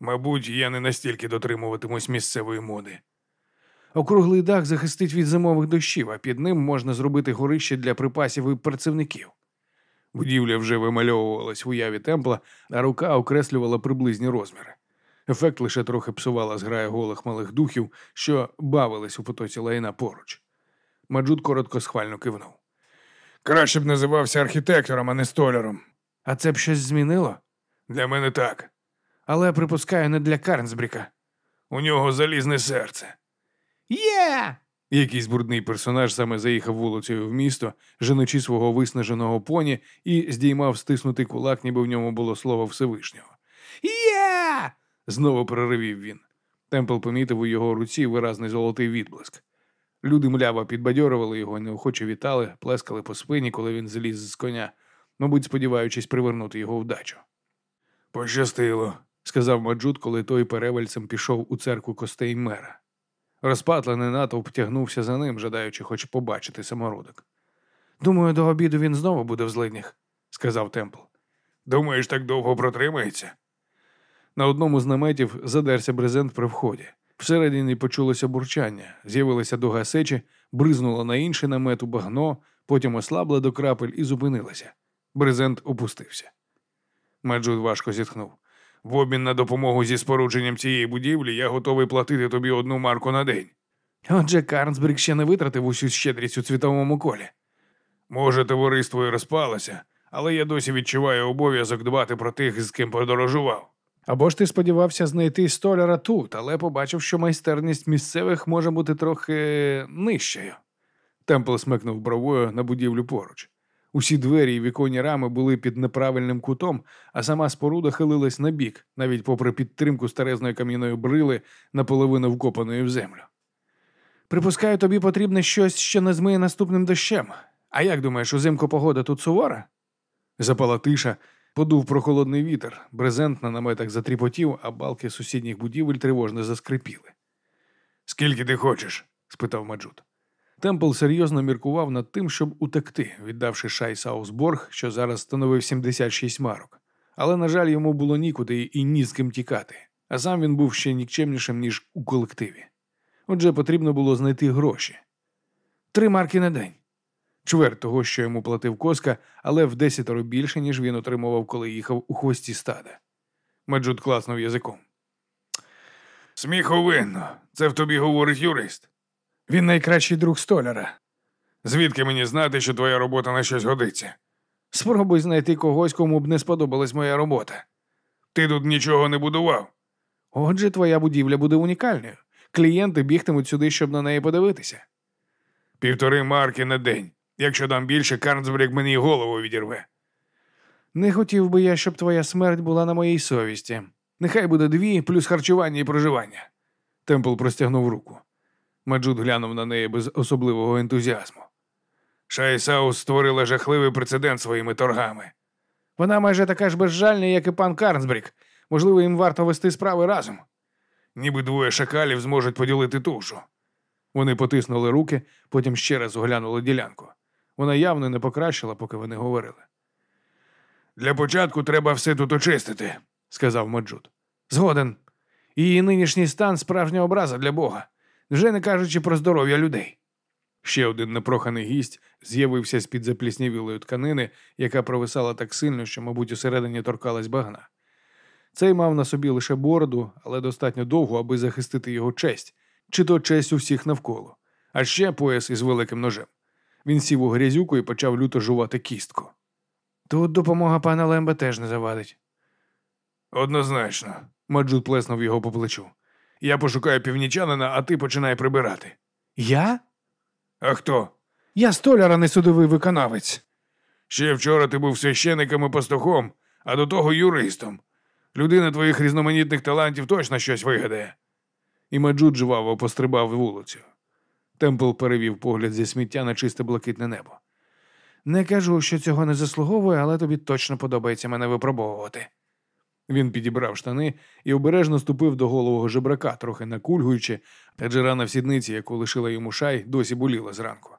Мабуть, я не настільки дотримуватимусь місцевої моди. Округлий дах захистить від зимових дощів, а під ним можна зробити горище для припасів і працівників. Будівля вже вимальовувалась в уяві темпла, а рука окреслювала приблизні розміри. Ефект лише трохи псувала зграя голих малих духів, що бавились у потоці лайна поруч. Маджут коротко схвально кивнув. Краще б називався архітектором, а не столяром. А це б щось змінило? Для мене так. Але припускаю, не для Карнсбріка. У нього залізне серце. Є! Якийсь брудний персонаж саме заїхав вулицею в місто, женучи свого виснаженого поні, і здіймав стиснутий кулак, ніби в ньому було слово Всевишнього. Є! Знову переривів він. Темпл помітив у його руці виразний золотий відблиск. Люди мляво підбадьорували його, неохоче вітали, плескали по спині, коли він зліз з коня, мабуть, сподіваючись привернути його вдачу. Пощастило. сказав Маджут, коли той перевальцем пішов у церкву костей мера. Розпатлений натовп тягнувся за ним, жадаючи хоч побачити самородок. Думаю, до обіду він знову буде в злиднях, сказав Темпл. Думаєш, так довго протримається? На одному з наметів задерся брезент при вході. Всередині почулося бурчання, з'явилася дуга сечі, бризнула на інший намет у багно, потім ослабла до крапель і зупинилася. Брезент опустився. Меджут важко зітхнув. В обмін на допомогу зі спорудженням цієї будівлі я готовий платити тобі одну марку на день. Отже, Карнсбрік ще не витратив усю щедрість у цвітовому колі. Може, товариство і розпалося, але я досі відчуваю обов'язок дбати про тих, з ким подорожував. Або ж ти сподівався знайти столяра тут, але побачив, що майстерність місцевих може бути трохи нижчою. Темпл смикнув бровою на будівлю поруч. Усі двері і віконні рами були під неправильним кутом, а сама споруда хилилась на бік, навіть попри підтримку старезної кам'яної брили, наполовину вкопаної в землю. Припускаю, тобі потрібне щось, що не змиє наступним дощем. А як думаєш, узимку погода тут сувора? Запала тиша, подув прохолодний вітер, брезент на наметах затріпотів, а балки сусідніх будівель тривожно заскрипіли. Скільки ти хочеш? спитав Маджут. Темпл серйозно міркував над тим, щоб утекти, віддавши Шай Саус борг, що зараз становив 76 марок. Але, на жаль, йому було нікуди і ні з ким тікати, а сам він був ще нікчемнішим, ніж у колективі. Отже, потрібно було знайти гроші. Три марки на день. Чверть того, що йому платив коска, але в десятеро більше, ніж він отримував, коли їхав у хвості стада. Меджут класнув язиком. Сміховинно. Це в тобі говорить юрист. Він найкращий друг столяра. Звідки мені знати, що твоя робота на щось годиться? Спробуй знайти когось, кому б не сподобалась моя робота. Ти тут нічого не будував. Отже, твоя будівля буде унікальною. Клієнти бігтимуть сюди, щоб на неї подивитися. Півтори марки на день. Якщо дам більше, Карнсбрік мені голову відірве. Не хотів би я, щоб твоя смерть була на моїй совісті. Нехай буде дві, плюс харчування і проживання. Темпл простягнув руку. Маджут глянув на неї без особливого ентузіазму. Шайсаус створила жахливий прецедент своїми торгами. Вона майже така ж безжальна, як і пан Карнсбрік. Можливо, їм варто вести справи разом. Ніби двоє шакалів зможуть поділити тушу. Вони потиснули руки, потім ще раз оглянули ділянку. Вона явно не покращила, поки вони говорили. Для початку треба все тут очистити, сказав Маджут. Згоден. Її нинішній стан справжня образа для Бога, вже не кажучи про здоров'я людей. Ще один непроханий гість з'явився з під запліснявілої тканини, яка провисала так сильно, що, мабуть, усередині торкалась багна. Цей мав на собі лише бороду, але достатньо довго, аби захистити його честь, чи то честь усіх навколо, а ще пояс із великим ножем. Він сів у грязюку і почав люто жувати кістку. Тут допомога пана Лембе теж не завадить. Однозначно. Маджут плеснув його по плечу. Я пошукаю північанина, а ти починай прибирати. Я? А хто? Я столяра не судовий виконавець. Ще вчора ти був священником і пастухом, а до того юристом. Людина твоїх різноманітних талантів точно щось вигадає. І Маджут жваво пострибав вулицю. Темпл перевів погляд зі сміття на чисте блакитне небо. Не кажу, що цього не заслуговує, але тобі точно подобається мене випробовувати. Він підібрав штани і обережно ступив до голового жебрака, трохи накульгуючи, адже рана в сідниці, яку лишила йому шай, досі боліла зранку.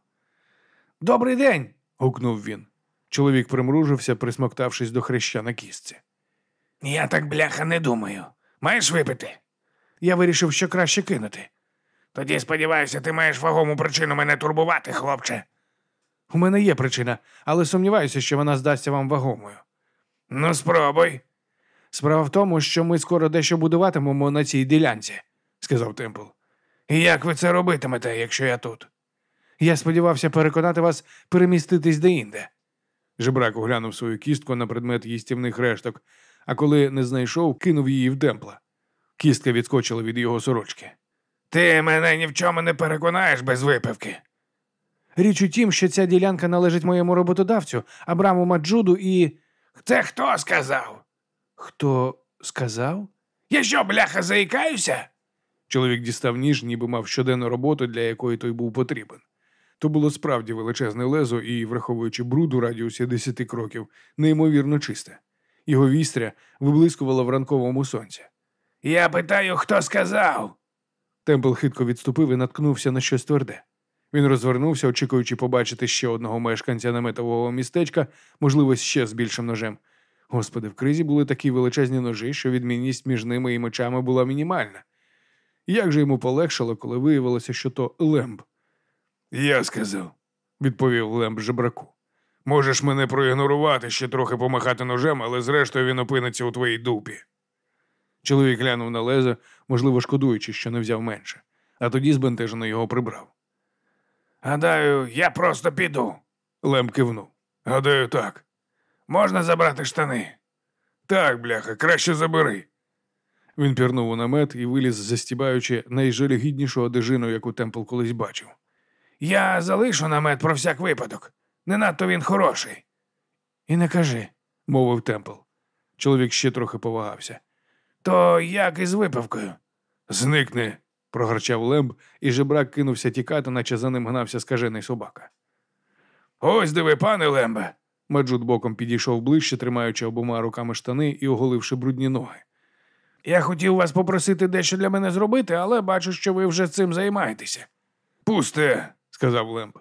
Добрий день. гукнув він. Чоловік примружився, присмоктавшись до хреща на кістці. Я так бляха не думаю. Маєш випити? Я вирішив, що краще кинути. Тоді, сподіваюся, ти маєш вагому причину мене турбувати, хлопче. У мене є причина, але сумніваюся, що вона здасться вам вагомою. Ну, спробуй. Справа в тому, що ми скоро дещо будуватимемо на цій ділянці, сказав Темпл. І як ви це робитимете, якщо я тут? Я сподівався переконати вас переміститись деінде. Жебрак оглянув свою кістку на предмет їстівних решток, а коли не знайшов, кинув її в темпла. Кістка відскочила від його сорочки. Ти мене ні в чому не переконаєш без випивки. Річ у тім, що ця ділянка належить моєму роботодавцю, Абраму Маджуду, і. Це хто сказав? Хто сказав? Я що, бляха, заїкаюся? Чоловік дістав ніж, ніби мав щоденну роботу, для якої той був потрібен. То було справді величезне лезо і, враховуючи бруд у радіусі 10 кроків, неймовірно чисте. Його вістря виблискувало в ранковому сонці. Я питаю, хто сказав? Темпл хитко відступив і наткнувся на щось тверде. Він розвернувся, очікуючи побачити ще одного мешканця наметового містечка, можливо, ще з більшим ножем. Господи, в кризі були такі величезні ножі, що відмінність між ними і мечами була мінімальна. Як же йому полегшало, коли виявилося, що то лемб, Я сказав. відповів лемб жебраку. Можеш мене проігнорувати, ще трохи помахати ножем, але зрештою він опиниться у твоїй дупі. Чоловік глянув на лезо, можливо, шкодуючи, що не взяв менше, а тоді збентежено його прибрав. Гадаю, я просто піду. Лемб кивнув. Гадаю, так. Можна забрати штани? Так, бляха, краще забери. Він пірнув у намет і виліз, застібаючи найжалюгіднішу одежину, яку Темпл колись бачив. Я залишу намет про всяк випадок. Не надто він хороший. І не кажи. мовив Темпл. Чоловік ще трохи повагався. То як із випивкою? Зникни, прогорчав Лемб, і жебрак кинувся тікати, наче за ним гнався скажений собака. Ось диви, пане Лембе. Маджут боком підійшов ближче, тримаючи обома руками штани і оголивши брудні ноги. Я хотів вас попросити дещо для мене зробити, але бачу, що ви вже цим займаєтеся. Пусте, сказав Лемб.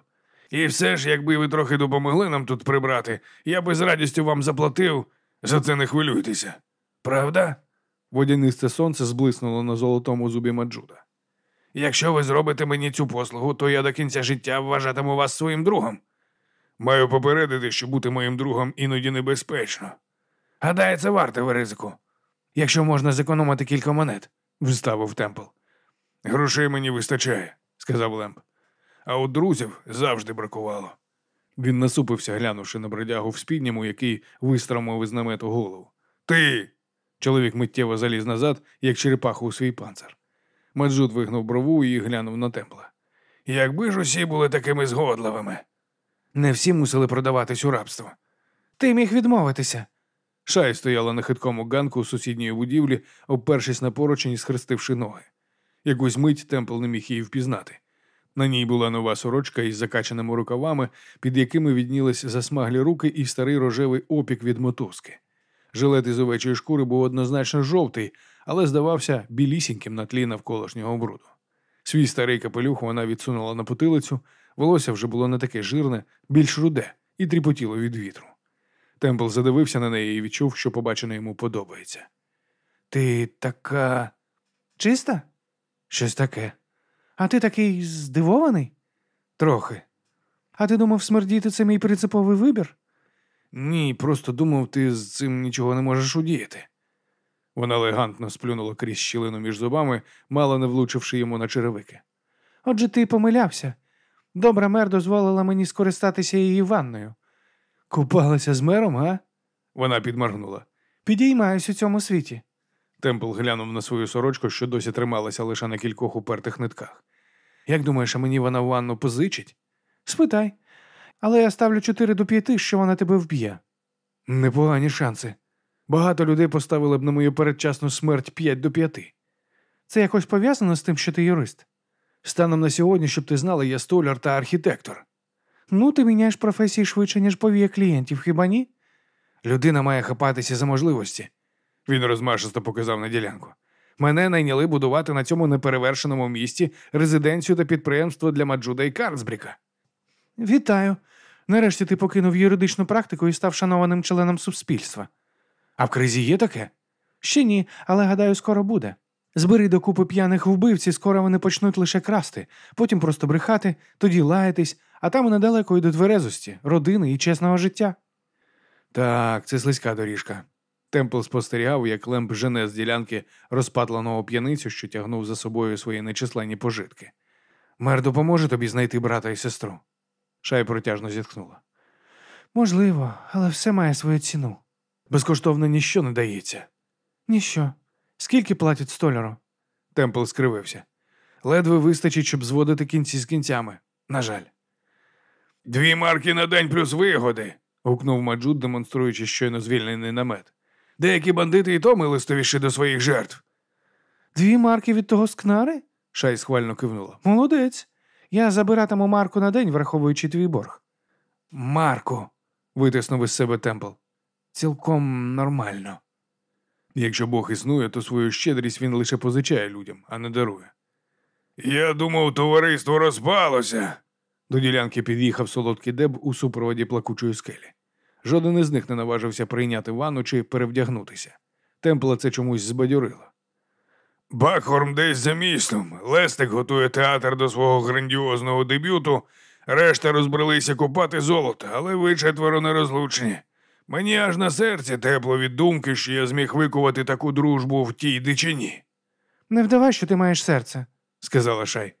І все ж, якби ви трохи допомогли нам тут прибрати, я би з радістю вам заплатив. За це не хвилюйтеся. Правда? Водянисте сонце зблиснуло на золотому зубі Маджуда. Якщо ви зробите мені цю послугу, то я до кінця життя вважатиму вас своїм другом. Маю попередити, що бути моїм другом іноді небезпечно. Гадаю, це варте ризику. Якщо можна зекономити кілька монет. вставив Темпл. Грошей мені вистачає, сказав Лемб. А от друзів завжди бракувало. Він насупився, глянувши на бродягу в спідньому, який вистромив із намету голову. Ти. Чоловік миттєво заліз назад, як черепаха у свій панцир. Маджут вигнув брову і глянув на темпла. Якби ж усі були такими згодливими. Не всі мусили продаватись у рабство. Ти міг відмовитися. Шай стояла на хиткому ганку сусідньої будівлі, обпершись на поручень і схрестивши ноги. Якусь мить темпл не міг її впізнати. На ній була нова сорочка із закачаними рукавами, під якими віднілись засмаглі руки і старий рожевий опік від мотузки. Жилет із овечої шкури був однозначно жовтий, але здавався білісіньким на тлі навколишнього бруду. Свій старий капелюх вона відсунула на потилицю, волосся вже було не таке жирне, більш руде, і тріпотіло від вітру. Темпл задивився на неї і відчув, що побачене йому подобається. Ти така чиста? Щось таке. А ти такий здивований? Трохи. А ти думав, смердіти це мій принциповий вибір? Ні, просто думав, ти з цим нічого не можеш удіяти. Вона елегантно сплюнула крізь щілину між зубами, мало не влучивши йому на черевики. Отже, ти помилявся. Добра мер дозволила мені скористатися її ванною. Купалася з мером, га? Вона підморгнула. Підіймаюсь у цьому світі. Темпл глянув на свою сорочку, що досі трималася лише на кількох упертих нитках. Як думаєш, а мені вона ванну позичить? Спитай. Але я ставлю 4 до 5, що вона тебе вб'є. Непогані шанси. Багато людей поставили б на мою передчасну смерть 5 до 5. Це якось пов'язано з тим, що ти юрист? Станом на сьогодні, щоб ти знала, я столяр та архітектор. Ну, ти міняєш професії швидше, ніж повіє клієнтів, хіба ні? Людина має хапатися за можливості. Він розмашисто показав на ділянку. Мене найняли будувати на цьому неперевершеному місці резиденцію та підприємство для Маджуда і Карцбріка. Вітаю. Нарешті ти покинув юридичну практику і став шанованим членом суспільства. А в кризі є таке? Ще ні, але гадаю, скоро буде. Збери докупи п'яних вбивці, скоро вони почнуть лише красти, потім просто брехати, тоді лаятись, а там недалеко й до тверезості, родини і чесного життя. Так, це слизька доріжка. Темпл спостерігав, як Лемп жене з ділянки розпатленого п'яницю, що тягнув за собою свої нечисленні пожитки. Мер допоможе тобі знайти брата і сестру. Шай протяжно зітхнула. Можливо, але все має свою ціну. Безкоштовно ніщо не дається. Ніщо. Скільки платять столяру? Темпл скривився. Ледве вистачить, щоб зводити кінці з кінцями. На жаль. Дві марки на день плюс вигоди. гукнув Маджуд, демонструючи щойно звільнений намет. Деякі бандити і то милостивіші до своїх жертв. Дві марки від того скнари? Шай схвально кивнула. Молодець. Я забиратиму марку на день, враховуючи твій борг. Марко, витиснув із себе Темпл. Цілком нормально. Якщо Бог існує, то свою щедрість він лише позичає людям, а не дарує. Я думав, товариство розпалося. До ділянки під'їхав солодкий деб у супроводі плакучої скелі. Жоден із них не наважився прийняти ванну чи перевдягнутися. Темпла це чомусь збадьорило. Бакхорм десь за містом. Лестик готує театр до свого грандіозного дебюту. Решта розбралися купати золото, але ви четверо нерозлучні. Мені аж на серці тепло від думки, що я зміг викувати таку дружбу в тій дичині. Не вдавай, що ти маєш серце. сказала Шай.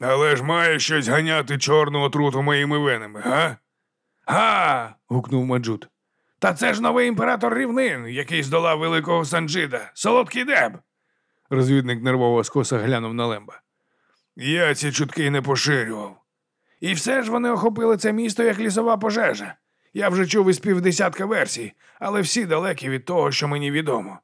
Але ж має щось ганяти чорну отруту моїми венами, га? Га. гукнув Маджут. Та це ж новий імператор рівнин, який здолав великого Санджида, солодкий деб. Розвідник нервово скоса глянув на Лемба. Я ці чутки не поширював. І все ж вони охопили це місто як лісова пожежа. Я вже чув із півдесятка версій, але всі далекі від того, що мені відомо.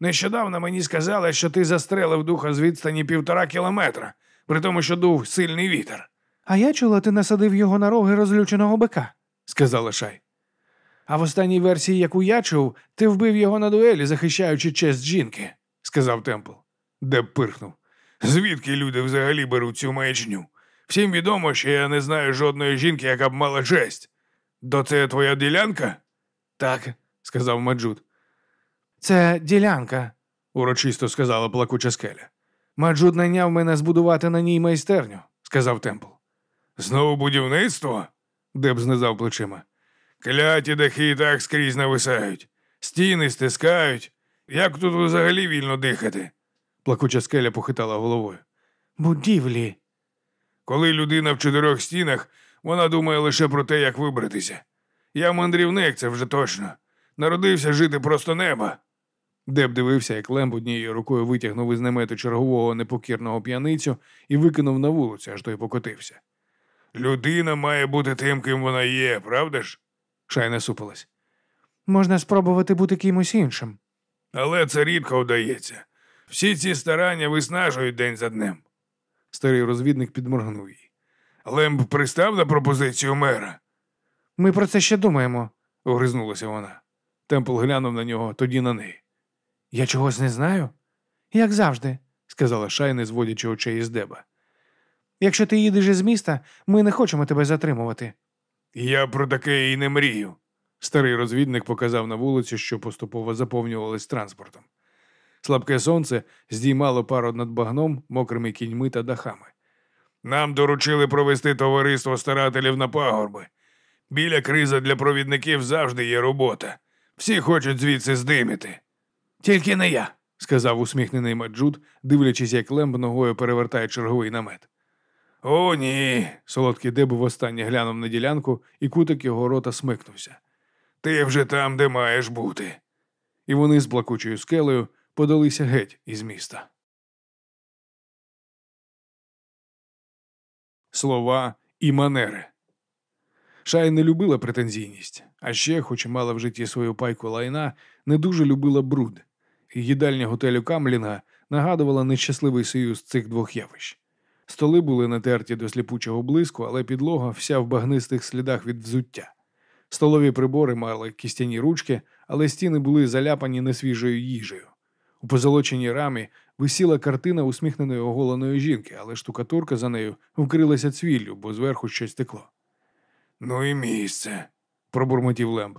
Нещодавно мені сказали, що ти застрелив духа з відстані півтора кілометра, при тому, що дув сильний вітер. А я чула, ти насадив його на роги розлюченого бика. сказала Шай. А в останній версії, яку я чув, ти вбив його на дуелі, захищаючи честь жінки. сказав Темпл. Деб пирхнув. Звідки люди взагалі беруть цю маячню? Всім відомо, що я не знаю жодної жінки, яка б мала честь. То це твоя ділянка? Так, сказав Маджут. Це ділянка. Урочисто сказала плакуча скеля. Маджуд найняв мене збудувати на ній майстерню. сказав Темпл. Знову будівництво? Деб знизав плечима. Кляті дахи і так скрізь нависають. Стіни стискають. Як тут взагалі вільно дихати? Плакуча скеля похитала головою. Будівлі. Коли людина в чотирьох стінах, вона думає лише про те, як вибратися. Я мандрівник, це вже точно. Народився жити просто неба. Деб дивився, як Лемб однією рукою витягнув із намету чергового непокірного п'яницю і викинув на вулицю, аж той покотився. Людина має бути тим, ким вона є, правда ж? Шай насупилась. Можна спробувати бути кимось іншим. Але це рідко вдається. Всі ці старання виснажують день за днем. Старий розвідник підморгнув їй. Лемб пристав на пропозицію мера. Ми про це ще думаємо. Огризнулася вона. Темпл глянув на нього, тоді на неї. Я чогось не знаю? Як завжди. сказала Шай, не зводячи очей із деба. Якщо ти їдеш із міста, ми не хочемо тебе затримувати. Я про таке і не мрію. Старий розвідник показав на вулицю, що поступово заповнювалась транспортом. Слабке сонце здіймало пару над багном, мокрими кіньми та дахами. Нам доручили провести товариство старателів на пагорби. Біля криза для провідників завжди є робота. Всі хочуть звідси здиміти. Тільки не я. сказав усміхнений Маджуд, дивлячись, як Лемб ногою перевертає черговий намет. О, ні. Солодкий деб востаннє глянув на ділянку, і кутик його рота смикнувся. Ти вже там, де маєш бути. І вони з плакучою скелею подалися геть із міста. Слова і манери. Шай не любила претензійність, а ще, хоч і мала в житті свою пайку лайна, не дуже любила бруд. Їдальня готелю Камлінга нагадувала нещасливий союз цих двох явищ. Столи були натерті до сліпучого блиску, але підлога вся в багнистих слідах від взуття. Столові прибори мали кістяні ручки, але стіни були заляпані несвіжою їжею. У позолоченій рамі висіла картина усміхненої оголеної жінки, але штукатурка за нею вкрилася цвіллю, бо зверху щось текло. Ну і місце. Пробурмотів Лемб,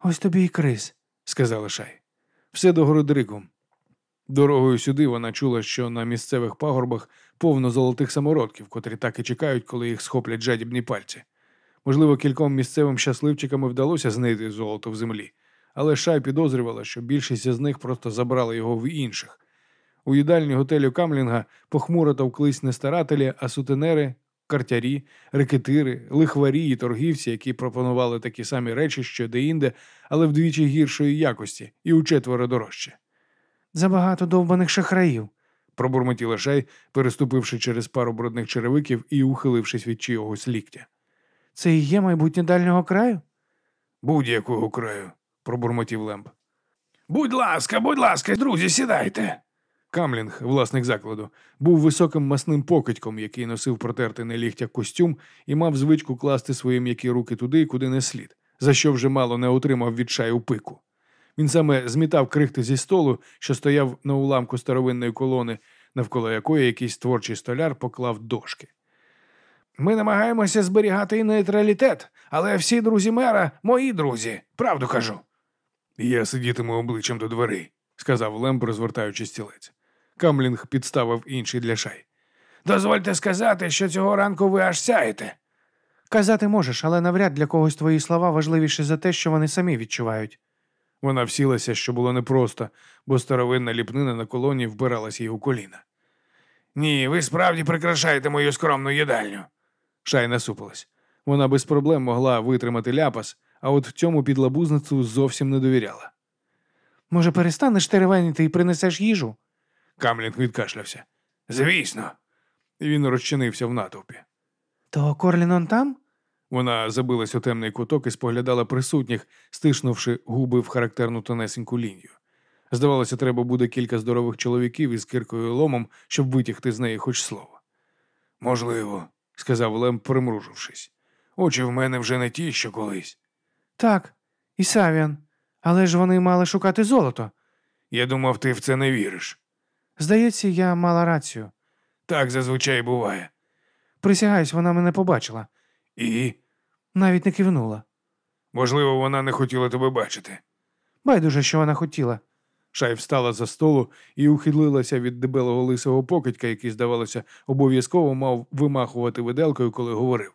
Ось тобі і криз. сказала Шай. Все до Городрику. Дорогою сюди вона чула, що на місцевих пагорбах повно золотих самородків, котрі так і чекають, коли їх схоплять жадібні пальці. Можливо, кільком місцевим щасливчикам вдалося знайти золото в землі, але Шай підозрювала, що більшість із них просто забрали його в інших. У їдальні готелю Камлінга похмуро товклись не старателі, а сутенери, картярі, рекетири, лихварі і торгівці, які пропонували такі самі речі, що деінде, але вдвічі гіршої якості і учетверо дорожче. Забагато довбаних шахраїв. Пробурмотіла Шай, переступивши через пару брудних черевиків і ухилившись від чиогось ліктя. Це і є майбутнє дальнього краю? Будь-якого краю. Пробурмотів Лемб. Будь ласка, будь ласка, друзі, сідайте. Камлінг, власник закладу, був високим масним покидьком, який носив протертий на ліктях костюм і мав звичку класти свої м'які руки туди, куди не слід, за що вже мало не отримав від шаю пику. Він саме змітав крихти зі столу, що стояв на уламку старовинної колони, навколо якої якийсь творчий столяр поклав дошки. Ми намагаємося зберігати нейтралітет, але всі друзі мера мої друзі, правду кажу. Я сидітиму обличчям до дверей, сказав Лемб, розвертаючи стілець. Камлінг підставив інший для шай. Дозвольте сказати, що цього ранку ви аж сяєте. Казати можеш, але навряд для когось твої слова важливіші за те, що вони самі відчувають. Вона всілася, що було непросто, бо старовинна ліпнина на колоні вбиралась їй у коліна. Ні, ви справді прикрашаєте мою скромну їдальню. Шай насупилась. Вона без проблем могла витримати ляпас, а от цьому підлабузництву зовсім не довіряла. Може, перестанеш теревеніти і принесеш їжу? Камлінг відкашлявся. Звісно. І він розчинився в натовпі. То Корлінон там? Вона забилась у темний куток і споглядала присутніх, стиснувши губи в характерну тонесеньку лінію. Здавалося, треба буде кілька здорових чоловіків із киркою і ломом, щоб витягти з неї хоч слово. Можливо, сказав Лем, примружившись. очі в мене вже не ті, що колись. Так, і Савіан. Але ж вони мали шукати золото. Я думав, ти в це не віриш. Здається, я мала рацію. Так зазвичай буває. Присягаюсь, вона мене побачила, І, навіть не кивнула. можливо, вона не хотіла тебе бачити. Байдуже, що вона хотіла. Шай встала за столу і ухилилася від дебелого лисого покидька, який, здавалося, обов'язково мав вимахувати виделкою, коли говорив.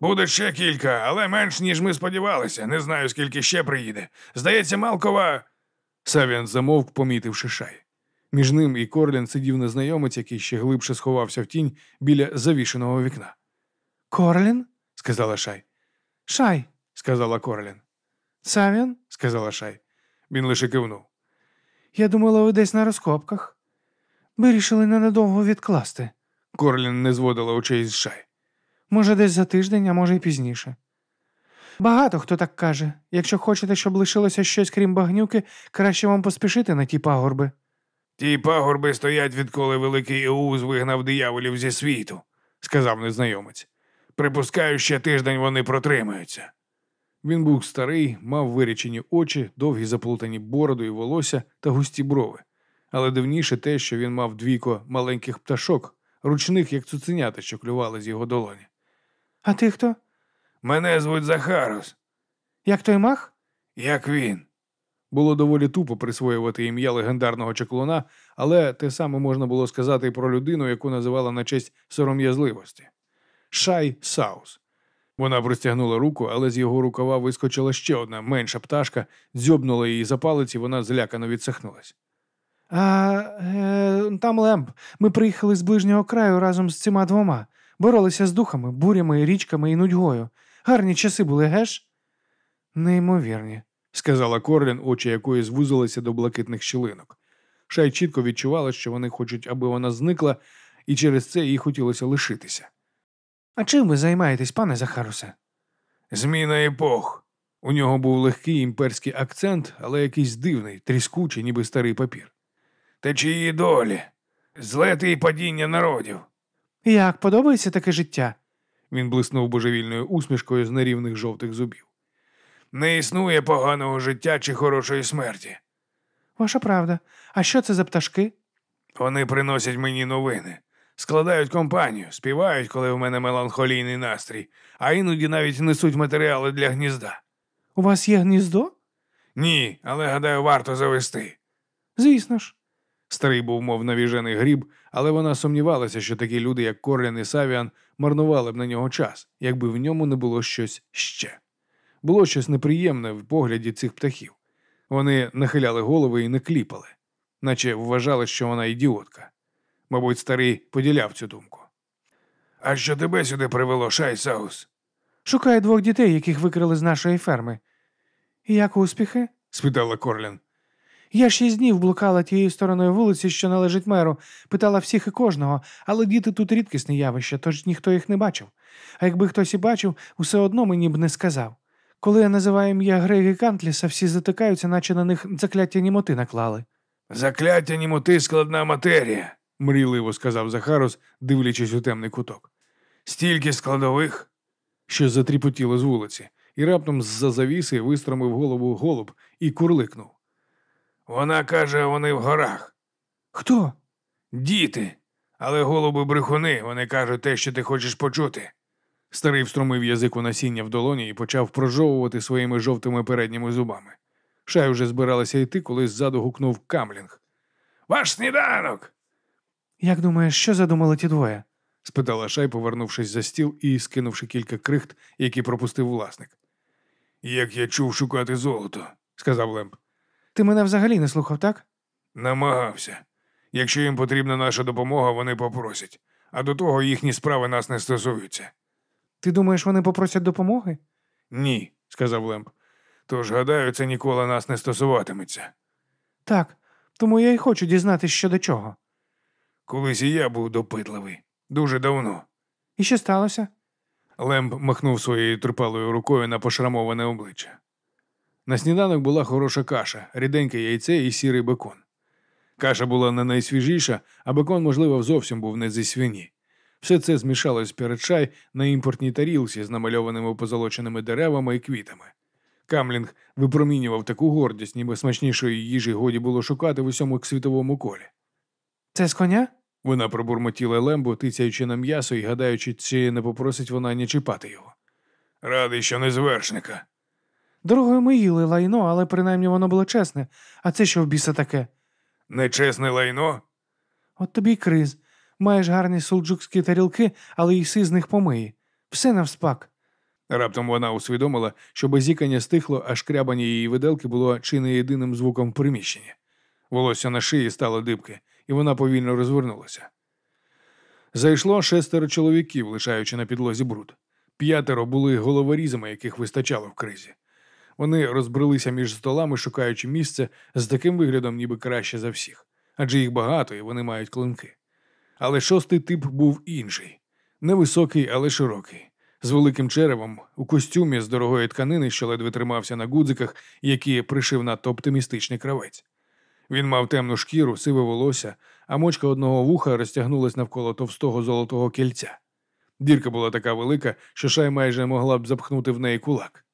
Буде ще кілька, але менш, ніж ми сподівалися. Не знаю, скільки ще приїде. Здається, Малкова. Савіан замовк, помітивши шай. Між ним і Корлін сидів незнайомець, який ще глибше сховався в тінь біля завішеного вікна. Корлін? Сказала Шай. Шай. Сказала Корлін. Савіан? Сказала Шай. Він лише кивнув. Я думала, ви десь на розкопках. Вирішили ненадовго відкласти. Корлін не зводила очей з Шай. Може, десь за тиждень, а може, й пізніше. Багато хто так каже. Якщо хочете, щоб лишилося щось крім багнюки, краще вам поспішити на ті пагорби. Ті пагорби стоять, відколи великий Еуз вигнав дияволів зі світу, сказав незнайомець. Припускаю, ще тиждень вони протримаються. Він був старий, мав вирічені очі, довгі заплутані бороду і волосся та густі брови. Але дивніше те, що він мав двійко маленьких пташок, ручних, як цуценята, що клювали з його долоні. А ти хто? Мене звуть Захарус. Як той мах? Як він? Було доволі тупо присвоювати ім'я легендарного чаклуна, але те саме можна було сказати і про людину, яку називала на честь сором'язливості. Шай Саус. Вона простягнула руку, але з його рукава вискочила ще одна менша пташка, дзьобнула її за палець, і вона злякано відсахнулась. А е, там Лемб. Ми приїхали з ближнього краю разом з цими двома. Боролися з духами, бурями, річками і нудьгою. Гарні часи були, геш? Неймовірні. Сказала Корлін, очі якої звузилися до блакитних щілинок. Шай чітко відчувала, що вони хочуть, аби вона зникла, і через це їй хотілося лишитися. А чим ви займаєтесь, пане Захарусе? Зміна епох. У нього був легкий імперський акцент, але якийсь дивний, тріскучий, ніби старий папір. Течії долі, злети і падіння народів. Як подобається таке життя? Він блиснув божевільною усмішкою з нерівних жовтих зубів. Не існує поганого життя чи хорошої смерті. Ваша правда. А що це за пташки? Вони приносять мені новини, складають компанію, співають, коли в мене меланхолійний настрій, а іноді навіть несуть матеріали для гнізда. У вас є гніздо? Ні, але гадаю, варто завести. Звісно ж. Старий був, мов навіжений гріб, але вона сумнівалася, що такі люди, як Корлін і Савіан, марнували б на нього час, якби в ньому не було щось ще. Було щось неприємне в погляді цих птахів. Вони нахиляли голови і не кліпали, наче вважали, що вона ідіотка. Мабуть, старий поділяв цю думку. А що тебе сюди привело, Шай Саус? Шукаю двох дітей, яких викрили з нашої ферми. І як успіхи? спитала Корлін. Я шість днів блукала тією стороною вулиці, що належить меру, питала всіх і кожного, але діти тут рідкісне явище, тож ніхто їх не бачив. А якби хтось і бачив, усе одно мені б не сказав. Коли я називаю ім'я Греги Кантліса, всі затикаються, наче на них закляття німоти наклали. Закляття німоти складна матерія, мрійливо сказав Захарос, дивлячись у темний куток. стільки складових. Що затріпотіло з вулиці, і раптом з-за завіси вистромив голову голуб і курликнув. Вона каже, вони в горах. Хто? Діти. Але голуби брехуни, вони кажуть те, що ти хочеш почути. Старий встромив язик у насіння в долоні і почав прожовувати своїми жовтими передніми зубами. Шай уже збиралася йти, коли ззаду гукнув камлінг. Ваш сніданок. Як думаєш, що задумали ті двоє? спитала Шай, повернувшись за стіл і скинувши кілька крихт, які пропустив власник. Як я чув шукати золото, сказав Лемб. Ти мене взагалі не слухав, так? намагався. Якщо їм потрібна наша допомога, вони попросять. А до того їхні справи нас не стосуються. Ти думаєш, вони попросять допомоги? Ні. сказав Лемб. Тож, гадаю, це ніколи нас не стосуватиметься. Так, тому я й хочу дізнатися, що до чого. Колись і я був допитливий. Дуже давно. І що сталося? Лемп махнув своєю трипалою рукою на пошрамоване обличчя. На сніданок була хороша каша, ріденьке яйце і сірий бекон. Каша була не найсвіжіша, а бекон, можливо, зовсім був не зі свині. Все це змішалось перед чай на імпортній тарілці з намальованими позолоченими деревами і квітами. Камлінг випромінював таку гордість, ніби смачнішої їжі годі було шукати в усьому світовому колі. Це з коня? Вона пробурмотіла лембу, тицяючи на м'ясо і гадаючи, чи не попросить вона не чіпати його. Радий, що не з вершника. Дорогою ми їли лайно, але принаймні воно було чесне. А це що в біса таке? Нечесне лайно? От тобі й криз. Маєш гарні сулджукські тарілки, але їси з них помиї. Все навспак. Раптом вона усвідомила, що базікання стихло, а шкрябання її виделки було чи не єдиним звуком в приміщенні. Волосся на шиї стало дибки, і вона повільно розвернулася. Зайшло шестеро чоловіків, лишаючи на підлозі бруд. П'ятеро були головорізами, яких вистачало в кризі. Вони розбрелися між столами, шукаючи місце з таким виглядом, ніби краще за всіх, адже їх багато і вони мають клинки. Але шостий тип був інший невисокий, але широкий, з великим черевом, у костюмі з дорогої тканини, що ледве тримався на гудзиках, які пришив надто оптимістичний кравець. Він мав темну шкіру, сиве волосся, а мочка одного вуха розтягнулась навколо товстого золотого кільця. Дірка була така велика, що шай майже могла б запхнути в неї кулак.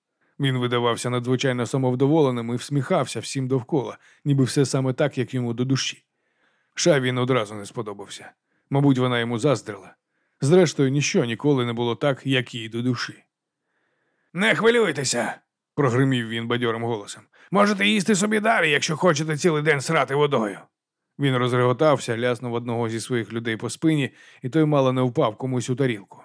Він видавався надзвичайно самовдоволеним і всміхався всім довкола, ніби все саме так, як йому до душі. Шай він одразу не сподобався. Мабуть, вона йому заздрила. Зрештою, ніщо ніколи не було так, як їй до душі. Не хвилюйтеся, прогримів він бадьорим голосом. Можете їсти собі далі, якщо хочете цілий день срати водою. Він розреготався, ляснув одного зі своїх людей по спині, і той мало не впав комусь у тарілку.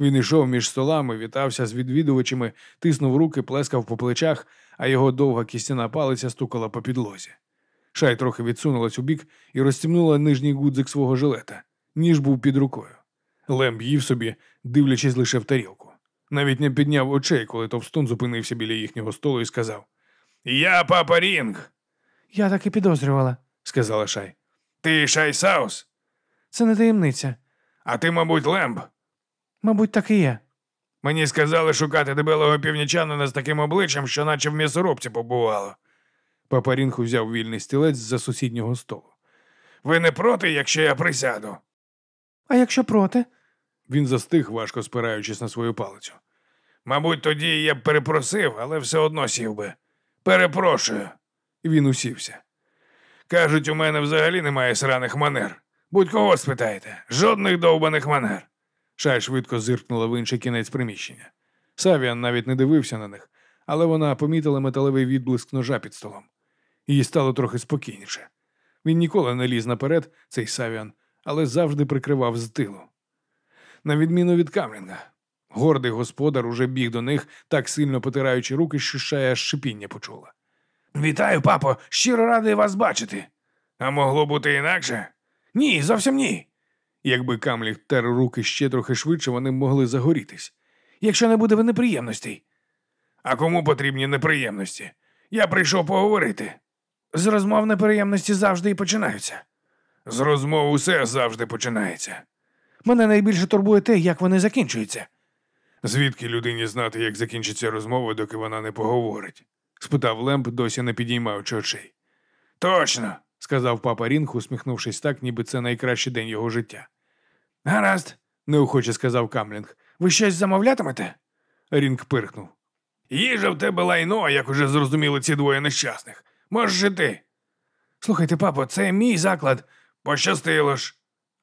Він йшов між столами, вітався з відвідувачами, тиснув руки, плескав по плечах, а його довга кістяна палиця стукала по підлозі. Шай трохи відсунулась у бік і розтімнула нижній гудзик свого жилета. Ніж був під рукою. Лемб їв собі, дивлячись лише в тарілку. Навіть не підняв очей, коли товстун зупинився біля їхнього столу і сказав: Я папа Рінг, Я так і підозрювала. сказала Шай. ти Шай Саус, Це не таємниця. а ти, мабуть, Лемб. Мабуть, так і є. Мені сказали шукати дебелого північанина з таким обличчям, що наче в м'ясорубці побувало. Папарінг узяв вільний стілець з-за сусіднього столу. Ви не проти, якщо я присяду? А якщо проти? Він застиг, важко спираючись на свою палицю. Мабуть, тоді я б перепросив, але все одно сів би. Перепрошую. Він усівся. Кажуть, у мене взагалі немає сраних манер. Будь кого спитайте, жодних довбаних манер. Шай швидко зиркнула в інший кінець приміщення. Савіан навіть не дивився на них, але вона помітила металевий відблиск ножа під столом. Їй стало трохи спокійніше. Він ніколи не ліз наперед, цей Савіан, але завжди прикривав з тилу. На відміну від Камлінга, гордий господар уже біг до них, так сильно потираючи руки, що шая аж шипіння почула. Вітаю, папо, щиро радий вас бачити. А могло бути інакше? Ні, зовсім ні. Якби Камліг тер руки ще трохи швидше, вони могли загорітись. Якщо не буде неприємностей. А кому потрібні неприємності? Я прийшов поговорити. З розмов неприємності завжди і починаються. З розмов усе завжди починається. Мене найбільше турбує те, як вони закінчуються. Звідки людині знати, як закінчиться розмова, доки вона не поговорить? спитав Лемп, досі не підіймаючи очей. Точно, сказав папа Рінг, усміхнувшись так, ніби це найкращий день його життя. Гаразд, неохоче сказав Камлінг. ви щось замовлятимете? Рінг пирхнув. Їжа в тебе лайно, як уже зрозуміли ці двоє нещасних. Можеш і ти. Слухайте, папо, це мій заклад. Пощастило ж.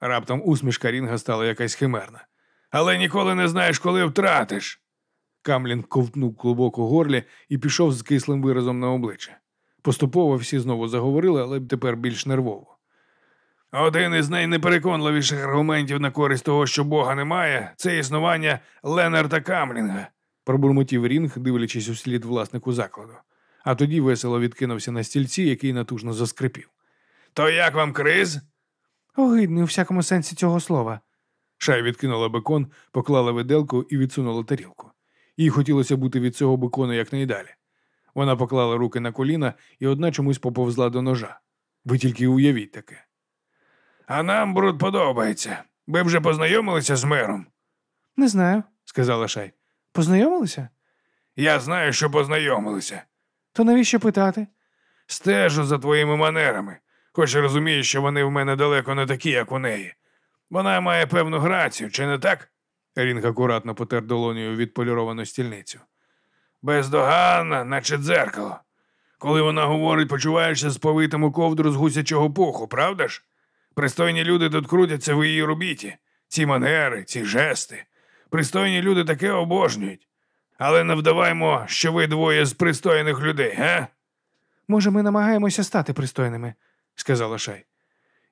Раптом усмішка Рінга стала якась химерна. Але ніколи не знаєш, коли втратиш. Камлін ковтнув клубок у горлі і пішов з кислим виразом на обличчя. Поступово всі знову заговорили, але тепер більш нервово. Один із найнепереконливіших аргументів на користь того, що Бога немає, це існування Ленарда Камлінга. Пробурмотів Рінг, дивлячись у слід власнику закладу. А тоді весело відкинувся на стільці, який натужно заскрипів. То як вам криз? Огидний у всякому сенсі цього слова. Шай відкинула бекон, поклала виделку і відсунула тарілку. Їй хотілося бути від цього бекону якнайдалі. Вона поклала руки на коліна і одна чомусь поповзла до ножа. Ви тільки уявіть таке. А нам бруд подобається. Ви вже познайомилися з мером? Не знаю, сказала Шай. познайомилися? Я знаю, що познайомилися. То навіщо питати? Стежу за твоїми манерами, хоч і розумію, що вони в мене далеко не такі, як у неї. Вона має певну грацію, чи не так? Рінг акуратно потер долонею відполіровану стільницю. Бездоганна, наче дзеркало. Коли вона говорить, почуваєшся сповитим у ковдру з гусячого пуху, правда ж? Пристойні люди тут крутяться в її робіті. Ці манери, ці жести. Пристойні люди таке обожнюють. Але не вдаваймо, що ви двоє з пристойних людей, га? Може, ми намагаємося стати пристойними. Сказала Шай.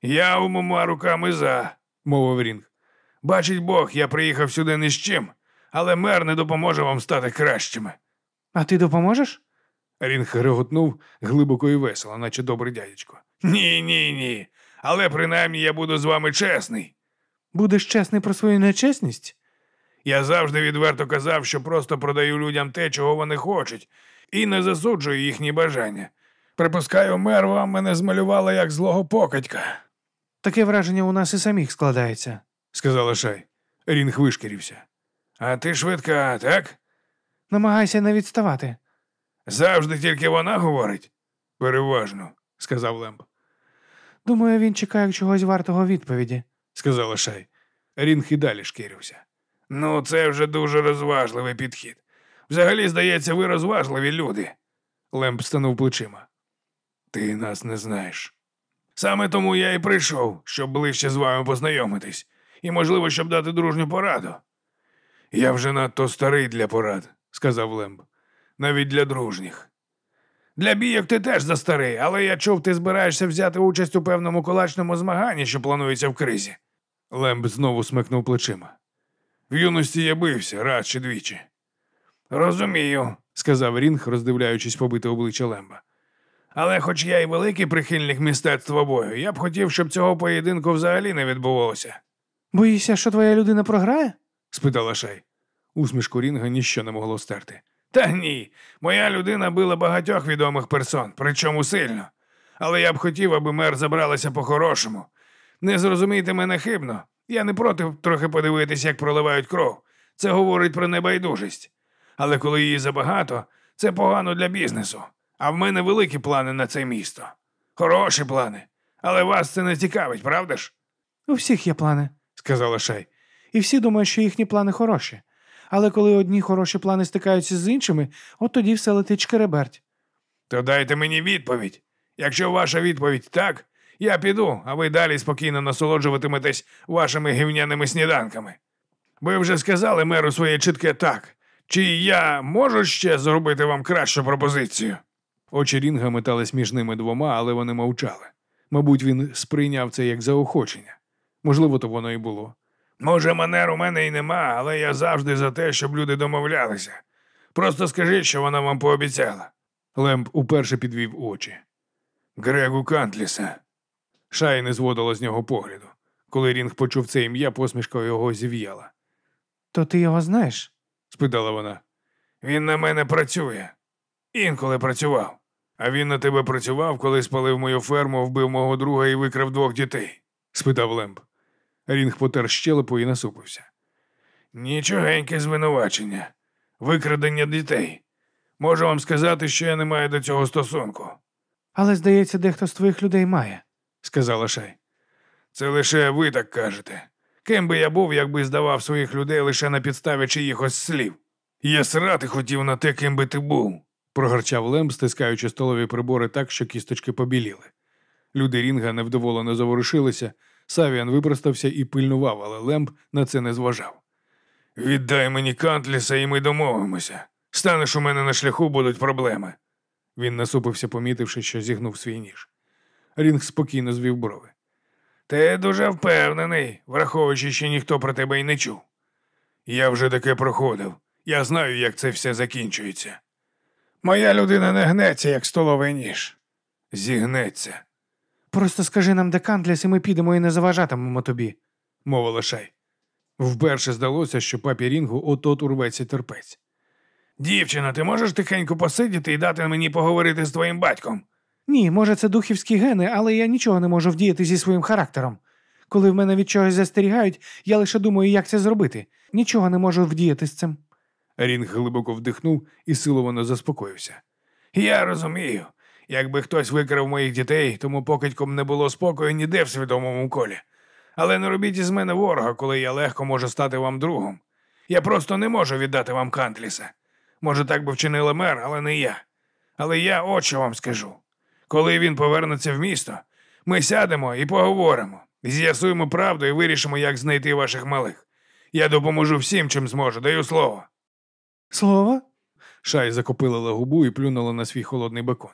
Я умома руками за. Мовив Рінг. Бачить Бог, я приїхав сюди ні з чим, але мер не допоможе вам стати кращими. А ти допоможеш? Рінг реготнув глибоко і весело, наче добрий дядечко. Ні, ні, ні. Але принаймні я буду з вами чесний. Будеш чесний про свою нечесність? Я завжди відверто казав, що просто продаю людям те, чого вони хочуть, і не засуджую їхні бажання. Припускаю, мер вам мене змалювала як злого покидька. Таке враження у нас і самих складається. сказала Шай. Рінг вишкірився. А ти швидка, так? Намагайся не відставати. Завжди тільки вона говорить. Переважно, сказав Лемб. Думаю, він чекає чогось вартого відповіді. сказала Шай. Рінг і далі шкірився. Ну, це вже дуже розважливий підхід. Взагалі, здається, ви розважливі люди. Лемб станув плечима. Ти нас не знаєш. Саме тому я і прийшов, щоб ближче з вами познайомитись, і, можливо, щоб дати дружню пораду. Я вже надто старий для порад, сказав Лемб. навіть для дружніх. Для бійок ти теж застарий, але я чув, ти збираєшся взяти участь у певному кулачному змаганні, що планується в кризі. Лемб знову смикнув плечима. В юності я бився чи двічі. Розумію, сказав Рінг, роздивляючись побите обличчя Лемба. Але хоч я і великий прихильник мистецтва бою, я б хотів, щоб цього поєдинку взагалі не відбувалося. Боїшся, що твоя людина програє? спитала Шай. Усмішку Рінга ніщо не могло стерти. Та ні, моя людина била багатьох відомих персон, причому сильно. Але я б хотів, аби мер забралася по-хорошому. Не зрозумійте мене хибно. Я не проти трохи подивитись, як проливають кров. Це говорить про небайдужість. Але коли її забагато, це погано для бізнесу. А в мене великі плани на це місто. Хороші плани. Але вас це не цікавить, правда ж? У всіх є плани. сказала Шай. І всі думають, що їхні плани хороші. Але коли одні хороші плани стикаються з іншими, от тоді все летить шкереберть. То дайте мені відповідь. Якщо ваша відповідь так, я піду, а ви далі спокійно насолоджуватиметесь вашими гівняними сніданками. Ви вже сказали меру своє чітке так. Чи я можу ще зробити вам кращу пропозицію? Очі Рінга метались між ними двома, але вони мовчали. Мабуть, він сприйняв це як заохочення. Можливо, то воно і було. Може, манер у мене і нема, але я завжди за те, щоб люди домовлялися. Просто скажіть, що вона вам пообіцяла. Лемб уперше підвів очі. Грегу Кантліса. Шай не зводила з нього погляду. Коли Рінг почув це ім'я, посмішка його зів'яла. То ти його знаєш? спитала вона. Він на мене працює. Інколи працював. А він на тебе працював, коли спалив мою ферму, вбив мого друга і викрав двох дітей. спитав Лемб. Рінг потер щелепу і насупився. Нічогеньке звинувачення. Викрадення дітей. Можу вам сказати, що я не маю до цього стосунку. Але, здається, дехто з твоїх людей має. сказала Шай. Це лише ви так кажете. Ким би я був, якби здавав своїх людей лише на підставі чиїхось слів. Я срати хотів на те, ким би ти був. Прогорчав Лемб, стискаючи столові прибори так, що кісточки побіліли. Люди Рінга невдоволено заворушилися. Савіан випростався і пильнував, але Лемб на це не зважав. Віддай мені Кантліса, і ми домовимося. Станеш у мене на шляху, будуть проблеми. Він насупився, помітивши, що зігнув свій ніж. Рінг спокійно звів брови. Ти дуже впевнений, враховуючи, що ніхто про тебе й не чув. Я вже таке проходив. Я знаю, як це все закінчується. Моя людина не гнеться, як столовий ніж. Зігнеться. Просто скажи нам, де Кантліс, і ми підемо і не заважатимемо тобі. мовила Шай. Вперше здалося, що папі Рінгу от-от урветься терпець. Дівчина, ти можеш тихенько посидіти і дати мені поговорити з твоїм батьком? Ні, може, це духівські гени, але я нічого не можу вдіяти зі своїм характером. Коли в мене від чогось застерігають, я лише думаю, як це зробити. Нічого не можу вдіяти з цим. Рінг глибоко вдихнув і силовано заспокоївся. Я розумію. Якби хтось викрав моїх дітей, тому покидьком не було спокою ніде в свідомому колі. Але не робіть із мене ворога, коли я легко можу стати вам другом. Я просто не можу віддати вам Кантліса. Може, так би вчинила мер, але не я. Але я що вам скажу. Коли він повернеться в місто, ми сядемо і поговоримо, з'ясуємо правду і вирішимо, як знайти ваших малих. Я допоможу всім, чим зможу, даю слово. Слово? Шай закопилила губу і плюнула на свій холодний бекон.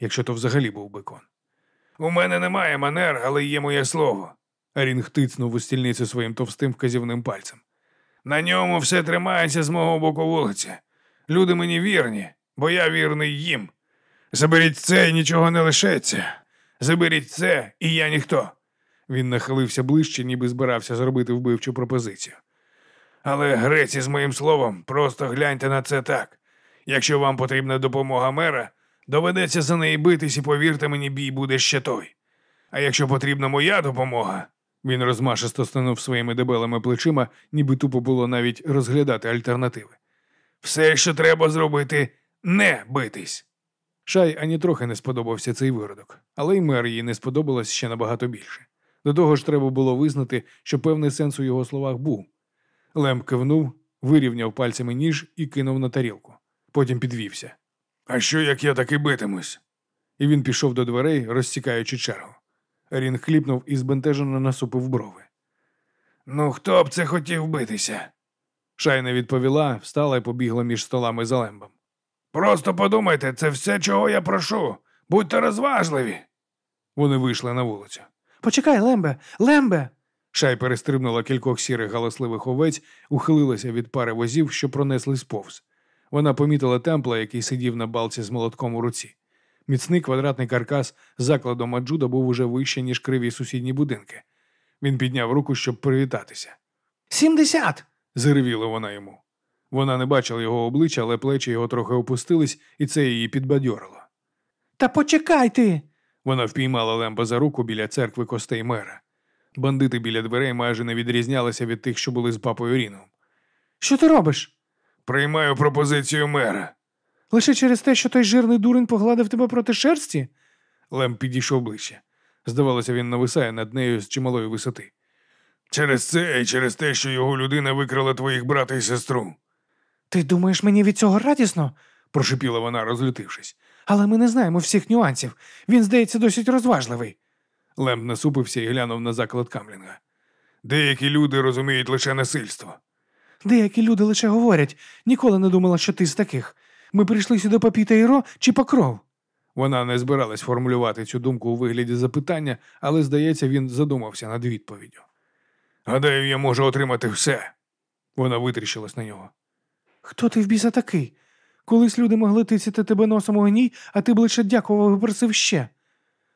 Якщо то взагалі був бекон. У мене немає манер, але є моє слово. Рінг тицнув у стільницю своїм товстим вказівним пальцем. На ньому все тримається з мого боку вулиці. Люди мені вірні, бо я вірний їм. Заберіть це і нічого не лишеться. Заберіть це, і я ніхто. Він нахилився ближче, ніби збирався зробити вбивчу пропозицію. Але греці з моїм словом, просто гляньте на це так. Якщо вам потрібна допомога мера, доведеться за неї битись і повірте мені, бій буде ще той. А якщо потрібна моя допомога, Він розмашисто станув своїми дебелими плечима, ніби тупо було навіть розглядати альтернативи. все, що треба зробити, не битись. Шай ані трохи не сподобався цей виродок, але й мер їй не сподобалось ще набагато більше. До того ж, треба було визнати, що певний сенс у його словах був. Лем кивнув, вирівняв пальцями ніж і кинув на тарілку. Потім підвівся. А що як я таки битимусь? І він пішов до дверей, розсікаючи чергу. Рін хліпнув і збентежено насупив брови. Ну, хто б це хотів битися? Шай не відповіла, встала і побігла між столами за лембом. Просто подумайте, це все, чого я прошу. Будьте розважливі. Вони вийшли на вулицю. Почекай, Лембе, Лембе. Шай перестрибнула кількох сірих галасливих овець, ухилилася від пари возів, що пронеслись повз. Вона помітила темпла, який сидів на балці з молотком у руці. Міцний квадратний каркас закладом Аджуда був уже вище, ніж криві сусідні будинки. Він підняв руку, щоб привітатися. Сімдесят. Заревіла вона йому. Вона не бачила його обличчя, але плечі його трохи опустились, і це її підбадьорило. Та почекай ти. Вона впіймала Лемба за руку біля церкви костей мера. Бандити біля дверей майже не відрізнялися від тих, що були з папою Ріном. Що ти робиш? Приймаю пропозицію мера. Лише через те, що той жирний дурень погладив тебе проти шерсті? Лем підійшов ближче. Здавалося, він нависає над нею з чималої висоти. Через це і через те, що його людина викрала твоїх брата і сестру. Ти думаєш, мені від цього радісно? прошипіла вона, розлютившись. Але ми не знаємо всіх нюансів. Він, здається, досить розважливий. Лем насупився і глянув на заклад Камлінга. Деякі люди розуміють лише насильство. Деякі люди лише говорять, ніколи не думала, що ти з таких. Ми прийшли сюди по Піта Іро чи по кров. Вона не збиралась формулювати цю думку у вигляді запитання, але, здається, він задумався над відповіддю. Гадаю, я можу отримати все. Вона витріщилась на нього. Хто ти в біса такий? Колись люди могли тицяти тебе носом у гній, а ти б лише дякував і просив ще.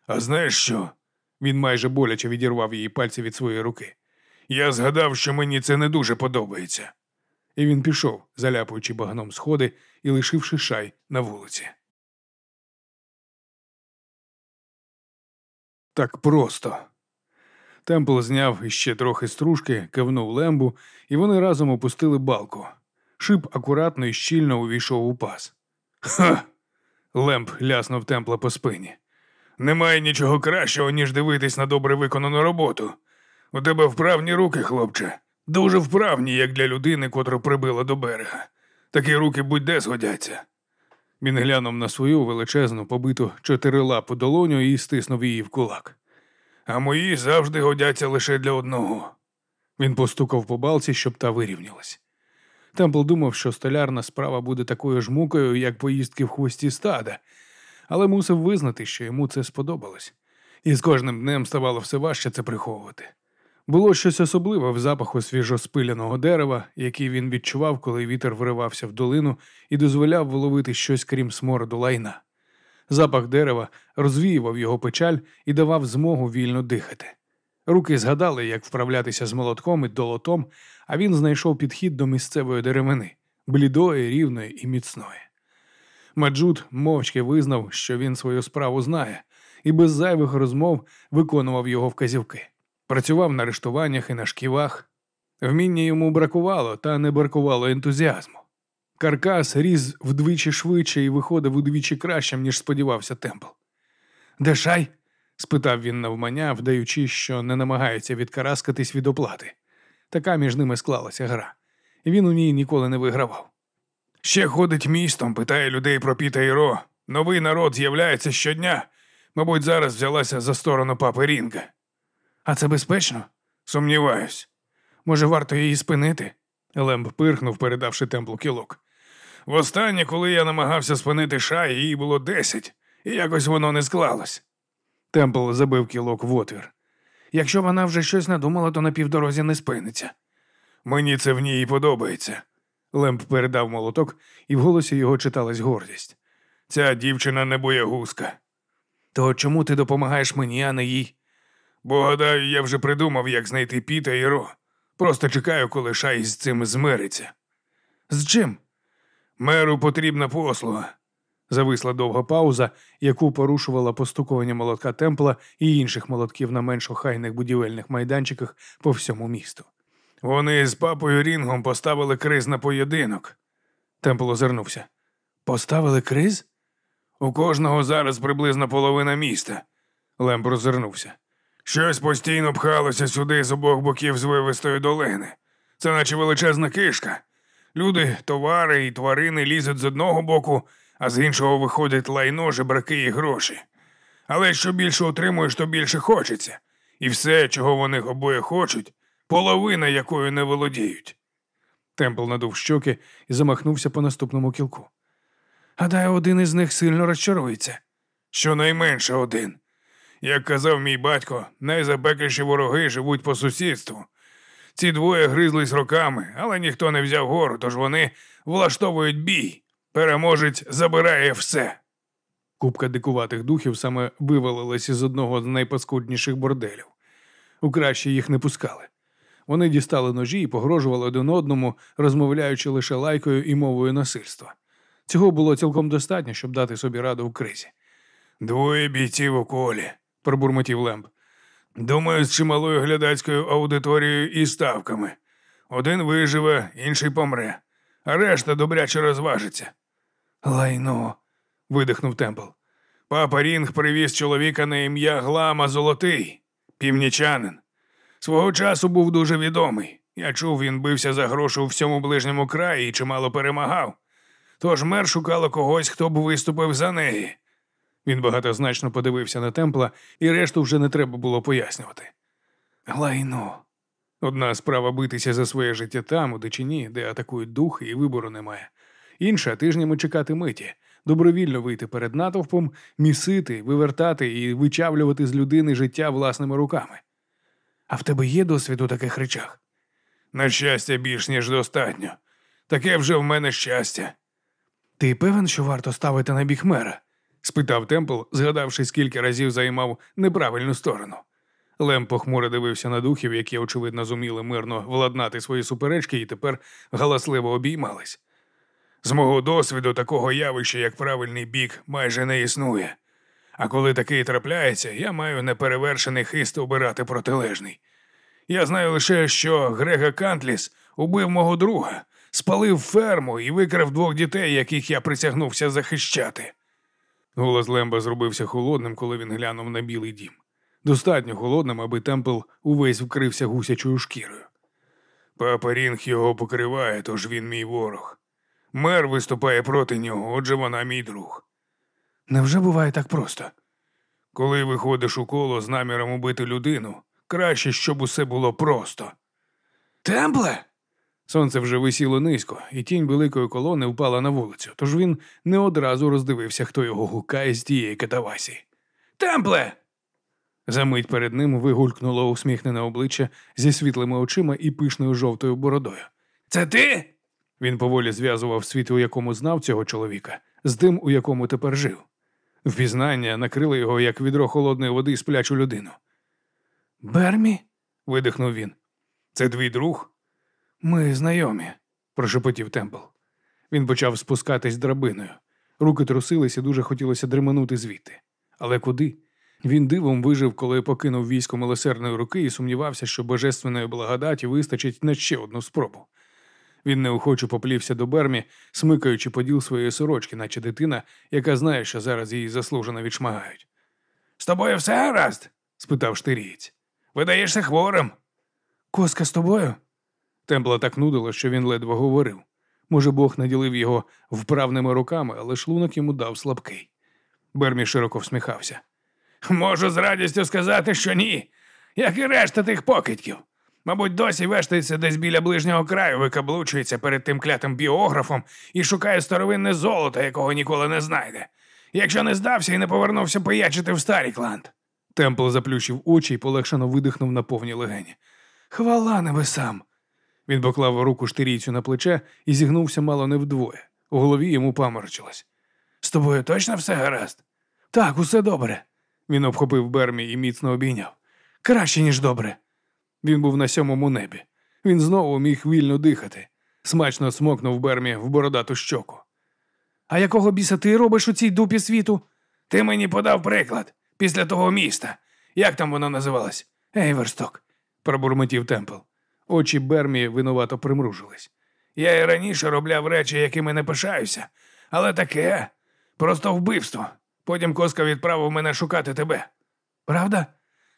А знаєш що? Він майже боляче відірвав її пальці від своєї руки. Я згадав, що мені це не дуже подобається. І він пішов, заляпуючи багном сходи і лишивши шай на вулиці. Так просто. Темпл зняв іще трохи стружки, кивнув лембу, і вони разом опустили балку. Шип акуратно і щільно увійшов у пас. Ха! Лемб ляснув темпла по спині. Немає нічого кращого, ніж дивитись на добре виконану роботу. У тебе вправні руки, хлопче. Дуже вправні, як для людини, котру прибило до берега. Такі руки будь-де згодяться. Він глянув на свою величезну, побиту чотирилапу долоню і стиснув її в кулак. А мої завжди годяться лише для одного. Він постукав по балці, щоб та вирівнялась. Темпл думав, що столярна справа буде такою ж мукою, як поїздки в хвості стада, але мусив визнати, що йому це сподобалось, і з кожним днем ставало все важче це приховувати. Було щось особливе в запаху свіжоспиляного дерева, який він відчував, коли вітер виривався в долину і дозволяв виловити щось крім смороду лайна. Запах дерева розвіював його печаль і давав змогу вільно дихати. Руки згадали, як вправлятися з молотком і долотом, а він знайшов підхід до місцевої деревини, блідої, рівної і міцної. Маджут мовчки визнав, що він свою справу знає, і без зайвих розмов виконував його вказівки. Працював на рештуваннях і на шківах. Вміння йому бракувало, та не бракувало ентузіазму. Каркас різ вдвічі швидше і виходив удвічі кращим, ніж сподівався Темпл. Де шай? спитав він навмання, вдаючи, що не намагається відкараскатись від оплати. Така між ними склалася гра, і він у ній ніколи не вигравав. Ще ходить містом, питає людей про Піта і Ро. Новий народ з'являється щодня. Мабуть, зараз взялася за сторону папи Рінга. А це безпечно? Сумніваюсь. Може, варто її спинити? Лемб пирхнув, передавши темплу кілок. Востаннє, коли я намагався спинити шай, їй було десять, і якось воно не склалось. Темпл забив кілок в отвір. Якщо вона вже щось надумала, то на півдорозі не спиниться. Мені це в ній подобається. Лемб передав молоток, і в голосі його читалась гордість. Ця дівчина не боягузка. То чому ти допомагаєш мені, а не їй? Бо, гадаю, я вже придумав, як знайти Піта і Ро. Просто чекаю, коли шай з цим змириться. З чим? Меру потрібна послуга. Зависла довга пауза, яку порушувала постукування молотка темпла і інших молотків на менш охайних будівельних майданчиках по всьому місту. Вони з папою Рінгом поставили криз на поєдинок. Темпл озирнувся. Поставили криз? У кожного зараз приблизно половина міста. Лемб розвернувся. Щось постійно пхалося сюди з обох боків звивистої долини. Це наче величезна кишка. Люди, товари і тварини лізуть з одного боку, а з іншого виходять лайно, жебраки і гроші. Але що більше отримуєш, то більше хочеться. І все, чого вони обоє хочуть, половина якою не володіють. Темпл надув щоки і замахнувся по наступному кілку. Гадаю, один із них сильно розчарується. Щонайменше один. Як казав мій батько, найзапекліші вороги живуть по сусідству. Ці двоє гризлись роками, але ніхто не взяв гору, тож вони влаштовують бій. Переможець забирає все. Купка дикуватих духів саме вивалилась із одного з найпаскудніших борделів. У кращі їх не пускали. Вони дістали ножі і погрожували один одному, розмовляючи лише лайкою і мовою насильства. Цього було цілком достатньо, щоб дати собі раду в кризі. Двоє бійців у колі, пробурмотів Лемб. Думаю, з чималою глядацькою аудиторією і ставками. Один виживе, інший помре, а решта добряче розважиться. Лайно. видихнув Темпл. Папа Рінг привіз чоловіка на ім'я Глама Золотий, північанин. Свого часу був дуже відомий. Я чув, він бився за гроші у всьому ближньому краї і чимало перемагав. Тож мер шукала когось, хто б виступив за неї. Він багатозначно подивився на темпла, і решту вже не треба було пояснювати. Лайно. Одна справа битися за своє життя там, у дичині, де атакують духи і вибору немає. Інша тижнями чекати миті, добровільно вийти перед натовпом, місити, вивертати і вичавлювати з людини життя власними руками. А в тебе є досвід у таких речах? На щастя, більш ніж достатньо. Таке вже в мене щастя. Ти певен, що варто ставити на бік мера? спитав Темпл, згадавши, скільки разів займав неправильну сторону. Лем похмуро дивився на духів, які, очевидно, зуміли мирно владнати свої суперечки і тепер галасливо обіймались. З мого досвіду такого явища, як правильний бік, майже не існує. А коли такий трапляється, я маю неперевершений хист обирати протилежний. Я знаю лише, що Грега Кантліс убив мого друга, спалив ферму і викрав двох дітей, яких я присягнувся захищати. Голос Лемба зробився холодним, коли він глянув на білий дім. Достатньо холодним, аби темпл увесь вкрився гусячою шкірою. Папа Рінг його покриває, тож він мій ворог. Мер виступає проти нього, отже вона мій друг. Невже буває так просто? Коли виходиш у коло з наміром убити людину, краще, щоб усе було просто. Темпле? Сонце вже висіло низько, і тінь великої колони впала на вулицю, тож він не одразу роздивився, хто його гукає з тієї катавасі. Темпле! Замить перед ним вигулькнуло усміхнене обличчя зі світлими очима і пишною жовтою бородою. Це ти? Він поволі зв'язував світ, у якому знав цього чоловіка, з тим, у якому тепер жив. Впізнання накрило його, як відро холодної води сплячу людину. Бермі? Видихнув він. Це твій друг? Ми знайомі. прошепотів Темпл. Він почав спускатись драбиною. Руки трусились і дуже хотілося дременути звідти. Але куди? Він дивом вижив, коли покинув військо милосердної руки і сумнівався, що божественної благодаті вистачить на ще одну спробу. Він неохоче поплівся до бермі, смикаючи поділ своєї сорочки, наче дитина, яка знає, що зараз її заслужено відшмагають. З тобою все гаразд? спитав штирієць. Видаєшся хворим. Коска з тобою? Темпла так нудило, що він ледве говорив. Може, Бог наділив його вправними руками, але шлунок йому дав слабкий. Бермі широко всміхався. Можу з радістю сказати, що ні, як і решта тих покидьків. Мабуть, досі вештається десь біля ближнього краю, викаблучується перед тим клятим біографом і шукає старовинне золото, якого ніколи не знайде. Якщо не здався і не повернувся пиячити в Старікланд. Темпл заплющив очі і полегшено видихнув на повні легені. Хвала небесам. Він поклав руку штирійцю на плече і зігнувся мало не вдвоє. У голові йому паморочилось. З тобою точно все гаразд? Так, усе добре. Він обхопив Бермі і міцно обійняв. Краще, ніж добре. Він був на сьомому небі. Він знову міг вільно дихати. Смачно смокнув Бермі в бородату щоку. А якого біса ти робиш у цій дупі світу? Ти мені подав приклад після того міста. Як там воно називалось? Ейверсток. пробурмотів Темпл. Очі Бермі винувато примружились. Я і раніше робляв речі, якими не пишаюся, але таке просто вбивство. Потім Коска відправив мене шукати тебе. Правда?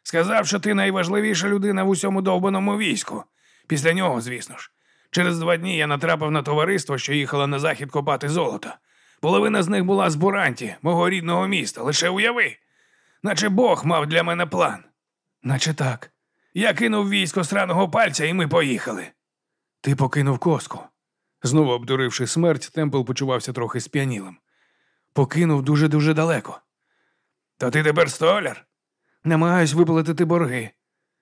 Сказав, що ти найважливіша людина в усьому довбаному війську. Після нього, звісно ж. Через два дні я натрапив на товариство, що їхало на захід копати золото. Половина з них була з Буранті, мого рідного міста, лише уяви. Наче Бог мав для мене план. Наче так. Я кинув військо сраного пальця, і ми поїхали. Ти покинув коску. Знову обдуривши смерть, Темпл почувався трохи сп'янілим. Покинув дуже-дуже далеко. То ти тепер столяр? Намагаюсь виплатити борги.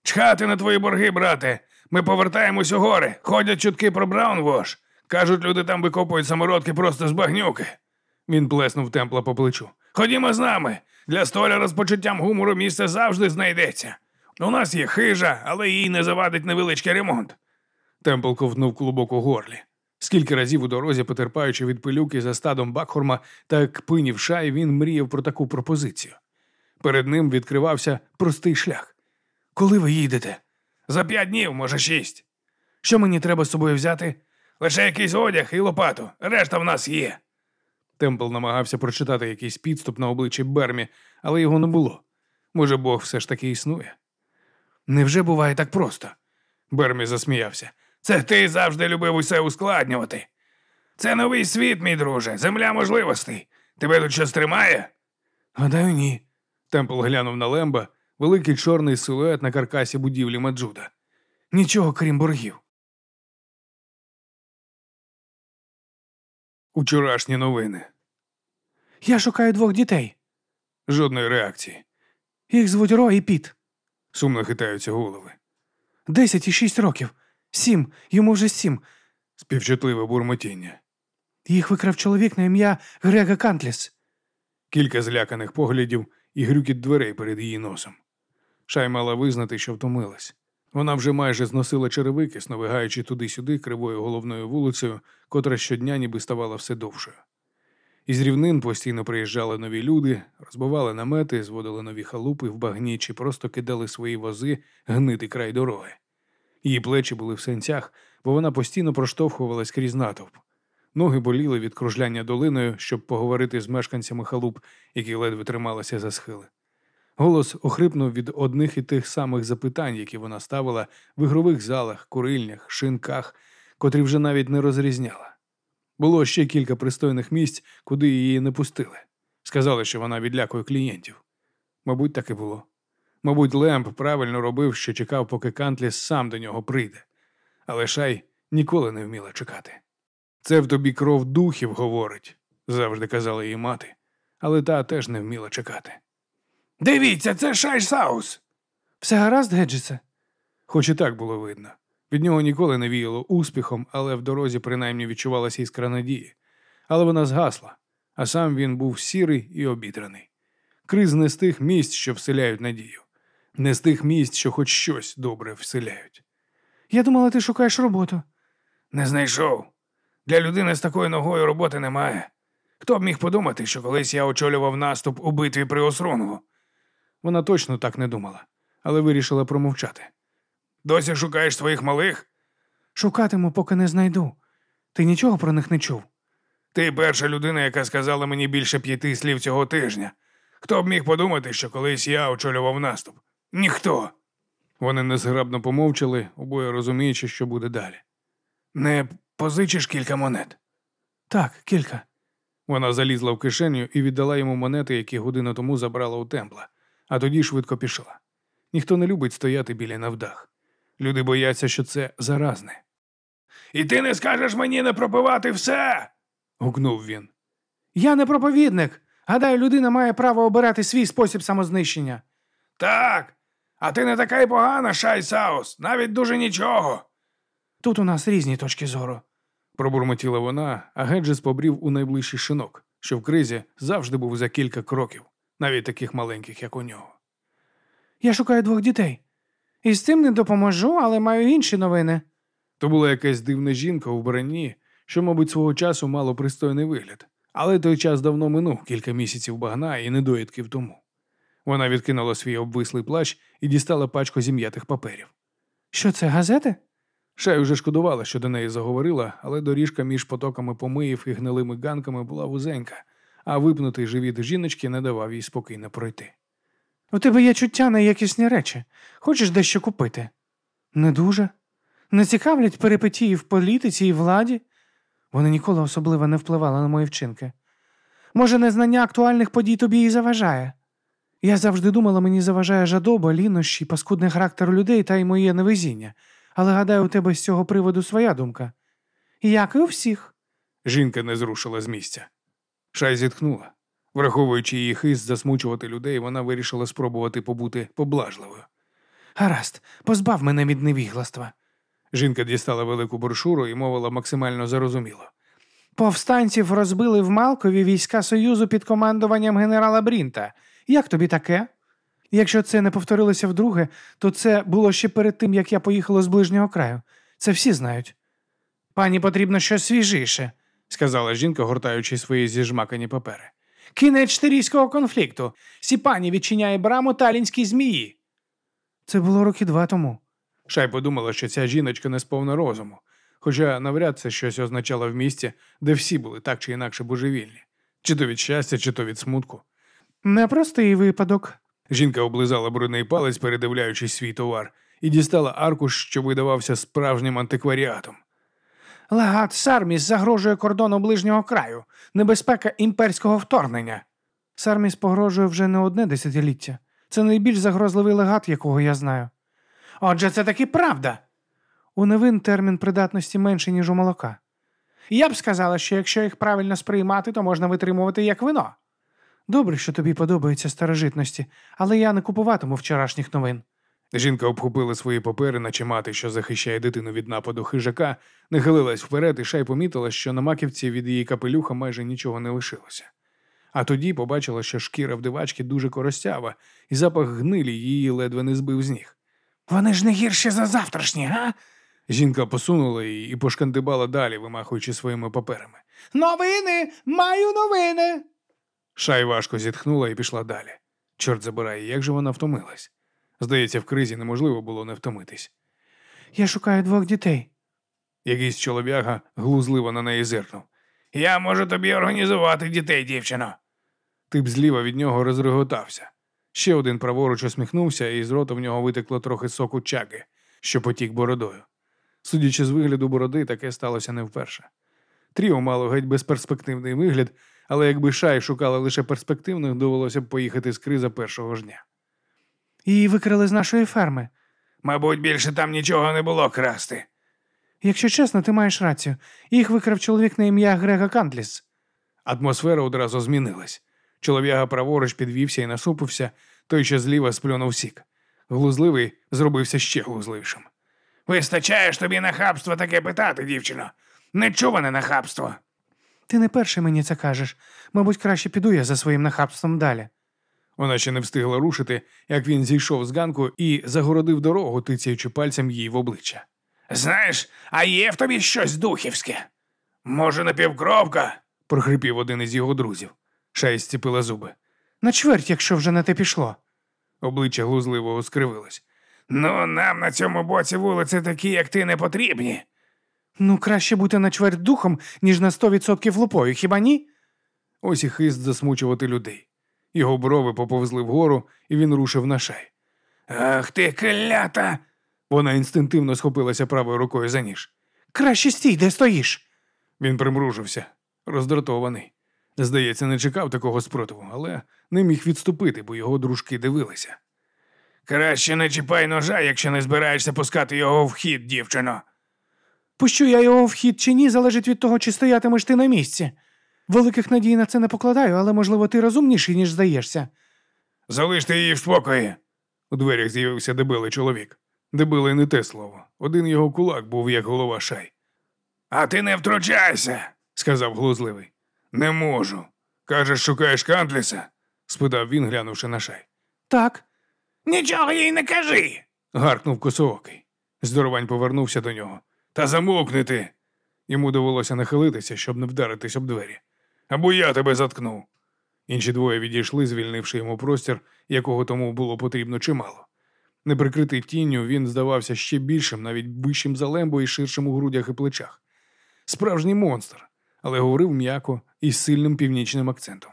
Чхати на твої борги, брате. Ми повертаємось у гори. Ходять чутки про Браунвош. Кажуть, люди там викопують самородки просто з багнюки. Він плеснув темпла по плечу. Ходімо з нами. Для столяра з почуттям гумору місце завжди знайдеться. У нас є хижа, але їй не завадить невеличкий ремонт. Темпл ковтнув клубок у горлі. Скільки разів у дорозі, потерпаючи від пилюки за стадом Бакхорма та кпинів шай, він мріяв про таку пропозицію. Перед ним відкривався простий шлях. Коли ви їдете? За п'ять днів, може, шість. Що мені треба з собою взяти? Лише якийсь одяг і лопату. Решта в нас є. Темпл намагався прочитати якийсь підступ на обличчі Бермі, але його не було. Може, Бог все ж таки існує. Невже буває так просто? Бермі засміявся. Це ти завжди любив усе ускладнювати. Це новий світ, мій друже, земля можливостей. Тебе тут щось тримає? Гадаю, ні. Темпл глянув на Лемба, великий чорний силует на каркасі будівлі Маджуда. Нічого, крім боргів. Учорашні новини. Я шукаю двох дітей. Жодної реакції. Їх звуть Ро і Піт. Сумно хитаються голови. Десять і шість років. Сім. Йому вже сім. Співчутливе бурмотіння. Їх викрав чоловік на ім'я Грега Кантліс. Кілька зляканих поглядів і грюкіт дверей перед її носом. Шай мала визнати, що втомилась. Вона вже майже зносила черевики, сновигаючи туди-сюди кривою головною вулицею, котра щодня ніби ставала все довшою. Із рівнин постійно приїжджали нові люди, розбивали намети, зводили нові халупи в багні чи просто кидали свої вози гнити край дороги. Її плечі були в сенцях, бо вона постійно проштовхувалась крізь натовп. Ноги боліли від кружляння долиною, щоб поговорити з мешканцями халуп, які ледве трималися за схили. Голос охрипнув від одних і тих самих запитань, які вона ставила в ігрових залах, курильнях, шинках, котрі вже навіть не розрізняла. Було ще кілька пристойних місць, куди її не пустили. Сказали, що вона відлякує клієнтів. Мабуть, так і було. Мабуть, Лемп правильно робив, що чекав, поки Кантліс сам до нього прийде. Але Шай ніколи не вміла чекати. Це в тобі кров духів говорить, завжди казала її мати, але та теж не вміла чекати. Дивіться, це Шай Саус. Все гаразд, Геджісе? Хоч і так було видно. Від нього ніколи не віяло успіхом, але в дорозі принаймні відчувалася іскра надії. Але вона згасла, а сам він був сірий і обідраний. Криз не з тих місць, що вселяють надію, не з тих місць, що хоч щось добре вселяють. Я думала, ти шукаєш роботу. Не знайшов. Для людини з такою ногою роботи немає. Хто б міг подумати, що колись я очолював наступ у битві при Осрунгу? Вона точно так не думала, але вирішила промовчати. Досі шукаєш своїх малих? Шукатиму, поки не знайду. Ти нічого про них не чув. Ти перша людина, яка сказала мені більше п'яти слів цього тижня. Хто б міг подумати, що колись я очолював наступ? Ніхто. Вони незграбно помовчали, обоє розуміючи, що буде далі. Не позичиш кілька монет. Так, кілька. Вона залізла в кишеню і віддала йому монети, які годину тому забрала у темпла, а тоді швидко пішла. Ніхто не любить стояти біля навдах. Люди бояться, що це заразне. І ти не скажеш мені не пропивати все. гукнув він. Я не проповідник. Гадаю, людина має право обирати свій спосіб самознищення. Так. А ти не така й погана, Шай Саус, навіть дуже нічого. Тут у нас різні точки зору. Пробурмотіла вона, а Геджес побрів у найближчий шинок, що в кризі завжди був за кілька кроків, навіть таких маленьких, як у нього. Я шукаю двох дітей. І з цим не допоможу, але маю інші новини. То була якась дивна жінка у вбранні, що, мабуть, свого часу мало пристойний вигляд, але той час давно минув кілька місяців багна і недоїдків тому. Вона відкинула свій обвислий плащ і дістала пачку зім'ятих паперів. Що це, газети? Шай уже шкодувала, що до неї заговорила, але доріжка між потоками помиїв і гнилими ганками була вузенька, а випнутий живіт жіночки не давав їй спокійно пройти. У тебе є чуття на якісні речі. Хочеш дещо купити? Не дуже. Не цікавлять перипетії в політиці і владі? Вони ніколи особливо не впливали на мої вчинки. Може, незнання актуальних подій тобі і заважає. Я завжди думала, мені заважає жадоба, лінощі, паскудний характер людей та й моє невезіння. Але гадаю, у тебе з цього приводу своя думка. Як і у всіх. Жінка не зрушила з місця. Шай зітхнула. Враховуючи її хист засмучувати людей, вона вирішила спробувати побути поблажливою. Гаразд, позбав мене від невігластва. Жінка дістала велику брошуру і мовила максимально зарозуміло. Повстанців розбили в Малкові війська Союзу під командуванням генерала Брінта. Як тобі таке? Якщо це не повторилося вдруге, то це було ще перед тим, як я поїхала з ближнього краю. Це всі знають. Пані потрібно щось свіжіше, сказала жінка, гортаючи свої зіжмакані папери. Кінець штирійського конфлікту. Сіпані відчиняє браму талінській змії. Це було роки два тому. Шай подумала, що ця жіночка не сповна розуму, хоча навряд це щось означало в місті, де всі були так чи інакше божевільні, чи то від щастя, чи то від смутку. Непростий випадок. Жінка облизала брудний палець, передивляючись свій товар, і дістала аркуш, що видавався справжнім антикваріатом. Легат Сарміс загрожує кордону ближнього краю, небезпека імперського вторгнення. Сарміс погрожує вже не одне десятиліття. Це найбільш загрозливий легат, якого я знаю. Отже, це таки правда. У новин термін придатності менший, ніж у молока. Я б сказала, що якщо їх правильно сприймати, то можна витримувати як вино. Добре, що тобі подобаються старожитності, але я не купуватиму вчорашніх новин. Жінка обхопила свої папери, наче мати, що захищає дитину від нападу хижака, нахилилась вперед, і шай помітила, що на маківці від її капелюха майже нічого не лишилося. А тоді побачила, що шкіра вдивачки дуже коростява, і запах гнилі її ледве не збив з ніг. Вони ж не гірші за завтрашні, га? Жінка посунула її і пошкандибала далі, вимахуючи своїми паперами. Новини! Маю новини! Шай важко зітхнула і пішла далі. Чорт забирає, як же вона втомилась. Здається, в кризі неможливо було не втомитись. Я шукаю двох дітей. Якийсь чолов'яга глузливо на неї зиркнув. Я можу тобі організувати дітей, дівчино. Тип зліва від нього розреготався. Ще один праворуч усміхнувся, і з рота в нього витекло трохи соку чаги, що потік бородою. Судячи з вигляду бороди, таке сталося не вперше. Тріо мало геть безперспективний вигляд, але якби шай шукали лише перспективних, довелося б поїхати з криза першого ж дня. Її викрили з нашої ферми. Мабуть, більше там нічого не було красти. Якщо чесно, ти маєш рацію. Їх викрав чоловік на ім'я Грега Кантліс. Атмосфера одразу змінилась. Чолов'яга праворуч підвівся і насупився, той, що зліва сплюнув сік. Глузливий зробився ще глузливішим. Вистачає ж тобі нахабство таке питати, дівчино. Нечуване нахабство. Ти не перший мені це кажеш. Мабуть, краще піду я за своїм нахабством далі. Вона ще не встигла рушити, як він зійшов з ганку і загородив дорогу, тицяючи пальцем їй в обличчя. Знаєш, а є в тобі щось духівське? Може, напівкровка? прохрипів один із його друзів. Шай зціпила зуби. На чверть, якщо вже на те пішло. Обличчя глузливого скривилось. Ну, нам на цьому боці вулиці такі, як ти, не потрібні. Ну, краще бути на чверть духом, ніж на сто відсотків лупою, хіба ні? Ось і хист засмучувати людей. Його брови поповзли вгору, і він рушив на шай. Ах ти клята. Вона інстинктивно схопилася правою рукою за ніж. Краще стій, де стоїш. Він примружився, роздратований. Здається, не чекав такого спротиву, але не міг відступити, бо його дружки дивилися. Краще не чіпай ножа, якщо не збираєшся пускати його в хід, дівчино. Пущу я його в хід чи ні, залежить від того, чи стоятимеш ти на місці. Великих надій на це не покладаю, але, можливо, ти розумніший, ніж здаєшся. Залиште її в спокої. У дверях з'явився дебелий чоловік. Дебелий не те слово. Один його кулак був як голова шай, А ти не втручайся. сказав глузливий. Не можу. Кажеш, шукаєш Кантліса? спитав він, глянувши на шай. Так, Нічого їй не кажи. Гаркнув косоокий. Здоровань повернувся до нього. Та замовкни ти, Йому довелося нахилитися, щоб не вдаритись об двері. або я тебе заткну. Інші двоє відійшли, звільнивши йому простір, якого тому було потрібно чимало. Неприкритий тінню, він здавався ще більшим, навіть вищим за лембо і ширшим у грудях і плечах. Справжній монстр, але говорив м'яко і з сильним північним акцентом.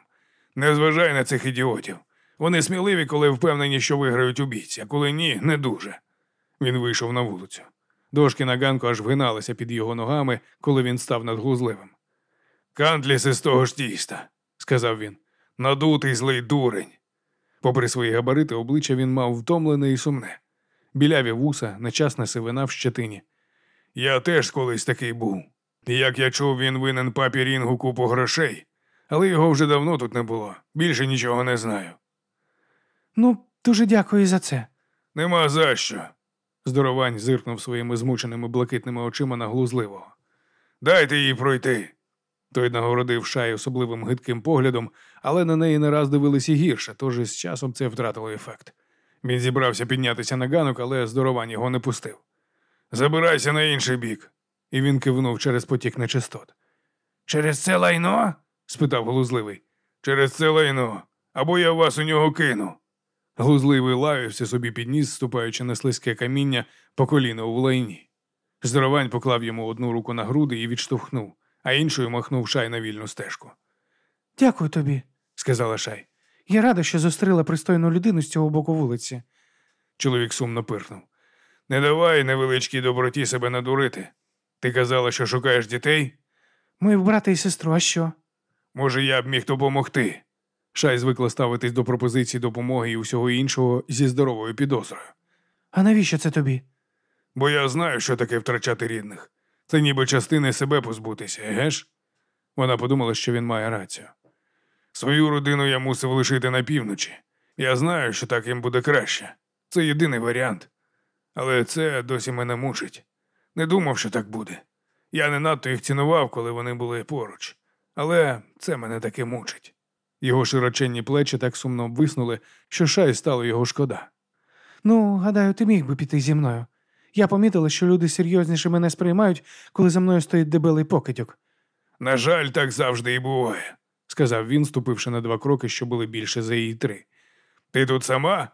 Не зважай на цих ідіотів. Вони сміливі, коли впевнені, що виграють у бійці, а коли ні, не дуже. Він вийшов на вулицю. Дошки на ганку аж вгиналися під його ногами, коли він став над глузливим. Кантліс із того ж тіста, Сказав він. надутий злий дурень. Попри свої габарити, обличчя він мав втомлене і сумне. Біляві вуса, нечасна сивина в щетині. Я теж колись такий був. Як я чув, він винен папі Рінгу купу грошей, але його вже давно тут не було. Більше нічого не знаю. ну дуже дякую за це. Нема за що. Здоровань зиркнув своїми змученими блакитними очима на глузливого. Дайте їй пройти. Той нагородив шай особливим гидким поглядом, але на неї не раз дивилися гірше, тож із часом це втратило ефект. Він зібрався піднятися на ганок, але здоровань його не пустив. Забирайся на інший бік. І він кивнув через потік нечистот. Через це лайно? Спитав глузливий. Через це лайно. Або я вас у нього кину. Глузливий лаявся собі під ніс, ступаючи на слизьке каміння по коліно у лайні. Здоровань поклав йому одну руку на груди і відштовхнув, а іншою махнув шай на вільну стежку. Дякую тобі. Сказала шай. Я рада, що зустріла пристойну людину з цього боку вулиці. Чоловік сумно пирхнув. Не давай невеличкій доброті себе надурити. Ти казала, що шукаєш дітей? Мої брата і сестру, а що? Може, я б міг допомогти. Шай звикла ставитись до пропозицій допомоги і усього іншого зі здоровою підозрою. А навіщо це тобі? Бо я знаю, що таке втрачати рідних. Це ніби частини себе позбутися, еге ж? Вона подумала, що він має рацію. Свою родину я мусив лишити на півночі. Я знаю, що так їм буде краще. Це єдиний варіант. Але це досі мене мучить. Не думав, що так буде. Я не надто їх цінував, коли вони були поруч. Але це мене таки мучить. Його широченні плечі так сумно обвиснули, що шай стало його шкода. Ну, гадаю, ти міг би піти зі мною. Я помітила, що люди серйозніше мене сприймають, коли за мною стоїть дебелий покидьок. На жаль, так завжди і буває. сказав він, ступивши на два кроки, що були більше за її три. Ти тут сама?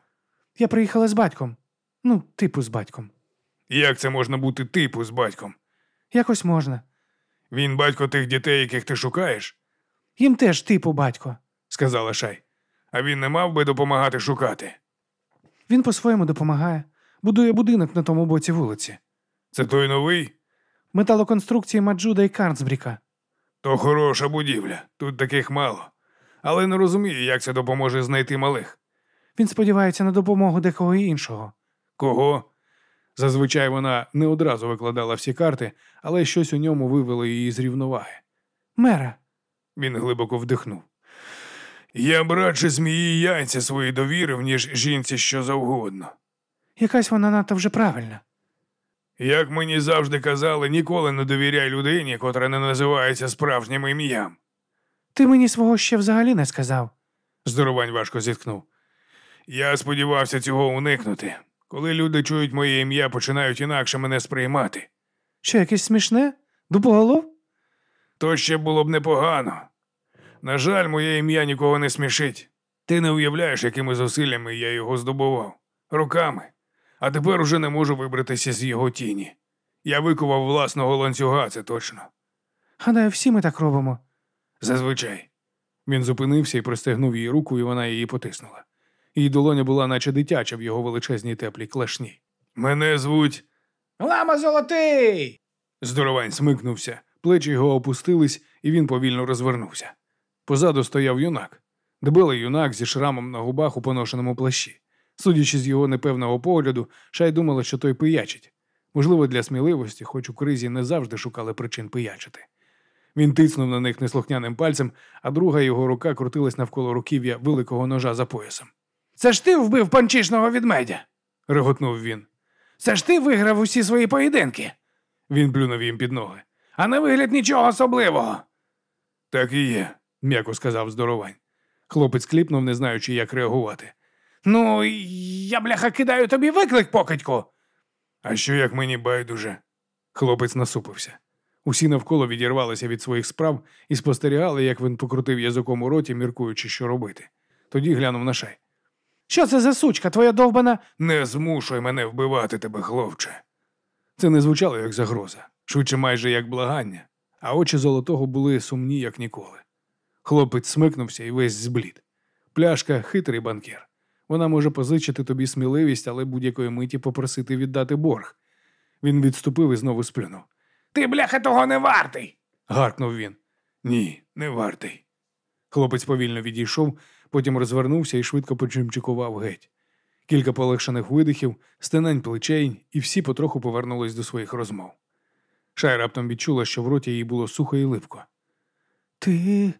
Я приїхала з батьком. Ну, типу з батьком. Як це можна бути типу з батьком? Якось можна. Він батько тих дітей, яких ти шукаєш, Їм теж типу батько. Сказала Шай. А він не мав би допомагати шукати. Він по-своєму допомагає. Будує будинок на тому боці вулиці. Це той новий? Металоконструкції Маджуда і Карнсбріка. То хороша будівля, тут таких мало. Але не розумію, як це допоможе знайти малих. Він сподівається на допомогу декого іншого. Кого? Зазвичай вона не одразу викладала всі карти, але щось у ньому вивело її з рівноваги. Мера. Він глибоко вдихнув. Я б радше змії яйця свої довірив, ніж жінці що завгодно. Якась вона надто вже правильна. Як мені завжди казали, ніколи не довіряй людині, котра не називається справжнім ім'ям. Ти мені свого ще взагалі не сказав. Здоровань важко зіткнув. Я сподівався цього уникнути. Коли люди чують моє ім'я, починають інакше мене сприймати. Що, якесь смішне? Дупоголов? То ще було б непогано. На жаль, моє ім'я нікого не смішить. Ти не уявляєш, якими зусиллями я його здобував. Руками. А тепер уже не можу вибратися з його тіні. Я викував власного ланцюга, це точно. Гадаю, всі ми так робимо. Зазвичай. Він зупинився і простягнув їй руку, і вона її потиснула. Її долоня була наче дитяча в його величезній теплій клашні. Мене звуть. Лама золотий. Здоровань смикнувся, плечі його опустились, і він повільно розвернувся. Позаду стояв юнак. Дебелий юнак зі шрамом на губах у поношеному плащі. Судячи з його непевного погляду, Шай думала, що той пиячить. Можливо, для сміливості, хоч у кризі не завжди шукали причин пиячити. Він тицнув на них неслухняним пальцем, а друга його рука крутилась навколо руків'я великого ножа за поясом. Це ж ти вбив панчишного ведмедя. Реготнув він. Це ж ти виграв усі свої поєдинки. Він плюнув їм під ноги. А на вигляд нічого особливого. Так і є. М'яко сказав здоровань. Хлопець кліпнув, не знаючи, як реагувати. Ну, я, бляха, кидаю тобі виклик, покидьку. А що як мені байдуже? Хлопець насупився. Усі навколо відірвалися від своїх справ і спостерігали, як він покрутив язиком у роті, міркуючи, що робити. Тоді глянув на шай. Що це за сучка, твоя довбана? Не змушуй мене вбивати тебе, хлопче. Це не звучало як загроза, швидше майже як благання, а очі золотого були сумні, як ніколи. Хлопець смикнувся і весь зблід. Пляшка хитрий банкір. Вона може позичити тобі сміливість, але будь-якої миті попросити віддати борг. Він відступив і знову сплюнув. Ти, бляха, того не вартий. Гаркнув він. Ні, не вартий. Хлопець повільно відійшов, потім розвернувся і швидко почимчикував геть. Кілька полегшених видихів, стенань плечей, і всі потроху повернулись до своїх розмов. Шай раптом відчула, що в роті їй було сухо і липко. Ти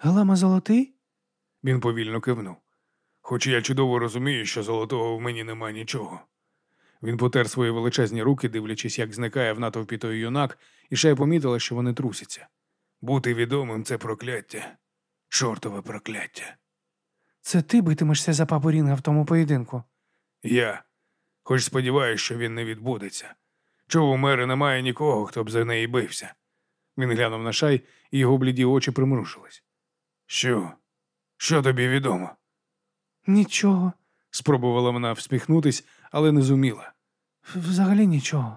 Галама золотий? Він повільно кивнув. Хоч я чудово розумію, що золотого в мені нема нічого. Він потер свої величезні руки, дивлячись, як зникає в натовпі той юнак, і Шай помітила, що вони трусяться. Бути відомим це прокляття. Чортове прокляття. Це ти битимешся за папу Рінга в тому поєдинку. Я. Хоч сподіваюся, що він не відбудеться. Чого у мери немає нікого, хто б за неї бився. Він глянув на шай, і його бліді очі примружились. Що? Що тобі відомо? Нічого. Спробувала вона всміхнутись, але не зуміла. Взагалі нічого.